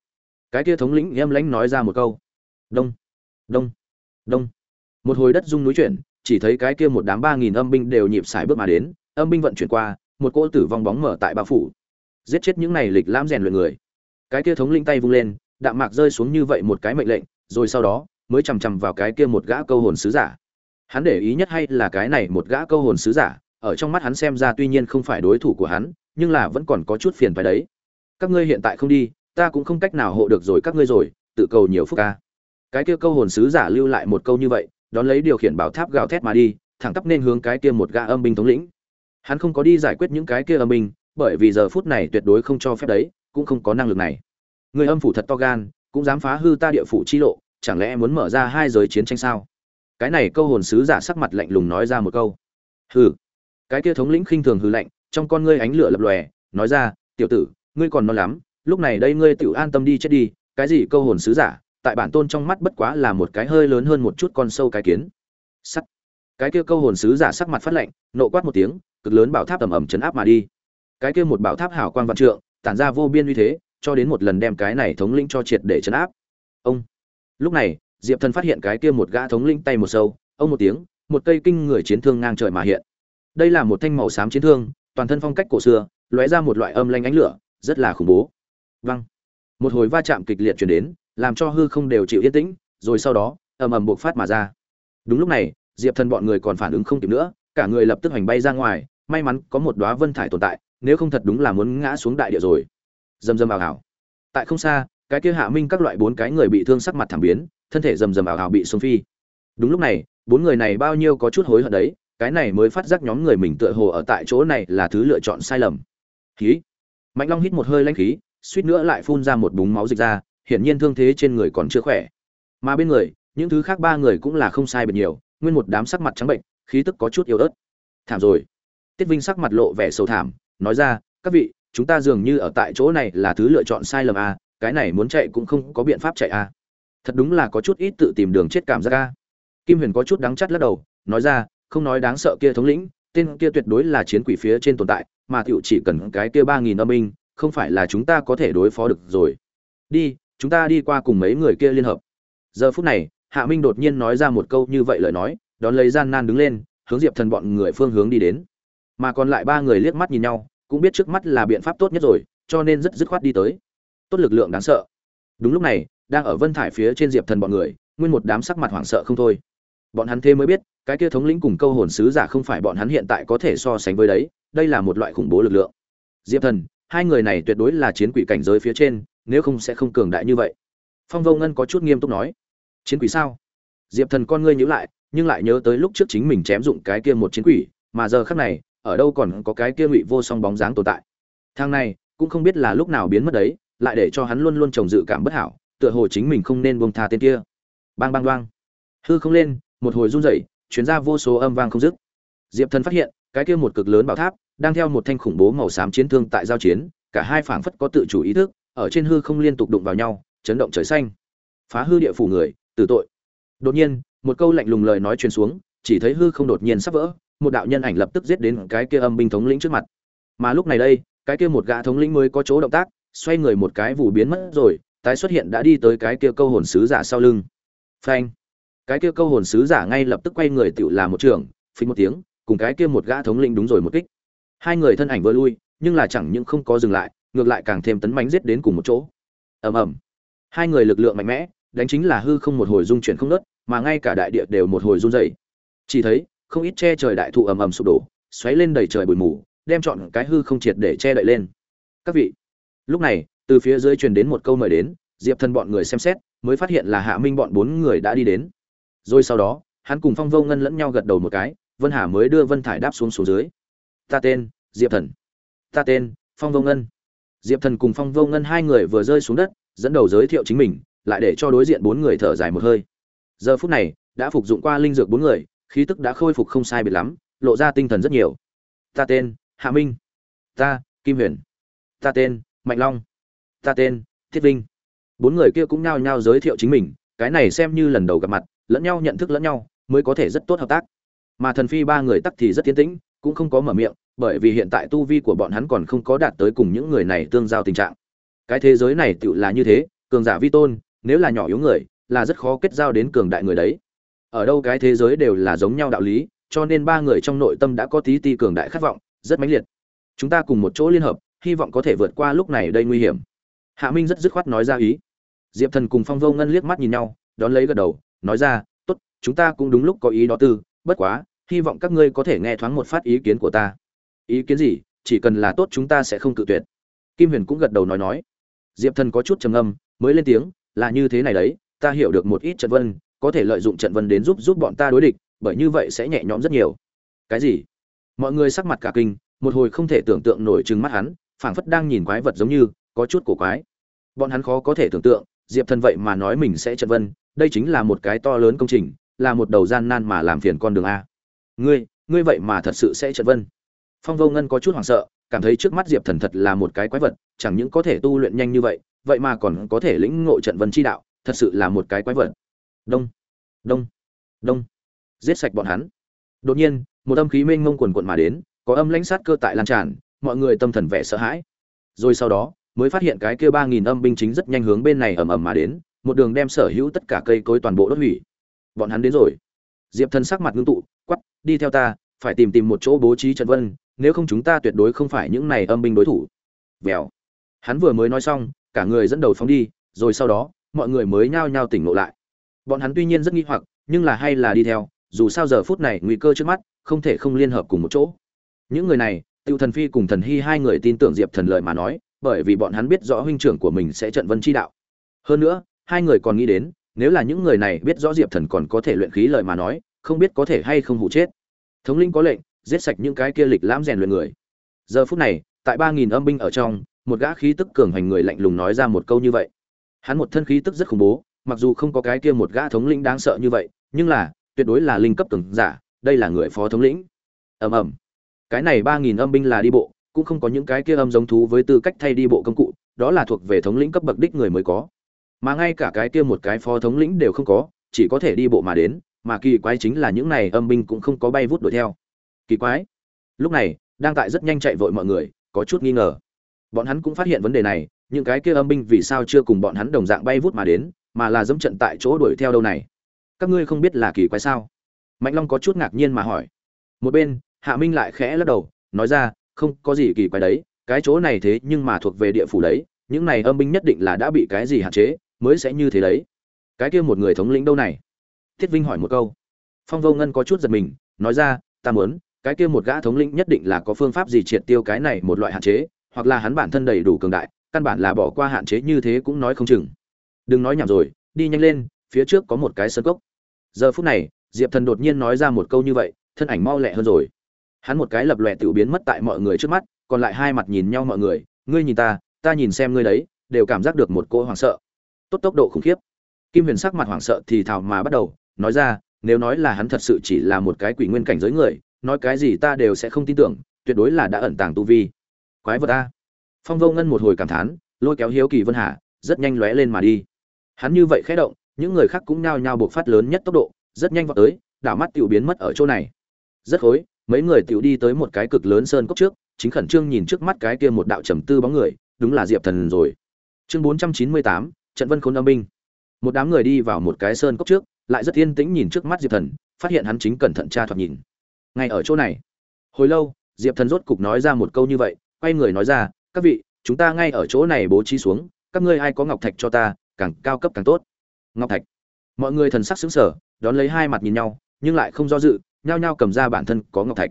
Cái kia thống lĩnh âm lãnh nói ra một câu. Đông đông đông. Một hồi đất rung núi chuyển, chỉ thấy cái kia một đám ba nghìn âm binh đều nhịp xài bước mà đến, âm binh vận chuyển qua một cỗ tử vong bóng mở tại bao phủ. Giết chết những này lịch lãm rèn luyện người. Cái kia thống linh tay vung lên, đạm mạc rơi xuống như vậy một cái mệnh lệnh, rồi sau đó, mới chằm chằm vào cái kia một gã câu hồn sứ giả. Hắn để ý nhất hay là cái này một gã câu hồn sứ giả, ở trong mắt hắn xem ra tuy nhiên không phải đối thủ của hắn, nhưng là vẫn còn có chút phiền phải đấy. Các ngươi hiện tại không đi, ta cũng không cách nào hộ được rồi các ngươi rồi, tự cầu nhiều phúc ca. Cái kia câu hồn sứ giả lưu lại một câu như vậy, đón lấy điều khiển bảo tháp gào thét mà đi, thẳng tắp nên hướng cái kia một gã âm binh thống lĩnh hắn không có đi giải quyết những cái kia âm binh, bởi vì giờ phút này tuyệt đối không cho phép đấy, cũng không có năng lực này. Người âm phủ thật to gan, cũng dám phá hư ta địa phủ chi lộ, chẳng lẽ muốn mở ra hai giới chiến tranh sao? Cái này câu hồn sứ giả sắc mặt lạnh lùng nói ra một câu. Hừ. Cái kia thống lĩnh khinh thường hư lạnh, trong con ngươi ánh lửa lập lòe, nói ra, tiểu tử, ngươi còn non lắm, lúc này đây ngươi tự an tâm đi chết đi, cái gì câu hồn sứ giả, tại bản tôn trong mắt bất quá là một cái hơi lớn hơn một chút con sâu cái kiến. Sắt cái kia câu hồn sứ giả sắc mặt phát lạnh, nộ quát một tiếng, cực lớn bảo tháp ầm ẩm chấn áp mà đi. Cái kia một bảo tháp hảo quang vạn trượng, tản ra vô biên uy thế, cho đến một lần đem cái này thống lĩnh cho triệt để chấn áp. Ông! Lúc này, diệp thần phát hiện cái kia một gã thống lĩnh tay một sâu, ông một tiếng, một cây kinh người chiến thương ngang trời mà hiện. Đây là một thanh màu xám chiến thương, toàn thân phong cách cổ xưa, lóe ra một loại âm lanh ánh lửa, rất là khủng bố. Văng một hồi va chạm kịch liệt chuyển đến, làm cho hư không đều chịu yên tĩnh, rồi sau đó, ầm ầm buộc phát mà ra. Đúng lúc này diệp thần bọn người còn phản ứng không kịp nữa, cả người lập tức hành bay ra ngoài, may mắn có một đóa vân thải tồn tại, nếu không thật đúng là muốn ngã xuống đại địa rồi. Dầm dầm ảo ảo tại không xa, cái kia hạ minh các loại bốn cái người bị thương sắc mặt thảm biến, thân thể dầm dầm ảo ảo bị xuống phi. Đúng lúc này, bốn người này bao nhiêu có chút hối hận đấy, cái này mới phát giác nhóm người mình tựa hồ ở tại chỗ này là thứ lựa chọn sai lầm. Khí. Mạnh long hít một hơi lanh khí, suýt nữa lại phun ra một búng máu dịch ra, hiển nhiên thương thế trên người còn chưa khỏe. Mà bên người, những thứ khác ba người cũng là không sai biệt nhiều nguyên một đám sắc mặt trắng bệnh khí tức có chút yếu ớt. Thảm rồi. Tiết vinh sắc mặt lộ vẻ sầu thảm nói ra các vị chúng ta dường như ở tại chỗ này là thứ lựa chọn sai lầm à, cái này muốn chạy cũng không có biện pháp chạy à. thật đúng là có chút ít tự tìm đường chết cảm giác a kim huyền có chút đắng chắt lắc đầu nói ra không nói đáng sợ kia thống lĩnh tên kia tuyệt đối là chiến quỷ phía trên tồn tại mà tiểu chỉ cần cái kia ba nghìn âm minh không phải là chúng ta có thể đối phó được rồi. Đi chúng ta đi qua cùng mấy người kia liên hợp. Giờ phút này hạ minh đột nhiên nói ra một câu như vậy lời nói, đón lấy gian nan đứng lên, hướng diệp thần bọn người phương hướng đi đến. Mà còn lại ba người liếc mắt nhìn nhau, cũng biết trước mắt là biện pháp tốt nhất rồi, cho nên rất dứt khoát đi tới. Tốt lực lượng đáng sợ. Đúng lúc này, đang ở vân thải phía trên diệp thần bọn người, nguyên một đám sắc mặt hoảng sợ không thôi. Bọn hắn thế mới biết, cái kia thống lĩnh cùng câu hồn sứ giả không phải bọn hắn hiện tại có thể so sánh với đấy, đây là một loại khủng bố lực lượng. Diệp thần, hai người này tuyệt đối là chiến quỷ cảnh giới phía trên, nếu không sẽ không cường đại như vậy. Phong vô ngân có chút nghiêm túc nói chiến quỷ sao? Diệp thần con ngươi nhíu lại, nhưng lại nhớ tới lúc trước chính mình chém dụng cái kia một chiến quỷ, mà giờ khắc này, ở đâu còn có cái kia ngụy vô song bóng dáng tồn tại. Thang này, cũng không biết là lúc nào biến mất đấy, lại để cho hắn luôn luôn trồng dự cảm bất hảo, tựa hồ chính mình không nên buông tha tên kia. Bang bang bang. Hư không lên, một hồi run rẩy chuyến ra vô số âm vang không dứt. Diệp thần phát hiện, cái kia một cực lớn bảo tháp, đang theo một thanh khủng bố màu xám chiến thương tại giao chiến, cả hai phảng phất có tự chủ ý thức, ở trên hư không liên tục đụng vào nhau, chấn động trời xanh. Phá hư địa phủ người tử tội. Đột nhiên, một câu lạnh lùng lời nói truyền xuống, chỉ thấy hư không đột nhiên sắp vỡ, một đạo nhân ảnh lập tức giết đến cái kia âm binh thống lĩnh trước mặt. Mà lúc này đây, cái kia một gã thống lĩnh mới có chỗ động tác, xoay người một cái vụ biến mất rồi, tái xuất hiện đã đi tới cái kia câu hồn sứ giả sau lưng. Phanh! Cái kia câu hồn sứ giả ngay lập tức quay người tự là một trường, phình một tiếng, cùng cái kia một gã thống lĩnh đúng rồi một kích. Hai người thân ảnh vừa lui, nhưng là chẳng những không có dừng lại, ngược lại càng thêm tấn mãnh giết đến cùng một chỗ. Ầm ầm. Hai người lực lượng mạnh mẽ đánh chính là hư không một hồi dung chuyển không nớt, mà ngay cả đại địa đều một hồi run rẩy. Chỉ thấy, không ít che trời đại thụ ầm ầm sụp đổ, xoáy lên đầy trời bụi mù, đem chọn cái hư không triệt để che đậy lên. Các vị, lúc này, từ phía dưới truyền đến một câu mời đến, diệp thần bọn người xem xét, mới phát hiện là hạ minh bọn bốn người đã đi đến. Rồi sau đó, hắn cùng phong vô ngân lẫn nhau gật đầu một cái, vân hà mới đưa vân thải đáp xuống xuống dưới. Ta tên, diệp thần. Ta tên, phong vô ngân. Diệp thần cùng phong vô ngân hai người vừa rơi xuống đất, dẫn đầu giới thiệu chính mình lại để cho đối diện bốn người thở dài một hơi. Giờ phút này, đã phục dụng qua linh dược bốn người, khí tức đã khôi phục không sai biệt lắm, lộ ra tinh thần rất nhiều. Ta tên, hạ minh. Ta, kim huyền. Ta tên, mạnh long. Ta tên, thiết vinh. Bốn người kia cũng nhao nhao giới thiệu chính mình, cái này xem như lần đầu gặp mặt, lẫn nhau nhận thức lẫn nhau, mới có thể rất tốt hợp tác. Mà thần phi ba người tắc thì rất tiến tĩnh, cũng không có mở miệng, bởi vì hiện tại tu vi của bọn hắn còn không có đạt tới cùng những người này tương giao tình trạng. Cái thế giới này tựu là như thế, cường giả vi tôn nếu là nhỏ yếu người, là rất khó kết giao đến cường đại người đấy. Ở đâu cái thế giới đều là giống nhau đạo lý, cho nên ba người trong nội tâm đã có tí ti cường đại khát vọng, rất mãnh liệt. Chúng ta cùng một chỗ liên hợp, hy vọng có thể vượt qua lúc này đây nguy hiểm. Hạ minh rất dứt khoát nói ra ý. Diệp thần cùng phong vô ngân liếc mắt nhìn nhau, đón lấy gật đầu, nói ra, tốt, chúng ta cũng đúng lúc có ý đó tư, bất quá, hy vọng các ngươi có thể nghe thoáng một phát ý kiến của ta. Ý kiến gì? Chỉ cần là tốt chúng ta sẽ không cự tuyệt. Kim huyền cũng gật đầu nói nói. Diệp thần có chút trầm âm mới lên tiếng là như thế này đấy, ta hiểu được một ít trận vân, có thể lợi dụng trận vân đến giúp giúp bọn ta đối địch, bởi như vậy sẽ nhẹ nhõm rất nhiều. Cái gì? Mọi người sắc mặt cả kinh, một hồi không thể tưởng tượng nổi trừng mắt hắn, phảng phất đang nhìn quái vật giống như, có chút cổ quái. Bọn hắn khó có thể tưởng tượng, diệp thần vậy mà nói mình sẽ trận vân, đây chính là một cái to lớn công trình, là một đầu gian nan mà làm phiền con đường a. Ngươi ngươi vậy mà thật sự sẽ trận vân. Phong vô ngân có chút hoảng sợ cảm thấy trước mắt diệp thần thật là một cái quái vật, chẳng những có thể tu luyện nhanh như vậy vậy mà còn có thể lĩnh ngộ trận vân chi đạo, thật sự là một cái quái vật. Đông đông đông. Giết sạch bọn hắn. Đột nhiên, một âm khí mênh mông quần quận mà đến, có âm lãnh sát cơ tại lan tràn, mọi người tâm thần vẻ sợ hãi. Rồi sau đó, mới phát hiện cái kia ba nghìn âm binh chính rất nhanh hướng bên này ầm ầm mà đến, một đường đem sở hữu tất cả cây cối toàn bộ đốt hủy. Bọn hắn đến rồi. Diệp thần sắc mặt ngưng tụ quắp đi theo ta, phải tìm tìm một chỗ bố trí trận vân nếu không chúng ta tuyệt đối không phải những này âm binh đối thủ. Vèo. Hắn vừa mới nói xong, cả người dẫn đầu phóng đi, rồi sau đó, mọi người mới nhao nhao tỉnh ngộ lại. Bọn hắn tuy nhiên rất nghi hoặc, nhưng là hay là đi theo, dù sao giờ phút này nguy cơ trước mắt, không thể không liên hợp cùng một chỗ. Những người này, tiêu thần phi cùng thần hy hai người tin tưởng diệp thần lợi mà nói, bởi vì bọn hắn biết rõ huynh trưởng của mình sẽ trận vân chi đạo. Hơn nữa, hai người còn nghĩ đến, nếu là những người này biết rõ diệp thần còn có thể luyện khí lời mà nói, không biết có thể hay không hủ chết. Thống linh có lệnh giết sạch những cái kia lịch lãm rèn luyện người. Giờ phút này, tại ba nghìn âm binh ở trong, một gã khí tức cường hành người lạnh lùng nói ra một câu như vậy. Hắn một thân khí tức rất khủng bố, mặc dù không có cái kia một gã thống lĩnh đáng sợ như vậy, nhưng là, tuyệt đối là linh cấp cường giả, đây là người phó thống lĩnh. Ầm ầm. Cái này ba nghìn âm binh là đi bộ, cũng không có những cái kia âm giống thú với tư cách thay đi bộ công cụ, đó là thuộc về thống lĩnh cấp bậc đích người mới có. Mà ngay cả cái kia một cái phó thống lĩnh đều không có, chỉ có thể đi bộ mà đến, mà kỳ quái chính là những này âm binh cũng không có bay vút đuổi theo kỳ quái. Lúc này, đang tại rất nhanh chạy vội mọi người, có chút nghi ngờ. Bọn hắn cũng phát hiện vấn đề này, những cái kia âm binh vì sao chưa cùng bọn hắn đồng dạng bay vút mà đến, mà là dẫm trận tại chỗ đuổi theo đâu này? Các ngươi không biết là kỳ quái sao? Mạnh long có chút ngạc nhiên mà hỏi. Một bên, hạ minh lại khẽ lắc đầu, nói ra, không có gì kỳ quái đấy, cái chỗ này thế nhưng mà thuộc về địa phủ đấy, những này âm binh nhất định là đã bị cái gì hạn chế, mới sẽ như thế đấy. Cái kia một người thống lĩnh đâu này? Thiết vinh hỏi một câu. Phong vô ngân có chút giật mình, nói ra, ta muốn cái kia một gã thống lĩnh nhất định là có phương pháp gì triệt tiêu cái này một loại hạn chế, hoặc là hắn bản thân đầy đủ cường đại, căn bản là bỏ qua hạn chế như thế cũng nói không chừng. Đừng nói nhảm rồi, đi nhanh lên, phía trước có một cái sân cốc. Giờ phút này, diệp thần đột nhiên nói ra một câu như vậy, thân ảnh mau lẹ hơn rồi. Hắn một cái lập lòe tiểu biến mất tại mọi người trước mắt, còn lại hai mặt nhìn nhau mọi người, ngươi nhìn ta ta nhìn xem ngươi đấy, đều cảm giác được một cô hoảng sợ. Tốt tốc độ khủng khiếp. Kim huyền sắc mặt hoảng sợ thì thào mà bắt đầu, nói ra, nếu nói là hắn thật sự chỉ là một cái quỷ nguyên cảnh giới người nói cái gì ta đều sẽ không tin tưởng, tuyệt đối là đã ẩn tàng tu vi. Quái vật ta phong vô ngân một hồi cảm thán, lôi kéo hiếu kỳ vân hà, rất nhanh lóe lên mà đi. Hắn như vậy khẽ động, những người khác cũng nhao nhao buộc phát lớn nhất tốc độ, rất nhanh vào tới, đảo mắt tiểu biến mất ở chỗ này. Rất khối mấy người tiểu đi tới một cái cực lớn sơn cốc trước, chính khẩn trương nhìn trước mắt cái kia một đạo trầm tư bóng người, đúng là diệp thần rồi. Chương bốn trăm chín mươi tám, trận vân khốn âm binh. Một đám người đi vào một cái sơn cốc trước, lại rất yên tĩnh nhìn trước mắt diệp thần, phát hiện hắn chính cẩn thận tra thoạt nhìn ngay ở chỗ này. Hồi lâu, diệp thần rốt cục nói ra một câu như vậy, quay người nói ra, các vị, chúng ta ngay ở chỗ này bố trí xuống, các ngươi ai có ngọc thạch cho ta, càng cao cấp càng tốt. Ngọc thạch. Mọi người thần sắc xứng sở đón lấy hai mặt nhìn nhau, nhưng lại không do dự, nhao nhao cầm ra bản thân có ngọc thạch.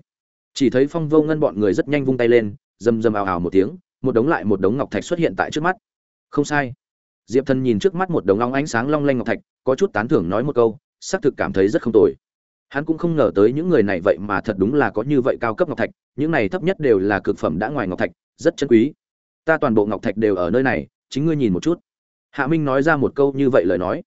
Chỉ thấy phong vô ngân bọn người rất nhanh vung tay lên, rầm rầm ào ào một tiếng, một đống lại một đống ngọc thạch xuất hiện tại trước mắt. Không sai. Diệp thần nhìn trước mắt một đống long ánh sáng long lanh ngọc thạch, có chút tán thưởng nói một câu, xác thực cảm thấy rất không tồi hắn cũng không ngờ tới những người này vậy mà thật đúng là có như vậy cao cấp ngọc thạch, những này thấp nhất đều là cực phẩm đã ngoài ngọc thạch, rất chân quý. Ta toàn bộ ngọc thạch đều ở nơi này, chính ngươi nhìn một chút. Hạ minh nói ra một câu như vậy lời nói.